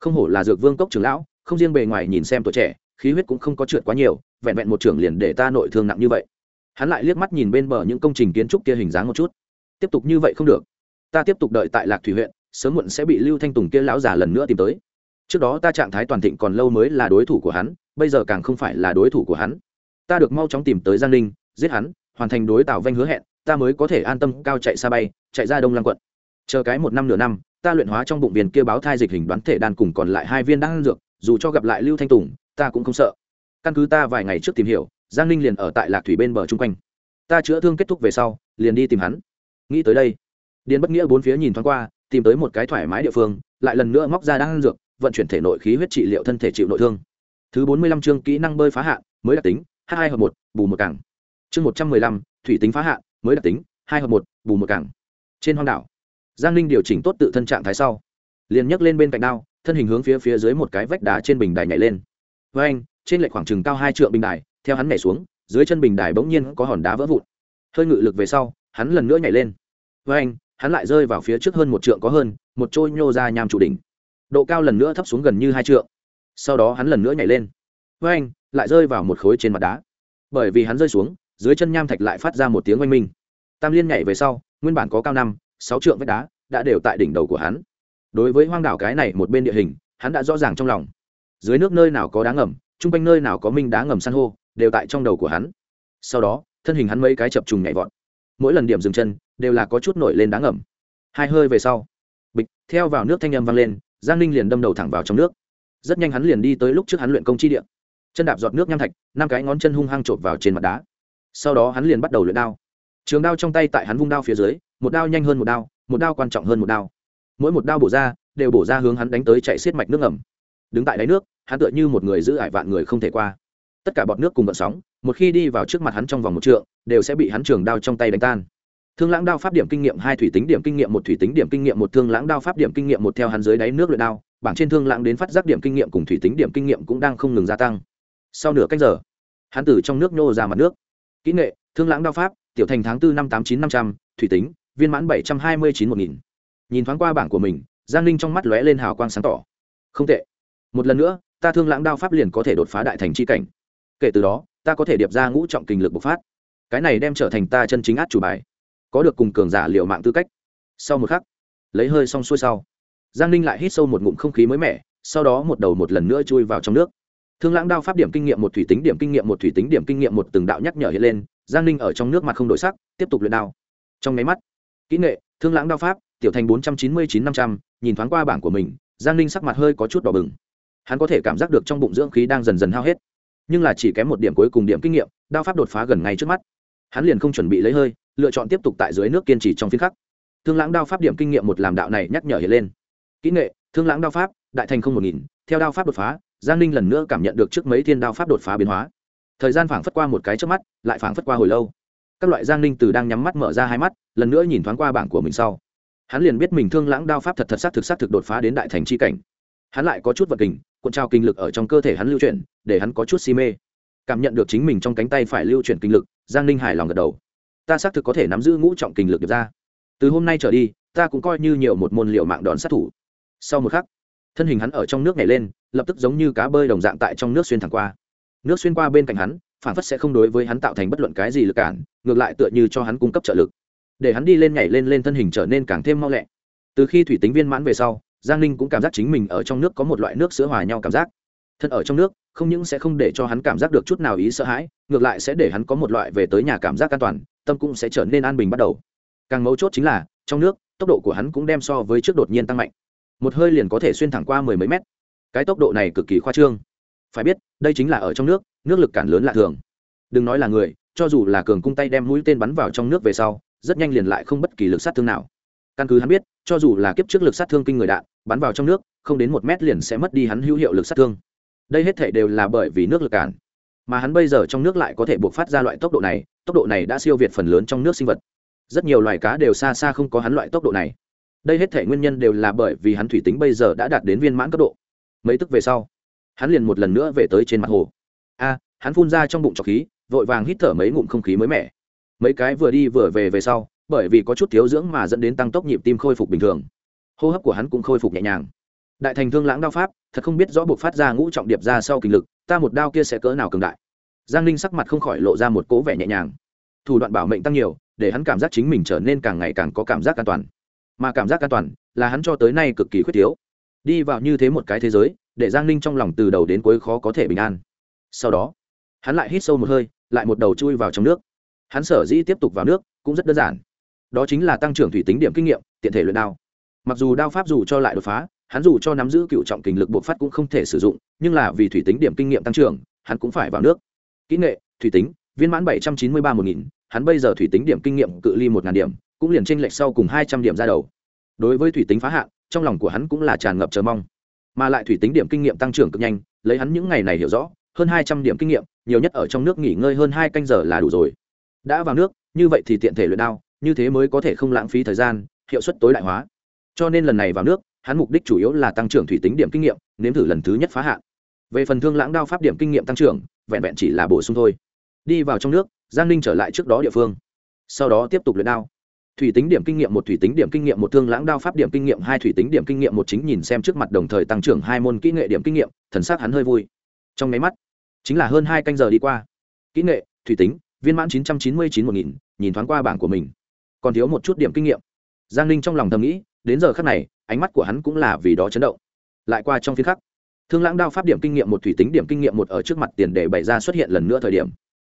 Không hổ là dược vương cốc trưởng lão, không riêng bề ngoài nhìn xem tuổi trẻ, khí huyết cũng không có trượt quá nhiều, vẹn vẹn một trưởng liền để ta nội thương nặng như vậy. Hắn lại liếc mắt nhìn bên bờ những công trình kiến trúc kia hình dáng một chút. Tiếp tục như vậy không được. Ta tiếp tục đợi tại lạc thủy huyện, sớm muộn sẽ bị lưu thanh tùng kia lão già lần nữa tìm tới trước đó ta trạng thái toàn thịnh còn lâu mới là đối thủ của hắn, bây giờ càng không phải là đối thủ của hắn. Ta được mau chóng tìm tới giang ninh, giết hắn, hoàn thành đối tảo vanh hứa hẹn, ta mới có thể an tâm cao chạy xa bay, chạy ra đông lăng quận. Chờ cái một năm nửa năm, ta luyện hóa trong bụng viên kia báo thai dịch hình đoán thể đan cùng còn lại hai viên đan dược, dù cho gặp lại lưu thanh tùng, ta cũng không sợ. Căn cứ ta vài ngày trước tìm hiểu, giang ninh liền ở tại lạc thủy bên bờ chung quanh. Ta chữa thương kết thúc về sau, liền đi tìm hắn. Nghĩ tới đây, điền bất nghĩa bốn phía nhìn thoáng qua, tìm tới một cái thoải mái địa phương, lại lần nữa móc ra đan dược vận chuyển thể nội khí huyết trị liệu thân thể chịu nội thương. Thứ bốn mươi lăm chương kỹ năng bơi phá hạ mới đặc tính, h hai hợp một, bù một cảng chương một trăm mười lăm, thủy tính phá hạ mới đặc tính hai hợp một, bù một cảng trên hoang đảo, giang ninh điều chỉnh tốt tự thân trạng thái sau. Liền nhấc lên bên cạnh đao, thân hình hướng phía phía dưới một cái vách đá trên bình đài nhảy lên. Với anh, trên lệch khoảng chừng cao hai trượng bình đài, theo hắn nhảy xuống, dưới chân bình đài bỗng nhiên có hòn đá vỡ vụn. Hơi ngự lực về sau, hắn lần nữa nhảy lên. Với anh, hắn lại rơi vào phía trước hơn một trượng có hơn, một trôi nhô ra nham trụ đỉnh độ cao lần nữa thấp xuống gần như hai trượng. Sau đó hắn lần nữa nhảy lên. Với anh, lại rơi vào một khối trên mặt đá. Bởi vì hắn rơi xuống, dưới chân nham thạch lại phát ra một tiếng oanh minh. Tam liên nhảy về sau, nguyên bản có cao năm, sáu trượng vách đá đã đều tại đỉnh đầu của hắn. Đối với hoang đảo cái này một bên địa hình, hắn đã rõ ràng trong lòng. Dưới nước nơi nào có đá ngầm chung quanh nơi nào có minh đá ngầm san hô, đều tại trong đầu của hắn. Sau đó, thân hình hắn mấy cái chập trùng nhảy vọt. Mỗi lần điểm dừng chân, đều là có chút nổi lên đá ngầm. Hai hơi về sau, bịch, theo vào nước thanh âm vang lên giang ninh liền đâm đầu thẳng vào trong nước. Rất nhanh hắn liền đi tới lúc trước hắn luyện công chi điện chân đạp giọt nước nham thạch, năm cái ngón chân hung hăng chộp vào trên mặt đá. Sau đó hắn liền bắt đầu luyện đao. Trường đao trong tay tại hắn vung đao phía dưới, một đao nhanh hơn một đao một đao quan trọng hơn một đao. Mỗi một đao bổ ra, đều bổ ra hướng hắn đánh tới chạy xiết mạch nước ngầm. Đứng tại đáy nước, hắn tựa như một người giữ ải vạn người không thể qua. Tất cả bọt nước cùng vận sóng, một khi đi vào trước mặt hắn trong vòng một trượng, đều sẽ bị hắn trường đao trong tay đánh tan thương lãng đao pháp điểm kinh nghiệm hai thủy tính điểm kinh nghiệm một thủy tính điểm kinh nghiệm một, thương lãng đao pháp điểm kinh nghiệm một theo hắn dưới đáy nước luyện đao, bảng trên thương lãng đến phát giác điểm kinh nghiệm cùng thủy tính điểm kinh nghiệm cũng đang không ngừng gia tăng. Sau nửa cách giờ, hắn từ trong nước nhô ra mặt nước. Kỹ nghệ, thương lãng đao pháp, tiểu thành tháng bốn năm tám chín năm trăm, thủy tính, viên mãn bảy trăm hai mươi chín một nghìn. Nhìn thoáng qua bảng của mình, giang Linh trong mắt lóe lên hào quang sáng tỏ. Không tệ. Một lần nữa, ta thương lãng đao pháp liền có thể đột phá đại thành c h i cảnh. Kể từ đó, ta có thể điệp ra ngũ trọng kinh lực bộc phát. Cái này đem trở thành ta chân chính át chủ bài có được cùng cường giả liệu mạng tư cách. Sau một khắc, lấy hơi xong xuôi sau, giang ninh lại hít sâu một ngụm không khí mới mẻ, sau đó một đầu một lần nữa chui vào trong nước. Thương lãng đao pháp điểm kinh nghiệm một thủy tính điểm kinh nghiệm một thủy tính điểm kinh nghiệm một từng đạo nhắc nhở hiện lên, giang ninh ở trong nước mặt không đổi sắc, tiếp tục luyện đao. Trong máy mắt, kỹ nghệ, thương lãng đao pháp, tiểu thành bốn trăm chín mươi chín năm trăm, nhìn thoáng qua bảng của mình, giang ninh sắc mặt hơi có chút đỏ bừng. Hắn có thể cảm giác được trong bụng dưỡng khí đang dần dần hao hết, nhưng là chỉ kém một điểm cuối cùng điểm kinh nghiệm, đao pháp đột phá gần ngay trước mắt. Hắn liền không chuẩn bị lấy hơi lựa chọn tiếp tục tại dưới nước kiên trì trong phiên khắc. Thương lãng đao pháp điểm kinh nghiệm một làm đạo này nhắc nhở hiện lên. Kỹ nghệ, thương lãng đao pháp, đại thành không một nghìn, theo đao pháp đột phá, giang ninh lần nữa cảm nhận được trước mấy thiên đao pháp đột phá biến hóa. Thời gian phảng phất qua một cái trước mắt, lại phảng phất qua hồi lâu. Các loại giang ninh từ đang nhắm mắt mở ra hai mắt, lần nữa nhìn thoáng qua bảng của mình sau. Hắn liền biết mình thương lãng đao pháp thật thật s á c thực s á c thực đột phá đến đại thành c h i cảnh. Hắn lại có chút vật kình cuộn trao kinh lực ở trong cơ thể hắn lưu chuyển, để hắn có chút si mê. Cảm nhận được chính mình trong cánh tay phải lưu chuyển kinh lực, giang ninh hài lòng gật đầu ta xác thực có thể nắm giữ ngũ trọng kinh lực được ra. Từ hôm nay trở đi, ta cũng coi như nhiều một môn liệu mạng đòn sát thủ. Sau một khắc, thân hình hắn ở trong nước nhảy lên, lập tức giống như cá bơi đồng dạng tại trong nước xuyên thẳng qua. Nước xuyên qua bên cạnh hắn, phản phất sẽ không đối với hắn tạo thành bất luận cái gì lực cản, ngược lại tựa như cho hắn cung cấp trợ lực. Để hắn đi lên nhảy lên lên thân hình trở nên càng thêm mau lẹ. Từ khi thủy tính viên mãn về sau, giang ninh cũng cảm giác chính mình ở trong nước có một loại nước sữa hòa nhau cảm giác. Thân ở trong nước, không những sẽ không để cho hắn cảm giác được chút nào ý sợ hãi, ngược lại sẽ để hắn có một loại về tới nhà cảm giác an toàn tâm cũng sẽ trở nên an bình bắt đầu. Càng mấu chốt chính là, trong nước, tốc độ của hắn cũng đem so với trước đột nhiên tăng mạnh. Một hơi liền có thể xuyên thẳng qua mười mấy mét. Cái tốc độ này cực kỳ khoa trương. Phải biết, đây chính là ở trong nước nước lực cản lớn lạ thường. Đừng nói là người, cho dù là cường cung tay đem mũi tên bắn vào trong nước về sau, rất nhanh liền lại không bất kỳ lực sát thương nào. Căn cứ hắn biết, cho dù là kiếp trước lực sát thương kinh người đạn, bắn vào trong nước, không đến một mét liền sẽ mất đi hắn hữu hiệu lực sát thương. Đây hết thể đều là bởi vì nước lực cản mà hắn bây giờ trong nước lại có thể buộc phát ra loại tốc độ này, tốc độ này đã siêu việt phần lớn trong nước sinh vật. Rất nhiều loài cá đều xa xa không có hắn loại tốc độ này. Đây hết thể nguyên nhân đều là bởi vì hắn thủy tính bây giờ đã đạt đến viên mãn cấp độ. Mấy tức về sau, hắn liền một lần nữa về tới trên mặt hồ. A, hắn phun ra trong bụng trọc khí, vội vàng hít thở mấy ngụm không khí mới mẻ. Mấy cái vừa đi vừa về về sau, bởi vì có chút thiếu dưỡng mà dẫn đến tăng tốc nhịp tim khôi phục bình thường. Hô hấp của hắn cũng khôi phục nhẹ nhàng đại thành thương lãng đao pháp, thật không biết rõ buộc phát ra ngũ trọng điệp ra sau kinh lực, ta một đao kia sẽ cỡ nào cường đại. Giang ninh sắc mặt không khỏi lộ ra một cố vẻ nhẹ nhàng. Thủ đoạn bảo mệnh tăng nhiều, để hắn cảm giác chính mình trở nên càng ngày càng có cảm giác an toàn. Mà cảm giác an toàn là hắn cho tới nay cực kỳ khuyết thiếu. Đi vào như thế một cái thế giới, để giang ninh trong lòng từ đầu đến cuối khó có thể bình an. Sau đó, hắn lại hít sâu một hơi, lại một đầu chui vào trong nước. Hắn sở dĩ tiếp tục vào nước cũng rất đơn giản. Đó chính là tăng trưởng thủy tính điểm kinh nghiệm, tiện thể luyện đao. Mặc dù đao pháp dù cho lại đột phá hắn dù cho nắm giữ cựu trọng kình lực bộc phát cũng không thể sử dụng, nhưng là vì thủy tính điểm kinh nghiệm tăng trưởng, hắn cũng phải vào nước. Kỹ nghệ, thủy tính, viên mãn bảy trăm chín mươi ba một nghìn, hắn bây giờ thủy tính điểm kinh nghiệm cự ly một ngàn điểm, cũng liền tranh lệch sau cùng hai trăm điểm ra đầu. Đối với thủy tính phá hạn, trong lòng của hắn cũng là tràn ngập chờ mong. Mà lại thủy tính điểm kinh nghiệm tăng trưởng cực nhanh, lấy hắn những ngày này hiểu rõ, hơn hai trăm điểm kinh nghiệm, nhiều nhất ở trong nước nghỉ ngơi hơn hai canh giờ là đủ rồi. Đã vào nước, như vậy thì tiện thể luyện đao, như thế mới có thể không lãng phí thời gian, hiệu suất tối đại hóa. Cho nên lần này vào nước hắn mục đích chủ yếu là tăng trưởng thủy tính điểm kinh nghiệm, nếm thử lần thứ nhất phá hạn. Về phần thương lãng đao pháp điểm kinh nghiệm tăng trưởng, vẹn vẹn chỉ là bổ sung thôi. Đi vào trong nước, giang ninh trở lại trước đó địa phương. Sau đó tiếp tục luyện đao. Thủy tính điểm kinh nghiệm một thủy tính điểm kinh nghiệm một thương lãng đao pháp điểm kinh nghiệm hai thủy tính điểm kinh nghiệm một chính nhìn xem trước mặt đồng thời tăng trưởng hai môn kỹ nghệ điểm kinh nghiệm, thần s á c hắn hơi vui. Trong máy mắt, chính là hơn hai canh giờ đi qua. Kỹ nghệ, thủy tính, viên mãn chín trăm chín mươi chín một nghìn, nhìn thoáng qua bảng của mình. Còn thiếu một chút điểm kinh nghiệm. Giang ninh trong lòng thầm nghĩ, đến giờ khắc này ánh mắt của hắn cũng là vì đó chấn động. Lại qua trong phiên khắc, thương lãng đao pháp điểm kinh nghiệm một, thủy tính điểm kinh nghiệm một ở trước mặt tiền để bày ra xuất hiện lần nữa thời điểm.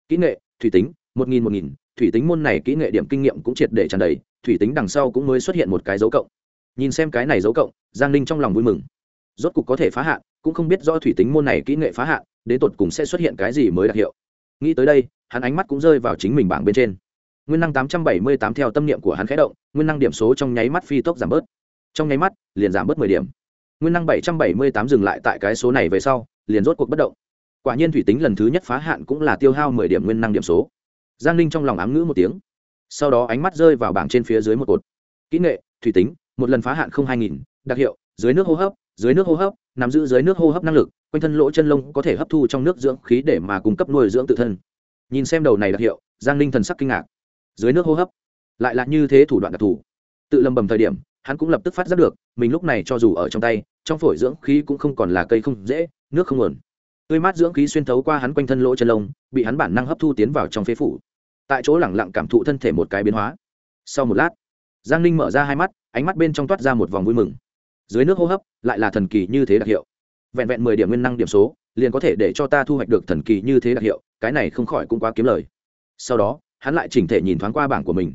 Kỹ nghệ, thủy tính, một nghìn một nghìn, thủy tính môn này kỹ nghệ điểm kinh nghiệm cũng triệt để tràn đầy, thủy tính đằng sau cũng mới xuất hiện một cái dấu cộng. Nhìn xem cái này dấu cộng, giang ninh trong lòng vui mừng. Rốt cục có thể phá hạn, cũng không biết do thủy tính môn này kỹ nghệ phá hạn, đến tột cùng sẽ xuất hiện cái gì mới đặc hiệu. Nghĩ tới đây, hắn ánh mắt cũng rơi vào chính mình bảng bên trên. Nguyên năng tám trăm bảy mươi tám theo tâm niệm của hắn khẽ động, nguyên năng điểm số trong nháy mắt phi tốc giảm bớt trong nháy mắt, liền giảm bớt mười điểm. Nguyên năng bảy trăm bảy mươi tám dừng lại tại cái số này về sau, liền rốt cuộc bất động. Quả nhiên thủy tính lần thứ nhất phá hạn cũng là tiêu hao mười điểm nguyên năng điểm số. Giang ninh trong lòng ám ngữ một tiếng. Sau đó ánh mắt rơi vào bảng trên phía dưới một cột. Kỹ nghệ, thủy tính, một lần phá hạn không hai nghìn, đặc hiệu, dưới nước hô hấp, dưới nước hô hấp, nắm giữ dưới nước hô hấp năng lực, quanh thân lỗ chân lông có thể hấp thu trong nước dưỡng khí để mà cung cấp nuôi dưỡng tự thân. Nhìn xem đầu này đặc hiệu, giang ninh thần sắc kinh ngạc. Dưới nước hô hấp, lại là như thế thủ đoạn đặc thù. Tự lầm bầm thời điểm hắn cũng lập tức phát giác được, mình lúc này cho dù ở trong tay, trong phổi dưỡng khí cũng không còn là cây không dễ, nước không nguồn. Tươi mát dưỡng khí xuyên thấu qua hắn quanh thân lỗ chân lông, bị hắn bản năng hấp thu tiến vào trong phế phủ. Tại chỗ lẳng lặng cảm thụ thân thể một cái biến hóa. Sau một lát, giang ninh mở ra hai mắt, ánh mắt bên trong toát ra một vòng vui mừng. Dưới nước hô hấp, lại là thần kỳ như thế đặc hiệu. Vẹn vẹn mười điểm nguyên năng điểm số, liền có thể để cho ta thu hoạch được thần kỳ như thế đặc hiệu, cái này không khỏi cũng quá kiếm lời. Sau đó, hắn lại chỉnh thể nhìn thoáng qua bảng của mình.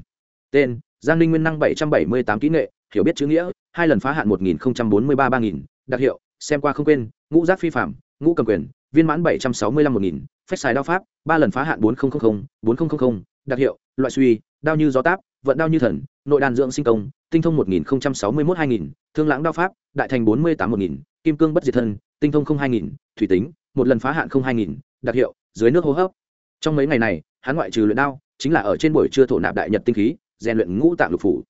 Tên, giang ninh nguyên năng bảy trăm bảy mươi tám kỹ nghệ hiểu biết chữ nghĩa, hai lần phá hạn một nghìn bốn mươi ba ba nghìn, đặc hiệu, xem qua không quên, ngũ giác phi phạm, ngũ cầm quyền, viên mãn bảy trăm sáu mươi lăm một nghìn, phách xài đao pháp, ba lần phá hạn bốn nghìn bốn nghìn đặc hiệu, loại suy, đao như gió táp, vận đao như thần, nội đàn dưỡng sinh công, tinh thông một nghìn sáu mươi một hai nghìn, thương lãng đao pháp, đại thành bốn mươi tám một nghìn, kim cương bất diệt thân, tinh thông không hai nghìn, thủy tính, một lần phá hạn không hai nghìn, đặc hiệu, dưới nước hô hấp. Trong mấy ngày này, hắn ngoại trừ luyện đao, chính là ở trên buổi trưa thổ nạp đại nhật tinh khí, rèn luyện ngũ tạng lục phủ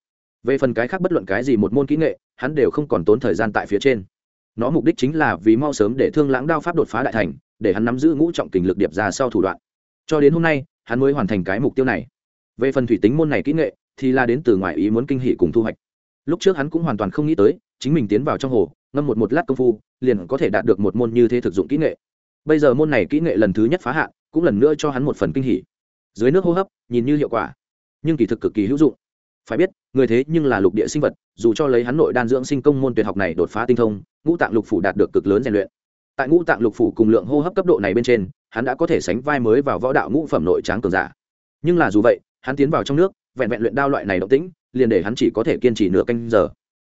về phần cái khác bất luận cái gì một môn kỹ nghệ, hắn đều không còn tốn thời gian tại phía trên. Nó mục đích chính là vì mau sớm để thương lãng đao pháp đột phá đại thành, để hắn nắm giữ ngũ trọng kình lực điệp ra sau thủ đoạn. Cho đến hôm nay, hắn mới hoàn thành cái mục tiêu này. Về phần thủy tính môn này kỹ nghệ, thì là đến từ ngoài ý muốn kinh hỷ cùng thu hoạch. Lúc trước hắn cũng hoàn toàn không nghĩ tới, chính mình tiến vào trong hồ, ngâm một một lát công phu, liền có thể đạt được một môn như thế thực dụng kỹ nghệ. Bây giờ môn này kỹ nghệ lần thứ nhất phá hạn, cũng lần nữa cho hắn một phần kinh hỷ dưới nước hô hấp, nhìn như hiệu quả, nhưng kỳ thực cực kỳ hữu dụng. Phải biết người thế nhưng là lục địa sinh vật, dù cho lấy hắn nội đan dưỡng sinh công môn tuyệt học này đột phá tinh thông, ngũ tạng lục phủ đạt được cực lớn rèn luyện. Tại ngũ tạng lục phủ cùng lượng hô hấp cấp độ này bên trên, hắn đã có thể sánh vai mới vào võ đạo ngũ phẩm nội tráng cường giả. Nhưng là dù vậy, hắn tiến vào trong nước, vẹn vẹn luyện đao loại này động tĩnh, liền để hắn chỉ có thể kiên trì nửa canh giờ.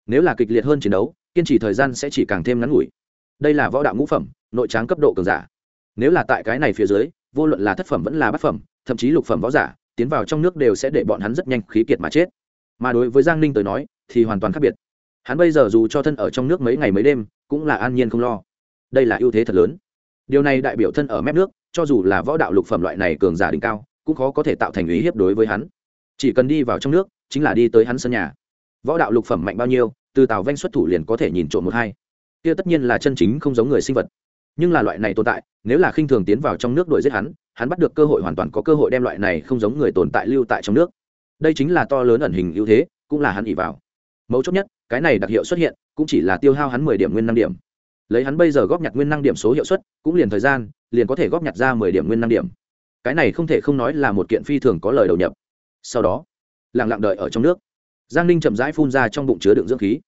Nếu là kịch liệt hơn chiến đấu, kiên trì thời gian sẽ chỉ càng thêm ngắn ngủi. Đây là võ đạo ngũ phẩm, nội tráng cấp độ cường giả. Nếu là tại cái này phía dưới, vô luận là thất phẩm vẫn là bát phẩm, thậm chí lục phẩm võ giả, tiến vào trong nước đều sẽ để bọn hắn rất nhanh khí kiệt mà chết mà đối với giang ninh tới nói, thì hoàn toàn khác biệt. Hắn bây giờ dù cho thân ở trong nước mấy ngày mấy đêm, cũng là an nhiên không lo. Đây là ưu thế thật lớn. Điều này đại biểu thân ở mép nước, cho dù là võ đạo lục phẩm loại này cường giả đỉnh cao, cũng khó có thể tạo thành ý hiếp đối với hắn. Chỉ cần đi vào trong nước, chính là đi tới hắn sân nhà. Võ đạo lục phẩm mạnh bao nhiêu, từ tàu vanh xuất thủ liền có thể nhìn trộm một hai. Kia tất nhiên là chân chính không giống người sinh vật. Nhưng là loại này tồn tại, nếu là khinh thường tiến vào trong nước đuổi giết hắn hắn bắt được cơ hội hoàn toàn có cơ hội đem loại này không giống người tồn tại lưu tại trong nước đây chính là to lớn ẩn hình ưu thế, cũng là hắn ỉ vào. Mấu chốt nhất, cái này đặc hiệu xuất hiện, cũng chỉ là tiêu hao hắn mười điểm nguyên năng điểm. Lấy hắn bây giờ góp nhặt nguyên năng điểm số hiệu suất, cũng liền thời gian, liền có thể góp nhặt ra mười điểm nguyên năng điểm. Cái này không thể không nói là một kiện phi thường có lời đầu nhập. Sau đó, lặng lặng đợi ở trong nước. Giang ninh chậm rãi phun ra trong bụng chứa đựng dưỡng khí.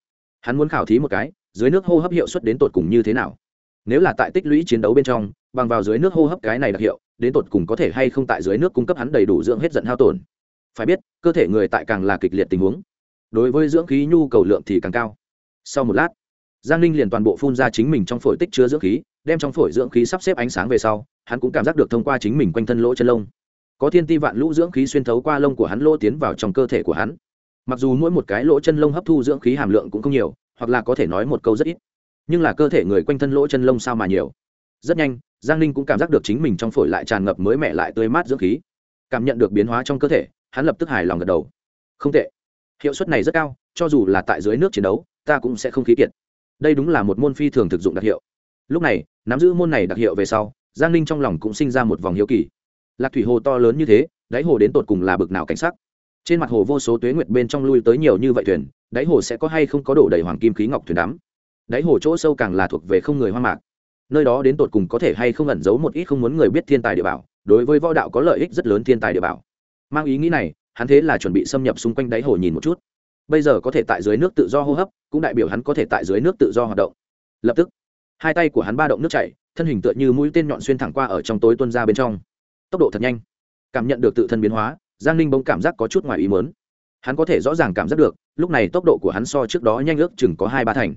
Hắn muốn khảo thí một cái, dưới nước hô hấp hiệu suất đến tột cùng như thế nào. Nếu là tại tích lũy chiến đấu bên trong, bằng vào dưới nước hô hấp cái này đặc hiệu, đến tột cùng có thể hay không tại dưới nước cung cấp hắn đầy đủ dưỡng hết giận hao tổn phải biết, cơ thể người tại càng là kịch liệt tình huống. Đối với dưỡng khí nhu cầu lượng thì càng cao. Sau một lát, giang ninh liền toàn bộ phun ra chính mình trong phổi tích chứa dưỡng khí, đem trong phổi dưỡng khí sắp xếp ánh sáng về sau, hắn cũng cảm giác được thông qua chính mình quanh thân lỗ chân lông. Có thiên ti vạn lũ dưỡng khí xuyên thấu qua lông của hắn lỗ tiến vào trong cơ thể của hắn. Mặc dù mỗi một cái lỗ chân lông hấp thu dưỡng khí hàm lượng cũng không nhiều, hoặc là có thể nói một câu rất ít, nhưng là cơ thể người quanh thân lỗ chân lông sao mà nhiều. Rất nhanh, giang ninh cũng cảm giác được chính mình trong phổi lại tràn ngập mới mẻ lại tươi mát dưỡng khí. Cảm nhận được biến hóa trong cơ thể hắn lập tức hài lòng gật đầu. Không tệ. Hiệu suất này rất cao, cho dù là tại dưới nước chiến đấu, ta cũng sẽ không khí kiệt. Đây đúng là một môn phi thường thực dụng đặc hiệu. Lúc này, nắm giữ môn này đặc hiệu về sau, giang ninh trong lòng cũng sinh ra một vòng hiếu kỳ. Lạc thủy hồ to lớn như thế, đáy hồ đến tột cùng là bực nào cảnh sắc? Trên mặt hồ vô số tuế nguyệt bên trong lui tới nhiều như vậy thuyền, đáy hồ sẽ có hay không có đổ đầy hoàng kim khí ngọc thuyền đắm? Đáy hồ chỗ sâu càng là thuộc về không người hoang mạc. Nơi đó đến tột cùng có thể hay không ẩn giấu một ít không muốn người biết thiên tài địa bảo, đối với võ đạo có lợi ích rất lớn thiên tài địa bảo mang ý nghĩ này, hắn thế là chuẩn bị xâm nhập xung quanh đáy hồ nhìn một chút. Bây giờ có thể tại dưới nước tự do hô hấp, cũng đại biểu hắn có thể tại dưới nước tự do hoạt động. Lập tức, hai tay của hắn ba động nước chảy, thân hình tựa như mũi tên nhọn xuyên thẳng qua ở trong tối tuân ra bên trong. Tốc độ thật nhanh. Cảm nhận được tự thân biến hóa, giang ninh bỗng cảm giác có chút ngoài ý mớn hắn có thể rõ ràng cảm giác được, lúc này tốc độ của hắn so trước đó nhanh ước chừng có hai ba thành.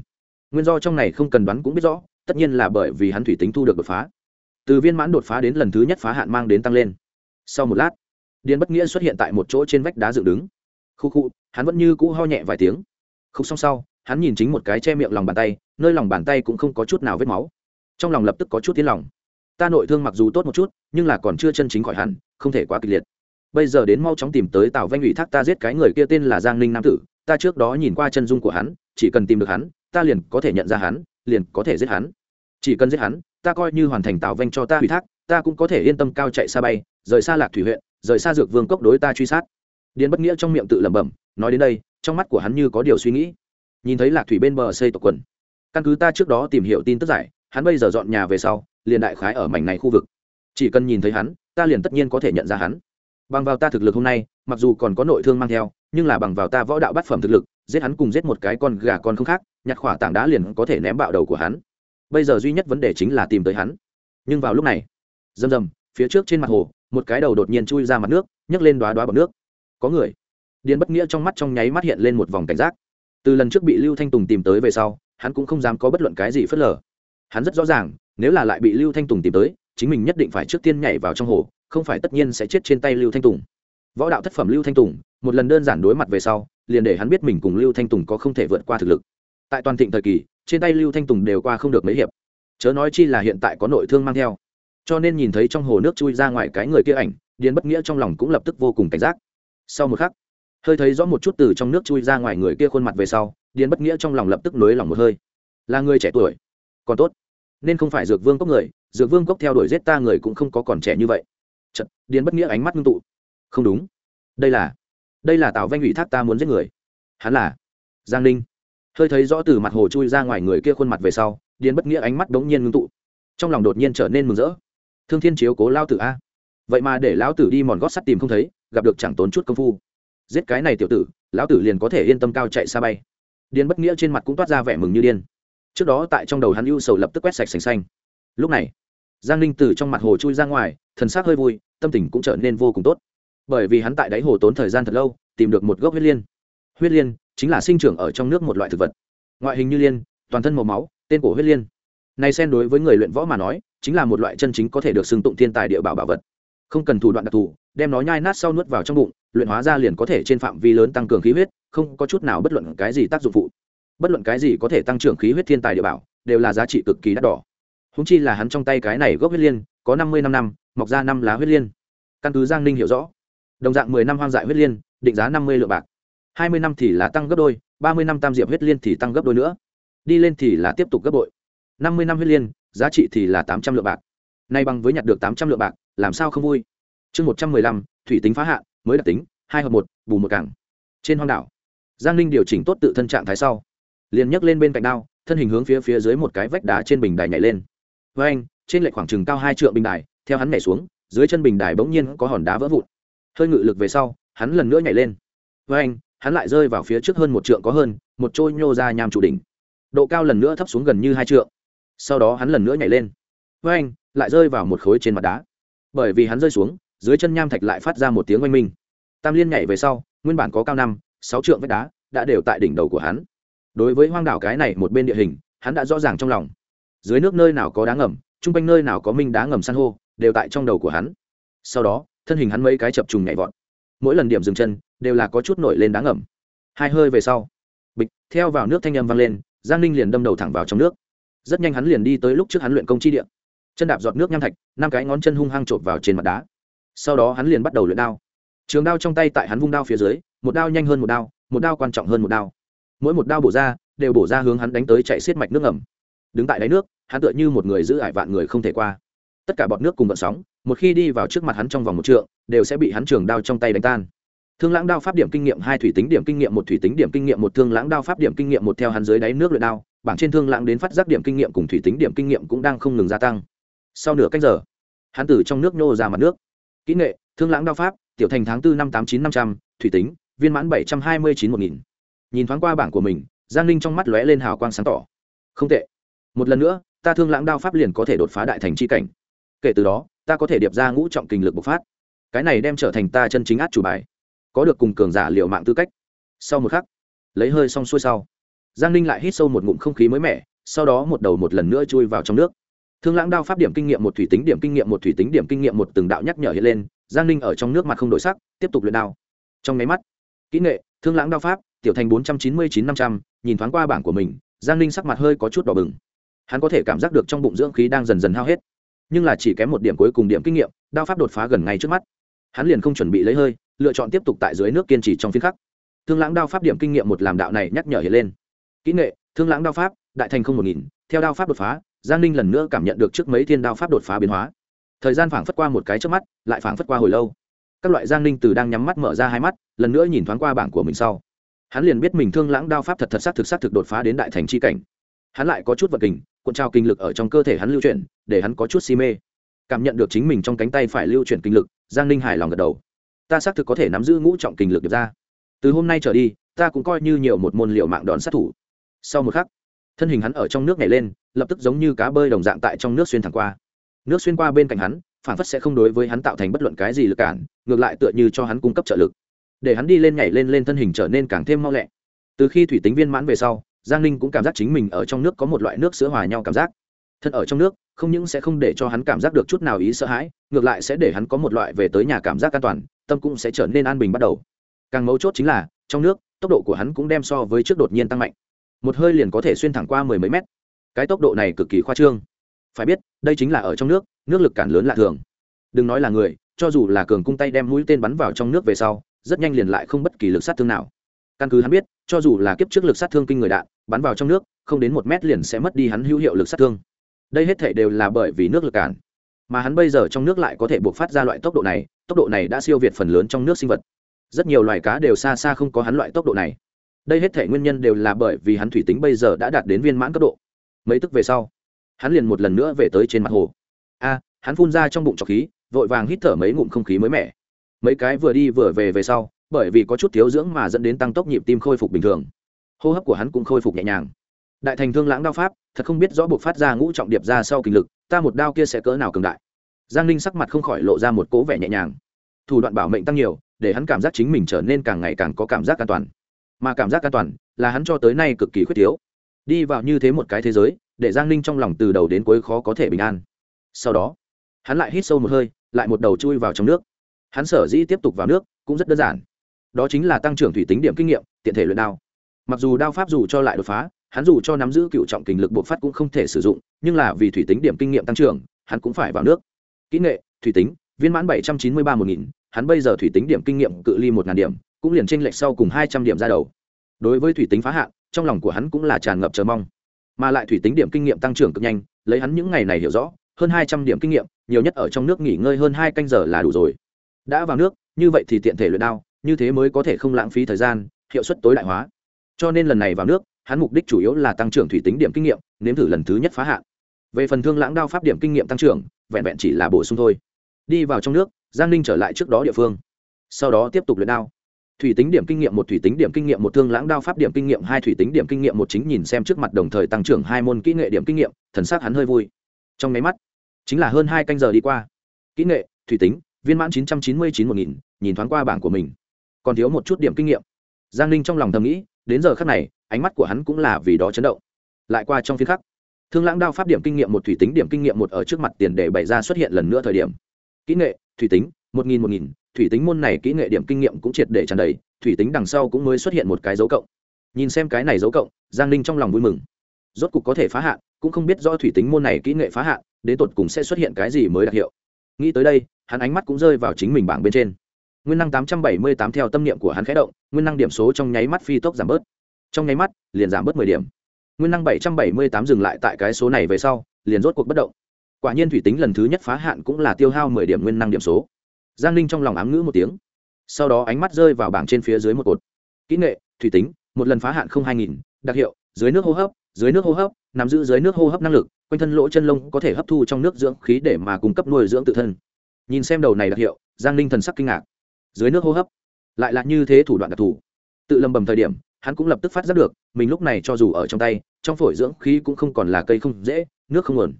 Nguyên do trong này không cần đoán cũng biết rõ, tất nhiên là bởi vì hắn thủy tính thu được đột phá. Từ viên mãn đột phá đến lần thứ nhất phá hạn mang đến tăng lên. Sau một lát điền bất nghĩa xuất hiện tại một chỗ trên vách đá dựng đứng. Khu khu, hắn vẫn như cũ ho nhẹ vài tiếng. Không xong sau, hắn nhìn chính một cái che miệng lòng bàn tay, nơi lòng bàn tay cũng không có chút nào vết máu. Trong lòng lập tức có chút tiếng lòng. Ta nội thương mặc dù tốt một chút, nhưng là còn chưa chân chính khỏi hẳn, không thể quá kịch liệt. Bây giờ đến mau chóng tìm tới tào vanh ủy thác ta giết cái người kia tên là giang ninh nam tử, ta trước đó nhìn qua chân dung của hắn, chỉ cần tìm được hắn, ta liền có thể nhận ra hắn, liền có thể giết hắn. Chỉ cần giết hắn, ta coi như hoàn thành tào vanh cho ta ủy thác, ta cũng có thể yên tâm cao chạy xa bay, rời xa lạc thủy huyện rời xa dược vương cốc đối ta truy sát. Điền bất nghĩa trong miệng tự lẩm bẩm, nói đến đây, trong mắt của hắn như có điều suy nghĩ. Nhìn thấy lạc thủy bên bờ xây tộc quần, căn cứ ta trước đó tìm hiểu tin tức giải, hắn bây giờ dọn nhà về sau, liền đại khái ở mảnh này khu vực. Chỉ cần nhìn thấy hắn, ta liền tất nhiên có thể nhận ra hắn. Bằng vào ta thực lực hôm nay, mặc dù còn có nội thương mang theo, nhưng là bằng vào ta võ đạo bát phẩm thực lực, giết hắn cùng giết một cái con gà con không khác, nhặt khỏa tảng đá liền có thể ném bạo đầu của hắn. Bây giờ duy nhất vấn đề chính là tìm tới hắn. Nhưng vào lúc này, rầm rầm, phía trước trên mặt hồ một cái đầu đột nhiên chui ra mặt nước, nhấc lên đoá đoá bọc nước. Có người. Điền bất nghĩa trong mắt trong nháy mắt hiện lên một vòng cảnh giác. Từ lần trước bị lưu thanh tùng tìm tới về sau, hắn cũng không dám có bất luận cái gì phớt lờ. Hắn rất rõ ràng, nếu là lại bị lưu thanh tùng tìm tới, chính mình nhất định phải trước tiên nhảy vào trong hồ, không phải tất nhiên sẽ chết trên tay lưu thanh tùng. Võ đạo thất phẩm lưu thanh tùng, một lần đơn giản đối mặt về sau, liền để hắn biết mình cùng lưu thanh tùng có không thể vượt qua thực lực. Tại toàn thịnh thời kỳ, trên tay lưu thanh tùng đều qua không được mấy hiệp. Chớ nói chi là hiện tại có nội thương mang theo cho nên nhìn thấy trong hồ nước chui ra ngoài cái người kia ảnh điền bất nghĩa trong lòng cũng lập tức vô cùng cảnh giác. Sau một khắc hơi thấy rõ một chút từ trong nước chui ra ngoài người kia khuôn mặt về sau điền bất nghĩa trong lòng lập tức nới lòng một hơi. Là người trẻ tuổi còn tốt. Nên không phải dược vương cốc người dược vương cốc theo đuổi giết ta người cũng không có còn trẻ như vậy. Chật, điền bất nghĩa ánh mắt ngưng tụ. Không đúng. Đây là đây là tào vanh ủy thác ta muốn giết người. Hắn là giang ninh. Hơi thấy rõ từ mặt hồ chui ra ngoài người kia khuôn mặt về sau điền bất nghĩa ánh mắt đống nhiên ngưng tụ. Trong lòng đột nhiên trở nên mừng rỡ thương thiên chiếu cố lao tử a. Vậy mà để lão tử đi mòn gót sắt tìm không thấy, gặp được chẳng tốn chút công phu. Giết cái này tiểu tử, lão tử liền có thể yên tâm cao chạy xa bay. Điền bất nghĩa trên mặt cũng toát ra vẻ mừng như điên. Trước đó tại trong đầu hắn ưu sầu lập tức quét sạch sành xanh. Lúc này, giang ninh từ trong mặt hồ chui ra ngoài, thần s ắ c hơi vui, tâm tình cũng trở nên vô cùng tốt. Bởi vì hắn tại đáy hồ tốn thời gian thật lâu, tìm được một gốc huyết liên. Huyết liên chính là sinh trưởng ở trong nước một loại thực vật. Ngoại hình như liên, toàn thân màu máu, tên của huyết liên. Này xen đối với người luyện võ mà nói chính là một loại chân chính có thể được xưng tụng thiên tài địa bảo bảo vật. Không cần thủ đoạn đặc thù, đem nó nhai nát sau nuốt vào trong bụng, luyện hóa ra liền có thể trên phạm vi lớn tăng cường khí huyết, không có chút nào bất luận cái gì tác dụng phụ. Bất luận cái gì có thể tăng trưởng khí huyết thiên tài địa bảo, đều là giá trị cực kỳ đắt đỏ. Húng chi là hắn trong tay cái này gốc huyết liên, có năm mươi năm năm, mọc ra năm lá huyết liên. Căn cứ giang ninh hiểu rõ, đồng dạng mười năm hoang dại huyết liên, định giá năm mươi lượng bạc. Hai mươi năm thì là tăng gấp đôi, ba mươi năm tam diệp huyết liên thì tăng gấp đôi nữa. Đi lên thì là tiếp tục gấp bội. Năm mươi năm huyết liên giá trị thì là tám trăm lượng bạc. Nay bằng với nhặt được tám trăm lượng bạc làm sao không vui? Chương một trăm mười lăm thủy tính phá hạ, mới đặc tính hai hợp một bù một cảng. Trên hoang đảo giang ninh điều chỉnh tốt tự thân trạng thái sau. Liền nhấc lên bên cạnh đao thân hình hướng phía phía dưới một cái vách đá trên bình đài nhảy lên. Với anh trên lệch khoảng chừng cao hai trượng bình đài theo hắn nhảy xuống dưới chân bình đài bỗng nhiên có hòn đá vỡ vụn. Hơi ngự lực về sau hắn lần nữa nhảy lên. Với anh hắn lại rơi vào phía trước hơn một trượng có hơn một trôi nhô ra nham trụ đỉnh. Độ cao lần nữa thấp xuống gần như hai trượng sau đó hắn lần nữa nhảy lên. Với anh, lại rơi vào một khối trên mặt đá. Bởi vì hắn rơi xuống, dưới chân nham thạch lại phát ra một tiếng oanh minh. Tam liên nhảy về sau, nguyên bản có cao năm, sáu trượng vách đá đã đều tại đỉnh đầu của hắn. Đối với hoang đảo cái này một bên địa hình, hắn đã rõ ràng trong lòng. Dưới nước nơi nào có đá ngầm chung quanh nơi nào có minh đá ngầm san hô, đều tại trong đầu của hắn. Sau đó, thân hình hắn mấy cái chập trùng nhảy vọt. Mỗi lần điểm dừng chân, đều là có chút nổi lên đá ngầm. Hai hơi về sau, bịch, theo vào nước thanh â m vang lên, giang ninh liền đâm đầu thẳng vào trong nước rất nhanh hắn liền đi tới lúc trước hắn luyện công chi điện chân đạp giọt nước nham thạch, năm cái ngón chân hung hăng trộm vào trên mặt đá. Sau đó hắn liền bắt đầu luyện đao. Trường đao trong tay tại hắn vung đao phía dưới, một đao nhanh hơn một đao một đao quan trọng hơn một đao. Mỗi một đao bổ ra, đều bổ ra hướng hắn đánh tới chạy xiết mạch nước ngầm. Đứng tại đáy nước, hắn tựa như một người giữ ải vạn người không thể qua. Tất cả bọt nước cùng bọt sóng, một khi đi vào trước mặt hắn trong vòng một trượng, đều sẽ bị hắn trường đao trong tay đánh tan. Thương lãng đao pháp điểm kinh nghiệm hai, thủy tính điểm kinh nghiệm một, thủy tính điểm kinh nghiệm một, thương lãng đao pháp điểm kinh nghiệm một theo hắn dưới đáy nước luyện đao bảng trên thương lãng đến phát giác điểm kinh nghiệm cùng thủy tính điểm kinh nghiệm cũng đang không ngừng gia tăng. Sau nửa cách giờ, hắn từ trong nước nhô ra mặt nước. Kỹ nghệ, thương lãng đao pháp, tiểu thành tháng bốn năm tám chín năm trăm, thủy tính, viên mãn bảy trăm hai mươi chín một nghìn. Nhìn thoáng qua bảng của mình, giang linh trong mắt lóe lên hào quang sáng tỏ. Không tệ. Một lần nữa, ta thương lãng đao pháp liền có thể đột phá đại thành c h i cảnh. Kể từ đó, ta có thể điệp ra ngũ trọng kinh lực bộc phát. Cái này đem trở thành ta chân chính át chủ bài. Có được cùng cường giả liệu mạng tư cách. Sau một khắc, lấy hơi xong xuôi sau giang ninh lại hít sâu một ngụm không khí mới mẻ, sau đó một đầu một lần nữa chui vào trong nước. Thương lãng đao pháp điểm kinh nghiệm một thủy tính điểm kinh nghiệm một thủy tính điểm kinh nghiệm một từng đạo nhắc nhở hiện lên, giang ninh ở trong nước mặt không đổi sắc, tiếp tục luyện đao. Trong máy mắt, kỹ nghệ, thương lãng đao pháp, tiểu thành bốn trăm chín mươi chín năm trăm, nhìn thoáng qua bảng của mình, giang ninh sắc mặt hơi có chút đỏ bừng. Hắn có thể cảm giác được trong bụng dưỡng khí đang dần dần hao hết, nhưng là chỉ kém một điểm cuối cùng điểm kinh nghiệm, đao pháp đột phá gần ngay trước mắt. Hắn liền không chuẩn bị lấy hơi, lựa chọn tiếp tục tại dưới nước kiên trì trong phiên khắc. Thương lãng đao pháp điểm kinh nghiệm một làm đạo này nhắc nhở hiện lên kỹ nghệ, thương lãng đao pháp, đại thành không một nghìn, theo đao pháp đột phá, giang ninh lần nữa cảm nhận được trước mấy thiên đao pháp đột phá biến hóa. Thời gian phảng phất qua một cái trước mắt, lại phảng phất qua hồi lâu. Các loại giang ninh từ đang nhắm mắt mở ra hai mắt, lần nữa nhìn thoáng qua bảng của mình sau. Hắn liền biết mình thương lãng đao pháp thật thật s á t thực s á t thực đột phá đến đại thành c h i cảnh. Hắn lại có chút vật kình, cuộn trao kinh lực ở trong cơ thể hắn lưu chuyển, để hắn có chút si mê. Cảm nhận được chính mình trong cánh tay phải lưu chuyển kinh lực, giang ninh hài lòng gật đầu. Ta xác thực có thể nắm giữ ngũ trọng kinh lực được ra. Từ hôm nay trở đi, ta cũng coi như nhiều một môn liệu mạng đón sát thủ sau một khắc, thân hình hắn ở trong nước nhảy lên, lập tức giống như cá bơi đồng dạng tại trong nước xuyên thẳng qua. Nước xuyên qua bên cạnh hắn, phản phất sẽ không đối với hắn tạo thành bất luận cái gì lực cản, ngược lại tựa như cho hắn cung cấp trợ lực. Để hắn đi lên nhảy lên lên thân hình trở nên càng thêm mau lẹ. Từ khi thủy tính viên mãn về sau, giang ninh cũng cảm giác chính mình ở trong nước có một loại nước sữa hòa nhau cảm giác. Thân ở trong nước, không những sẽ không để cho hắn cảm giác được chút nào ý sợ hãi, ngược lại sẽ để hắn có một loại về tới nhà cảm giác an toàn, tâm cũng sẽ trở nên an bình bắt đầu. Càng mấu chốt chính là, trong nước, tốc độ của hắn cũng đem so với trước đột nhiên tăng mạnh một hơi liền có thể xuyên thẳng qua mười mấy mét. Cái tốc độ này cực kỳ khoa trương. Phải biết, đây chính là ở trong nước nước lực cản lớn lạ thường. Đừng nói là người, cho dù là cường cung tay đem mũi tên bắn vào trong nước về sau, rất nhanh liền lại không bất kỳ lực sát thương nào. Căn cứ hắn biết, cho dù là kiếp trước lực sát thương kinh người đạn, bắn vào trong nước, không đến một mét liền sẽ mất đi hắn hữu hiệu lực sát thương. Đây hết thể đều là bởi vì nước lực cản. Mà hắn bây giờ trong nước lại có thể buộc phát ra loại tốc độ này, tốc độ này đã siêu việt phần lớn trong nước sinh vật. Rất nhiều loài cá đều xa xa không có hắn loại tốc độ này đây hết thể nguyên nhân đều là bởi vì hắn thủy tính bây giờ đã đạt đến viên mãn cấp độ. Mấy tức về sau, hắn liền một lần nữa về tới trên mặt hồ. A, hắn phun ra trong bụng trọc khí, vội vàng hít thở mấy ngụm không khí mới mẻ. Mấy cái vừa đi vừa về về sau, bởi vì có chút thiếu dưỡng mà dẫn đến tăng tốc nhịp tim khôi phục bình thường. Hô hấp của hắn cũng khôi phục nhẹ nhàng. Đại thành thương lãng đao pháp, thật không biết rõ buộc phát ra ngũ trọng điệp ra sau kinh lực, ta một đao kia sẽ cỡ nào cường đại. Giang ninh sắc mặt không khỏi lộ ra một cố vẻ nhẹ nhàng. Thủ đoạn bảo mệnh tăng nhiều, để hắn cảm giác chính mình trở nên càng ngày càng có cảm giác an toàn mà cảm giác an toàn là hắn cho tới nay cực kỳ khuyết thiếu. Đi vào như thế một cái thế giới, để giang ninh trong lòng từ đầu đến cuối khó có thể bình an. Sau đó, hắn lại hít sâu một hơi, lại một đầu chui vào trong nước. Hắn sở dĩ tiếp tục vào nước cũng rất đơn giản. Đó chính là tăng trưởng thủy tính điểm kinh nghiệm, tiện thể luyện đao. Mặc dù đao pháp dù cho lại đột phá, hắn dù cho nắm giữ cựu trọng kình lực bộc phát cũng không thể sử dụng, nhưng là vì thủy tính điểm kinh nghiệm tăng trưởng, hắn cũng phải vào nước. Kỹ nghệ, thủy tính, viên mãn bảy trăm chín mươi ba một nghìn, hắn bây giờ thủy tính điểm kinh nghiệm cự ly một ngàn điểm cũng liền tranh lệch sau cùng hai trăm điểm ra đầu. Đối với thủy tính phá hạn, trong lòng của hắn cũng là tràn ngập chờ mong. Mà lại thủy tính điểm kinh nghiệm tăng trưởng cực nhanh, lấy hắn những ngày này hiểu rõ, hơn hai trăm điểm kinh nghiệm, nhiều nhất ở trong nước nghỉ ngơi hơn hai canh giờ là đủ rồi. Đã vào nước, như vậy thì tiện thể luyện đao, như thế mới có thể không lãng phí thời gian, hiệu suất tối đại hóa. Cho nên lần này vào nước, hắn mục đích chủ yếu là tăng trưởng thủy tính điểm kinh nghiệm, nếm thử lần thứ nhất phá hạn. Về phần thương lãng đao pháp điểm kinh nghiệm tăng trưởng, vẹn vẹn chỉ là bổ sung thôi. Đi vào trong nước, giang ninh trở lại trước đó địa phương. Sau đó tiếp tục luyện đao thủy tính điểm kinh nghiệm một thủy tính điểm kinh nghiệm một thương lãng đao pháp điểm kinh nghiệm hai thủy tính điểm kinh nghiệm một chính nhìn xem trước mặt đồng thời tăng trưởng hai môn kỹ nghệ điểm kinh nghiệm, thần sắc hắn hơi vui. Trong máy mắt, chính là hơn hai canh giờ đi qua. Kỹ nghệ, thủy tính, viên mãn chín trăm chín mươi chín một nghìn, nhìn thoáng qua bảng của mình. Còn thiếu một chút điểm kinh nghiệm. Giang ninh trong lòng thầm nghĩ, đến giờ khắc này, ánh mắt của hắn cũng là vì đó chấn động. Lại qua trong phiên khắc, thương lãng đao pháp điểm kinh nghiệm một thủy tính điểm kinh nghiệm một ở trước mặt tiền để bày ra xuất hiện lần nữa thời điểm. Kỹ nghệ, thủy tính, một nghìn một nghìn thủy tính môn này kỹ nghệ điểm kinh nghiệm cũng triệt để tràn đầy, thủy tính đằng sau cũng mới xuất hiện một cái dấu cộng. Nhìn xem cái này dấu cộng, giang ninh trong lòng vui mừng. Rốt cục có thể phá hạn, cũng không biết do thủy tính môn này kỹ nghệ phá hạn, đến tột cùng sẽ xuất hiện cái gì mới đặc hiệu. Nghĩ tới đây, hắn ánh mắt cũng rơi vào chính mình bảng bên trên. Nguyên năng tám trăm bảy mươi tám theo tâm niệm của hắn khẽ động, nguyên năng điểm số trong nháy mắt phi tốc giảm bớt. Trong nháy mắt, liền giảm bớt mười điểm. Nguyên năng bảy trăm bảy mươi tám dừng lại tại cái số này về sau, liền rốt cuộc bất động. Quả nhiên thủy tính lần thứ nhất phá hạn cũng là tiêu hao mười điểm nguyên năng điểm số giang ninh trong lòng ám ngữ một tiếng. Sau đó ánh mắt rơi vào bảng trên phía dưới một cột. Kỹ nghệ, thủy tính, một lần phá hạn không hai nghìn, đặc hiệu, dưới nước hô hấp, dưới nước hô hấp, nắm giữ dưới nước hô hấp năng lực, quanh thân lỗ chân lông có thể hấp thu trong nước dưỡng khí để mà cung cấp nuôi dưỡng tự thân. Nhìn xem đầu này đặc hiệu, giang ninh thần sắc kinh ngạc. Dưới nước hô hấp, lại là như thế thủ đoạn đặc thù. Tự lầm bầm thời điểm, hắn cũng lập tức phát giác được, mình lúc này cho dù ở trong tay, trong phổi dưỡng khí cũng không còn là cây không dễ, nước không nguồn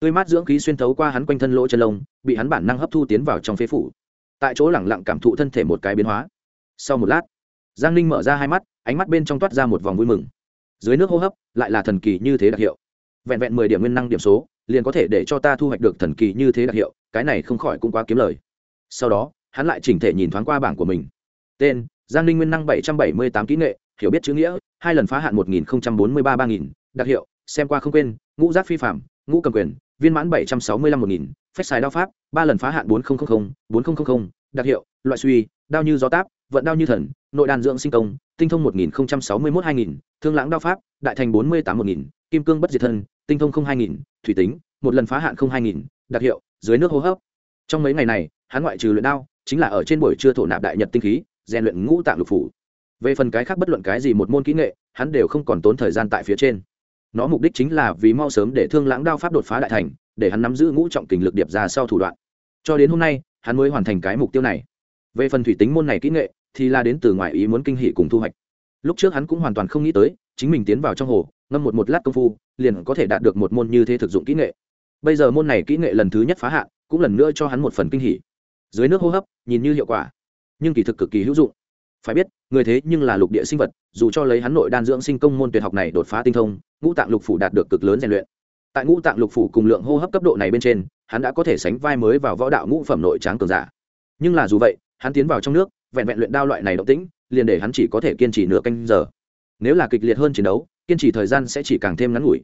tươi mát dưỡng khí xuyên thấu qua hắn quanh thân lỗ chân lông, bị hắn bản năng hấp thu tiến vào trong phế phủ. Tại chỗ lẳng lặng cảm thụ thân thể một cái biến hóa. Sau một lát, giang ninh mở ra hai mắt, ánh mắt bên trong toát ra một vòng vui mừng. Dưới nước hô hấp, lại là thần kỳ như thế đặc hiệu. Vẹn vẹn mười điểm nguyên năng điểm số, liền có thể để cho ta thu hoạch được thần kỳ như thế đặc hiệu, cái này không khỏi cũng quá kiếm lời. Sau đó, hắn lại chỉnh thể nhìn thoáng qua bảng của mình. Tên, giang ninh nguyên năng bảy trăm bảy mươi tám kỹ nghệ, hiểu biết chữ nghĩa, hai lần phá hạn một nghìn bốn mươi ba ba nghìn, đặc hiệu, xem qua không quên, ngũ giác phi phạm ngũ cầm quyền viên mãn bảy trăm sáu mươi lăm một nghìn, phách xài đao pháp, ba lần phá hạn bốn nghìn bốn nghìn đặc hiệu, loại suy, đao như gió táp, vận đao như thần, nội đàn dưỡng sinh công, tinh thông một nghìn sáu mươi mốt hai nghìn, thương lãng đao pháp, đại thành bốn mươi tám một nghìn, kim cương bất diệt thân, tinh thông không hai nghìn, thủy tính, một lần phá hạn không hai nghìn, đặc hiệu, dưới nước hô hấp. Trong mấy ngày này, hắn ngoại trừ luyện đao, chính là ở trên buổi trưa thổ nạp đại nhật tinh khí, rèn luyện ngũ tạng lục phủ. Về phần cái khác bất luận cái gì một môn kỹ nghệ, hắn đều không còn tốn thời gian tại phía trên nó mục đích chính là vì mau sớm để thương lãng đao pháp đột phá đại thành, để hắn nắm giữ ngũ trọng kình lực điệp ra sau thủ đoạn. Cho đến hôm nay, hắn mới hoàn thành cái mục tiêu này. Về phần thủy tính môn này kỹ nghệ, thì là đến từ ngoài ý muốn kinh hỷ cùng thu hoạch. Lúc trước hắn cũng hoàn toàn không nghĩ tới, chính mình tiến vào trong hồ, ngâm một một lát công phu, liền có thể đạt được một môn như thế thực dụng kỹ nghệ. Bây giờ môn này kỹ nghệ lần thứ nhất phá hạn, cũng lần nữa cho hắn một phần kinh hỷ dưới nước hô hấp, nhìn như hiệu quả, nhưng kỳ thực cực kỳ hữu dụng phải biết, người thế nhưng là lục địa sinh vật, dù cho lấy hắn nội đan dưỡng sinh công môn tuyệt học này đột phá tinh thông, ngũ tạng lục phủ đạt được cực lớn rèn luyện. Tại ngũ tạng lục phủ cùng lượng hô hấp cấp độ này bên trên, hắn đã có thể sánh vai mới vào võ đạo ngũ phẩm nội tráng cường giả. Nhưng là dù vậy, hắn tiến vào trong nước, vẹn vẹn luyện đao loại này động tĩnh, liền để hắn chỉ có thể kiên trì nửa canh giờ. Nếu là kịch liệt hơn chiến đấu, kiên trì thời gian sẽ chỉ càng thêm ngắn ngủi.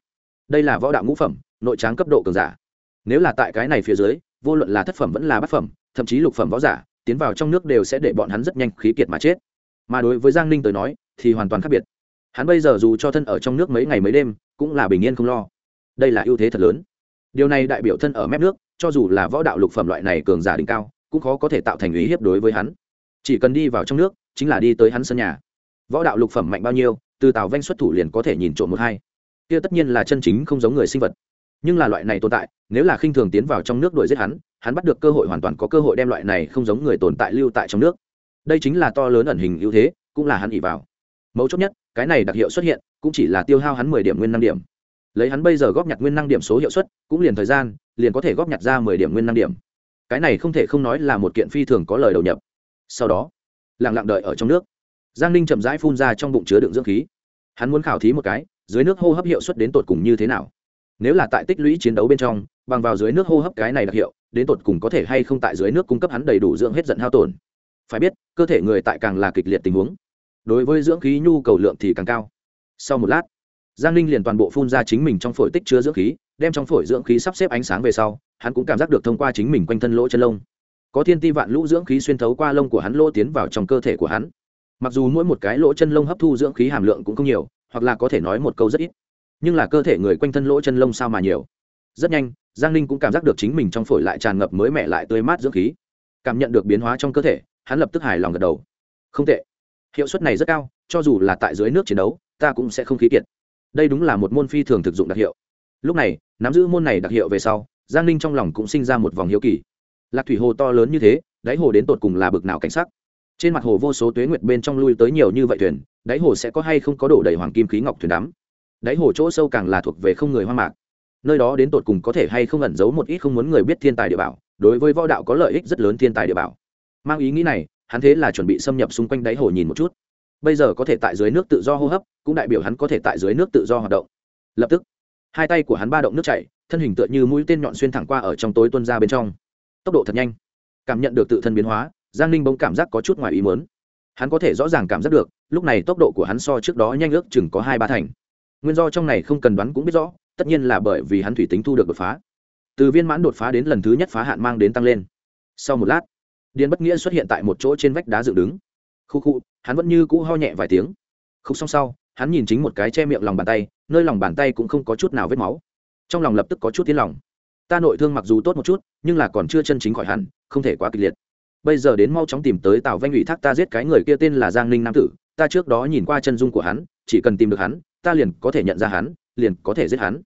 Đây là võ đạo ngũ phẩm, nội tráng cấp độ cường giả. Nếu là tại cái này phía dưới, vô luận là thất phẩm vẫn là bát phẩm, thậm chí lục phẩm võ giả, tiến vào trong nước đều sẽ để bọn hắn rất nhanh khí kiệt mà chết mà đối với giang ninh tới nói thì hoàn toàn khác biệt. Hắn bây giờ dù cho thân ở trong nước mấy ngày mấy đêm cũng là bình yên không lo. Đây là ưu thế thật lớn. Điều này đại biểu thân ở mép nước, cho dù là võ đạo lục phẩm loại này cường giả đỉnh cao, cũng khó có thể tạo thành ý hiếp đối với hắn. Chỉ cần đi vào trong nước, chính là đi tới hắn sân nhà. Võ đạo lục phẩm mạnh bao nhiêu, từ tàu vanh xuất thủ liền có thể nhìn trộm một hai. Kia tất nhiên là chân chính không giống người sinh vật. Nhưng là loại này tồn tại, nếu là khinh thường tiến vào trong nước đuổi giết hắn hắn bắt được cơ hội hoàn toàn có cơ hội đem loại này không giống người tồn tại lưu tại trong nước đây chính là to lớn ẩn hình ưu thế, cũng là hắn ỉ vào. Mấu chốt nhất, cái này đặc hiệu xuất hiện, cũng chỉ là tiêu hao hắn mười điểm nguyên năng điểm. Lấy hắn bây giờ góp nhặt nguyên năng điểm số hiệu suất, cũng liền thời gian, liền có thể góp nhặt ra mười điểm nguyên năng điểm. Cái này không thể không nói là một kiện phi thường có lời đầu nhập. Sau đó, lặng lặng đợi ở trong nước. Giang ninh chậm rãi phun ra trong bụng chứa đựng dưỡng khí. Hắn muốn khảo thí một cái, dưới nước hô hấp hiệu suất đến tột cùng như thế nào. Nếu là tại tích lũy chiến đấu bên trong, bằng vào dưới nước hô hấp cái này đặc hiệu, đến tột cùng có thể hay không tại dưới nước cung cấp hắn đầy đủ dưỡng hết giận hao tổn phải biết, cơ thể người tại càng là kịch liệt tình huống. Đối với dưỡng khí nhu cầu lượng thì càng cao. Sau một lát, giang ninh liền toàn bộ phun ra chính mình trong phổi tích chứa dưỡng khí, đem trong phổi dưỡng khí sắp xếp ánh sáng về sau, hắn cũng cảm giác được thông qua chính mình quanh thân lỗ chân lông. Có thiên ti vạn lũ dưỡng khí xuyên thấu qua lông của hắn lỗ tiến vào trong cơ thể của hắn. Mặc dù mỗi một cái lỗ chân lông hấp thu dưỡng khí hàm lượng cũng không nhiều, hoặc là có thể nói một câu rất ít, nhưng là cơ thể người quanh thân lỗ chân lông sao mà nhiều. Rất nhanh, giang ninh cũng cảm giác được chính mình trong phổi lại tràn ngập mới mẻ lại tươi mát dưỡng khí. Cảm nhận được biến hóa trong cơ thể hắn lập tức hài lòng gật đầu. Không tệ. Hiệu suất này rất cao, cho dù là tại dưới nước chiến đấu, ta cũng sẽ không khí kiệt. Đây đúng là một môn phi thường thực dụng đặc hiệu. Lúc này, nắm giữ môn này đặc hiệu về sau, giang ninh trong lòng cũng sinh ra một vòng hiếu kỳ. Lạc thủy hồ to lớn như thế, đáy hồ đến tột cùng là bực nào cảnh sắc? Trên mặt hồ vô số tuế nguyệt bên trong lui tới nhiều như vậy thuyền, đáy hồ sẽ có hay không có đổ đầy hoàng kim khí ngọc thuyền đắm? Đáy hồ chỗ sâu càng là thuộc về không người hoang mạc. Nơi đó đến tột cùng có thể hay không ẩn giấu một ít không muốn người biết thiên tài địa bảo, đối với võ đạo có lợi ích rất lớn thiên tài địa bảo mang ý nghĩ này, hắn thế là chuẩn bị xâm nhập xung quanh đáy hồ nhìn một chút. Bây giờ có thể tại dưới nước tự do hô hấp, cũng đại biểu hắn có thể tại dưới nước tự do hoạt động. Lập tức, hai tay của hắn ba động nước chảy, thân hình tựa như mũi tên nhọn xuyên thẳng qua ở trong tối tuân ra bên trong. Tốc độ thật nhanh. Cảm nhận được tự thân biến hóa, giang ninh bỗng cảm giác có chút ngoài ý mớn hắn có thể rõ ràng cảm giác được, lúc này tốc độ của hắn so trước đó nhanh ước chừng có hai ba thành. Nguyên do trong này không cần đoán cũng biết rõ, tất nhiên là bởi vì hắn thủy tính thu được đột phá. Từ viên mãn đột phá đến lần thứ nhất phá hạn mang đến tăng lên. Sau một lát điền bất nghĩa xuất hiện tại một chỗ trên vách đá dựng đứng. Khu khu, hắn vẫn như cũ ho nhẹ vài tiếng. Không xong sau, hắn nhìn chính một cái che miệng lòng bàn tay, nơi lòng bàn tay cũng không có chút nào vết máu. Trong lòng lập tức có chút tiếng lòng. Ta nội thương mặc dù tốt một chút, nhưng là còn chưa chân chính khỏi hẳn, không thể quá kịch liệt. Bây giờ đến mau chóng tìm tới tào vanh ủy thác ta giết cái người kia tên là giang ninh nam tử, ta trước đó nhìn qua chân dung của hắn, chỉ cần tìm được hắn, ta liền có thể nhận ra hắn, liền có thể giết hắn.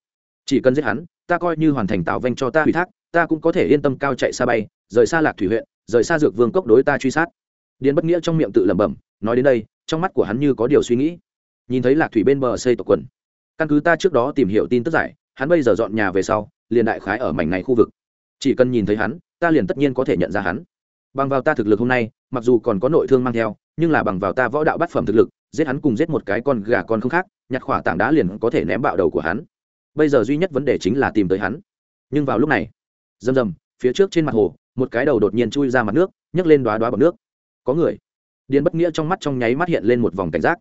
Chỉ cần giết hắn, ta coi như hoàn thành tào vanh cho ta ủy thác, ta cũng có thể yên tâm cao chạy xa bay, rời xa lạc thủy huyện rời xa dược vương cốc đối ta truy sát. Điền bất nghĩa trong miệng tự lẩm bẩm, nói đến đây, trong mắt của hắn như có điều suy nghĩ. Nhìn thấy lạc thủy bên bờ xây tộc quần, căn cứ ta trước đó tìm hiểu tin tức giải, hắn bây giờ dọn nhà về sau, liền đại khái ở mảnh này khu vực. Chỉ cần nhìn thấy hắn, ta liền tất nhiên có thể nhận ra hắn. Bằng vào ta thực lực hôm nay, mặc dù còn có nội thương mang theo, nhưng là bằng vào ta võ đạo bát phẩm thực lực, giết hắn cùng giết một cái con gà con không khác, nhặt khỏa tảng đá liền có thể ném bạo đầu của hắn. Bây giờ duy nhất vấn đề chính là tìm tới hắn. Nhưng vào lúc này, rầm rầm, phía trước trên mặt hồ một cái đầu đột nhiên chui ra mặt nước, nhấc lên đoá đoá bằng nước. Có người. Điền bất nghĩa trong mắt trong nháy mắt hiện lên một vòng cảnh giác.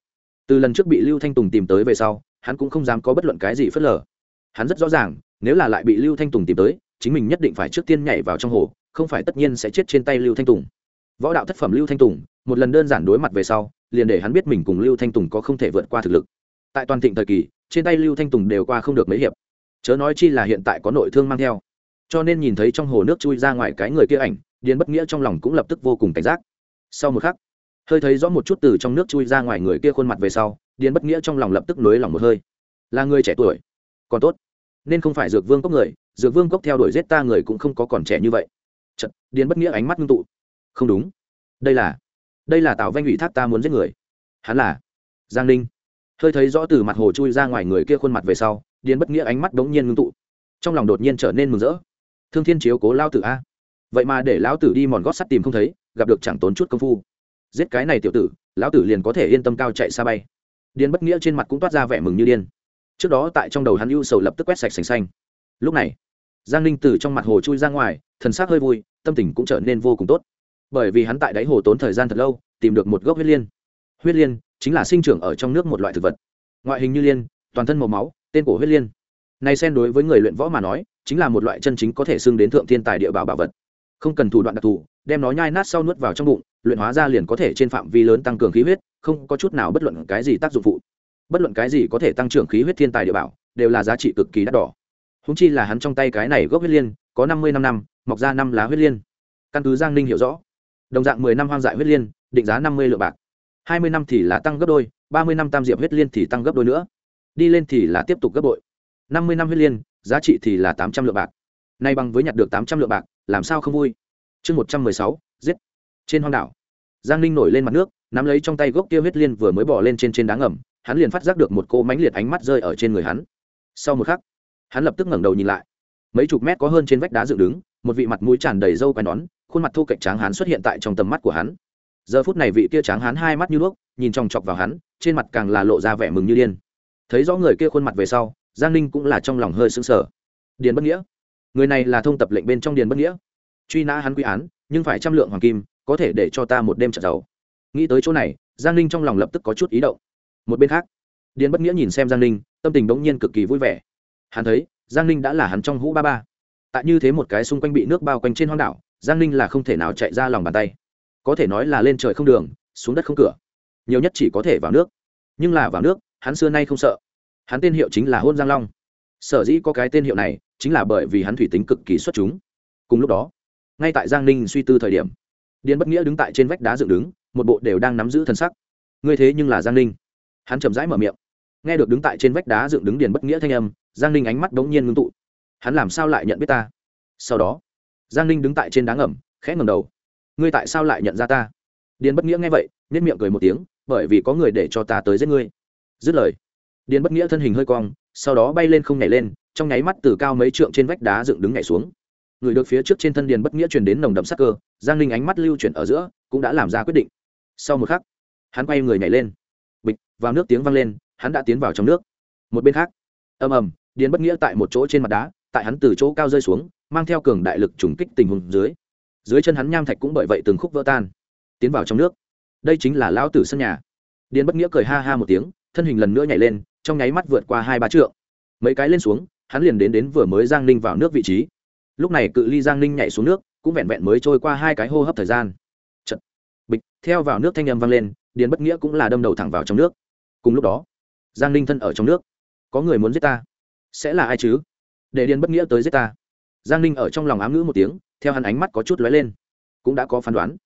Từ lần trước bị lưu thanh tùng tìm tới về sau, hắn cũng không dám có bất luận cái gì phớt lờ. Hắn rất rõ ràng, nếu là lại bị lưu thanh tùng tìm tới, chính mình nhất định phải trước tiên nhảy vào trong hồ, không phải tất nhiên sẽ chết trên tay lưu thanh tùng. Võ đạo thất phẩm lưu thanh tùng, một lần đơn giản đối mặt về sau, liền để hắn biết mình cùng lưu thanh tùng có không thể vượt qua thực lực. Tại toàn thịnh thời kỳ, trên tay lưu thanh tùng đều qua không được mấy hiệp. Chớ nói chi là hiện tại có nội thương mang theo cho nên nhìn thấy trong hồ nước chui ra ngoài cái người kia ảnh điền bất nghĩa trong lòng cũng lập tức vô cùng cảnh giác. Sau một khắc hơi thấy rõ một chút từ trong nước chui ra ngoài người kia khuôn mặt về sau điền bất nghĩa trong lòng lập tức nới lòng một hơi. Là người trẻ tuổi còn tốt. Nên không phải dược vương cốc người dược vương cốc theo đuổi giết ta người cũng không có còn trẻ như vậy. Chật, điền bất nghĩa ánh mắt ngưng tụ. Không đúng. Đây là đây là tào vanh ủy thác ta muốn giết người. Hắn là giang ninh. Hơi thấy rõ từ mặt hồ chui ra ngoài người kia khuôn mặt về sau điền bất nghĩa ánh mắt bỗng nhiên ngưng tụ. Trong lòng đột nhiên trở nên mừng rỡ thương thiên chiếu cố lao tử a. Vậy mà để lão tử đi mòn gót sắt tìm không thấy, gặp được chẳng tốn chút công phu. Giết cái này tiểu tử, lão tử liền có thể yên tâm cao chạy xa bay. Điên bất nghĩa trên mặt cũng toát ra vẻ mừng như điên. Trước đó tại trong đầu hắn ưu sầu lập tức quét sạch sành xanh. Lúc này, giang ninh từ trong mặt hồ chui ra ngoài, thần s ắ c hơi vui, tâm tình cũng trở nên vô cùng tốt. Bởi vì hắn tại đáy hồ tốn thời gian thật lâu, tìm được một gốc huyết liên. Huyết liên chính là sinh trưởng ở trong nước một loại thực vật. Ngoại hình như liên, toàn thân màu máu, tên của huyết liên. Này xen đối với người luyện võ mà nói chính là một loại chân chính có thể xưng đến thượng thiên tài địa bảo bảo vật. Không cần thủ đoạn đặc thù, đem nó nhai nát sau nuốt vào trong bụng, luyện hóa ra liền có thể trên phạm vi lớn tăng cường khí huyết, không có chút nào bất luận cái gì tác dụng phụ. Bất luận cái gì có thể tăng trưởng khí huyết thiên tài địa bảo, đều là giá trị cực kỳ đắt đỏ. Húng chi là hắn trong tay cái này gốc huyết liên, có năm mươi năm năm, mọc ra năm lá huyết liên. Căn cứ giang ninh hiểu rõ, đồng dạng mười năm hoang dại huyết liên, định giá năm mươi lượng bạc. hai mươi năm thì là tăng gấp đôi, ba mươi năm tam diệp huyết liên thì tăng gấp đôi nữa. Đi lên thì là tiếp tục gấp bội. năm mươi năm huyết liên giá trị thì là tám trăm lượng bạc. Nay bằng với nhặt được tám trăm lượng bạc, làm sao không vui? Chương một trăm mười sáu, giết. Trên hoang đảo, giang ninh nổi lên mặt nước, nắm lấy trong tay gốc kia huyết liên vừa mới bỏ lên trên trên đá ngầm, hắn liền phát giác được một cô mánh liệt ánh mắt rơi ở trên người hắn. Sau một khắc, hắn lập tức ngẩng đầu nhìn lại. Mấy chục mét có hơn trên vách đá dựng đứng, một vị mặt mũi tràn đầy râu quai nón khuôn mặt thu cạnh tráng hắn xuất hiện tại trong tầm mắt của hắn. Giờ phút này vị kia tráng hắn hai mắt như đuốc nhìn chòng chọc vào hắn, trên mặt càng là lộ ra vẻ mừng như điên. Thấy rõ người kia khuôn mặt về sau giang ninh cũng là trong lòng hơi sững sờ. Điền bất nghĩa. Người này là thông tập lệnh bên trong điền bất nghĩa. Truy nã hắn quy án, nhưng phải trăm lượng hoàng kim, có thể để cho ta một đêm trợ giàu nghĩ tới chỗ này, giang ninh trong lòng lập tức có chút ý động. Một bên khác, điền bất nghĩa nhìn xem giang ninh, tâm tình bỗng nhiên cực kỳ vui vẻ. Hắn thấy, giang ninh đã là hắn trong hũ ba ba. Tại như thế một cái xung quanh bị nước bao quanh trên hoang đảo, giang ninh là không thể nào chạy ra lòng bàn tay. Có thể nói là lên trời không đường, xuống đất không cửa. Nhiều nhất chỉ có thể vào nước. Nhưng là vào nước, hắn xưa nay không sợ hắn tên hiệu chính là hôn giang long. Sở dĩ có cái tên hiệu này chính là bởi vì hắn thủy tính cực kỳ xuất chúng. Cùng lúc đó, ngay tại giang ninh suy tư thời điểm, điền bất nghĩa đứng tại trên vách đá dựng đứng, một bộ đều đang nắm giữ thân sắc. Ngươi thế nhưng là giang ninh. Hắn chậm rãi mở miệng. Nghe được đứng tại trên vách đá dựng đứng điền bất nghĩa thanh âm, giang ninh ánh mắt đ ố n g nhiên ngưng tụ. Hắn làm sao lại nhận biết ta? Sau đó, giang ninh đứng tại trên đá ngầm, khẽ ngầm đầu. Ngươi tại sao lại nhận ra ta? Điền bất nghĩa nghe vậy nhất miệng cười một tiếng, bởi vì có người để cho ta tới giết ngươi. Dứt lời điền bất nghĩa thân hình hơi cong, sau đó bay lên không nhảy lên, trong nháy mắt từ cao mấy trượng trên vách đá dựng đứng nhảy xuống. Người được phía trước trên thân điền bất nghĩa truyền đến nồng đậm sắc cơ, giang linh ánh mắt lưu chuyển ở giữa, cũng đã làm ra quyết định. Sau một khắc, hắn quay người nhảy lên. Bịch, vào nước tiếng vang lên, hắn đã tiến vào trong nước. Một bên khác, ầm ầm, điền bất nghĩa tại một chỗ trên mặt đá, tại hắn từ chỗ cao rơi xuống, mang theo cường đại lực trùng kích tình huống dưới. Dưới chân hắn nham thạch cũng bởi vậy từng khúc vỡ tan, tiến vào trong nước. Đây chính là lão tử sân nhà. Điền bất nghĩa cười ha ha một tiếng, thân hình lần nữa nhảy lên trong nháy mắt vượt qua hai ba trượng. Mấy cái lên xuống, hắn liền đến đến vừa mới giang ninh vào nước vị trí. Lúc này cự ly giang ninh nhảy xuống nước, cũng vẹn vẹn mới trôi qua hai cái hô hấp thời gian. Chật. bịch, theo vào nước thanh â m vang lên, điền bất nghĩa cũng là đâm đầu thẳng vào trong nước. Cùng lúc đó, giang ninh thân ở trong nước. Có người muốn giết ta? Sẽ là ai chứ? Để điền bất nghĩa tới giết ta. Giang ninh ở trong lòng ám ngữ một tiếng, theo hắn ánh mắt có chút lóe lên. Cũng đã có phán đoán.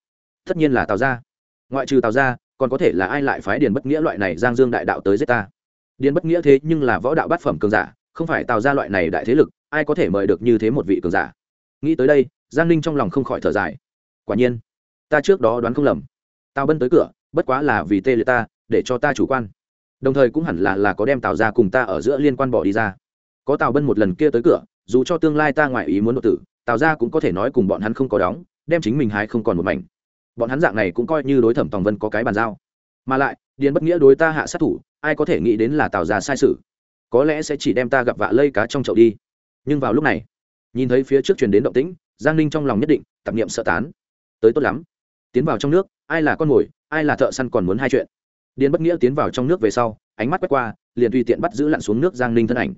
Tất nhiên là tào gia. Ngoại trừ tào gia, còn có thể là ai lại phái điền bất nghĩa loại này giang dương đại đạo tới giết ta? Điền bất nghĩa thế nhưng là võ đạo bát phẩm cường giả, không phải tào gia loại này đại thế lực, ai có thể mời được như thế một vị cường giả? Nghĩ tới đây, giang ninh trong lòng không khỏi thở dài. Quả nhiên, ta trước đó đoán không lầm. Tào bân tới cửa, bất quá là vì tê liệt ta, để cho ta chủ quan. Đồng thời cũng hẳn là là có đem tào ra cùng ta ở giữa liên quan bỏ đi ra. Có tào bân một lần kia tới cửa, dù cho tương lai ta ngoại ý muốn đột tử, tào ra cũng có thể nói cùng bọn hắn không có đóng, đem chính mình hái không còn một mảnh. Bọn hắn dạng này cũng coi như đối thẩm tòng vân có cái bàn giao mà lại, điền bất nghĩa đối ta hạ sát thủ, ai có thể nghĩ đến là tào ra sai sự? Có lẽ sẽ chỉ đem ta gặp vạ lây cá trong chậu đi. Nhưng vào lúc này, nhìn thấy phía trước truyền đến động tĩnh, giang ninh trong lòng nhất định, tạp niệm sợ tán. Tới tốt lắm. Tiến vào trong nước, ai là con mồi, ai là thợ săn còn muốn hai chuyện. Điền bất nghĩa tiến vào trong nước về sau, ánh mắt quét qua, liền tùy tiện bắt giữ lặn xuống nước giang ninh thân ảnh.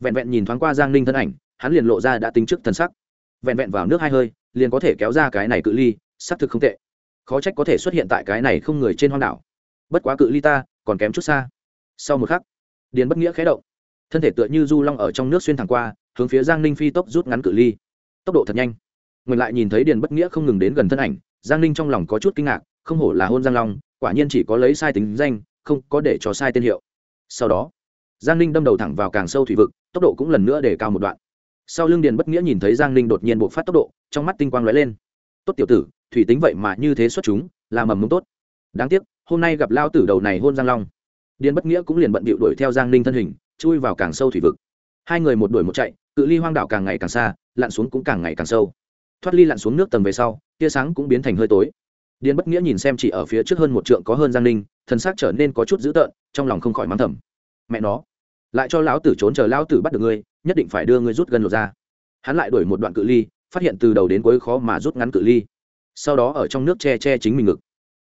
Vẹn vẹn nhìn thoáng qua giang ninh thân ảnh, hắn liền lộ ra đã tính trước thân sắc. Vẹn vẹn vào nước hai hơi, liền có thể kéo ra cái này cự ly, xác thực không tệ. Khó trách có thể xuất hiện tại cái này không người trên hoang đảo bất quá cự ly ta, còn kém chút xa. Sau một khắc, điền bất nghĩa khé động. Thân thể tựa như du long ở trong nước xuyên thẳng qua, hướng phía giang ninh phi tốc rút ngắn cự ly. Tốc độ thật nhanh. Ngược lại nhìn thấy điền bất nghĩa không ngừng đến gần thân ảnh, giang ninh trong lòng có chút kinh ngạc, không hổ là hôn giang long, quả nhiên chỉ có lấy sai tính danh, không có để cho sai tên hiệu. Sau đó, giang ninh đâm đầu thẳng vào càng sâu thủy vực, tốc độ cũng lần nữa để cao một đoạn. Sau lưng điền bất nghĩa nhìn thấy giang ninh đột nhiên buộc phát tốc độ, trong mắt tinh quang lóe lên. Tốt tiểu tử, thủy tính vậy mà như thế xuất chúng, là mầm mống tốt. Đáng tiếc hôm nay gặp lao tử đầu này hôn giang long. Điền bất nghĩa cũng liền bận bịu đuổi theo giang ninh thân hình, chui vào càng sâu thủy vực. Hai người một đuổi một chạy, cự ly hoang đảo càng ngày càng xa, lặn xuống cũng càng ngày càng sâu. Thoát ly lặn xuống nước tầng về sau, tia sáng cũng biến thành hơi tối. Điền bất nghĩa nhìn xem chỉ ở phía trước hơn một trượng có hơn giang ninh thân xác trở nên có chút dữ tợn, trong lòng không khỏi mắng thầm. Mẹ nó, lại cho lão tử trốn chờ lão tử bắt được ngươi, nhất định phải đưa ngươi rút gần lột ra hắn lại đuổi một đoạn cự ly, phát hiện từ đầu đến cuối khó mà rút ngắn cự ly. Sau đó ở trong nước che che chính mình ngực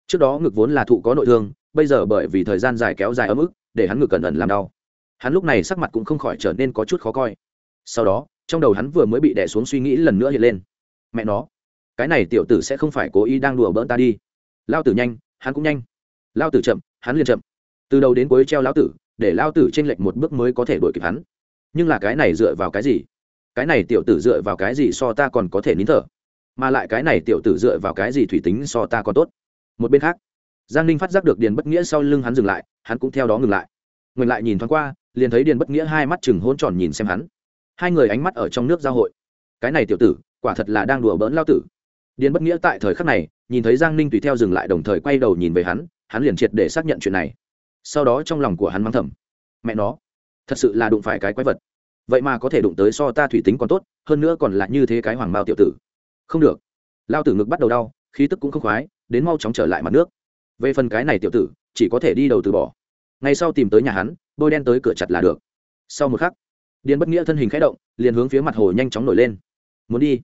trước đó ngực vốn là thụ có nội thương, bây giờ bởi vì thời gian dài kéo dài ấm ức, để hắn ngực cẩn ẩn làm đau. Hắn lúc này sắc mặt cũng không khỏi trở nên có chút khó coi. Sau đó, trong đầu hắn vừa mới bị đẻ xuống suy nghĩ lần nữa hiện lên. Mẹ nó, cái này tiểu tử sẽ không phải cố ý đang đùa bỡn ta đi. Lao tử nhanh, hắn cũng nhanh. Lao tử chậm, hắn liền chậm. Từ đầu đến cuối treo lao tử, để lao tử t r ê n lệch một bước mới có thể đuổi kịp hắn. Nhưng là cái này dựa vào cái gì? Cái này tiểu tử dựa vào cái gì so ta còn có thể nín thở? Mà lại cái này tiểu tử dựa vào cái gì thủy tính so ta còn tốt? Một bên khác, giang ninh phát giác được điền bất nghĩa sau lưng hắn dừng lại, hắn cũng theo đó ngừng lại. Ngừng lại nhìn thoáng qua, liền thấy điền bất nghĩa hai mắt chừng hôn tròn nhìn xem hắn. Hai người ánh mắt ở trong nước giao hội. Cái này tiểu tử, quả thật là đang đùa bỡn lao tử. Điền bất nghĩa tại thời khắc này, nhìn thấy giang ninh tùy theo dừng lại đồng thời quay đầu nhìn về hắn hắn liền triệt để xác nhận chuyện này. Sau đó trong lòng của hắn mắng thầm. Mẹ nó, thật sự là đụng phải cái quái vật. Vậy mà có thể đụng tới so ta thủy tính còn tốt, hơn nữa còn là như thế cái hoàng bao tiểu tử. Không được. Lao tử ngực bắt đầu đau, khí tức cũng không khoái đến mau chóng trở lại mặt nước. Về phần cái này tiểu tử, chỉ có thể đi đầu từ bỏ. Ngay sau tìm tới nhà hắn, bôi đen tới cửa chặt là được. Sau một khắc, điền bất nghĩa thân hình k h ẽ động, liền hướng phía mặt hồ nhanh chóng nổi lên. Muốn đi.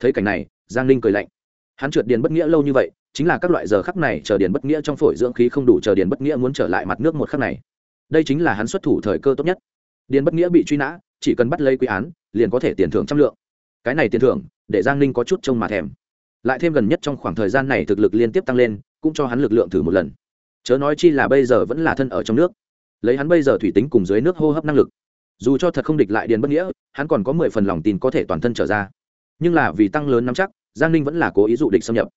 Thấy cảnh này, giang ninh cười lạnh. Hắn trượt điền bất nghĩa lâu như vậy, chính là các loại giờ khắc này chờ điền bất nghĩa trong phổi dưỡng khí không đủ chờ điền bất nghĩa muốn trở lại mặt nước một khắc này. Đây chính là hắn xuất thủ thời cơ tốt nhất. Điền bất nghĩa bị truy nã, chỉ cần bắt lấy quy án, liền có thể tiền thưởng trăm lượng. Cái này tiền thưởng, để giang ninh có chút trông mà thèm lại thêm gần nhất trong khoảng thời gian này thực lực liên tiếp tăng lên, cũng cho hắn lực lượng thử một lần. Chớ nói chi là bây giờ vẫn là thân ở trong nước. Lấy hắn bây giờ thủy tính cùng dưới nước hô hấp năng lực, dù cho thật không địch lại điền bất nghĩa, hắn còn có mười phần lòng tin có thể toàn thân trở ra. Nhưng là vì tăng lớn nắm chắc, giang ninh vẫn là cố ý dụ địch xâm nhập.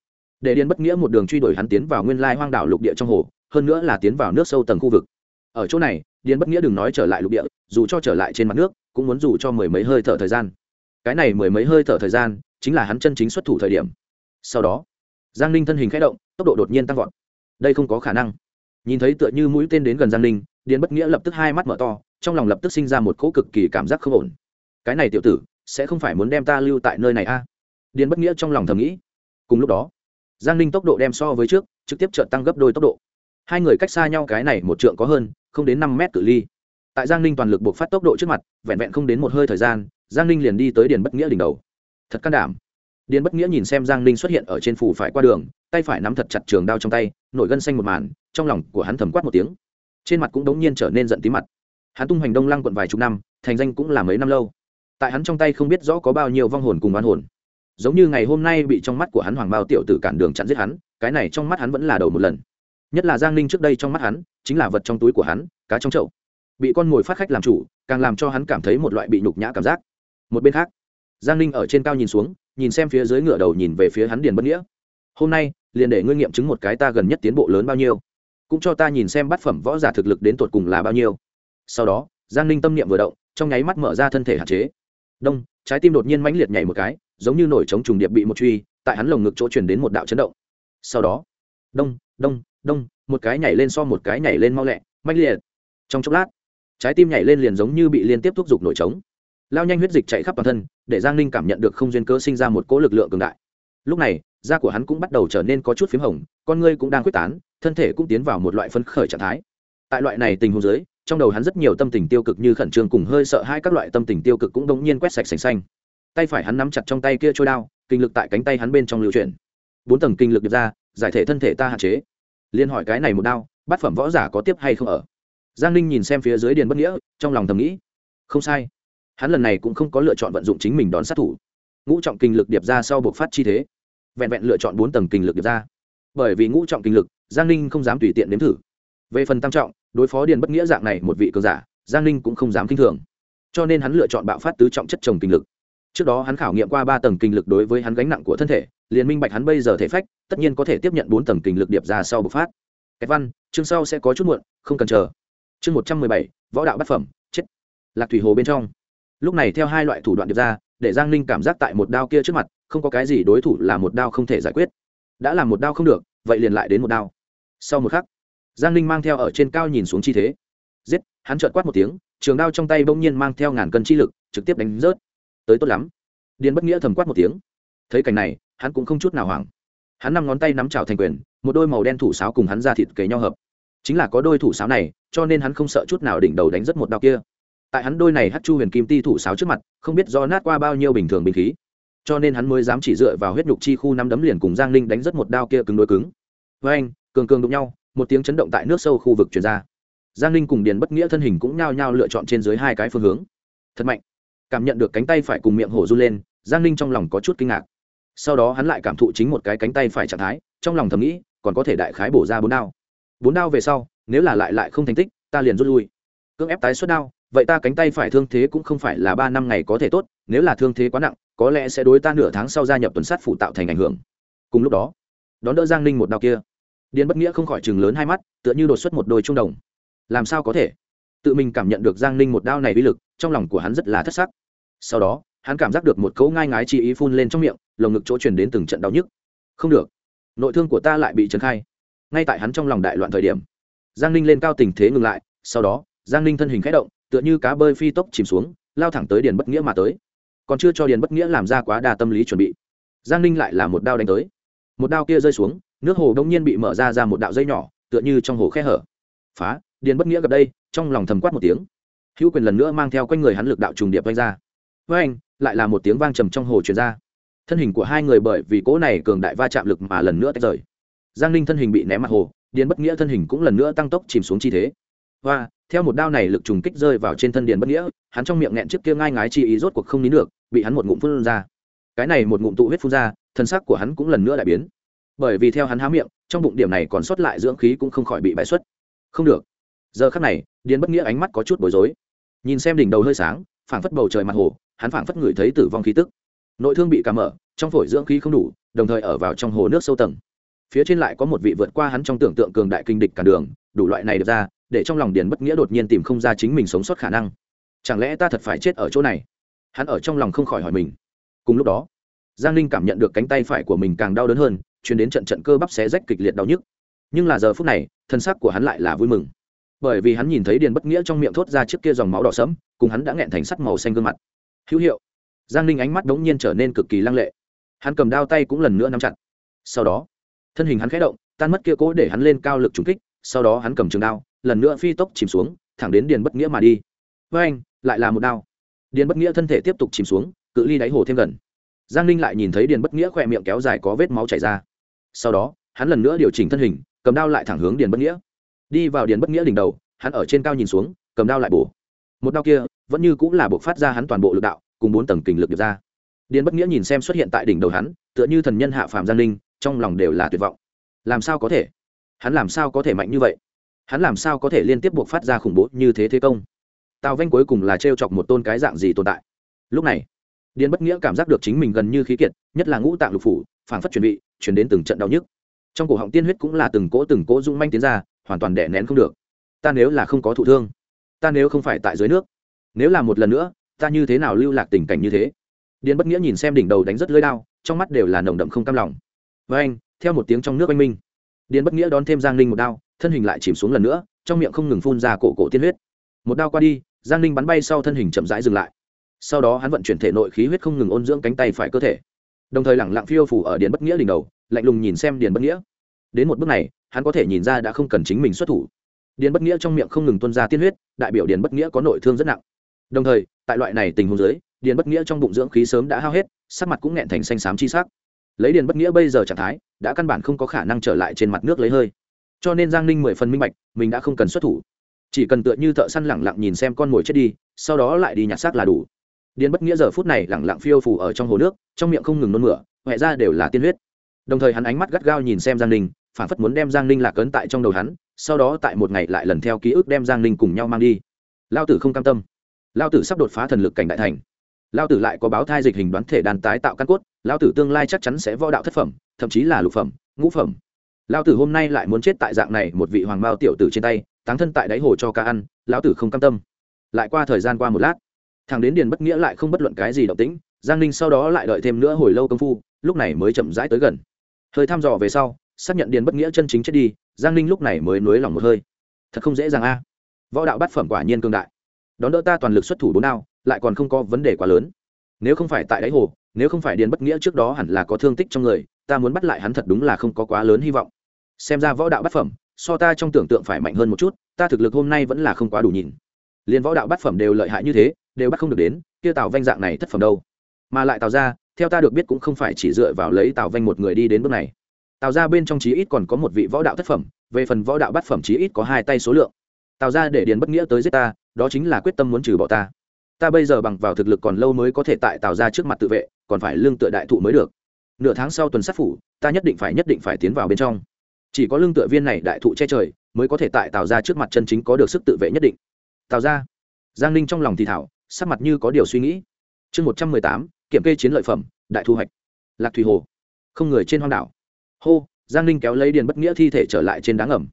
Để điền bất nghĩa một đường truy đuổi hắn tiến vào nguyên lai hoang đảo lục địa trong hồ, hơn nữa là tiến vào nước sâu tầng khu vực. Ở chỗ này, điền bất nghĩa đừng nói trở lại lục địa, dù cho trở lại trên mặt nước, cũng muốn dù cho mười mấy hơi thở thời gian. Cái này mười mấy hơi thở thời gian, chính là hắn chân chính xuất thủ thời điểm sau đó, giang ninh thân hình k h ẽ động, tốc độ đột nhiên tăng vọt. Đây không có khả năng. Nhìn thấy tựa như mũi tên đến gần giang ninh, điền bất nghĩa lập tức hai mắt mở to, trong lòng lập tức sinh ra một cỗ cực kỳ cảm giác không ổn. Cái này tiểu tử, sẽ không phải muốn đem ta lưu tại nơi này a à? điền bất nghĩa trong lòng thầm nghĩ. Cùng lúc đó, giang ninh tốc độ đem so với trước, trực tiếp trợt tăng gấp đôi tốc độ. Hai người cách xa nhau cái này một trượng có hơn, không đến năm mét cự ly. Tại giang ninh toàn lực buộc phát tốc độ trước mặt, vẹn vẹn không đến một hơi thời gian, giang ninh liền đi tới điền bất nghĩa đỉnh đầu. Thật can đảm điền bất nghĩa nhìn xem giang ninh xuất hiện ở trên phủ phải qua đường, tay phải nắm thật chặt trường đao trong tay, nổi gân xanh một màn, trong lòng của hắn thầm quát một tiếng. Trên mặt cũng đống nhiên trở nên giận tí mặt. Hắn tung hoành đông lăng quận vài chục năm, thành danh cũng là mấy năm lâu. Tại hắn trong tay không biết rõ có bao nhiêu vong hồn cùng oan hồn. Giống như ngày hôm nay bị trong mắt của hắn hoàng bao tiểu tử cản đường chặn giết hắn, cái này trong mắt hắn vẫn là đầu một lần. Nhất là giang ninh trước đây trong mắt hắn, chính là vật trong túi của hắn, cá trong chậu. Bị con mồi phát khách làm chủ, càng làm cho hắn cảm thấy một loại bị nhục nhã cảm giác. Một bên khác, giang ninh ở trên cao nhìn xuống nhìn xem phía dưới ngựa đầu nhìn về phía hắn điền bất nghĩa. Hôm nay, liền để ngươi nghiệm chứng một cái ta gần nhất tiến bộ lớn bao nhiêu, cũng cho ta nhìn xem bát phẩm võ giả thực lực đến tột cùng là bao nhiêu. Sau đó, giang ninh tâm niệm vừa động, trong nháy mắt mở ra thân thể hạn chế. Đông, trái tim đột nhiên mãnh liệt nhảy một cái, giống như nổi trống trùng điệp bị một truy, tại hắn lồng ngực chỗ truyền đến một đạo chấn động. Sau đó, đông đông đông, một cái nhảy lên so một cái nhảy lên mau lẹ, mãnh liệt. Trong chốc lát, trái tim nhảy lên liền giống như bị liên tiếp thúc giục nổi trống lao nhanh huyết dịch chạy khắp toàn thân, để giang ninh cảm nhận được không duyên cơ sinh ra một cỗ lực lượng cường đại. Lúc này, da của hắn cũng bắt đầu trở nên có chút p h í m hồng, con ngươi cũng đang quyết tán, thân thể cũng tiến vào một loại phấn khởi trạng thái. Tại loại này tình huống dưới, trong đầu hắn rất nhiều tâm tình tiêu cực như khẩn trương cùng hơi sợ hai các loại tâm tình tiêu cực cũng đống nhiên quét sạch sành xanh. Tay phải hắn nắm chặt trong tay kia trôi đao, kinh lực tại cánh tay hắn bên trong lưu chuyển. Bốn tầng kinh lực được ra, giải thể thân thể ta hạn chế. Liên hỏi cái này một đao, bát phẩm võ giả có tiếp hay không ở? Giang ninh nhìn xem phía dưới điền bất nghĩa, trong lòng thầm nghĩ. Không sai hắn lần này cũng không có lựa chọn vận dụng chính mình đón sát thủ. Ngũ trọng kinh lực điệp ra sau buộc phát chi thế. Vẹn vẹn lựa chọn bốn tầng kinh lực điệp ra. Bởi vì ngũ trọng kinh lực, giang ninh không dám tùy tiện nếm thử. Về phần tam trọng, đối phó điền bất nghĩa dạng này một vị cường giả, giang ninh cũng không dám k i n h thường. Cho nên hắn lựa chọn bạo phát tứ trọng chất trồng kinh lực. Trước đó hắn khảo nghiệm qua ba tầng kinh lực đối với hắn gánh nặng của thân thể, liền minh bạch hắn bây giờ thể phách, tất nhiên có thể tiếp nhận bốn tầng kinh lực điệp ra sau bộc phát. Kẹt văn, chương sau sẽ có chút muộn, không cần chờ. Chương một trăm mười bảy, võ đạo bát phẩm, chết. Lạc thủy hồ bên trong lúc này theo hai loại thủ đoạn điệp ra, để giang ninh cảm giác tại một đao kia trước mặt, không có cái gì đối thủ là một đao không thể giải quyết. Đã làm một đao không được, vậy liền lại đến một đao. Sau một khắc, giang ninh mang theo ở trên cao nhìn xuống chi thế. Giết, hắn trợt quát một tiếng, trường đao trong tay bỗng nhiên mang theo ngàn cân chi lực, trực tiếp đánh rớt. Tới tốt lắm. Điền bất nghĩa thầm quát một tiếng. Thấy cảnh này, hắn cũng không chút nào hoảng. Hắn năm ngón tay nắm trào thành quyền, một đôi màu đen thủ sáo cùng hắn ra thịt kế nhau hợp. Chính là có đôi thủ sáo này, cho nên hắn không sợ chút nào đỉnh đầu đánh rất một đao kia tại hắn đôi này hát chu huyền kim ti thủ sáo trước mặt, không biết do nát qua bao nhiêu bình thường bình khí. Cho nên hắn mới dám chỉ dựa vào huyết nhục chi khu năm đấm liền cùng giang ninh đánh rất một đao kia cứng đôi cứng. Với anh, cường cường đụng nhau, một tiếng chấn động tại nước sâu khu vực chuyển ra. Giang ninh cùng điền bất nghĩa thân hình cũng nhao nhao lựa chọn trên dưới hai cái phương hướng. Thật mạnh. Cảm nhận được cánh tay phải cùng miệng hổ run lên, giang ninh trong lòng có chút kinh ngạc. Sau đó hắn lại cảm thụ chính một cái cánh tay phải trạng thái, trong lòng thầm nghĩ, còn có thể đại khái bổ ra bốn đao. Bốn đao về sau, nếu là lại lại không thành tích, ta liền rút lui. Cưỡng ép tái xuất đao vậy ta cánh tay phải thương thế cũng không phải là ba năm ngày có thể tốt, nếu là thương thế quá nặng, có lẽ sẽ đối ta nửa tháng sau gia nhập tuần sát phủ tạo thành ảnh hưởng. Cùng lúc đó, đón đỡ giang ninh một đao kia. Điền bất nghĩa không khỏi chừng lớn hai mắt, tựa như đột xuất một đôi trung đồng. Làm sao có thể? Tự mình cảm nhận được giang ninh một đao này uy lực, trong lòng của hắn rất là thất sắc. Sau đó, hắn cảm giác được một cấu ngai ngái chi ý phun lên trong miệng, lồng ngực chỗ truyền đến từng trận đau nhức. Không được, nội thương của ta lại bị trấn khai. Ngay tại hắn trong lòng đại loạn thời điểm, giang ninh lên cao tình thế ngừng lại, sau đó, giang ninh thân hình k h ẽ động tựa như cá bơi phi tốc chìm xuống, lao thẳng tới điền bất nghĩa mà tới. Còn chưa cho điền bất nghĩa làm ra quá đa tâm lý chuẩn bị, giang ninh lại là một đao đánh tới. Một đao kia rơi xuống, nước hồ đông nhiên bị mở ra ra một đạo dây nhỏ, tựa như trong hồ khe hở. Phá, điền bất nghĩa gặp đây, trong lòng thầm quát một tiếng. Hữu quyền lần nữa mang theo quanh người hắn lực đạo trùng điệp vanh ra. Với anh lại là một tiếng vang trầm trong hồ truyền ra. Thân hình của hai người bởi vì cỗ này cường đại va chạm lực mà lần nữa tách rời. Giang ninh thân hình bị ném mặt hồ, điền bất nghĩa thân hình cũng lần nữa tăng tốc chìm xuống chi thế. Và theo một đao này lực trùng kích rơi vào trên thân điền bất nghĩa, hắn trong miệng nghẹn trước kia ngai ngái chi ý rốt cuộc không nín được, bị hắn một ngụm phun ra. Cái này một ngụm tụ huyết phun ra, thân xác của hắn cũng lần nữa đại biến. Bởi vì theo hắn há miệng, trong bụng điểm này còn sót lại dưỡng khí cũng không khỏi bị bãi xuất. Không được. Giờ khắc này, điền bất nghĩa ánh mắt có chút bối rối. Nhìn xem đỉnh đầu hơi sáng, phảng phất bầu trời mặt hồ, hắn phảng phất ngửi thấy tử vong khí tức. Nội thương bị cà mở, trong phổi dưỡng khí không đủ, đồng thời ở vào trong hồ nước sâu tầng. Phía trên lại có một vị vượt qua hắn trong tưởng tượng cường đại kinh địch cả đường, đủ loại này được ra để trong lòng điền bất nghĩa đột nhiên tìm không ra chính mình sống sót khả năng. Chẳng lẽ ta thật phải chết ở chỗ này? Hắn ở trong lòng không khỏi hỏi mình. Cùng lúc đó, giang ninh cảm nhận được cánh tay phải của mình càng đau đớn hơn chuyển đến trận trận cơ bắp xé rách kịch liệt đau nhức. Nhưng là giờ phút này, thân xác của hắn lại là vui mừng. Bởi vì hắn nhìn thấy điền bất nghĩa trong miệng thốt ra trước kia dòng máu đỏ sẫm, cùng hắn đã nghẹn thành sắt màu xanh gương mặt. Hữu hiệu, giang ninh ánh mắt đống nhiên trở nên cực kỳ lăng lệ. Hắn cầm đao tay cũng lần nữa nắm chặt. Sau đó, thân hình hắn khé động, tan mất kia cố để hắn lên cao lực trúng kích, sau đó hắn cầm trường đao lần nữa phi tốc chìm xuống, thẳng đến điền bất nghĩa mà đi. Với anh, lại là một đao. Điền bất nghĩa thân thể tiếp tục chìm xuống, cự ly đáy hồ thêm gần. Giang ninh lại nhìn thấy điền bất nghĩa khỏe miệng kéo dài có vết máu chảy ra. Sau đó, hắn lần nữa điều chỉnh thân hình, cầm đao lại thẳng hướng điền bất nghĩa. Đi vào điền bất nghĩa đỉnh đầu, hắn ở trên cao nhìn xuống, cầm đao lại bổ. Một đao kia, vẫn như cũng là buộc phát ra hắn toàn bộ lực đạo, cùng bốn tầng kình lực được ra. Điền bất nghĩa nhìn xem xuất hiện tại đỉnh đầu hắn, tựa như thần nhân hạ phàm giang ninh, trong lòng đều là tuyệt vọng. Làm sao có thể? Hắn làm sao có thể mạnh như vậy? Hắn làm sao có thể liên tiếp buộc phát ra khủng bố như thế thế công? Tào vanh cuối cùng là t chọc một tôn cái dạng gì tồn tại? Lúc này, điền bất nghĩa cảm giác được chính mình gần như khí kiệt, nhất là ngũ tạng lục phủ, phảng phất chuẩn bị, chuyển đến từng trận đau nhức. Trong cổ họng tiên huyết cũng là từng cỗ từng cỗ rung manh tiến ra, hoàn toàn đẻ nén không được. Ta nếu là không có thụ thương, ta nếu không phải tại dưới nước, nếu là một lần nữa, ta như thế nào lưu lạc tình cảnh như thế? Điền bất nghĩa nhìn xem đỉnh đầu đánh rất lưỡi đao, trong mắt đều là nồng đậm không cam lòng. Với anh theo một tiếng trong nước oanh minh. Điền bất nghĩa đón thêm giang ninh một đao thân hình lại chìm xuống lần nữa, trong miệng không ngừng phun ra cổ cổ tiên huyết. Một đao qua đi, giang ninh bắn bay sau thân hình chậm rãi dừng lại. Sau đó hắn vận chuyển thể nội khí huyết không ngừng ôn dưỡng cánh tay phải cơ thể. Đồng thời lẳng lặng phiêu phủ ở điện bất nghĩa đỉnh đầu, lạnh lùng nhìn xem điện bất nghĩa. Đến một bước này, hắn có thể nhìn ra đã không cần chính mình xuất thủ. Điện bất nghĩa trong miệng không ngừng tuân ra tiên huyết, đại biểu điện bất nghĩa có nội thương rất nặng. Đồng thời, tại loại này tình huống dưới điện bất nghĩa trong bụng dưỡng khí sớm đã hao hết, sắc mặt cũng nghẹn thành xanh xám chi sắc. Lấy điện bất nghĩa bây giờ trạng thái, đã căn bản không có khả năng trở lại trên mặt nước lấy hơi cho nên giang ninh mười phần minh bạch, mình đã không cần xuất thủ. Chỉ cần tựa như thợ săn lẳng lặng nhìn xem con mồi chết đi, sau đó lại đi nhặt xác là đủ. Điền bất nghĩa giờ phút này lẳng lặng phiêu phủ ở trong hồ nước, trong miệng không ngừng nôn mửa huệ ra đều là tiên huyết. Đồng thời hắn ánh mắt gắt gao nhìn xem giang ninh, phản phất muốn đem giang ninh lạc ấn tại trong đầu hắn, sau đó tại một ngày lại lần theo ký ức đem giang ninh cùng nhau mang đi. Lao tử không cam tâm. Lao tử sắp đột phá thần lực cảnh đại thành. Lao tử lại có báo thai dịch hình đoán thể đàn tái tạo căn cốt, lao tử tương lai chắc chắn sẽ võ đạo thất phẩm, thậm chí là lục phẩm, ngũ phẩm. Lão tử hôm nay lại muốn chết tại dạng này, một vị hoàng bao tiểu tử trên tay, táng thân tại đáy hồ cho ca ăn, lão tử không cam tâm. Lại qua thời gian qua một lát, thằng đến điền bất nghĩa lại không bất luận cái gì động tĩnh, giang ninh sau đó lại đợi thêm nữa hồi lâu công phu, lúc này mới chậm rãi tới gần. Hơi thăm dò về sau, xác nhận điền bất nghĩa chân chính chết đi, giang ninh lúc này mới nối lòng một hơi. Thật không dễ dàng a. À. Võ đạo bát phẩm quả nhiên cương đại. Đón đỡ ta toàn lực xuất thủ bốn nào lại còn không có vấn đề quá lớn. Nếu không phải tại đáy hồ, nếu không phải điền bất nghĩa trước đó hẳn là có thương tích trong người, ta muốn bắt lại hắn thật đúng là không có quá lớn hy vọng xem ra võ đạo bát phẩm, so ta trong tưởng tượng phải mạnh hơn một chút, ta thực lực hôm nay vẫn là không quá đủ nhìn. Liền võ đạo bát phẩm đều lợi hại như thế, đều bắt không được đến, kia tào vanh dạng này thất phẩm đâu. Mà lại tào ra theo ta được biết cũng không phải chỉ dựa vào lấy tào vanh một người đi đến bước này. Tào ra bên trong chí ít còn có một vị võ đạo thất phẩm, về phần võ đạo bát phẩm chí ít có hai tay số lượng. Tào ra để điền bất nghĩa tới giết ta, đó chính là quyết tâm muốn trừ bỏ ta. Ta bây giờ bằng vào thực lực còn lâu mới có thể tại tào ra trước mặt tự vệ, còn phải lương tựa đại thụ mới được. Nửa tháng sau tuần sát phủ, ta nhất định phải nhất định phải tiến vào bên trong chỉ có lương tựa viên này đại thụ che trời, mới có thể tại tào ra trước mặt chân chính có được sức tự vệ nhất định. Tào ra giang ninh trong lòng thì thảo, sắc mặt như có điều suy nghĩ. Chương một trăm mười tám, kiểm kê chiến lợi phẩm, đại thu hoạch. Lạc thủy hồ. Không người trên hoang đảo. Hô, giang ninh kéo lấy điền bất nghĩa thi thể trở lại trên đá ngầm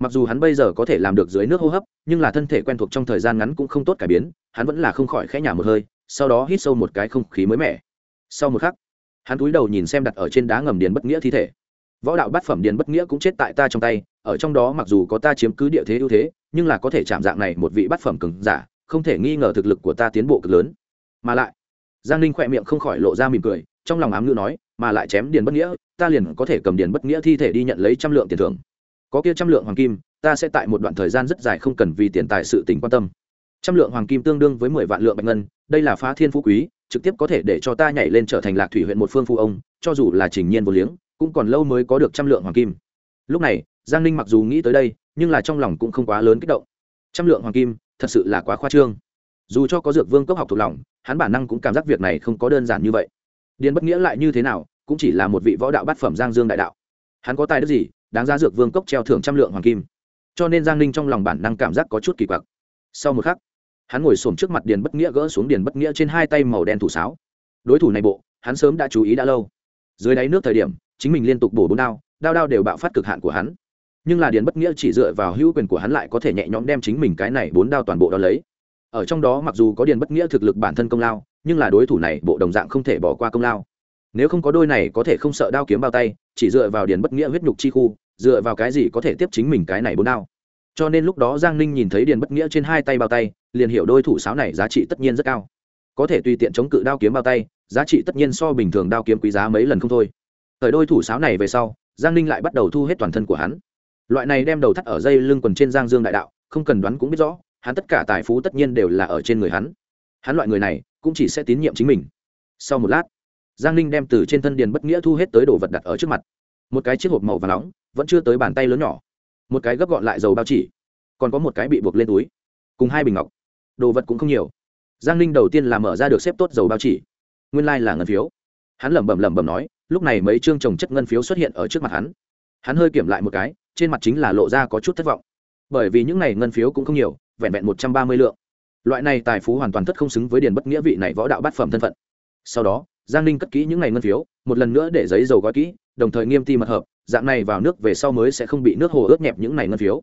mặc dù hắn bây giờ có thể làm được dưới nước hô hấp, nhưng là thân thể quen thuộc trong thời gian ngắn cũng không tốt cải biến, hắn vẫn là không khỏi khẽ nhả một hơi, sau đó hít sâu một cái không khí mới mẻ. Sau một khắc, hắn cúi đầu nhìn xem đặt ở trên đá ngầm điền bất nghĩa thi thể võ đạo bát phẩm điền bất nghĩa cũng chết tại ta trong tay, ở trong đó mặc dù có ta chiếm cứ địa thế ưu thế, nhưng là có thể chạm dạng này một vị bát phẩm cứng giả, không thể nghi ngờ thực lực của ta tiến bộ cực lớn. Mà lại, giang ninh khỏe miệng không khỏi lộ ra mỉm cười, trong lòng ám ngữ nói, mà lại chém điền bất nghĩa, ta liền có thể cầm điền bất nghĩa thi thể đi nhận lấy trăm lượng tiền thưởng. Có kia trăm lượng hoàng kim, ta sẽ tại một đoạn thời gian rất dài không cần vì tiền tài sự tình quan tâm. Trăm lượng hoàng kim tương đương với mười vạn lượng bạch ngân, đây là phá thiên phú quý, trực tiếp có thể để cho ta nhảy lên trở thành lạc thủy huyện một phương phu ông, cho dù là trình nhiên vô liếng cũng còn lâu mới có được trăm lượng hoàng kim. Lúc này, giang ninh mặc dù nghĩ tới đây, nhưng là trong lòng cũng không quá lớn kích động. Trăm lượng hoàng kim, thật sự là quá khoa trương. Dù cho có dược vương cốc học thuộc lòng, hắn bản năng cũng cảm giác việc này không có đơn giản như vậy. Điền bất nghĩa lại như thế nào, cũng chỉ là một vị võ đạo bát phẩm giang dương đại đạo. Hắn có tài đức gì, đáng giá dược vương cốc treo thưởng trăm lượng hoàng kim. Cho nên giang ninh trong lòng bản năng cảm giác có chút kỳ quặc. Sau một khắc, hắn ngồi xổm trước mặt điền bất nghĩa gỡ xuống điền bất nghĩa trên hai tay màu đen thủ sáo. Đối thủ này bộ, hắn sớm đã chú ý đã lâu. Dưới đáy nước thời điểm chính mình liên tục bổ bốn đao đao đao đều bạo phát cực hạn của hắn. Nhưng là điền bất nghĩa chỉ dựa vào hữu quyền của hắn lại có thể nhẹ nhõm đem chính mình cái này bốn đao toàn bộ đo lấy. Ở trong đó mặc dù có điền bất nghĩa thực lực bản thân công lao, nhưng là đối thủ này bộ đồng dạng không thể bỏ qua công lao. Nếu không có đôi này có thể không sợ đao kiếm bao tay, chỉ dựa vào điền bất nghĩa huyết nhục chi khu, dựa vào cái gì có thể tiếp chính mình cái này bốn đao. Cho nên lúc đó giang ninh nhìn thấy điền bất nghĩa trên hai tay bao tay, liền hiểu đôi thủ sáo này giá trị tất nhiên rất cao. Có thể tùy tiện chống cự đao kiếm bao tay, giá trị tất nhiên so bình thường đao kiếm quý giá mấy lần không thôi thời đôi thủ sáo này về sau, giang ninh lại bắt đầu thu hết toàn thân của hắn. Loại này đem đầu thắt ở dây lưng quần trên giang dương đại đạo, không cần đoán cũng biết rõ, hắn tất cả tài phú tất nhiên đều là ở trên người hắn. Hắn loại người này, cũng chỉ sẽ tín nhiệm chính mình. Sau một lát, giang ninh đem từ trên thân điền bất nghĩa thu hết tới đồ vật đặt ở trước mặt. Một cái chiếc hộp màu và nóng, vẫn chưa tới bàn tay lớn nhỏ. Một cái gấp gọn lại dầu bao chỉ, còn có một cái bị buộc lên túi, cùng hai bình ngọc. Đồ vật cũng không nhiều. Giang ninh đầu tiên là mở ra được xếp tốt dầu bao chỉ. Nguyên lai、like、là ngân phiếu. Hắn lẩm bẩm lẩm bẩm nói lúc này mấy chương trồng chất ngân phiếu xuất hiện ở trước mặt hắn. Hắn hơi kiểm lại một cái, trên mặt chính là lộ ra có chút thất vọng. Bởi vì những n à y ngân phiếu cũng không nhiều, vẹn vẹn một trăm ba mươi lượng. Loại này tài phú hoàn toàn thất không xứng với điền bất nghĩa vị này võ đạo bát phẩm thân phận. Sau đó, giang ninh cất kỹ những n à y ngân phiếu, một lần nữa để giấy dầu gói kỹ, đồng thời nghiêm ti mật hợp, dạng này vào nước về sau mới sẽ không bị nước hồ ướt nhẹp những n à y ngân phiếu.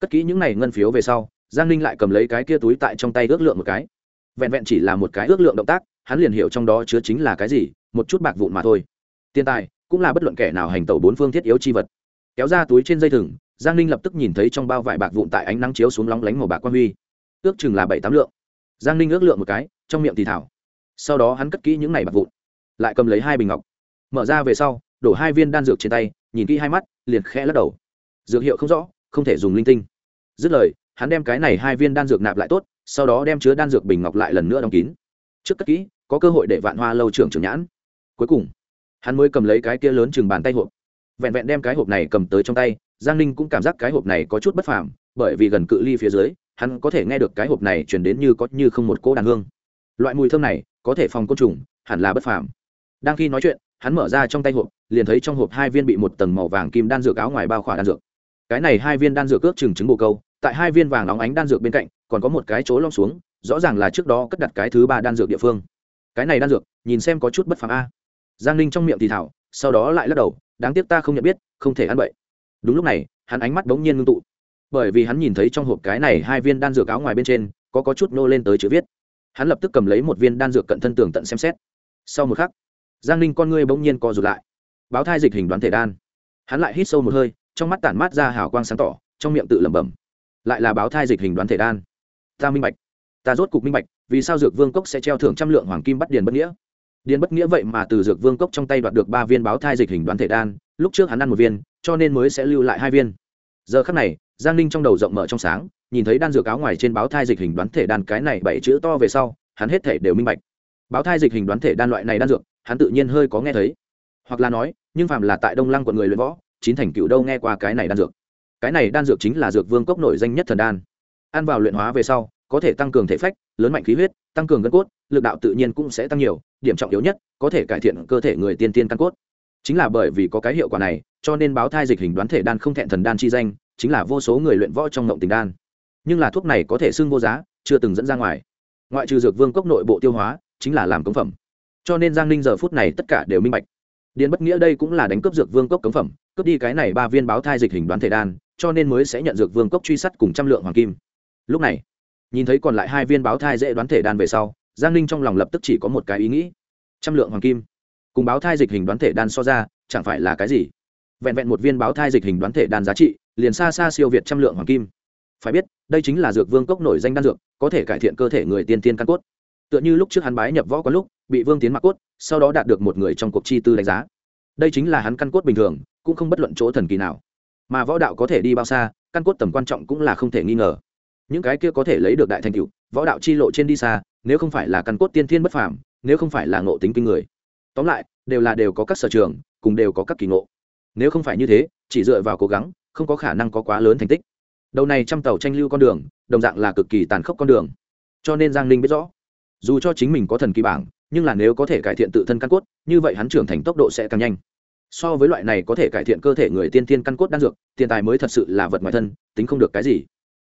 Cất kỹ những n à y ngân phiếu về sau, giang ninh lại cầm lấy cái kia túi tại trong tay ước lượng một cái. Vẹn vẹn chỉ là một cái ước lượng động tác, hắn liền hiểu trong đó chứa chính là cái gì, một chút bạc vụn mà thôi tiền tài cũng là bất luận kẻ nào hành tẩu bốn phương thiết yếu chi vật. Kéo ra túi trên dây thừng, giang ninh lập tức nhìn thấy trong bao vải bạc vụn tại ánh nắng chiếu xuống lóng lánh màu bạc quan huy. Ước chừng là bảy tám lượng. Giang ninh ước lượng một cái, trong miệng thì thảo. Sau đó hắn cất kỹ những này bạc vụn, lại cầm lấy hai bình ngọc. Mở ra về sau, đổ hai viên đan dược trên tay, nhìn kỹ hai mắt, liền khẽ lắc đầu. Dược hiệu không rõ, không thể dùng linh tinh. Dứt lời, hắn đem cái này hai viên đan dược nạp lại tốt, sau đó đem chứa đan dược bình ngọc lại lần nữa đóng kín. Trước cất kỹ, có cơ hội để vạn hoa lâu trưởng trưởng nhãn. Cuối cùng hắn mới cầm lấy cái kia lớn chừng bàn tay hộp. Vẹn vẹn đem cái hộp này cầm tới trong tay, giang ninh cũng cảm giác cái hộp này có chút bất phàm, bởi vì gần cự ly phía dưới, hắn có thể nghe được cái hộp này chuyển đến như có như không một cỗ đàn hương. Loại mùi thơm này, có thể phòng côn trùng, hẳn là bất phàm. Đang khi nói chuyện, hắn mở ra trong tay hộp, liền thấy trong hộp hai viên bị một tầng màu vàng kim đan dược áo ngoài bao khỏa đan dược. Cái này hai viên đan dược ước chừng trứng bồ câu, tại hai viên vàng óng ánh đan dược bên cạnh, còn có một cái chỗ lom xuống, rõ ràng là trước đó cất đặt cái thứ ba đan dược địa phương. Cái này đan dược, nhìn xem có chút bất phàm a giang ninh trong miệng thì thảo, sau đó lại lắc đầu, đáng tiếc ta không nhận biết, không thể ăn bậy. Đúng lúc này, hắn ánh mắt bỗng nhiên ngưng tụ. Bởi vì hắn nhìn thấy trong hộp cái này hai viên đan dược áo ngoài bên trên, có có chút nô lên tới chữ viết. Hắn lập tức cầm lấy một viên đan dược cận thân tường tận xem xét. Sau một khắc, giang ninh con ngươi bỗng nhiên co rụt lại. Báo thai dịch hình đoán thể đan. Hắn lại hít sâu một hơi, trong mắt tản mát ra hào quang sáng tỏ, trong miệng tự lẩm bẩm, lại là báo thai dịch hình đoán thể đan. Ta minh bạch. Ta rốt cục minh bạch, vì sao dược vương cốc sẽ treo thưởng trăm lượng hoàng kim bắt điền bất nghĩa? Điền bất nghĩa vậy mà từ dược vương cốc trong tay đoạt được ba viên báo thai dịch hình đoán thể đan, lúc trước hắn ăn một viên, cho nên mới sẽ lưu lại hai viên. Giờ khắc này, giang ninh trong đầu rộng mở trong sáng, nhìn thấy đan dược áo ngoài trên báo thai dịch hình đoán thể đan cái này bảy chữ to về sau, hắn hết thể đều minh bạch. Báo thai dịch hình đoán thể đan loại này đan dược, hắn tự nhiên hơi có nghe thấy. Hoặc là nói, nhưng phàm là tại đông lăng quận người luyện võ, chín thành cựu đâu nghe qua cái này đan dược. Cái này đan dược chính là dược vương cốc nổi danh nhất thần đan. Ăn vào luyện hóa về sau có thể tăng cường thể phách, lớn mạnh khí huyết, tăng cường gân cốt, lực đạo tự nhiên cũng sẽ tăng nhiều, điểm trọng yếu nhất, có thể cải thiện cơ thể người tiên tiên căn cốt. Chính là bởi vì có cái hiệu quả này, cho nên báo thai dịch hình đoán thể đan không thẹn thần đan chi danh, chính là vô số người luyện võ trong ngộng tình đan. Nhưng là thuốc này có thể xưng vô giá, chưa từng dẫn ra ngoài. Ngoại trừ dược vương cốc nội bộ tiêu hóa, chính là làm cống phẩm. Cho nên giang ninh giờ phút này tất cả đều minh bạch. Điền bất nghĩa đây cũng là đánh cướp dược vương cốc cống phẩm, cướp đi cái này ba viên báo thai dịch hình đoán thể đan, cho nên mới sẽ nhận dược vương cốc truy sát cùng trăm lượng hoàng kim. Lúc này nhìn thấy còn lại hai viên báo thai dễ đoán thể đan về sau, giang ninh trong lòng lập tức chỉ có một cái ý nghĩ. Trăm lượng hoàng kim. Cùng báo thai dịch hình đoán thể đan so ra, chẳng phải là cái gì? Vẹn vẹn một viên báo thai dịch hình đoán thể đan giá trị, liền xa xa siêu việt trăm lượng hoàng kim. Phải biết, đây chính là dược vương cốc nổi danh đan dược, có thể cải thiện cơ thể người tiên tiên căn cốt. Tựa như lúc trước hắn bái nhập võ có lúc, bị vương tiến mặc cốt, sau đó đạt được một người trong cuộc chi tư đánh giá. Đây chính là hắn căn cốt bình thường, cũng không bất luận chỗ thần kỳ nào. Mà võ đạo có thể đi bao xa, căn cốt tầm quan trọng cũng là không thể nghi ngờ những cái kia có thể lấy được đại thành tựu, võ đạo chi lộ trên đi xa, nếu không phải là căn cốt tiên thiên bất phàm, nếu không phải là ngộ tính kinh người. Tóm lại, đều là đều có các sở trường, cùng đều có các kỳ ngộ. Nếu không phải như thế, chỉ dựa vào cố gắng, không có khả năng có quá lớn thành tích. Đầu này trăm tàu tranh lưu con đường, đồng dạng là cực kỳ tàn khốc con đường. Cho nên giang ninh biết rõ, dù cho chính mình có thần kỳ bảng, nhưng là nếu có thể cải thiện tự thân căn cốt, như vậy hắn trưởng thành tốc độ sẽ càng nhanh. So với loại này có thể cải thiện cơ thể người tiên tiên căn cốt đan dược, tiền tài mới thật sự là vật ngoài thân, tính không được cái gì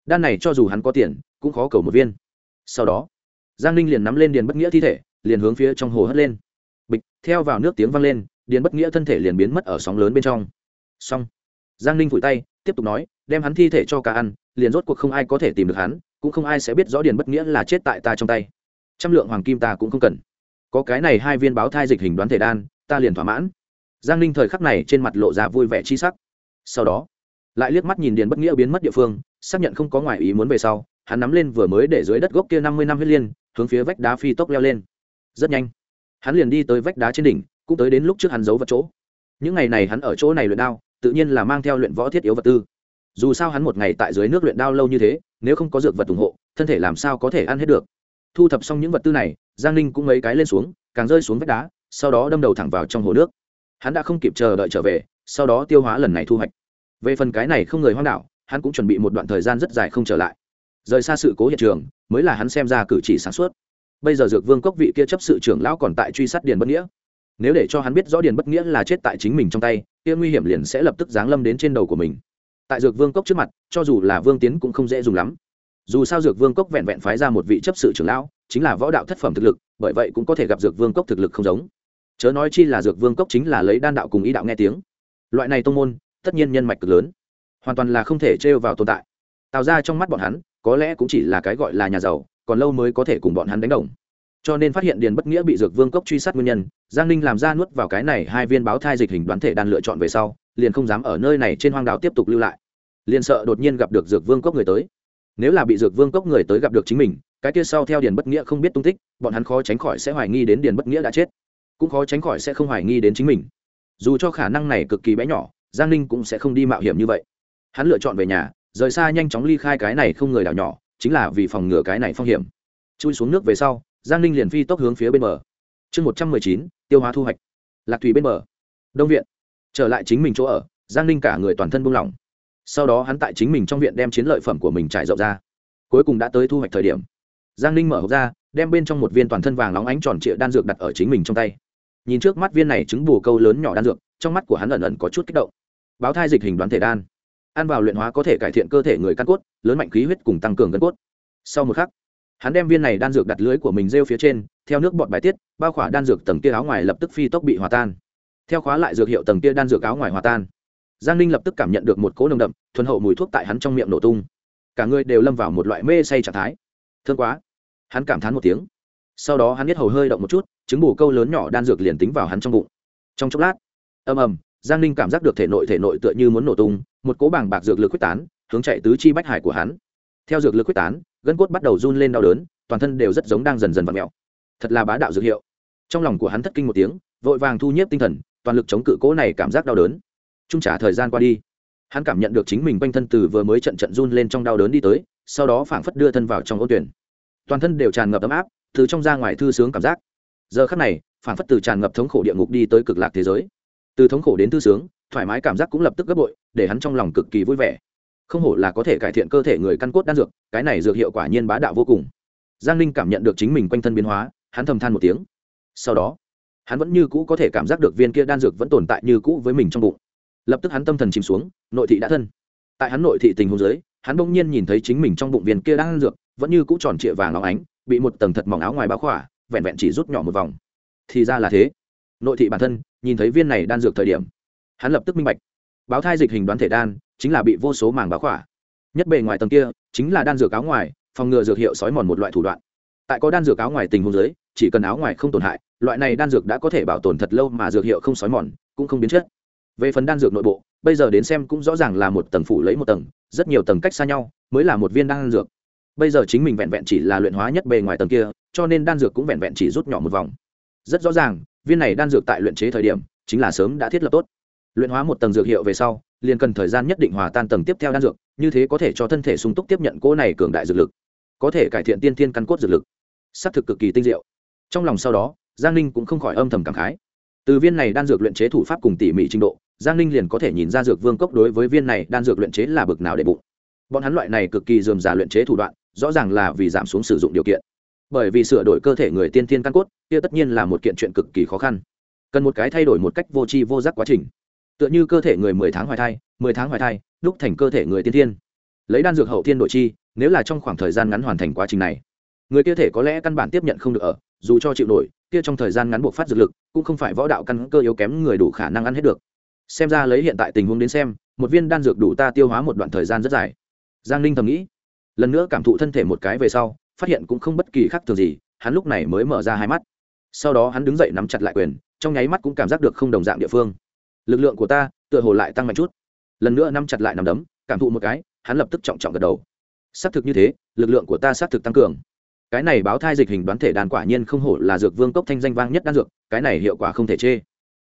đan này cho dù hắn có tiền, cũng khó cầu một viên. Sau đó, giang ninh liền nắm lên điền bất nghĩa thi thể, liền hướng phía trong hồ hất lên. Bịch, theo vào nước tiếng vang lên, điền bất nghĩa thân thể liền biến mất ở sóng lớn bên trong. Xong, giang ninh vùi tay, tiếp tục nói, đem hắn thi thể cho cả ăn, liền rốt cuộc không ai có thể tìm được hắn, cũng không ai sẽ biết rõ điền bất nghĩa là chết tại ta trong tay. Trăm lượng hoàng kim ta cũng không cần. Có cái này hai viên báo thai dịch hình đoán thể đan, ta liền thỏa mãn. Giang ninh thời khắc này trên mặt lộ ra vui vẻ chi sắc. Sau đó lại liếc mắt nhìn điền bất nghĩa biến mất địa phương, xác nhận không có ngoại ý muốn về sau, hắn nắm lên vừa mới để dưới đất gốc kia năm mươi năm huyết liên, hướng phía vách đá phi tốc leo lên. Rất nhanh, hắn liền đi tới vách đá trên đỉnh, cũng tới đến lúc trước hắn giấu vật chỗ. Những ngày này hắn ở chỗ này luyện đao, tự nhiên là mang theo luyện võ thiết yếu vật tư. Dù sao hắn một ngày tại dưới nước luyện đao lâu như thế, nếu không có dược vật ủng hộ, thân thể làm sao có thể ăn hết được. Thu thập xong những vật tư này, giang ninh cũng mấy cái lên xuống, càng rơi xuống vách đá, sau đó đâm đầu thẳng vào trong hồ nước. Hắn đã không kịp chờ đợi trở về, sau đó tiêu hóa lần này thu hoạch về phần cái này không người hoang đảo, hắn cũng chuẩn bị một đoạn thời gian rất dài không trở lại. Rời xa sự cố hiện trường, mới là hắn xem ra cử chỉ sáng suốt. Bây giờ dược vương cốc vị kia chấp sự trưởng lão còn tại truy sát điền bất nghĩa. Nếu để cho hắn biết rõ điền bất nghĩa là chết tại chính mình trong tay, kia nguy hiểm liền sẽ lập tức giáng lâm đến trên đầu của mình. Tại dược vương cốc trước mặt, cho dù là vương tiến cũng không dễ dùng lắm. Dù sao dược vương cốc vẹn vẹn phái ra một vị chấp sự trưởng lão, chính là võ đạo thất phẩm thực lực, bởi vậy cũng có thể gặp dược vương cốc thực lực không giống. Chớ nói chi là dược vương cốc chính là lấy đan đạo cùng ý đạo nghe tiếng. Loại này tông môn tất nhiên nhân mạch cực lớn, hoàn toàn là không thể trêu vào tồn tại. Tạo ra trong mắt bọn hắn, có lẽ cũng chỉ là cái gọi là nhà giàu, còn lâu mới có thể cùng bọn hắn đánh đồng. Cho nên phát hiện điền bất nghĩa bị dược vương cốc truy sát nguyên nhân, giang ninh làm ra nuốt vào cái này hai viên báo thai dịch hình đoán thể đan lựa chọn về sau, liền không dám ở nơi này trên hoang đảo tiếp tục lưu lại. Liền sợ đột nhiên gặp được dược vương cốc người tới. Nếu là bị dược vương cốc người tới gặp được chính mình, cái kia sau theo điền bất nghĩa không biết tung tích, bọn hắn khó tránh khỏi sẽ hoài nghi đến điền bất nghĩa đã chết, cũng khó tránh khỏi sẽ không hoài nghi đến chính mình. Dù cho khả năng này cực kỳ bé nhỏ giang ninh cũng sẽ không đi mạo hiểm như vậy. Hắn lựa chọn về nhà, rời xa nhanh chóng ly khai cái này không người đảo nhỏ, chính là vì phòng ngừa cái này phong hiểm. Chui xuống nước về sau, giang ninh liền phi tốc hướng phía bên bờ. Chương một trăm mười chín, tiêu hóa thu hoạch. Lạc thủy bên bờ. Đông viện. Trở lại chính mình chỗ ở, giang ninh cả người toàn thân buông lỏng. Sau đó hắn tại chính mình trong viện đem chiến lợi phẩm của mình trải rộng ra. Cuối cùng đã tới thu hoạch thời điểm. Giang ninh mở hộp ra, đem bên trong một viên toàn thân vàng nóng ánh tròn trịa đan dược đặt ở chính mình trong tay. Nhìn trước mắt viên này trứng bù câu lớn nhỏ đan dược, trong mắt của hắn ẩn ẩn có chút kích động báo thai dịch hình đoán thể đan. Ăn vào luyện hóa có thể cải thiện cơ thể người căn cốt, lớn mạnh khí huyết cùng tăng cường gân cốt. Sau một khắc, hắn đem viên này đan dược đặt lưới của mình rêu phía trên, theo nước bọt bài tiết, bao khỏa đan dược tầng kia áo ngoài lập tức phi tốc bị hòa tan. Theo khóa lại dược hiệu tầng kia đan dược áo ngoài hòa tan, giang ninh lập tức cảm nhận được một cỗ nồng đậm, thuần hậu mùi thuốc tại hắn trong miệng nổ tung. Cả người đều lâm vào một loại mê say trạng thái. Thương quá. Hắn cảm thán một tiếng. Sau đó hắn biết hầu hơi động một chút, trứng bù câu lớn nhỏ đan dược liền tính vào hắn trong bụng. Trong chốc lát, ầm ầm giang ninh cảm giác được thể nội thể nội tựa như muốn nổ tung, một cỗ bảng bạc dược lực quyết tán, hướng chạy tứ chi bách hải của hắn. Theo dược lực quyết tán, gân cốt bắt đầu run lên đau đớn, toàn thân đều rất giống đang dần dần v ặ mẹo thật là bá đạo dược hiệu. Trong lòng của hắn thất kinh một tiếng, vội vàng thu nhếp tinh thần, toàn lực chống cự cỗ này cảm giác đau đớn. Trung trả thời gian qua đi, hắn cảm nhận được chính mình quanh thân từ vừa mới trận trận run lên trong đau đớn đi tới, sau đó phảng phất đưa thân vào trong ô tuyển. Toàn thân đều tràn ngập ấm áp, từ trong ra ngoài thư sướng cảm giác. Giờ khắc này, phảng phất từ tràn ngập thống khổ địa ngục đi tới cực lạc thế giới từ thống khổ đến tư sướng, thoải mái cảm giác cũng lập tức gấp bội, để hắn trong lòng cực kỳ vui vẻ. Không hổ là có thể cải thiện cơ thể người căn cốt đan dược, cái này dược hiệu quả nhiên bá đạo vô cùng. Giang ninh cảm nhận được chính mình quanh thân biến hóa, hắn thầm than một tiếng. Sau đó, hắn vẫn như cũ có thể cảm giác được viên kia đan dược vẫn tồn tại như cũ với mình trong bụng. Lập tức hắn tâm thần chìm xuống, nội thị đã thân. Tại hắn nội thị tình hồ dưới, hắn bỗng nhiên nhìn thấy chính mình trong bụng viên kia đan dược, vẫn như cũ tròn trịa vàng óng ánh, bị một tầng thật mỏng áo ngoài bao khỏa, vẹn vẹn chỉ rút nhỏ một vòng. Thì ra là thế. Nội thị bản thân nhìn thấy viên này đan dược thời điểm hắn lập tức minh bạch. Báo thai dịch hình đoán thể đan chính là bị vô số màng báo khỏa. Nhất bề ngoài tầng kia chính là đan dược áo ngoài phòng ngừa dược hiệu sói mòn một loại thủ đoạn. Tại có đan dược áo ngoài tình huống giới, chỉ cần áo ngoài không tổn hại loại này đan dược đã có thể bảo tồn thật lâu mà dược hiệu không sói mòn cũng không biến chất. Về phần đan dược nội bộ bây giờ đến xem cũng rõ ràng là một tầng phủ lấy một tầng rất nhiều tầng cách xa nhau mới là một viên đan dược. Bây giờ chính mình vẹn vẹn chỉ là luyện hóa nhất bề ngoài tầng kia cho nên đan dược cũng vẹn vẹn chỉ rút nhỏ một vòng. Rất rõ ràng viên này đan dược tại luyện chế thời điểm, chính là sớm đã thiết lập tốt. Luyện hóa một tầng dược hiệu về sau, liền cần thời gian nhất định hòa tan tầng tiếp theo đan dược, như thế có thể cho thân thể sung túc tiếp nhận cỗ này cường đại dược lực. Có thể cải thiện tiên tiên căn cốt dược lực. Xác thực cực kỳ tinh diệu. Trong lòng sau đó, giang ninh cũng không khỏi âm thầm cảm khái. Từ viên này đan dược luyện chế thủ pháp cùng tỉ mỉ trình độ, giang ninh liền có thể nhìn ra dược vương cốc đối với viên này đan dược luyện chế là bực nào để bụng. Bọn hắn loại này cực kỳ dườm già luyện chế thủ đoạn, rõ ràng là vì giảm xuống sử dụng điều kiện bởi vì sửa đổi cơ thể người tiên tiên căn cốt, kia tất nhiên là một kiện chuyện cực kỳ khó khăn. Cần một cái thay đổi một cách vô tri vô giác quá trình. Tựa như cơ thể người mười tháng hoài thai, mười tháng hoài thai, đúc thành cơ thể người tiên tiên lấy đan dược hậu thiên đổi chi, nếu là trong khoảng thời gian ngắn hoàn thành quá trình này, người kia thể có lẽ căn bản tiếp nhận không được ở, dù cho chịu nổi, kia trong thời gian ngắn buộc phát dược lực, cũng không phải võ đạo căn cơ yếu kém người đủ khả năng ăn hết được. Xem ra lấy hiện tại tình huống đến xem, một viên đan dược đủ ta tiêu hóa một đoạn thời gian rất dài. Giang ninh thầm nghĩ, lần nữa cảm thụ thân thể một cái về sau phát hiện cũng không bất kỳ khác thường gì, hắn lúc này mới mở ra hai mắt. Sau đó hắn đứng dậy nắm chặt lại quyền, trong nháy mắt cũng cảm giác được không đồng dạng địa phương. Lực lượng của ta, tựa hồ lại tăng mạnh chút. Lần nữa nắm chặt lại nằm đấm, cảm thụ một cái, hắn lập tức trọng trọng gật đầu. Xác thực như thế, lực lượng của ta xác thực tăng cường. Cái này báo thai dịch hình đoán thể đàn quả nhiên không hổ là dược vương cốc thanh danh vang nhất đan dược, cái này hiệu quả không thể chê.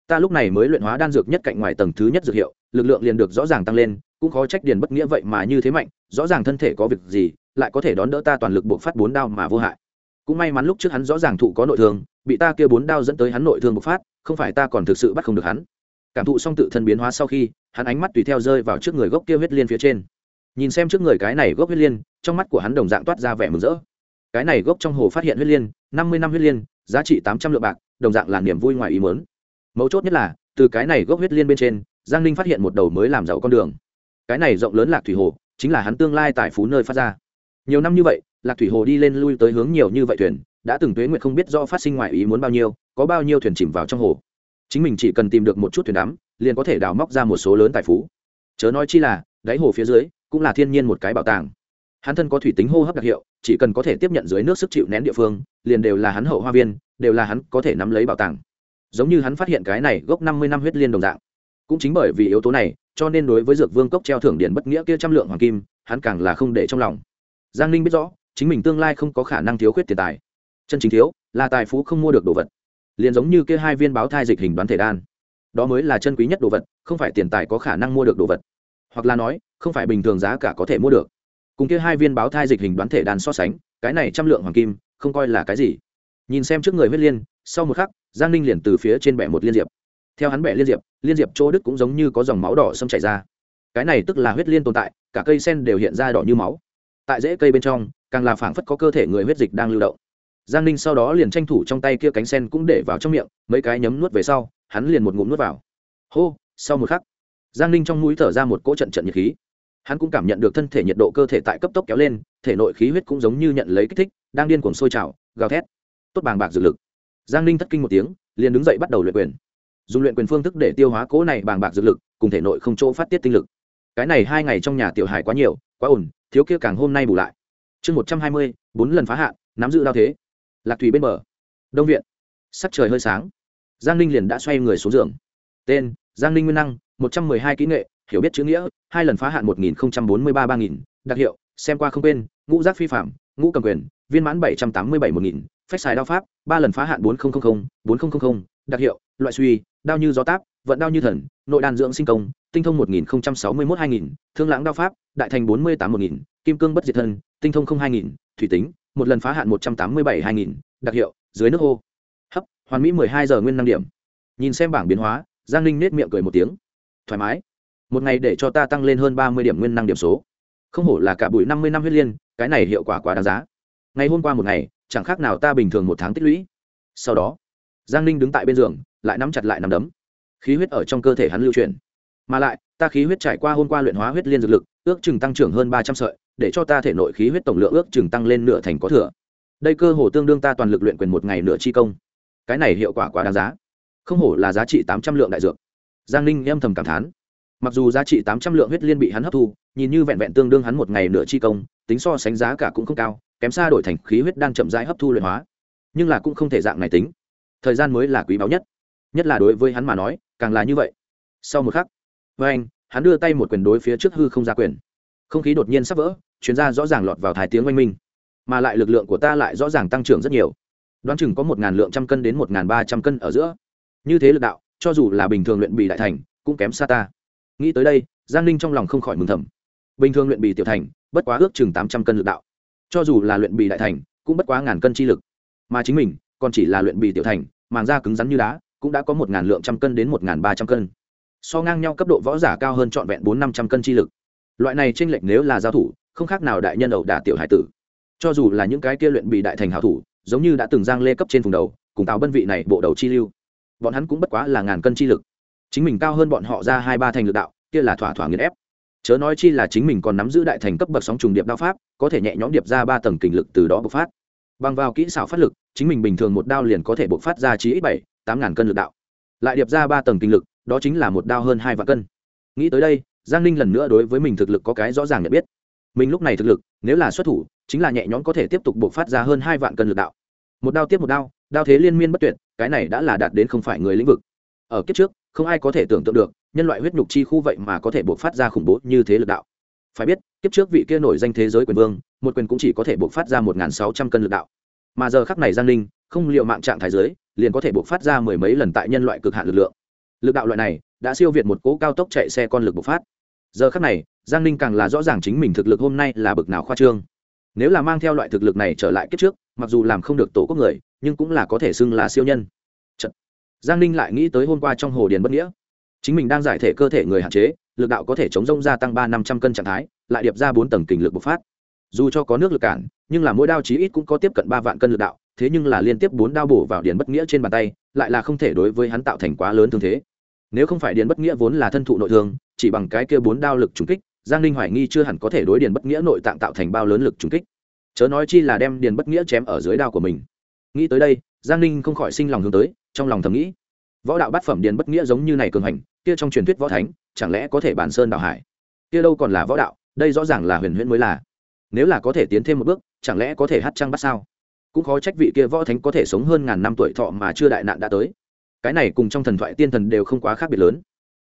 Ta lúc này mới luyện hóa đan dược nhất cạnh ngoài tầng thứ nhất dược hiệu, lực lượng liền được rõ ràng tăng lên cũng khó trách điền bất nghĩa vậy mà như thế mạnh, rõ ràng thân thể có việc gì, lại có thể đón đỡ ta toàn lực buộc phát bốn đao mà vô hại. Cũng may mắn lúc trước hắn rõ ràng thụ có nội thương, bị ta kia bốn đao dẫn tới hắn nội thương bộc phát, không phải ta còn thực sự bắt không được hắn. Cảm thụ xong tự thân biến hóa sau khi, hắn ánh mắt tùy theo rơi vào trước người gốc kia huyết liên phía trên. Nhìn xem trước người cái này gốc huyết liên, trong mắt của hắn đồng dạng toát ra vẻ mừng rỡ. Cái này gốc trong hồ phát hiện huyết liên, năm mươi năm huyết liên, giá trị tám trăm lượng bạc, đồng dạng là niềm vui ngoài ý mớn mấu chốt nhất là, từ cái này gốc huyết liên bên trên, giang ninh phát hiện một đầu mới làm giàu con đường cái này rộng lớn lạc thủy hồ, chính là hắn tương lai tài phú nơi phát ra. Nhiều năm như vậy, lạc thủy hồ đi lên lui tới hướng nhiều như vậy thuyền, đã từng tuế nguyện không biết do phát sinh ngoài ý muốn bao nhiêu, có bao nhiêu thuyền chìm vào trong hồ. Chính mình chỉ cần tìm được một chút thuyền đắm, liền có thể đào móc ra một số lớn tài phú. Chớ nói chi là, đáy hồ phía dưới, cũng là thiên nhiên một cái bảo tàng. Hắn thân có thủy tính hô hấp đặc hiệu, chỉ cần có thể tiếp nhận dưới nước sức chịu nén địa phương, liền đều là hắn hậu hoa viên, đều là hắn có thể nắm lấy bảo tàng. Giống như hắn phát hiện cái này gốc năm mươi năm huyết liên đồng dạng. Cũng chính bởi vì yếu tố này cho nên đối với dược vương cốc treo thưởng điện bất nghĩa kia trăm lượng hoàng kim, hắn càng là không để trong lòng. Giang ninh biết rõ, chính mình tương lai không có khả năng thiếu khuyết tiền tài. Chân chính thiếu là tài phú không mua được đồ vật. Liền giống như kia hai viên báo thai dịch hình đoán thể đan. Đó mới là chân quý nhất đồ vật, không phải tiền tài có khả năng mua được đồ vật. Hoặc là nói, không phải bình thường giá cả có thể mua được. Cùng kia hai viên báo thai dịch hình đoán thể đan so sánh, cái này trăm lượng hoàng kim, không coi là cái gì. Nhìn xem trước người huyết liên, sau một khắc, giang ninh liền từ phía trên bẻ một liên diệp theo hắn bẻ liên diệp liên diệp chỗ đức cũng giống như có dòng máu đỏ xâm chảy ra. Cái này tức là huyết liên tồn tại, cả cây sen đều hiện ra đỏ như máu. Tại rễ cây bên trong, càng là phảng phất có cơ thể người huyết dịch đang lưu động. Giang ninh sau đó liền tranh thủ trong tay kia cánh sen cũng để vào trong miệng, mấy cái nhấm nuốt về sau, hắn liền một ngụm nuốt vào. Hô, sau một khắc, giang ninh trong mũi thở ra một cỗ trận trận nhiệt khí. Hắn cũng cảm nhận được thân thể nhiệt độ cơ thể tại cấp tốc kéo lên, thể nội khí huyết cũng giống như nhận lấy kích thích, đang điên cuồng sôi trào, gào thét. Tốt bàng bạc dược lực. Giang ninh thất kinh một tiếng, liền đứng dậy bắt đầu luyện quyền dùng luyện quyền phương thức để tiêu hóa cỗ này bàng bạc dược lực, cùng thể nội không chỗ phát tiết tinh lực. Cái này hai ngày trong nhà tiểu hải quá nhiều, quá ổn thiếu kia càng hôm nay bù lại. Chương một trăm hai mươi, bốn lần phá hạn, nắm giữ đao thế. Lạc thủy bên bờ. Đông viện. Sắc trời hơi sáng. Giang ninh liền đã xoay người xuống giường. Tên, giang ninh nguyên năng, một trăm mười hai kỹ nghệ, hiểu biết chữ nghĩa, hai lần phá hạn một nghìn bốn mươi ba ba nghìn, đặc hiệu, xem qua không quên, ngũ giác phi phạm, ngũ cầm quyền, viên mãn bảy trăm tám mươi bảy một nghìn, phách xài đao pháp, ba lần phá hạn bốn nghìn bốn nghìn đặc hiệu, loại suy đao như gió táp vận đao như thần nội đàn dưỡng sinh công tinh thông một nghìn sáu mươi một hai nghìn thương lãng đao pháp đại thành bốn mươi tám một nghìn kim cương bất diệt thân tinh thông không hai nghìn thủy tính một lần phá hạn một trăm tám mươi bảy hai nghìn đặc hiệu dưới nước ô, hấp hoàn mỹ mười hai giờ nguyên năng điểm. Nhìn xem bảng biến hóa giang ninh nết miệng cười một tiếng. Thoải mái. Một ngày để cho ta tăng lên hơn ba mươi điểm nguyên năng điểm số. Không hổ là cả bụi năm mươi năm huyết liên cái này hiệu quả quá đáng giá. Ngày hôm qua một ngày chẳng khác nào ta bình thường một tháng tích lũy. Sau đó giang ninh đứng tại bên giường lại nắm chặt lại nắm đấm. Khí huyết ở trong cơ thể hắn lưu chuyển. Mà lại, ta khí huyết trải qua hôm qua luyện hóa huyết liên dược lực, ước chừng tăng trưởng hơn ba trăm sợi, để cho ta thể nội khí huyết tổng lượng ước chừng tăng lên nửa thành có thừa. Đây cơ hồ tương đương ta toàn lực luyện quyền một ngày nửa chi công. Cái này hiệu quả quá đáng giá. Không hổ là giá trị tám trăm lượng đại dược. Giang ninh âm thầm cảm thán. Mặc dù giá trị tám trăm lượng huyết liên bị hắn hấp thu, nhìn như vẹn vẹn tương đương hắn một ngày nửa chi công, tính so sánh giá cả cũng không cao, kém xa đổi thành khí huyết đang chậm rãi hấp thu luyện hóa. Nhưng là cũng không thể dạng này tính. Thời gian mới là quý báu nhất nhất là đối với hắn mà nói, càng là như vậy. Sau một khắc, với anh, hắn đưa tay một quyền đối phía trước hư không ra quyền. Không khí đột nhiên sắp vỡ chuyến ra rõ ràng lọt vào thái tiếng oanh minh. Mà lại lực lượng của ta lại rõ ràng tăng trưởng rất nhiều. Đoán chừng có một ngàn lượng trăm cân đến một ngàn ba trăm cân ở giữa. Như thế lực đạo, cho dù là bình thường luyện bì đại thành, cũng kém xa ta. Nghĩ tới đây, giang ninh trong lòng không khỏi mừng thầm. Bình thường luyện bì tiểu thành, bất quá ước chừng tám trăm cân lực đạo. Cho dù là luyện bì đại thành, cũng bất quá ngàn cân chi lực. Mà chính mình, còn chỉ là luyện bì tiểu thành, màng da cứng rắn như đá cũng đã có một ngàn lượng trăm cân đến một ngàn ba trăm cân. So ngang nhau cấp độ võ giả cao hơn trọn vẹn bốn năm trăm cân chi lực. Loại này tranh lệch nếu là giao thủ, không khác nào đại nhân ẩu đả tiểu hải tử. Cho dù là những cái kia luyện bị đại thành hảo thủ, giống như đã từng giang lê cấp trên vùng đầu, cùng tào bân vị này bộ đầu chi lưu, bọn hắn cũng bất quá là ngàn cân chi lực. Chính mình cao hơn bọn họ ra hai ba thành lực đạo, kia là thỏa thỏa nghiền ép. Chớ nói chi là chính mình còn nắm giữ đại thành cấp bậc sóng trùng điệp đao pháp, có thể nhẹ nhõm điệp ra ba tầng kình lực từ đó bộc phát. Bằng vào kỹ xảo phát lực, chính mình bình thường một đao liền có thể bộc phát ra chí ít bảy tám ngàn cân lực đạo. Lại điệp ra ba tầng kinh lực, đó chính là một đao hơn hai vạn cân. Nghĩ tới đây, giang ninh lần nữa đối với mình thực lực có cái rõ ràng nhận biết. Mình lúc này thực lực, nếu là xuất thủ, chính là nhẹ nhõm có thể tiếp tục buộc phát ra hơn hai vạn cân lực đạo. Một đao tiếp một đao đao thế liên miên bất tuyệt, cái này đã là đạt đến không phải người lĩnh vực. Ở kiếp trước, không ai có thể tưởng tượng được, nhân loại huyết nhục chi khu vậy mà có thể buộc phát ra khủng bố như thế lực đạo. Phải biết, kiếp trước vị kia nổi danh thế giới quyền vương, một quyền cũng chỉ có thể buộc phát ra một sáu trăm cân lực đạo. Mà giờ khắc này giang ninh, không liệu mạng trạng thái giới liền có thể buộc phát ra mười mấy lần tại nhân loại cực hạn lực lượng. Lực đạo loại này đã siêu việt một cố cao tốc chạy xe con lực bộc phát. Giờ khắc này, giang ninh càng là rõ ràng chính mình thực lực hôm nay là bực nào khoa trương. Nếu là mang theo loại thực lực này trở lại kiếp trước, mặc dù làm không được tổ quốc người, nhưng cũng là có thể xưng là siêu nhân. Giang ninh lại nghĩ tới hôm qua trong hồ điền bất nghĩa. Chính mình đang giải thể cơ thể người hạn chế, lực đạo có thể chống rông gia tăng ba năm trăm cân trạng thái, lại điệp ra bốn tầng kình lực bộc phát. Dù cho có nước lực cản, nhưng là mỗi đao chí ít cũng có tiếp cận ba vạn cân lực đạo thế nhưng là liên tiếp bốn đao bổ vào điền bất nghĩa trên bàn tay, lại là không thể đối với hắn tạo thành quá lớn thương thế. Nếu không phải điền bất nghĩa vốn là thân thụ nội thương, chỉ bằng cái kia bốn đao lực trùng kích, giang ninh hoài nghi chưa hẳn có thể đối điền bất nghĩa nội tạng tạo thành bao lớn lực trùng kích. Chớ nói chi là đem điền bất nghĩa chém ở dưới đao của mình. Nghĩ tới đây, giang ninh không khỏi sinh lòng hướng tới, trong lòng thầm nghĩ, võ đạo bát phẩm điền bất nghĩa giống như này cường hành, kia trong truyền thuyết võ thánh, chẳng lẽ có thể bản sơn đạo hải? Kia đâu còn là võ đạo, đây rõ ràng là huyền huyễn mới là. Nếu là có thể tiến thêm một bước, chẳng lẽ có thể hát trăng bắt sao? Cũng khó trách vị kia võ thánh có thể sống hơn ngàn năm tuổi thọ mà chưa đại nạn đã tới. Cái này cùng trong thần thoại tiên thần đều không quá khác biệt lớn.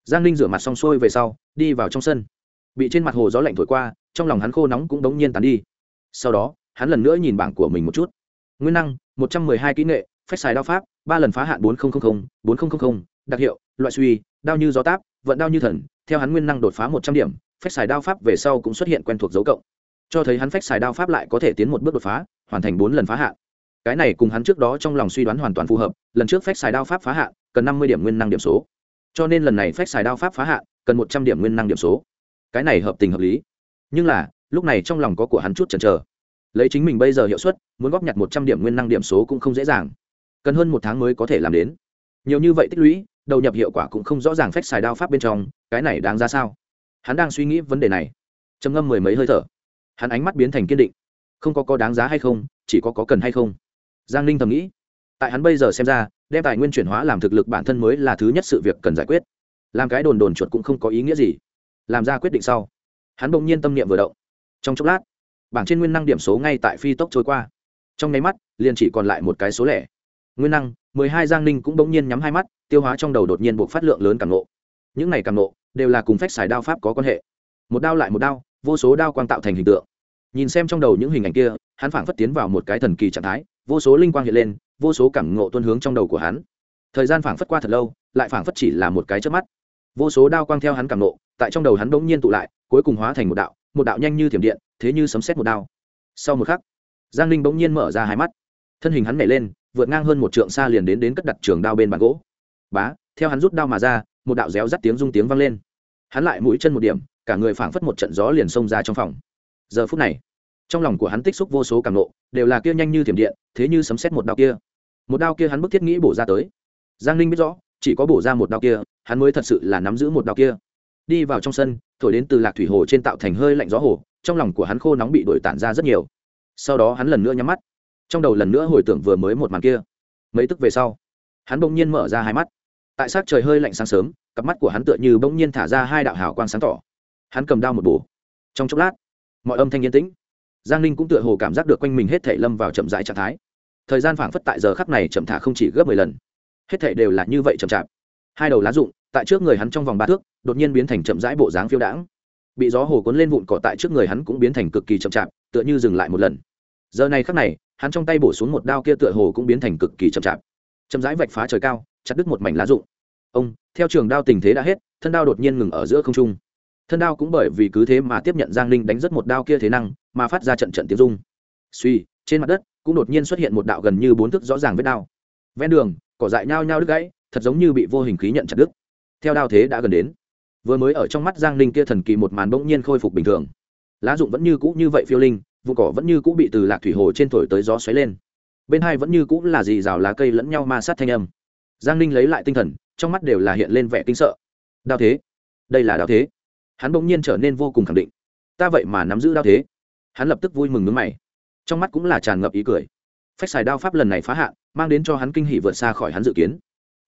Giang ninh rửa mặt xong xuôi về sau, đi vào trong sân. Bị trên mặt hồ gió lạnh thổi qua, trong lòng hắn khô nóng cũng đống nhiên tàn đi. Sau đó, hắn lần nữa nhìn bảng của mình một chút. Nguyên năng, một trăm mười hai kỹ nghệ phép xài đao pháp, ba lần phá hạn bốn nghìn bốn nghìn đặc hiệu, loại suy, đao như gió táp, vận đao như thần, theo hắn nguyên năng đột phá một trăm điểm phép xài đao pháp về sau cũng xuất hiện quen thuộc dấu cộng. Cho thấy hắn phép xài đao pháp lại có thể tiến một bước đột phá hoàn thành bốn lần phá hạn. Cái này cùng hắn trước đó trong lòng suy đoán hoàn toàn phù hợp, lần trước phách xài đao pháp phá hạn, cần năm mươi điểm nguyên năng điểm số. Cho nên lần này phách xài đao pháp phá hạn, cần một trăm điểm nguyên năng điểm số. Cái này hợp tình hợp lý. Nhưng là, lúc này trong lòng có của hắn chút chần chờ. Lấy chính mình bây giờ hiệu suất, muốn góp nhặt một trăm điểm nguyên năng điểm số cũng không dễ dàng. Cần hơn một tháng mới có thể làm đến. Nhiều như vậy tích lũy, đầu nhập hiệu quả cũng không rõ ràng phách xài đao pháp bên trong, cái này đáng ra sao? Hắn đang suy nghĩ vấn đề này. Trầm ngâm mười mấy hơi thở. Hắn ánh mắt biến thành kiên định không có có đáng giá hay không, chỉ có có cần hay không. Giang ninh thầm nghĩ. Tại hắn bây giờ xem ra, đem tài nguyên chuyển hóa làm thực lực bản thân mới là thứ nhất sự việc cần giải quyết. Làm cái đồn đồn chuột cũng không có ý nghĩa gì. Làm ra quyết định sau, hắn bỗng nhiên tâm niệm vừa động. Trong chốc lát, bảng trên nguyên năng điểm số ngay tại phi tốc trôi qua. Trong nháy mắt, liền chỉ còn lại một cái số lẻ. Nguyên năng, mười hai giang ninh cũng bỗng nhiên nhắm hai mắt, tiêu hóa trong đầu đột nhiên buộc phát lượng lớn càng nộ. Những này càng nộ đều là cùng phách xài đao pháp có quan hệ. Một đao lại một đao, vô số đao quang tạo thành hình tượng nhìn xem trong đầu những hình ảnh kia, hắn phảng phất tiến vào một cái thần kỳ trạng thái, vô số linh quang hiện lên, vô số cảm ngộ tuân hướng trong đầu của hắn. Thời gian phảng phất qua thật lâu, lại phảng phất chỉ là một cái trước mắt. Vô số đao quang theo hắn cảm ngộ, tại trong đầu hắn bỗng nhiên tụ lại, cuối cùng hóa thành một đạo một đạo nhanh như thiểm điện, thế như sấm xét một đao. Sau một khắc, giang linh bỗng nhiên mở ra hai mắt. Thân hình hắn nhảy lên, vượt ngang hơn một trượng xa liền đến đến cất đặt trường đao bên bàn gỗ. Bá, theo hắn rút đao mà ra, một đạo réo rắt tiếng rung tiếng vang lên. Hắn lại mũi chân một điểm, cả người phảng phất một trận gió liền xông ra trong phòng giờ phút này, trong lòng của hắn tích xúc vô số cảm nộ, đều là kia nhanh như thiểm điện, thế như sấm xét một đao kia. Một đao kia hắn bức thiết nghĩ bổ ra tới. Giang ninh biết rõ, chỉ có bổ ra một đao kia, hắn mới thật sự là nắm giữ một đao kia. Đi vào trong sân, thổi đến từ lạc thủy hồ trên tạo thành hơi lạnh gió hồ, trong lòng của hắn khô nóng bị đổi tản ra rất nhiều. Sau đó hắn lần nữa nhắm mắt. Trong đầu lần nữa hồi tưởng vừa mới một màn kia. Mấy tức về sau, hắn bỗng nhiên mở ra hai mắt. Tại sát trời hơi lạnh sáng sớm, cặp mắt của hắn tựa như bỗng nhiên thả ra hai đạo hào quang sáng tỏ. Hắn cầm đao một bổ. Trong chốc lát mọi âm thanh yên tĩnh. Giang ninh cũng tựa hồ cảm giác được quanh mình hết thể lâm vào chậm rãi trạng thái. Thời gian phảng phất tại giờ khắc này chậm thả không chỉ gấp mười lần. Hết thể đều là như vậy chậm chạp. Hai đầu lá rụng, tại trước người hắn trong vòng ba thước, đột nhiên biến thành chậm rãi bộ dáng phiêu đãng. Bị gió hồ cuốn lên vụn cỏ tại trước người hắn cũng biến thành cực kỳ chậm chạp, tựa như dừng lại một lần. Giờ này khắc này, hắn trong tay bổ xuống một đao kia tựa hồ cũng biến thành cực kỳ chậm chạp. Chậm rãi vạch phá trời cao, chặt đứt một mảnh lá rụng. Ông, theo trường đao tình thế đã hết, thân đao đột nhiên ngừng ở giữa không trung thân đao cũng bởi vì cứ thế mà tiếp nhận giang linh đánh rất một đao kia thế năng, mà phát ra trận trận tiếng dung suy trên mặt đất cũng đột nhiên xuất hiện một đạo gần như bốn thước rõ ràng vết đao. Ven đường, cỏ dại nhao nhao đứt gãy, thật giống như bị vô hình khí nhận chặt đứt. Theo đao thế đã gần đến. Vừa mới ở trong mắt giang linh kia thần kỳ một màn bỗng nhiên khôi phục bình thường. Lá dụng vẫn như cũ như vậy phiêu linh, vụ cỏ vẫn như cũ bị từ lạc thủy hồ trên thổi tới gió xoáy lên. Bên hai vẫn như cũ là dì rào lá cây lẫn nhau ma sát thanh âm. Giang ninh lấy lại tinh thần, trong mắt đều là hiện lên vẻ kinh sợ. Đao thế. Đây là đao thế hắn bỗng nhiên trở nên vô cùng khẳng định. Ta vậy mà nắm giữ đao thế. Hắn lập tức vui mừng nước mày. Trong mắt cũng là tràn ngập ý cười. Phách xài đao pháp lần này phá hạn, mang đến cho hắn kinh hỷ vượt xa khỏi hắn dự kiến.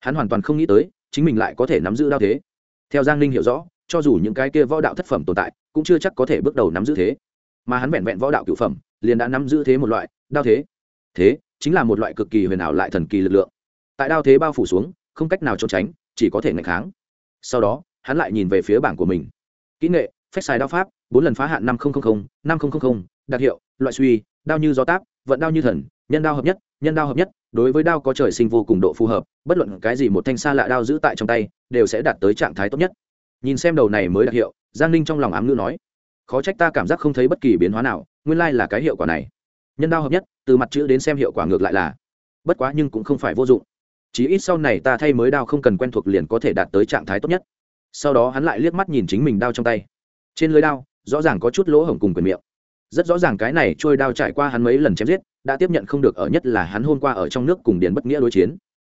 Hắn hoàn toàn không nghĩ tới, chính mình lại có thể nắm giữ đao thế. Theo giang ninh hiểu rõ, cho dù những cái kia võ đạo thất phẩm tồn tại, cũng chưa chắc có thể bước đầu nắm giữ thế. Mà hắn vẹn vẹn võ đạo cựu phẩm, liền đã nắm giữ thế một loại, đao thế. Thế, chính là một loại cực kỳ huyền ảo lại thần kỳ lực lượng. Tại đao thế bao phủ xuống, không cách nào trốn tránh, chỉ có thể ngạch kháng. Sau đó, hắn lại nhìn về phía bảng của mình kỹ nghệ phép xài đao pháp, bốn lần phá hạn năm nghìn năm nghìn đặc hiệu, loại suy, đao như gió táp, vận đao như thần, nhân đao hợp nhất, nhân đao hợp nhất, đối với đao có trời sinh vô cùng độ phù hợp, bất luận cái gì một thanh xa lạ đao giữ tại trong tay, đều sẽ đạt tới trạng thái tốt nhất. Nhìn xem đầu này mới đặc hiệu, giang ninh trong lòng ám ngữ nói, khó trách ta cảm giác không thấy bất kỳ biến hóa nào, nguyên lai là cái hiệu quả này. Nhân đao hợp nhất, từ mặt chữ đến xem hiệu quả ngược lại là, bất quá nhưng cũng không phải vô dụng. Chí ít sau này ta thay mới đao không cần quen thuộc liền có thể đạt tới trạng thái tốt nhất sau đó hắn lại liếc mắt nhìn chính mình đao trong tay. Trên lưới đao, rõ ràng có chút lỗ hổng cùng quyền miệng. Rất rõ ràng cái này trôi đao trải qua hắn mấy lần chém giết, đã tiếp nhận không được ở nhất là hắn hôm qua ở trong nước cùng điền bất nghĩa đối chiến.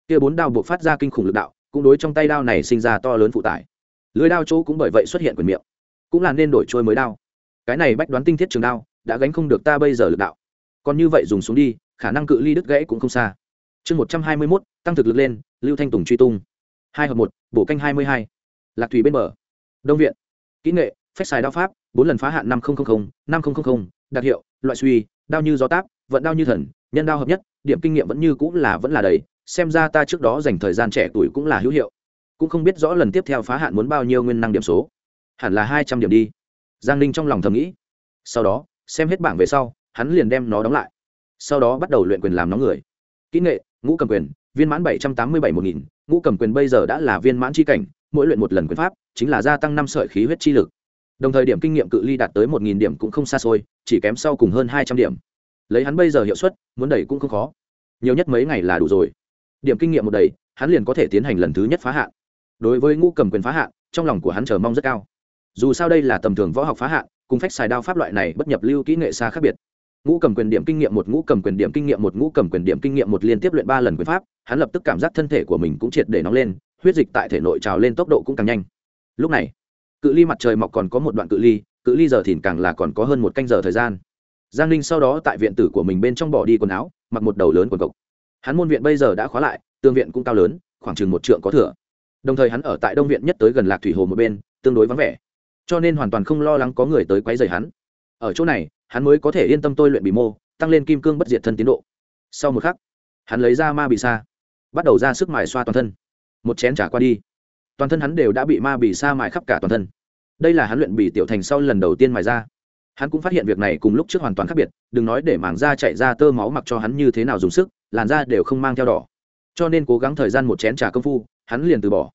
Kia bốn đao buộc phát ra kinh khủng lực đạo, cũng đối trong tay đao này sinh ra to lớn phụ tải. Lưới đao chỗ cũng bởi vậy xuất hiện quyền miệng, cũng là nên đổi trôi mới đao. Cái này bách đoán tinh thiết trường đao, đã gánh không được ta bây giờ lực đạo. Còn như vậy dùng xuống đi, khả năng cự ly đứt gãy cũng không xa. Chương một trăm hai mươi mốt, tăng thực lực lên, lưu thanh tùng truy tung. Hai hợp một, bổ canh hai mươi hai lạc thủy bên bờ. Đông viện. Kỹ nghệ phép xài đao pháp, bốn lần phá hạn năm nghìn năm nghìn đặc hiệu, loại suy, đao như gió táp, vận đao như thần, nhân đao hợp nhất, điểm kinh nghiệm vẫn như cũng là vẫn là đầy, xem ra ta trước đó dành thời gian trẻ tuổi cũng là hữu hiệu. Cũng không biết rõ lần tiếp theo phá hạn muốn bao nhiêu nguyên năng điểm số. Hẳn là hai trăm điểm đi. Giang ninh trong lòng thầm nghĩ. Sau đó, xem hết bảng về sau, hắn liền đem nó đóng lại. Sau đó bắt đầu luyện quyền làm nóng người. Kỹ nghệ, ngũ cầm quyền, viên mãn bảy trăm tám mươi bảy một nghìn, ngũ cầm quyền bây giờ đã là viên mãn c h i cảnh mỗi luyện một lần quyền pháp, chính là gia tăng năm sợi khí huyết chi lực. Đồng thời điểm kinh nghiệm cự ly đạt tới một nghìn điểm cũng không xa xôi, chỉ kém sau cùng hơn hai trăm điểm. Lấy hắn bây giờ hiệu suất, muốn đẩy cũng không khó. Nhiều nhất mấy ngày là đủ rồi. Điểm kinh nghiệm một đầy hắn liền có thể tiến hành lần thứ nhất phá hạn. Đối với ngũ cầm quyền phá hạn, trong lòng của hắn chờ mong rất cao. Dù sao đây là tầm thường võ học phá hạn, cùng phách xài đao pháp loại này bất nhập lưu kỹ nghệ xa khác biệt. Ngũ cầm quyền điểm kinh nghiệm một, ngũ cầm quyền điểm kinh nghiệm một, ngũ cầm quyền điểm kinh nghiệm một liên tiếp luyện ba lần quyền pháp, hắn lập tức cảm giác thân thể của mình cũng triệt để nóng lên huyết dịch tại thể nội trào lên tốc độ cũng càng nhanh. Lúc này, cự ly mặt trời mọc còn có một đoạn cự ly cự ly giờ thìn càng là còn có hơn một canh giờ thời gian. Giang ninh sau đó tại viện tử của mình bên trong bỏ đi quần áo, mặc một đầu lớn quần cộc. Hắn môn viện bây giờ đã khóa lại tương viện cũng cao lớn, khoảng chừng một trượng có thừa. Đồng thời hắn ở tại đông viện nhất tới gần lạc thủy hồ một bên, tương đối vắng vẻ. Cho nên hoàn toàn không lo lắng có người tới quấy rầy hắn. Ở chỗ này, hắn mới có thể yên tâm tôi luyện bị mô, tăng lên kim cương bất diệt thân tiến độ. Sau một khắc, hắn lấy ra ma bị sa, bắt đầu ra sức mài xoa toàn thân một chén trả qua đi. Toàn thân hắn đều đã bị ma bị sa mài khắp cả toàn thân. Đây là hắn luyện bị tiểu thành sau lần đầu tiên mài ra. Hắn cũng phát hiện việc này cùng lúc trước hoàn toàn khác biệt, đừng nói để mảng da chạy ra tơ máu mặc cho hắn như thế nào dùng sức, làn da đều không mang theo đỏ. Cho nên cố gắng thời gian một chén trà công phu, hắn liền từ bỏ.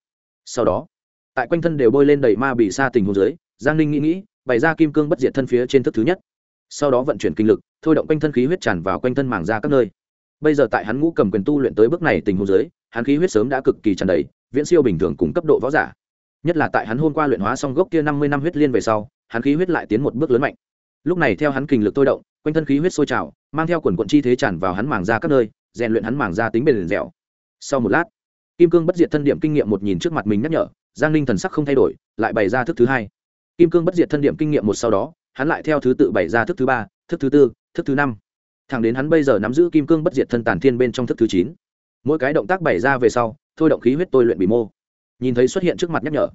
Sau đó, tại quanh thân đều bôi lên đầy ma bị sa tình hồ dưới, giang ninh nghĩ nghĩ, bày ra kim cương bất diệt thân phía trên thức thứ nhất. Sau đó vận chuyển kinh lực, thôi động quanh thân khí huyết tràn vào quanh thân mảng da các nơi. Bây giờ tại hắn ngũ cầm quyền tu luyện tới bước này tình hồ dưới hắn khí huyết sớm đã cực kỳ tràn đầy, viễn siêu bình thường cùng cấp độ võ giả. Nhất là tại hắn hôm qua luyện hóa xong gốc kia năm mươi năm huyết liên về sau, hắn khí huyết lại tiến một bước lớn mạnh. Lúc này theo hắn kinh lực thôi động, quanh thân khí huyết sôi trào, mang theo quần quận chi thế tràn vào hắn màng ra các nơi, rèn luyện hắn màng ra tính bền dẻo. Sau một lát, kim cương bất diệt thân điểm kinh nghiệm một nhìn trước mặt mình nhắc nhở, giang ninh thần sắc không thay đổi, lại bày ra thức thứ hai. Kim cương bất diệt thân điểm kinh nghiệm một sau đó, hắn lại theo thứ tự bày ra thức thứ ba, thức thứ tư, thức thứ năm. Thẳng đến hắn bây giờ nắm giữ kim cương bất diệt thân tàn thiên bên trong thức thứ chín mỗi cái động tác bày ra về sau, thôi động khí huyết tôi luyện bị mô. Nhìn thấy xuất hiện trước mặt nhắc nhở,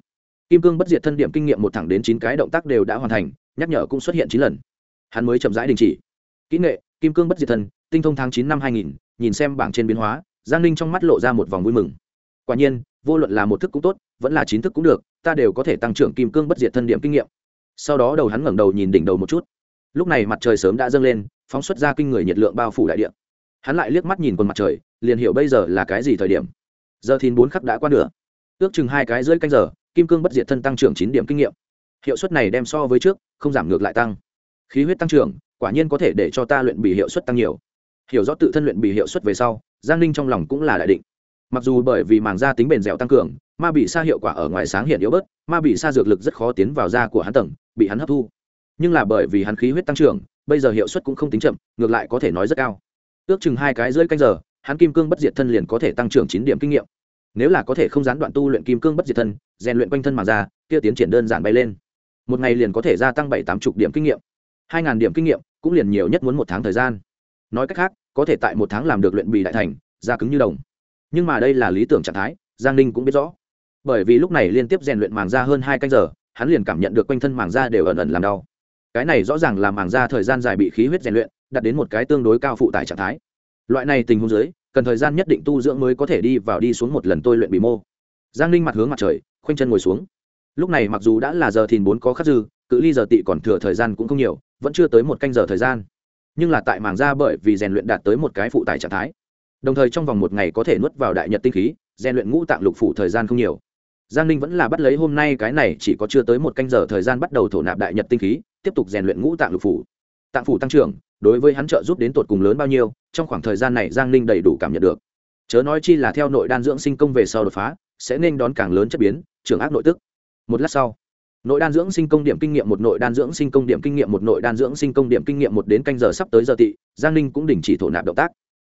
kim cương bất diệt thân điểm kinh nghiệm một thẳng đến chín cái động tác đều đã hoàn thành, nhắc nhở cũng xuất hiện chín lần. Hắn mới chậm rãi đình chỉ. Kỹ nghệ, kim cương bất diệt thân, tinh thông tháng chín năm hai nghìn, nhìn xem bảng trên biến hóa, giang ninh trong mắt lộ ra một vòng vui mừng. Quả nhiên, vô luận là một thức cũng tốt, vẫn là chín thức cũng được, ta đều có thể tăng trưởng kim cương bất diệt thân điểm kinh nghiệm. Sau đó đầu hắn ngẩng đầu nhìn đỉnh đầu một chút. Lúc này mặt trời sớm đã dâng lên, phóng xuất ra kinh người nhiệt lượng bao phủ đại địa. Hắn lại liếc mắt nhìn quần mặt trời liền hiểu bây giờ là cái gì thời điểm. Giờ thìn bốn khắc đã qua nửa. Ước chừng hai cái rưỡi canh giờ, kim cương bất diệt thân tăng trưởng chín điểm kinh nghiệm. Hiệu suất này đem so với trước, không giảm ngược lại tăng. Khí huyết tăng trưởng, quả nhiên có thể để cho ta luyện bị hiệu suất tăng nhiều. Hiểu rõ tự thân luyện bị hiệu suất về sau, giang ninh trong lòng cũng là đại định. Mặc dù bởi vì màng da tính bền dẻo tăng cường, ma bị sa hiệu quả ở ngoài sáng hiện yếu bớt, ma bị sa dược lực rất khó tiến vào da của hắn tầng, bị hắn hấp thu. Nhưng là bởi vì hắn khí huyết tăng trưởng, bây giờ hiệu suất cũng không tính chậm, ngược lại có thể nói rất cao. Ước chừng hai cái rưỡi canh giờ hắn kim cương bất diệt thân liền có thể tăng trưởng chín điểm kinh nghiệm. Nếu là có thể không gián đoạn tu luyện kim cương bất diệt thân, rèn luyện quanh thân màng da kia tiến triển đơn giản bay lên. Một ngày liền có thể gia tăng bảy, tám chục điểm kinh nghiệm. Hai ngàn điểm kinh nghiệm cũng liền nhiều nhất muốn một tháng thời gian. Nói cách khác, có thể tại một tháng làm được luyện bì đại thành, da cứng như đồng. Nhưng mà đây là lý tưởng trạng thái, giang ninh cũng biết rõ. Bởi vì lúc này liên tiếp rèn luyện màng da hơn hai canh giờ, hắn liền cảm nhận được quanh thân màng da đều ẩn ẩn làm đau. Cái này rõ ràng là màng da thời gian dài bị khí huyết rèn luyện, đạt đến một cái tương đối cao phụ tải trạng thái loại này tình huống dưới, cần thời gian nhất định tu dưỡng mới có thể đi vào đi xuống một lần tôi luyện bị mô. Giang ninh mặt hướng mặt trời, khoanh chân ngồi xuống. Lúc này mặc dù đã là giờ thìn bốn có khắc dư, cự ly giờ tị còn thừa thời gian cũng không nhiều, vẫn chưa tới một canh giờ thời gian. Nhưng là tại màng ra bởi vì rèn luyện đạt tới một cái phụ tải trạng thái. Đồng thời trong vòng một ngày có thể nuốt vào đại nhật tinh khí, rèn luyện ngũ tạng lục phủ thời gian không nhiều. Giang ninh vẫn là bắt lấy hôm nay cái này chỉ có chưa tới một canh giờ thời gian bắt đầu thổ nạp đại nhật tinh khí, tiếp tục rèn luyện ngũ tạng lục phủ tạng phủ tăng trưởng, đối với hắn trợ giúp đến tột cùng lớn bao nhiêu, trong khoảng thời gian này giang ninh đầy đủ cảm nhận được. Chớ nói chi là theo nội đan dưỡng sinh công về sau đột phá, sẽ nên đón càng lớn chất biến, trưởng ác nội tức. Một lát sau, nội đan dưỡng sinh công điểm kinh nghiệm một, nội đan dưỡng sinh công điểm kinh nghiệm một, nội đan dưỡng sinh công điểm kinh nghiệm một đến canh giờ sắp tới giờ tị, giang ninh cũng đình chỉ thổ nạp động tác.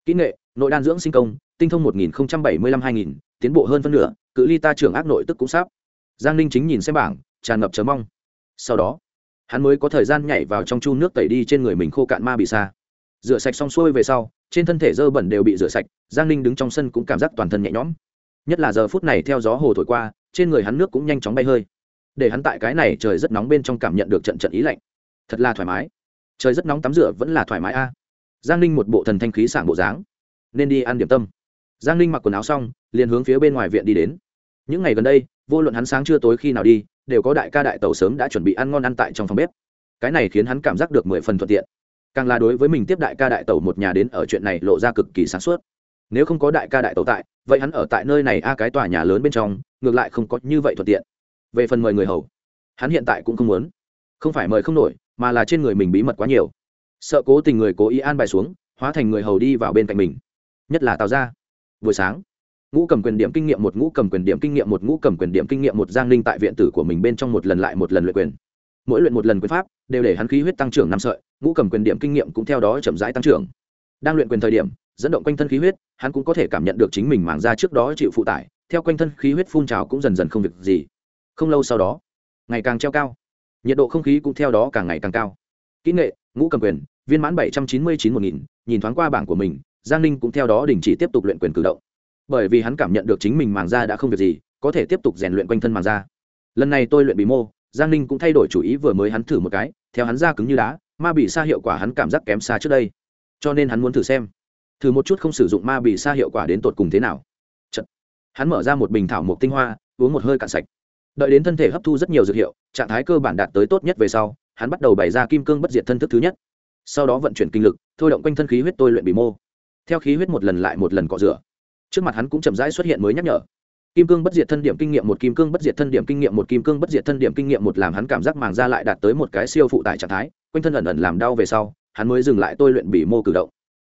Kỹ nghệ, nội đan dưỡng sinh công, tinh thông một nghìn bảy mươi lăm hai nghìn, tiến bộ hơn phân nửa, cự ly ta trưởng ác nội tức cũng sắp. Giang ninh chính nhìn xem bảng, tràn ngập chờ mong. Sau đó hắn mới có thời gian nhảy vào trong chu nước tẩy đi trên người mình khô cạn ma bị xa rửa sạch xong xuôi về sau, trên thân thể dơ bẩn đều bị rửa sạch, giang ninh đứng trong sân cũng cảm giác toàn thân nhẹ nhõm. Nhất là giờ phút này theo gió hồ thổi qua, trên người hắn nước cũng nhanh chóng bay hơi. Để hắn tại cái này trời rất nóng bên trong cảm nhận được trận trận ý lạnh. Thật là thoải mái. Trời rất nóng tắm rửa vẫn là thoải mái a. Giang ninh một bộ thần thanh khí sảng bộ dáng. Nên đi ăn điểm tâm. Giang ninh mặc quần áo xong, liền hướng phía bên ngoài viện đi đến. Những ngày gần đây vô luận hắn sáng trưa tối khi nào đi, đều có đại ca đại tàu sớm đã chuẩn bị ăn ngon ăn tại trong phòng bếp. Cái này khiến hắn cảm giác được mười phần thuận tiện. Càng là đối với mình tiếp đại ca đại tàu một nhà đến ở chuyện này lộ ra cực kỳ sáng suốt. Nếu không có đại ca đại tàu tại, vậy hắn ở tại nơi này a cái tòa nhà lớn bên trong, ngược lại không có như vậy thuận tiện. Về phần mời người hầu, hắn hiện tại cũng không muốn. Không phải mời không nổi, mà là trên người mình bí mật quá nhiều. Sợ cố tình người cố ý an bài xuống, hóa thành người hầu đi vào bên cạnh mình. Nhất là tào ra buổi sáng ngũ cầm quyền điểm kinh nghiệm một ngũ cầm quyền điểm kinh nghiệm một ngũ cầm quyền điểm kinh nghiệm một giang linh tại viện tử của mình bên trong một lần lại một lần luyện quyền. Mỗi luyện một lần quyền pháp, đều để hắn khí huyết tăng trưởng năm sợi, ngũ cầm quyền điểm kinh nghiệm cũng theo đó chậm rãi tăng trưởng. Đang luyện quyền thời điểm, dẫn động quanh thân khí huyết, hắn cũng có thể cảm nhận được chính mình màng ra trước đó chịu phụ tải, theo quanh thân khí huyết phun trào cũng dần dần không việc gì. Không lâu sau đó, ngày càng treo cao. Nhiệt độ không khí cũng theo đó càng ngày càng cao. Kỹ nghệ, ngũ cầm quyền, viên mãn bảy trăm chín mươi chín một nghìn, nhìn thoáng qua bảng của mình, giang ninh cũng theo đó đình chỉ tiếp tục luyện quyền cử động bởi vì hắn cảm nhận được chính mình màng da đã không việc gì, có thể tiếp tục rèn luyện quanh thân màng da. Lần này tôi luyện bị mô, giang ninh cũng thay đổi chủ ý vừa mới hắn thử một cái, theo hắn da cứng như đá, ma bị xa hiệu quả hắn cảm giác kém xa trước đây. Cho nên hắn muốn thử xem, thử một chút không sử dụng ma bị xa hiệu quả đến tột cùng thế nào. Chật. hắn mở ra một bình thảo mộc tinh hoa, uống một hơi cạn sạch. Đợi đến thân thể hấp thu rất nhiều dược hiệu, trạng thái cơ bản đạt tới tốt nhất về sau, hắn bắt đầu bày ra kim cương bất diệt thân thức thứ nhất. Sau đó vận chuyển kinh lực, thôi động quanh thân khí huyết tôi luyện bị mô. Theo khí huyết một lần lại một lần cọ rửa trước mặt hắn cũng chậm rãi xuất hiện mới nhắc nhở. Kim cương bất diệt thân điểm kinh nghiệm một, kim cương bất diệt thân điểm kinh nghiệm một, kim cương bất diệt thân điểm kinh nghiệm một làm hắn cảm giác màng ra lại đạt tới một cái siêu phụ tải trạng thái, quanh thân ẩn ẩn làm đau về sau, hắn mới dừng lại tôi luyện bỉ mô cử động.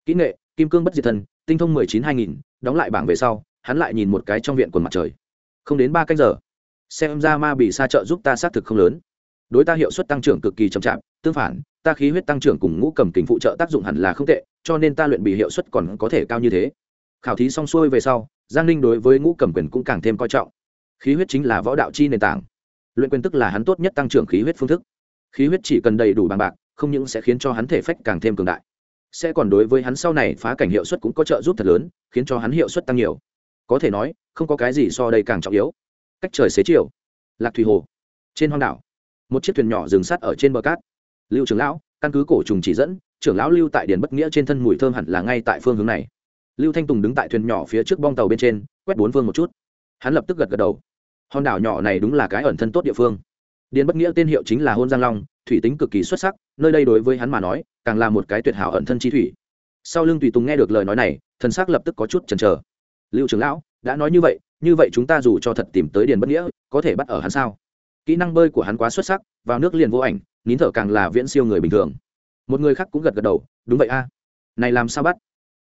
Kỹ nghệ, kim cương bất diệt thân, tinh thông mười chín hai nghìn, đóng lại bảng về sau, hắn lại nhìn một cái trong viện quần mặt trời. Không đến ba canh giờ, xem ra ma bị xa trợ giúp ta xác thực không lớn. Đối ta hiệu suất tăng trưởng cực kỳ chậm chạp, tương phản, ta khí huyết tăng trưởng cùng ngũ cầm kính phụ trợ tác dụng hẳn là không tệ, cho nên ta luyện bị hiệu suất còn có thể cao như thế khảo thí xong xuôi về sau, giang ninh đối với ngũ cầm quyền cũng càng thêm coi trọng. Khí huyết chính là võ đạo chi nền tảng. Luyện quyền tức là hắn tốt nhất tăng trưởng khí huyết phương thức. Khí huyết chỉ cần đầy đủ bằng bạc, không những sẽ khiến cho hắn thể phách càng thêm cường đại. Sẽ còn đối với hắn sau này phá cảnh hiệu suất cũng có trợ giúp thật lớn, khiến cho hắn hiệu suất tăng nhiều. Có thể nói, không có cái gì so đây càng trọng yếu. Cách trời xế chiều. Lạc thủy hồ. Trên hoang đảo, một chiếc thuyền nhỏ dừng sắt ở trên bờ cát. Lưu trưởng lão, căn cứ cổ trùng chỉ dẫn, trưởng lão lưu tại điền bất nghĩa trên thân mùi thơm hẳn là ngay tại phương hướng này lưu thanh tùng đứng tại thuyền nhỏ phía trước bong tàu bên trên, quét bốn phương một chút. Hắn lập tức gật gật đầu. Hòn đảo nhỏ này đúng là cái ẩn thân tốt địa phương. Điền bất nghĩa tên hiệu chính là hôn giang long, thủy tính cực kỳ xuất sắc, nơi đây đối với hắn mà nói, càng là một cái tuyệt hảo ẩn thân chi thủy. Sau lưng tùy tùng nghe được lời nói này, thần s ắ c lập tức có chút chần chờ. Lưu trưởng lão, đã nói như vậy như vậy chúng ta dù cho thật tìm tới điền bất nghĩa, có thể bắt ở hắn sao? Kỹ năng bơi của hắn quá xuất sắc, vào nước liền vô ảnh, nín thở càng là viễn siêu người bình thường. Một người khác cũng gật gật đầu, đúng vậy a. Này làm sao bắt?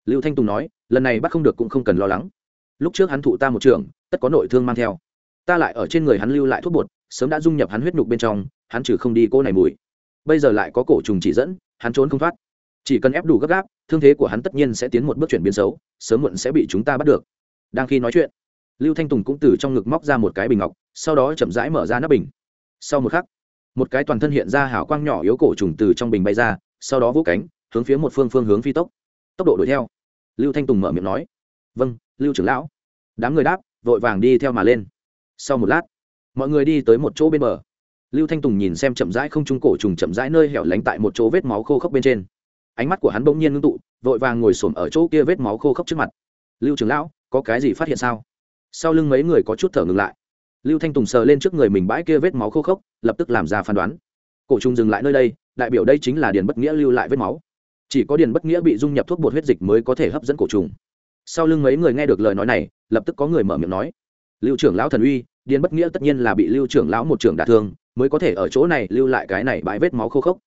Lưu thanh tùng nói, lần này bắt không được cũng không cần lo lắng. Lúc trước hắn thụ ta một trường, tất có nội thương mang theo. Ta lại ở trên người hắn lưu lại thuốc bột, sớm đã dung nhập hắn huyết nhục bên trong, hắn trừ không đi cô này mùi. Bây giờ lại có cổ trùng chỉ dẫn, hắn trốn không thoát. Chỉ cần ép đủ gấp gáp, thương thế của hắn tất nhiên sẽ tiến một bước chuyển biến xấu, sớm muộn sẽ bị chúng ta bắt được. Đang khi nói chuyện, lưu thanh tùng cũng từ trong ngực móc ra một cái bình ngọc, sau đó chậm rãi mở ra nắp bình. Sau một khắc, một cái toàn thân hiện ra hảo quang nhỏ yếu cổ trùng từ trong bình bay ra, sau đó vỗ cánh, hướng phía một phương phương hướng phi tốc tốc độ đuổi theo. Lưu thanh tùng mở miệng nói. Vâng lưu trưởng lão. Đám người đáp, vội vàng đi theo mà lên. Sau một lát, mọi người đi tới một chỗ bên bờ. Lưu thanh tùng nhìn xem chậm rãi không trung cổ trùng chậm rãi nơi hẻo lánh tại một chỗ vết máu khô khốc bên trên. Ánh mắt của hắn bỗng nhiên ngưng tụ, vội vàng ngồi xổm ở chỗ kia vết máu khô khốc trước mặt. Lưu trưởng lão, có cái gì phát hiện sao? Sau lưng mấy người có chút thở ngừng lại. Lưu thanh tùng sờ lên trước người mình bãi kia vết máu khô khốc, lập tức làm ra phán đoán. Cổ trùng dừng lại nơi đây, đại biểu đây chính là điền bất nghĩa lưu lại vết máu chỉ có điền bất nghĩa bị dung nhập thuốc bột huyết dịch mới có thể hấp dẫn cổ trùng. Sau lưng mấy người nghe được lời nói này, lập tức có người mở miệng nói, lưu trưởng lão thần uy, điền bất nghĩa tất nhiên là bị lưu trưởng lão một trưởng đả thương, mới có thể ở chỗ này lưu lại cái này bãi vết máu khô khốc.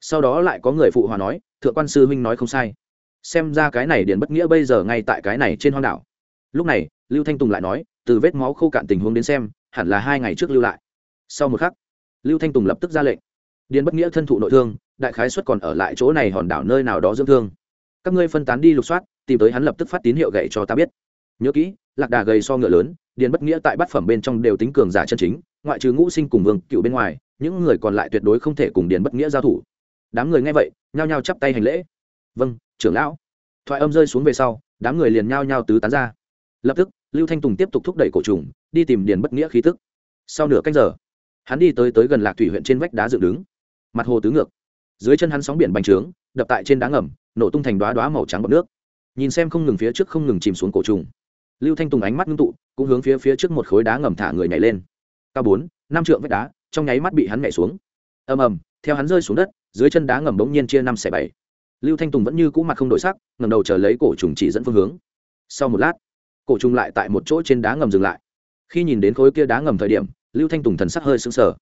Sau đó lại có người phụ hòa nói, thượng quan sư huynh nói không sai. Xem ra cái này điền bất nghĩa bây giờ ngay tại cái này trên hoang đảo. Lúc này, lưu thanh tùng lại nói, từ vết máu khô cạn tình huống đến xem, hẳn là hai ngày trước lưu lại. Sau một khắc, lưu thanh tùng lập tức ra lệnh. Điền bất nghĩa thân thụ nội thương đại khái suất còn ở lại chỗ này hòn đảo nơi nào đó dưỡng thương. Các ngươi phân tán đi lục soát, tìm tới hắn lập tức phát tín hiệu gậy cho ta biết. Nhớ kỹ, lạc đà gầy so ngựa lớn, điền bất nghĩa tại bát phẩm bên trong đều tính cường giả chân chính, ngoại trừ ngũ sinh cùng vương cựu bên ngoài, những người còn lại tuyệt đối không thể cùng điền bất nghĩa giao thủ. Đám người nghe vậy, nhao nhao chắp tay hành lễ. Vâng trưởng lão. Thoại âm rơi xuống về sau, đám người liền nhao nhao tứ tán ra. Lập tức, lưu thanh tùng tiếp tục thúc đẩy cổ trùng, đi tìm điền bất nghĩa khí tức. Sau nửa canh giờ, hắn đi tới tới gần lạc thủy huyện trên vách đá dựng đứng. Mặt hồ tứ ngược dưới chân hắn sóng biển bành trướng, đập tại trên đá ngầm, nổ tung thành đoá đoá màu trắng bọc nước. Nhìn xem không ngừng phía trước không ngừng chìm xuống cổ trùng. Lưu thanh tùng ánh mắt ngưng tụ, cũng hướng phía phía trước một khối đá ngầm thả người nhảy lên. Cao bốn, năm trượng vách đá, trong nháy mắt bị hắn nhảy xuống. Ầm ầm, theo hắn rơi xuống đất, dưới chân đá ngầm bỗng nhiên chia năm xẻ bảy. Lưu thanh tùng vẫn như cũ mặt không đổi sắc ngầm đầu chờ lấy cổ trùng chỉ dẫn phương hướng. Sau một lát, cổ trùng lại tại một chỗ trên đá ngầm dừng lại. Khi nhìn đến khối kia đá ngầm thời điểm, lưu thanh tùng thần sắc hơi sững sờ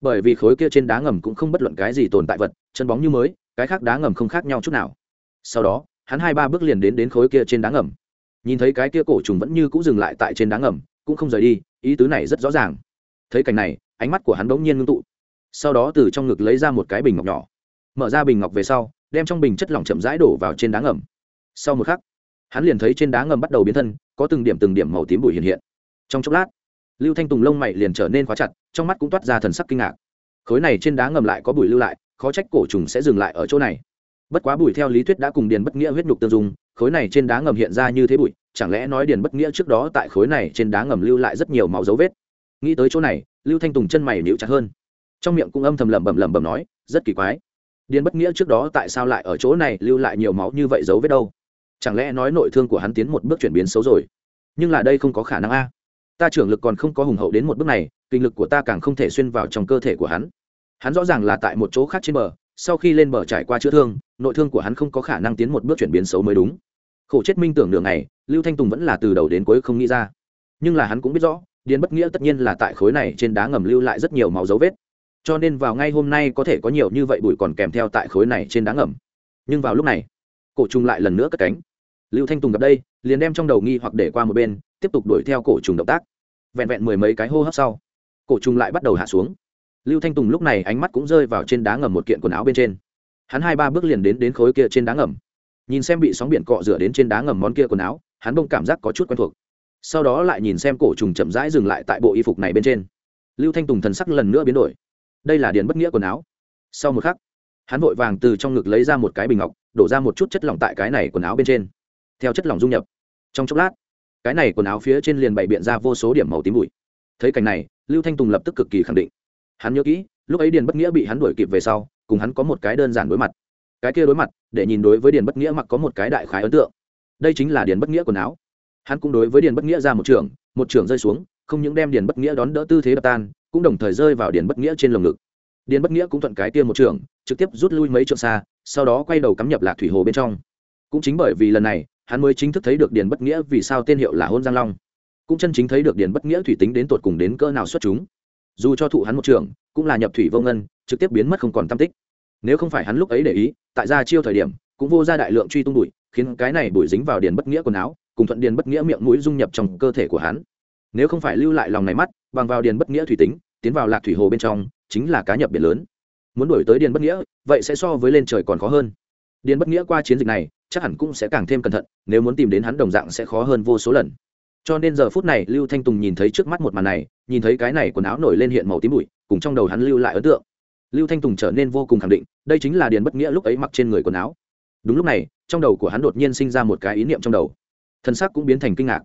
bởi vì khối kia trên đá ngầm cũng không bất luận cái gì tồn tại vật, chân bóng như mới, cái khác đá ngầm không khác nhau chút nào. Sau đó, hắn hai ba bước liền đến đến khối kia trên đá ngầm. Nhìn thấy cái kia cổ trùng vẫn như cũ dừng lại tại trên đá ngầm, cũng không rời đi, ý tứ này rất rõ ràng. Thấy cảnh này, ánh mắt của hắn bỗng nhiên ngưng tụ. Sau đó từ trong ngực lấy ra một cái bình ngọc nhỏ. Mở ra bình ngọc về sau, đem trong bình chất lỏng chậm rãi đổ vào trên đá ngầm. Sau một khắc, hắn liền thấy trên đá ngầm bắt đầu biến thân, có từng điểm từng điểm màu tím bụi hiện hiện. Trong chốc lát lưu thanh tùng lông mày liền trở nên khóa chặt, trong mắt cũng toát ra thần sắc kinh ngạc. Khối này trên đá ngầm lại có bụi lưu lại, khó trách cổ trùng sẽ dừng lại ở chỗ này. Bất quá bụi theo lý thuyết đã cùng điền bất nghĩa huyết nhục tương dung, khối này trên đá ngầm hiện ra như thế bụi, chẳng lẽ nói điền bất nghĩa trước đó tại khối này trên đá ngầm lưu lại rất nhiều máu dấu vết? Nghĩ tới chỗ này, lưu thanh tùng chân mày níu chặt hơn. Trong miệng cũng âm thầm lẩm bẩm lẩm bẩm nói, rất kỳ quái. Điền bất nghĩa trước đó tại sao lại ở chỗ này lưu lại nhiều máu như vậy dấu vết đâu? Chẳng lẽ nói nội thương của hắn tiến một bước chuyển biến xấu rồi? Nhưng là đây không có khả năng a ta trưởng lực còn không có hùng hậu đến một bước này, kinh lực của ta càng không thể xuyên vào trong cơ thể của hắn. Hắn rõ ràng là tại một chỗ khác trên bờ, sau khi lên bờ trải qua chữa thương, nội thương của hắn không có khả năng tiến một bước chuyển biến xấu mới đúng. Khổ chết minh tưởng đường này lưu thanh tùng vẫn là từ đầu đến cuối không nghĩ ra. Nhưng là hắn cũng biết rõ, điền bất nghĩa tất nhiên là tại khối này trên đá ngầm lưu lại rất nhiều máu dấu vết. Cho nên vào ngay hôm nay có thể có nhiều như vậy bụi còn kèm theo tại khối này trên đá ngầm. Nhưng vào lúc này, cổ trùng lại lần nữa cất cánh. Lưu thanh tùng gặp đây, liền đem trong đầu nghi hoặc để qua một bên tiếp tục đuổi theo cổ trùng động tác. Vẹn vẹn mười mấy cái hô hấp sau, cổ trùng lại bắt đầu hạ xuống. Lưu thanh tùng lúc này ánh mắt cũng rơi vào trên đá ngầm một kiện quần áo bên trên. Hắn hai ba bước liền đến đến khối kia trên đá ngầm. Nhìn xem bị sóng biển cọ rửa đến trên đá ngầm món kia quần áo, hắn bông cảm giác có chút quen thuộc. Sau đó lại nhìn xem cổ trùng chậm rãi dừng lại tại bộ y phục này bên trên. Lưu thanh tùng thần sắc lần nữa biến đổi. Đây là điền bất nghĩa quần áo. Sau một khắc, hắn vội vàng từ trong ngực lấy ra một cái bình ngọc, đổ ra một chút chất lỏng tại cái này quần áo bên trên. Theo chất lỏng dung nhập. Trong chốc lát cái này quần áo phía trên liền bày biện ra vô số điểm màu tím bụi. Thấy cảnh này, lưu thanh tùng lập tức cực kỳ khẳng định. Hắn nhớ kỹ, lúc ấy điền bất nghĩa bị hắn đuổi kịp về sau, cùng hắn có một cái đơn giản đối mặt. Cái kia đối mặt, để nhìn đối với điền bất nghĩa mặc có một cái đại khái ấn tượng. Đây chính là điền bất nghĩa quần áo. Hắn cũng đối với điền bất nghĩa ra một trường một trường rơi xuống, không những đem điền bất nghĩa đón đỡ tư thế đập tan, cũng đồng thời rơi vào điền bất nghĩa trên lồng ngực. Điền bất nghĩa cũng thuận cái kia một trường, trực tiếp rút lui mấy trượng xa, sau đó quay đầu cắm nhập lạc thủy hồ bên trong. Cũng chính bởi vì lần này hắn mới chính thức thấy được điền bất nghĩa vì sao tên hiệu là hôn giang long. Cũng chân chính thấy được điền bất nghĩa thủy tính đến tột cùng đến cỡ nào xuất chúng. Dù cho thụ hắn một trường, cũng là nhập thủy vô ngân, trực tiếp biến mất không còn tam tích. Nếu không phải hắn lúc ấy để ý, tại ra chiêu thời điểm, cũng vô ra đại lượng truy tung bụi khiến cái này bụi dính vào điền bất nghĩa quần áo, cùng thuận điền bất nghĩa miệng mũi dung nhập trong cơ thể của hắn. Nếu không phải lưu lại lòng này mắt, bằng vào điền bất nghĩa thủy tính, tiến vào lạc thủy hồ bên trong, chính là cá nhập biển lớn. Muốn đổi tới điền bất nghĩa, vậy sẽ so với lên trời còn khó hơn. Điền bất nghĩa qua chiến dịch này chắc hẳn cũng sẽ càng thêm cẩn thận, nếu muốn tìm đến hắn đồng dạng sẽ khó hơn vô số lần. Cho nên giờ phút này, lưu thanh tùng nhìn thấy trước mắt một màn này, nhìn thấy cái này quần áo nổi lên hiện màu tím bụi, cùng trong đầu hắn lưu lại ấn tượng. Lưu thanh tùng trở nên vô cùng khẳng định, đây chính là điền bất nghĩa lúc ấy mặc trên người quần áo. Đúng lúc này, trong đầu của hắn đột nhiên sinh ra một cái ý niệm trong đầu. Thân xác cũng biến thành kinh ngạc.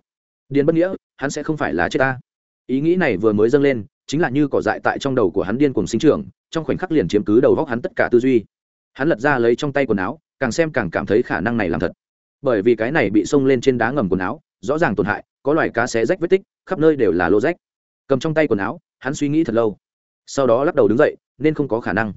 Điền bất nghĩa, hắn sẽ không phải là chết ta. Ý nghĩ này vừa mới dâng lên, chính là như cỏ dại tại trong đầu của hắn điên cùng sinh trưởng, trong khoảnh khắc liền chiếm cứ đầu góc hắn tất cả tư duy. Hắn lật ra lấy trong tay quần áo càng xem càng cảm thấy khả năng này làm thật. Bởi vì cái này bị xông lên trên đá ngầm quần áo, rõ ràng tổn hại, có loài cá xé rách vết tích, khắp nơi đều là lô rách. Cầm trong tay quần áo, hắn suy nghĩ thật lâu. Sau đó lắc đầu đứng dậy, nên không có khả năng.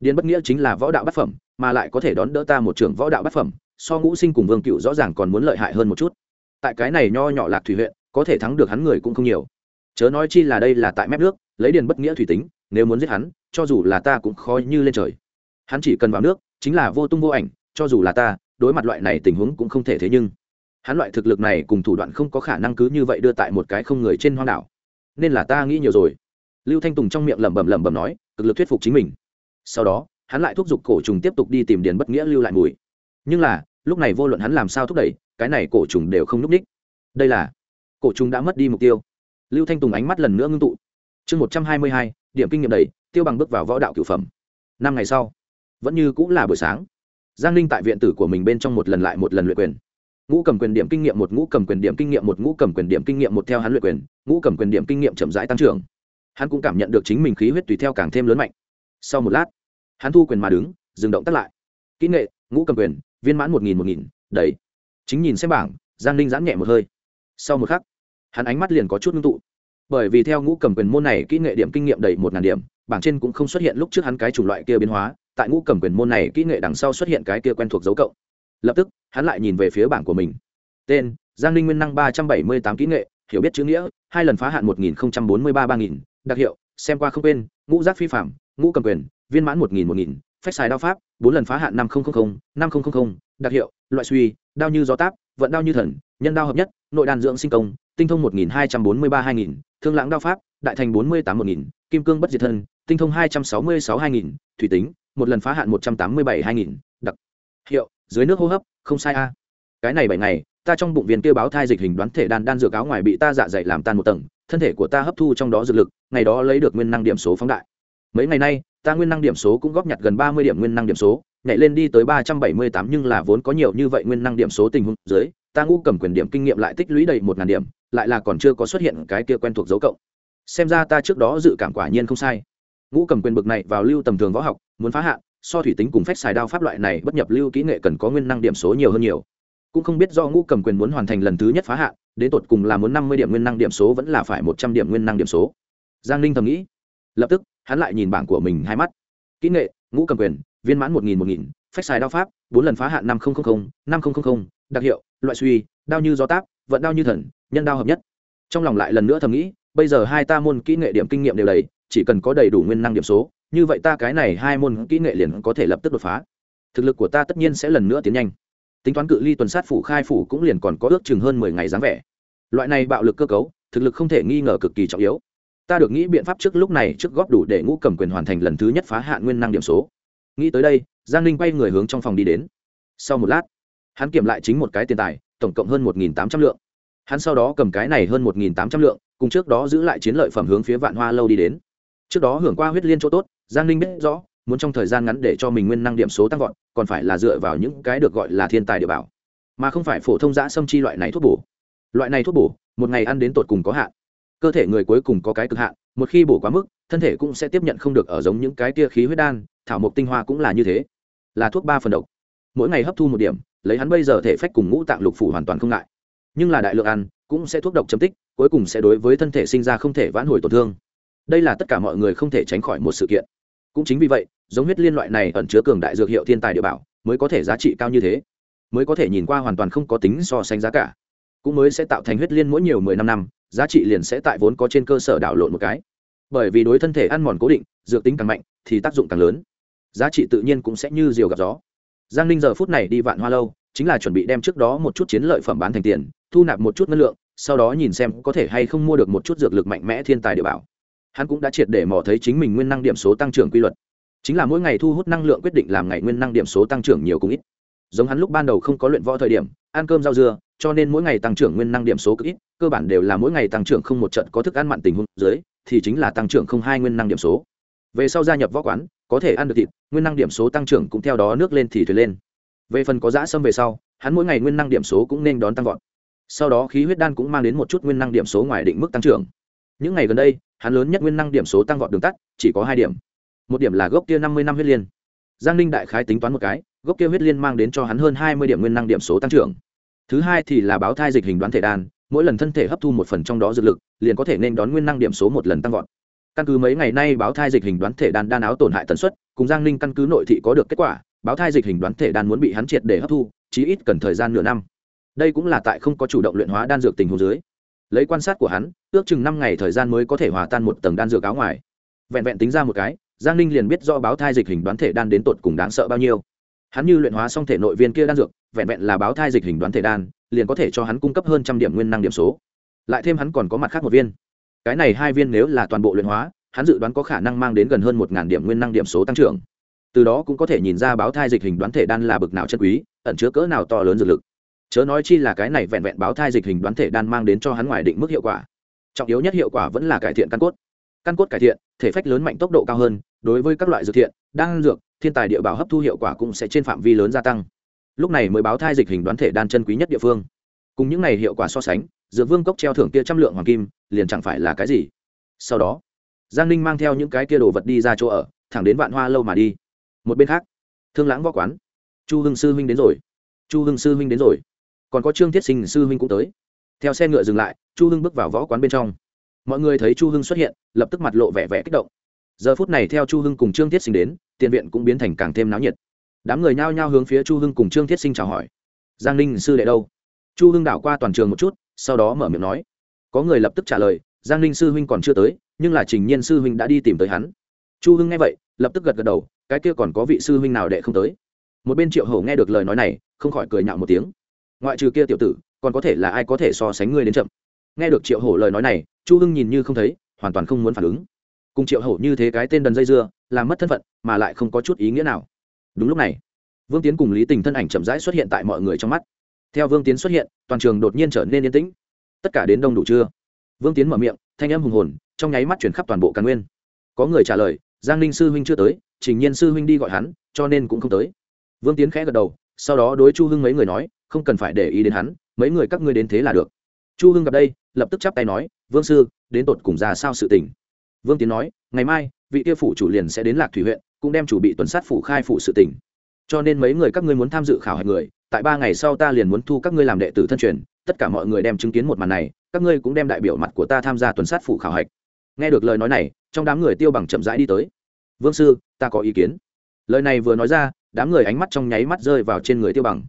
Điền bất nghĩa chính là võ đạo bát phẩm, mà lại có thể đón đỡ ta một trường võ đạo bát phẩm, so ngũ sinh cùng vương cựu rõ ràng còn muốn lợi hại hơn một chút. Tại cái này nho nhỏ lạc thủy huyện, có thể thắng được hắn người cũng không nhiều. Chớ nói chi là đây là tại mép nước, lấy điền bất nghĩa thủy tính, nếu muốn giết hắn, cho dù là ta cũng khó như lên trời. Hắn chỉ cần vào nước, chính là vô tung vô ảnh cho dù là ta, đối mặt loại này tình huống cũng không thể thế nhưng. Hắn loại thực lực này cùng thủ đoạn không có khả năng cứ như vậy đưa tại một cái không người trên hoang đảo. Nên là ta nghĩ nhiều rồi. Lưu thanh tùng trong miệng lẩm bẩm lẩm bẩm nói, cực lực thuyết phục chính mình. Sau đó, hắn lại thúc giục cổ trùng tiếp tục đi tìm điền bất nghĩa lưu lại mùi. Nhưng là, lúc này vô luận hắn làm sao thúc đẩy, cái này cổ trùng đều không núp ních đây là, cổ trùng đã mất đi mục tiêu. Lưu thanh tùng ánh mắt lần nữa ngưng tụ. Chương một trăm hai mươi hai, điểm kinh nghiệm đầy, tiêu bằng bước vào võ đạo cửu phẩm. Năm ngày sau, vẫn như cũng là buổi sáng giang ninh tại viện tử của mình bên trong một lần lại một lần luyện quyền. Ngũ cầm quyền điểm kinh nghiệm một, ngũ cầm quyền điểm kinh nghiệm một, ngũ cầm quyền điểm kinh nghiệm một theo hắn luyện quyền, ngũ cầm quyền điểm kinh nghiệm chậm rãi tăng trưởng. Hắn cũng cảm nhận được chính mình khí huyết tùy theo càng thêm lớn mạnh. Sau một lát, hắn thu quyền mà đứng, dừng động tắt lại. Kỹ nghệ, ngũ cầm quyền, viên mãn một nghìn một nghìn, đấy. Chính nhìn xem bảng, giang ninh giãn nhẹ một hơi. Sau một khắc, hắn ánh mắt liền có chút ngưng tụ. Bởi vì theo ngũ cầm quyền môn này kỹ nghệ điểm kinh nghiệm đầy một ngàn điểm, bảng trên cũng không xuất hiện lúc trước hắn cái chủng loại kia biến hóa tại ngũ cầm quyền môn này kỹ nghệ đằng sau xuất hiện cái kia quen thuộc dấu cộng. Lập tức, hắn lại nhìn về phía bảng của mình. Tên, giang ninh nguyên năng ba trăm bảy mươi tám kỹ nghệ, hiểu biết chữ nghĩa, hai lần phá hạn một nghìn bốn mươi ba ba nghìn, đặc hiệu, xem qua không quên, ngũ giác phi phạm ngũ cầm quyền, viên mãn một nghìn một nghìn phép xài đao pháp, bốn lần phá hạn năm nghìn năm nghìn, đặc hiệu, loại suy, đao như gió táp, vận đao như thần, nhân đao hợp nhất, nội đàn dưỡng sinh công, tinh thông một nghìn hai trăm bốn mươi ba hai nghìn, thương lãng đao pháp, đại thành bốn mươi tám một nghìn, kim cương bất diệt thân, tinh thông hai trăm sáu mươi sáu hai nghìn, thủy tính một lần phá hạn một trăm tám mươi bảy hai nghìn, đặc. Hiệu, dưới nước hô hấp, không sai a. Cái này bảy ngày, ta trong bụng viên kia báo thai dịch hình đoán thể đan đan dược áo ngoài bị ta dạ dày làm tan một tầng, thân thể của ta hấp thu trong đó dược lực, ngày đó lấy được nguyên năng điểm số phóng đại. Mấy ngày nay, ta nguyên năng điểm số cũng góp nhặt gần ba mươi điểm nguyên năng điểm số, nhảy lên đi tới ba trăm bảy mươi tám nhưng là vốn có nhiều như vậy nguyên năng điểm số tình huống dưới, ta ngũ cầm quyền điểm kinh nghiệm lại tích lũy đầy một ngàn điểm, lại là còn chưa có xuất hiện cái kia quen thuộc dấu cộng. Xem ra ta trước đó dự cảm quả nhiên không sai ngũ cầm quyền bực này vào lưu tầm thường võ học, muốn phá hạn, so thủy tính cùng phép xài đao pháp loại này bất nhập lưu kỹ nghệ cần có nguyên năng điểm số nhiều hơn nhiều. Cũng không biết do ngũ cầm quyền muốn hoàn thành lần thứ nhất phá hạn, đến tột cùng là muốn năm mươi điểm nguyên năng điểm số vẫn là phải một trăm điểm nguyên năng điểm số. Giang ninh thầm nghĩ. Lập tức, hắn lại nhìn bảng của mình hai mắt. Kỹ nghệ, ngũ cầm quyền, viên mãn một nghìn một nghìn phép xài đao pháp, bốn lần phá hạn năm nghìn năm nghìn đặc hiệu, loại suy, đao như gió táp, vận đao như thần, nhân đao hợp nhất. Trong lòng lại lần nữa thầm nghĩ, bây giờ hai ta môn kỹ nghệ điểm kinh nghiệm đều đầy chỉ cần có đầy đủ nguyên năng điểm số, như vậy ta cái này hai môn kỹ nghệ liền có thể lập tức đột phá. Thực lực của ta tất nhiên sẽ lần nữa tiến nhanh. Tính toán cự ly tuần sát phủ khai phủ cũng liền còn có ước chừng hơn mười ngày dáng vẻ. Loại này bạo lực cơ cấu, thực lực không thể nghi ngờ cực kỳ trọng yếu. Ta được nghĩ biện pháp trước lúc này trước góp đủ để ngũ cầm quyền hoàn thành lần thứ nhất phá hạn nguyên năng điểm số. Nghĩ tới đây, giang ninh quay người hướng trong phòng đi đến. Sau một lát, hắn kiểm lại chính một cái tiền tài, tổng cộng hơn một tám trăm lượng. Hắn sau đó cầm cái này hơn một tám trăm lượng, cùng trước đó giữ lại chiến lợi phẩm hướng phía vạn hoa lâu đi đến trước đó hưởng qua huyết liên chỗ tốt, giang ninh biết rõ, muốn trong thời gian ngắn để cho mình nguyên năng điểm số tăng vọt, còn phải là dựa vào những cái được gọi là thiên tài địa bảo. Mà không phải phổ thông giã xâm chi loại này thuốc bổ. Loại này thuốc bổ, một ngày ăn đến tột cùng có hạn. Cơ thể người cuối cùng có cái cực hạn, một khi bổ quá mức, thân thể cũng sẽ tiếp nhận không được ở giống những cái tia khí huyết đan, thảo mộc tinh hoa cũng là như thế. Là thuốc ba phần độc. Mỗi ngày hấp thu một điểm, lấy hắn bây giờ thể phách cùng ngũ tạng lục phủ hoàn toàn không ngại. Nhưng là đại lượng ăn, cũng sẽ thuốc độc chấm tích, cuối cùng sẽ đối với thân thể sinh ra không thể vãn hồi tổn thương đây là tất cả mọi người không thể tránh khỏi một sự kiện. Cũng chính vì vậy, giống huyết liên loại này ẩn chứa cường đại dược hiệu thiên tài địa bảo, mới có thể giá trị cao như thế, mới có thể nhìn qua hoàn toàn không có tính so sánh giá cả. Cũng mới sẽ tạo thành huyết liên mỗi nhiều mười năm năm, giá trị liền sẽ tại vốn có trên cơ sở đảo lộn một cái. Bởi vì đối thân thể ăn mòn cố định, dược tính càng mạnh, thì tác dụng càng lớn. Giá trị tự nhiên cũng sẽ như diều gặp gió. Giang ninh giờ phút này đi vạn hoa lâu, chính là chuẩn bị đem trước đó một chút chiến lợi phẩm bán thành tiền, thu nạp một chút ngân lượng, sau đó nhìn xem có thể hay không mua được một chút dược lực mạnh mẽ thiên tài địa bảo hắn cũng đã triệt để mò thấy chính mình nguyên năng điểm số tăng trưởng quy luật. Chính là mỗi ngày thu hút năng lượng quyết định làm ngày nguyên năng điểm số tăng trưởng nhiều cũng ít. Giống hắn lúc ban đầu không có luyện võ thời điểm, ăn cơm rau dưa, cho nên mỗi ngày tăng trưởng nguyên năng điểm số cực ít, cơ bản đều là mỗi ngày tăng trưởng không một trận có thức ăn mặn tình huống dưới, thì chính là tăng trưởng không hai nguyên năng điểm số. Về sau gia nhập võ quán, có thể ăn được thịt, nguyên năng điểm số tăng trưởng cũng theo đó nước lên thì thuyền lên. Về phần có giã xâm về sau, hắn mỗi ngày nguyên năng điểm số cũng nên đón tăng vọt. Sau đó khí huyết đan cũng mang đến một chút nguyên năng điểm số ngoài định mức tăng trưởng. Những ngày gần đây hắn lớn nhất nguyên năng điểm số tăng vọt đường tắt, chỉ có hai điểm. Một điểm là gốc kia năm mươi năm huyết liên. Giang ninh đại khái tính toán một cái, gốc kia huyết liên mang đến cho hắn hơn hai mươi điểm nguyên năng điểm số tăng trưởng. Thứ hai thì là báo thai dịch hình đoán thể đan, mỗi lần thân thể hấp thu một phần trong đó dược lực, liền có thể nên đón nguyên năng điểm số một lần tăng vọt. Căn cứ mấy ngày nay báo thai dịch hình đoán thể đan đan áo tổn hại tần suất, cùng giang ninh căn cứ nội thị có được kết quả, báo thai dịch hình đoán thể đan muốn bị hắn triệt để hấp thu, chí ít cần thời gian nửa năm. Đây cũng là tại không có chủ động luyện hóa đan dược tình hồ dưới lấy quan sát của hắn, ước chừng năm ngày thời gian mới có thể hòa tan một tầng đan dược áo ngoài. Vẹn vẹn tính ra một cái, giang ninh liền biết do báo thai dịch hình đoán thể đan đến tột cùng đáng sợ bao nhiêu. Hắn như luyện hóa xong thể nội viên kia đan dược, vẹn vẹn là báo thai dịch hình đoán thể đan, liền có thể cho hắn cung cấp hơn trăm điểm nguyên năng điểm số. Lại thêm hắn còn có mặt khác một viên. Cái này hai viên nếu là toàn bộ luyện hóa, hắn dự đoán có khả năng mang đến gần hơn một điểm nguyên năng điểm số tăng trưởng. Từ đó cũng có thể nhìn ra báo thai dịch hình đoán thể đan là bực nào chân quý, ẩn chứa cỡ nào to lớn dược lực chớ nói chi là cái này vẹn vẹn báo thai dịch hình đoán thể đan mang đến cho hắn ngoài định mức hiệu quả. Trọng yếu nhất hiệu quả vẫn là cải thiện căn cốt. Căn cốt cải thiện, thể phách lớn mạnh tốc độ cao hơn, đối với các loại dược thiện, đan dược, thiên tài địa bảo hấp thu hiệu quả cũng sẽ trên phạm vi lớn gia tăng. Lúc này mới báo thai dịch hình đoán thể đan chân quý nhất địa phương. Cùng những này hiệu quả so sánh, dược vương cốc treo thưởng kia trăm lượng hoàng kim, liền chẳng phải là cái gì. Sau đó, giang ninh mang theo những cái kia đồ vật đi ra chỗ ở, thẳng đến vạn hoa lâu mà đi. Một bên khác, thương lãng võ quán. Chu hưng sư huynh đến rồi. Chu hưng sư huynh đến rồi còn có trương thiết sinh sư huynh cũng tới. Theo xe ngựa dừng lại, chu hưng bước vào võ quán bên trong. Mọi người thấy chu hưng xuất hiện, lập tức mặt lộ vẻ vẻ kích động. Giờ phút này theo chu hưng cùng trương thiết sinh đến, tiền viện cũng biến thành càng thêm náo nhiệt. Đám người nhao nhao hướng phía chu hưng cùng trương thiết sinh chào hỏi. Giang ninh sư đệ đâu? Chu hưng đảo qua toàn trường một chút, sau đó mở miệng nói. Có người lập tức trả lời, giang ninh sư huynh còn chưa tới, nhưng là trình nhiên sư huynh đã đi tìm tới hắn. Chu hưng nghe vậy, lập tức gật gật đầu, cái kia còn có vị sư huynh nào đệ không tới? Một bên triệu hầu nghe được lời nói này, không khỏi cười nhạo một tiếng ngoại trừ kia tiểu tử, còn có thể là ai có thể so sánh ngươi đến chậm. Nghe được triệu hổ lời nói này, chu hưng nhìn như không thấy, hoàn toàn không muốn phản ứng. Cùng triệu hổ như thế cái tên đần dây dưa, làm mất thân phận, mà lại không có chút ý nghĩa nào. Đúng lúc này, vương tiến cùng lý tình thân ảnh chậm rãi xuất hiện tại mọi người trong mắt. Theo vương tiến xuất hiện, toàn trường đột nhiên trở nên yên tĩnh. Tất cả đến đông đủ chưa vương tiến mở miệng, thanh âm hùng hồn, trong nháy mắt chuyển khắp toàn bộ càn nguyên. Có người trả lời, giang ninh sư huynh chưa tới, trình nhiên sư huynh đi gọi hắn, cho nên cũng không tới. Vương tiến khẽ gật đầu, sau đó đối chu hưng mấy người nói không cần phải để ý đến hắn, mấy người các ngươi đến thế là được. Chu hưng gặp đây, lập tức chắp tay nói, vương sư, đến tột cùng ra sao sự tình? Vương tiến nói, ngày mai, vị kia phủ chủ liền sẽ đến lạc thủy huyện, cũng đem chủ bị tuần sát phủ khai phủ sự tình. Cho nên mấy người các ngươi muốn tham dự khảo hạch người, tại ba ngày sau ta liền muốn thu các ngươi làm đệ tử thân truyền, tất cả mọi người đem chứng kiến một màn này, các ngươi cũng đem đại biểu mặt của ta tham gia tuần sát phủ khảo hạch. Nghe được lời nói này, trong đám người tiêu bằng chậm rãi đi tới. Vương sư, ta có ý kiến. Lời này vừa nói ra, đám người ánh mắt trong nháy mắt rơi vào trên người tiêu bằng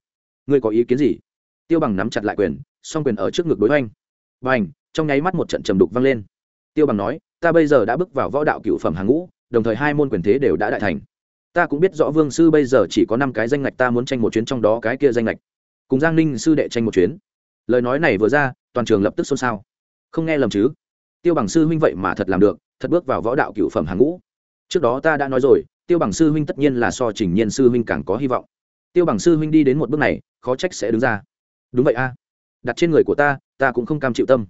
ngươi có ý kiến gì? Tiêu bằng nắm chặt lại quyền, song quyền ở trước ngực đối oanh và ảnh trong nháy mắt một trận trầm đục vang lên. Tiêu bằng nói, ta bây giờ đã bước vào võ đạo cựu phẩm hàng ngũ, đồng thời hai môn quyền thế đều đã đại thành. Ta cũng biết rõ vương sư bây giờ chỉ có năm cái danh ngạch, ta muốn tranh một chuyến trong đó cái kia danh ngạch. Cùng giang ninh sư đệ tranh một chuyến. Lời nói này vừa ra, toàn trường lập tức xôn xao. Không nghe lầm chứ? Tiêu bằng sư huynh vậy mà thật làm được, thật bước vào võ đạo cựu phẩm hàng ngũ. Trước đó ta đã nói rồi, tiêu bằng sư huynh tất nhiên là so trình nhiên sư huynh càng có hy vọng tiêu bằng sư huynh đi đến một bước này, khó trách sẽ đứng ra. Đúng vậy a. Đặt trên người của ta ta cũng không cam chịu tâm.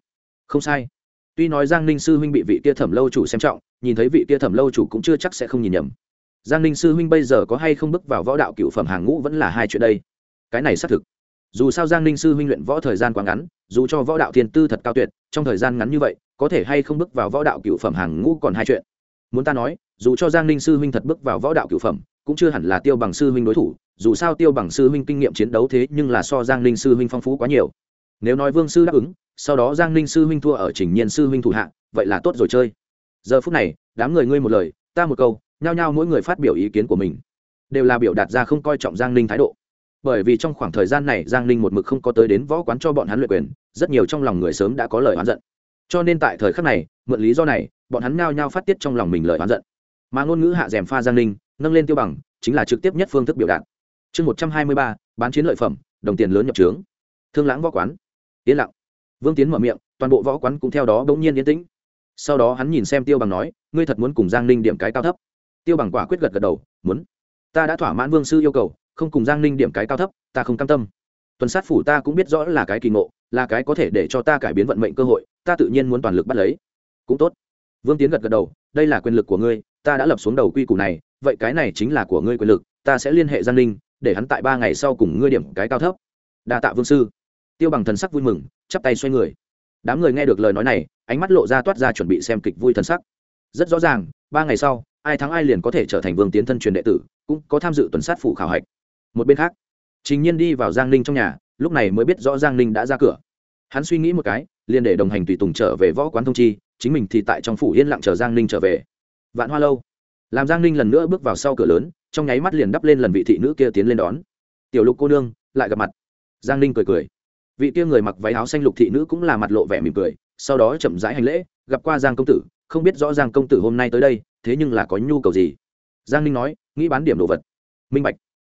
Không sai. Tuy nói giang ninh sư huynh bị vị kia thẩm lâu chủ xem trọng, nhìn thấy vị kia thẩm lâu chủ cũng chưa chắc sẽ không nhìn nhầm. Giang ninh sư huynh bây giờ có hay không bước vào võ đạo cựu phẩm hàng ngũ vẫn là hai chuyện đây. Cái này xác thực. Dù sao giang ninh sư huynh luyện võ thời gian quá ngắn, dù cho võ đạo thiên tư thật cao tuyệt, trong thời gian ngắn như vậy, có thể hay không bước vào võ đạo cựu phẩm hàng ngũ còn hai chuyện. Muốn ta nói, dù cho giang ninh sư huynh thật bước vào võ đạo cựu phẩm cũng chưa hẳn là tiêu bằng sư huynh đối thủ, dù sao tiêu bằng sư huynh kinh nghiệm chiến đấu thế nhưng là so giang ninh sư huynh phong phú quá nhiều. Nếu nói vương sư đáp ứng, sau đó giang ninh sư huynh thua ở trình nhiên sư huynh thủ hạ, vậy là tốt rồi chơi. Giờ phút này, đám người ngươi một lời, ta một câu, nhao nhao mỗi người phát biểu ý kiến của mình. Đều là biểu đạt ra không coi trọng giang ninh thái độ. Bởi vì trong khoảng thời gian này, giang ninh một mực không có tới đến võ quán cho bọn hắn luyện quyền, rất nhiều trong lòng người sớm đã có lời oán giận. Cho nên tại thời khắc này, mượn lý do này, bọn hắn nhao nhao phát tiết trong lòng mình lời oán giận. Mà ngôn ngữ hạ d pha giang ninh nâng lên tiêu bằng, chính là trực tiếp nhất phương thức biểu đạt. Chương một trăm hai mươi ba, bán chiến lợi phẩm, đồng tiền lớn nhập trướng. Thương lãng võ quán. Yên lặng. Vương tiến mở miệng, toàn bộ võ quán cũng theo đó bỗng nhiên yên tĩnh. Sau đó hắn nhìn xem tiêu bằng nói, ngươi thật muốn cùng giang ninh điểm cái cao thấp? Tiêu bằng quả quyết gật gật đầu, muốn. Ta đã thỏa mãn vương sư yêu cầu, không cùng giang ninh điểm cái cao thấp, ta không cam tâm. Tuần sát phủ ta cũng biết rõ là cái kỳ ngộ, là cái có thể để cho ta cải biến vận mệnh cơ hội, ta tự nhiên muốn toàn lực bắt lấy. Cũng tốt. Vương tiến gật gật đầu, đây là quyền lực của ngươi, ta đã lập xuống đầu quy củ này vậy cái này chính là của ngươi quyền lực, ta sẽ liên hệ giang ninh, để hắn tại ba ngày sau cùng ngươi điểm cái cao thấp. Đa tạ vương sư. Tiêu bằng thần sắc vui mừng, chắp tay xoay người. Đám người nghe được lời nói này, ánh mắt lộ ra toát ra chuẩn bị xem kịch vui thần sắc. Rất rõ ràng, ba ngày sau, ai thắng ai liền có thể trở thành vương tiến thân truyền đệ tử, cũng có tham dự tuần sát phủ khảo hạch. Một bên khác, trình nhiên đi vào giang ninh trong nhà, lúc này mới biết rõ giang ninh đã ra cửa. Hắn suy nghĩ một cái, liền để đồng hành tùy tùng trở về võ quán thông chi, chính mình thì tại trong phủ yên lặng chờ giang ninh trở về. Vạn hoa lâu làm giang ninh lần nữa bước vào sau cửa lớn, trong nháy mắt liền đắp lên lần vị thị nữ kia tiến lên đón. Tiểu lục cô nương, lại gặp mặt. Giang ninh cười cười. Vị kia người mặc váy áo xanh lục thị nữ cũng là mặt lộ vẻ mỉm cười, sau đó chậm rãi hành lễ, gặp qua giang công tử, không biết rõ giang công tử hôm nay tới đây, thế nhưng là có nhu cầu gì? Giang ninh nói, nghĩ bán điểm đồ vật. Minh bạch.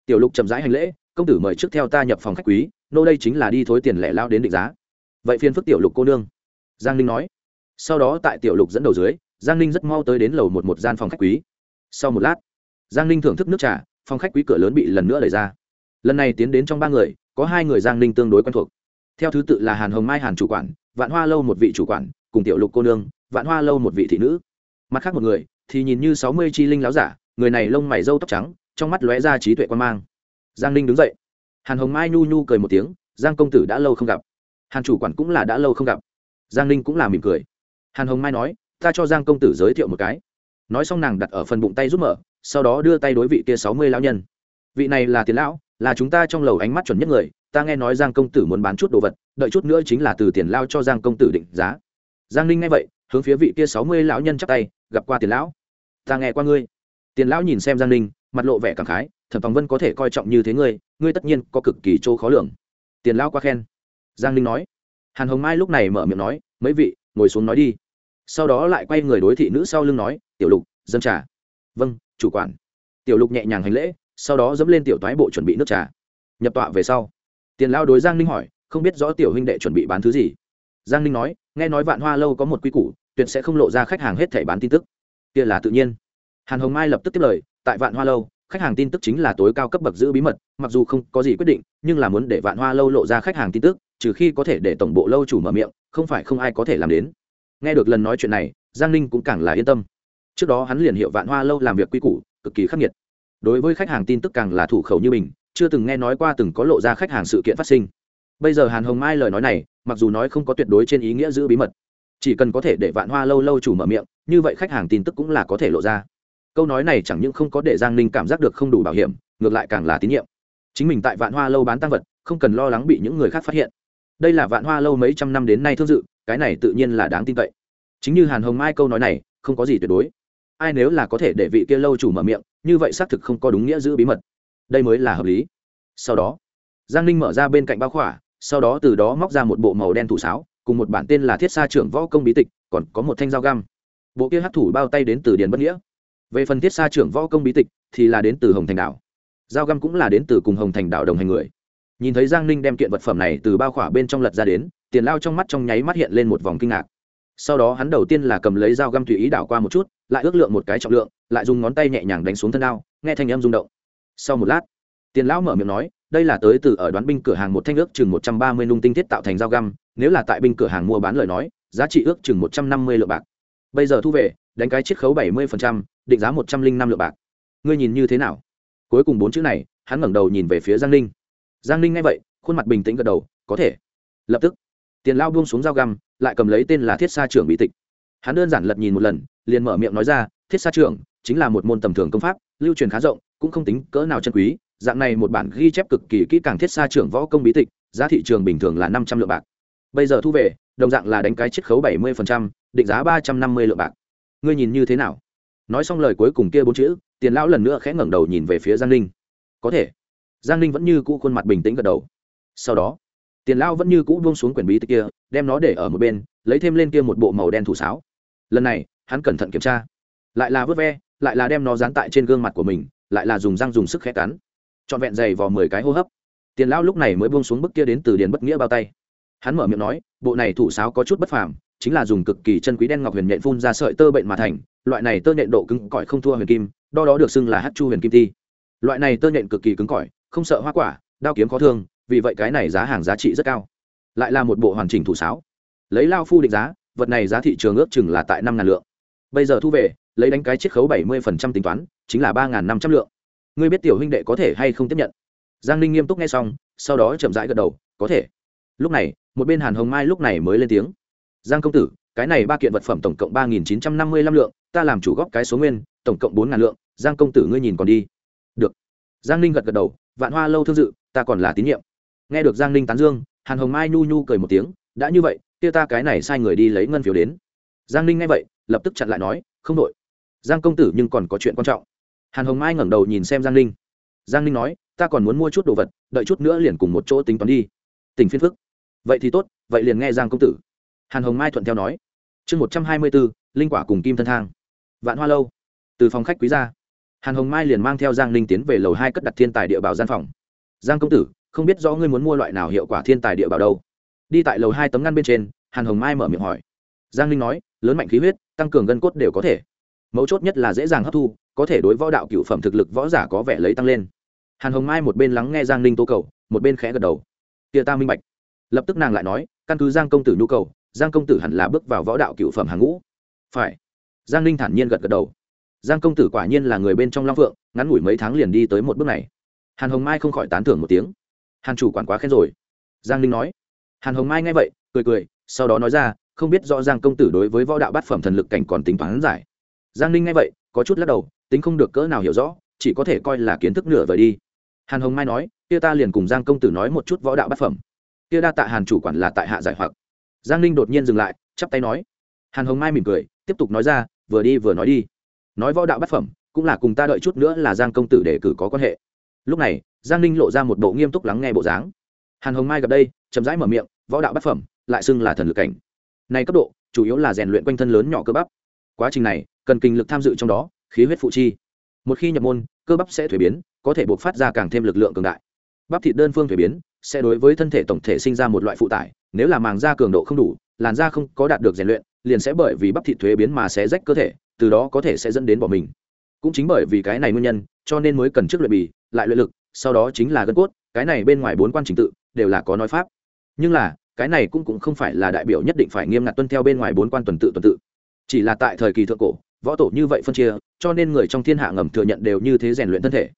Tiểu lục chậm rãi hành lễ, công tử mời trước theo ta nhập phòng khách quý, nô đây chính là đi thối tiền lẻ lao đến định giá. Vậy phiên phức tiểu lục cô nương. Giang ninh nói. Sau đó tại tiểu lục dẫn đầu dưới, giang ninh rất mau tới đến lầu một một gian phòng khách quý sau một lát, giang ninh thưởng thức nước trà phong khách quý cửa lớn bị lần nữa đẩy ra. Lần này tiến đến trong ba người, có hai người giang ninh tương đối quen thuộc. Theo thứ tự là hàn hồng mai hàn chủ quản, vạn hoa lâu một vị chủ quản, cùng tiểu lục cô nương, vạn hoa lâu một vị thị nữ. Mặt khác một người, thì nhìn như sáu mươi chi linh láo giả, người này lông mày râu tóc trắng, trong mắt lóe ra trí tuệ quan mang. Giang ninh đứng dậy. Hàn hồng mai nhu nhu cười một tiếng, giang công tử đã lâu không gặp. Hàn chủ quản cũng là đã lâu không gặp. Giang ninh cũng là mỉm cười. Hàn hồng mai nói, ta cho giang công tử giới thiệu một cái nói xong nàng đặt ở phần bụng tay giúp mở, sau đó đưa tay đối vị kia sáu mươi lão nhân. Vị này là tiền lão, là chúng ta trong lầu ánh mắt chuẩn nhất người, ta nghe nói giang công tử muốn bán chút đồ vật, đợi chút nữa chính là từ tiền lao cho giang công tử định giá. Giang ninh nghe vậy, hướng phía vị kia sáu mươi lão nhân chắp tay, gặp qua tiền lão. Ta nghe qua ngươi. Tiền lão nhìn xem giang ninh, mặt lộ vẻ cảm khái, thẩm phóng vân có thể coi trọng như thế ngươi ngươi tất nhiên có cực kỳ chỗ khó lường. Tiền lão qua khen. Giang ninh nói. Hàn hồng mai lúc này mở miệng nói, mấy vị, ngồi xuống nói đi sau đó lại quay người đối thị nữ sau lưng nói, tiểu lục dân trà. Vâng chủ quản. Tiểu lục nhẹ nhàng hành lễ, sau đó dẫm lên tiểu toái bộ chuẩn bị nước trà. Nhập tọa về sau, tiền lao đối giang ninh hỏi, không biết rõ tiểu huynh đệ chuẩn bị bán thứ gì? Giang ninh nói, nghe nói vạn hoa lâu có một quy củ, tuyệt sẽ không lộ ra khách hàng hết thể bán tin tức. Kia là tự nhiên. Hàn hồng mai lập tức tiếp lời, tại vạn hoa lâu, khách hàng tin tức chính là tối cao cấp bậc giữ bí mật, mặc dù không có gì quyết định, nhưng là muốn để vạn hoa lâu lộ ra khách hàng tin tức, trừ khi có thể để tổng bộ lâu chủ mở miệng, không phải không ai có thể làm đến nghe được lần nói chuyện này, giang ninh cũng càng là yên tâm. Trước đó hắn liền hiệu vạn hoa lâu làm việc quy củ, cực kỳ khắc nghiệt. Đối với khách hàng tin tức càng là thủ khẩu như mình chưa từng nghe nói qua từng có lộ ra khách hàng sự kiện phát sinh. Bây giờ hàn hồng mai lời nói này, mặc dù nói không có tuyệt đối trên ý nghĩa giữ bí mật, chỉ cần có thể để vạn hoa lâu lâu chủ mở miệng, như vậy khách hàng tin tức cũng là có thể lộ ra. Câu nói này chẳng những không có để giang ninh cảm giác được không đủ bảo hiểm, ngược lại càng là tín nhiệm. Chính mình tại vạn hoa lâu bán tăng vật, không cần lo lắng bị những người khác phát hiện. Đây là vạn hoa lâu mấy trăm năm đến nay thương dự cái này tự nhiên là đáng tin cậy. Chính như hàn hồng mai câu nói này, không có gì tuyệt đối. Ai nếu là có thể để vị kia lâu chủ mở miệng, như vậy xác thực không có đúng nghĩa giữ bí mật. Đây mới là hợp lý. Sau đó, giang ninh mở ra bên cạnh bao khỏa, sau đó từ đó móc ra một bộ màu đen thủ sáo, cùng một bản tên là thiết sa trưởng võ công bí tịch, còn có một thanh dao găm. Bộ kia hát thủ bao tay đến từ điền bất nghĩa. Về phần thiết sa trưởng võ công bí tịch, thì là đến từ hồng thành đảo. Dao găm cũng là đến từ cùng hồng thành đảo đồng hành người. Nhìn thấy giang ninh đem kiện vật phẩm này từ bao khỏa bên trong lật ra đến tiền lao trong mắt trong nháy mắt hiện lên một vòng kinh ngạc. Sau đó hắn đầu tiên là cầm lấy dao găm tùy ý đảo qua một chút, lại ước lượng một cái trọng lượng, lại dùng ngón tay nhẹ nhàng đánh xuống thân đao, nghe thanh âm rung động. Sau một lát, tiền lão mở miệng nói, đây là tới từ ở đoán binh cửa hàng một thanh ước chừng một trăm ba mươi nung tinh thiết tạo thành dao găm, nếu là tại binh cửa hàng mua bán lời nói, giá trị ước chừng một trăm năm mươi lượng bạc. Bây giờ thu về, đánh cái chiết khấu bảy mươi định giá một trăm linh năm lượng bạc. Ngươi nhìn như thế nào? Cuối cùng bốn chữ này, hắn ngẩng đầu nhìn về phía giang ninh. Giang ninh nghe vậy, khuôn mặt bình tĩnh gật đầu, có thể. Lập tức tiền lao buông xuống dao găm, lại cầm lấy tên là thiết sa trưởng bị tịch. Hắn đơn giản lật nhìn một lần, liền mở miệng nói ra, thiết sa trưởng, chính là một môn tầm thường công pháp, lưu truyền khá rộng, cũng không tính cỡ nào chân quý, dạng này một bản ghi chép cực kỳ kỹ càng thiết sa trưởng võ công bí tịch, giá thị trường bình thường là năm trăm lượng bạc. Bây giờ thu về, đồng dạng là đánh cái chiết khấu bảy mươi định giá ba trăm năm mươi lượng bạc. Ngươi nhìn như thế nào? Nói xong lời cuối cùng kia bốn chữ, tiền lão lần nữa khẽ ngẩng đầu nhìn về phía giang ninh. Có thể. Giang ninh vẫn như cũ khuôn mặt bình tĩnh gật đầu. Sau đó tiền lão vẫn như cũ buông xuống quyển bí tịch kia, đem nó để ở một bên, lấy thêm lên kia một bộ màu đen thủ sáo. Lần này, hắn cẩn thận kiểm tra. Lại là vớt ve, lại là đem nó dán tại trên gương mặt của mình, lại là dùng răng dùng sức khẽ cắn. Trọn vẹn dày vào mười cái hô hấp. Tiền lão lúc này mới buông xuống bức kia đến từ điền bất nghĩa bao tay. Hắn mở miệng nói, bộ này thủ sáo có chút bất phàm, chính là dùng cực kỳ chân quý đen ngọc huyền nhện phun ra sợi tơ bệnh mà thành, loại này tơ nhện độ cứng cỏi không thua huyền kim đo đó được xưng là hát chu huyền kim ti loại này tơ nhện cực kỳ cứng cỏi, không sợ hoa quả, đao kiếm khó thương vì vậy cái này giá hàng giá trị rất cao. Lại là một bộ hoàn chỉnh thủ sáo. Lấy lao phu định giá, vật này giá thị trường ước chừng là tại năm ngàn lượng. Bây giờ thu về, lấy đánh cái chiết khấu bảy mươi tính toán, chính là ba năm trăm lượng. Ngươi biết tiểu huynh đệ có thể hay không tiếp nhận? Giang ninh nghiêm túc nghe xong, sau đó chậm rãi gật đầu, có thể. Lúc này, một bên hàn hồng mai lúc này mới lên tiếng. Giang công tử, cái này ba kiện vật phẩm tổng cộng ba nghìn chín trăm năm mươi lăm lượng, ta làm chủ góp cái số nguyên, tổng cộng bốn ngàn lượng, giang công tử ngươi nhìn còn đi. Được. Giang ninh gật gật đầu, vạn hoa lâu thương dự, ta còn là tín nhiệm nghe được giang ninh tán dương, hàn hồng mai nhu nhu cười một tiếng, đã như vậy, kia ta cái này sai người đi lấy ngân phiếu đến. Giang ninh nghe vậy, lập tức chặn lại nói, không đội giang công tử nhưng còn có chuyện quan trọng. Hàn hồng mai ngẩng đầu nhìn xem giang ninh. Giang ninh nói, ta còn muốn mua chút đồ vật, đợi chút nữa liền cùng một chỗ tính toán đi. Tỉnh phiên phức. Vậy thì tốt, vậy liền nghe giang công tử. Hàn hồng mai thuận theo nói. Chương một trăm hai mươi bốn, linh quả cùng kim thân thang. Vạn hoa lâu. Từ phòng khách quý ra, hàn hồng mai liền mang theo giang ninh tiến về lầu hai cất đặt thiên tài địa bảo gian phòng. Giang công tử không biết rõ ngươi muốn mua loại nào hiệu quả thiên tài địa bảo đâu. Đi tại lầu hai tấm ngăn bên trên, hàn hồng mai mở miệng hỏi. Giang Linh nói, lớn mạnh khí huyết, tăng cường gân cốt đều có thể. Mấu chốt nhất là dễ dàng hấp thu, có thể đối võ đạo cựu phẩm thực lực võ giả có vẻ lấy tăng lên. Hàn hồng mai một bên lắng nghe giang ninh tố cầu, một bên khẽ gật đầu. Tia ta minh bạch. Lập tức nàng lại nói, căn cứ giang công tử nhu cầu, giang công tử hẳn là bước vào võ đạo cựu phẩm hàng ngũ. Phải. Giang ninh thản nhiên gật gật đầu. Giang công tử quả nhiên là người bên trong long phượng, ngắn ngủi mấy tháng liền đi tới một bước này. Hàn hồng mai không khỏi tán thưởng một tiếng hàn chủ quản quá khen rồi. Giang ninh nói. Hàn hồng mai nghe vậy, cười cười, sau đó nói ra, không biết rõ giang công tử đối với võ đạo bát phẩm thần lực cảnh còn tính toán giải. Giang ninh nghe vậy, có chút lắc đầu, tính không được cỡ nào hiểu rõ, chỉ có thể coi là kiến thức nửa vời đi. Hàn hồng mai nói, kia ta liền cùng giang công tử nói một chút võ đạo bát phẩm. Kia đa tạ hàn chủ quản là tại hạ giải hoặc. Giang ninh đột nhiên dừng lại, chắp tay nói. Hàn hồng mai mỉm cười, tiếp tục nói ra, vừa đi vừa nói đi. Nói võ đạo bát phẩm, cũng là cùng ta đợi chút nữa là giang công tử để cử có quan hệ. Lúc này giang ninh lộ ra một bộ nghiêm túc lắng nghe bộ dáng. Hàn hồng mai gặp đây, chậm rãi mở miệng, võ đạo bát phẩm, lại xưng là thần lực cảnh. Này cấp độ, chủ yếu là rèn luyện quanh thân lớn nhỏ cơ bắp. Quá trình này, cần kinh lực tham dự trong đó, khí huyết phụ chi. Một khi nhập môn, cơ bắp sẽ thuế biến, có thể buộc phát ra càng thêm lực lượng cường đại. Bắp thịt đơn phương thuế biến, sẽ đối với thân thể tổng thể sinh ra một loại phụ tải, nếu là màng da cường độ không đủ, làn da không có đạt được rèn luyện, liền sẽ bởi vì bắp thịt thuế biến mà sẽ rách cơ thể, từ đó có thể sẽ dẫn đến bỏ mình. Cũng chính bởi vì cái này nguyên nhân, cho nên mới cần trước luyện bì, lại luyện lực sau đó chính là gân cốt, cái này bên ngoài bốn quan trình tự đều là có nói pháp. Nhưng là, cái này cũng cũng không phải là đại biểu nhất định phải nghiêm ngặt tuân theo bên ngoài bốn quan tuần tự tuần tự. Chỉ là tại thời kỳ thượng cổ, võ tổ như vậy phân chia, cho nên người trong thiên hạ ngầm thừa nhận đều như thế rèn luyện thân thể.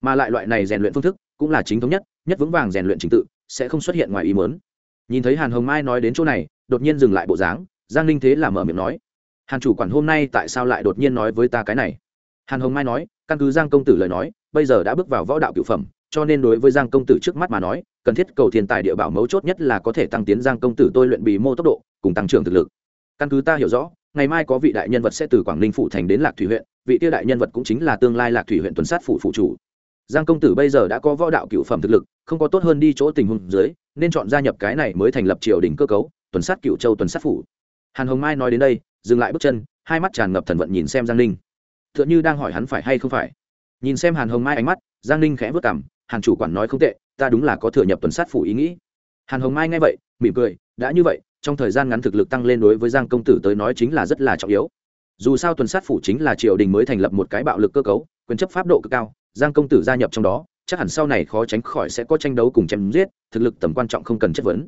Mà lại loại này rèn luyện phương thức cũng là chính thống nhất nhất vững vàng rèn luyện trình tự sẽ không xuất hiện ngoài ý mớn nhìn thấy hàn hồng mai nói đến chỗ này, đột nhiên dừng lại bộ dáng, giang ninh thế là mở miệng nói, hàn chủ quản hôm nay tại sao lại đột nhiên nói với ta cái này? Hàn hồng mai nói, căn cứ giang công tử lời nói, bây giờ đã bước vào võ đạo cựu phẩm, cho nên đối với giang công tử trước mắt mà nói, cần thiết cầu thiên tài địa bảo mấu chốt nhất là có thể tăng tiến giang công tử tôi luyện bì mô tốc độ, cùng tăng trưởng thực lực. Căn cứ ta hiểu rõ, ngày mai có vị đại nhân vật sẽ từ quảng ninh phụ thành đến lạc thủy huyện, vị tiêu đại nhân vật cũng chính là tương lai lạc thủy huyện tuần sát phủ phụ chủ. Giang công tử bây giờ đã có võ đạo cựu phẩm thực lực, không có tốt hơn đi chỗ tình huống dưới, nên chọn gia nhập cái này mới thành lập triều đình cơ cấu, tuần sát cựu châu tuần sát phủ. Hàn hồng mai nói đến đây, dừng lại bước chân, hai mắt tràn ngập thần vận nhìn xem giang ninh t h ư ợ n đang hỏi hắn phải hay không phải. Nhìn xem hàn hồng mai ánh mắt, giang ninh khẽ vất cảm hàn chủ quản nói không tệ, ta đúng là có thừa nhập tuần sát phủ ý nghĩ. Hàn hồng mai nghe vậy, mỉm cười, đã như vậy, trong thời gian ngắn thực lực tăng lên đối với giang công tử tới nói chính là rất là trọng yếu. Dù sao tuần sát phủ chính là triều đình mới thành lập một cái bạo lực cơ cấu, quyền chấp pháp độ cực cao, giang công tử gia nhập trong đó, chắc hẳn sau này khó tránh khỏi sẽ có tranh đấu cùng chém giết, thực lực tầm quan trọng không cần chất vấn.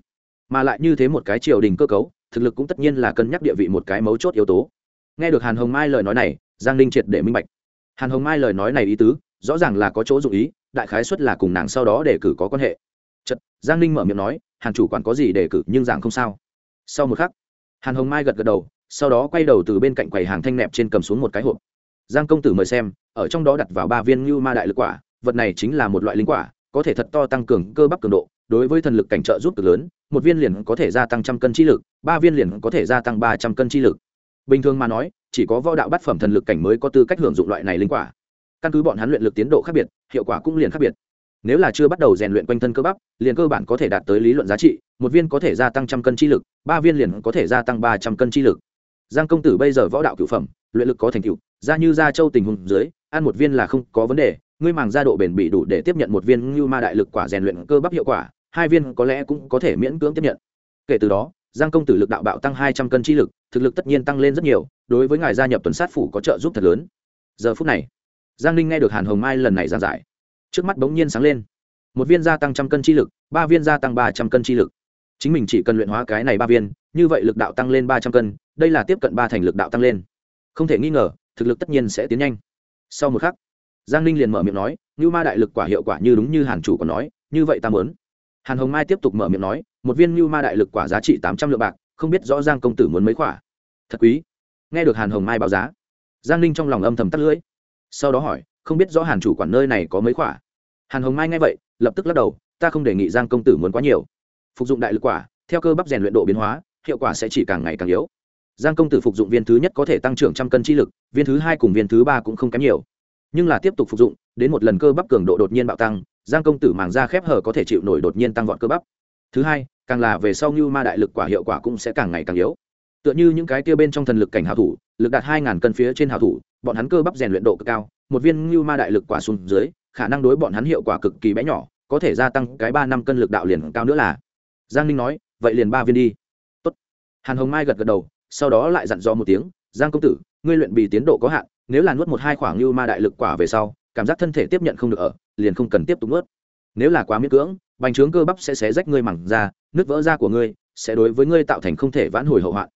Mà lại như thế một cái triều đình cơ cấu, thực lực cũng tất nhiên là cân nhắc địa vị một cái mấu chốt yếu tố. Nghe được hàn hồng mai lời nói này giang ninh triệt để minh bạch. Hàn hồng mai lời nói này ý tứ, rõ ràng là có chỗ dụng ý, đại khái xuất là cùng nàng sau đó để cử có quan hệ. Chật giang ninh mở miệng nói, hàn chủ quản có gì để cử nhưng giảng không sao. Sau một khắc, hàn hồng mai gật gật đầu, sau đó quay đầu từ bên cạnh quầy hàng thanh nẹp trên cầm xuống một cái hộp. Giang công tử mời xem, ở trong đó đặt vào ba viên ngưu ma đại lực quả, vật này chính là một loại linh quả, có thể thật to tăng cường cơ bắp cường độ, đối với thần lực cảnh trợ giúp cực lớn, một viên liền có thể gia tăng trăm cân chi lực, ba viên liền có thể gia tăng ba trăm cân chi lực. Bình thường mà nói chỉ có võ đạo bát phẩm thần lực cảnh mới có tư cách hưởng dụng loại này linh quả. Căn cứ bọn hắn luyện lực tiến độ khác biệt, hiệu quả cũng liền khác biệt. Nếu là chưa bắt đầu rèn luyện quanh thân cơ bắp, liền cơ bản có thể đạt tới lý luận giá trị, một viên có thể gia tăng trăm cân chi lực, ba viên liền có thể gia tăng ba trăm cân chi lực. Giang công tử bây giờ võ đạo cửu phẩm, luyện lực có thành tựu, ra như gia châu tình huống dưới, ăn một viên là không có vấn đề, ngươi màng gia độ bền bỉ đủ để tiếp nhận một viên như ma đại lực quả rèn luyện cơ bắp hiệu quả, hai viên có lẽ cũng có thể miễn cưỡng tiếp nhận. Kể từ đó giang công tử lực đạo bạo tăng hai trăm cân chi lực, thực lực tất nhiên tăng lên rất nhiều, đối với ngài gia nhập tuần sát phủ có trợ giúp thật lớn. Giờ phút này, giang ninh nghe được hàn hồng mai lần này giảng giải, trước mắt bỗng nhiên sáng lên. Một viên gia tăng trăm cân chi lực, ba viên gia tăng ba trăm cân chi lực. Chính mình chỉ cần luyện hóa cái này ba viên, như vậy lực đạo tăng lên ba trăm cân, đây là tiếp cận ba thành lực đạo tăng lên. Không thể nghi ngờ, thực lực tất nhiên sẽ tiến nhanh. Sau một khắc, giang ninh liền mở miệng nói, như ma đại lực quả hiệu quả như đúng như hàn chủ còn nói, như vậy ta mớn hàn hồng mai tiếp tục mở miệng nói, một viên như ma đại lực quả giá trị tám trăm lượng bạc, không biết rõ giang công tử muốn mấy quả. Thật quý. Nghe được hàn hồng mai báo giá, giang ninh trong lòng âm thầm tắt lưỡi. Sau đó hỏi, không biết rõ hàn chủ quản nơi này có mấy quả? Hàn hồng mai nghe vậy, lập tức lắc đầu, ta không đề nghị giang công tử muốn quá nhiều. Phục dụng đại lực quả, theo cơ bắp rèn luyện độ biến hóa, hiệu quả sẽ chỉ càng ngày càng yếu. Giang công tử phục dụng viên thứ nhất có thể tăng trưởng trăm cân chi lực, viên thứ hai cùng viên thứ ba cũng không kém nhiều. Nhưng là tiếp tục phục dụng, đến một lần cơ bắp cường độ đột nhiên bạo tăng giang công tử màng da khép hở có thể chịu nổi đột nhiên tăng vọt cơ bắp. Thứ hai, càng là về sau như ma đại lực quả hiệu quả cũng sẽ càng ngày càng yếu. Tựa như những cái kia bên trong thần lực cảnh hào thủ, lực đạt hai ngàn cân phía trên hào thủ, bọn hắn cơ bắp rèn luyện độ cực cao, một viên như ma đại lực quả xuống dưới, khả năng đối bọn hắn hiệu quả cực kỳ bé nhỏ, có thể gia tăng cái ba năm cân lực đạo liền cao nữa là. Giang ninh nói, vậy liền ba viên đi. Tốt. hàn hồng mai gật gật đầu, sau đó lại dặn dò một tiếng, giang công tử, ngươi luyện bì tiến độ có hạn, nếu là nuốt một hai khoảng như ma đại lực quả về sau cảm giác thân thể tiếp nhận không được ở, liền không cần tiếp tục nuốt. Nếu là quá miễn cưỡng, bành trướng cơ bắp sẽ xé rách ngươi mẳng ra nước vỡ da của ngươi, sẽ đối với ngươi tạo thành không thể vãn hồi hậu hoạn.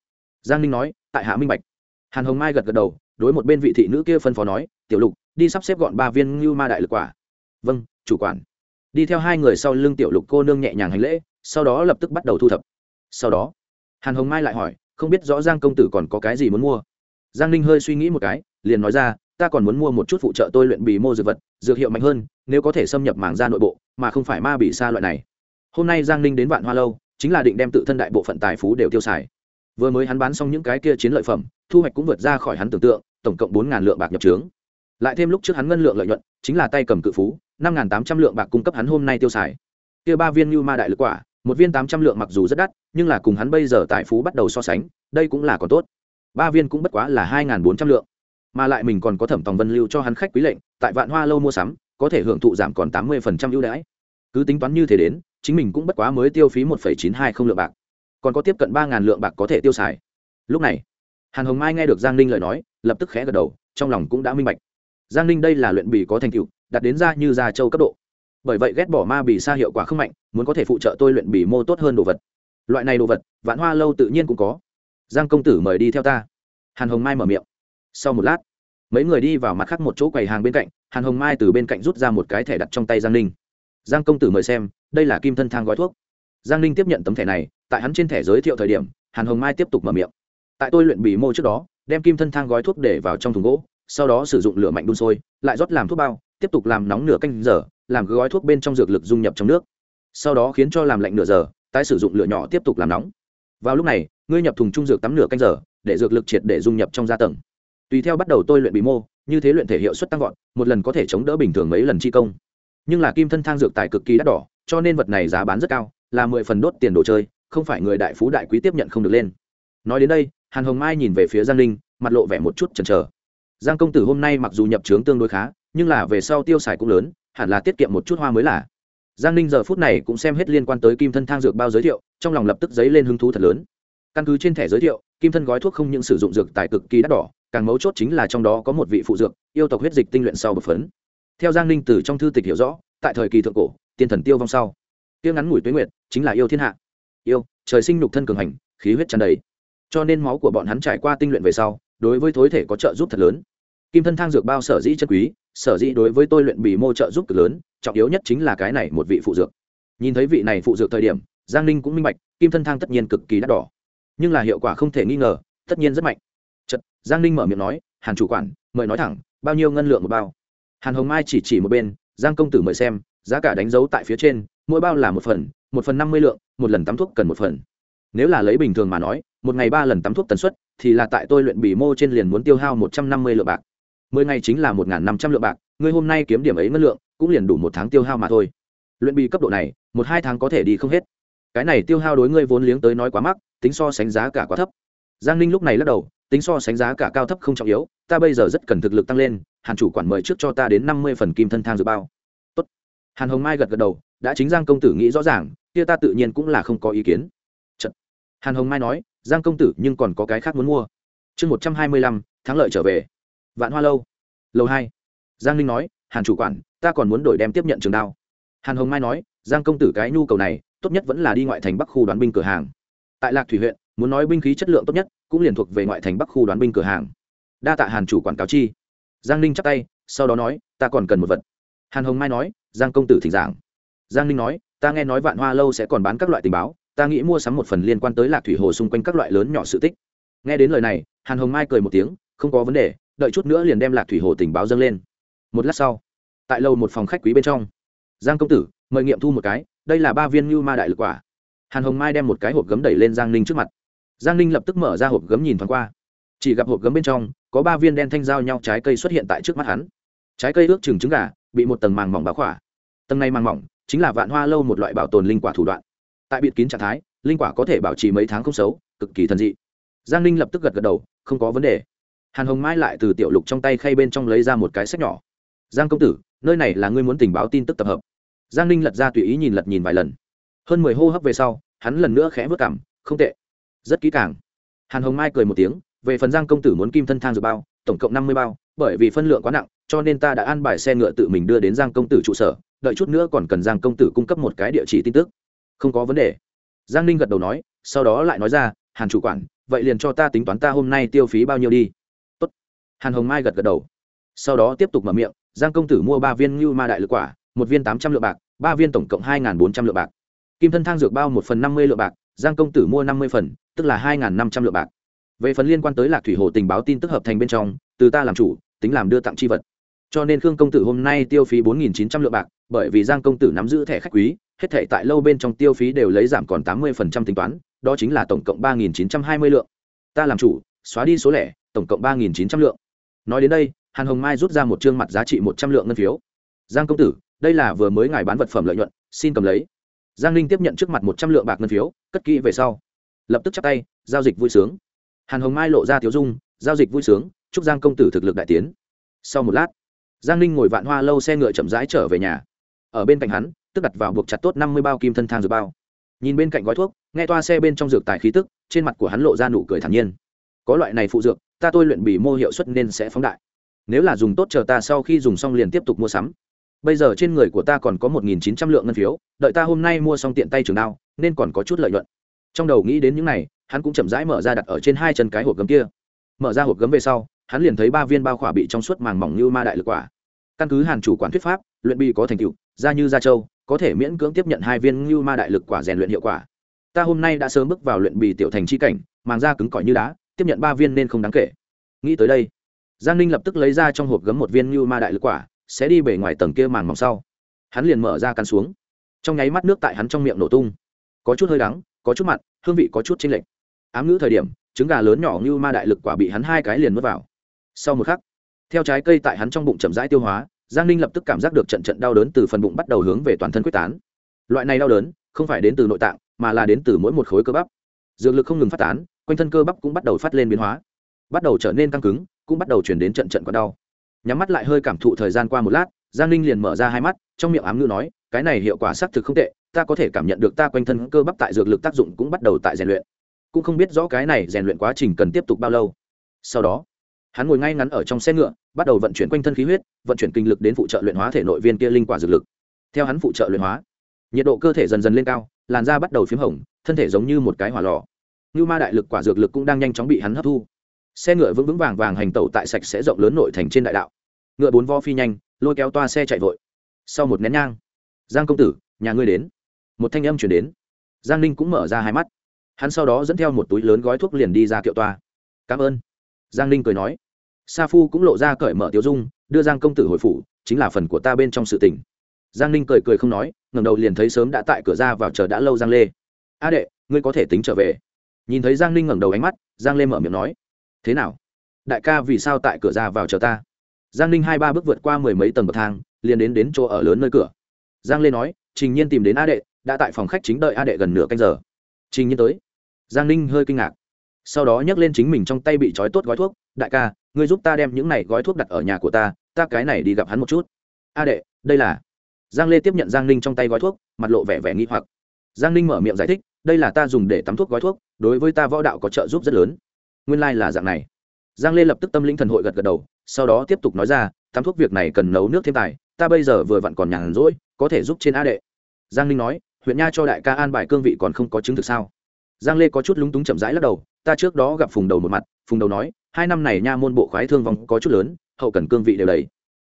Giang ninh nói, tại hạ minh bạch. Hàn hồng mai gật gật đầu, đối một bên vị thị nữ kia phân phó nói, tiểu lục, đi sắp xếp gọn ba viên ngưu ma đại lực quả. Vâng chủ quản. Đi theo hai người sau lưng tiểu lục cô nương nhẹ nhàng hành lễ, sau đó lập tức bắt đầu thu thập. Sau đó, hàn hồng mai lại hỏi, không biết rõ giang công tử còn có cái gì muốn mua. Giang ninh hơi suy nghĩ một cái, liền nói ra ta còn muốn mua một chút phụ trợ tôi luyện bì mô dược vật, dược hiệu mạnh hơn, nếu có thể xâm nhập mảng da nội bộ, mà không phải ma bị xa loại này. Hôm nay giang ninh đến vạn hoa lâu, chính là định đem tự thân đại bộ phận tài phú đều tiêu xài. Vừa mới hắn bán xong những cái kia chiến lợi phẩm, thu hoạch cũng vượt ra khỏi hắn tưởng tượng, tổng cộng bốn lượng bạc nhập trướng. Lại thêm lúc trước hắn ngân lượng lợi nhuận, chính là tay cầm cự phú, năm tám trăm lượng bạc cung cấp hắn hôm nay tiêu xài. Kia ba viên như ma đại lực quả, một viên tám trăm lượng mặc dù rất đắt, nhưng là cùng hắn bây giờ tài phú bắt đầu so sánh, đây cũng là còn tốt. Ba viên cũng bất quá là hai bốn trăm lượng mà lại mình còn có thẩm tòng vân lưu cho hắn khách quý lệnh, tại vạn hoa lâu mua sắm, có thể hưởng thụ giảm còn tám mươi ưu đãi. Cứ tính toán như thế đến, chính mình cũng bất quá mới tiêu phí một chín hai không lượng bạc. Còn có tiếp cận ba lượng bạc có thể tiêu xài. Lúc này, hàn hồng mai nghe được giang ninh lời nói, lập tức khẽ gật đầu, trong lòng cũng đã minh bạch. Giang ninh đây là luyện bì có thành tựu, đặt đến ra như gia châu cấp độ. Bởi vậy ghét bỏ ma bì xa hiệu quả không mạnh, muốn có thể phụ trợ tôi luyện bì mô tốt hơn đồ vật. Loại này đồ vật, vạn hoa lâu tự nhiên cũng có. Giang công tử mời đi theo ta. Hàn hồng mai mở miệng sau một lát, mấy người đi vào mặt khác một chỗ quầy hàng bên cạnh, hàn hồng mai từ bên cạnh rút ra một cái thẻ đặt trong tay giang ninh. Giang công tử mời xem, đây là kim thân thang gói thuốc. Giang ninh tiếp nhận tấm thẻ này, tại hắn trên thẻ giới thiệu thời điểm, hàn hồng mai tiếp tục mở miệng. Tại tôi luyện bì mô trước đó, đem kim thân thang gói thuốc để vào trong thùng gỗ, sau đó sử dụng lửa mạnh đun sôi, lại rót làm thuốc bao, tiếp tục làm nóng nửa canh giờ, làm gói thuốc bên trong dược lực dung nhập trong nước. Sau đó khiến cho làm lạnh nửa giờ, tái sử dụng lửa nhỏ tiếp tục làm nóng. Vào lúc này, ngươi nhập thùng trung dược tắm nửa canh giờ, để dược lực triệt để dung nhập trong da tầng tùy theo bắt đầu tôi luyện bí mô, như thế luyện thể hiệu suất tăng vọt, một lần có thể chống đỡ bình thường mấy lần chi công. Nhưng là kim thân thang dược tài cực kỳ đắt đỏ, cho nên vật này giá bán rất cao, là mười phần đốt tiền đồ chơi, không phải người đại phú đại quý tiếp nhận không được lên. Nói đến đây, hàn hồng mai nhìn về phía giang linh, mặt lộ vẻ một chút chần chờ. Giang công tử hôm nay mặc dù nhập trướng tương đối khá, nhưng là về sau tiêu xài cũng lớn, hẳn là tiết kiệm một chút hoa mới là. Giang ninh giờ phút này cũng xem hết liên quan tới kim thân thang dược bao giới thiệu, trong lòng lập tức dấy lên hứng thú thật lớn. Căn cứ trên thẻ giới thiệu, kim thân gói thuốc không những sử dụng dược tài cực kỳ đắt đỏ càng mấu chốt chính là trong đó có một vị phụ dược, yêu tộc huyết dịch tinh luyện sau bột phấn. Theo giang ninh từ trong thư tịch hiểu rõ, tại thời kỳ thượng cổ, tiên thần tiêu vong sau tiêu ngắn ngủi tuế nguyệt chính là yêu thiên hạ. Yêu, trời sinh nhục thân cường hành, khí huyết tràn đầy. Cho nên máu của bọn hắn trải qua tinh luyện về sau, đối với thối thể có trợ giúp thật lớn. Kim thân thang dược bao sở dĩ chất quý, sở dĩ đối với tôi luyện bì mô trợ giúp cực lớn, trọng yếu nhất chính là cái này một vị phụ dược. Nhìn thấy vị này phụ dược thời điểm, giang ninh cũng minh bạch, kim thân thang tất nhiên cực kỳ đắt đỏ. Nhưng là hiệu quả không thể nghi ngờ, tất nhiên rất mạnh. Chật, giang ninh mở miệng nói hàn chủ quản mời nói thẳng bao nhiêu ngân lượng một bao? Hàn hồng mai chỉ chỉ một bên giang công tử mời xem giá cả đánh dấu tại phía trên mỗi bao là một phần một phần năm mươi lượng một lần tắm thuốc cần một phần. Nếu là lấy bình thường mà nói một ngày ba lần tắm thuốc tần suất thì là tại tôi luyện bì mô trên liền muốn tiêu hao một trăm năm mươi lượng bạc. Mười ngày chính là một năm trăm lượng bạc ngươi hôm nay kiếm điểm ấy ngân lượng cũng liền đủ một tháng tiêu hao mà thôi. Luyện bì cấp độ này một hai tháng có thể đi không hết. Cái này tiêu hao đối ngươi vốn liếng tới nói quá mắc tính so sánh giá cả quá thấp. Giang ninh lúc này lắc đầu tính so sánh giá cả cao thấp không trọng yếu, ta bây giờ rất cần thực lực tăng lên, hàn chủ quản mời trước cho ta đến năm mươi phần kim thân thang dự bao. Tốt. hàn hồng mai gật gật đầu, đã chính giang công tử nghĩ rõ ràng, kia ta tự nhiên cũng là không có ý kiến. Chật. hàn hồng mai nói, giang công tử nhưng còn có cái khác muốn mua. Chương một trăm hai mươi lăm, thắng lợi trở về. Vạn hoa lâu. Lâu hai. Giang linh nói, hàn chủ quản, ta còn muốn đổi đem tiếp nhận trường đao. Hàn hồng mai nói, giang công tử cái nhu cầu này, tốt nhất vẫn là đi ngoại thành bắc khu đoán binh cửa hàng. Tại lạc thủy huyện muốn nói binh khí chất lượng tốt nhất, cũng liền thuộc về ngoại thành bắc khu đoán binh cửa hàng. Đa tạ hàn chủ quản cáo chi. Giang ninh chắp tay, sau đó nói, ta còn cần một vật. Hàn hồng mai nói, giang công tử thỉnh giảng. Giang ninh nói, ta nghe nói vạn hoa lâu sẽ còn bán các loại tình báo, ta nghĩ mua sắm một phần liên quan tới lạc thủy hồ xung quanh các loại lớn nhỏ sự tích. Nghe đến lời này, hàn hồng mai cười một tiếng, không có vấn đề, đợi chút nữa liền đem lạc thủy hồ tình báo dâng lên. Một lát sau, tại lầu một phòng khách quý bên trong, giang công tử, mời nghiệm thu một cái, đây là ba viên như ma đại lực quả. Hàn hồng mai đem một cái hộp gấm đẩy lên giang ninh trước mặt giang ninh lập tức mở ra hộp gấm nhìn thoáng qua. Chỉ gặp hộp gấm bên trong có ba viên đen thanh giao nhau trái cây xuất hiện tại trước mắt hắn. Trái cây ước chừng trứng gà, bị một tầng màng mỏng báo khỏa. Tầng này màng mỏng chính là vạn hoa lâu một loại bảo tồn linh quả thủ đoạn. Tại bịt kín trạng thái, linh quả có thể bảo trì mấy tháng không xấu, cực kỳ thần dị. Giang ninh lập tức gật gật đầu, không có vấn đề. Hàn hồng mai lại từ tiểu lục trong tay khay bên trong lấy ra một cái sách nhỏ. Giang công tử, nơi này là ngươi muốn tình báo tin tức tập hợp. Giang ninh lật ra tùy ý nhìn lật nhìn vài lần. Hơn mười hô hấp về sau, hắn lần nữa khẽ vớt cảm, không tệ rất kỹ càng. Hàn hồng mai cười một tiếng, về phần giang công tử muốn kim thân thang dược bao, tổng cộng năm mươi bao, bởi vì phân lượng quá nặng, cho nên ta đã an bài xe ngựa tự mình đưa đến giang công tử trụ sở, đợi chút nữa còn cần giang công tử cung cấp một cái địa chỉ tin tức. Không có vấn đề. Giang ninh gật đầu nói, sau đó lại nói ra, hàn chủ quản, vậy liền cho ta tính toán ta hôm nay tiêu phí bao nhiêu đi. Tốt. hàn hồng mai gật gật đầu. Sau đó tiếp tục mở miệng, giang công tử mua ba viên ngưu ma đại lực quả, một viên tám trăm lượng bạc, ba viên tổng cộng hai bốn trăm lượng bạc. Kim thân thang dược bao một phần năm mươi lượng bạc giang công tử mua năm mươi phần, tức là hai năm trăm lượng bạc. Về phần liên quan tới lạc thủy hồ tình báo tin tức hợp thành bên trong, từ ta làm chủ, tính làm đưa tặng c h i vật. Cho nên khương công tử hôm nay tiêu phí bốn nghìn chín trăm lượng bạc, bởi vì giang công tử nắm giữ thẻ khách quý, hết thẻ tại lâu bên trong tiêu phí đều lấy giảm còn tám mươi phần trăm tính toán, đó chính là tổng cộng ba nghìn chín trăm hai mươi lượng. Ta làm chủ, xóa đi số lẻ, tổng cộng ba nghìn chín trăm lượng. Nói đến đây, hàn hồng mai rút ra một chương mặt giá trị một trăm lượng ngân phiếu. Giang công tử, đây là vừa mới ngài bán vật phẩm lợi nhuận, xin cầm lấy giang ninh tiếp nhận trước mặt một trăm lượng bạc ngân phiếu, cất kỹ về sau. Lập tức chắp tay, giao dịch vui sướng. Hàn hồng mai lộ ra thiếu dung, giao dịch vui sướng, chúc giang công tử thực lực đại tiến. Sau một lát, giang ninh ngồi vạn hoa lâu xe ngựa chậm rãi trở về nhà. Ở bên cạnh hắn, tức đặt vào buộc chặt tốt năm mươi bao kim thân thang dược bao. Nhìn bên cạnh gói thuốc, nghe toa xe bên trong dược tài khí tức, trên mặt của hắn lộ ra nụ cười thản nhiên. Có loại này phụ dược, ta tôi luyện bỉ mô hiệu suất nên sẽ phóng đại. Nếu là dùng tốt chờ ta sau khi dùng xong liền tiếp tục mua sắm bây giờ trên người của ta còn có một nghìn chín trăm lượng ngân phiếu, đợi ta hôm nay mua xong tiện tay trường đao, nên còn có chút lợi nhuận. Trong đầu nghĩ đến những này, hắn cũng chậm rãi mở ra đặt ở trên hai chân cái hộp gấm kia. Mở ra hộp gấm về sau, hắn liền thấy ba viên bao khỏa bị trong suốt màng mỏng như ma đại lực quả. Căn cứ hàn chủ quản thuyết pháp, luyện bi có thành tựu ra như gia châu có thể miễn cưỡng tiếp nhận hai viên như ma đại lực quả rèn luyện hiệu quả. Ta hôm nay đã sớm bước vào luyện bì tiểu thành chi cảnh, màng da cứng cỏi như đá, tiếp nhận ba viên nên không đáng kể. Nghĩ tới đây, giang ninh lập tức lấy ra trong hộp gấm một viên như ma đại lực quả sẽ đi bể ngoài tầng kia màng mỏng sau. Hắn liền mở ra cắn xuống. Trong nháy mắt nước tại hắn trong miệng nổ tung. Có chút hơi đắng, có chút mặn, hương vị có chút chênh lệch. Ám ngữ thời điểm, trứng gà lớn nhỏ như ma đại lực quả bị hắn hai cái liền mất vào. Sau một khắc, theo trái cây tại hắn trong bụng chậm rãi tiêu hóa, giang ninh lập tức cảm giác được trận trận đau đớn từ phần bụng bắt đầu hướng về toàn thân quyết tán. Loại này đau đớn, không phải đến từ nội tạng, mà là đến từ mỗi một khối cơ bắp. Dược lực không ngừng phát tán, quanh thân cơ bắp cũng bắt đầu phát lên biến hóa. Bắt đầu trở nên căng cứng, cũng bắt đầu chuyển đến trận trận còn đau nhắm mắt lại hơi cảm thụ thời gian qua một lát, giang ninh liền mở ra hai mắt, trong miệng ám ngữ nói, cái này hiệu quả xác thực không tệ, ta có thể cảm nhận được ta quanh thân cơ bắp tại dược lực tác dụng cũng bắt đầu tại rèn luyện. Cũng không biết rõ cái này rèn luyện quá trình cần tiếp tục bao lâu. Sau đó, hắn ngồi ngay ngắn ở trong xe ngựa, bắt đầu vận chuyển quanh thân khí huyết, vận chuyển kinh lực đến phụ trợ luyện hóa thể nội viên kia linh quả dược lực. Theo hắn phụ trợ luyện hóa, nhiệt độ cơ thể dần dần lên cao, làn da bắt đầu p h í m hồng, thân thể giống như một cái hỏa lò. Như ma đại lực quả dược lực cũng đang nhanh chóng bị hắn hấp thu. Xe ngựa vững vững vàng vàng hành tẩu tại sạch sẽ rộng lớn nội thành trên đại đạo ngựa bốn vo phi nhanh, lôi kéo toa xe chạy vội. Sau một nén nhang, giang công tử, nhà ngươi đến. Một thanh âm chuyển đến. Giang ninh cũng mở ra hai mắt. Hắn sau đó dẫn theo một túi lớn gói thuốc liền đi ra kiệu toa. Cảm ơn. Giang ninh cười nói. Sa phu cũng lộ ra cởi mở tiêu dung, đưa giang công tử hồi phủ, chính là phần của ta bên trong sự tình. Giang ninh cười cười không nói, ngẩng đầu liền thấy sớm đã tại cửa ra vào chờ đã lâu giang lê. A đệ, ngươi có thể tính trở về. Nhìn thấy giang ninh ngẩng đầu ánh mắt, giang lê mở miệng nói. Thế nào? Đại ca vì sao tại cửa ra vào chờ ta? Giang ninh hai ba bước vượt qua mười mấy tầng bậc thang, liền đến đến chỗ ở lớn nơi cửa. Giang lê nói, trình nhiên tìm đến a đệ, đã tại phòng khách chính đợi a đệ gần nửa canh giờ. Trình nhiên tới. Giang ninh hơi kinh ngạc. Sau đó nhấc lên chính mình trong tay bị trói tốt gói thuốc, đại ca, ngươi giúp ta đem những này gói thuốc đặt ở nhà của ta ta cái này đi gặp hắn một chút. A đệ, đây là giang lê tiếp nhận giang ninh trong tay gói thuốc, mặt lộ vẻ vẻ nghi hoặc. Giang ninh mở miệng giải thích, đây là ta dùng để tắm thuốc gói thuốc, đối với ta võ đạo có trợ giúp rất lớn. Nguyên lai、like、là dạng này. Giang lê lập tức tâm linh thần hội gật gật đầu sau đó tiếp tục nói ra, tắm thuốc việc này cần nấu nước thêm tài, ta bây giờ vừa vặn còn nhàn rỗi, có thể giúp trên a đệ. Giang ninh nói, huyện nha cho đại ca an bài cương vị còn không có chứng thực sao? Giang lê có chút lúng túng chậm rãi lắc đầu, ta trước đó gặp phùng đầu một mặt, phùng đầu nói, hai năm này nha môn bộ khoái thương vong có chút lớn, hậu cần cương vị đều đầy.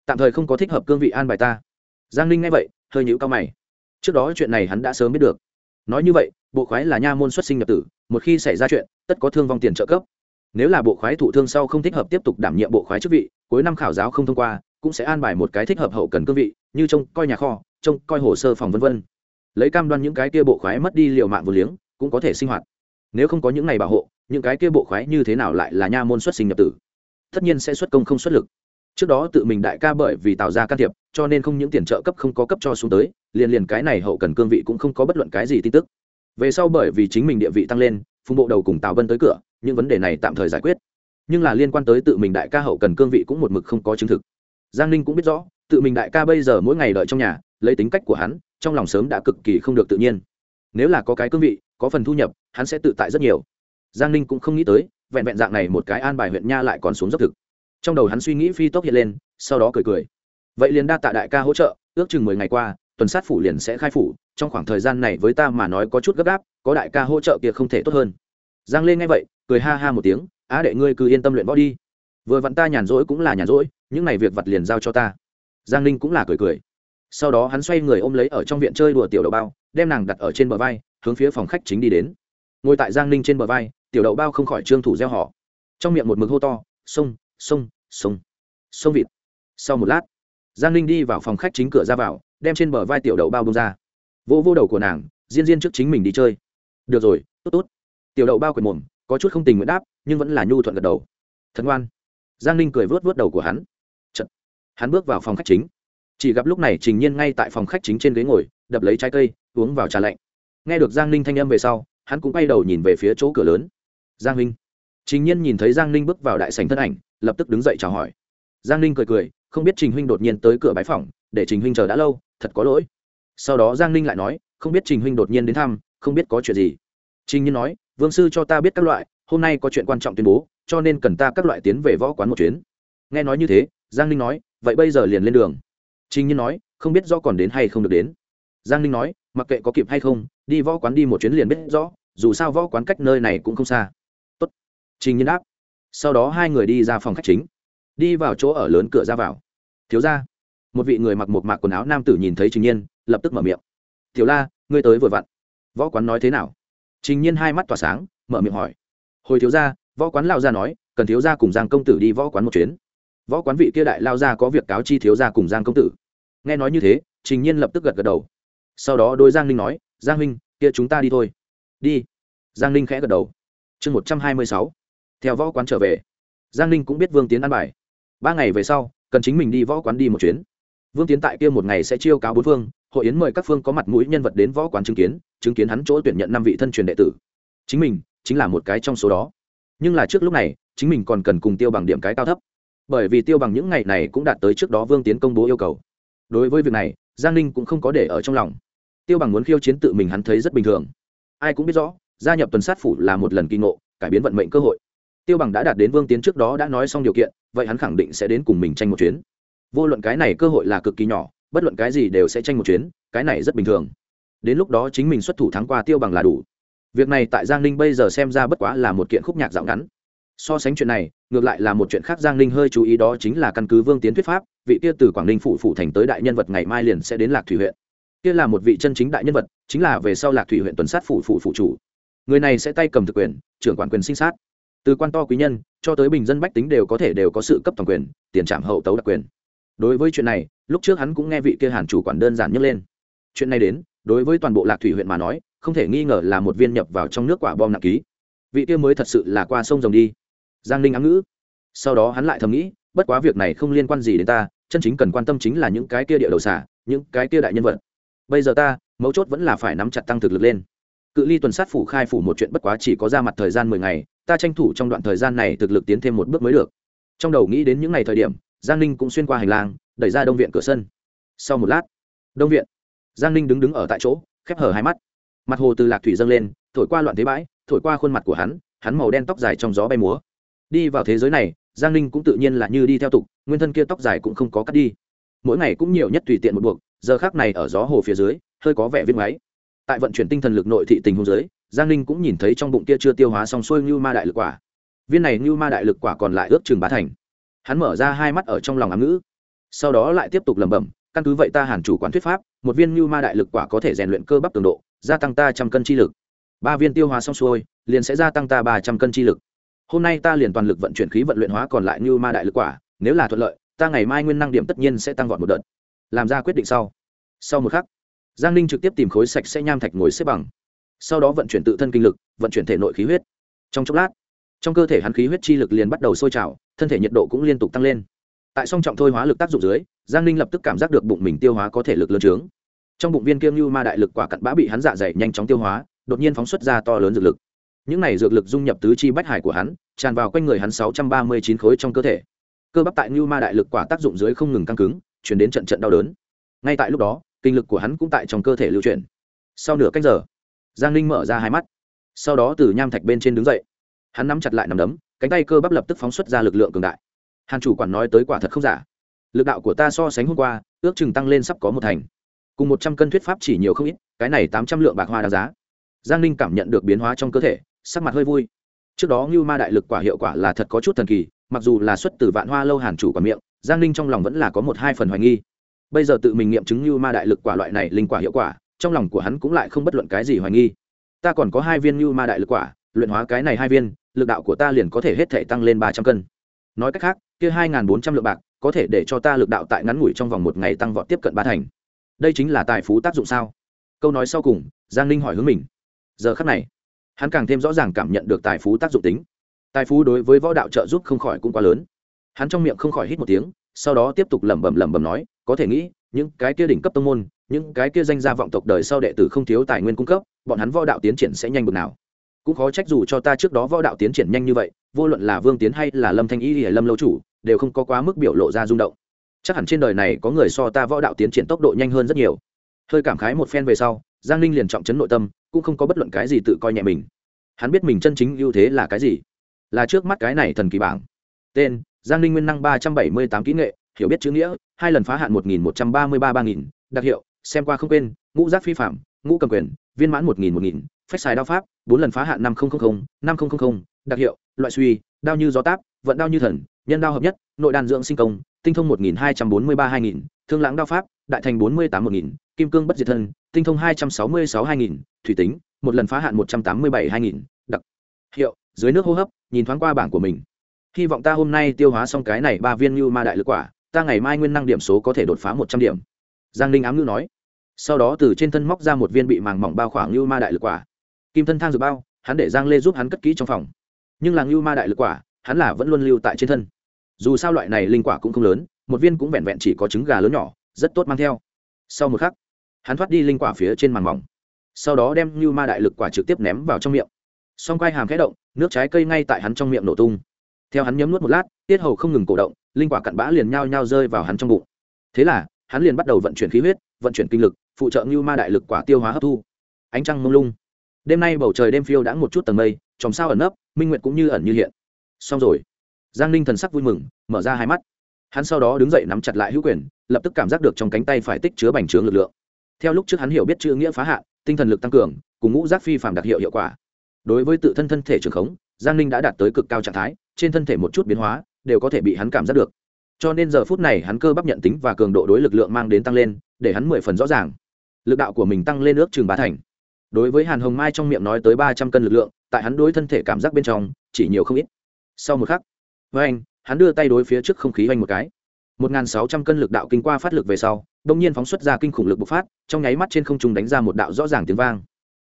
Tạm thời không có thích hợp cương vị an bài ta. Giang ninh nghe vậy, hơi nhũ cao mày. Trước đó chuyện này hắn đã sớm biết được. Nói như vậy, bộ khoái là nha môn xuất sinh nhập tử, một khi xảy ra chuyện, tất có thương vong tiền trợ cấp nếu là bộ khoái thụ thương sau không thích hợp tiếp tục đảm nhiệm bộ khoái chức vị, cuối năm khảo giáo không thông qua, cũng sẽ an bài một cái thích hợp hậu cần cương vị, như trông coi nhà kho, trông coi hồ sơ phòng v v lấy cam đoan những cái kia bộ khoái mất đi liệu mạng vô liếng, cũng có thể sinh hoạt. Nếu không có những ngày bảo hộ, những cái kia bộ khoái như thế nào lại là nha môn xuất sinh nhập tử? Tất nhiên sẽ xuất công không xuất lực. Trước đó tự mình đại ca bởi vì tạo ra can thiệp, cho nên không những tiền trợ cấp không có cấp cho xuống tới, liền liền cái này hậu cần cương vị cũng không có bất luận cái gì tin tức. Về sau bởi vì chính mình địa vị tăng lên, phùng bộ đầu cùng tào vân tới cửa những vấn đề này tạm thời giải quyết. Nhưng là liên quan tới tự mình đại ca hậu cần cương vị cũng một mực không có chứng thực. Giang ninh cũng biết rõ, tự mình đại ca bây giờ mỗi ngày đợi trong nhà, lấy tính cách của hắn, trong lòng sớm đã cực kỳ không được tự nhiên. Nếu là có cái cương vị, có phần thu nhập, hắn sẽ tự tại rất nhiều. Giang ninh cũng không nghĩ tới, vẹn vẹn dạng này một cái an bài huyện nha lại còn xuống dốc thực. Trong đầu hắn suy nghĩ phi tốc hiện lên, sau đó cười cười. Vậy liền đa tạ đại ca hỗ trợ, ước chừng mười ngày qua, tuần sát phủ liền sẽ khai phủ, trong khoảng thời gian này với ta mà nói có chút gấp gáp, có đại ca hỗ trợ kia không thể tốt hơn giang lên nghe vậy, cười ha ha một tiếng, á đệ ngươi cứ yên tâm luyện võ đi. Vừa vặn ta nhàn rỗi cũng là nhàn rỗi, những này việc vặt liền giao cho ta. Giang ninh cũng là cười cười. Sau đó hắn xoay người ôm lấy ở trong viện chơi đùa tiểu đậu bao, đem nàng đặt ở trên bờ vai, hướng phía phòng khách chính đi đến. Ngồi tại giang ninh trên bờ vai, tiểu đậu bao không khỏi trương thủ gieo họ. Trong miệng một mực hô to, sông sông sông sông vịt. Sau một lát, giang ninh đi vào phòng khách chính cửa ra vào, đem trên bờ vai tiểu đậu bao bông ra. Vỗ vô đầu của nàng diên diên trước chính mình đi chơi. Được rồi, tốt tốt tiểu đậu bao quyền mồm, có chút không tình nguyện đáp, nhưng vẫn là nhu thuận gật đầu. Thần ngoan. Giang ninh cười vớt vớt đầu của hắn. Chật. hắn bước vào phòng khách chính. Chỉ gặp lúc này trình nhiên ngay tại phòng khách chính trên ghế ngồi, đập lấy trái cây, uống vào trà lạnh. Nghe được giang ninh thanh âm về sau, hắn cũng quay đầu nhìn về phía chỗ cửa lớn. Giang ninh. Trình nhiên nhìn thấy giang ninh bước vào đại sành thân ảnh, lập tức đứng dậy chào hỏi. Giang ninh cười cười, không biết trình huynh đột nhiên tới cửa bái phòng để trình huynh chờ đã lâu, thật có lỗi. Sau đó giang ninh lại nói, không biết trình huynh đột nhiên đến thăm, không biết có chuyện gì. Trình nhiên nói vương sư cho ta biết các loại, hôm nay có chuyện quan trọng tuyên bố, cho nên cần ta các loại tiến về võ quán một chuyến. Nghe nói như thế, giang ninh nói, vậy bây giờ liền lên đường. Trình nhiên nói, không biết do còn đến hay không được đến. Giang ninh nói, mặc kệ có kịp hay không, đi võ quán đi một chuyến liền biết rõ, dù sao võ quán cách nơi này cũng không xa. Tốt. Trình nhiên đáp. Sau đó hai người đi ra phòng khách chính. Đi vào chỗ ở lớn cửa ra vào. Thiếu ra một vị người mặc một mạc quần áo nam tử nhìn thấy trình nhiên, lập tức mở miệng. Thiếu la, ngươi tới vừa vặn. Võ quán nói thế nào? Trình nhiên hai mắt tỏa sáng mở miệng hỏi. Hồi thiếu gia, võ quán lao ra nói cần thiếu gia cùng giang công tử đi võ quán một chuyến. Võ quán vị kia đại lao ra có việc cáo chi thiếu gia cùng giang công tử. Nghe nói như thế trình nhiên lập tức gật gật đầu. Sau đó đôi giang ninh nói giang huynh kia chúng ta đi thôi. Đi. Giang ninh khẽ gật đầu. Chương một trăm hai mươi sáu. Theo võ quán trở về. Giang ninh cũng biết vương tiến ăn bài. Ba ngày về sau cần chính mình đi võ quán đi một chuyến vương tiến tại kia một ngày sẽ chiêu cáo bốn phương, hội yến mời các phương có mặt mũi nhân vật đến võ quán chứng kiến chứng kiến hắn chỗ tuyển nhận năm vị thân truyền đệ tử. Chính mình, chính là một cái trong số đó. Nhưng là trước lúc này, chính mình còn cần cùng tiêu bằng điểm cái cao thấp. Bởi vì tiêu bằng những ngày này cũng đạt tới trước đó vương tiến công bố yêu cầu. Đối với việc này, giang ninh cũng không có để ở trong lòng. Tiêu bằng muốn khiêu chiến tự mình hắn thấy rất bình thường. Ai cũng biết rõ, gia nhập tuần sát phủ là một lần kỳ ngộ, cải biến vận mệnh cơ hội. Tiêu bằng đã đạt đến vương tiến trước đó đã nói xong điều kiện, vậy hắn khẳng định sẽ đến cùng mình tranh một chuyến vô luận cái này cơ hội là cực kỳ nhỏ, bất luận cái gì đều sẽ tranh một chuyến, cái này rất bình thường. Đến lúc đó chính mình xuất thủ thắng qua tiêu bằng là đủ. Việc này tại giang ninh bây giờ xem ra bất quá là một kiện khúc nhạc dạo ngắn. So sánh chuyện này, ngược lại là một chuyện khác giang ninh hơi chú ý đó chính là căn cứ vương tiến thuyết pháp, vị kia từ quảng ninh phụ phụ thành tới đại nhân vật ngày mai liền sẽ đến lạc thủy huyện. Kia là một vị chân chính đại nhân vật, chính là về sau lạc thủy huyện tuần sát phụ phụ phụ chủ. Người này sẽ tay cầm thực quyền, trưởng quản quyền sinh sát. Từ quan to quý nhân, cho tới bình dân bách tính đều có thể đều có sự cấp toàn quyền, tiền trạm hậu tấu đặc quyền đối với chuyện này, lúc trước hắn cũng nghe vị kia hàn chủ quản đơn giản nhấc lên. Chuyện này đến, đối với toàn bộ lạc thủy huyện mà nói, không thể nghi ngờ là một viên nhập vào trong nước quả bom nặng ký. Vị kia mới thật sự là qua sông rồng đi. Giang ninh ám ngữ. Sau đó hắn lại thầm nghĩ, bất quá việc này không liên quan gì đến ta, chân chính cần quan tâm chính là những cái kia địa đầu xả, những cái kia đại nhân vật. Bây giờ ta, mấu chốt vẫn là phải nắm chặt tăng thực lực lên. Cự ly tuần sát phủ khai phủ một chuyện bất quá chỉ có ra mặt thời gian mười ngày, ta tranh thủ trong đoạn thời gian này thực lực tiến thêm một bước mới được. Trong đầu nghĩ đến những ngày thời điểm giang ninh cũng xuyên qua hành lang, đẩy ra đông viện cửa sân. Sau một lát, đông viện. Giang ninh đứng đứng ở tại chỗ, khép hở hai mắt. Mặt hồ từ lạc thủy dâng lên, thổi qua loạn thế bãi, thổi qua khuôn mặt của hắn hắn màu đen tóc dài trong gió bay múa. Đi vào thế giới này, giang ninh cũng tự nhiên là như đi theo tục, nguyên thân kia tóc dài cũng không có cắt đi. Mỗi ngày cũng nhiều nhất tùy tiện một buộc, giờ khác này ở gió hồ phía dưới, hơi có vẻ viết máy tại vận chuyển tinh thần lực nội thị tình hôn giới giang ninh cũng nhìn thấy trong bụng kia chưa tiêu hóa xong xuôi như ma đại lực quả. Viên này như ma đại lực quả còn lại ước chừng bá thành hắn mở ra hai mắt ở trong lòng ám ngữ. Sau đó lại tiếp tục lẩm bẩm, căn cứ vậy ta hàn chủ quán thuyết pháp, một viên như ma đại lực quả có thể rèn luyện cơ bắp cường độ, gia tăng ta trăm cân chi lực. Ba viên tiêu hóa xong xuôi, liền sẽ gia tăng ta ba trăm cân chi lực. Hôm nay ta liền toàn lực vận chuyển khí vận luyện hóa còn lại như ma đại lực quả, nếu là thuận lợi, ta ngày mai nguyên năng điểm tất nhiên sẽ tăng vọt một đợt. Làm ra quyết định sau. Sau một khắc, giang ninh trực tiếp tìm khối sạch sẽ nham thạch ngồi xếp bằng. Sau đó vận chuyển tự thân kinh lực, vận chuyển thể nội khí huyết. Trong chốc lát, trong cơ thể hắn khí huyết chi lực liền bắt đầu sôi trào thân thể nhiệt độ cũng liên tục tăng lên. Tại song trọng thôi hóa lực tác dụng dưới, giang ninh lập tức cảm giác được bụng mình tiêu hóa có thể lực lớn trướng. Trong bụng viên kiêm như ma đại lực quả cặn bã bị hắn dạ dày nhanh chóng tiêu hóa, đột nhiên phóng xuất ra to lớn dược lực. Những này dược lực dung nhập tứ chi bách hải của hắn, tràn vào quanh người hắn sáu trăm ba mươi chín khối trong cơ thể. Cơ bắp tại như ma đại lực quả tác dụng dưới không ngừng căng cứng, chuyển đến trận trận đau đớn. Ngay tại lúc đó, kinh lực của hắn cũng tại trong cơ thể lưu chuyển. Sau nửa cách giờ, giang ninh mở ra hai mắt. Sau đó từ nham thạch bên trên đứng dậy. Hắn nắm chặt lại nằm đấm cánh tay cơ bắp lập tức phóng xuất ra lực lượng cường đại. Hàn chủ quản nói tới quả thật không giả. Lực đạo của ta so sánh hôm qua, ước chừng tăng lên sắp có một thành. Cùng một trăm cân thuyết pháp chỉ nhiều không ít, cái này tám trăm lượng bạc hoa đáng giá. Giang ninh cảm nhận được biến hóa trong cơ thể, sắc mặt hơi vui. Trước đó ngưu ma đại lực quả hiệu quả là thật có chút thần kỳ, mặc dù là xuất từ vạn hoa lâu hàn chủ quả miệng, giang ninh trong lòng vẫn là có một hai phần hoài nghi. Bây giờ tự mình nghiệm chứng ngưu ma đại lực quả loại này linh quả hiệu quả, trong lòng của hắn cũng lại không bất luận cái gì hoài nghi. Ta còn có hai viên ngưu ma đại lực quả, luyện hóa cái này hai viên lực đạo của ta liền có thể hết thể tăng lên ba trăm cân. Nói cách khác, kia hai bốn trăm lượng bạc có thể để cho ta lực đạo tại ngắn ngủi trong vòng một ngày tăng vọt tiếp cận ba thành. Đây chính là tài phú tác dụng sao? Câu nói sau cùng, giang ninh hỏi hướng mình. Giờ khắc này, hắn càng thêm rõ ràng cảm nhận được tài phú tác dụng tính. Tài phú đối với võ đạo trợ giúp không khỏi cũng quá lớn. Hắn trong miệng không khỏi hít một tiếng, sau đó tiếp tục lẩm bẩm lẩm bẩm nói, có thể nghĩ, những cái kia đỉnh cấp tông môn, những cái kia danh gia vọng tộc đời sau đệ tử không thiếu tài nguyên cung cấp, bọn hắn võ đạo tiến triển sẽ nhanh bực nào? Cũng khó trách dù cho ta trước đó võ đạo tiến triển nhanh như vậy, vô luận là vương tiến hay là lâm thanh y hay lâm lâu chủ, đều không có quá mức biểu lộ ra rung động. Chắc hẳn trên đời này có người so ta võ đạo tiến triển tốc độ nhanh hơn rất nhiều. Hơi cảm khái một phen về sau, giang ninh liền trọng chấn nội tâm, cũng không có bất luận cái gì tự coi nhẹ mình. Hắn biết mình chân chính ưu thế là cái gì? Là trước mắt cái này thần kỳ bảng. Tên, giang ninh nguyên năng ba trăm bảy mươi tám kỹ nghệ, hiểu biết chữ nghĩa, hai lần phá hạn một nghìn một trăm ba mươi ba ba nghìn, đặc hiệu, xem qua không quên, ngũ giác phi phạm, ngũ cầm quyền, viên mãn một nghìn một nghìn phách xài đao pháp, bốn lần phá hạn năm nghìn năm nghìn đặc hiệu, loại suy, đao như gió táp, vận đao như thần, nhân đao hợp nhất, nội đàn dưỡng sinh công, tinh thông một nghìn hai trăm bốn mươi ba hai nghìn, thương lãng đao pháp, đại thành bốn mươi tám một nghìn, kim cương bất diệt thân, tinh thông hai trăm sáu mươi sáu hai nghìn, thủy tính, một lần phá hạn một trăm tám mươi bảy hai nghìn, đặc hiệu, dưới nước hô hấp, nhìn thoáng qua bảng của mình. Hy vọng ta hôm nay tiêu hóa xong cái này ba viên như ma đại lực quả, ta ngày mai nguyên năng điểm số có thể đột phá một trăm điểm. Giang ninh ám ngữ nói. Sau đó từ trên thân móc ra một viên bị màng mỏng bao khoảng như ma đại lực quả kim thân thang dược bao, hắn để giang lê giúp hắn cất kỹ trong phòng. Nhưng là ngưu ma đại lực quả, hắn là vẫn luôn lưu tại trên thân. Dù sao loại này linh quả cũng không lớn, một viên cũng vẹn vẹn chỉ có trứng gà lớn nhỏ, rất tốt mang theo. Sau một khắc, hắn thoát đi linh quả phía trên màn mỏng. Sau đó đem ngưu ma đại lực quả trực tiếp ném vào trong miệng. Song quai hàm khẽ động, nước trái cây ngay tại hắn trong miệng nổ tung. Theo hắn nhấm nuốt một lát, tiết hầu không ngừng cổ động, linh quả cặn bã liền nhao nhao rơi vào hắn trong bụng. Thế là, hắn liền bắt đầu vận chuyển khí huyết, vận chuyển kinh lực, phụ trợ ngưu ma đại lực quả tiêu hóa hấp thu. Ánh trăng mông lung đêm nay bầu trời đêm phiêu đã một chút tầng mây, chòm sao ẩn nấp, minh nguyệt cũng như ẩn như hiện. Xong rồi. Giang ninh thần sắc vui mừng, mở ra hai mắt. Hắn sau đó đứng dậy nắm chặt lại hữu quyền, lập tức cảm giác được trong cánh tay phải tích chứa bành trướng lực lượng. Theo lúc trước hắn hiểu biết chữ nghĩa phá hạ tinh thần lực tăng cường, cùng ngũ giác phi phạm đặc hiệu hiệu quả. Đối với tự thân thân thể trường khống, giang ninh đã đạt tới cực cao trạng thái, trên thân thể một chút biến hóa, đều có thể bị hắn cảm giác được. Cho nên giờ phút này hắn cơ bắp nhận tính và cường độ đối lực lượng mang đến tăng lên, để hắn mười phần rõ ràng. Lực đạo của mình tăng lên ước chừng bá thành đối với hàn hồng mai trong miệng nói tới ba trăm cân lực lượng, tại hắn đối thân thể cảm giác bên trong, chỉ nhiều không ít. Sau một khắc, với anh, hắn đưa tay đối phía trước không khí oanh một cái. Một n sáu trăm cân lực đạo kinh qua phát lực về sau, đông nhiên phóng xuất ra kinh khủng lực bộc phát, trong nháy mắt trên không trung đánh ra một đạo rõ ràng tiếng vang.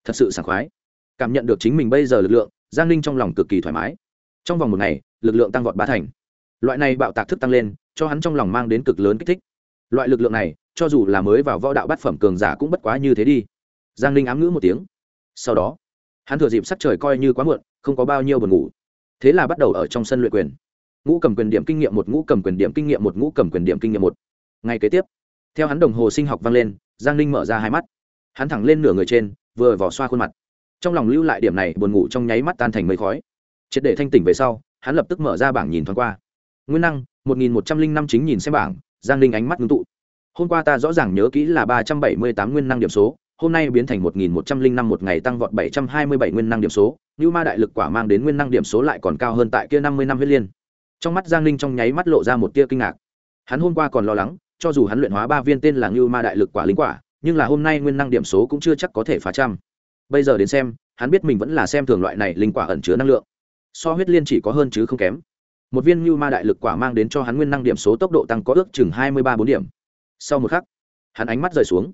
Thật sự sảng khoái. Cảm nhận được chính mình bây giờ lực lượng, giang ninh trong lòng cực kỳ thoải mái. Trong vòng một ngày, lực lượng tăng vọt ba thành. Loại này bạo tạc thức tăng lên, cho hắn trong lòng mang đến cực lớn kích thích. Loại lực lượng này, cho dù là mới vào võ đạo bát phẩm cường giả cũng bất quá như thế đi giang ninh ám ngữ một tiếng. Sau đó, hắn thừa dịp sắc trời coi như quá muộn, không có bao nhiêu buồn ngủ. Thế là bắt đầu ở trong sân luyện quyền. Ngũ cầm quyền điểm kinh nghiệm một, ngũ cầm quyền điểm kinh nghiệm một, ngũ cầm quyền điểm kinh nghiệm một. Ngày kế tiếp, theo hắn đồng hồ sinh học vang lên, giang ninh mở ra hai mắt. Hắn thẳng lên nửa người trên, vừa vỏ xoa khuôn mặt. Trong lòng lưu lại điểm này, buồn ngủ trong nháy mắt tan thành mây khói. Triệt để thanh tỉnh về sau, hắn lập tức mở ra bảng nhìn thoáng qua. Nguyên năng, một nghìn một trăm linh năm chính nhìn xem bảng, giang ninh ánh mắt ngưng tụ. Hôm qua ta rõ ràng nhớ kỹ là ba trăm bảy mươi tám nguyên năng điểm số hôm nay biến thành một nghìn một ngày tăng vọt bảy trăm hai mươi bảy nguyên năng điểm số, Nưu ma đại lực quả mang đến nguyên năng điểm số lại còn cao hơn tại kia năm mươi năm huyết liên. Trong mắt giang Linh trong nháy mắt lộ ra một tia kinh ngạc. Hắn hôm qua còn lo lắng, cho dù hắn luyện hóa ba viên tên là Nưu ma đại lực quả linh quả, nhưng là hôm nay nguyên năng điểm số cũng chưa chắc có thể phá trăm. Bây giờ đến xem, hắn biết mình vẫn là xem thường loại này linh quả ẩn chứa năng lượng. So huyết liên chỉ có hơn chứ không kém. Một viên Nưu ma đại lực quả mang đến cho hắn nguyên năng điểm số tốc độ tăng có ước chừng hai mươi ba bốn điểm. Sau một khắc, hắn ánh mắt rời xuống.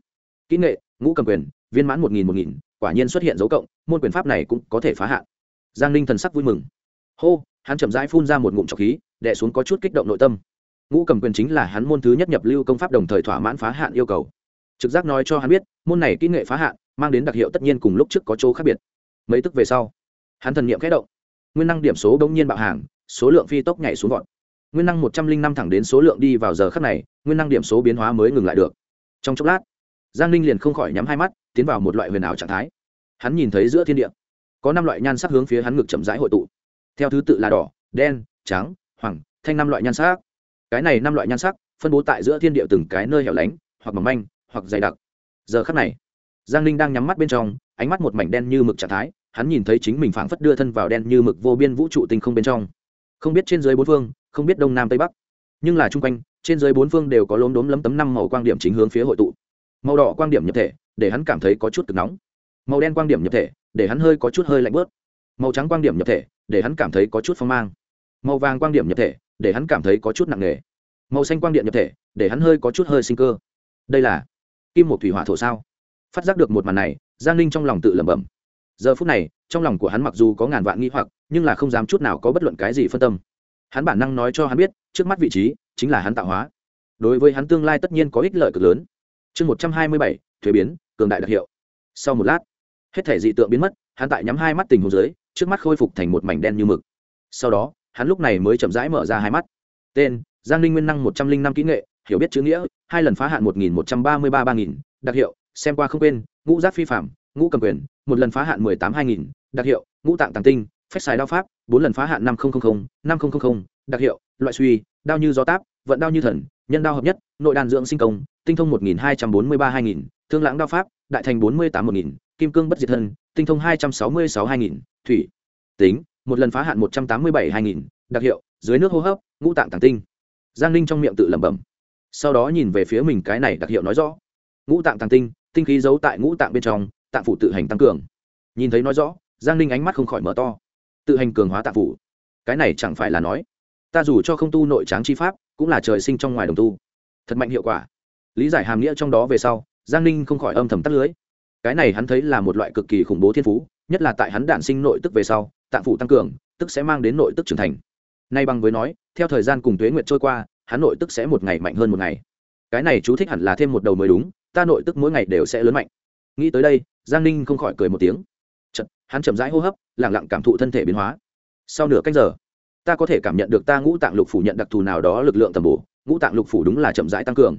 Kỹ nghệ ngũ cầm quyền, viên mãn một nghìn một nghìn, quả nhiên xuất hiện dấu cộng, môn quyền pháp này cũng có thể phá hạn. Giang ninh thần sắc vui mừng. Hô, hắn chậm rãi phun ra một ngụm trọc khí đẻ xuống có chút kích động nội tâm. Ngũ cầm quyền chính là hắn môn thứ nhất nhập lưu công pháp đồng thời thỏa mãn phá hạn yêu cầu. Trực giác nói cho hắn biết, môn này kỹ nghệ phá hạn, mang đến đặc hiệu tất nhiên cùng lúc trước có chỗ khác biệt. Mấy tức về sau, hắn thần n i ệ m khẽ động. Nguyên năng điểm số đ ỗ n g nhiên bạo hàng, số lượng phi tốc nhảy xuống gọn nguyên năng một trăm linh năm thẳng đến số lượng đi vào giờ khắc này, nguyên năng điểm số biến hóa mới ngừng lại được. Trong chốc lát giang ninh liền không khỏi nhắm hai mắt, tiến vào một loại huyền ảo trạng thái. Hắn nhìn thấy giữa thiên địa, có năm loại nhan sắc hướng phía hắn ngực chậm rãi hội tụ. Theo thứ tự là đỏ, đen, trắng, hoàng, thanh năm loại nhan sắc. Cái này năm loại nhan sắc phân bố tại giữa thiên địa từng cái nơi hẻo lánh, hoặc mỏng manh, hoặc dày đặc. Giờ khắc này, giang ninh đang nhắm mắt bên trong, ánh mắt một mảnh đen như mực trạng thái, hắn nhìn thấy chính mình phảng phất đưa thân vào đen như mực vô biên vũ trụ tinh không bên trong. Không biết trên dưới bốn phương, không biết đông nam tây bắc, nhưng là chung quanh, trên dưới bốn phương đều có lốm đốm lấm tấm năm màu quang điểm chính hướng phía hội tụ màu đỏ quang điểm nhập thể, để hắn cảm thấy có chút cực nóng. Màu đen quang điểm nhập thể, để hắn hơi có chút hơi lạnh bớt. Màu trắng quang điểm nhập thể, để hắn cảm thấy có chút phong mang. Màu vàng quang điểm nhập thể, để hắn cảm thấy có chút nặng nề. Màu xanh quang điện nhập thể, để hắn hơi có chút hơi sinh cơ. Đây là kim một thủy hỏa thổ sao? Phát giác được một màn này, giang ninh trong lòng tự lẩm bẩm. Giờ phút này, trong lòng của hắn mặc dù có ngàn vạn nghi hoặc, nhưng là không dám chút nào có bất luận cái gì phân tâm. Hắn bản năng nói cho hắn biết, trước mắt vị trí chính là hắn tạo hóa. Đối với hắn tương lai tất nhiên có ích lợi cực lớn chương một trăm hai mươi bảy, thuế biến, cường đại đặc hiệu. Sau một lát, hết thể dị tượng biến mất, hắn tại nhắm hai mắt tình hồ dưới, trước mắt khôi phục thành một mảnh đen như mực. Sau đó, hắn lúc này mới chậm rãi mở ra hai mắt. Tên, giang linh nguyên năng một trăm linh năm kỹ nghệ, hiểu biết chữ nghĩa, hai lần phá hạn một nghìn một trăm ba mươi ba ba nghìn, đặc hiệu, xem qua không quên, ngũ giác phi phạm, ngũ cầm quyền, một lần phá hạn mười tám hai nghìn, đặc hiệu, ngũ tạng tàng tinh, phách xài đao pháp, bốn lần phá hạn năm nghìn năm nghìn đặc hiệu, loại suy, đao như gió táp, vận đao như thần, nhân đao hợp nhất, nội đàn dưỡng sinh công tinh thông một nghìn hai trăm bốn mươi ba hai nghìn, thương lãng đao pháp, đại thành bốn mươi tám một nghìn, kim cương bất diệt thân, tinh thông hai trăm sáu mươi sáu hai nghìn, thủy, tính, một lần phá hạn một trăm tám mươi bảy hai nghìn, đặc hiệu, dưới nước hô hấp, ngũ tạng tàng tinh. Giang ninh trong miệng tự lẩm bẩm. Sau đó nhìn về phía mình cái này đặc hiệu nói rõ. Ngũ tạng tàng tinh tinh khí giấu tại ngũ tạng bên trong, tạng phủ tự hành tăng cường. Nhìn thấy nói rõ, giang ninh ánh mắt không khỏi mở to. Tự hành cường hóa tạng phủ. Cái này chẳng phải là nói, ta dù cho không tu nội tráng chi pháp, cũng là trời sinh trong ngoài đồng tu. Thật mạnh hiệu quả lý giải hàm nghĩa trong đó về sau giang ninh không khỏi âm thầm tắt lưới. Cái này hắn thấy là một loại cực kỳ khủng bố thiên phú nhất là tại hắn đản sinh nội tức về sau tạng phủ tăng cường tức sẽ mang đến nội tức trưởng thành. Nay bằng với nói theo thời gian cùng tuế nguyệt trôi qua hắn nội tức sẽ một ngày mạnh hơn một ngày. Cái này chú thích hẳn là thêm một đầu mới đúng ta nội tức mỗi ngày đều sẽ lớn mạnh. Nghĩ tới đây giang ninh không khỏi cười một tiếng. Chật, hắn chậm rãi hô hấp lẳng lặng cảm thụ thân thể biến hóa. Sau nửa cách giờ ta có thể cảm nhận được ta ngũ tạng lục phủ nhận đặc thù nào đó lực lượng tầm bổ ngũ tạng lục phủ đúng là chậm rãi tăng cường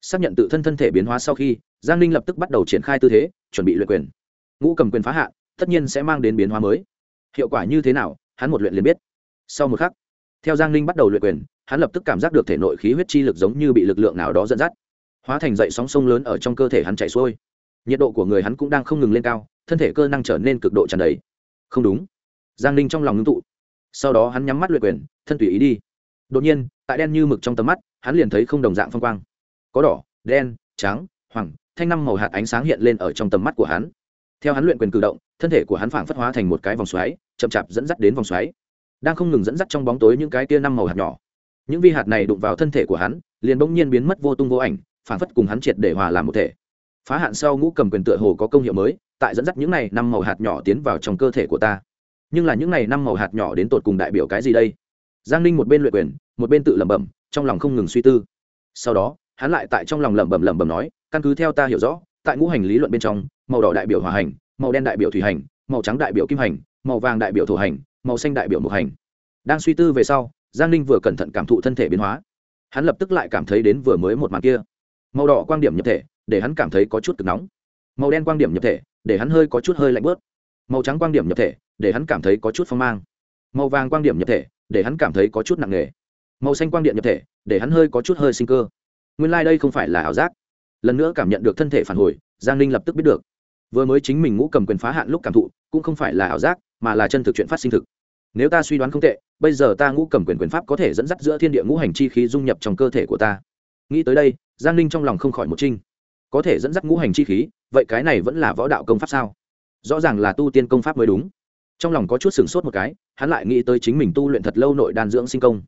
xác nhận tự thân thân thể biến hóa sau khi, giang ninh lập tức bắt đầu triển khai tư thế, chuẩn bị luyện quyền. Ngũ cầm quyền phá hạ tất nhiên sẽ mang đến biến hóa mới. Hiệu quả như thế nào, hắn một luyện liền biết. Sau một khắc, theo giang ninh bắt đầu luyện quyền, hắn lập tức cảm giác được thể nội khí huyết chi lực giống như bị lực lượng nào đó dẫn dắt. Hóa thành dậy sóng sông lớn ở trong cơ thể hắn chạy xuôi. Nhiệt độ của người hắn cũng đang không ngừng lên cao, thân thể cơ năng trở nên cực độ tràn đầy. Không đúng. Giang ninh trong lòng ngưng tụ. Sau đó hắn nhắm mắt luyện quyền, thân tùy ý đi. Đột nhiên, tại đen như mực trong tầm mắt, hắn liền thấy không đồng dạng phong quang có đỏ, đen, trắng, hoàng, thanh năm màu hạt ánh sáng hiện lên ở trong tầm mắt của hắn. Theo hắn luyện quyền cử động, thân thể của hắn phảng phất hóa thành một cái vòng xoáy, chậm chạp dẫn dắt đến vòng xoáy. Đang không ngừng dẫn dắt trong bóng tối những cái tia năm màu hạt nhỏ. Những vi hạt này đụng vào thân thể của hắn, liền bỗng nhiên biến mất vô tung vô ảnh, phảng phất cùng hắn triệt để hòa làm một thể. Phá hạn sau ngũ cầm quyền tựa hồ có công hiệu mới, tại dẫn dắt những này năm màu hạt nhỏ tiến vào trong cơ thể của ta. Nhưng là những này năm màu hạt nhỏ đến tột cùng đại biểu cái gì đây? Giang ninh một bên luyện quyền, một bên tự lẩm bẩm, trong lòng không ngừng suy tư. Sau đó hắn lại tại trong lòng lẩm bẩm lẩm bẩm nói, căn cứ theo ta hiểu rõ, tại ngũ hành lý luận bên trong, màu đỏ đại biểu hòa hành, màu đen đại biểu thủy hành, màu trắng đại biểu kim hành, màu vàng đại biểu thổ hành, màu xanh đại biểu mục hành. Đang suy tư về sau, giang ninh vừa cẩn thận cảm thụ thân thể biến hóa. Hắn lập tức lại cảm thấy đến vừa mới một màn kia. Màu đỏ quan điểm nhập thể, để hắn cảm thấy có chút cực nóng. Màu đen quan điểm nhập thể, để hắn hơi có chút hơi lạnh bớt. Màu trắng quan điểm nhập thể, để hắn cảm thấy có chút phong mang. Màu vàng quan điểm nhập thể, để hắn cảm thấy có chút nặng nề. Màu xanh quang điện nhập thể, để hắn hơi có chút hơi sinh cơ nguyên lai、like、đây không phải là ảo giác. Lần nữa cảm nhận được thân thể phản hồi, giang ninh lập tức biết được. Vừa mới chính mình ngũ cầm quyền phá hạn lúc cảm thụ, cũng không phải là ảo giác, mà là chân thực chuyện phát sinh thực. Nếu ta suy đoán không tệ, bây giờ ta ngũ cầm quyền quyền pháp có thể dẫn dắt giữa thiên địa ngũ hành chi khí dung nhập trong cơ thể của ta. Nghĩ tới đây, giang ninh trong lòng không khỏi một trinh có thể dẫn dắt ngũ hành chi khí, vậy cái này vẫn là võ đạo công pháp sao? Rõ ràng là tu tiên công pháp mới đúng. Trong lòng có chút sửng sốt một cái, hắn lại nghĩ tới chính mình tu luyện thật lâu nội đan dưỡng sinh công.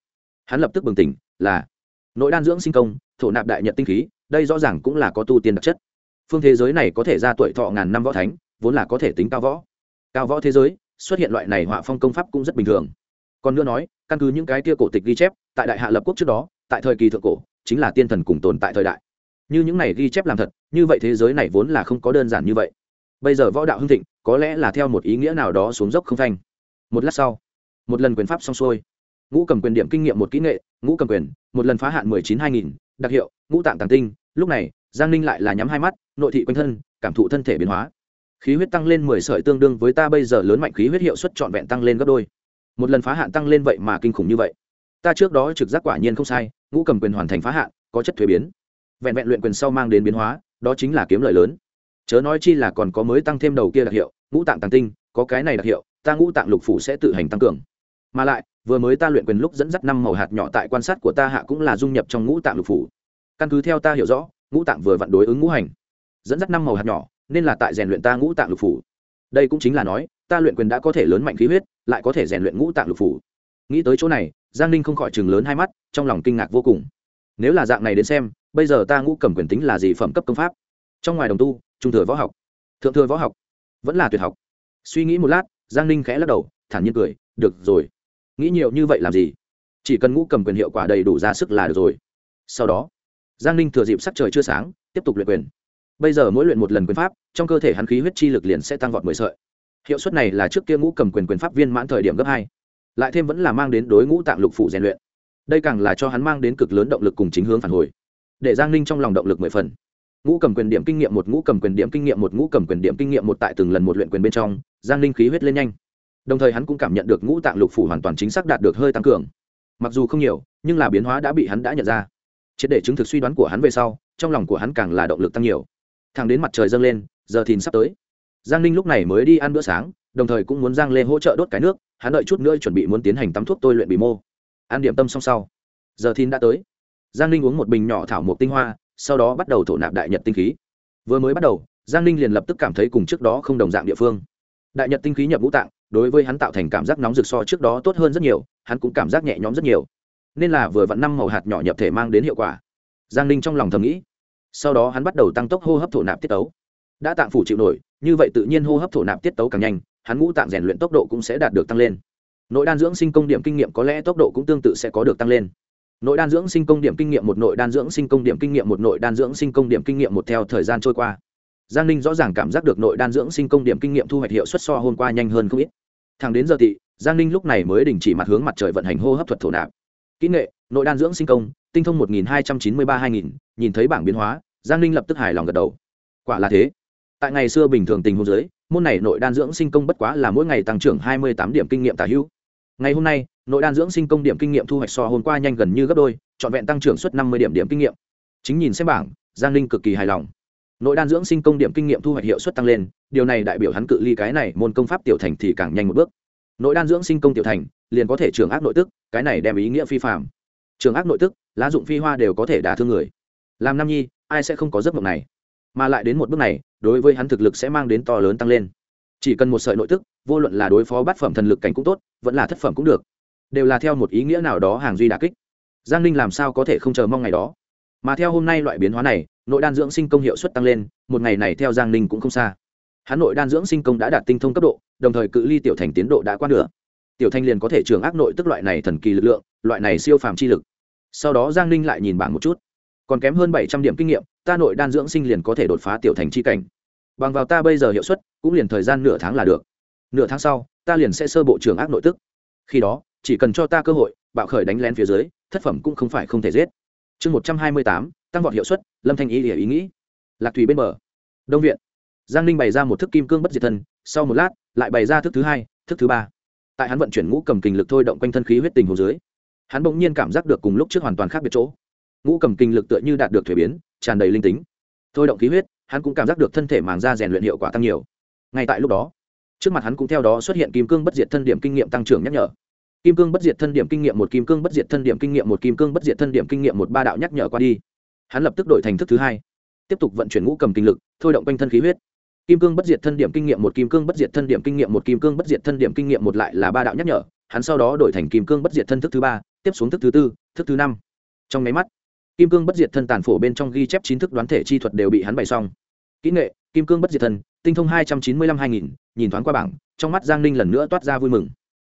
Hắn lập tức bừng tỉnh, là nội đan dưỡng sinh công, thổ nạp đại nhật tinh khí, đây rõ ràng cũng là có tu tiên đặc chất. Phương thế giới này có thể ra tuổi thọ ngàn năm võ thánh, vốn là có thể tính cao võ. Cao võ thế giới, xuất hiện loại này họa phong công pháp cũng rất bình thường. Còn nữa nói, căn cứ những cái kia cổ tịch ghi chép, tại đại hạ lập quốc trước đó, tại thời kỳ thượng cổ, chính là tiên thần cùng tồn tại thời đại. Như những này ghi chép làm thật, như vậy thế giới này vốn là không có đơn giản như vậy. Bây giờ võ đạo hưng thịnh, có lẽ là theo một ý nghĩa nào đó xuống dốc không thanh một lát sau, một lần quyền pháp xong xuôi. Ngũ cầm quyền điểm kinh nghiệm một kỹ nghệ ngũ cầm quyền, một lần phá hạn mười chín hai nghìn, đặc hiệu, ngũ tạng tàng tinh, lúc này, giang ninh lại là nhắm hai mắt, nội thị quanh thân, cảm thụ thân thể biến hóa. Khí huyết tăng lên mười sợi tương đương với ta bây giờ lớn mạnh khí huyết hiệu suất trọn vẹn tăng lên gấp đôi. Một lần phá hạn tăng lên vậy mà kinh khủng như vậy. Ta trước đó trực giác quả nhiên không sai, ngũ cầm quyền hoàn thành phá hạn, có chất thuế biến. Vẹn vẹn luyện quyền sau mang đến biến hóa, đó chính là kiếm lợi lớn. Chớ nói chi là còn có mới tăng thêm đầu kia đặc hiệu, ngũ tạng tàng tinh, có cái này đặc hiệu, ta ngũ tạng lục phủ sẽ tự hành tăng cường. Mà lại vừa mới ta luyện quyền lúc dẫn dắt năm màu hạt nhỏ tại quan sát của ta hạ cũng là dung nhập trong ngũ tạng lục phủ. Căn cứ theo ta hiểu rõ, ngũ tạng vừa vặn đối ứng ngũ hành. Dẫn dắt năm màu hạt nhỏ, nên là tại rèn luyện ta ngũ tạng lục phủ. Đây cũng chính là nói, ta luyện quyền đã có thể lớn mạnh khí huyết, lại có thể rèn luyện ngũ tạng lục phủ. Nghĩ tới chỗ này, giang ninh không khỏi chừng lớn hai mắt, trong lòng kinh ngạc vô cùng. Nếu là dạng này đến xem, bây giờ ta ngũ cầm quyền tính là gì phẩm cấp công pháp? Trong ngoài đồng tu, trung thừa võ học. Thượng thừa võ học. Vẫn là tuyệt học. Suy nghĩ một lát, giang ninh khẽ lắc đầu, thản nhiên cười, được rồi nghĩ nhiều như vậy làm gì? Chỉ cần ngũ cầm quyền hiệu quả đầy đủ ra sức là được rồi. Sau đó, giang ninh thừa dịp sắc trời chưa sáng, tiếp tục luyện quyền. Bây giờ mỗi luyện một lần quyền pháp, trong cơ thể hắn khí huyết chi lực liền sẽ tăng vọt mười sợi. Hiệu suất này là trước kia ngũ cầm quyền quyền pháp viên mãn thời điểm gấp hai. Lại thêm vẫn là mang đến đối ngũ tạng lục phủ rèn luyện. Đây càng là cho hắn mang đến cực lớn động lực cùng chính hướng phản hồi. Để giang ninh trong lòng động lực mười phần. Ngũ cầm quyền điểm kinh nghiệm một, ngũ cầm quyền điểm kinh nghiệm một, ngũ cầm quyền điểm kinh nghiệm một tại từng lần một luyện quyền bên trong, giang ninh khí huyết lên nhanh đồng thời hắn cũng cảm nhận được ngũ tạng lục phủ hoàn toàn chính xác đạt được hơi tăng cường. Mặc dù không nhiều, nhưng là biến hóa đã bị hắn đã nhận ra. Triệt để chứng thực suy đoán của hắn về sau, trong lòng của hắn càng là động lực tăng nhiều. Thẳng đến mặt trời dâng lên, giờ thìn sắp tới. Giang ninh lúc này mới đi ăn bữa sáng, đồng thời cũng muốn giang lên hỗ trợ đốt cái nước, hắn đợi chút nữa chuẩn bị muốn tiến hành tắm thuốc tôi luyện bị mô. Ăn điểm tâm xong sau, giờ thìn đã tới. Giang ninh uống một bình nhỏ thảo mộc tinh hoa, sau đó bắt đầu thổ nạp đại nhật tinh khí. Vừa mới bắt đầu, giang ninh liền lập tức cảm thấy cùng trước đó không đồng dạng địa phương đại nhật tinh khí nhập ngũ tạng, đối với hắn tạo thành cảm giác nóng rực so trước đó tốt hơn rất nhiều, hắn cũng cảm giác nhẹ nhõm rất nhiều. Nên là vừa vặn năm màu hạt nhỏ nhập thể mang đến hiệu quả. Giang ninh trong lòng thầm nghĩ. Sau đó hắn bắt đầu tăng tốc hô hấp thổ nạp tiết tấu. Đã tạng phủ chịu nổi, như vậy tự nhiên hô hấp thổ nạp tiết tấu càng nhanh, hắn ngũ tạng rèn luyện tốc độ cũng sẽ đạt được tăng lên. Nội đan dưỡng sinh công điểm kinh nghiệm có lẽ tốc độ cũng tương tự sẽ có được tăng lên. Nội đan dưỡng sinh công điểm kinh nghiệm một, nội đan dưỡng sinh công điểm kinh nghiệm một, nội đan dưỡng sinh công điểm kinh nghiệm một theo thời gian trôi qua giang ninh rõ ràng cảm giác được nội đan dưỡng sinh công điểm kinh nghiệm thu hoạch hiệu suất so hôm qua nhanh hơn không ít. Thẳng đến giờ thị giang ninh lúc này mới đình chỉ mặt hướng mặt trời vận hành hô hấp thuật thổ nạp. Kỹ nghệ, nội đan dưỡng sinh công, tinh thông một nghìn hai trăm chín mươi ba hai nghìn, nhìn thấy bảng biến hóa, giang ninh lập tức hài lòng gật đầu. Quả là thế. Tại ngày xưa bình thường tình huống giới môn này nội đan dưỡng sinh công bất quá là mỗi ngày tăng trưởng hai mươi tám điểm kinh nghiệm tả hữu. Ngày hôm nay, nội đan dưỡng sinh công điểm kinh nghiệm thu hoạch so hôm qua nhanh gần như gấp đôi, trọn vẹn tăng trưởng suốt năm mươi điểm điểm kinh nghiệm. Chính nhìn xem bảng, giang ninh cực kỳ hài lòng nội đan dưỡng sinh công điểm kinh nghiệm thu hoạch hiệu suất tăng lên, điều này đại biểu hắn cự ly cái này môn công pháp tiểu thành thì càng nhanh một bước. Nội đan dưỡng sinh công tiểu thành, liền có thể trường ác nội tức, cái này đem ý nghĩa phi phạm trường ác nội tức, lá dụng phi hoa đều có thể đả thương người. Làm nam nhi, ai sẽ không có giấc mộng này? Mà lại đến một bước này, đối với hắn thực lực sẽ mang đến to lớn tăng lên. Chỉ cần một sợi nội tức, vô luận là đối phó bát phẩm thần lực cảnh cũng tốt, vẫn là thất phẩm cũng được. Đều là theo một ý nghĩa nào đó hàng duy đà kích. Giang ninh làm sao có thể không chờ mong ngày đó? Mà theo hôm nay loại biến hóa này nội đan dưỡng sinh công hiệu suất tăng lên, một ngày này theo giang ninh cũng không xa. Hắn nội đan dưỡng sinh công đã đạt tinh thông cấp độ, đồng thời cự ly tiểu thành tiến độ đã qua nửa. Tiểu Thanh liền có thể trường ác nội tức loại này thần kỳ lực lượng, loại này siêu phàm chi lực. Sau đó giang ninh lại nhìn bảng một chút. Còn kém hơn bảy trăm điểm kinh nghiệm, ta nội đan dưỡng sinh liền có thể đột phá tiểu thành chi cảnh. Bằng vào ta bây giờ hiệu suất, cũng liền thời gian nửa tháng là được. Nửa tháng sau, ta liền sẽ sơ bộ trường ác nội tức. Khi đó, chỉ cần cho ta cơ hội, bạo khởi đánh lén phía dưới, thất phẩm cũng không phải không thể giết chương một trăm hai mươi tám, tăng vọt hiệu suất, lâm thanh ý ỉa ý nghĩ. Lạc thủy bên bờ. Đông viện. Giang ninh bày ra một thức kim cương bất diệt thân, sau một lát, lại bày ra thức thứ hai, thức thứ ba. Tại hắn vận chuyển ngũ cầm kình lực thôi động quanh thân khí huyết tình hồ dưới, hắn bỗng nhiên cảm giác được cùng lúc trước hoàn toàn khác biệt chỗ. Ngũ cầm kình lực tựa như đạt được thuế biến, tràn đầy linh tính. Thôi động khí huyết, hắn cũng cảm giác được thân thể màng da rèn luyện hiệu quả tăng nhiều. Ngay tại lúc đó, trước mặt hắn cũng theo đó xuất hiện kim cương bất diệt thân điểm kinh nghiệm tăng trưởng nhắc nhở kim cương bất diệt thân điểm kinh nghiệm một, kim cương bất diệt thân điểm kinh nghiệm một, kim cương bất diệt thân điểm kinh nghiệm một, ba đạo nhắc nhở qua đi. Hắn lập tức đổi thành thức thứ hai, tiếp tục vận chuyển ngũ cầm kinh lực, thôi động quanh thân khí huyết. Kim cương bất diệt thân điểm kinh nghiệm một, kim cương bất diệt thân điểm kinh nghiệm một, kim cương bất diệt thân điểm kinh nghiệm một lại là ba đạo nhắc nhở. Hắn sau đó đổi thành kim cương bất diệt thân thức thứ ba, tiếp xuống thức thứ tư, thức thứ năm. Trong máy mắt, kim cương bất diệt thân tàn phổ bên trong ghi chép chín thức đoán thể chi thuật đều bị hắn bày xong. Kỹ nghệ, kim cương bất diệt thân, tinh thông hai trăm chín mươi lăm hai nghìn, nhìn thoáng qua bảng, trong mắt giang ninh lần nữa toát ra vui mừng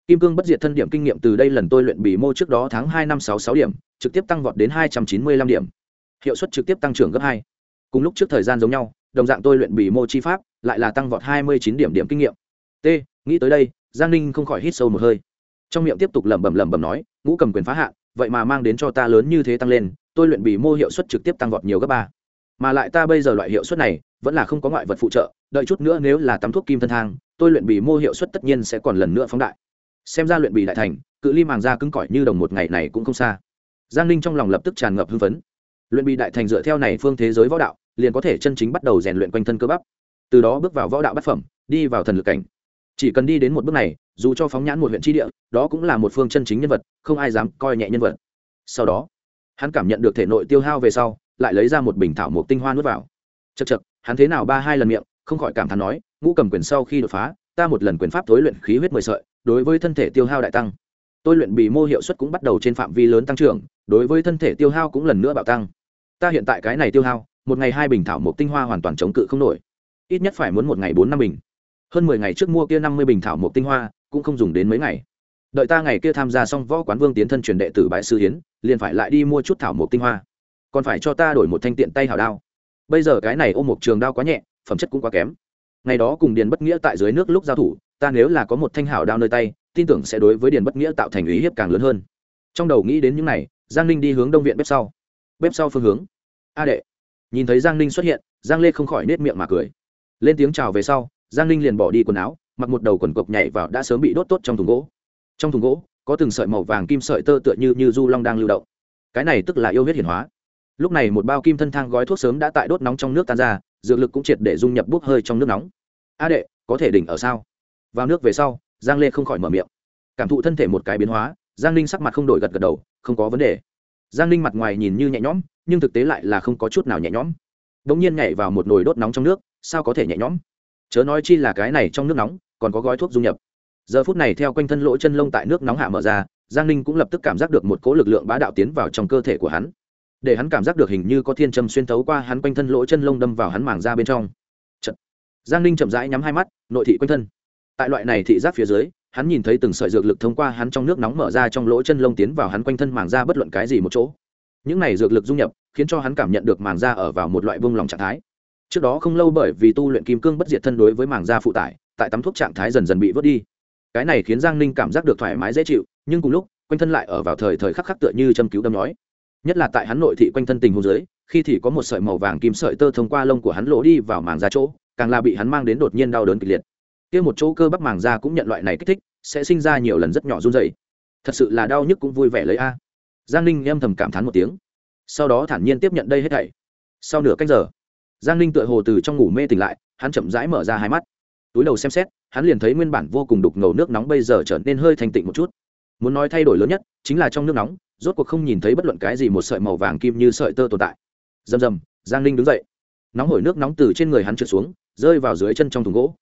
kim cương bất diệt thân điểm kinh nghiệm từ đây lần tôi luyện bỉ mô trước đó tháng hai năm sáu sáu điểm, trực tiếp tăng vọt đến hai trăm chín mươi lăm điểm. Hiệu suất trực tiếp tăng trưởng gấp hai. Cùng lúc trước thời gian giống nhau, đồng dạng tôi luyện bỉ mô chi pháp, lại là tăng vọt hai mươi chín điểm điểm kinh nghiệm. T, nghĩ tới đây, giang ninh không khỏi hít sâu một hơi. Trong miệng tiếp tục lẩm bẩm lẩm bẩm nói, ngũ cầm quyền phá hạ vậy mà mang đến cho ta lớn như thế tăng lên, tôi luyện bỉ mô hiệu suất trực tiếp tăng vọt nhiều gấp ba. Mà lại ta bây giờ loại hiệu suất này, vẫn là không có ngoại vật phụ trợ, đợi chút nữa nếu là tắm thuốc kim thân thang, tôi luyện bỉ mô hiệu suất tất nhiên sẽ còn lần nữa phóng đại xem ra luyện bị đại thành, cự ly màng da cứng cỏi như đồng một ngày này cũng không xa. Giang ninh trong lòng lập tức tràn ngập hưng phấn. Luyện bị đại thành dựa theo này phương thế giới võ đạo, liền có thể chân chính bắt đầu rèn luyện quanh thân cơ bắp. Từ đó bước vào võ đạo bát phẩm, đi vào thần lực cảnh. Chỉ cần đi đến một bước này, dù cho phóng nhãn một huyện tri địa, đó cũng là một phương chân chính nhân vật, không ai dám coi nhẹ nhân vật. Sau đó, hắn cảm nhận được thể nội tiêu hao về sau, lại lấy ra một bình thảo mộc tinh hoa nuốt vào. Chật chật hắn thế nào ba hai lần miệng, không khỏi cảm thán nói, ngũ cầm quyền sau khi đột phá, ta một lần quyền pháp thối luyện khí huyết mười sợi đối với thân thể tiêu hao đại tăng. Tôi luyện bì mô hiệu suất cũng bắt đầu trên phạm vi lớn tăng trưởng, đối với thân thể tiêu hao cũng lần nữa bạo tăng. Ta hiện tại cái này tiêu hao, một ngày hai bình thảo mộc tinh hoa hoàn toàn chống cự không nổi. Ít nhất phải muốn một ngày bốn năm bình. Hơn mười ngày trước mua kia năm mươi bình thảo mộc tinh hoa, cũng không dùng đến mấy ngày. Đợi ta ngày kia tham gia xong võ quán vương tiến thân truyền đệ tử bãi sư hiến liền phải lại đi mua chút thảo mộc tinh hoa. Còn phải cho ta đổi một thanh tiện tay hảo đao. Bây giờ cái này ôm một trường đao quá nhẹ, phẩm chất cũng quá kém. Ngày đó cùng điền bất nghĩa tại dưới nước lúc giao thủ ta nếu là có một thanh hảo đao nơi tay, tin tưởng sẽ đối với điền bất nghĩa tạo thành ý hiếp càng lớn hơn. Trong đầu nghĩ đến những này, giang ninh đi hướng đông viện bếp sau. Bếp sau phương hướng. A đệ. Nhìn thấy giang ninh xuất hiện, giang lê không khỏi nết miệng mà cười. Lên tiếng chào về sau, giang ninh liền bỏ đi quần áo, mặc một đầu quần cộc nhảy vào đã sớm bị đốt tốt trong thùng gỗ. Trong thùng gỗ, có từng sợi màu vàng kim sợi tơ tựa như như du long đang lưu động. Cái này tức là yêu huyết hiển hóa. Lúc này một bao kim thân thang gói thuốc sớm đã tại đốt nóng trong nước tan ra, dược lực cũng triệt để dung nhập bốc hơi trong nước nóng. A đệ, có thể đỉnh ở sao? Vào nước về sau, giang lê không khỏi mở miệng. Cảm thụ thân thể một cái biến hóa, giang ninh sắc mặt không đổi gật gật đầu, không có vấn đề. Giang ninh mặt ngoài nhìn như nhẹ nhõm, nhưng thực tế lại là không có chút nào nhẹ nhõm. Đ ỗ n g nhiên nhảy vào một nồi đốt nóng trong nước, sao có thể nhẹ nhõm? Chớ nói chi là cái này trong nước nóng, còn có gói thuốc dung nhập. Giờ phút này theo quanh thân lỗ chân lông tại nước nóng hạ mở ra, giang ninh cũng lập tức cảm giác được một cỗ lực lượng bá đạo tiến vào trong cơ thể của hắn. Để hắn cảm giác được hình như có thiên châm xuyên thấu qua hắn quanh thân lỗ chân lông đâm vào hắn màng ra bên trong. Chật. giang ninh chậm rãi nhắm hai mắt, nội thị quanh thân tại loại này thị giác phía dưới, hắn nhìn thấy từng sợi dược lực thông qua hắn trong nước nóng mở ra trong lỗ chân lông tiến vào hắn quanh thân màng ra bất luận cái gì một chỗ. Những này dược lực dung nhập, khiến cho hắn cảm nhận được màng da ở vào một loại vương lòng trạng thái. Trước đó không lâu bởi vì tu luyện kim cương bất diệt thân đối với màng da phụ tải, tại tắm thuốc trạng thái dần dần bị vớt đi. Cái này khiến giang ninh cảm giác được thoải mái dễ chịu, nhưng cùng lúc, quanh thân lại ở vào thời thời khắc khắc tựa như châm cứu đâm nói nhất là tại hắn nội thị quanh thân tình hồ dưới, khi thì có một sợi màu vàng kim sợi tơ thông qua lông của hắn lỗ đi vào màng da chỗ, càng là bị hắn mang đến đột nhiên đau đớn kịch liệt kia một chỗ cơ bắp màng da cũng nhận loại này kích thích, sẽ sinh ra nhiều lần rất nhỏ run dày thật sự là đau nhức cũng vui vẻ lấy a. Giang ninh âm thầm cảm thán một tiếng. Sau đó thản nhiên tiếp nhận đây hết thảy. Sau nửa cách giờ, giang ninh tựa hồ từ trong ngủ mê tỉnh lại, hắn chậm rãi mở ra hai mắt. Túi đầu xem xét, hắn liền thấy nguyên bản vô cùng đục ngầu nước nóng bây giờ trở nên hơi thành tịnh một chút. Muốn nói thay đổi lớn nhất, chính là trong nước nóng, rốt cuộc không nhìn thấy bất luận cái gì một sợi màu vàng kim như sợi tơ tồn tại. Rầm rầm, giang ninh đứng dậy. Nóng hổi nước nóng từ trên người hắn trượt xuống, rơi vào dưới chân trong thùng gỗ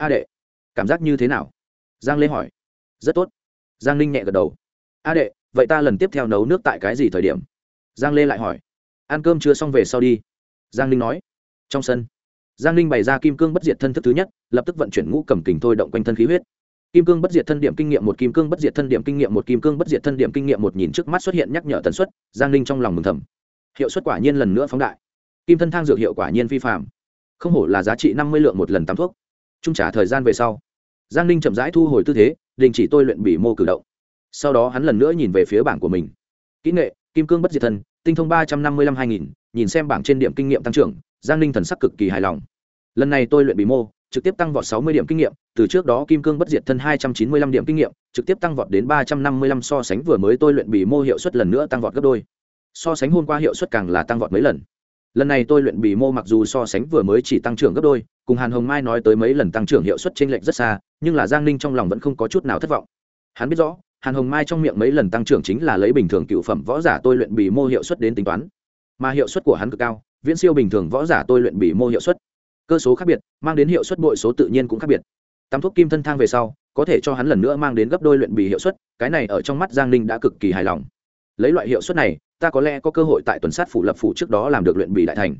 a đệ, cảm giác như thế nào? Giang lê hỏi. Rất tốt. Giang ninh nhẹ gật đầu. A đệ, vậy ta lần tiếp theo nấu nước tại cái gì thời điểm? Giang lê lại hỏi. Ăn cơm chưa xong về sau đi. Giang ninh nói. Trong sân, giang ninh bày ra kim cương bất diệt thân thức thứ nhất, lập tức vận chuyển ngũ cầm kình thôi động quanh thân khí huyết. Kim cương bất diệt thân điểm kinh nghiệm một, kim cương bất diệt thân điểm kinh nghiệm một, kim cương bất diệt thân điểm kinh nghiệm một nhìn trước mắt xuất hiện nhắc nhở tần suất, giang ninh trong lòng mừng thầm. Hiệu suất quả nhiên lần nữa phóng đại. Kim thân thang dược hiệu quả nhiên vi phạm không hổ là giá trị năm mươi lượng một lần tắm thuốc trung trả thời gian về sau, giang ninh chậm rãi thu hồi tư thế, đình chỉ tôi luyện bỉ mô cử động. Sau đó hắn lần nữa nhìn về phía bảng của mình. Kỹ nghệ, kim cương bất diệt thân, tinh thông ba trăm năm mươi lăm hai nghìn, nhìn xem bảng trên điểm kinh nghiệm tăng trưởng, giang ninh thần sắc cực kỳ hài lòng. Lần này tôi luyện bỉ mô, trực tiếp tăng vọt sáu mươi điểm kinh nghiệm, từ trước đó kim cương bất diệt thân hai trăm chín mươi lăm điểm kinh nghiệm, trực tiếp tăng vọt đến ba trăm năm mươi lăm so sánh vừa mới tôi luyện bỉ mô hiệu suất lần nữa tăng vọt gấp đôi. So sánh hôm qua hiệu suất càng là tăng vọt mấy lần. Lần này tôi luyện bỉ mô mặc dù so sánh vừa mới chỉ tăng trưởng gấp đôi cùng hàn hồng mai nói tới mấy lần tăng trưởng hiệu suất t r ê n lệch rất xa, nhưng là giang ninh trong lòng vẫn không có chút nào thất vọng. Hắn biết rõ, hàn hồng mai trong miệng mấy lần tăng trưởng chính là lấy bình thường cựu phẩm võ giả tôi luyện bì mô hiệu suất đến tính toán. Mà hiệu suất của hắn cực cao, viễn siêu bình thường võ giả tôi luyện bì mô hiệu suất. Cơ số khác biệt, mang đến hiệu suất bội số tự nhiên cũng khác biệt. Tắm thuốc kim thân thang về sau, có thể cho hắn lần nữa mang đến gấp đôi luyện bì hiệu suất, cái này ở trong mắt giang ninh đã cực kỳ hài lòng. Lấy loại hiệu suất này, ta có lẽ có cơ hội tại tuần sát phủ lập phủ trước đó làm được luyện bì đại thành.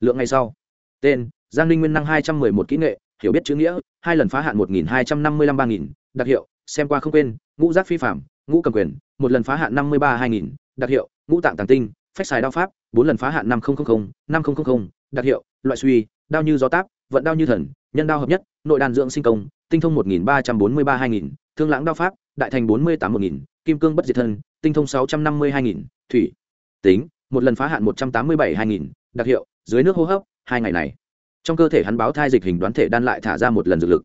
Lượng ngày sau, tên giang ninh nguyên năng hai trăm mười một kỹ nghệ, hiểu biết chữ nghĩa, hai lần phá hạn một nghìn hai trăm năm mươi lăm ba nghìn, đặc hiệu, xem qua không quên, ngũ giác phi phạm ngũ cầm quyền, một lần phá hạn năm mươi ba hai nghìn, đặc hiệu, ngũ tạng tàng tinh, phách xài đao pháp, bốn lần phá hạn năm nghìn năm nghìn đặc hiệu, loại suy, đao như gió táp, vận đao như thần, nhân đao hợp nhất, nội đàn dưỡng sinh công, tinh thông một nghìn ba trăm bốn mươi ba hai nghìn, thương lãng đao pháp, đại thành bốn mươi tám một nghìn, kim cương bất diệt thân, tinh thông sáu trăm năm mươi hai nghìn, thủy, tính, một lần phá hạn một trăm tám mươi bảy hai nghìn, đặc hiệu, dưới nước hô hấp, hai ngày này trong cơ thể hắn báo thai dịch hình đoán thể đan lại thả ra một lần dược lực.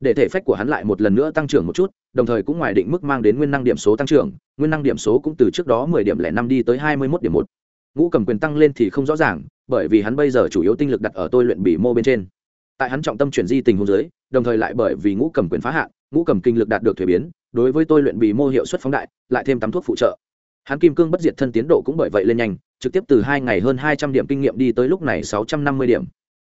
Để thể phách của hắn lại một lần nữa tăng trưởng một chút, đồng thời cũng ngoài định mức mang đến nguyên năng điểm số tăng trưởng, nguyên năng điểm số cũng từ trước đó mười điểm lẻ năm đi tới hai mươi mốt điểm một. Ngũ cầm quyền tăng lên thì không rõ ràng, bởi vì hắn bây giờ chủ yếu tinh lực đặt ở tôi luyện bỉ mô bên trên. Tại hắn trọng tâm chuyển di tình huống dưới, đồng thời lại bởi vì ngũ cầm quyền phá hạn, ngũ cầm kinh lực đạt được thuế biến, đối với tôi luyện bỉ mô hiệu suất phóng đại, lại thêm tắm thuốc phụ trợ. Hắn kim cương bất diệt thân tiến độ cũng bởi vậy lên nhanh, trực tiếp từ hai ngày hơn hai trăm điểm kinh nghiệm đi tới lúc này sáu trăm năm mươi điểm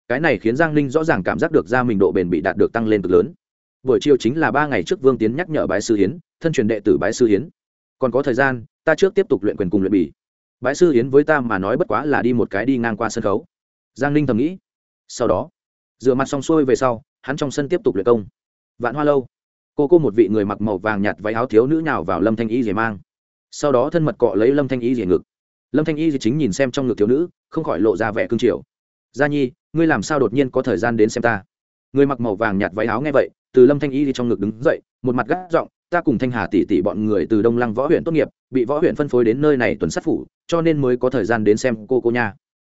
cái này khiến giang ninh rõ ràng cảm giác được ra mình độ bền bị đạt được tăng lên cực lớn. Buổi chiều chính là ba ngày trước vương tiến nhắc nhở bái sư hiến thân truyền đệ tử bái sư hiến còn có thời gian, ta trước tiếp tục luyện quyền cùng luyện bỉ bái sư hiến với ta mà nói bất quá là đi một cái đi ngang qua sân khấu. Giang ninh thầm nghĩ. Sau đó, rửa mặt xong xuôi về sau, hắn trong sân tiếp tục luyện công. Vạn hoa lâu, cô cô một vị người mặc màu vàng nhạt váy áo thiếu nữ nào vào lâm thanh y dề mang. Sau đó thân mật cọ lấy lâm thanh y dề ngực. Lâm thanh y dề chính nhìn xem trong ngực thiếu nữ, không khỏi lộ ra vẻ cương triều gia nhi ngươi làm sao đột nhiên có thời gian đến xem ta? Người mặc màu vàng nhạt váy áo nghe vậy, từ lâm thanh y đi trong ngực đứng dậy, một mặt gác giọng, ta cùng thanh hà tỷ tỷ bọn người từ đông lăng võ huyện tốt nghiệp, bị võ huyện phân phối đến nơi này tuần sát phủ, cho nên mới có thời gian đến xem cô cô nha.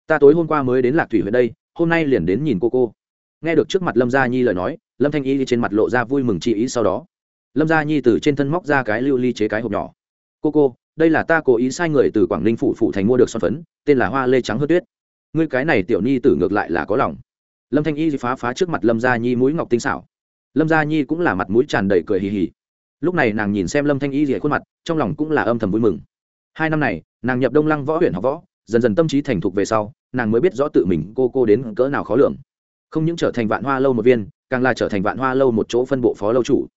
Ta tối hôm qua mới đến lạc thủy huyện đây, hôm nay liền đến nhìn cô cô. Nghe được trước mặt lâm gia nhi lời nói, lâm thanh y đi trên mặt lộ ra vui mừng chị ý sau đó. Lâm gia nhi từ trên thân móc ra cái lưu ly chế cái hộp nhỏ. Cô cô, đây là ta cố ý sai người từ quảng ninh phủ phụ thành mua được son phấn, tên là hoa lê trắng hớt tuyết ngươi cái này tiểu nhi tử ngược lại là có lòng. Lâm thanh y phá phá trước mặt lâm gia nhi mũi ngọc tinh xảo. Lâm gia nhi cũng là mặt mũi tràn đầy cười hì hì. Lúc này nàng nhìn xem lâm thanh y rỉa khuôn mặt, trong lòng cũng là âm thầm vui mừng. Hai năm này, nàng nhập đông lăng võ huyện học võ, dần dần tâm trí thành thục về sau, nàng mới biết rõ tự mình cô cô đến cỡ nào khó lường. Không những trở thành vạn hoa lâu một viên, càng là trở thành vạn hoa lâu một chỗ phân bộ phó lâu chủ.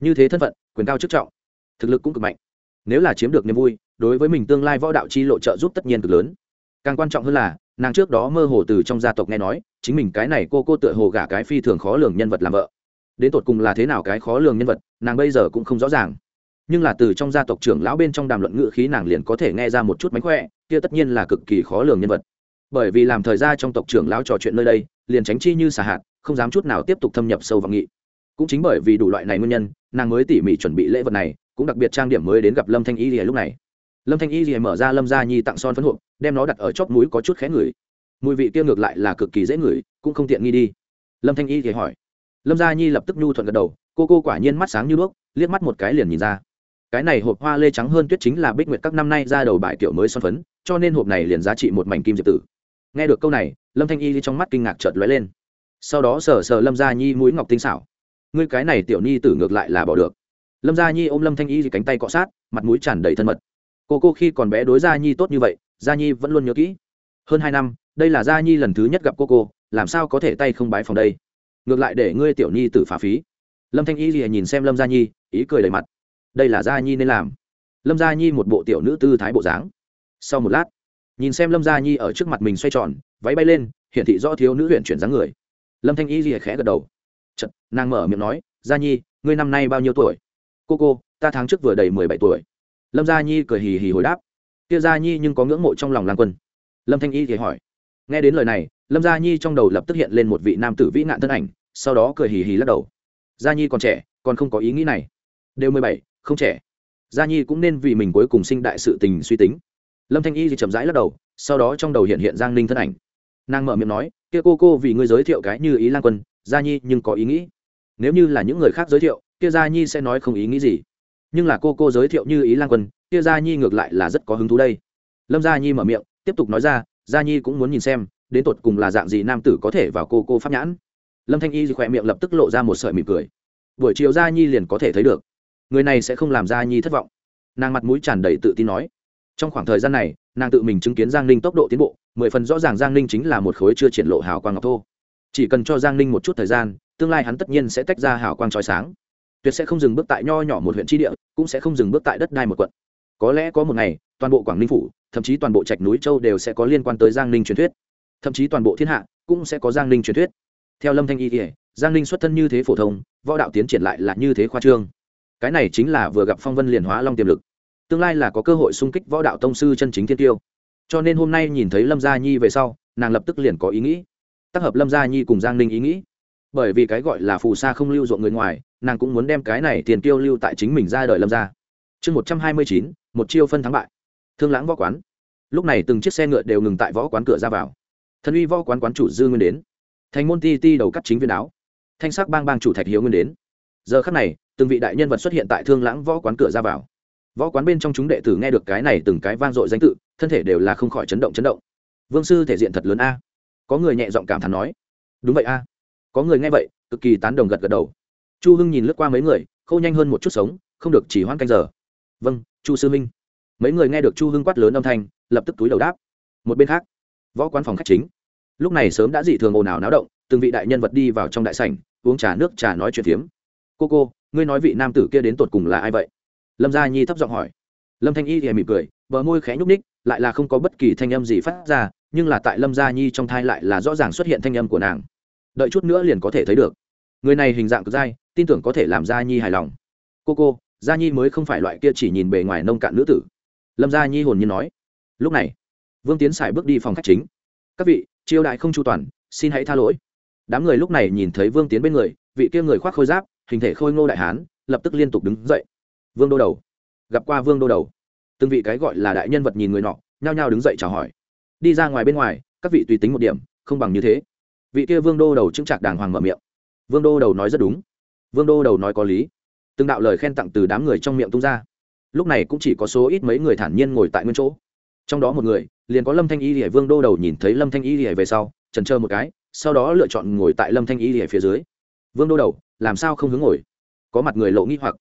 Như thế thân phận, quyền cao chức trọng, thực lực cũng cực mạnh. Nếu là chiếm được niềm vui, đối với mình tương lai võ đạo chi lộ trợ giúp tất nhiên cực lớn. Càng quan trọng hơn là nàng trước đó mơ hồ từ trong gia tộc nghe nói, chính mình cái này cô cô tựa hồ gả cái phi thường khó lường nhân vật làm vợ. Đến tột cùng là thế nào cái khó lường nhân vật, nàng bây giờ cũng không rõ ràng. Nhưng là từ trong gia tộc trưởng lão bên trong đàm luận ngữ khí nàng liền có thể nghe ra một chút mánh khỏe, kia tất nhiên là cực kỳ khó lường nhân vật. Bởi vì làm thời gian trong tộc trưởng lão trò chuyện nơi đây, liền tránh chi như xả hạt, không dám chút nào tiếp tục thâm nhập sâu vào nghị. Cũng chính bởi vì đủ loại này nguyên nhân, nàng mới tỉ mỉ chuẩn bị lễ vật này, cũng đặc biệt trang điểm mới đến gặp lâm thanh y lúc này lâm thanh y gì mở ra lâm gia nhi tặng son phấn hộp, đem nó đặt ở chóp mũi có chút khé ngửi mùi vị kia ngược lại là cực kỳ dễ ngửi, cũng không tiện nghi đi. Lâm thanh y thì hỏi. Lâm gia nhi lập tức nhu thuận gật đầu, cô cô quả nhiên mắt sáng như đuốc, liếc mắt một cái liền nhìn ra. Cái này hộp hoa lê trắng hơn tuyết chính là bích nguyệt các năm nay ra đầu bài kiểu mới son phấn, cho nên hộp này liền giá trị một mảnh kim diệp tử. Nghe được câu này, lâm thanh y trong mắt kinh ngạc chợt lóe lên. Sau đó sờ sờ lâm gia nhi mũi ngọc tinh xảo. Ngươi cái này tiểu nhi tử ngược lại là bỏ được. Lâm gia nhi ôm lâm thanh y cánh tay cọ sát, mặt mũi tràn đầy thân mật cô cô khi còn bé đối gia nhi tốt như vậy gia nhi vẫn luôn nhớ kỹ. Hơn hai năm đây là gia nhi lần thứ nhất gặp cô cô làm sao có thể tay không bái phòng đây? Ngược lại để ngươi tiểu nhi tử phá phí. Lâm thanh y lìa nhìn xem lâm gia nhi ý cười đầy mặt. Đây là gia nhi nên làm. Lâm gia nhi một bộ tiểu nữ tư thái bộ dáng. Sau một lát nhìn xem lâm gia nhi ở trước mặt mình xoay tròn váy bay lên hiển thị do thiếu nữ huyện chuyển dáng người. Lâm thanh y rìa khẽ gật đầu. Chật, nàng mở miệng nói gia nhi ngươi năm nay bao nhiêu tuổi? Cô cô ta tháng trước vừa đầy mười bảy tuổi lâm gia nhi cười hì hì hồi đáp. Kia gia nhi nhưng có ngưỡng mộ trong lòng lang quân. Lâm thanh y thì hỏi. Nghe đến lời này, lâm gia nhi trong đầu lập tức hiện lên một vị nam tử vĩ nạn thân ảnh, sau đó cười hì hì lắc đầu. Gia nhi còn trẻ, còn không có ý nghĩ này. Đều mười bảy, không trẻ. Gia nhi cũng nên vì mình cuối cùng sinh đại sự tình suy tính. Lâm thanh y thì chậm rãi lắc đầu, sau đó trong đầu hiện hiện giang ninh thân ảnh. Nàng mở miệng nói, kia cô cô vì ngươi giới thiệu cái như ý lan quân, gia nhi nhưng có ý nghĩ. Nếu như là những người khác giới thiệu, kia gia nhi sẽ nói không ý nghĩ gì nhưng là cô cô giới thiệu như ý lan quân, kia gia nhi ngược lại là rất có hứng thú đây. Lâm gia nhi mở miệng, tiếp tục nói ra, gia nhi cũng muốn nhìn xem, đến tột cùng là dạng gì nam tử có thể vào cô cô pháp nhãn. Lâm thanh y khỏe miệng lập tức lộ ra một sợi mỉm cười. Buổi chiều gia nhi liền có thể thấy được. Người này sẽ không làm gia nhi thất vọng. Nàng mặt mũi tràn đầy tự tin nói. Trong khoảng thời gian này, nàng tự mình chứng kiến giang ninh tốc độ tiến bộ, mười phần rõ ràng giang ninh chính là một khối chưa triển lộ hào quang ngọc thô. Chỉ cần cho giang ninh một chút thời gian, tương lai hắn tất nhiên sẽ tách ra hào quang trói sáng tuyệt sẽ không dừng bước tại nho nhỏ một huyện tri địa, cũng sẽ không dừng bước tại đất đai một quận. Có lẽ có một ngày, toàn bộ quảng ninh phủ, thậm chí toàn bộ trạch núi châu đều sẽ có liên quan tới giang ninh truyền thuyết. Thậm chí toàn bộ thiên hạ cũng sẽ có giang ninh truyền thuyết. Theo lâm thanh y kể giang ninh xuất thân như thế phổ thông, võ đạo tiến triển lại là như thế khoa trương. Cái này chính là vừa gặp phong vân liền hóa long tiềm lực. Tương lai là có cơ hội xung kích võ đạo tông sư chân chính thiên tiêu. Cho nên hôm nay nhìn thấy lâm gia nhi về sau, nàng lập tức liền có ý nghĩ. Tác hợp lâm gia nhi cùng giang ninh ý nghĩ. Bởi vì cái gọi là phù sa không lưu ruộng người ngoài nàng cũng muốn đem cái này tiền tiêu lưu tại chính mình ra đời lâm ra. Chương một trăm hai mươi chín, một chiêu phân thắng bại. Thương lãng võ quán. Lúc này từng chiếc xe ngựa đều ngừng tại võ quán cửa ra vào. Thân uy võ quán quán chủ dư nguyên đến. Thành môn ti ti đầu cắt chính viên áo. Thanh sắc bang bang chủ thạch hiếu nguyên đến. Giờ khắc này, từng vị đại nhân vật xuất hiện tại thương lãng võ quán cửa ra vào. Võ quán bên trong chúng đệ tử nghe được cái này từng cái vang dội danh tự, thân thể đều là không khỏi chấn động chấn động. Vương sư thể diện thật lớn a. Có người nhẹ giọng cảm thán nói. Đúng vậy a. Có người nghe vậy, cực kỳ tán đồng gật gật đầu chu hưng nhìn lướt qua mấy người khâu nhanh hơn một chút sống, không được chỉ hoãn canh giờ. Vâng chu sư minh mấy người nghe được chu hưng quát lớn âm thanh, lập tức túi đầu đáp. Một bên khác, võ quán phòng khách chính. Lúc này sớm đã dị thường ồn ào náo động, từng vị đại nhân vật đi vào trong đại sảnh, uống trà nước, trà nói chuyện phiếm. Cô cô, ngươi nói vị nam tử kia đến tột cùng là ai vậy? Lâm gia nhi thấp giọng hỏi. Lâm thanh y thì mỉm cười, bờ môi khẽ nhúc ních lại là không có bất kỳ thanh âm gì phát ra, nhưng là tại lâm gia nhi trong thai lại là rõ ràng xuất hiện thanh âm của nàng. Đợi chút nữa liền có thể thấy được người này hình dạng cực dai, tin tưởng có thể làm gia nhi hài lòng. Cô cô, gia nhi mới không phải loại kia chỉ nhìn bề ngoài nông cạn nữ tử. Lâm gia nhi hồn nhiên nói. Lúc này, vương tiến sải bước đi phòng khách chính. Các vị chiêu đại không chu toàn, xin hãy tha lỗi. Đám người lúc này nhìn thấy vương tiến bên người, vị kia người khoác khôi giáp, hình thể khôi ngô đại hán, lập tức liên tục đứng dậy. Vương đô đầu. Gặp qua vương đô đầu. Từng vị cái gọi là đại nhân vật nhìn người nọ, nhao nhao đứng dậy chào hỏi. Đi ra ngoài bên ngoài, các vị tùy tính một điểm, không bằng như thế. Vị kia vương đô đầu chứng trạc đàng hoàng mở miệng vương đô đầu nói rất đúng. Vương đô đầu nói có lý. Từng đạo lời khen tặng từ đám người trong miệng tung ra. Lúc này cũng chỉ có số ít mấy người thản nhiên ngồi tại nguyên chỗ. Trong đó một người, liền có lâm thanh y lìa vương đô đầu nhìn thấy lâm thanh y lìa về sau trần trơ một cái, sau đó lựa chọn ngồi tại lâm thanh y lìa phía dưới. Vương đô đầu, làm sao không hướng ngồi? Có mặt người lộ nghi hoặc.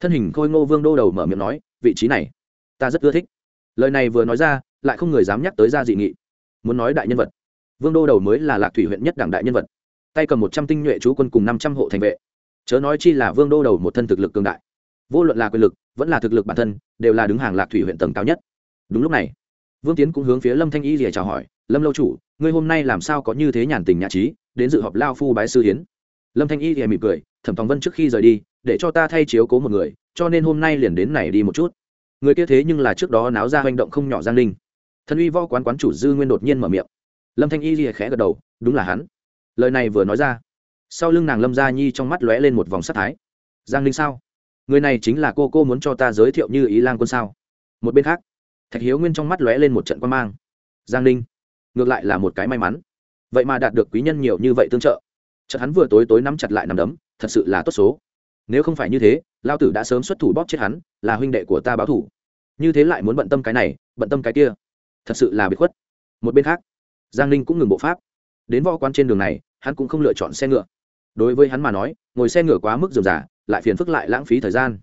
Thân hình khôi ngô vương đô đầu mở miệng nói, vị trí này, ta rất ưa thích. Lời này vừa nói ra, lại không người dám nhắc tới ra dị nghị. Muốn nói đại nhân vật. Vương đô đầu mới là lạc thủy huyện nhất đảng đại nhân vật tay cầm một trăm tinh nhuệ chú quân cùng năm trăm hộ thành vệ. Chớ nói chi là vương đô đầu một thân thực lực cường đại. Vô luận là quyền lực, vẫn là thực lực bản thân, đều là đứng hàng lạc thủy huyện tầng cao nhất. Đúng lúc này, vương tiến cũng hướng phía lâm thanh y rìa chào hỏi, lâm lâu chủ, ngươi hôm nay làm sao có như thế nhàn tình nhã trí, đến dự họp lao phu bái sư hiến? Lâm thanh y rìa mỉm cười, thẩm tòng vân trước khi rời đi, để cho ta thay chiếu cố một người, cho nên hôm nay liền đến này đi một chút. Người kia thế nhưng là trước đó náo ra hành động không nhỏ giang linh thân uy võ quán quán chủ dư nguyên đột nhiên mở miệng. Lâm thanh y rìa khẽ gật đầu, đúng là hắn lời này vừa nói ra, sau lưng nàng lâm gia nhi trong mắt lóe lên một vòng sắc thái. Giang linh sao? Người này chính là cô cô muốn cho ta giới thiệu như ý lan quân sao? Một bên khác, thạch hiếu nguyên trong mắt lóe lên một trận quan mang. Giang linh, ngược lại là một cái may mắn. Vậy mà đạt được quý nhân nhiều như vậy tương trợ. Chợt hắn vừa tối tối nắm chặt lại nằm đấm, thật sự là tốt số. Nếu không phải như thế lao tử đã sớm xuất thủ bóp chết hắn, là huynh đệ của ta báo thủ. Như thế lại muốn bận tâm cái này, bận tâm cái kia. Thật sự là bị khuất. Một bên khác, giang ninh cũng ngừng bộ pháp. Đến vo quan trên đường này hắn cũng không lựa chọn xe ngựa. Đối với hắn mà nói, ngồi xe ngựa quá mức dườm giả lại phiền phức lại lãng phí thời gian.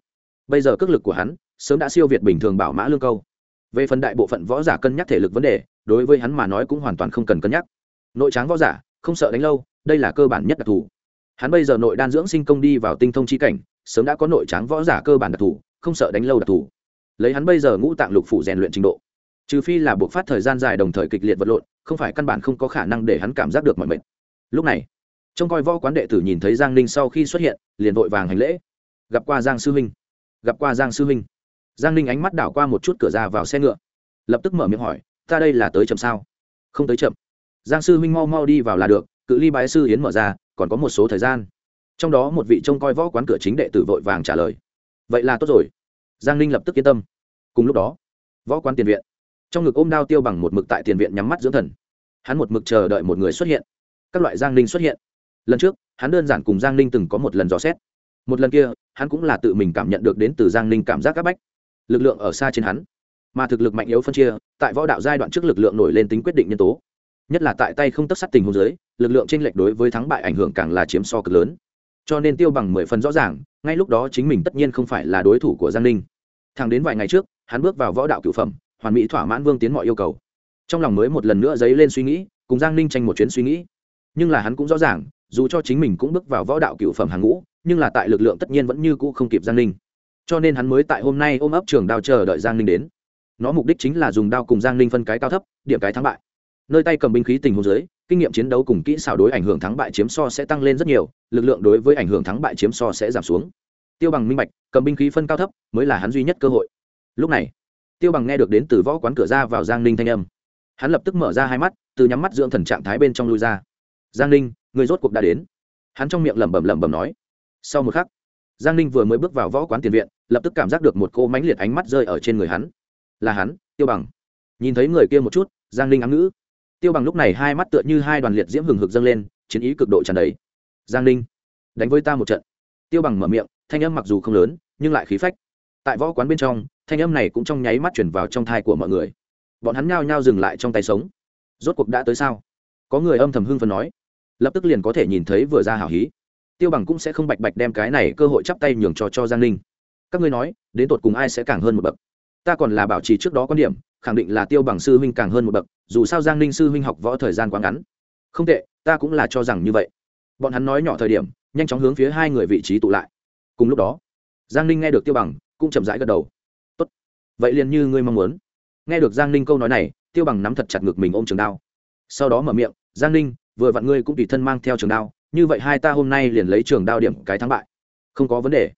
Bây giờ cước lực của hắn sớm đã siêu việt bình thường bảo mã lương câu. Về phần đại bộ phận võ giả cân nhắc thể lực vấn đề, đối với hắn mà nói cũng hoàn toàn không cần cân nhắc. Nội tráng võ giả, không sợ đánh lâu, đây là cơ bản nhất đặc thù. Hắn bây giờ nội đan dưỡng sinh công đi vào tinh thông chi cảnh, sớm đã có nội tráng võ giả cơ bản đặc thù, không sợ đánh lâu đặc thù. Lấy hắn bây giờ ngũ tạng lục phủ rèn luyện trình độ, trừ phi là buộc phát thời gian dài đồng thời kịch liệt vật lộn, không phải căn bản không có khả năng để hắn cảm giác được mọi mệt lúc này, trông coi võ quán đệ tử nhìn thấy giang ninh sau khi xuất hiện, liền vội vàng hành lễ. Gặp qua giang sư huynh. Gặp qua giang sư huynh. Giang ninh ánh mắt đảo qua một chút cửa ra vào xe ngựa. Lập tức mở miệng hỏi, ta đây là tới chậm sao? Không tới chậm. Giang sư huynh mau mau đi vào là được, cự ly bái sư yến mở ra, còn có một số thời gian. Trong đó một vị trông coi võ quán cửa chính đệ tử vội vàng trả lời, vậy là tốt rồi. Giang ninh lập tức yên tâm. Cùng lúc đó, võ quán tiền viện. Trong ngực ôm đao tiêu bằng một mực tại tiền viện nhắm mắt dưỡng thần. Hắn một mực chờ đợi một người xuất hiện các loại giang ninh xuất hiện. Lần trước, hắn đơn giản cùng giang ninh từng có một lần dò xét. Một lần kia, hắn cũng là tự mình cảm nhận được đến từ giang ninh cảm giác c áp bách. Lực lượng ở xa trên hắn, mà thực lực mạnh yếu phân chia, tại võ đạo giai đoạn trước lực lượng nổi lên tính quyết định nhân tố. Nhất là tại tay không tất sát tình hôn giới lực lượng tranh lệch đối với thắng bại ảnh hưởng càng là chiếm so cực lớn. Cho nên tiêu bằng mười phần rõ ràng, ngay lúc đó chính mình tất nhiên không phải là đối thủ của giang ninh. Thẳng đến vài ngày trước, hắn bước vào võ đạo cựu phẩm, hoàn mỹ thỏa mãn vương tiến mọi yêu cầu. Trong lòng mới một lần nữa dấy lên suy nghĩ, cùng giang ninh tranh một chuyến suy nghĩ nhưng là hắn cũng rõ ràng, dù cho chính mình cũng bước vào võ đạo cựu phẩm hàng ngũ, nhưng là tại lực lượng tất nhiên vẫn như cũ không kịp giang ninh. Cho nên hắn mới tại hôm nay ôm ấp trường đao chờ đợi giang ninh đến. Nó mục đích chính là dùng đao cùng giang ninh phân cái cao thấp, điểm cái thắng bại. Nơi tay cầm binh khí tình huống dưới, kinh nghiệm chiến đấu cùng kỹ xảo đối ảnh hưởng thắng bại chiếm so sẽ tăng lên rất nhiều, lực lượng đối với ảnh hưởng thắng bại chiếm so sẽ giảm xuống. Tiêu bằng minh bạch, cầm binh khí phân cao thấp mới là hắn duy nhất cơ hội. Lúc này, tiêu bằng nghe được đến từ võ quán cửa ra vào giang ninh thanh âm. Hắn lập tức mở ra hai mắt, từ nhắm mắt dưỡng thần trạng thái bên trong lui ra giang ninh người rốt cuộc đã đến. Hắn trong miệng lẩm bẩm lẩm bẩm nói. Sau một khắc, giang ninh vừa mới bước vào võ quán tiền viện, lập tức cảm giác được một cô mánh liệt ánh mắt rơi ở trên người hắn. Là hắn, tiêu bằng. Nhìn thấy người kia một chút, giang ninh ám ngữ. Tiêu bằng lúc này hai mắt tựa như hai đoàn liệt diễm hừng hực dâng lên, chiến ý cực độ tràn đầy. Giang ninh, đánh với ta một trận. Tiêu bằng mở miệng, thanh âm mặc dù không lớn, nhưng lại khí phách. Tại võ quán bên trong, thanh âm này cũng trong nháy mắt chuyển vào trong thai của mọi người. Bọn hắn nhao nhao dừng lại trong tay sống. Rốt cuộc đã tới sao? Có người âm thầm hưng phần nói lập tức liền có thể nhìn thấy vừa ra hảo hí. Tiêu bằng cũng sẽ không bạch bạch đem cái này cơ hội chắp tay nhường cho cho giang ninh. Các ngươi nói, đến tột cùng ai sẽ càng hơn một bậc? Ta còn là bảo trì trước đó quan điểm, khẳng định là tiêu bằng sư huynh càng hơn một bậc, dù sao giang ninh sư huynh học võ thời gian quá ngắn. Không tệ, ta cũng là cho rằng như vậy. Bọn hắn nói nhỏ thời điểm, nhanh chóng hướng phía hai người vị trí tụ lại. Cùng lúc đó, giang ninh nghe được tiêu bằng, cũng chậm rãi gật đầu. Tốt, vậy liền như ngươi mong muốn. Nghe được giang ninh câu nói này, tiêu bằng nắm thật chặt ngực mình ôm trường đao. Sau đó mở miệng, giang ninh vừa vặn ngươi cũng tùy thân mang theo trường đao, như vậy hai ta hôm nay liền lấy trường đao điểm cái thắng bại. Không có vấn đề.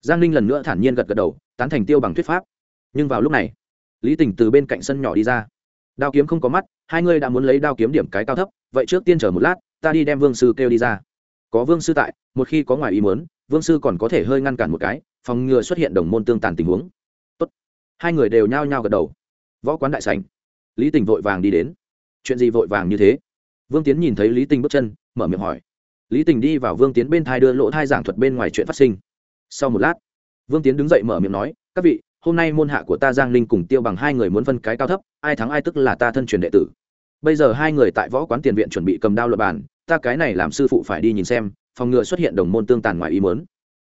Giang ninh lần nữa thản nhiên gật gật đầu, tán thành tiêu bằng thuyết pháp. Nhưng vào lúc này, lý tình từ bên cạnh sân nhỏ đi ra. Đao kiếm không có mắt, hai ngươi đã muốn lấy đao kiếm điểm cái cao thấp, vậy trước tiên chờ một lát, ta đi đem vương sư kêu đi ra. Có vương sư tại, một khi có ngoài ý muốn, vương sư còn có thể hơi ngăn cản một cái, phòng ngừa xuất hiện đồng môn tương tàn tình huống. Tốt. hai người đều nhao nhao gật đầu. Võ quán đại sành lý tình vội vàng đi đến. Chuyện gì vội vàng như thế? Vương tiến nhìn thấy lý tình bước chân, mở miệng hỏi. Lý tình đi vào vương tiến bên thai đưa lỗ thai giảng thuật bên ngoài chuyện phát sinh. Sau một lát, vương tiến đứng dậy mở miệng nói, các vị, hôm nay môn hạ của ta giang ninh cùng tiêu bằng hai người muốn phân cái cao thấp, ai thắng ai tức là ta thân truyền đệ tử. Bây giờ hai người tại võ quán tiền viện chuẩn bị cầm đao luật bàn, ta cái này làm sư phụ phải đi nhìn xem, phòng ngừa xuất hiện đồng môn tương tàn ngoài ý mớn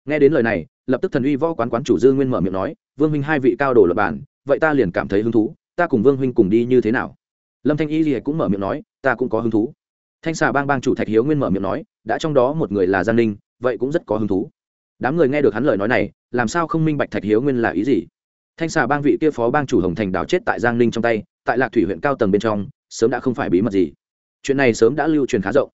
nghe đến lời này, lập tức thần uy võ quán quán chủ dư nguyên mở miệng nói, vương huynh hai vị cao đồ luật bàn, vậy ta liền cảm thấy hứng thú, ta cùng vương huynh cùng đi như thế nào? Lâm thanh y Lìa cũng mở miệng nói ta cũng có hứng thú. Thanh xà bang bang chủ thạch hiếu nguyên mở miệng nói, đã trong đó một người là giang ninh, vậy cũng rất có hứng thú. Đám người nghe được hắn lời nói này, làm sao không minh bạch thạch hiếu nguyên là ý gì? Thanh xà bang vị kia phó bang chủ hồng thành đào chết tại giang ninh trong tay, tại lạc thủy huyện cao tầng bên trong, sớm đã không phải bí mật gì. Chuyện này sớm đã lưu truyền khá rộng.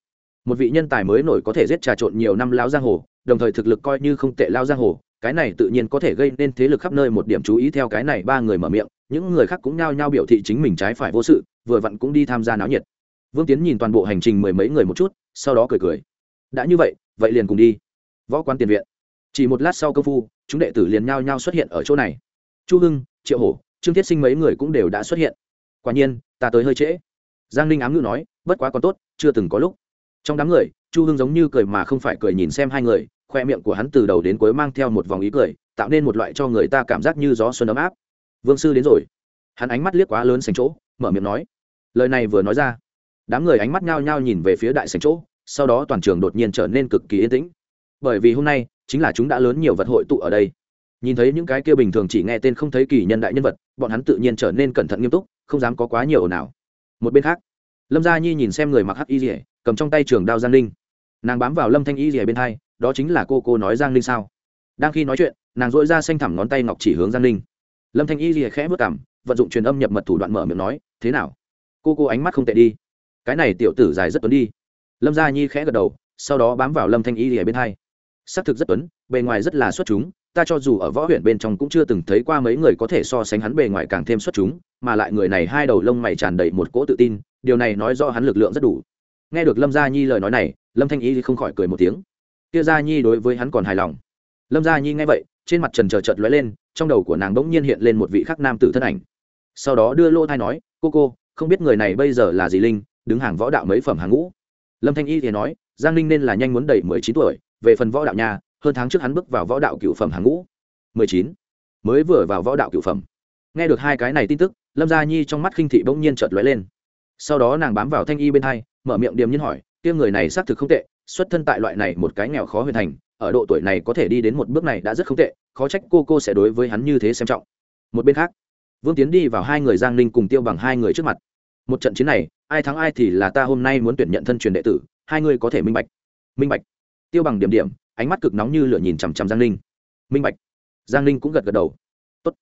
Một vị nhân tài mới nổi có thể giết trà trộn nhiều năm lao giang hồ, đồng thời thực lực coi như không tệ lao giang hồ, cái này tự nhiên có thể gây nên thế lực khắp nơi một điểm chú ý theo cái này ba người mở miệng, những người khác cũng nhao nhao biểu thị chính mình trái phải vô sự, vừa vặn cũng đi tham gia náo nhiệt vương tiến nhìn toàn bộ hành trình mười mấy người một chút, sau đó cười cười. Đã như vậy vậy liền cùng đi. Võ quan tiền viện. Chỉ một lát sau công phu, chúng đệ tử liền nhao nhao xuất hiện ở chỗ này. Chu hưng, triệu hổ, trương thiết sinh mấy người cũng đều đã xuất hiện. Quả nhiên, ta tới hơi trễ. Giang ninh ám ngữ nói, bất quá còn tốt, chưa từng có lúc. Trong đám người, chu hưng giống như cười mà không phải cười nhìn xem hai người, khoe miệng của hắn từ đầu đến cuối mang theo một vòng ý cười, tạo nên một loại cho người ta cảm giác như gió xuân ấm áp. Vương sư đến rồi. Hắn ánh mắt liếc quá lớn sành chỗ, mở miệng nói. Lời này vừa nói ra đám người ánh mắt nhao nhao nhìn về phía đại sảnh chỗ, sau đó toàn trường đột nhiên trở nên cực kỳ yên tĩnh. Bởi vì hôm nay, chính là chúng đã lớn nhiều vật hội tụ ở đây. Nhìn thấy những cái kia bình thường chỉ nghe tên không thấy kỳ nhân đại nhân vật, bọn hắn tự nhiên trở nên cẩn thận nghiêm túc, không dám có quá nhiều nào một bên khác, lâm gia nhi nhìn xem người mặc hắc y rỉa cầm trong tay trường đao giang ninh. Nàng bám vào lâm thanh y rỉa bên hai, đó chính là cô cô nói giang ninh sao? Đang khi nói chuyện, nàng dội ra xanh thẳm ngón tay ngọc chỉ hướng giang ninh. Lâm thanh y rỉa khẽ vất cảm, vận dụng truyền âm nhập mật thủ đoạn mở miệng nói, thế nào? Cô cô ánh mắt không tệ đi cái này tiểu tử dài rất tuấn đi. Lâm gia nhi khẽ gật đầu, sau đó bám vào lâm thanh y ở bên hai. Xác thực rất tuấn, bề ngoài rất là xuất chúng, ta cho dù ở võ huyện bên trong cũng chưa từng thấy qua mấy người có thể so sánh hắn bề ngoài càng thêm xuất chúng, mà lại người này hai đầu lông mày tràn đầy một cỗ tự tin, điều này nói rõ hắn lực lượng rất đủ. Nghe được lâm gia nhi lời nói này, lâm thanh y không khỏi cười một tiếng. Kia gia nhi đối với hắn còn hài lòng. Lâm gia nhi nghe vậy, trên mặt trần trờ trợt lóe lên, trong đầu của nàng bỗng nhiên hiện lên một vị khắc nam tử thân ảnh. Sau đó đưa lô thai nói, cô cô, không biết người này bây giờ là gì linh đứng hàng võ đạo mấy phẩm hàng ngũ. Lâm thanh y thì nói, giang ninh nên là nhanh muốn đầy mười chín tuổi, về phần võ đạo nhà, hơn tháng trước hắn bước vào võ đạo cựu phẩm hàng ngũ. Mười chín. Mới vừa vào võ đạo cựu phẩm. Nghe được hai cái này tin tức, lâm gia nhi trong mắt khinh thị bỗng nhiên chợt lóe lên. Sau đó nàng bám vào thanh y bên hai, mở miệng điềm nhiên hỏi, kia người này xác thực không tệ, xuất thân tại loại này một cái nghèo khó huyền thành, ở độ tuổi này có thể đi đến một bước này đã rất không tệ, khó trách cô cô sẽ đối với hắn như thế xem trọng. Một bên khác, vương tiến đi vào hai người giang ninh cùng tiêu bằng hai người trước mặt một trận chiến này, ai thắng ai thì là ta hôm nay muốn tuyển nhận thân truyền đệ tử, hai người có thể minh bạch. Minh bạch. Tiêu bằng điểm điểm, ánh mắt cực nóng như lửa nhìn chằm chằm giang ninh. Minh bạch. Giang ninh cũng gật gật đầu. Tốt.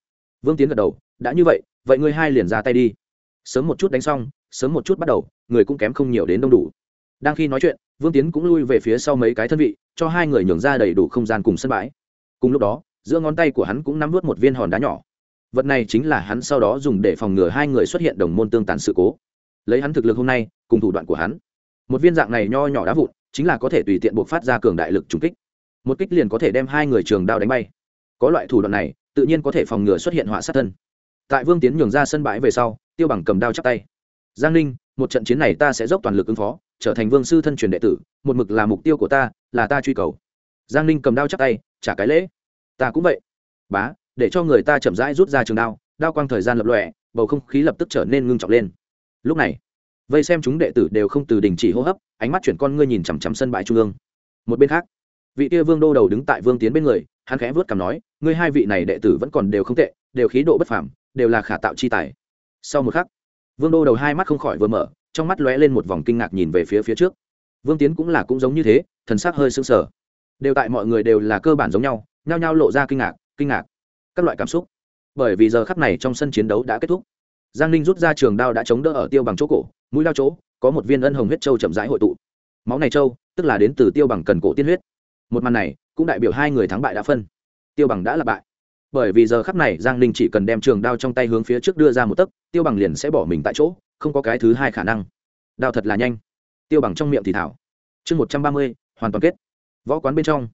vương tiến gật đầu, đã như vậy vậy ngươi hai liền ra tay đi. Sớm một chút đánh xong, sớm một chút bắt đầu, người cũng kém không nhiều đến đông đủ. Đang khi nói chuyện, vương tiến cũng lui về phía sau mấy cái thân vị, cho hai người nhường ra đầy đủ không gian cùng sân bãi. Cùng lúc đó, giữa ngón tay của hắn cũng nắm vớt một viên hòn đá nhỏ vật này chính là hắn sau đó dùng để phòng ngừa hai người xuất hiện đồng môn tương tàn sự cố. Lấy hắn thực lực hôm nay, cùng thủ đoạn của hắn, một viên dạng này nho nhỏ đá vụn, chính là có thể tùy tiện buộc phát ra cường đại lực trùng kích. Một kích liền có thể đem hai người trường đao đánh bay. Có loại thủ đoạn này, tự nhiên có thể phòng ngừa xuất hiện họa sát thân. Tại vương tiến nhường ra sân bãi về sau, tiêu bằng cầm đao chắc tay. Giang ninh, một trận chiến này ta sẽ dốc toàn lực ứng phó, trở thành vương sư thân truyền đệ tử, một mực là mục tiêu của ta, là ta truy cầu. Giang ninh cầm đao chắc tay, trả cái lễ. Ta cũng vậy. Bá để cho người ta chậm rãi rút ra trường đao đao quang thời gian lập lọe bầu không khí lập tức trở nên ngưng trọng lên. Lúc này, vây xem chúng đệ tử đều không từ đình chỉ hô hấp, ánh mắt chuyển con ngươi nhìn chằm chằm sân bãi trung ương. Một bên khác, vị kia vương đô đầu đứng tại vương tiến bên người, hắn khẽ vớt cảm nói, ngươi hai vị này đệ tử vẫn còn đều không tệ, đều khí độ bất phảm đều là khả tạo chi tài. Sau một khắc, vương đô đầu hai mắt không khỏi vừa mở, trong mắt lóe lên một vòng kinh ngạc nhìn về phía phía trước. Vương tiến cũng là cũng giống như thế, thần sắc hơi sững sờ. Đều tại mọi người đều là cơ bản giống nhau, nhao nhao lộ ra kinh ngạc kinh ngạc các loại cảm xúc. Bởi vì giờ khắc này trong sân chiến đấu đã kết thúc. Giang ninh rút ra trường đao đã chống đỡ ở tiêu bằng chỗ cổ, mũi đao chỗ, có một viên ân hồng huyết châu chậm rãi hội tụ. Máu này châu, tức là đến từ tiêu bằng cần cổ tiên huyết. Một màn này, cũng đại biểu hai người thắng bại đã phân. Tiêu bằng đã là bại. Bởi vì giờ khắc này giang ninh chỉ cần đem trường đao trong tay hướng phía trước đưa ra một tấc, tiêu bằng liền sẽ bỏ mình tại chỗ, không có cái thứ hai khả năng. Đao thật là nhanh. Tiêu bằng trong miệng thì thảo. Chương một trăm ba mươi, hoàn toàn kết. Võ quán bên trong.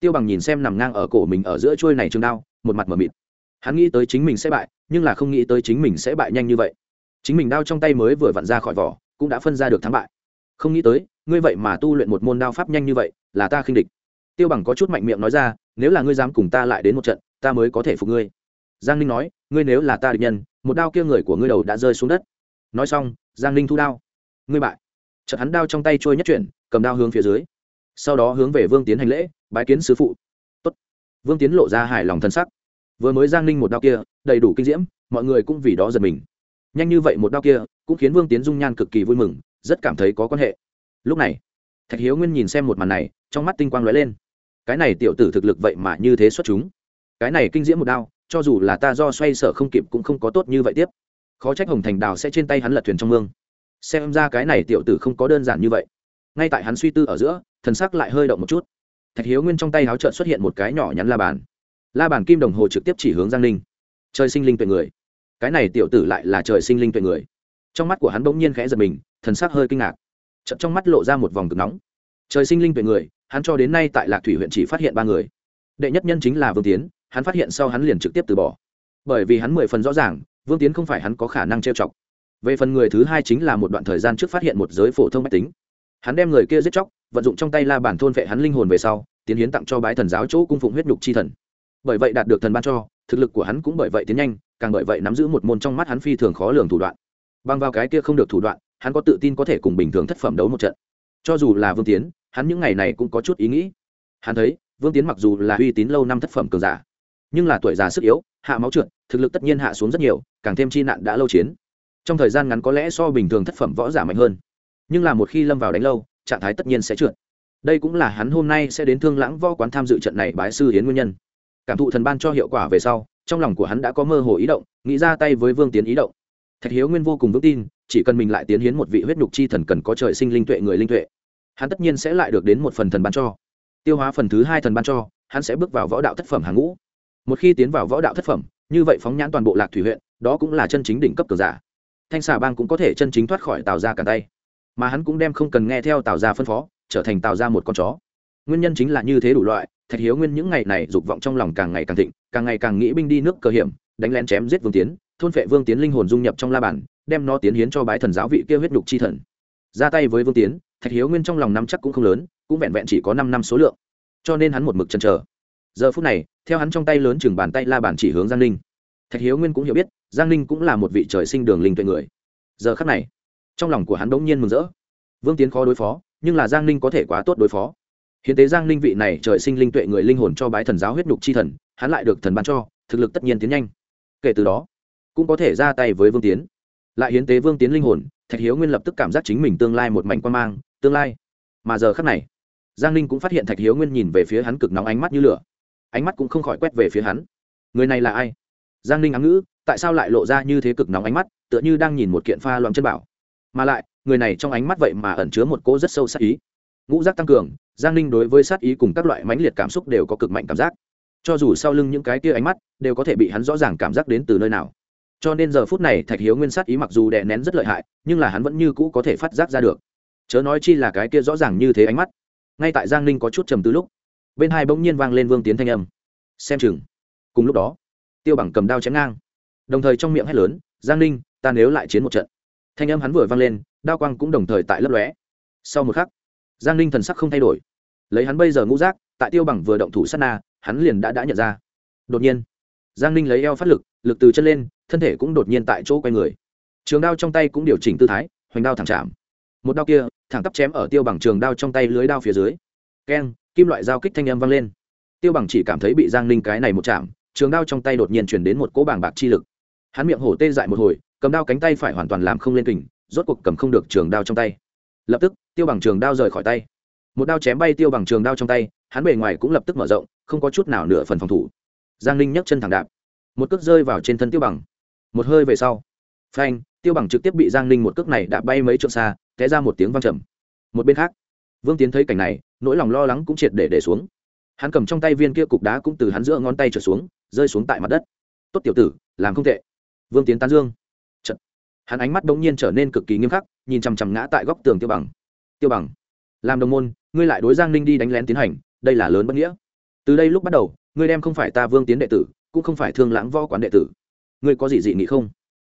Tiêu bằng nhìn xem nằm ngang ở cổ mình ở giữa trôi này trường đao một mặt mờ mịt. Hắn nghĩ tới chính mình sẽ bại, nhưng là không nghĩ tới chính mình sẽ bại nhanh như vậy. Chính mình đao trong tay mới vừa vặn ra khỏi vỏ, cũng đã phân ra được thắng bại. Không nghĩ tới, ngươi vậy mà tu luyện một môn đao pháp nhanh như vậy, là ta khinh địch. Tiêu bằng có chút mạnh miệng nói ra, nếu là ngươi dám cùng ta lại đến một trận, ta mới có thể phục ngươi. Giang ninh nói, ngươi nếu là ta địch nhân, một đao kia người của ngươi đầu đã rơi xuống đất. Nói xong, giang ninh thu đao. Ngươi bại. Chợt hắn đao trong tay trôi nhất chuyển, cầm đao hướng phía dưới. Sau đó hướng về vương tiến hành lễ, bái kiến sứ phụ vương tiến lộ ra hài lòng thân sắc. Vừa mới giang ninh một đao kia, đầy đủ kinh diễm, mọi người cũng vì đó giật mình. Nhanh như vậy một đao kia, cũng khiến vương tiến dung nhan cực kỳ vui mừng, rất cảm thấy có quan hệ. Lúc này, thạch hiếu nguyên nhìn xem một màn này, trong mắt tinh quang lóe lên. Cái này tiểu tử thực lực vậy mà như thế xuất chúng. Cái này kinh diễm một đao, cho dù là ta do xoay sở không kịp cũng không có tốt như vậy tiếp. Khó trách hồng thành đào sẽ trên tay hắn lật thuyền trong mương. Xem ra cái này tiểu tử không có đơn giản như vậy. Ngay tại hắn suy tư ở giữa, thần sắc lại hơi động một chút thạch hiếu nguyên trong tay háo trợn xuất hiện một cái nhỏ nhắn la bàn. La bàn kim đồng hồ trực tiếp chỉ hướng giang ninh. Trời sinh linh tuệ người. Cái này tiểu tử lại là trời sinh linh tuệ người. Trong mắt của hắn bỗng nhiên khẽ giật mình, thần sắc hơi kinh ngạc. Chậm trong mắt lộ ra một vòng cực nóng. Trời sinh linh tuệ người, hắn cho đến nay tại lạc thủy huyện chỉ phát hiện ba người. Đệ nhất nhân chính là vương tiến, hắn phát hiện sau hắn liền trực tiếp từ bỏ. Bởi vì hắn mười phần rõ ràng, vương tiến không phải hắn có khả năng trêu chọc. Về phần người thứ hai chính là một đoạn thời gian trước phát hiện một giới phổ thông máy tính. Hắn đem người kia giết chóc vận dụng trong tay la bản thôn vệ hắn linh hồn về sau, tiến hiến tặng cho bái thần giáo chỗ cung phụng huyết nhục chi thần. Bởi vậy đạt được thần ban cho, thực lực của hắn cũng bởi vậy tiến nhanh, càng bởi vậy nắm giữ một môn trong mắt hắn phi thường khó lường thủ đoạn. Bằng vào cái kia không được thủ đoạn, hắn có tự tin có thể cùng bình thường thất phẩm đấu một trận. Cho dù là vương tiến, hắn những ngày này cũng có chút ý nghĩ. Hắn thấy, vương tiến mặc dù là uy tín lâu năm thất phẩm cường giả, nhưng là tuổi già sức yếu, hạ máu trượt, thực lực tất nhiên hạ xuống rất nhiều, càng thêm chi nạn đã lâu chiến. Trong thời gian ngắn có lẽ so bình thường thất phẩm võ giả mạnh hơn. Nhưng là một khi lâm vào đánh lâu trạng thái tất nhiên sẽ trượt. Đây cũng là hắn hôm nay sẽ đến thương lãng võ quán tham dự trận này bái sư hiến nguyên nhân. Cảm thụ thần ban cho hiệu quả về sau, trong lòng của hắn đã có mơ hồ ý động, nghĩ ra tay với vương tiến ý động. Thạch hiếu nguyên vô cùng vững tin, chỉ cần mình lại tiến hiến một vị huyết nhục chi thần cần có trời sinh linh tuệ, người linh tuệ, hắn tất nhiên sẽ lại được đến một phần thần ban cho. Tiêu hóa phần thứ hai thần ban cho, hắn sẽ bước vào võ đạo thất phẩm hàng ngũ. Một khi tiến vào võ đạo thất phẩm, như vậy phóng nhãn toàn bộ lạc thủy huyện, đó cũng là chân chính đỉnh cấp cường giả. Thanh xà bang cũng có thể chân chính thoát khỏi tào ra cả tay mà hắn cũng đem không cần nghe theo tào ra phân phó, trở thành tào ra một con chó. Nguyên nhân chính là như thế đủ loại, thạch hiếu nguyên những ngày này dục vọng trong lòng càng ngày càng thịnh, càng ngày càng nghĩ binh đi nước cờ hiểm, đánh lén chém giết vương tiến, thôn phệ vương tiến linh hồn dung nhập trong la bản đem nó tiến hiến cho bái thần giáo vị kia huyết nhục chi thần. Ra tay với vương tiến, thạch hiếu nguyên trong lòng năm chắc cũng không lớn, cũng vẹn vẹn chỉ có năm năm số lượng. Cho nên hắn một mực chần chờ. Giờ phút này, theo hắn trong tay lớn chừng bàn tay la bản chỉ hướng giang ninh. Thạch hiếu nguyên cũng hiểu biết, giang ninh cũng là một vị trời sinh đường linh tuệ người. Giờ khắc này trong lòng của hắn đống nhiên mừng rỡ. Vương tiến khó đối phó, nhưng là giang ninh có thể quá tốt đối phó. Hiến tế giang ninh vị này trời sinh linh tuệ người linh hồn cho bái thần giáo huyết nhục chi thần, hắn lại được thần ban cho, thực lực tất nhiên tiến nhanh. Kể từ đó, cũng có thể ra tay với vương tiến. Lại hiến tế vương tiến linh hồn, thạch hiếu nguyên lập tức cảm giác chính mình tương lai một mảnh quan mang, tương lai. Mà giờ khắc này, giang ninh cũng phát hiện thạch hiếu nguyên nhìn về phía hắn cực nóng ánh mắt như lửa. Ánh mắt cũng không khỏi quét về phía hắn. Người này là ai? Giang ninh ám ngữ, tại sao lại lộ ra như thế cực nóng ánh mắt, tựa như đang nhìn một kiện pha loạn chân bảo mà lại, người này trong ánh mắt vậy mà ẩn chứa một cỗ rất sâu sát ý. Ngũ giác tăng cường, giang ninh đối với sát ý cùng các loại mãnh liệt cảm xúc đều có cực mạnh cảm giác. Cho dù sau lưng những cái kia ánh mắt đều có thể bị hắn rõ ràng cảm giác đến từ nơi nào. Cho nên giờ phút này thạch hiếu nguyên sát ý mặc dù đè nén rất lợi hại, nhưng là hắn vẫn như cũ có thể phát giác ra được. Chớ nói chi là cái kia rõ ràng như thế ánh mắt. Ngay tại giang ninh có chút trầm từ lúc, bên hai bỗng nhiên vang lên vương tiến thanh âm. Xem chừng. Cùng lúc đó, tiêu bằng cầm đao chém ngang. Đồng thời trong miệng hét lớn, giang ninh, ta nếu lại chiến một trận thanh âm hắn vừa vang lên, đao quang cũng đồng thời tại lấp lóe. Sau một khắc, giang ninh thần sắc không thay đổi. Lấy hắn bây giờ ngũ rác tại tiêu bằng vừa động thủ sát na, hắn liền đã đã nhận ra. Đột nhiên, giang ninh lấy eo phát lực lực từ chân lên, thân thể cũng đột nhiên tại chỗ quay người. Trường đao trong tay cũng điều chỉnh tư thái, hoành đao thẳng chạm. Một đao kia, thẳng tắp chém ở tiêu bằng trường đao trong tay lưới đao phía dưới. Keng, kim loại dao kích thanh âm vang lên. Tiêu bằng chỉ cảm thấy bị giang ninh cái này một chạm, trường đao trong tay đột nhiên chuyển đến một cỗ bảng bạc chi lực. Hắn miệng hổ tê dại một hồi cầm đao cánh tay phải hoàn toàn làm không lên kình, rốt cuộc cầm không được trường đao trong tay. Lập tức, tiêu bằng trường đao rời khỏi tay. Một đao chém bay tiêu bằng trường đao trong tay, hắn bề ngoài cũng lập tức mở rộng, không có chút nào nửa phần phòng thủ. Giang ninh nhấc chân thẳng đạp. Một cước rơi vào trên thân tiêu bằng. Một hơi về sau, phanh, tiêu bằng trực tiếp bị giang ninh một cước này đạp bay mấy trượng xa, té ra một tiếng văng trầm. Một bên khác, vương tiến thấy cảnh này, nỗi lòng lo lắng cũng triệt để để xuống. Hắn cầm trong tay viên kia cục đá cũng từ hắn giữa ngón tay trở xuống, rơi xuống tại mặt đất. Tốt tiểu tử, làm không tệ. Vương tiến tán dương hắn ánh mắt đ ỗ n g nhiên trở nên cực kỳ nghiêm khắc, nhìn chằm chằm ngã tại góc tường tiêu bằng. Tiêu bằng, làm đồng môn, ngươi lại đối giang ninh đi đánh lén tiến hành, đây là lớn bất nghĩa. Từ đây lúc bắt đầu, ngươi đem không phải ta vương tiến đệ tử, cũng không phải thương lãng võ quán đệ tử. Ngươi có gì dị nghị không?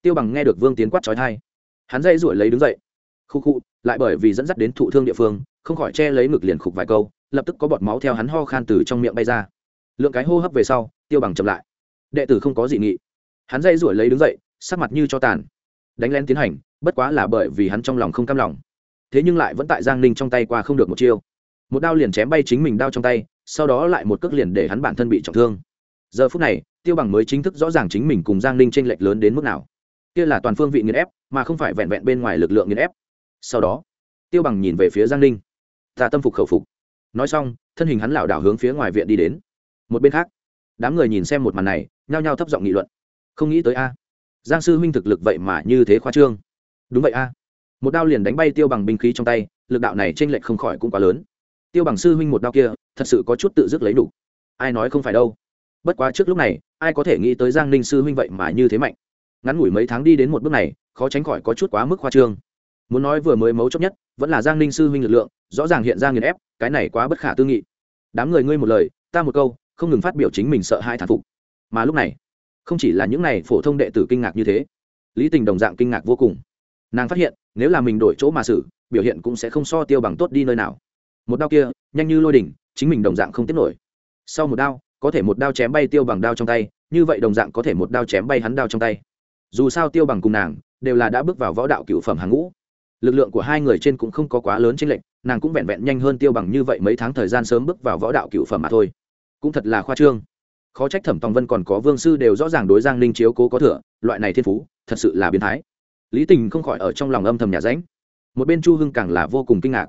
Tiêu bằng nghe được vương tiến quát trói thai. Hắn dây ruổi lấy đứng dậy. Khu khu, lại bởi vì dẫn dắt đến thụ thương địa phương, không khỏi che lấy ngực liền khục vài câu, lập tức có bọt máu theo hắn ho khan từ trong miệng bay ra. Lượng cái hô hấp về sau, tiêu bằng chậm lại. Đệ tử không có dị nghị. Hắn dây ruổi lấy đứng dậy, sắc mặt như cho tàn đánh lén tiến hành, bất quá là bởi vì hắn trong lòng không cam lòng. Thế nhưng lại vẫn tại giang ninh trong tay qua không được một chiêu. Một đao liền chém bay chính mình đao trong tay, sau đó lại một cước liền để hắn bản thân bị trọng thương. Giờ phút này, tiêu bằng mới chính thức rõ ràng chính mình cùng giang ninh tranh lệch lớn đến mức nào. Kia là toàn phương vị nghiền ép, mà không phải vẹn vẹn bên ngoài lực lượng nghiền ép. Sau đó, tiêu bằng nhìn về phía giang ninh. Ta tâm phục khẩu phục. Nói xong, thân hình hắn lảo đảo hướng phía ngoài viện đi đến. Một bên khác, đám người nhìn xem một màn này, nhao nhao thấp giọng nghị luận. Không nghĩ tới a giang sư huynh thực lực vậy mà như thế khoa trương. Đúng vậy a. Một đao liền đánh bay tiêu bằng binh khí trong tay, lực đạo này t r ê n lệch không khỏi cũng quá lớn. Tiêu bằng sư huynh một đao kia, thật sự có chút tự dứt lấy đủ. Ai nói không phải đâu. Bất quá trước lúc này, ai có thể nghĩ tới giang ninh sư huynh vậy mà như thế mạnh. Ngắn ngủi mấy tháng đi đến một bước này, khó tránh khỏi có chút quá mức khoa trương. Muốn nói vừa mới mấu chốt nhất, vẫn là giang ninh sư huynh lực lượng, rõ ràng hiện ra nghiền ép, cái này quá bất khả tư nghị. Đám người ngươi một lời, ta một câu, không ngừng phát biểu chính mình sợ hai thản phục. Mà lúc này không chỉ là những này phổ thông đệ tử kinh ngạc như thế, lý tình đồng dạng kinh ngạc vô cùng. Nàng phát hiện, nếu là mình đổi chỗ mà xử, biểu hiện cũng sẽ không so tiêu bằng tốt đi nơi nào. Một đao kia, nhanh như lôi đỉnh, chính mình đồng dạng không tiếp nổi. Sau một đao, có thể một đao chém bay tiêu bằng đao trong tay, như vậy đồng dạng có thể một đao chém bay hắn đao trong tay. Dù sao tiêu bằng cùng nàng, đều là đã bước vào võ đạo cựu phẩm hàng ngũ. Lực lượng của hai người trên cũng không có quá lớn trên lệnh nàng cũng vẹn vẹn nhanh hơn tiêu bằng như vậy mấy tháng thời gian sớm bước vào võ đạo cựu phẩm mà thôi. Cũng thật là khoa trương khó trách thẩm tòng vân còn có vương sư đều rõ ràng đối giang ninh chiếu cố có thừa, loại này thiên phú, thật sự là biến thái. Lý tình không khỏi ở trong lòng âm thầm nhà ránh. Một bên chu hưng càng là vô cùng kinh ngạc.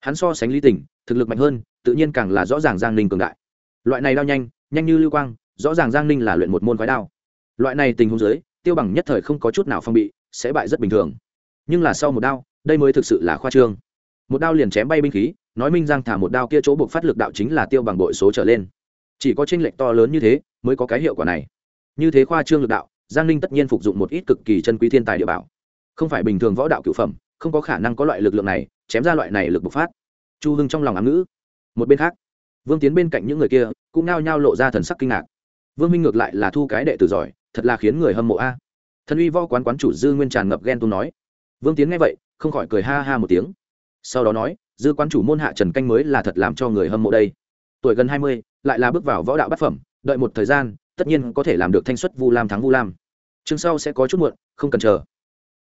Hắn so sánh lý tình, thực lực mạnh hơn, tự nhiên càng là rõ ràng giang ninh cường đại. Loại này đao nhanh nhanh như lưu quang, rõ ràng giang ninh là luyện một môn khói đao. Loại này tình huống dưới, tiêu bằng nhất thời không có chút nào phong bị, sẽ bại rất bình thường. Nhưng là sau một đao, đây mới thực sự là khoa trương. Một đao liền chém bay binh khí, nói minh giang thả một đao kia chỗ buộc phát lực đạo chính là tiêu bằng bội số trở lên chỉ có tranh lệch to lớn như thế mới có cái hiệu quả này. Như thế khoa trương lực đạo, giang ninh tất nhiên phục dụng một ít cực kỳ chân quý thiên tài địa bảo. Không phải bình thường võ đạo cựu phẩm, không có khả năng có loại lực lượng này, chém ra loại này lực bộc phát. Chu hưng trong lòng ám ngữ. Một bên khác, vương tiến bên cạnh những người kia cũng nao nhao lộ ra thần sắc kinh ngạc. Vương minh ngược lại là thu cái đệ tử giỏi, thật là khiến người hâm mộ a. Thần uy võ quán quán chủ dư nguyên tràn ngập ghen tu nói. Vương tiến nghe vậy, không khỏi cười ha ha một tiếng. Sau đó nói, dư quán chủ môn hạ trần canh mới là thật làm cho người hâm mộ đây tuổi gần hai mươi, lại là bước vào võ đạo bát phẩm, đợi một thời gian, tất nhiên có thể làm được thanh xuất vu lam thắng vu lam. Chương sau sẽ có chút muộn, không cần chờ.